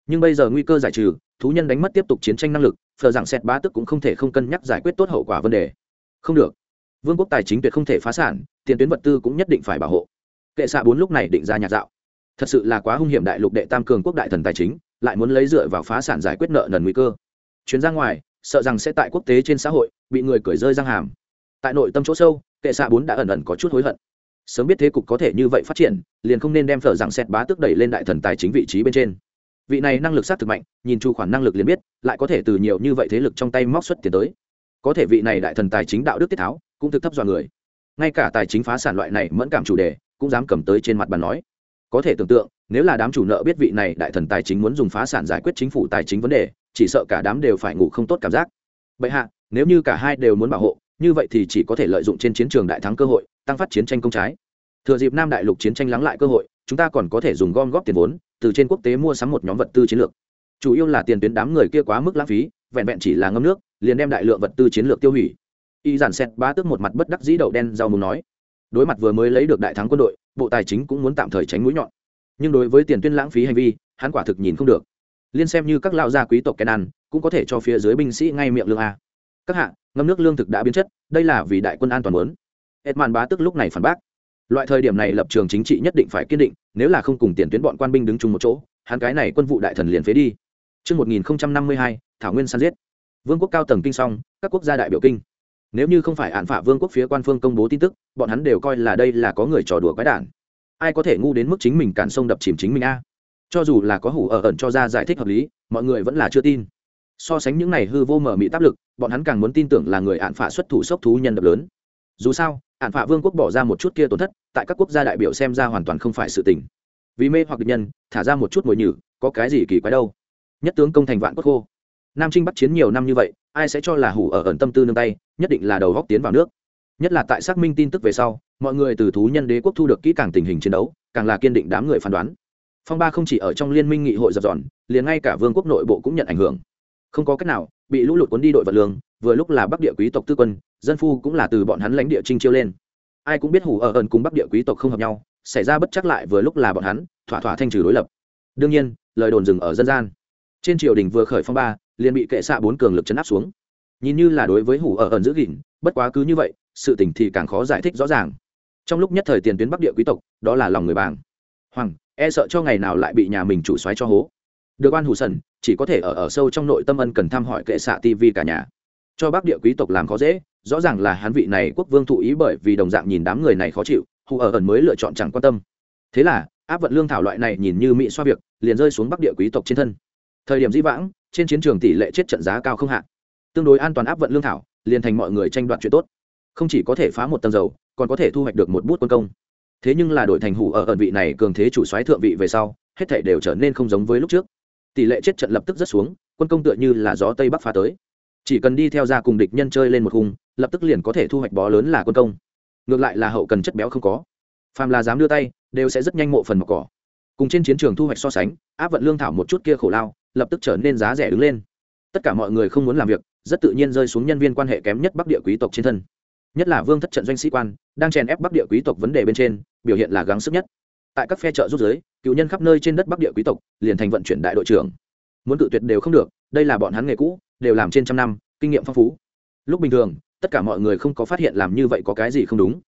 A: Nhưng bây giờ nguy cơ giải trừ, thú nhân đánh mất tiếp tục chiến tranh năng lực phờ giảng xẹt bá tức cũng không thể không cân nhắc giải quyết tốt hậu quả vấn đề. Không được vương quốc tài chính tuyệt không thể phá sản, tiền tuyến vật tư cũng nhất định phải bảo hộ. Kệ xạ bốn lúc này định ra nhạc dạo. Thật sự là quá hung hiểm đại lục đệ tam cường quốc đại thần tài chính, lại muốn lấy dựa vào phá sản giải quyết nợ nần nguy cơ. Chuyến ra ngoài, sợ rằng sẽ tại quốc tế trên xã hội, bị người cười rơi răng hàm. Tại nội tâm chỗ sâu, kệ xạ bốn đã ẩn ẩn có chút hối hận. Sớm biết thế cục có thể như vậy phát triển, liền không nên đem phở rằng xét bá tức đẩy lên đại thần tài chính vị trí bên trên. Vị này năng lực sát thực mạnh, nhìn chu khoản năng lực liền biết, lại có thể từ nhiều như vậy thế lực trong tay móc xuất tiền tới. Có thể vị này đại thần tài chính đạo đức tiết tháo cũng thực thấp dọa người. Ngay cả tài chính phá sản loại này mẫn cảm chủ đề, cũng dám cầm tới trên mặt bàn nói. Có thể tưởng tượng, nếu là đám chủ nợ biết vị này đại thần tài chính muốn dùng phá sản giải quyết chính phủ tài chính vấn đề, chỉ sợ cả đám đều phải ngủ không tốt cảm giác. Bệ hạ, nếu như cả hai đều muốn bảo hộ, như vậy thì chỉ có thể lợi dụng trên chiến trường đại thắng cơ hội, tăng phát chiến tranh công trái. Thừa dịp nam đại lục chiến tranh lắng lại cơ hội, chúng ta còn có thể dùng gom góp tiền vốn, từ trên quốc tế mua sắm một nhóm vật tư chiến lược. Chủ yếu là tiền tuyến đám người kia quá mức lãng phí, vẹn vẹn chỉ là ngâm nước, liền đem đại lượng vật tư chiến lược tiêu hủy y giản xẹt bá tức một mặt bất đắc dĩ đậu đen rau mùng nói đối mặt vừa mới lấy được đại thắng quân đội bộ tài chính cũng muốn tạm thời tránh mũi nhọn. Nhưng đối với tiền tuyên lãng phí hành vi hắn quả thực nhìn không được. Liên xem như các lao gia quý tộc kèn ăn cũng có thể cho phía dưới binh sĩ ngay miệng lương a. Các hạ ngâm nước lương thực đã biến chất đây là vì đại quân an toàn muốn. Edman bá tức lúc này phản bác loại thời điểm này lập trường chính trị nhất định phải kiên định nếu là không cùng tiền tuyến bọn quan binh đứng chung một chỗ hắn cái này quân vụ đại thần liền phế đi. Trước 1052, Thảo Nguyên săn giết. Vương quốc cao tầng kinh song, các quốc gia đại biểu kinh nếu như không phải hạn phả vương quốc phía quan phương công bố tin tức, bọn hắn đều coi là đây là có người trò đùa quái đản. Ai có thể ngu đến mức chính mình cản sông đập chìm chính mình a? Cho dù là có hủ ở ẩn cho ra giải thích hợp lý, mọi người vẫn là chưa tin. So sánh những này hư vô mở mị tác lực, bọn hắn càng muốn tin tưởng là người hạn phả xuất thủ sốc thú nhân đập lớn. Dù sao hạn phả vương quốc bỏ ra một chút kia tổn thất, tại các quốc gia đại biểu xem ra hoàn toàn không phải sự tình. Vì mê hoặc địch nhân, thả ra một chút mồi nhử, có cái gì kỳ quái đâu? Nhất tướng công thành vạn quốc khô. Nam trinh bắt chiến nhiều năm như vậy ai sẽ cho là hủ ở ẩn tâm tư nương tay, nhất định là đầu góc tiến vào nước. Nhất là tại xác minh tin tức về sau, mọi người từ thú nhân đế quốc thu được kỹ càng tình hình chiến đấu, càng là kiên định đám người phán đoán. Phong ba không chỉ ở trong liên minh nghị hội dập dọn, liền ngay cả vương quốc nội bộ cũng nhận ảnh hưởng. Không có cách nào, bị lũ lụt cuốn đi đội vật lương, vừa lúc là bắc địa quý tộc tư quân, dân phu cũng là từ bọn hắn lãnh địa trinh chiêu lên. Ai cũng biết hủ ở ẩn cùng bắc địa quý tộc không hợp nhau, xảy ra bất chắc lại vừa lúc là bọn hắn, thỏa thỏa thanh trừ đối lập. Đương nhiên, lời đồn dừng ở dân gian. Trên triều đình vừa khởi phong ba liền bị kệ xạ bốn cường lực chấn áp xuống. Nhìn như là đối với hủ ở ẩn giữ gìn, bất quá cứ như vậy, sự tình thì càng khó giải thích rõ ràng. Trong lúc nhất thời tiền tuyến bắc địa quý tộc, đó là lòng người bàng. Hoàng e sợ cho ngày nào lại bị nhà mình chủ xoáy cho hố. Được oan hủ sần chỉ có thể ở ở sâu trong nội tâm ân cần thăm hỏi kệ xạ tv cả nhà. Cho bắc địa quý tộc làm khó dễ, rõ ràng là hắn vị này quốc vương thụ ý bởi vì đồng dạng nhìn đám người này khó chịu hù ở ẩn mới lựa chọn chẳng quan tâm. Thế là, áp vận lương thảo loại này nhìn như mỹ xoa việc, liền rơi xuống bắc địa quý tộc trên thân thời điểm di vãng, trên chiến trường tỷ lệ chết trận giá cao không hạn tương đối an toàn áp vận lương thảo, liền thành mọi người tranh đoạt chuyện tốt. Không chỉ có thể phá một tầng dầu, còn có thể thu hoạch được một bút quân công. Thế nhưng là đội thành hủ ở ẩn vị này cường thế chủ soái thượng vị về sau, hết thảy đều trở nên không giống với lúc trước. Tỷ lệ chết trận lập tức rất xuống, quân công tựa như là gió tây bắc phá tới. Chỉ cần đi theo ra cùng địch nhân chơi lên một khung, lập tức liền có thể thu hoạch bó lớn là quân công. Ngược lại là hậu cần chất béo không có. Phàm là dám đưa tay, đều sẽ rất nhanh mộ phần mọc cỏ. Cùng trên chiến trường thu hoạch so sánh, áp vận lương thảo một chút kia khổ lao lập tức trở nên giá rẻ đứng lên. Tất cả mọi người không muốn làm việc, rất tự nhiên rơi xuống nhân viên quan hệ kém nhất bắc địa quý tộc trên thân. Nhất là vương thất trận doanh sĩ quan, đang chèn ép bắc địa quý tộc vấn đề bên trên, biểu hiện là gắng sức nhất. Tại các phe chợ rút giới cựu nhân khắp nơi trên đất bắc địa quý tộc liền thành vận chuyển đại đội trưởng. Muốn tự tuyệt đều không được, đây là bọn hắn nghề cũ, đều làm trên trăm năm, kinh nghiệm phong phú. Lúc bình thường, tất cả mọi người không có phát hiện làm như vậy có cái gì không đúng.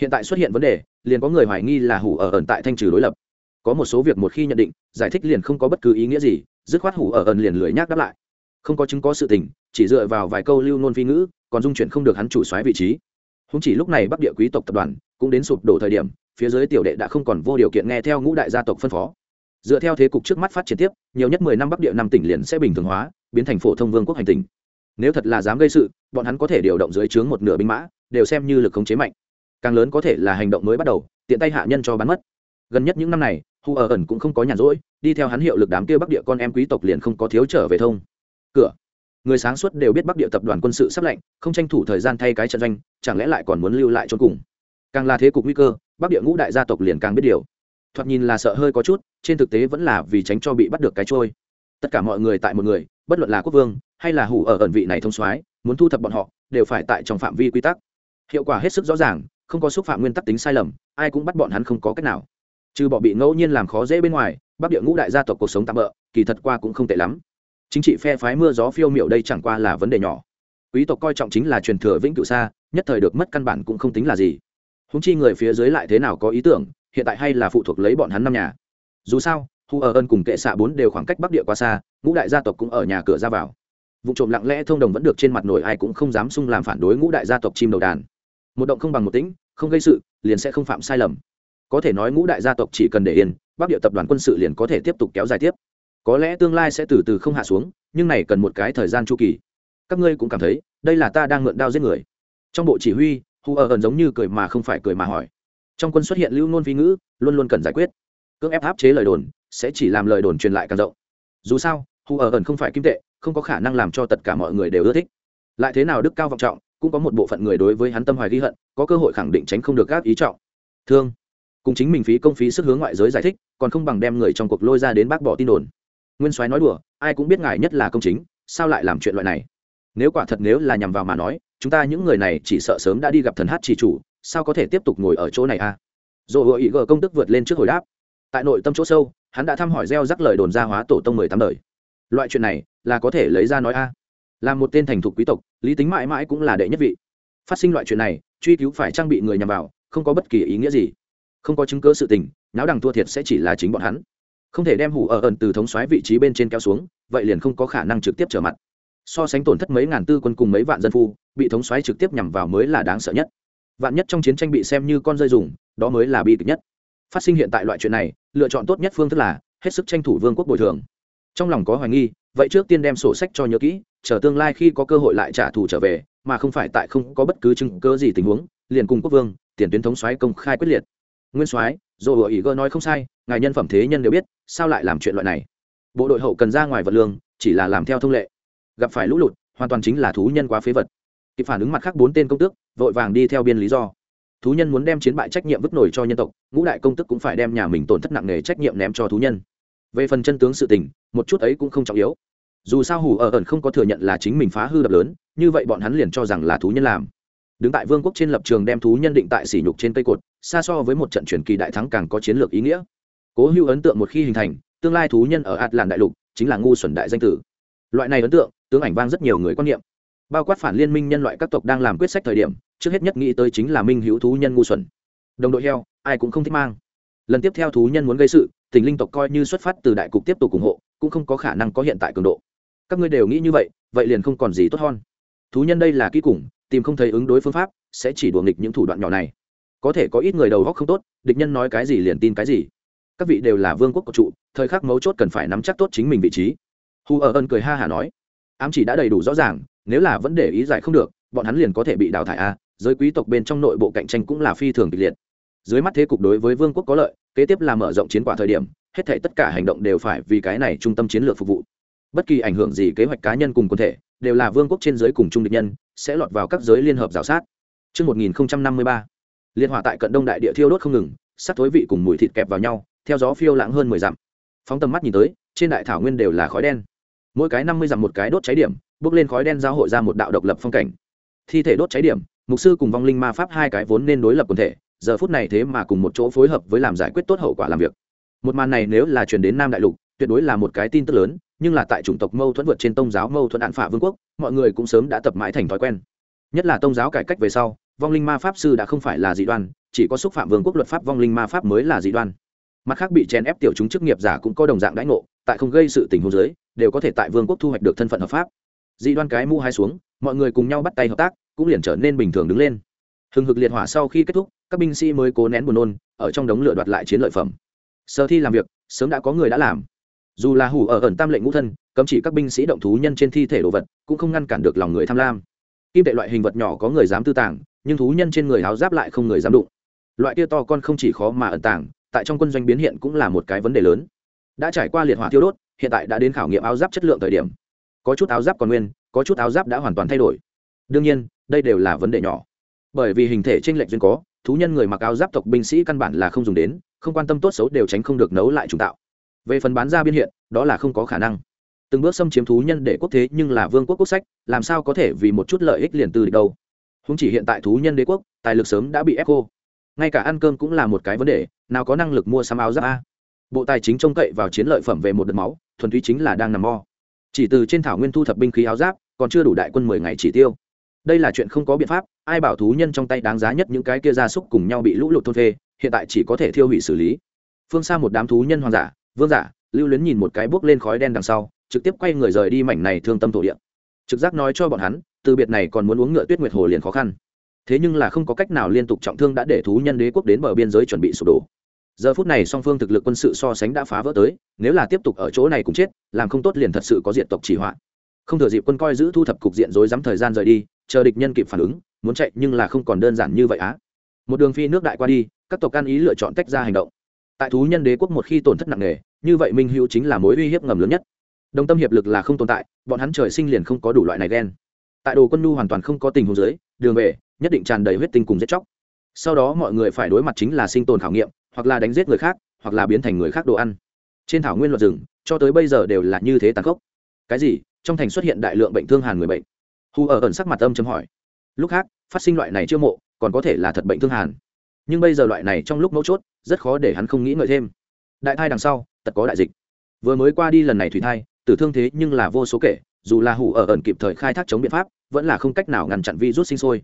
A: Hiện tại xuất hiện vấn đề, liền có người hoài nghi là hủ ở ẩn tại thanh trừ đối lập. Có một số việc một khi nhận định, giải thích liền không có bất cứ ý nghĩa gì dứt khoát hủ ở ẩn liền lười nhác đáp lại. Không có chứng có sự tình, chỉ dựa vào vài câu lưu nôn phi ngữ, còn dung chuyển không được hắn chủ xoáy vị trí. Không chỉ lúc này bắc địa quý tộc tập đoàn cũng đến sụp đổ thời điểm, phía dưới tiểu đệ đã không còn vô điều kiện nghe theo ngũ đại gia tộc phân phó. Dựa theo thế cục trước mắt phát triển tiếp, nhiều nhất mười năm bắc địa năm tỉnh liền sẽ bình thường hóa, biến thành phổ thông vương quốc hành tỉnh. Nếu thật là dám gây sự, bọn hắn có thể điều động dưới trướng một nửa binh mã, đều xem như lực khống chế mạnh. Càng lớn có thể là hành động mới bắt đầu, tiện tay hạ nhân cho bắn mất gần nhất những năm này hù ở ẩn cũng không có nhàn rỗi, đi theo hắn hiệu lực đám kia bắc địa con em quý tộc liền không có thiếu trở về thông. Cửa. Người sáng suốt đều biết bắc địa tập đoàn quân sự sắp lệnh không tranh thủ thời gian thay cái trận doanh, chẳng lẽ lại còn muốn lưu lại cho cùng? Càng là thế cục nguy cơ, bắc địa ngũ đại gia tộc liền càng biết điều. Thoạt nhìn là sợ hơi có chút, trên thực tế vẫn là vì tránh cho bị bắt được cái trôi. Tất cả mọi người tại một người, bất luận là quốc vương hay là hủ ở ẩn vị này thông soái, muốn thu thập bọn họ, đều phải tại trong phạm vi quy tắc. Hiệu quả hết sức rõ ràng, không có xúc phạm nguyên tắc tính sai lầm, ai cũng bắt bọn hắn không có cách nào trừ bỏ bị ngẫu nhiên làm khó dễ bên ngoài, bắc địa ngũ đại gia tộc cuộc sống tạm bỡ kỳ thật qua cũng không tệ lắm. Chính trị phe phái mưa gió phiêu miểu đây chẳng qua là vấn đề nhỏ. Quý tộc coi trọng chính là truyền thừa vĩnh cửu xa, nhất thời được mất căn bản cũng không tính là gì. Húng chi người phía dưới lại thế nào có ý tưởng, hiện tại hay là phụ thuộc lấy bọn hắn năm nhà. Dù sao, hu ở ân cùng kệ xạ bốn đều khoảng cách bắc địa quá xa, ngũ đại gia tộc cũng ở nhà cửa ra vào. Vụ trộm lặng lẽ thông đồng vẫn được trên mặt nổi ai cũng không dám sung làm phản đối ngũ đại gia tộc chim đầu đàn. Một động không bằng một tĩnh, không gây sự, liền sẽ không phạm sai lầm có thể nói ngũ đại gia tộc chỉ cần để yên, bắc địa tập đoàn quân sự liền có thể tiếp tục kéo dài tiếp. Có lẽ tương lai sẽ từ từ không hạ xuống, nhưng này cần một cái thời gian chu kỳ. Các ngươi cũng cảm thấy, đây là ta đang mượn đao giết người. Trong bộ chỉ huy hù ở ẩn giống như cười mà không phải cười mà hỏi. Trong quân xuất hiện lưu nôn phi ngữ, luôn luôn cần giải quyết. Cưỡng ép áp chế lời đồn, sẽ chỉ làm lời đồn truyền lại càng rộng. Dù sao hù ở ẩn không phải kim tệ, không có khả năng làm cho tất cả mọi người đều ưa thích. Lại thế nào đức cao vọng trọng, cũng có một bộ phận người đối với hắn tâm hoài ghi hận, có cơ hội khẳng định tránh không được gác ý trọng. Thương cùng chính mình phí công phí sức hướng ngoại giới giải thích, còn không bằng đem người trong cuộc lôi ra đến bác bỏ tin đồn. Nguyên soái nói đùa, ai cũng biết ngài nhất là công chính, sao lại làm chuyện loại này? Nếu quả thật nếu là nhằm vào mà nói, chúng ta những người này chỉ sợ sớm đã đi gặp thần hát chỉ chủ, sao có thể tiếp tục ngồi ở chỗ này a à? dồ ý gờ công tức vượt lên trước hồi đáp. Tại nội tâm chỗ sâu, hắn đã thăm hỏi gieo rắc lời đồn ra hóa tổ tông mười tám đời. Loại chuyện này, là có thể lấy ra nói a. À. là một tên thành thục quý tộc, lý tính mãi mãi cũng là đệ nhất vị. Phát sinh loại chuyện này, truy cứu phải trang bị người nhằm vào, không có bất kỳ ý nghĩa gì không có chứng cứ sự tình, náo đằng thua thiệt sẽ chỉ là chính bọn hắn. Không thể đem hủ ở ẩn từ thống xoáy vị trí bên trên kéo xuống, vậy liền không có khả năng trực tiếp trở mặt. So sánh tổn thất mấy ngàn tư quân cùng mấy vạn dân phu, bị thống xoáy trực tiếp nhằm vào mới là đáng sợ nhất. Vạn nhất trong chiến tranh bị xem như con rơi dùng, đó mới là bi kịch nhất. Phát sinh hiện tại loại chuyện này, lựa chọn tốt nhất phương thức là hết sức tranh thủ vương quốc bồi thường. Trong lòng có hoài nghi, vậy trước tiên đem sổ sách cho nhớ kỹ, chờ tương lai khi có cơ hội lại trả thù trở về, mà không phải tại không có bất cứ chứng cơ gì tình huống, liền cùng quốc vương, tiền tuyến thống xoáy công khai quyết liệt nguyên soái dù ủa ý gơ nói không sai, ngài nhân phẩm thế nhân đều biết, sao lại làm chuyện loại này? Bộ đội hậu cần ra ngoài vật lương, chỉ là làm theo thông lệ. Gặp phải lũ lụt, hoàn toàn chính là thú nhân quá phế vật. Kịp phản ứng mặt khác bốn tên công tước, vội vàng đi theo biên lý do. Thú nhân muốn đem chiến bại trách nhiệm vứt nổi cho nhân tộc, ngũ đại công tức cũng phải đem nhà mình tổn thất nặng nề trách nhiệm ném cho thú nhân. Về phần chân tướng sự tình, một chút ấy cũng không trọng yếu. Dù sao hủ ở ẩn không có thừa nhận là chính mình phá hư đập lớn, như vậy bọn hắn liền cho rằng là thú nhân làm đứng tại vương quốc trên lập trường đem thú nhân định tại sỉ nhục trên cây cột, xa so với một trận truyền kỳ đại thắng càng có chiến lược ý nghĩa. Cố hữu ấn tượng một khi hình thành, tương lai thú nhân ở ạt làn đại lục chính là ngu xuẩn đại danh tử. Loại này ấn tượng, tướng ảnh vang rất nhiều người quan niệm. Bao quát phản liên minh nhân loại các tộc đang làm quyết sách thời điểm, trước hết nhất nghĩ tới chính là minh hữu thú nhân ngu xuẩn. Đồng đội heo, ai cũng không thích mang. Lần tiếp theo thú nhân muốn gây sự tình linh tộc coi như xuất phát từ đại cục tiếp tục ủng hộ, cũng không có khả năng có hiện tại cường độ. Các ngươi đều nghĩ như vậy vậy liền không còn gì tốt hơn. Thú nhân đây là kỹ củng tìm không thấy ứng đối phương pháp, sẽ chỉ đùa nghịch những thủ đoạn nhỏ này. Có thể có ít người đầu góc không tốt, địch nhân nói cái gì liền tin cái gì. Các vị đều là vương quốc của trụ, thời khắc mấu chốt cần phải nắm chắc tốt chính mình vị trí. Hù ở ân cười ha hả nói, ám chỉ đã đầy đủ rõ ràng, nếu là vấn đề ý giải không được, bọn hắn liền có thể bị đào thải a, giới quý tộc bên trong nội bộ cạnh tranh cũng là phi thường kịch liệt. Dưới mắt thế cục đối với vương quốc có lợi, kế tiếp là mở rộng chiến quả thời điểm, hết thể tất cả hành động đều phải vì cái này trung tâm chiến lược phục vụ. Bất kỳ ảnh hưởng gì kế hoạch cá nhân cùng quân thể, đều là vương quốc trên giới cùng trung địch nhân sẽ lọt vào các giới liên hợp rào sát. Trước 1053, liên hỏa tại cận đông đại địa thiêu đốt không ngừng sắc thối vị cùng mùi thịt kẹp vào nhau theo gió phiêu lãng hơn mười dặm. Phóng tầm mắt nhìn tới trên đại thảo nguyên đều là khói đen. Mỗi cái năm mươi dặm một cái đốt cháy điểm bước lên khói đen giao hội ra một đạo độc lập phong cảnh. Thi thể đốt cháy điểm mục sư cùng vong linh ma pháp hai cái vốn nên đối lập quần thể giờ phút này thế mà cùng một chỗ phối hợp với làm giải quyết tốt hậu quả làm việc. Một màn này nếu là truyền đến nam đại lục tuyệt đối là một cái tin tức lớn nhưng là tại chủng tộc mâu thuẫn vượt trên tôn giáo mâu thuẫn đạn phả vương quốc, mọi người cũng sớm đã tập mãi thành thói quen. Nhất là tôn giáo cải cách về sau, vong linh ma pháp sư đã không phải là dị đoan, chỉ có xúc phạm vương quốc luật pháp vong linh ma pháp mới là dị đoan. Mặt khác bị chèn ép tiểu chúng chức nghiệp giả cũng có đồng dạng đãi ngộ, tại không gây sự tình huống giới, đều có thể tại vương quốc thu hoạch được thân phận hợp pháp. Dị đoan cái mu hai xuống, mọi người cùng nhau bắt tay hợp tác, cũng liền trở nên bình thường đứng lên. Hừng hực liệt hỏa sau khi kết thúc, các binh sĩ mới cố nén buồn nôn, ở trong đống lửa đoạt lại chiến lợi phẩm. Sơ thi làm việc, sớm đã có người đã làm dù là hủ ở ẩn tam lệnh ngũ thân, cấm chỉ các binh sĩ động thú nhân trên thi thể đồ vật, cũng không ngăn cản được lòng người tham lam. Kim tệ loại hình vật nhỏ có người dám tư tàng, nhưng thú nhân trên người áo giáp lại không người dám đụng. Loại kia to con không chỉ khó mà ẩn tàng, tại trong quân doanh biến hiện cũng là một cái vấn đề lớn. Đã trải qua liệt hỏa thiêu đốt, hiện tại đã đến khảo nghiệm áo giáp chất lượng thời điểm. Có chút áo giáp còn nguyên, có chút áo giáp đã hoàn toàn thay đổi. Đương nhiên, đây đều là vấn đề nhỏ. Bởi vì hình thể tranh lệch duyên có, thú nhân người mặc áo giáp tộc binh sĩ căn bản là không dùng đến, không quan tâm tốt xấu đều tránh không được nấu lại trùng tạo về phần bán ra biên hiện, đó là không có khả năng. Từng bước xâm chiếm thú nhân để quốc thế nhưng là vương quốc quốc sách, làm sao có thể vì một chút lợi ích liền từ địch đâu? Không chỉ hiện tại thú nhân đế quốc, tài lực sớm đã bị ép cô ngay cả ăn cơm cũng là một cái vấn đề, nào có năng lực mua sắm áo giáp a. Bộ tài chính trông cậy vào chiến lợi phẩm về một đợt máu, thuần túy chính là đang nằm mo. Chỉ từ trên thảo nguyên thu thập binh khí áo giáp, còn chưa đủ đại quân mười ngày chỉ tiêu. Đây là chuyện không có biện pháp, ai bảo thú nhân trong tay đáng giá nhất những cái kia gia súc cùng nhau bị lũ lụt thôn phê, hiện tại chỉ có thể thiêu hủy xử lý. Phương xa một đám thú nhân hoàng giả vương giả, lưu luyến nhìn một cái bước lên khói đen đằng sau, trực tiếp quay người rời đi mảnh này thương tâm thổ địa. Trực giác nói cho bọn hắn, từ biệt này còn muốn uống ngựa tuyết nguyệt hồ liền khó khăn. Thế nhưng là không có cách nào liên tục trọng thương đã để thú nhân đế quốc đến bờ biên giới chuẩn bị sụp đổ. Giờ phút này song phương thực lực quân sự so sánh đã phá vỡ tới, nếu là tiếp tục ở chỗ này cũng chết, làm không tốt liền thật sự có diện tộc chỉ hoạn. Không thừa dịp quân coi giữ thu thập cục diện rối rắm thời gian rời đi, chờ địch nhân kịp phản ứng, muốn chạy nhưng là không còn đơn giản như vậy á. Một đường phi nước đại qua đi, các tộc can ý lựa chọn tách ra hành động. Tại thú nhân đế quốc một khi tổn thất nặng nề như vậy minh hữu chính là mối uy hiếp ngầm lớn nhất. Đồng tâm hiệp lực là không tồn tại, bọn hắn trời sinh liền không có đủ loại này ghen. Tại đồ quân nhu hoàn toàn không có tình huống dưới, đường về, nhất định tràn đầy huyết tinh cùng giết chóc. Sau đó mọi người phải đối mặt chính là sinh tồn khảo nghiệm, hoặc là đánh giết người khác, hoặc là biến thành người khác đồ ăn. Trên thảo nguyên luật rừng, cho tới bây giờ đều là như thế tàn khốc. Cái gì? Trong thành xuất hiện đại lượng bệnh thương hàn người bệnh. Hù ở ẩn sắc mặt âm chấm hỏi. Lúc khác, phát sinh loại này chưa mộ, còn có thể là thật bệnh thương hàn. Nhưng bây giờ loại này trong lúc mấu chốt, rất khó để hắn không nghĩ ngợi thêm đại thai đằng sau, tật có đại dịch. Vừa mới qua đi lần này thủy thai, tử thương thế nhưng là vô số kể, dù là hủ ở ẩn kịp thời khai thác chống biện pháp, vẫn là không cách nào ngăn chặn virus sinh sôi.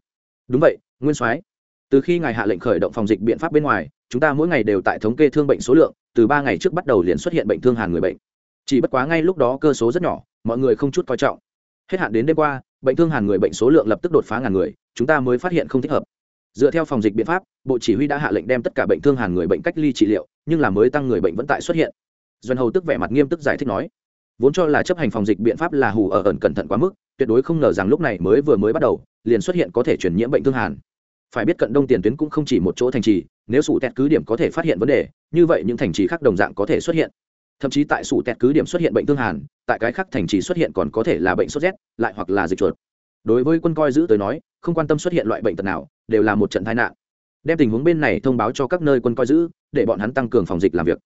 A: Đúng vậy, nguyên soái, từ khi ngài hạ lệnh khởi động phòng dịch biện pháp bên ngoài, chúng ta mỗi ngày đều tại thống kê thương bệnh số lượng, từ ba ngày trước bắt đầu liền xuất hiện bệnh thương hàn người bệnh. Chỉ bất quá ngay lúc đó cơ số rất nhỏ, mọi người không chút coi trọng. Hết hạn đến đêm qua, bệnh thương hàn người bệnh số lượng lập tức đột phá ngàn người, chúng ta mới phát hiện không thích hợp dựa theo phòng dịch biện pháp, bộ chỉ huy đã hạ lệnh đem tất cả bệnh thương hàn người bệnh cách ly trị liệu, nhưng là mới tăng người bệnh vẫn tại xuất hiện. Doanh hầu tức vẻ mặt nghiêm túc giải thích nói, vốn cho là chấp hành phòng dịch biện pháp là hù ở ẩn cẩn thận quá mức, tuyệt đối không ngờ rằng lúc này mới vừa mới bắt đầu, liền xuất hiện có thể truyền nhiễm bệnh thương hàn. Phải biết cận đông tiền tuyến cũng không chỉ một chỗ thành trì, nếu sủ tẹt cứ điểm có thể phát hiện vấn đề, như vậy những thành trì khác đồng dạng có thể xuất hiện. Thậm chí tại sủ tẹt cứ điểm xuất hiện bệnh thương hàn, tại cái khác thành trì xuất hiện còn có thể là bệnh sốt rét, lại hoặc là dịch chuột. Đối với quân coi giữ tới nói, không quan tâm xuất hiện loại bệnh tật nào đều là một trận tai nạn. Đem tình huống bên này thông báo cho các nơi quân coi giữ, để bọn hắn tăng cường phòng dịch làm việc.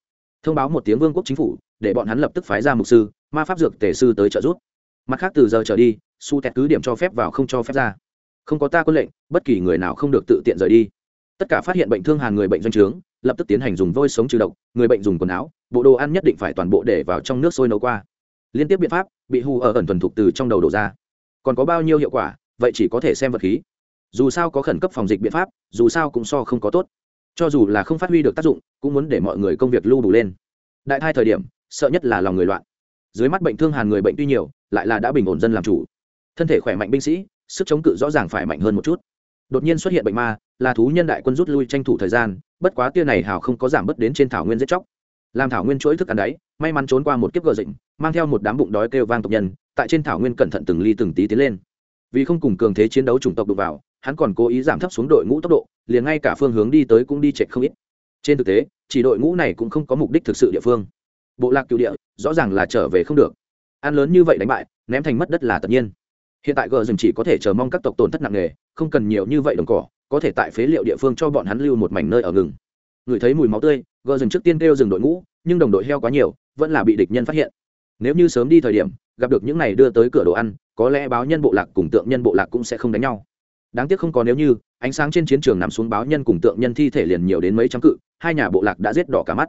A: Thông báo một tiếng vương quốc chính phủ, để bọn hắn lập tức phái ra mục sư, ma pháp dược tể sư tới trợ giúp. Mặt khác từ giờ trở đi, su tẹt cứ điểm cho phép vào không cho phép ra. Không có ta quân lệnh, bất kỳ người nào không được tự tiện rời đi. Tất cả phát hiện bệnh thương hàng người bệnh doanh trướng, lập tức tiến hành dùng vôi sống trừ độc, người bệnh dùng quần áo, bộ đồ ăn nhất định phải toàn bộ để vào trong nước sôi nấu qua. Liên tiếp biện pháp, bị hù ở ẩn thuần thục từ trong đầu đổ ra. Còn có bao nhiêu hiệu quả, vậy chỉ có thể xem vật khí dù sao có khẩn cấp phòng dịch biện pháp, dù sao cũng so không có tốt. Cho dù là không phát huy được tác dụng, cũng muốn để mọi người công việc lưu đủ lên. Đại thai thời điểm, sợ nhất là lòng người loạn. Dưới mắt bệnh thương hàn người bệnh tuy nhiều, lại là đã bình ổn dân làm chủ. Thân thể khỏe mạnh binh sĩ, sức chống cự rõ ràng phải mạnh hơn một chút. Đột nhiên xuất hiện bệnh ma, là thú nhân đại quân rút lui tranh thủ thời gian, bất quá tia này hào không có giảm bớt đến trên thảo nguyên giết chóc. Làm thảo nguyên chuỗi thức ăn đấy, may mắn trốn qua một kiếp gờ dịnh mang theo một đám bụng đói kêu vang tộc nhân, tại trên thảo nguyên cẩn thận từng ly từng tí tiến lên. Vì không cùng cường thế chiến đấu chủng tộc đụng vào hắn còn cố ý giảm thấp xuống đội ngũ tốc độ, liền ngay cả phương hướng đi tới cũng đi chạy không ít. Trên thực tế, chỉ đội ngũ này cũng không có mục đích thực sự địa phương. Bộ lạc cựu địa, rõ ràng là trở về không được. Ăn lớn như vậy đánh bại, ném thành mất đất là tất nhiên. Hiện tại gờ rừng chỉ có thể chờ mong các tộc tổn thất nặng nề, không cần nhiều như vậy đồng cỏ, có thể tại phế liệu địa phương cho bọn hắn lưu một mảnh nơi ở ngừng. Người thấy mùi máu tươi, gờ rừng trước tiên kêu rừng đội ngũ, nhưng đồng đội heo quá nhiều, vẫn là bị địch nhân phát hiện. Nếu như sớm đi thời điểm, gặp được những này đưa tới cửa đồ ăn, có lẽ báo nhân bộ lạc cùng tượng nhân bộ lạc cũng sẽ không đánh nhau đáng tiếc không có nếu như, ánh sáng trên chiến trường nằm xuống báo nhân cùng tượng nhân thi thể liền nhiều đến mấy trăm cự, hai nhà bộ lạc đã giết đỏ cả mắt.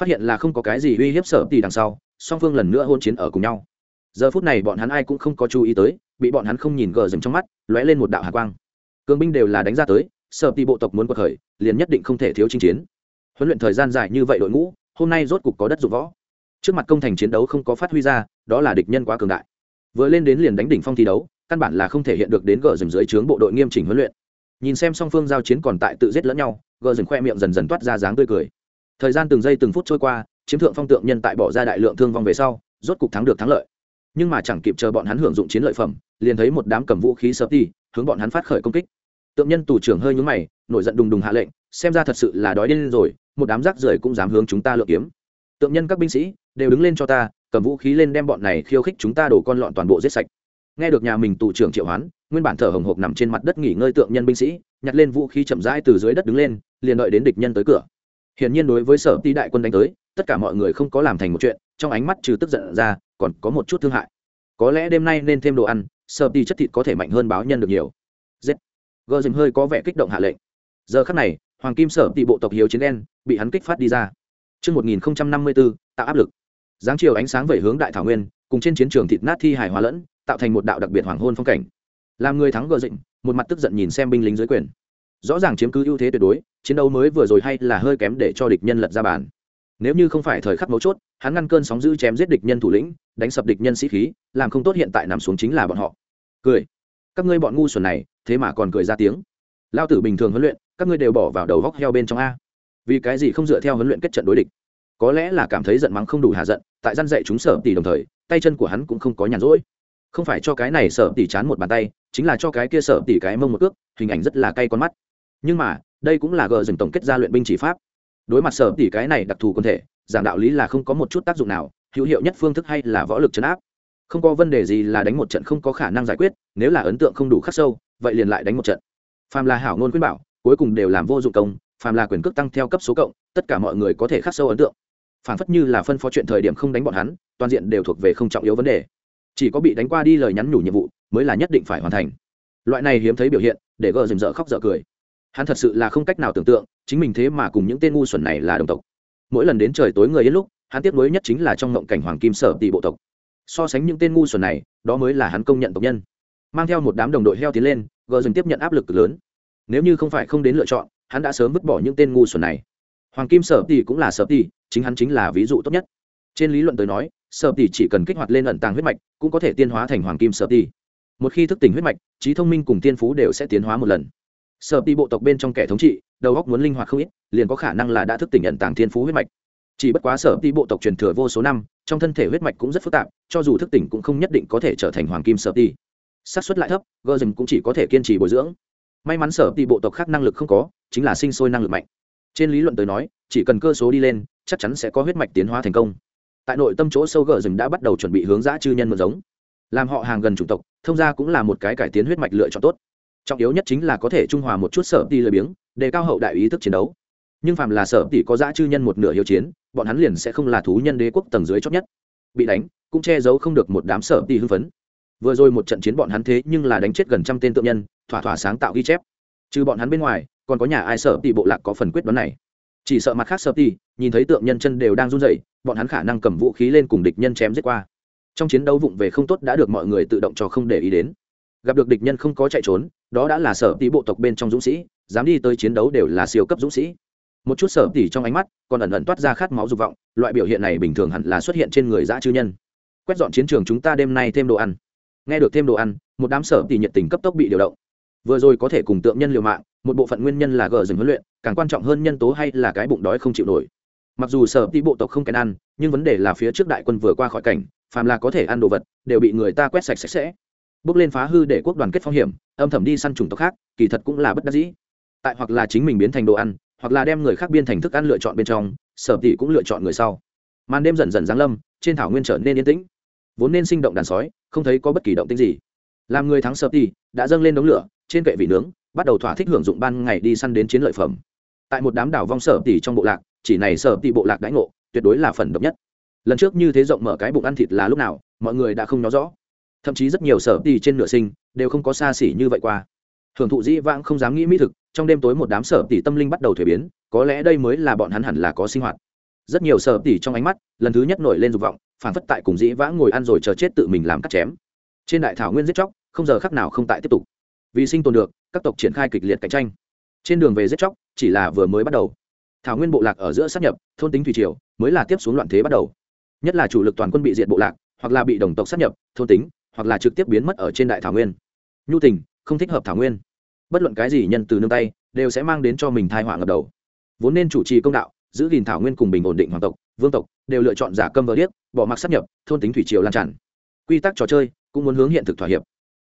A: Phát hiện là không có cái gì uy hiếp sở thì đằng sau, song phương lần nữa hôn chiến ở cùng nhau. Giờ phút này bọn hắn ai cũng không có chú ý tới, bị bọn hắn không nhìn gờ dừng trong mắt, lóe lên một đạo hạ quang. Cường binh đều là đánh ra tới sở thì bộ tộc muốn quật khởi, liền nhất định không thể thiếu chinh chiến. Huấn luyện thời gian dài như vậy đội ngũ, hôm nay rốt cục có đất dụng võ. Trước mặt công thành chiến đấu không có phát huy ra, đó là địch nhân quá cường đại. Vừa lên đến liền đánh đỉnh phong thi đấu căn bản là không thể hiện được đến gờ rừng dưới trướng bộ đội nghiêm chỉnh huấn luyện. Nhìn xem song phương giao chiến còn tại tự giết lẫn nhau, gờ rừng khoe miệng dần dần toát ra dáng tươi cười. Thời gian từng giây từng phút trôi qua, chiếm thượng phong tượng nhân tại bỏ ra đại lượng thương vong về sau, rốt cục thắng được thắng lợi. Nhưng mà chẳng kịp chờ bọn hắn hưởng dụng chiến lợi phẩm, liền thấy một đám cầm vũ khí sập đi hướng bọn hắn phát khởi công kích. Tượng nhân tù trưởng hơi nhúng mày, nổi giận đùng đùng hạ lệnh, xem ra thật sự là đói điên rồi, một đám rác rưởi cũng dám hướng chúng ta lựa kiếm. Tượng nhân các binh sĩ, đều đứng lên cho ta, cầm vũ khí lên đem bọn này khiêu khích chúng ta đổ con lọn toàn bộ giết sạch nghe được nhà mình tù trưởng triệu hoán nguyên bản thở hồng hộc nằm trên mặt đất nghỉ ngơi tượng nhân binh sĩ nhặt lên vũ khí chậm rãi từ dưới đất đứng lên liền đợi đến địch nhân tới cửa. Hiển nhiên đối với sở ti đại quân đánh tới tất cả mọi người không có làm thành một chuyện trong ánh mắt trừ tức giận ra còn có một chút thương hại. Có lẽ đêm nay nên thêm đồ ăn sở ti chất thịt có thể mạnh hơn báo nhân được nhiều. Giết. Gờ dừng hơi có vẻ kích động hạ lệnh. Giờ khắc này hoàng kim sở ti bộ tộc hiếu chiến đen bị hắn kích phát đi ra. Trước 1054, tạo áp lực. Giáng chiều ánh sáng về hướng đại thảo nguyên, cùng trên chiến trường thịt nát thi hài hóa lẫn, tạo thành một đạo đặc biệt hoàng hôn phong cảnh. Làm người thắng gờ dịnh, một mặt tức giận nhìn xem binh lính dưới quyền. Rõ ràng chiếm cứ ưu thế tuyệt đối, chiến đấu mới vừa rồi hay là hơi kém để cho địch nhân lật ra bàn. Nếu như không phải thời khắc mấu chốt, hắn ngăn cơn sóng dữ chém giết địch nhân thủ lĩnh, đánh sập địch nhân sĩ khí, làm không tốt hiện tại nằm xuống chính là bọn họ. Cười. Các ngươi bọn ngu xuẩn này, thế mà còn cười ra tiếng. Lao tử bình thường huấn luyện, các ngươi đều bỏ vào đầu góc heo bên trong a. Vì cái gì không dựa theo huấn luyện kết trận đối địch? có lẽ là cảm thấy giận mắng không đủ hạ giận tại gian dạy chúng sở tỷ đồng thời tay chân của hắn cũng không có nhàn rỗi không phải cho cái này sở tỉ chán một bàn tay, chính là cho cái kia sở tỉ cái mông một cước, hình ảnh rất là cay con mắt. Nhưng mà, đây cũng là gờ dừng tổng kết ra luyện binh chỉ pháp. Đối mặt sở tỉ cái này đặc thù quân thể, giảng đạo lý là không có một chút tác dụng nào, hữu hiệu nhất phương thức hay là võ lực chấn áp. Không có vấn đề gì là đánh một trận không có khả năng giải quyết, nếu là ấn tượng không đủ khắc sâu, vậy liền lại đánh một trận. Phàm là hảo ngôn khuyên bảo, cuối cùng đều làm vô dụng công, phàm là quyền cước tăng theo cấp số cộng, tất cả mọi người có thể khắc sâu ấn tượng. Phản phất như là phân phó chuyện thời điểm không đánh bọn hắn, toàn diện đều thuộc về không trọng yếu vấn đề chỉ có bị đánh qua đi lời nhắn nhủ nhiệm vụ mới là nhất định phải hoàn thành. Loại này hiếm thấy biểu hiện, để gờ dừng dở khóc dở cười. Hắn thật sự là không cách nào tưởng tượng, chính mình thế mà cùng những tên ngu xuẩn này là đồng tộc. Mỗi lần đến trời tối người yên lúc, hắn tiếp nối nhất chính là trong ngộng cảnh hoàng kim sở tỷ bộ tộc. So sánh những tên ngu xuẩn này, đó mới là hắn công nhận tộc nhân. Mang theo một đám đồng đội heo tiến lên, gờ dừng tiếp nhận áp lực lớn. Nếu như không phải không đến lựa chọn, hắn đã sớm vứt bỏ những tên ngu xuẩn này. Hoàng kim sở tỷ cũng là sở tỷ, chính hắn chính là ví dụ tốt nhất. Trên lý luận tới nói sợ tỷ chỉ cần kích hoạt lên ẩn tàng huyết mạch, cũng có thể tiên hóa thành hoàng kim sợ tỷ. Một khi thức tỉnh huyết mạch, trí thông minh cùng tiên phú đều sẽ tiến hóa một lần. Sợ tỷ bộ tộc bên trong kẻ thống trị, đầu óc muốn linh hoạt không ít, liền có khả năng là đã thức tỉnh ẩn tàng thiên phú huyết mạch. Chỉ bất quá sở tỷ bộ tộc truyền thừa vô số năm, trong thân thể huyết mạch cũng rất phức tạp, cho dù thức tỉnh cũng không nhất định có thể trở thành hoàng kim sở tỷ. Xác suất lại thấp, gơ dừng cũng chỉ có thể kiên trì bồi dưỡng. May mắn sở tỷ bộ tộc khác năng lực không có, chính là sinh sôi năng lực mạnh. Trên lý luận tới nói, chỉ cần cơ số đi lên, chắc chắn sẽ có huyết mạch tiến hóa thành công tại nội tâm chỗ sâu gờ rừng đã bắt đầu chuẩn bị hướng dã chư nhân một giống. Làm họ hàng gần chủng tộc, thông ra cũng là một cái cải tiến huyết mạch lựa chọn tốt. Trọng yếu nhất chính là có thể trung hòa một chút sở tỷ lười biếng, đề cao hậu đại ý thức chiến đấu. Nhưng phàm là sở tỷ có dã chư nhân một nửa hiếu chiến, bọn hắn liền sẽ không là thú nhân đế quốc tầng dưới chót nhất. Bị đánh, cũng che giấu không được một đám sở tỷ hưng phấn. Vừa rồi một trận chiến bọn hắn thế nhưng là đánh chết gần trăm tên tượng nhân, thỏa thỏa sáng tạo ghi chép. Trừ bọn hắn bên ngoài, còn có nhà ai sở tỷ bộ lạc có phần quyết đoán này? Chỉ sợ mặt khác sợ ti nhìn thấy tượng nhân chân đều đang run rẩy, bọn hắn khả năng cầm vũ khí lên cùng địch nhân chém giết qua. Trong chiến đấu vụng về không tốt đã được mọi người tự động cho không để ý đến. Gặp được địch nhân không có chạy trốn, đó đã là sở tỷ bộ tộc bên trong dũng sĩ, dám đi tới chiến đấu đều là siêu cấp dũng sĩ. Một chút sở tỷ trong ánh mắt, còn ẩn ẩn toát ra khát máu dục vọng, loại biểu hiện này bình thường hẳn là xuất hiện trên người dã chư nhân. Quét dọn chiến trường chúng ta đêm nay thêm đồ ăn. Nghe được thêm đồ ăn, một đám sở tỷ nhiệt tình cấp tốc bị điều động vừa rồi có thể cùng tượng nhân liều mạng, một bộ phận nguyên nhân là gờ dừng huấn luyện, càng quan trọng hơn nhân tố hay là cái bụng đói không chịu nổi. Mặc dù sở tỷ bộ tộc không kèn ăn, nhưng vấn đề là phía trước đại quân vừa qua khỏi cảnh, phàm là có thể ăn đồ vật, đều bị người ta quét sạch sạch sẽ. Bước lên phá hư để quốc đoàn kết phong hiểm, âm thầm đi săn chủng tộc khác, kỳ thật cũng là bất đắc dĩ. Tại hoặc là chính mình biến thành đồ ăn, hoặc là đem người khác biên thành thức ăn lựa chọn bên trong, sở tỷ cũng lựa chọn người sau. Màn đêm dần dần giáng lâm, trên thảo nguyên trở nên yên tĩnh. Vốn nên sinh động đàn sói, không thấy có bất kỳ động tĩnh gì làm người thắng sợ tỷ đã dâng lên đống lửa, trên kệ vị nướng, bắt đầu thỏa thích hưởng dụng ban ngày đi săn đến chiến lợi phẩm. Tại một đám đảo vong sở tỷ trong bộ lạc, chỉ này sở tỷ bộ lạc đãi ngộ, tuyệt đối là phần độc nhất. Lần trước như thế rộng mở cái bụng ăn thịt là lúc nào, mọi người đã không nói rõ. Thậm chí rất nhiều sở tỷ trên nửa sinh, đều không có xa xỉ như vậy qua. Hưởng thụ dĩ vãng không dám nghĩ mỹ thực, trong đêm tối một đám sở tỷ tâm linh bắt đầu thuế biến, có lẽ đây mới là bọn hắn hẳn là có sinh hoạt. Rất nhiều sở tỷ trong ánh mắt, lần thứ nhất nổi lên dục vọng, phản phất tại cùng dĩ vãng ngồi ăn rồi chờ chết tự mình làm cắt chém. Trên đại thảo nguyên giết chóc không giờ khắc nào không tại tiếp tục. Vì sinh tồn được, các tộc triển khai kịch liệt cạnh tranh. Trên đường về giết chóc, chỉ là vừa mới bắt đầu. Thảo nguyên bộ lạc ở giữa sát nhập, thôn tính thủy triều, mới là tiếp xuống loạn thế bắt đầu. Nhất là chủ lực toàn quân bị diệt bộ lạc, hoặc là bị đồng tộc sát nhập, thôn tính, hoặc là trực tiếp biến mất ở trên đại thảo nguyên. Nhu tình, không thích hợp thảo nguyên. Bất luận cái gì nhân từ nương tay, đều sẽ mang đến cho mình thai họa ngập đầu. Vốn nên chủ trì công đạo, giữ gìn thảo nguyên cùng bình ổn định hoàng tộc, vương tộc, đều lựa chọn giả câm vỡ điếc, bỏ mặc sát nhập, thôn tính thủy triều lan tràn. Quy tắc trò chơi, cũng muốn hướng hiện thực thỏa hiệp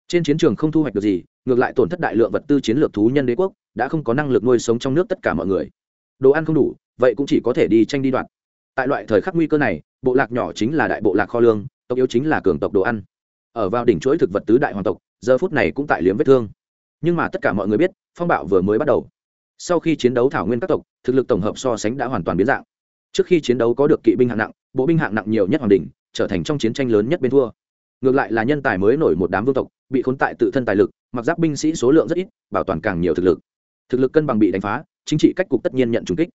A: trên chiến trường không thu hoạch được gì, ngược lại tổn thất đại lượng vật tư chiến lược thú nhân đế quốc, đã không có năng lực nuôi sống trong nước tất cả mọi người. Đồ ăn không đủ, vậy cũng chỉ có thể đi tranh đi đoạt. Tại loại thời khắc nguy cơ này, bộ lạc nhỏ chính là đại bộ lạc kho lương, tộc yếu chính là cường tộc đồ ăn. Ở vào đỉnh chuỗi thực vật tứ đại hoàng tộc, giờ phút này cũng tại liếm vết thương. Nhưng mà tất cả mọi người biết, phong bạo vừa mới bắt đầu. Sau khi chiến đấu thảo nguyên các tộc, thực lực tổng hợp so sánh đã hoàn toàn biến dạng. Trước khi chiến đấu có được kỵ binh hạng nặng, bộ binh hạng nặng nhiều nhất hoàng đình trở thành trong chiến tranh lớn nhất bên thua. Ngược lại là nhân tài mới nổi một đám vương tộc bị khốn tại tự thân tài lực, mặc giáp binh sĩ số lượng rất ít, bảo toàn càng nhiều thực lực. Thực lực cân bằng bị đánh phá, chính trị cách cục tất nhiên nhận trùng kích.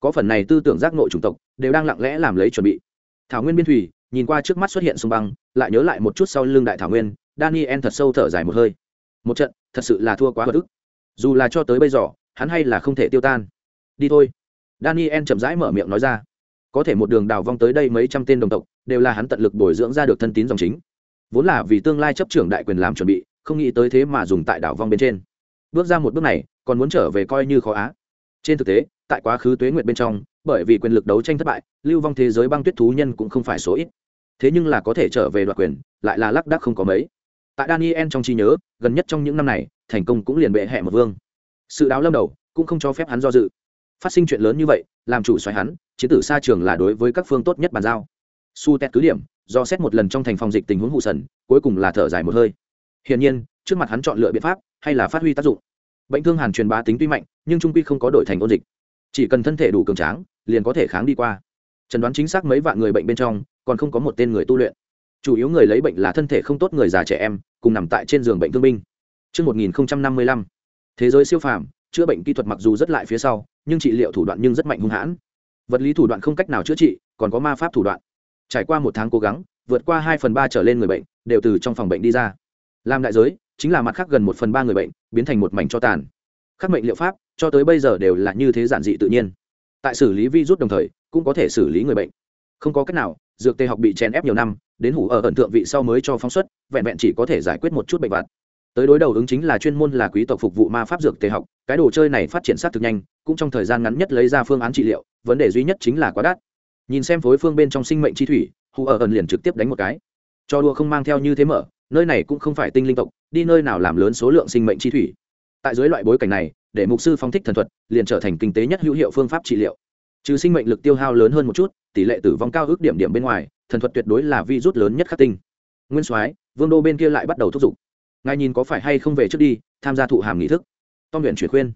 A: Có phần này tư tưởng giác nội chủng tộc, đều đang lặng lẽ làm lấy chuẩn bị. Thảo nguyên biên thủy, nhìn qua trước mắt xuất hiện sông băng, lại nhớ lại một chút sau lưng đại thảo nguyên, daniel thật sâu thở dài một hơi. Một trận, thật sự là thua quá bất ức. Dù là cho tới bây giờ, hắn hay là không thể tiêu tan. Đi thôi. Daniel chậm rãi mở miệng nói ra. Có thể một đường đào vong tới đây mấy trăm tên đồng tộc, đều là hắn tận lực bồi dưỡng ra được thân tín dòng chính vốn là vì tương lai chấp trưởng đại quyền làm chuẩn bị, không nghĩ tới thế mà dùng tại đảo vong bên trên. Bước ra một bước này, còn muốn trở về coi như khó á. Trên thực tế, tại quá khứ tuế nguyệt bên trong, bởi vì quyền lực đấu tranh thất bại, lưu vong thế giới băng tuyết thú nhân cũng không phải số ít. Thế nhưng là có thể trở về đoạt quyền, lại là lác đác không có mấy. Tại daniel trong trí nhớ, gần nhất trong những năm này, thành công cũng liền bệ hẹ một vương. Sự đáo lâm đầu, cũng không cho phép hắn do dự. Phát sinh chuyện lớn như vậy, làm chủ xoáy hắn, chiến tử xa trường là đối với các phương tốt nhất bàn giao. Su tét cứ điểm do xét một lần trong thành phòng dịch tình huống hụ sần cuối cùng là thở dài một hơi. Hiển nhiên trước mặt hắn chọn lựa biện pháp hay là phát huy tác dụng. Bệnh thương hàn truyền bá tính tuy mạnh nhưng trung quy không có đổi thành ôn dịch. Chỉ cần thân thể đủ cường tráng liền có thể kháng đi qua. Trần đoán chính xác mấy vạn người bệnh bên trong còn không có một tên người tu luyện. Chủ yếu người lấy bệnh là thân thể không tốt người già trẻ em cùng nằm tại trên giường bệnh thương binh. Trước 1055, thế giới siêu phàm, chữa bệnh kỹ thuật mặc dù rất lại phía sau, nhưng trị liệu thủ đoạn nhưng rất mạnh hung hãn. Vật lý thủ đoạn không cách nào chữa trị, còn có ma pháp thủ đoạn. Trải qua một tháng cố gắng, vượt qua hai phần ba trở lên người bệnh đều từ trong phòng bệnh đi ra. Làm đại giới, chính là mặt khác gần một phần ba người bệnh biến thành một mảnh cho tàn. Khắc mệnh liệu pháp, cho tới bây giờ đều là như thế giản dị tự nhiên. Tại xử lý virus đồng thời, cũng có thể xử lý người bệnh. Không có cách nào, dược tê học bị chèn ép nhiều năm đến hủ ở ẩn thượng vị sau mới cho phóng xuất vẹn vẹn chỉ có thể giải quyết một chút bệnh vặt tới đối đầu ứng chính là chuyên môn là quý tộc phục vụ ma pháp dược tê học cái đồ chơi này phát triển sát thực nhanh cũng trong thời gian ngắn nhất lấy ra phương án trị liệu vấn đề duy nhất chính là quá đắt nhìn xem phối phương bên trong sinh mệnh chi thủy hủ ở ẩn liền trực tiếp đánh một cái. Cho đua không mang theo như thế mở, nơi này cũng không phải tinh linh tộc, đi nơi nào làm lớn số lượng sinh mệnh chi thủy. Tại dưới loại bối cảnh này, để mục sư phong thích thần thuật, liền trở thành kinh tế nhất hữu hiệu phương pháp trị liệu. Trừ sinh mệnh lực tiêu hao lớn hơn một chút, tỷ lệ tử vong cao ước điểm điểm bên ngoài, thần thuật tuyệt đối là vi rút lớn nhất khắc tinh. Nguyên soái, vương đô bên kia lại bắt đầu thúc giục. Ngài nhìn có phải hay không về trước đi, tham gia thụ hàm nghị thức. Tom luyện chuyển khuyên.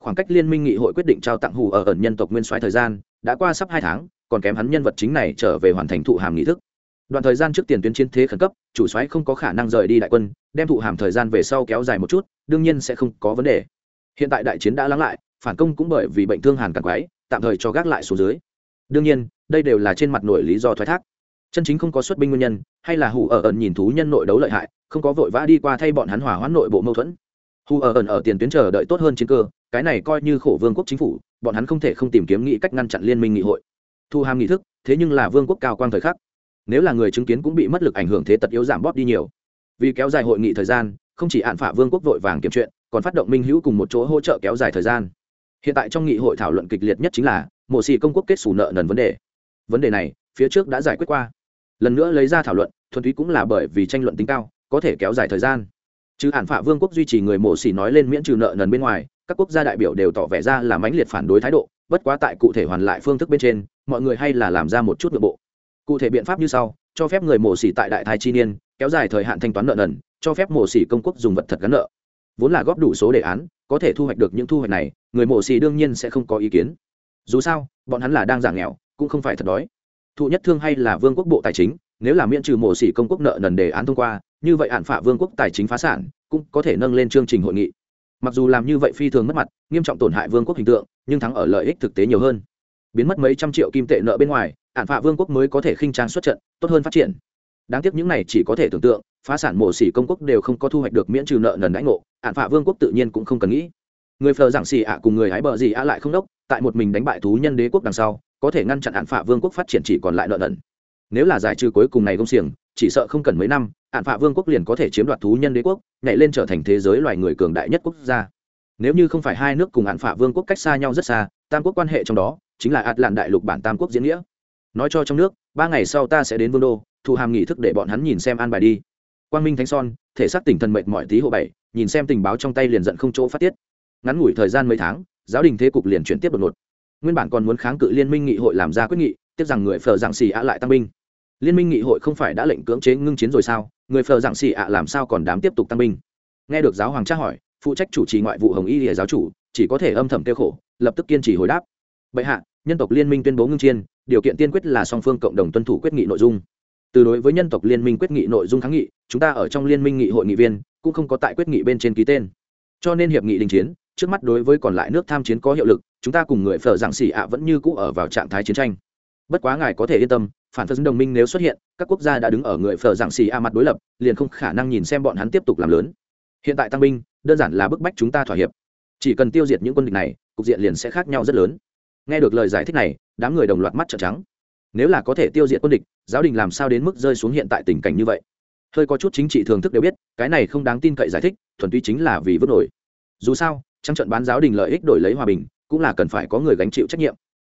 A: Khoảng cách liên minh nghị hội quyết định trao tặng hù ở ẩn nhân tộc nguyên soái thời gian, đã qua sắp hai tháng còn kém hắn nhân vật chính này trở về hoàn thành thụ hàm nghị thức. Đoạn thời gian trước tiền tuyến chiến thế khẩn cấp, chủ soái không có khả năng rời đi đại quân, đem thụ hàm thời gian về sau kéo dài một chút, đương nhiên sẽ không có vấn đề. Hiện tại đại chiến đã lắng lại, phản công cũng bởi vì bệnh thương hàn càng quái, tạm thời cho gác lại xuống dưới. Đương nhiên, đây đều là trên mặt nội lý do thoái thác. Chân chính không có xuất binh nguyên nhân, hay là hù ở ẩn nhìn thú nhân nội đấu lợi hại, không có vội vã đi qua thay bọn hắn hòa hoãn nội bộ mâu thuẫn. Hù ở ẩn ở tiền tuyến chờ đợi tốt hơn chiến cơ, cái này coi như khổ vương quốc chính phủ, bọn hắn không thể không tìm kiếm nghĩ cách ngăn chặn liên minh nghị hội thu hàm nghị thức, thế nhưng là vương quốc cao quang thời khắc. Nếu là người chứng kiến cũng bị mất lực ảnh hưởng thế tật yếu giảm bóp đi nhiều. Vì kéo dài hội nghị thời gian, không chỉ hạn phả vương quốc vội vàng kiểm chuyện, còn phát động minh hữu cùng một chỗ hỗ trợ kéo dài thời gian. Hiện tại trong nghị hội thảo luận kịch liệt nhất chính là, mộ xì công quốc kết xù nợ nần vấn đề. Vấn đề này, phía trước đã giải quyết qua. Lần nữa lấy ra thảo luận, thuần túy cũng là bởi vì tranh luận tính cao, có thể kéo dài thời gian. Chứ hạn phả vương quốc duy trì người mộ xì nói lên miễn trừ nợ nần bên ngoài, các quốc gia đại biểu đều tỏ vẻ ra là mãnh liệt phản đối thái độ bất quá tại cụ thể hoàn lại phương thức bên trên, mọi người hay là làm ra một chút nội bộ. Cụ thể biện pháp như sau, cho phép người mổ xỉ tại đại thái chi niên, kéo dài thời hạn thanh toán nợ nần, cho phép mổ xỉ công quốc dùng vật thật gắn nợ. Vốn là góp đủ số đề án, có thể thu hoạch được những thu hoạch này, người mổ xỉ đương nhiên sẽ không có ý kiến. Dù sao, bọn hắn là đang giảm nghèo, cũng không phải thật đói. Thụ nhất thương hay là vương quốc bộ tài chính, nếu là miễn trừ mổ xỉ công quốc nợ nần đề án thông qua, như vậy hạn phả vương quốc tài chính phá sản, cũng có thể nâng lên chương trình hội nghị. Mặc dù làm như vậy phi thường mất mặt, nghiêm trọng tổn hại vương quốc hình tượng nhưng thắng ở lợi ích thực tế nhiều hơn. Biến mất mấy trăm triệu kim tệ nợ bên ngoài ạn phạ vương quốc mới có thể khinh trang xuất trận, tốt hơn phát triển. Đáng tiếc những này chỉ có thể tưởng tượng, phá sản mổ xỉ công quốc đều không có thu hoạch được miễn trừ nợ nần đãi ngộ ạn phạ vương quốc tự nhiên cũng không cần nghĩ. Người phờ giảng xỉ ạ cùng người hái bờ gì ạ lại không đốc, tại một mình đánh bại thú nhân đế quốc đằng sau, có thể ngăn chặn ạn phạ vương quốc phát triển chỉ còn lại nợ nần. Nếu là giải trừ cuối cùng này công xiềng, chỉ sợ không cần mấy năm ạn phạ vương quốc liền có thể chiếm đoạt thú nhân đế quốc, nhảy lên trở thành thế giới loài người cường đại nhất quốc gia nếu như không phải hai nước cùng ạn phả vương quốc cách xa nhau rất xa, tam quốc quan hệ trong đó chính là ạt lạn đại lục bản tam quốc diễn nghĩa. Nói cho trong nước, ba ngày sau ta sẽ đến vương đô thụ hàm nghị thức để bọn hắn nhìn xem an bài đi. Quang minh thánh son, thể xác tỉnh thần mệnh mọi tí hộ bảy, nhìn xem tình báo trong tay liền giận không chỗ phát tiết. Ngắn ngủi thời gian mấy tháng, giáo đình thế cục liền chuyển tiếp đột ngột. Nguyên bản còn muốn kháng cự liên minh nghị hội làm ra quyết nghị, tiếc rằng người phờ giảng xì ạ lại tăng binh. Liên minh nghị hội không phải đã lệnh cưỡng chế ngưng chiến rồi sao? Người phờ giảng xì ạ làm sao còn dám tiếp tục tăng binh? Nghe được giáo hoàng tra hỏi phụ trách chủ trì ngoại vụ hồng y lìa giáo chủ, chỉ có thể âm thầm kêu khổ, lập tức kiên trì hồi đáp. Bệ hạ, nhân tộc liên minh tuyên bố ngưng chiên, điều kiện tiên quyết là song phương cộng đồng tuân thủ quyết nghị nội dung. Từ đối với nhân tộc liên minh quyết nghị nội dung kháng nghị, chúng ta ở trong liên minh nghị hội nghị viên, cũng không có tại quyết nghị bên trên ký tên. Cho nên hiệp nghị đình chiến, trước mắt đối với còn lại nước tham chiến có hiệu lực, chúng ta cùng người phở giảng xỉ ạ vẫn như cũ ở vào trạng thái chiến tranh. Bất quá ngài có thể yên tâm, phản thân đồng minh nếu xuất hiện, các quốc gia đã đứng ở người phở giảng xỉ ạ mặt đối lập, liền không khả năng nhìn xem bọn hắn tiếp tục làm lớn. Hiện tại tăng binh đơn giản là bức bách chúng ta thỏa hiệp. Chỉ cần tiêu diệt những quân địch này, cục diện liền sẽ khác nhau rất lớn. Nghe được lời giải thích này, đám người đồng loạt mắt trợn trắng. Nếu là có thể tiêu diệt quân địch, giáo đình làm sao đến mức rơi xuống hiện tại tình cảnh như vậy? Hơi có chút chính trị thường thức đều biết, cái này không đáng tin cậy giải thích, thuần túy chính là vì vứt nổi. Dù sao trong trận bán giáo đình lợi ích đổi lấy hòa bình, cũng là cần phải có người gánh chịu trách nhiệm.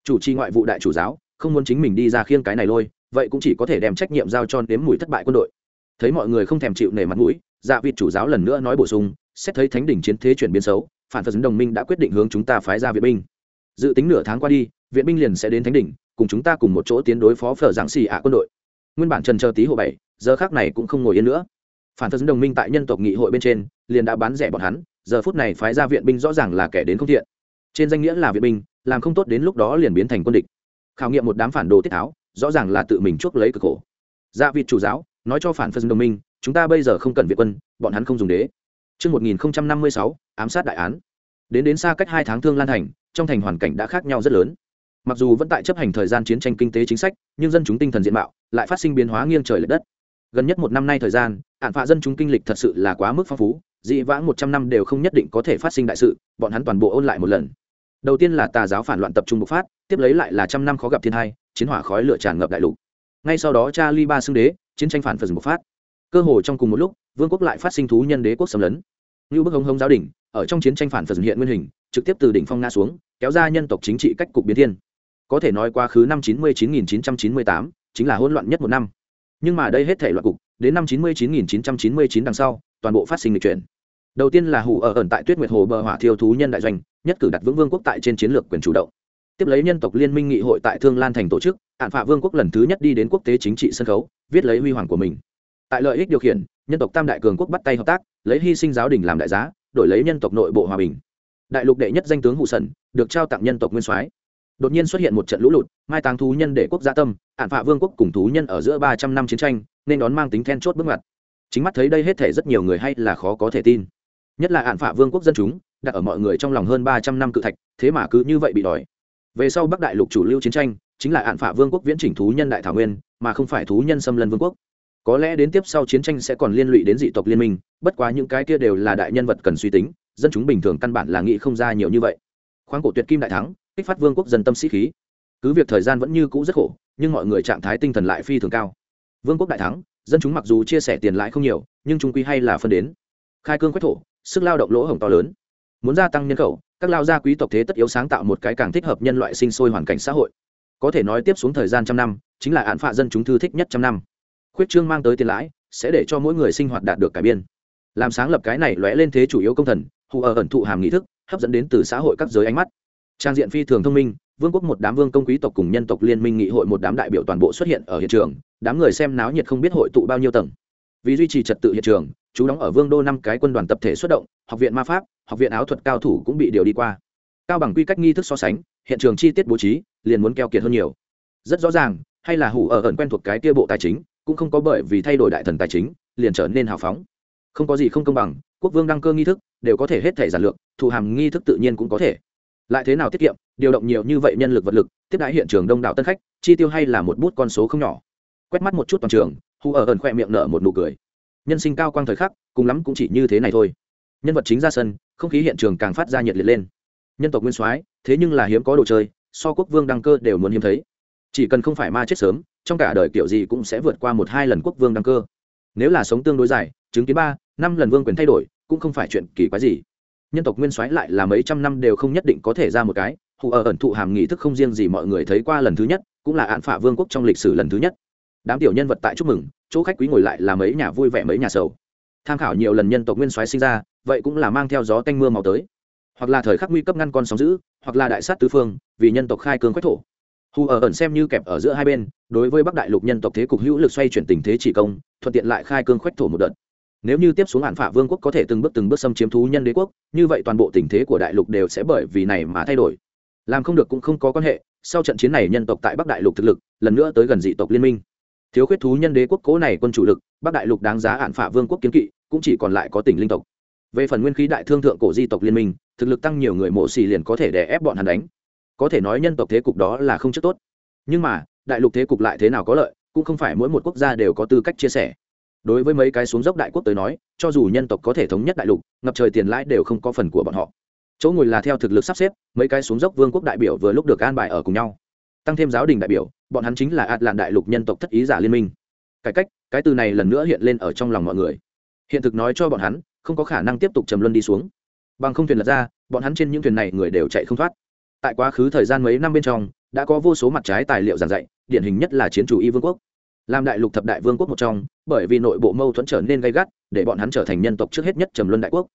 A: Chủ trì ngoại vụ đại chủ giáo, không muốn chính mình đi ra khiêng cái này lôi, vậy cũng chỉ có thể đem trách nhiệm giao cho nếm mùi thất bại quân đội. Thấy mọi người không thèm chịu nể mặt mũi dạ vịt chủ giáo lần nữa nói bổ sung, xét thấy thánh đỉnh chiến thế chuyển biến xấu, phản phật đồng minh đã quyết định hướng chúng ta phái ra viện binh. Dự tính nửa tháng qua đi, viện binh liền sẽ đến thánh đỉnh, cùng chúng ta cùng một chỗ tiến đối phó phở giảng xì ạ quân đội. Nguyên bản trần chờ tí hộ bảy, giờ khác này cũng không ngồi yên nữa. Phản thân đồng minh tại nhân tộc nghị hội bên trên, liền đã bán rẻ bọn hắn, giờ phút này phái ra viện binh rõ ràng là kẻ đến không thiện. Trên danh nghĩa là viện binh, làm không tốt đến lúc đó liền biến thành quân địch. Khảo nghiệm một đám phản đồ tiết tháo, rõ ràng là tự mình chuốc lấy cực khổ. Gia dạ vịt chủ giáo, nói cho phản phân đồng minh chúng ta bây giờ không cần viện quân bọn hắn không dùng đế. Trước 1056, ám sát đại án. Đến đến xa cách hai tháng thương lan thành, trong thành hoàn cảnh đã khác nhau rất lớn. Mặc dù vẫn tại chấp hành thời gian chiến tranh kinh tế chính sách nhưng dân chúng tinh thần diện mạo lại phát sinh biến hóa nghiêng trời l ệ đất. Gần nhất một năm nay thời gian hạn phạ dân chúng kinh lịch thật sự là quá mức phong phú dị vãng một trăm năm đều không nhất định có thể phát sinh đại sự bọn hắn toàn bộ ôn lại một lần. Đầu tiên là tà giáo phản loạn tập trung bộc phát tiếp lấy lại là trăm năm khó gặp thiên hai chiến hỏa khói lửa tràn ngập đại lục. Ngay sau đó charlie ba xưng đế chiến tranh phản phật bộc phát cơ hồ trong cùng một lúc, vương quốc lại phát sinh thú nhân đế quốc xâm lấn. Như bức hống hống giáo đình, ở trong chiến tranh phản phật hiện nguyên hình, trực tiếp từ đỉnh phong nga xuống, kéo ra nhân tộc chính trị cách cục biến thiên. Có thể nói quá khứ năm chín mươi chín nghìn chín trăm chín mươi tám chính là hỗn loạn nhất một năm. Nhưng mà đây hết thể loạn cục, đến năm chín mươi chín nghìn chín trăm chín mươi chín đằng sau, toàn bộ phát sinh lịch chuyển. Đầu tiên là hủ ở ẩn tại tuyết nguyệt hồ bờ hỏa thiêu thú nhân đại doanh, nhất cử đặt vững vương quốc tại trên chiến lược quyền chủ động. Tiếp lấy nhân tộc liên minh nghị hội tại thương lan thành tổ chức hạn phạ vương quốc lần thứ nhất đi đến quốc tế chính trị sân khấu, viết lấy huy hoàng của mình tại lợi ích điều khiển, nhân tộc tam đại cường quốc bắt tay hợp tác, lấy hy sinh giáo đình làm đại giá, đổi lấy nhân tộc nội bộ hòa bình. Đại lục đệ nhất danh tướng hụ sần được trao tặng nhân tộc nguyên soái. Đột nhiên xuất hiện một trận lũ lụt, mai táng thú nhân để quốc gia tâm hạn phạ vương quốc cùng thú nhân ở giữa ba trăm năm chiến tranh, nên đón mang tính then chốt bước ngoặt. Chính mắt thấy đây hết thể rất nhiều người hay là khó có thể tin. Nhất là hạn phạ vương quốc dân chúng, đặt ở mọi người trong lòng hơn ba trăm năm cự thạch, thế mà cứ như vậy bị đòi. Về sau bắc đại lục chủ lưu chiến tranh, chính là hạn phạ vương quốc viễn chỉnh thú nhân đại thảo nguyên, mà không phải thú nhân xâm lân vương quốc có lẽ đến tiếp sau chiến tranh sẽ còn liên lụy đến dị tộc liên minh, bất quá những cái kia đều là đại nhân vật cần suy tính, dân chúng bình thường căn bản là nghĩ không ra nhiều như vậy. Khoáng cổ tuyệt kim đại thắng, kích phát vương quốc dân tâm sĩ khí. Cứ việc thời gian vẫn như cũ rất khổ, nhưng mọi người trạng thái tinh thần lại phi thường cao. Vương quốc đại thắng, dân chúng mặc dù chia sẻ tiền lãi không nhiều, nhưng chúng quy hay là phân đến. Khai cương quách thổ, sức lao động lỗ hổng to lớn. Muốn gia tăng nhân khẩu, các lao gia quý tộc thế tất yếu sáng tạo một cái càng thích hợp nhân loại sinh sôi hoàn cảnh xã hội. Có thể nói tiếp xuống thời gian trăm năm, chính là án phạ dân chúng thư thích nhất trăm năm khuyết trương mang tới tiền lãi, sẽ để cho mỗi người sinh hoạt đạt được cải biên. Làm sáng lập cái này lóe lên thế chủ yếu công thần, hù ở ẩn thụ hàm nghị thức, hấp dẫn đến từ xã hội các giới ánh mắt. Trang diện phi thường thông minh, vương quốc một đám vương công quý tộc cùng nhân tộc liên minh nghị hội một đám đại biểu toàn bộ xuất hiện ở hiện trường, đám người xem náo nhiệt không biết hội tụ bao nhiêu tầng. Vì duy trì trật tự hiện trường, chú đóng ở vương đô năm cái quân đoàn tập thể xuất động, học viện ma pháp, học viện áo thuật cao thủ cũng bị điều đi qua. Cao bằng quy cách nghi thức so sánh, hiện trường chi tiết bố trí, liền muốn keo kiệt hơn nhiều. Rất rõ ràng, hay là hủ ở ẩn quen thuộc cái kia bộ tài chính cũng không có bởi vì thay đổi đại thần tài chính, liền trở nên hào phóng. Không có gì không công bằng, quốc vương đăng cơ nghi thức đều có thể hết thể giản lược thụ hàm nghi thức tự nhiên cũng có thể. Lại thế nào tiết kiệm, điều động nhiều như vậy nhân lực vật lực, tiếp đãi hiện trường đông đảo tân khách, chi tiêu hay là một bút con số không nhỏ. Quét mắt một chút toàn trường hù ở ẩn khoe miệng nở một nụ cười. Nhân sinh cao quang thời khắc, cùng lắm cũng chỉ như thế này thôi. Nhân vật chính ra sân, không khí hiện trường càng phát ra nhiệt liệt lên. Nhân tộc nguyên soái, thế nhưng là hiếm có đồ chơi, so quốc vương đăng cơ đều muốn hiếm thấy. Chỉ cần không phải ma chết sớm trong cả đời kiểu gì cũng sẽ vượt qua một hai lần quốc vương đăng cơ. Nếu là sống tương đối dài, chứng kiến ba, năm lần vương quyền thay đổi, cũng không phải chuyện kỳ quái gì. Nhân tộc nguyên soái lại là mấy trăm năm đều không nhất định có thể ra một cái. Hù ở ẩn thụ hàm nghị thức không riêng gì mọi người thấy qua lần thứ nhất, cũng là án phả vương quốc trong lịch sử lần thứ nhất. Đám tiểu nhân vật tại chúc mừng, chỗ khách quý ngồi lại là mấy nhà vui vẻ mấy nhà sầu. Tham khảo nhiều lần nhân tộc nguyên soái sinh ra, vậy cũng là mang theo gió tanh mưa màu tới. Hoặc là thời khắc nguy cấp ngăn con sóng giữ hoặc là đại sát tứ phương, vì nhân tộc khai cương quách thổ hù ở ẩn xem như kẹp ở giữa hai bên, đối với bắc đại lục nhân tộc thế cục hữu lực xoay chuyển tình thế chỉ công, thuận tiện lại khai cương khoách thổ một đợt. Nếu như tiếp xuống hạn phả vương quốc có thể từng bước từng bước xâm chiếm thú nhân đế quốc, như vậy toàn bộ tình thế của đại lục đều sẽ bởi vì này mà thay đổi. Làm không được cũng không có quan hệ, sau trận chiến này nhân tộc tại bắc đại lục thực lực, lần nữa tới gần dị tộc liên minh. Thiếu khuyết thú nhân đế quốc cố này quân chủ lực, bắc đại lục đáng giá hạn phả vương quốc kiến kỵ, cũng chỉ còn lại có tỉnh linh tộc. Về phần nguyên khí đại thương thượng cổ di tộc liên minh, thực lực tăng nhiều người mộ xì liền có thể đè ép bọn hắn đánh có thể nói nhân tộc thế cục đó là không chất tốt. Nhưng mà, đại lục thế cục lại thế nào có lợi, cũng không phải mỗi một quốc gia đều có tư cách chia sẻ. Đối với mấy cái xuống dốc đại quốc tới nói, cho dù nhân tộc có thể thống nhất đại lục, ngập trời tiền lãi đều không có phần của bọn họ. Chỗ ngồi là theo thực lực sắp xếp, mấy cái xuống dốc vương quốc đại biểu vừa lúc được an bài ở cùng nhau. Tăng thêm giáo đình đại biểu, bọn hắn chính là ạt làn đại lục nhân tộc thất ý giả liên minh. Cải cách, cái từ này lần nữa hiện lên ở trong lòng mọi người. Hiện thực nói cho bọn hắn, không có khả năng tiếp tục trầm luân đi xuống. Bằng không thuyền lật ra, bọn hắn trên những thuyền này người đều chạy không thoát tại quá khứ thời gian mấy năm bên trong, đã có vô số mặt trái tài liệu giảng dạy, điển hình nhất là chiến chủ y vương quốc. Làm đại lục thập đại vương quốc một trong, bởi vì nội bộ mâu thuẫn trở nên gay gắt, để bọn hắn trở thành nhân tộc trước hết nhất trầm luân đại quốc.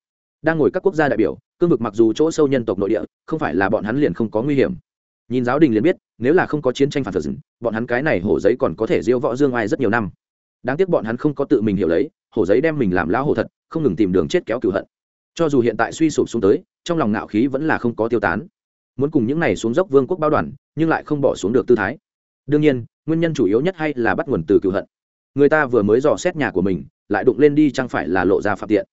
A: Đang ngồi các quốc gia đại biểu, cương vực mặc dù chỗ sâu nhân tộc nội địa, không phải là bọn hắn liền không có nguy hiểm. Nhìn giáo đình liền biết, nếu là không có chiến tranh phản thực bọn hắn cái này hổ giấy còn có thể diêu võ dương ai rất nhiều năm. Đáng tiếc bọn hắn không có tự mình hiểu lấy, hổ giấy đem mình làm lão hổ thật, không ngừng tìm đường chết kéo cửu hận. Cho dù hiện tại suy sụp xuống tới, trong lòng ngạo khí vẫn là không có tiêu tán muốn cùng những này xuống dốc vương quốc bao đoàn, nhưng lại không bỏ xuống được tư thái. Đương nhiên, nguyên nhân chủ yếu nhất hay là bắt nguồn từ cựu hận. Người ta vừa mới dò xét nhà của mình, lại đụng lên đi chẳng phải là lộ ra phạm tiện.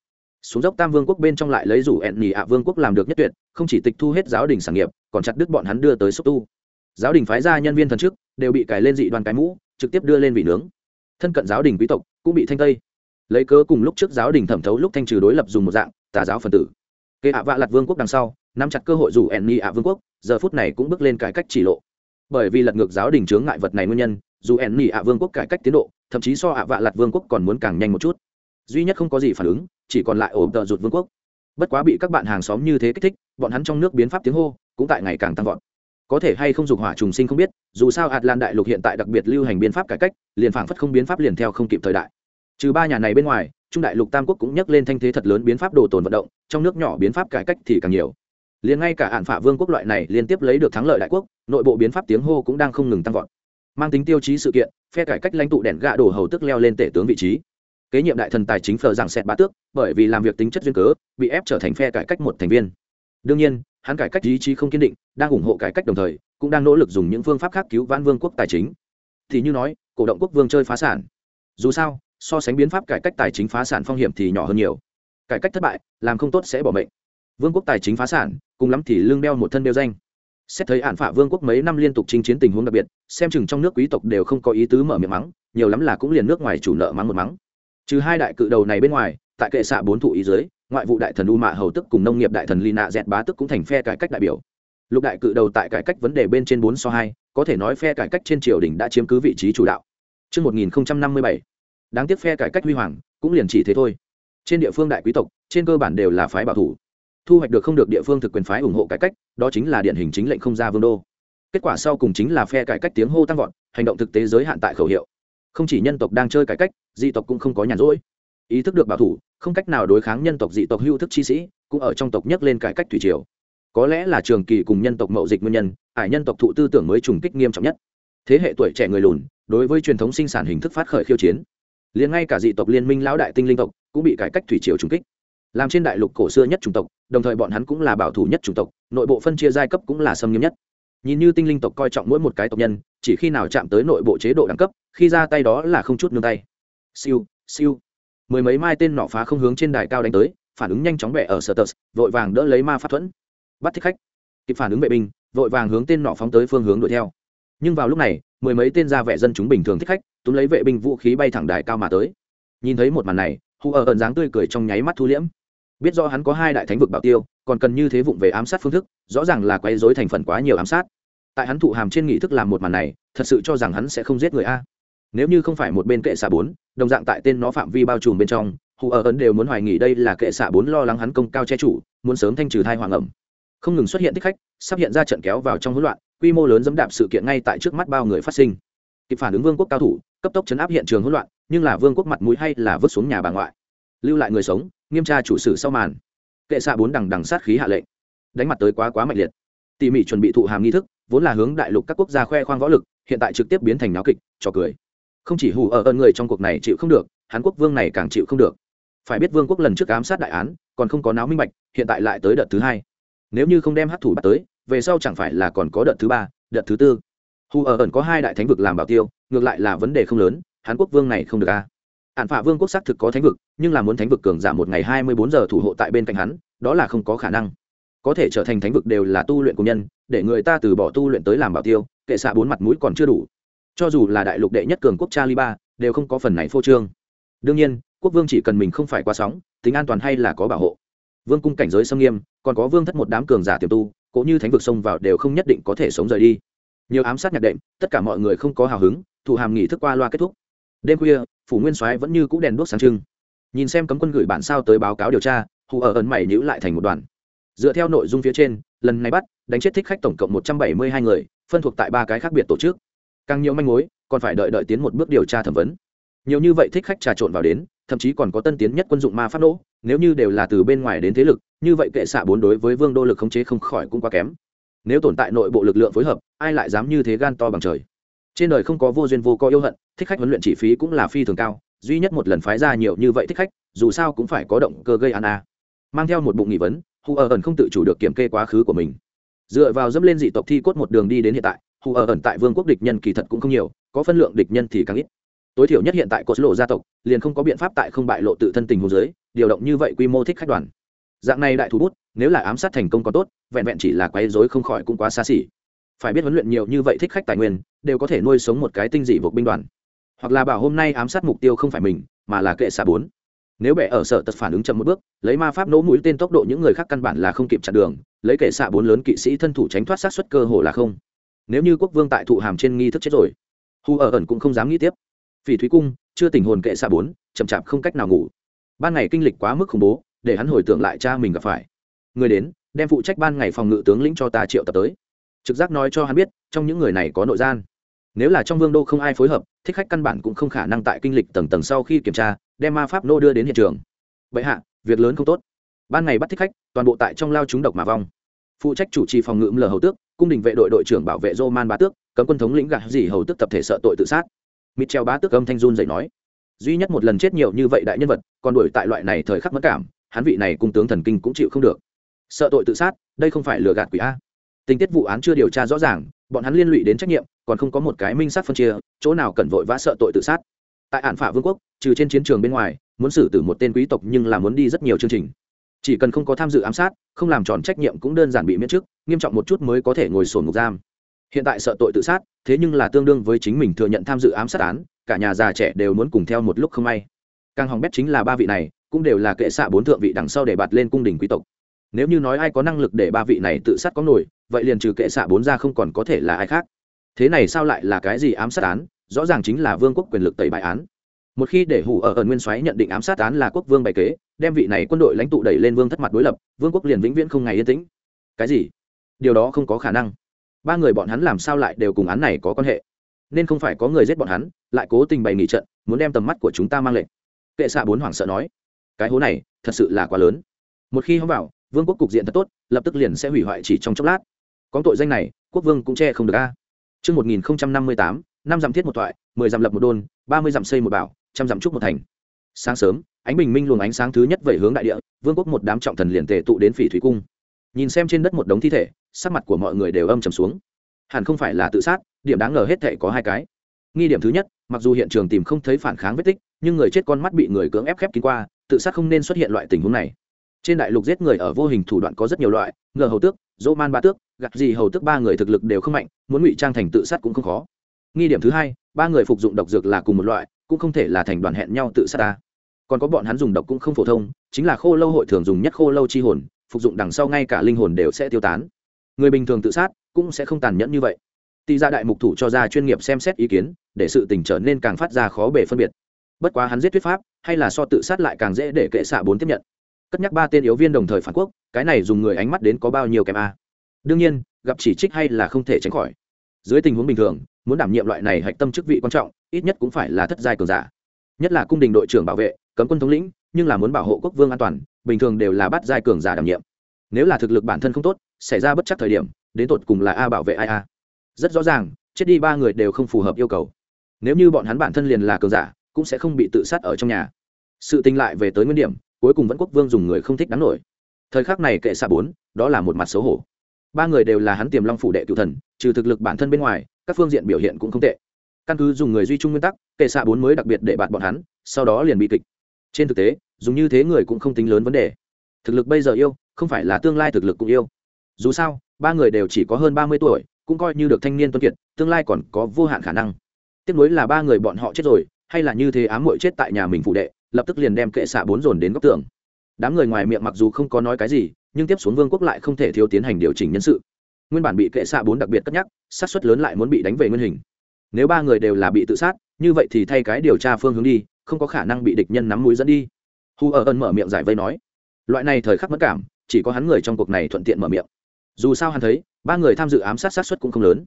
A: Xuống dốc tam vương quốc bên trong lại lấy rủ ẹn nhì ạ vương quốc làm được nhất tuyệt, không chỉ tịch thu hết giáo đình sản nghiệp, còn chặt đứt bọn hắn đưa tới xúc tu. Giáo đình phái ra nhân viên thần chức, đều bị cài lên dị đoàn cái mũ, trực tiếp đưa lên vị nướng. Thân cận giáo đình quý tộc cũng bị thanh tây. Lấy cớ cùng lúc trước giáo đình thẩm thấu lúc thanh trừ đối lập dùng một dạng, tà giáo phần tử. Kế ạ vạ lặt vương quốc đằng sau, nắm chặt cơ hội rủ Enni nhì ạ vương quốc, giờ phút này cũng bước lên cải cách chỉ lộ. Bởi vì lật ngược giáo đình chướng ngại vật này nguyên nhân, dù ẻn nỉ ạ vương quốc cải cách tiến độ, thậm chí so ạ vạ lặt vương quốc còn muốn càng nhanh một chút. Duy nhất không có gì phản ứng, chỉ còn lại ổn tợ rụt vương quốc. Bất quá bị các bạn hàng xóm như thế kích thích, bọn hắn trong nước biến pháp tiếng hô, cũng tại ngày càng tăng vọt. Có thể hay không dục hỏa trùng sinh không biết, dù sao atlan đại lục hiện tại đặc biệt lưu hành biến pháp cải cách, liền phảng phất không biến pháp liền theo không kịp thời đại. Trừ ba nhà này bên ngoài trung đại lục tam quốc cũng nhắc lên thanh thế thật lớn biến pháp đồ tồn vận động, trong nước nhỏ biến pháp cải cách thì càng nhiều. Liền ngay cả hạn phả vương quốc loại này liên tiếp lấy được thắng lợi đại quốc, nội bộ biến pháp tiếng hô cũng đang không ngừng tăng vọt. Mang tính tiêu chí sự kiện, phe cải cách lãnh tụ đèn gạ đổ hầu tức leo lên tể tướng vị trí. Kế nhiệm đại thần tài chính phờ giảng xẹt bá tước, bởi vì làm việc tính chất duyên cớ, bị ép trở thành phe cải cách một thành viên. Đương nhiên, hắn cải cách ý chí không kiên định, đang ủng hộ cải cách đồng thời, cũng đang nỗ lực dùng những phương pháp khác cứu vãn vương quốc tài chính. Thì như nói, cổ động quốc vương chơi phá sản. Dù sao so sánh biến pháp cải cách tài chính phá sản phong hiểm thì nhỏ hơn nhiều. Cải cách thất bại làm không tốt sẽ bỏ mệnh. Vương quốc tài chính phá sản cùng lắm thì lương đeo một thân đeo danh. Xét thấy hạn phạ vương quốc mấy năm liên tục chinh chiến tình huống đặc biệt xem chừng trong nước quý tộc đều không có ý tứ mở miệng mắng nhiều lắm là cũng liền nước ngoài chủ nợ mắng một mắng. Trừ hai đại cự đầu này bên ngoài tại kệ xạ bốn thụ ý dưới ngoại vụ đại thần u mạ hầu tức cùng nông nghiệp đại thần lina dẹt bá tức cũng thành phe cải cách đại biểu. Lục đại cự đầu tại cải cách vấn đề bên trên bốn so hai có thể nói phe cải cách trên triều đình đã chiếm cứ vị trí chủ đạo. Trước 1057, đáng tiếc phe cải cách huy hoàng cũng liền chỉ thế thôi. Trên địa phương đại quý tộc, trên cơ bản đều là phái bảo thủ. Thu hoạch được không được địa phương thực quyền phái ủng hộ cải cách, đó chính là điển hình chính lệnh không ra vương đô. Kết quả sau cùng chính là phe cải cách tiếng hô tăng vọt, hành động thực tế giới hạn tại khẩu hiệu. Không chỉ nhân tộc đang chơi cải cách, dị tộc cũng không có nhàn rỗi. Ý thức được bảo thủ, không cách nào đối kháng nhân tộc dị tộc hưu thức chi sĩ, cũng ở trong tộc nhắc lên cải cách thủy triều. Có lẽ là trường kỳ cùng nhân tộc mậu dịch nguyên nhân, ải nhân tộc thụ tư tưởng mới trùng kích nghiêm trọng nhất. Thế hệ tuổi trẻ người lùn, đối với truyền thống sinh sản hình thức phát khởi khiêu chiến liền ngay cả dị tộc liên minh lão đại tinh linh tộc cũng bị cải cách thủy triều trùng kích. Làm trên đại lục cổ xưa nhất chủng tộc, đồng thời bọn hắn cũng là bảo thủ nhất chủng tộc, nội bộ phân chia giai cấp cũng là xâm nghiêm nhất. Nhìn như tinh linh tộc coi trọng mỗi một cái tộc nhân, chỉ khi nào chạm tới nội bộ chế độ đẳng cấp, khi ra tay đó là không chút nương tay. Siêu siêu. Mười mấy mai tên nọ phá không hướng trên đài cao đánh tới, phản ứng nhanh chóng bẻ ở sở tờ vội vàng đỡ lấy ma pháp thuẫn. Bắt thích khách. Kịp phản ứng vệ binh, vội vàng hướng tên nọ phóng tới phương hướng đuổi theo. Nhưng vào lúc này mười mấy tên ra vẻ dân chúng bình thường thích khách, túm lấy vệ binh vũ khí bay thẳng đài cao mà tới. Nhìn thấy một màn này hù ở ẩn dáng tươi cười trong nháy mắt thu liễm. Biết rõ hắn có hai đại thánh vực bảo tiêu, còn cần như thế vụng về ám sát phương thức, rõ ràng là quấy dối thành phần quá nhiều ám sát. Tại hắn thụ hàm trên nghị thức làm một màn này, thật sự cho rằng hắn sẽ không giết người a. Nếu như không phải một bên kệ xạ bốn, đồng dạng tại tên nó phạm vi bao trùm bên trong hù ở ấn đều muốn hoài nghỉ đây là kệ xạ bốn lo lắng hắn công cao che chủ, muốn sớm thanh trừ thai hoàng ẩm. Không ngừng xuất hiện thích khách, sắp hiện ra trận kéo vào trong hỗn loạn quy mô lớn dẫm đạp sự kiện ngay tại trước mắt bao người phát sinh. Kịp phản ứng vương quốc cao thủ, cấp tốc chấn áp hiện trường hỗn loạn, nhưng là vương quốc mặt mũi hay là vứt xuống nhà bà ngoại. Lưu lại người sống, nghiêm tra chủ sử sau màn. Kệ xạ bốn đằng đằng sát khí hạ lệnh. Đánh mặt tới quá quá mạnh liệt. Tỉ mỉ chuẩn bị thụ hàm nghi thức, vốn là hướng đại lục các quốc gia khoe khoang võ lực, hiện tại trực tiếp biến thành náo kịch, trò cười. Không chỉ hù ở ơn người trong cuộc này chịu không được hàn quốc vương này càng chịu không được. Phải biết vương quốc lần trước ám sát đại án, còn không có náo minh bạch, hiện tại lại tới đợt thứ hai. Nếu như không đem hát thủ bắt tới về sau chẳng phải là còn có đợt thứ ba, đợt thứ tư. Hù ở ẩn có hai đại thánh vực làm bảo tiêu, ngược lại là vấn đề không lớn hàn quốc vương này không được a. À. ạn phạ vương quốc xác thực có thánh vực, nhưng là muốn thánh vực cường giả một ngày hai mươi bốn giờ thủ hộ tại bên cạnh hắn, đó là không có khả năng. Có thể trở thành thánh vực đều là tu luyện của nhân, để người ta từ bỏ tu luyện tới làm bảo tiêu, kệ xạ bốn mặt mũi còn chưa đủ. Cho dù là đại lục đệ nhất cường quốc cha liba đều không có phần này phô trương. Đương nhiên, quốc vương chỉ cần mình không phải quá sóng, tính an toàn hay là có bảo hộ. Vương cung cảnh giới xâm nghiêm, còn có vương thất một đám cường giả tiềm tu cũng như thánh vực xông vào đều không nhất định có thể sống rời đi. Nhiều ám sát nhạc đệm, tất cả mọi người không có hào hứng thủ hàm nghỉ thức qua loa kết thúc. Đêm khuya, phủ nguyên soái vẫn như c ũ đèn đuốc sáng trưng. Nhìn xem cấm quân gửi bản sao tới báo cáo điều tra, hù ở ẩn mày nhữ lại thành một đoàn. Dựa theo nội dung phía trên, lần này bắt, đánh chết thích khách tổng cộng một trăm bảy mươi hai người, phân thuộc tại ba cái khác biệt tổ chức. Càng nhiều manh mối, còn phải đợi đợi tiến một bước điều tra thẩm vấn. Nhiều như vậy thích khách trà trộn vào đến thậm chí còn có tân tiến nhất quân dụng ma pháp nỗ, nếu như đều là từ bên ngoài đến thế lực, như vậy kệ xạ bốn đối với vương đô lực khống chế không khỏi cũng quá kém. Nếu tồn tại nội bộ lực lượng phối hợp, ai lại dám như thế gan to bằng trời? Trên đời không có vô duyên vô có yêu hận, thích khách huấn luyện chi phí cũng là phi thường cao, duy nhất một lần phái ra nhiều như vậy thích khách, dù sao cũng phải có động cơ gây ăn a. Mang theo một bụng nghị vấn hù ở ẩn không tự chủ được kiểm kê quá khứ của mình. Dựa vào dẫm lên dị tộc thi cốt một đường đi đến hiện tại hù ở ẩn tại vương quốc địch nhân kỳ thật cũng không nhiều, có phân lượng địch nhân thì càng ít tối thiểu nhất hiện tại cột lộ gia tộc liền không có biện pháp tại không bại lộ tự thân tình hồ dưới điều động như vậy quy mô thích khách đoàn. Dạng này đại thủ bút, nếu là ám sát thành công có tốt, vẹn vẹn chỉ là quấy rối không khỏi cũng quá xa xỉ. Phải biết huấn luyện nhiều như vậy thích khách tài nguyên, đều có thể nuôi sống một cái tinh dị vực binh đoàn. Hoặc là bảo hôm nay ám sát mục tiêu không phải mình, mà là kệ xạ bốn. Nếu bẻ ở sở tật phản ứng chậm một bước, lấy ma pháp nỗ mũi tên tốc độ những người khác căn bản là không kịp chặn đường, lấy kệ xạ bốn lớn kỵ sĩ thân thủ tránh thoát sát xuất cơ hồ là không. Nếu như quốc vương tại thụ hàm trên nghi thức chết rồi hù ở ẩn cũng không dám nghĩ tiếp phỉ thúy cung, chưa tình hồn kệ xa bốn, chậm chạp không cách nào ngủ. Ban ngày kinh lịch quá mức khủng bố, để hắn hồi tưởng lại cha mình gặp phải. Người đến, đem phụ trách ban ngày phòng ngự tướng lĩnh cho ta triệu tập tới. Trực giác nói cho hắn biết, trong những người này có nội gian. Nếu là trong vương đô không ai phối hợp, thích khách căn bản cũng không khả năng tại kinh lịch tầng tầng sau khi kiểm tra, đem ma pháp nô đưa đến hiện trường. Vậy hạ, việc lớn không tốt. Ban ngày bắt thích khách, toàn bộ tại trong lao chúng độc mà vong. Phụ trách chủ trì phòng ngự lờ hầu tước, cung đình vệ đội đội trưởng bảo vệ roman bá tước, cấm quân thống lĩnh gạt gì hầu tước tập thể sợ tội tự sát mít treo bá tước âm thanh run dậy nói. Duy nhất một lần chết nhiều như vậy đại nhân vật, còn đuổi tại loại này thời khắc mất cảm, hắn vị này cung tướng thần kinh cũng chịu không được. Sợ tội tự sát, đây không phải lừa gạt quỷ a. Tình tiết vụ án chưa điều tra rõ ràng, bọn hắn liên lụy đến trách nhiệm, còn không có một cái minh sát phân chia, chỗ nào cần vội vã sợ tội tự sát. Tại hạn phả vương quốc, trừ trên chiến trường bên ngoài, muốn xử tử một tên quý tộc nhưng là muốn đi rất nhiều chương trình. Chỉ cần không có tham dự ám sát, không làm tròn trách nhiệm cũng đơn giản bị miễn chức nghiêm trọng một chút mới có thể ngồi sổn ngục giam hiện tại sợ tội tự sát, thế nhưng là tương đương với chính mình thừa nhận tham dự ám sát án, cả nhà già trẻ đều muốn cùng theo một lúc không may. Càng hỏng bét chính là ba vị này, cũng đều là kệ xạ bốn thượng vị đằng sau để bạt lên cung đình quý tộc. Nếu như nói ai có năng lực để ba vị này tự sát có nổi, vậy liền trừ kệ xạ bốn ra không còn có thể là ai khác. Thế này sao lại là cái gì ám sát án? Rõ ràng chính là vương quốc quyền lực tẩy bài án. Một khi để hủ ở ẩn nguyên soái nhận định ám sát án là quốc vương bày kế, đem vị này quân đội lãnh tụ đẩy lên vương thất mặt đối lập, vương quốc liền vĩnh viễn không ngày yên tĩnh. Cái gì? Điều đó không có khả năng ba người bọn hắn làm sao lại đều cùng án này có quan hệ? Nên không phải có người giết bọn hắn lại cố tình bày nghỉ trận muốn đem tầm mắt của chúng ta mang lệnh kệ xạ bốn hoảng sợ nói cái hố này thật sự là quá lớn. Một khi hóng vào vương quốc cục diện thật tốt lập tức liền sẽ hủy hoại chỉ trong chốc lát. Có tội danh này quốc vương cũng che không được a. Chương 1058, năm mươi tám, năm dặm thiết một thoại, mười dặm lập một đôn, ba mươi dặm xây một bảo, trăm dặm trúc một thành. Sáng sớm, ánh bình minh luồng ánh sáng thứ nhất vẩy hướng đại địa, vương quốc một đám trọng thần liền tề tụ đến Phỉ Thủy cung. Nhìn xem trên đất một đống thi thể, sắc mặt của mọi người đều âm trầm xuống. Hẳn không phải là tự sát, điểm đáng ngờ hết thảy có hai cái. Nghi điểm thứ nhất, mặc dù hiện trường tìm không thấy phản kháng vết tích, nhưng người chết con mắt bị người cưỡng ép khép kín qua, tự sát không nên xuất hiện loại tình huống này. Trên đại lục giết người ở vô hình thủ đoạn có rất nhiều loại, ngờ hầu tước, dỗ man ba tước, gặt gì hầu tước ba người thực lực đều không mạnh, muốn ngụy trang thành tự sát cũng không khó nghi điểm thứ hai ba người phục dụng độc dược là cùng một loại cũng không thể là thành đoàn hẹn nhau tự sát ta còn có bọn hắn dùng độc cũng không phổ thông chính là khô lâu hội thường dùng nhất khô lâu chi hồn phục dụng đằng sau ngay cả linh hồn đều sẽ tiêu tán người bình thường tự sát cũng sẽ không tàn nhẫn như vậy. Tị ra dạ đại mục thủ cho ra chuyên nghiệp xem xét ý kiến, để sự tình trở nên càng phát ra khó bể phân biệt. Bất quá hắn giết thuyết pháp, hay là so tự sát lại càng dễ để kệ xạ bốn tiếp nhận. Cất nhắc ba tên yếu viên đồng thời phản quốc, cái này dùng người ánh mắt đến có bao nhiêu kèm a? Đương nhiên, gặp chỉ trích hay là không thể tránh khỏi. Dưới tình huống bình thường, muốn đảm nhiệm loại này hạch tâm chức vị quan trọng, ít nhất cũng phải là thất giai cường giả. Nhất là cung đình đội trưởng bảo vệ, cấm quân thống lĩnh, nhưng là muốn bảo hộ quốc vương an toàn, bình thường đều là bắt giai cường giả đảm nhiệm. Nếu là thực lực bản thân không tốt xảy ra bất chắc thời điểm, đến tột cùng là a bảo vệ ai a? Rất rõ ràng, chết đi ba người đều không phù hợp yêu cầu. Nếu như bọn hắn bản thân liền là cường giả, cũng sẽ không bị tự sát ở trong nhà. Sự tình lại về tới nguyên điểm, cuối cùng vẫn quốc vương dùng người không thích đáng nổi. Thời khắc này kệ xạ bốn, đó là một mặt xấu hổ. Ba người đều là hắn tiềm long phủ đệ cựu thần, trừ thực lực bản thân bên ngoài, các phương diện biểu hiện cũng không tệ. Căn cứ dùng người duy trung nguyên tắc, kệ xạ bốn mới đặc biệt để bạt bọn hắn, sau đó liền bị kịch. Trên thực tế, dùng như thế người cũng không tính lớn vấn đề. Thực lực bây giờ yêu, không phải là tương lai thực lực cũng yêu dù sao, ba người đều chỉ có hơn ba mươi tuổi, cũng coi như được thanh niên tuân kiệt, tương lai còn có vô hạn khả năng. Tiếc nối là ba người bọn họ chết rồi, hay là như thế ám muội chết tại nhà mình phụ đệ, lập tức liền đem kệ xạ bốn dồn đến góc tường. Đám người ngoài miệng mặc dù không có nói cái gì, nhưng tiếp xuống vương quốc lại không thể thiếu tiến hành điều chỉnh nhân sự. Nguyên bản bị kệ xạ bốn đặc biệt cất nhắc sát xuất lớn lại muốn bị đánh về nguyên hình. Nếu ba người đều là bị tự sát, như vậy thì thay cái điều tra phương hướng đi, không có khả năng bị địch nhân nắm mũi dẫn đi. Hu ở ân mở miệng giải vây nói, loại này thời khắc mất cảm, chỉ có hắn người trong cuộc này thuận tiện mở miệng dù sao hắn thấy, ba người tham dự ám sát sát xuất cũng không lớn.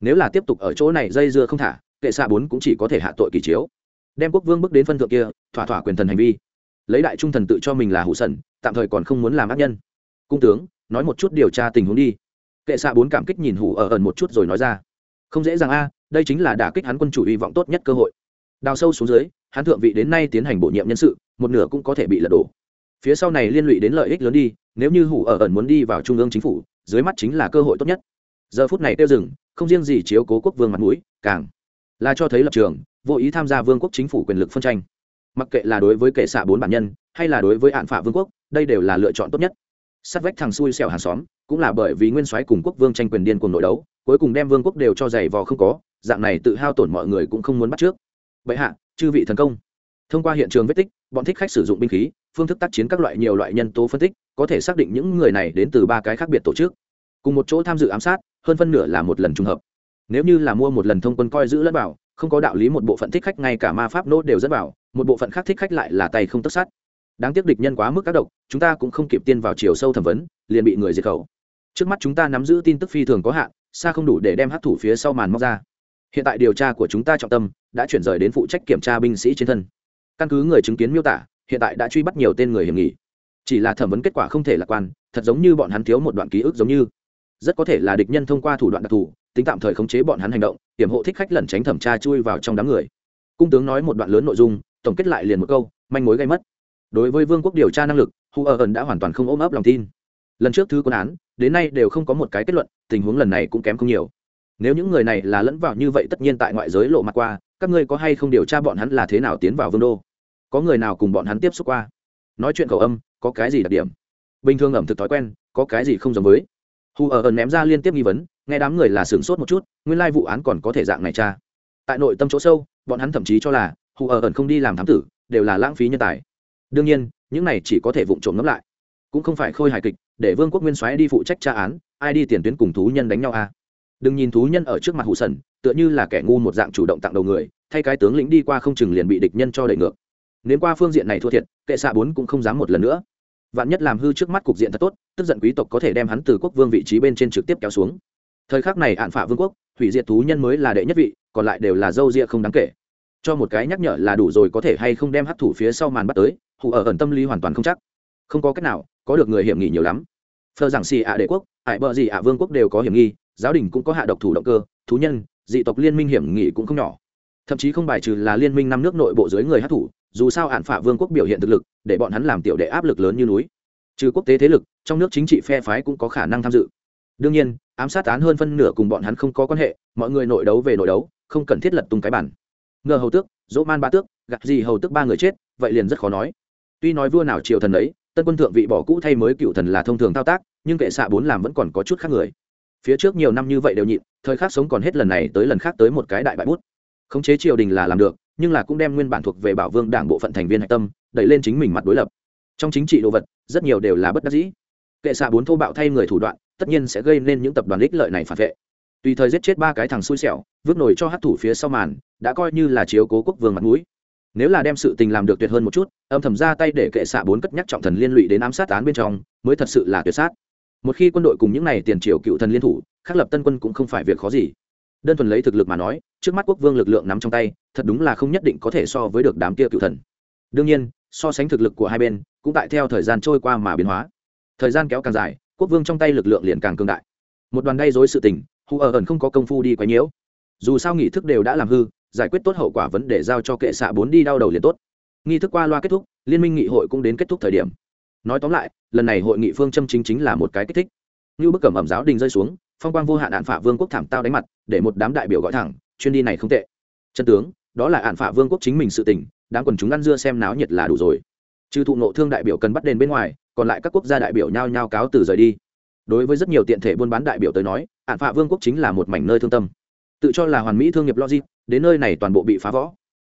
A: Nếu là tiếp tục ở chỗ này dây dưa không thả, kệ xạ bốn cũng chỉ có thể hạ tội kỳ chiếu. Đem quốc vương bước đến phân thượng kia, thỏa thỏa quyền thần hành vi. Lấy đại trung thần tự cho mình là hụ sần, tạm thời còn không muốn làm ác nhân. Cung tướng, nói một chút điều tra tình huống đi. Kệ xạ bốn cảm kích nhìn hủ ở ẩn một chút rồi nói ra. Không dễ dàng a, đây chính là đả kích hắn quân chủ hy vọng tốt nhất cơ hội. Đào sâu xuống dưới, hắn thượng vị đến nay tiến hành bổ nhiệm nhân sự, một nửa cũng có thể bị lật đổ. Phía sau này liên lụy đến lợi ích lớn đi, nếu như hủ ở ẩn muốn đi vào trung ương chính phủ dưới mắt chính là cơ hội tốt nhất. Giờ phút này tiêu dừng, không riêng gì chiếu cố quốc vương mặt mũi, càng là cho thấy lập trường, vô ý tham gia vương quốc chính phủ quyền lực phân tranh. Mặc kệ là đối với kệ xạ bốn bản nhân, hay là đối với hạn phạ vương quốc, đây đều là lựa chọn tốt nhất. Sát vách thằng xui xẻo hàng xóm, cũng là bởi vì nguyên soái cùng quốc vương tranh quyền điên cùng nội đấu, cuối cùng đem vương quốc đều cho giày vò không có, dạng này tự hao tổn mọi người cũng không muốn bắt trước. Vậy hạ, chư vị thần công thông qua hiện trường vết tích, bọn thích khách sử dụng binh khí, phương thức tác chiến các loại nhiều loại nhân tố phân tích, có thể xác định những người này đến từ ba cái khác biệt tổ chức. Cùng một chỗ tham dự ám sát, hơn phân nửa là một lần trùng hợp. Nếu như là mua một lần thông quân coi giữ lẫn bảo không có đạo lý một bộ phận thích khách ngay cả ma pháp nốt đều dẫn vào, một bộ phận khác thích khách lại là tay không tất sát. Đáng tiếc địch nhân quá mức các độc chúng ta cũng không kịp tiên vào chiều sâu thẩm vấn, liền bị người diệt khẩu. Trước mắt chúng ta nắm giữ tin tức phi thường có hạn, xa không đủ để đem hát thủ phía sau màn móc ra. Hiện tại điều tra của chúng ta trọng tâm đã chuyển rời đến phụ trách kiểm tra binh sĩ trên thân căn cứ người chứng kiến miêu tả, hiện tại đã truy bắt nhiều tên người hiểm nghị chỉ là thẩm vấn kết quả không thể lạc quan, thật giống như bọn hắn thiếu một đoạn ký ức giống như. Rất có thể là địch nhân thông qua thủ đoạn đặc thù, tính tạm thời khống chế bọn hắn hành động, hiểm hộ thích khách lẩn tránh thẩm tra chui vào trong đám người. Cung tướng nói một đoạn lớn nội dung, tổng kết lại liền một câu, manh mối gây mất. Đối với vương quốc điều tra năng lực, hu ở ẩn đã hoàn toàn không ôm ấp lòng tin. Lần trước thứ quân án, đến nay đều không có một cái kết luận, tình huống lần này cũng kém không nhiều. Nếu những người này là lẫn vào như vậy tất nhiên tại ngoại giới lộ mặt qua, các ngươi có hay không điều tra bọn hắn là thế nào tiến vào vương đô? Có người nào cùng bọn hắn tiếp xúc qua? Nói chuyện khẩu âm, có cái gì đặc điểm? Bình thường ẩm thực thói quen, có cái gì không giống với? Hù ở ẩn ném ra liên tiếp nghi vấn, nghe đám người là sửng sốt một chút, nguyên lai vụ án còn có thể dạng này cha. Tại nội tâm chỗ sâu, bọn hắn thậm chí cho là hù ở ẩn không đi làm thám tử, đều là lãng phí nhân tài. Đương nhiên, những này chỉ có thể vụng trộm ngẫm lại. Cũng không phải khôi hài kịch, để vương quốc nguyên soái đi phụ trách tra án, ai đi tiền tuyến cùng thú nhân đánh nhau à. đừng nhìn thú nhân ở trước mặt hụ sần, tựa như là kẻ ngu một dạng chủ động tặng đầu người, thay cái tướng lĩnh đi qua không chừng liền bị địch nhân cho đẩy ngược nếu qua phương diện này thua thiệt, kệ xạ bốn cũng không dám một lần nữa. Vạn nhất làm hư trước mắt cục diện thật tốt, tức giận quý tộc có thể đem hắn từ quốc vương vị trí bên trên trực tiếp kéo xuống. Thời khắc này ạn phả vương quốc, hủy diệt thú nhân mới là đệ nhất vị, còn lại đều là dâu ria không đáng kể. Cho một cái nhắc nhở là đủ rồi có thể hay không đem hấp thủ phía sau màn bắt tới hụ ở ẩn tâm lý hoàn toàn không chắc. Không có cách nào, có được người hiểm nghị nhiều lắm. Phờ giảng xì ạ đệ quốc, ải bờ gì ạ vương quốc đều có hiểm nghi, giáo đình cũng có hạ độc thủ động cơ, thú nhân, dị tộc liên minh hiểm nghị cũng không nhỏ. Thậm chí không bài trừ là liên minh năm nước nội bộ dưới người hát thủ dù sao hạn phả vương quốc biểu hiện thực lực, để bọn hắn làm tiểu đệ áp lực lớn như núi. Trừ quốc tế thế lực, trong nước chính trị phe phái cũng có khả năng tham dự. Đương nhiên, ám sát án hơn phân nửa cùng bọn hắn không có quan hệ, mọi người nội đấu về nội đấu, không cần thiết lật tung cái bản. Ngờ hầu tước, dỗ man ba tước gặt gì hầu tước ba người chết, vậy liền rất khó nói. Tuy nói vua nào triều thần ấy, tân quân thượng vị bỏ cũ thay mới cựu thần là thông thường thao tác, nhưng kệ xạ bốn làm vẫn còn có chút khác người. Phía trước nhiều năm như vậy đều nhịn, thời khắc sống còn hết lần này tới lần khác tới một cái đại bại bút. Khống chế triều đình là làm được nhưng là cũng đem nguyên bản thuộc về bảo vương đảng bộ phận thành viên hạch tâm, đẩy lên chính mình mặt đối lập. Trong chính trị đồ vật, rất nhiều đều là bất đắc dĩ. Kệ xạ bốn thô bạo thay người thủ đoạn, tất nhiên sẽ gây nên những tập đoàn ích lợi này phản vệ. Tùy thời giết chết ba cái thằng xui xẻo, vứt nổi cho hát thủ phía sau màn, đã coi như là chiếu cố quốc vương mặt mũi. Nếu là đem sự tình làm được tuyệt hơn một chút, âm thầm ra tay để kệ xạ bốn cất nhắc trọng thần liên lụy đến ám sát án bên trong, mới thật sự là tuyệt sát. Một khi quân đội cùng những n à y tiền triều cựu thần liên thủ, khắc lập tân quân cũng không phải việc khó gì. Đơn thuần lấy thực lực mà nói, trước mắt quốc vương lực lượng nắm trong tay thật đúng là không nhất định có thể so với được đám kia cựu thần. Đương nhiên, so sánh thực lực của hai bên, cũng tại theo thời gian trôi qua mà biến hóa. Thời gian kéo càng dài, quốc vương trong tay lực lượng liền càng cường đại. Một đoàn gây dối sự tình hù ở ẩn không có công phu đi quấy nhiễu. Dù sao nghị thức đều đã làm hư, giải quyết tốt hậu quả vấn đề giao cho kệ xạ bốn đi đau đầu liền tốt. Nghi thức qua loa kết thúc, liên minh nghị hội cũng đến kết thúc thời điểm. Nói tóm lại, lần này hội nghị phương châm chính chính là một cái kích thích. Như bức cẩm ẩm giáo đình rơi xuống, phong quang vô hạn đạn phả vương quốc thảm tao đánh mặt, để một đám đại biểu gọi thẳng chuyên đi này không tệ. Chân tướng đó là ạn phả vương quốc chính mình sự tình, đám quần chúng ăn dưa xem náo nhiệt là đủ rồi. Trừ thụ nộ thương đại biểu cần bắt đền bên ngoài, còn lại các quốc gia đại biểu nhao nhao cáo từ rời đi. Đối với rất nhiều tiện thể buôn bán đại biểu tới nói, ạn phả vương quốc chính là một mảnh nơi thương tâm. Tự cho là hoàn mỹ thương nghiệp logic, đến nơi này toàn bộ bị phá võ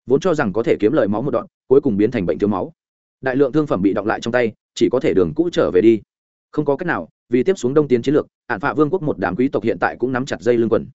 A: vốn cho rằng có thể kiếm lời máu một đoạn, cuối cùng biến thành bệnh thiếu máu. Đại lượng thương phẩm bị động lại trong tay, chỉ có thể đường cũ trở về đi. Không có cách nào, vì tiếp xuống đông tiến chiến lược, ạn phạ vương quốc một đám quý tộc hiện tại cũng nắm chặt dây lưng quần.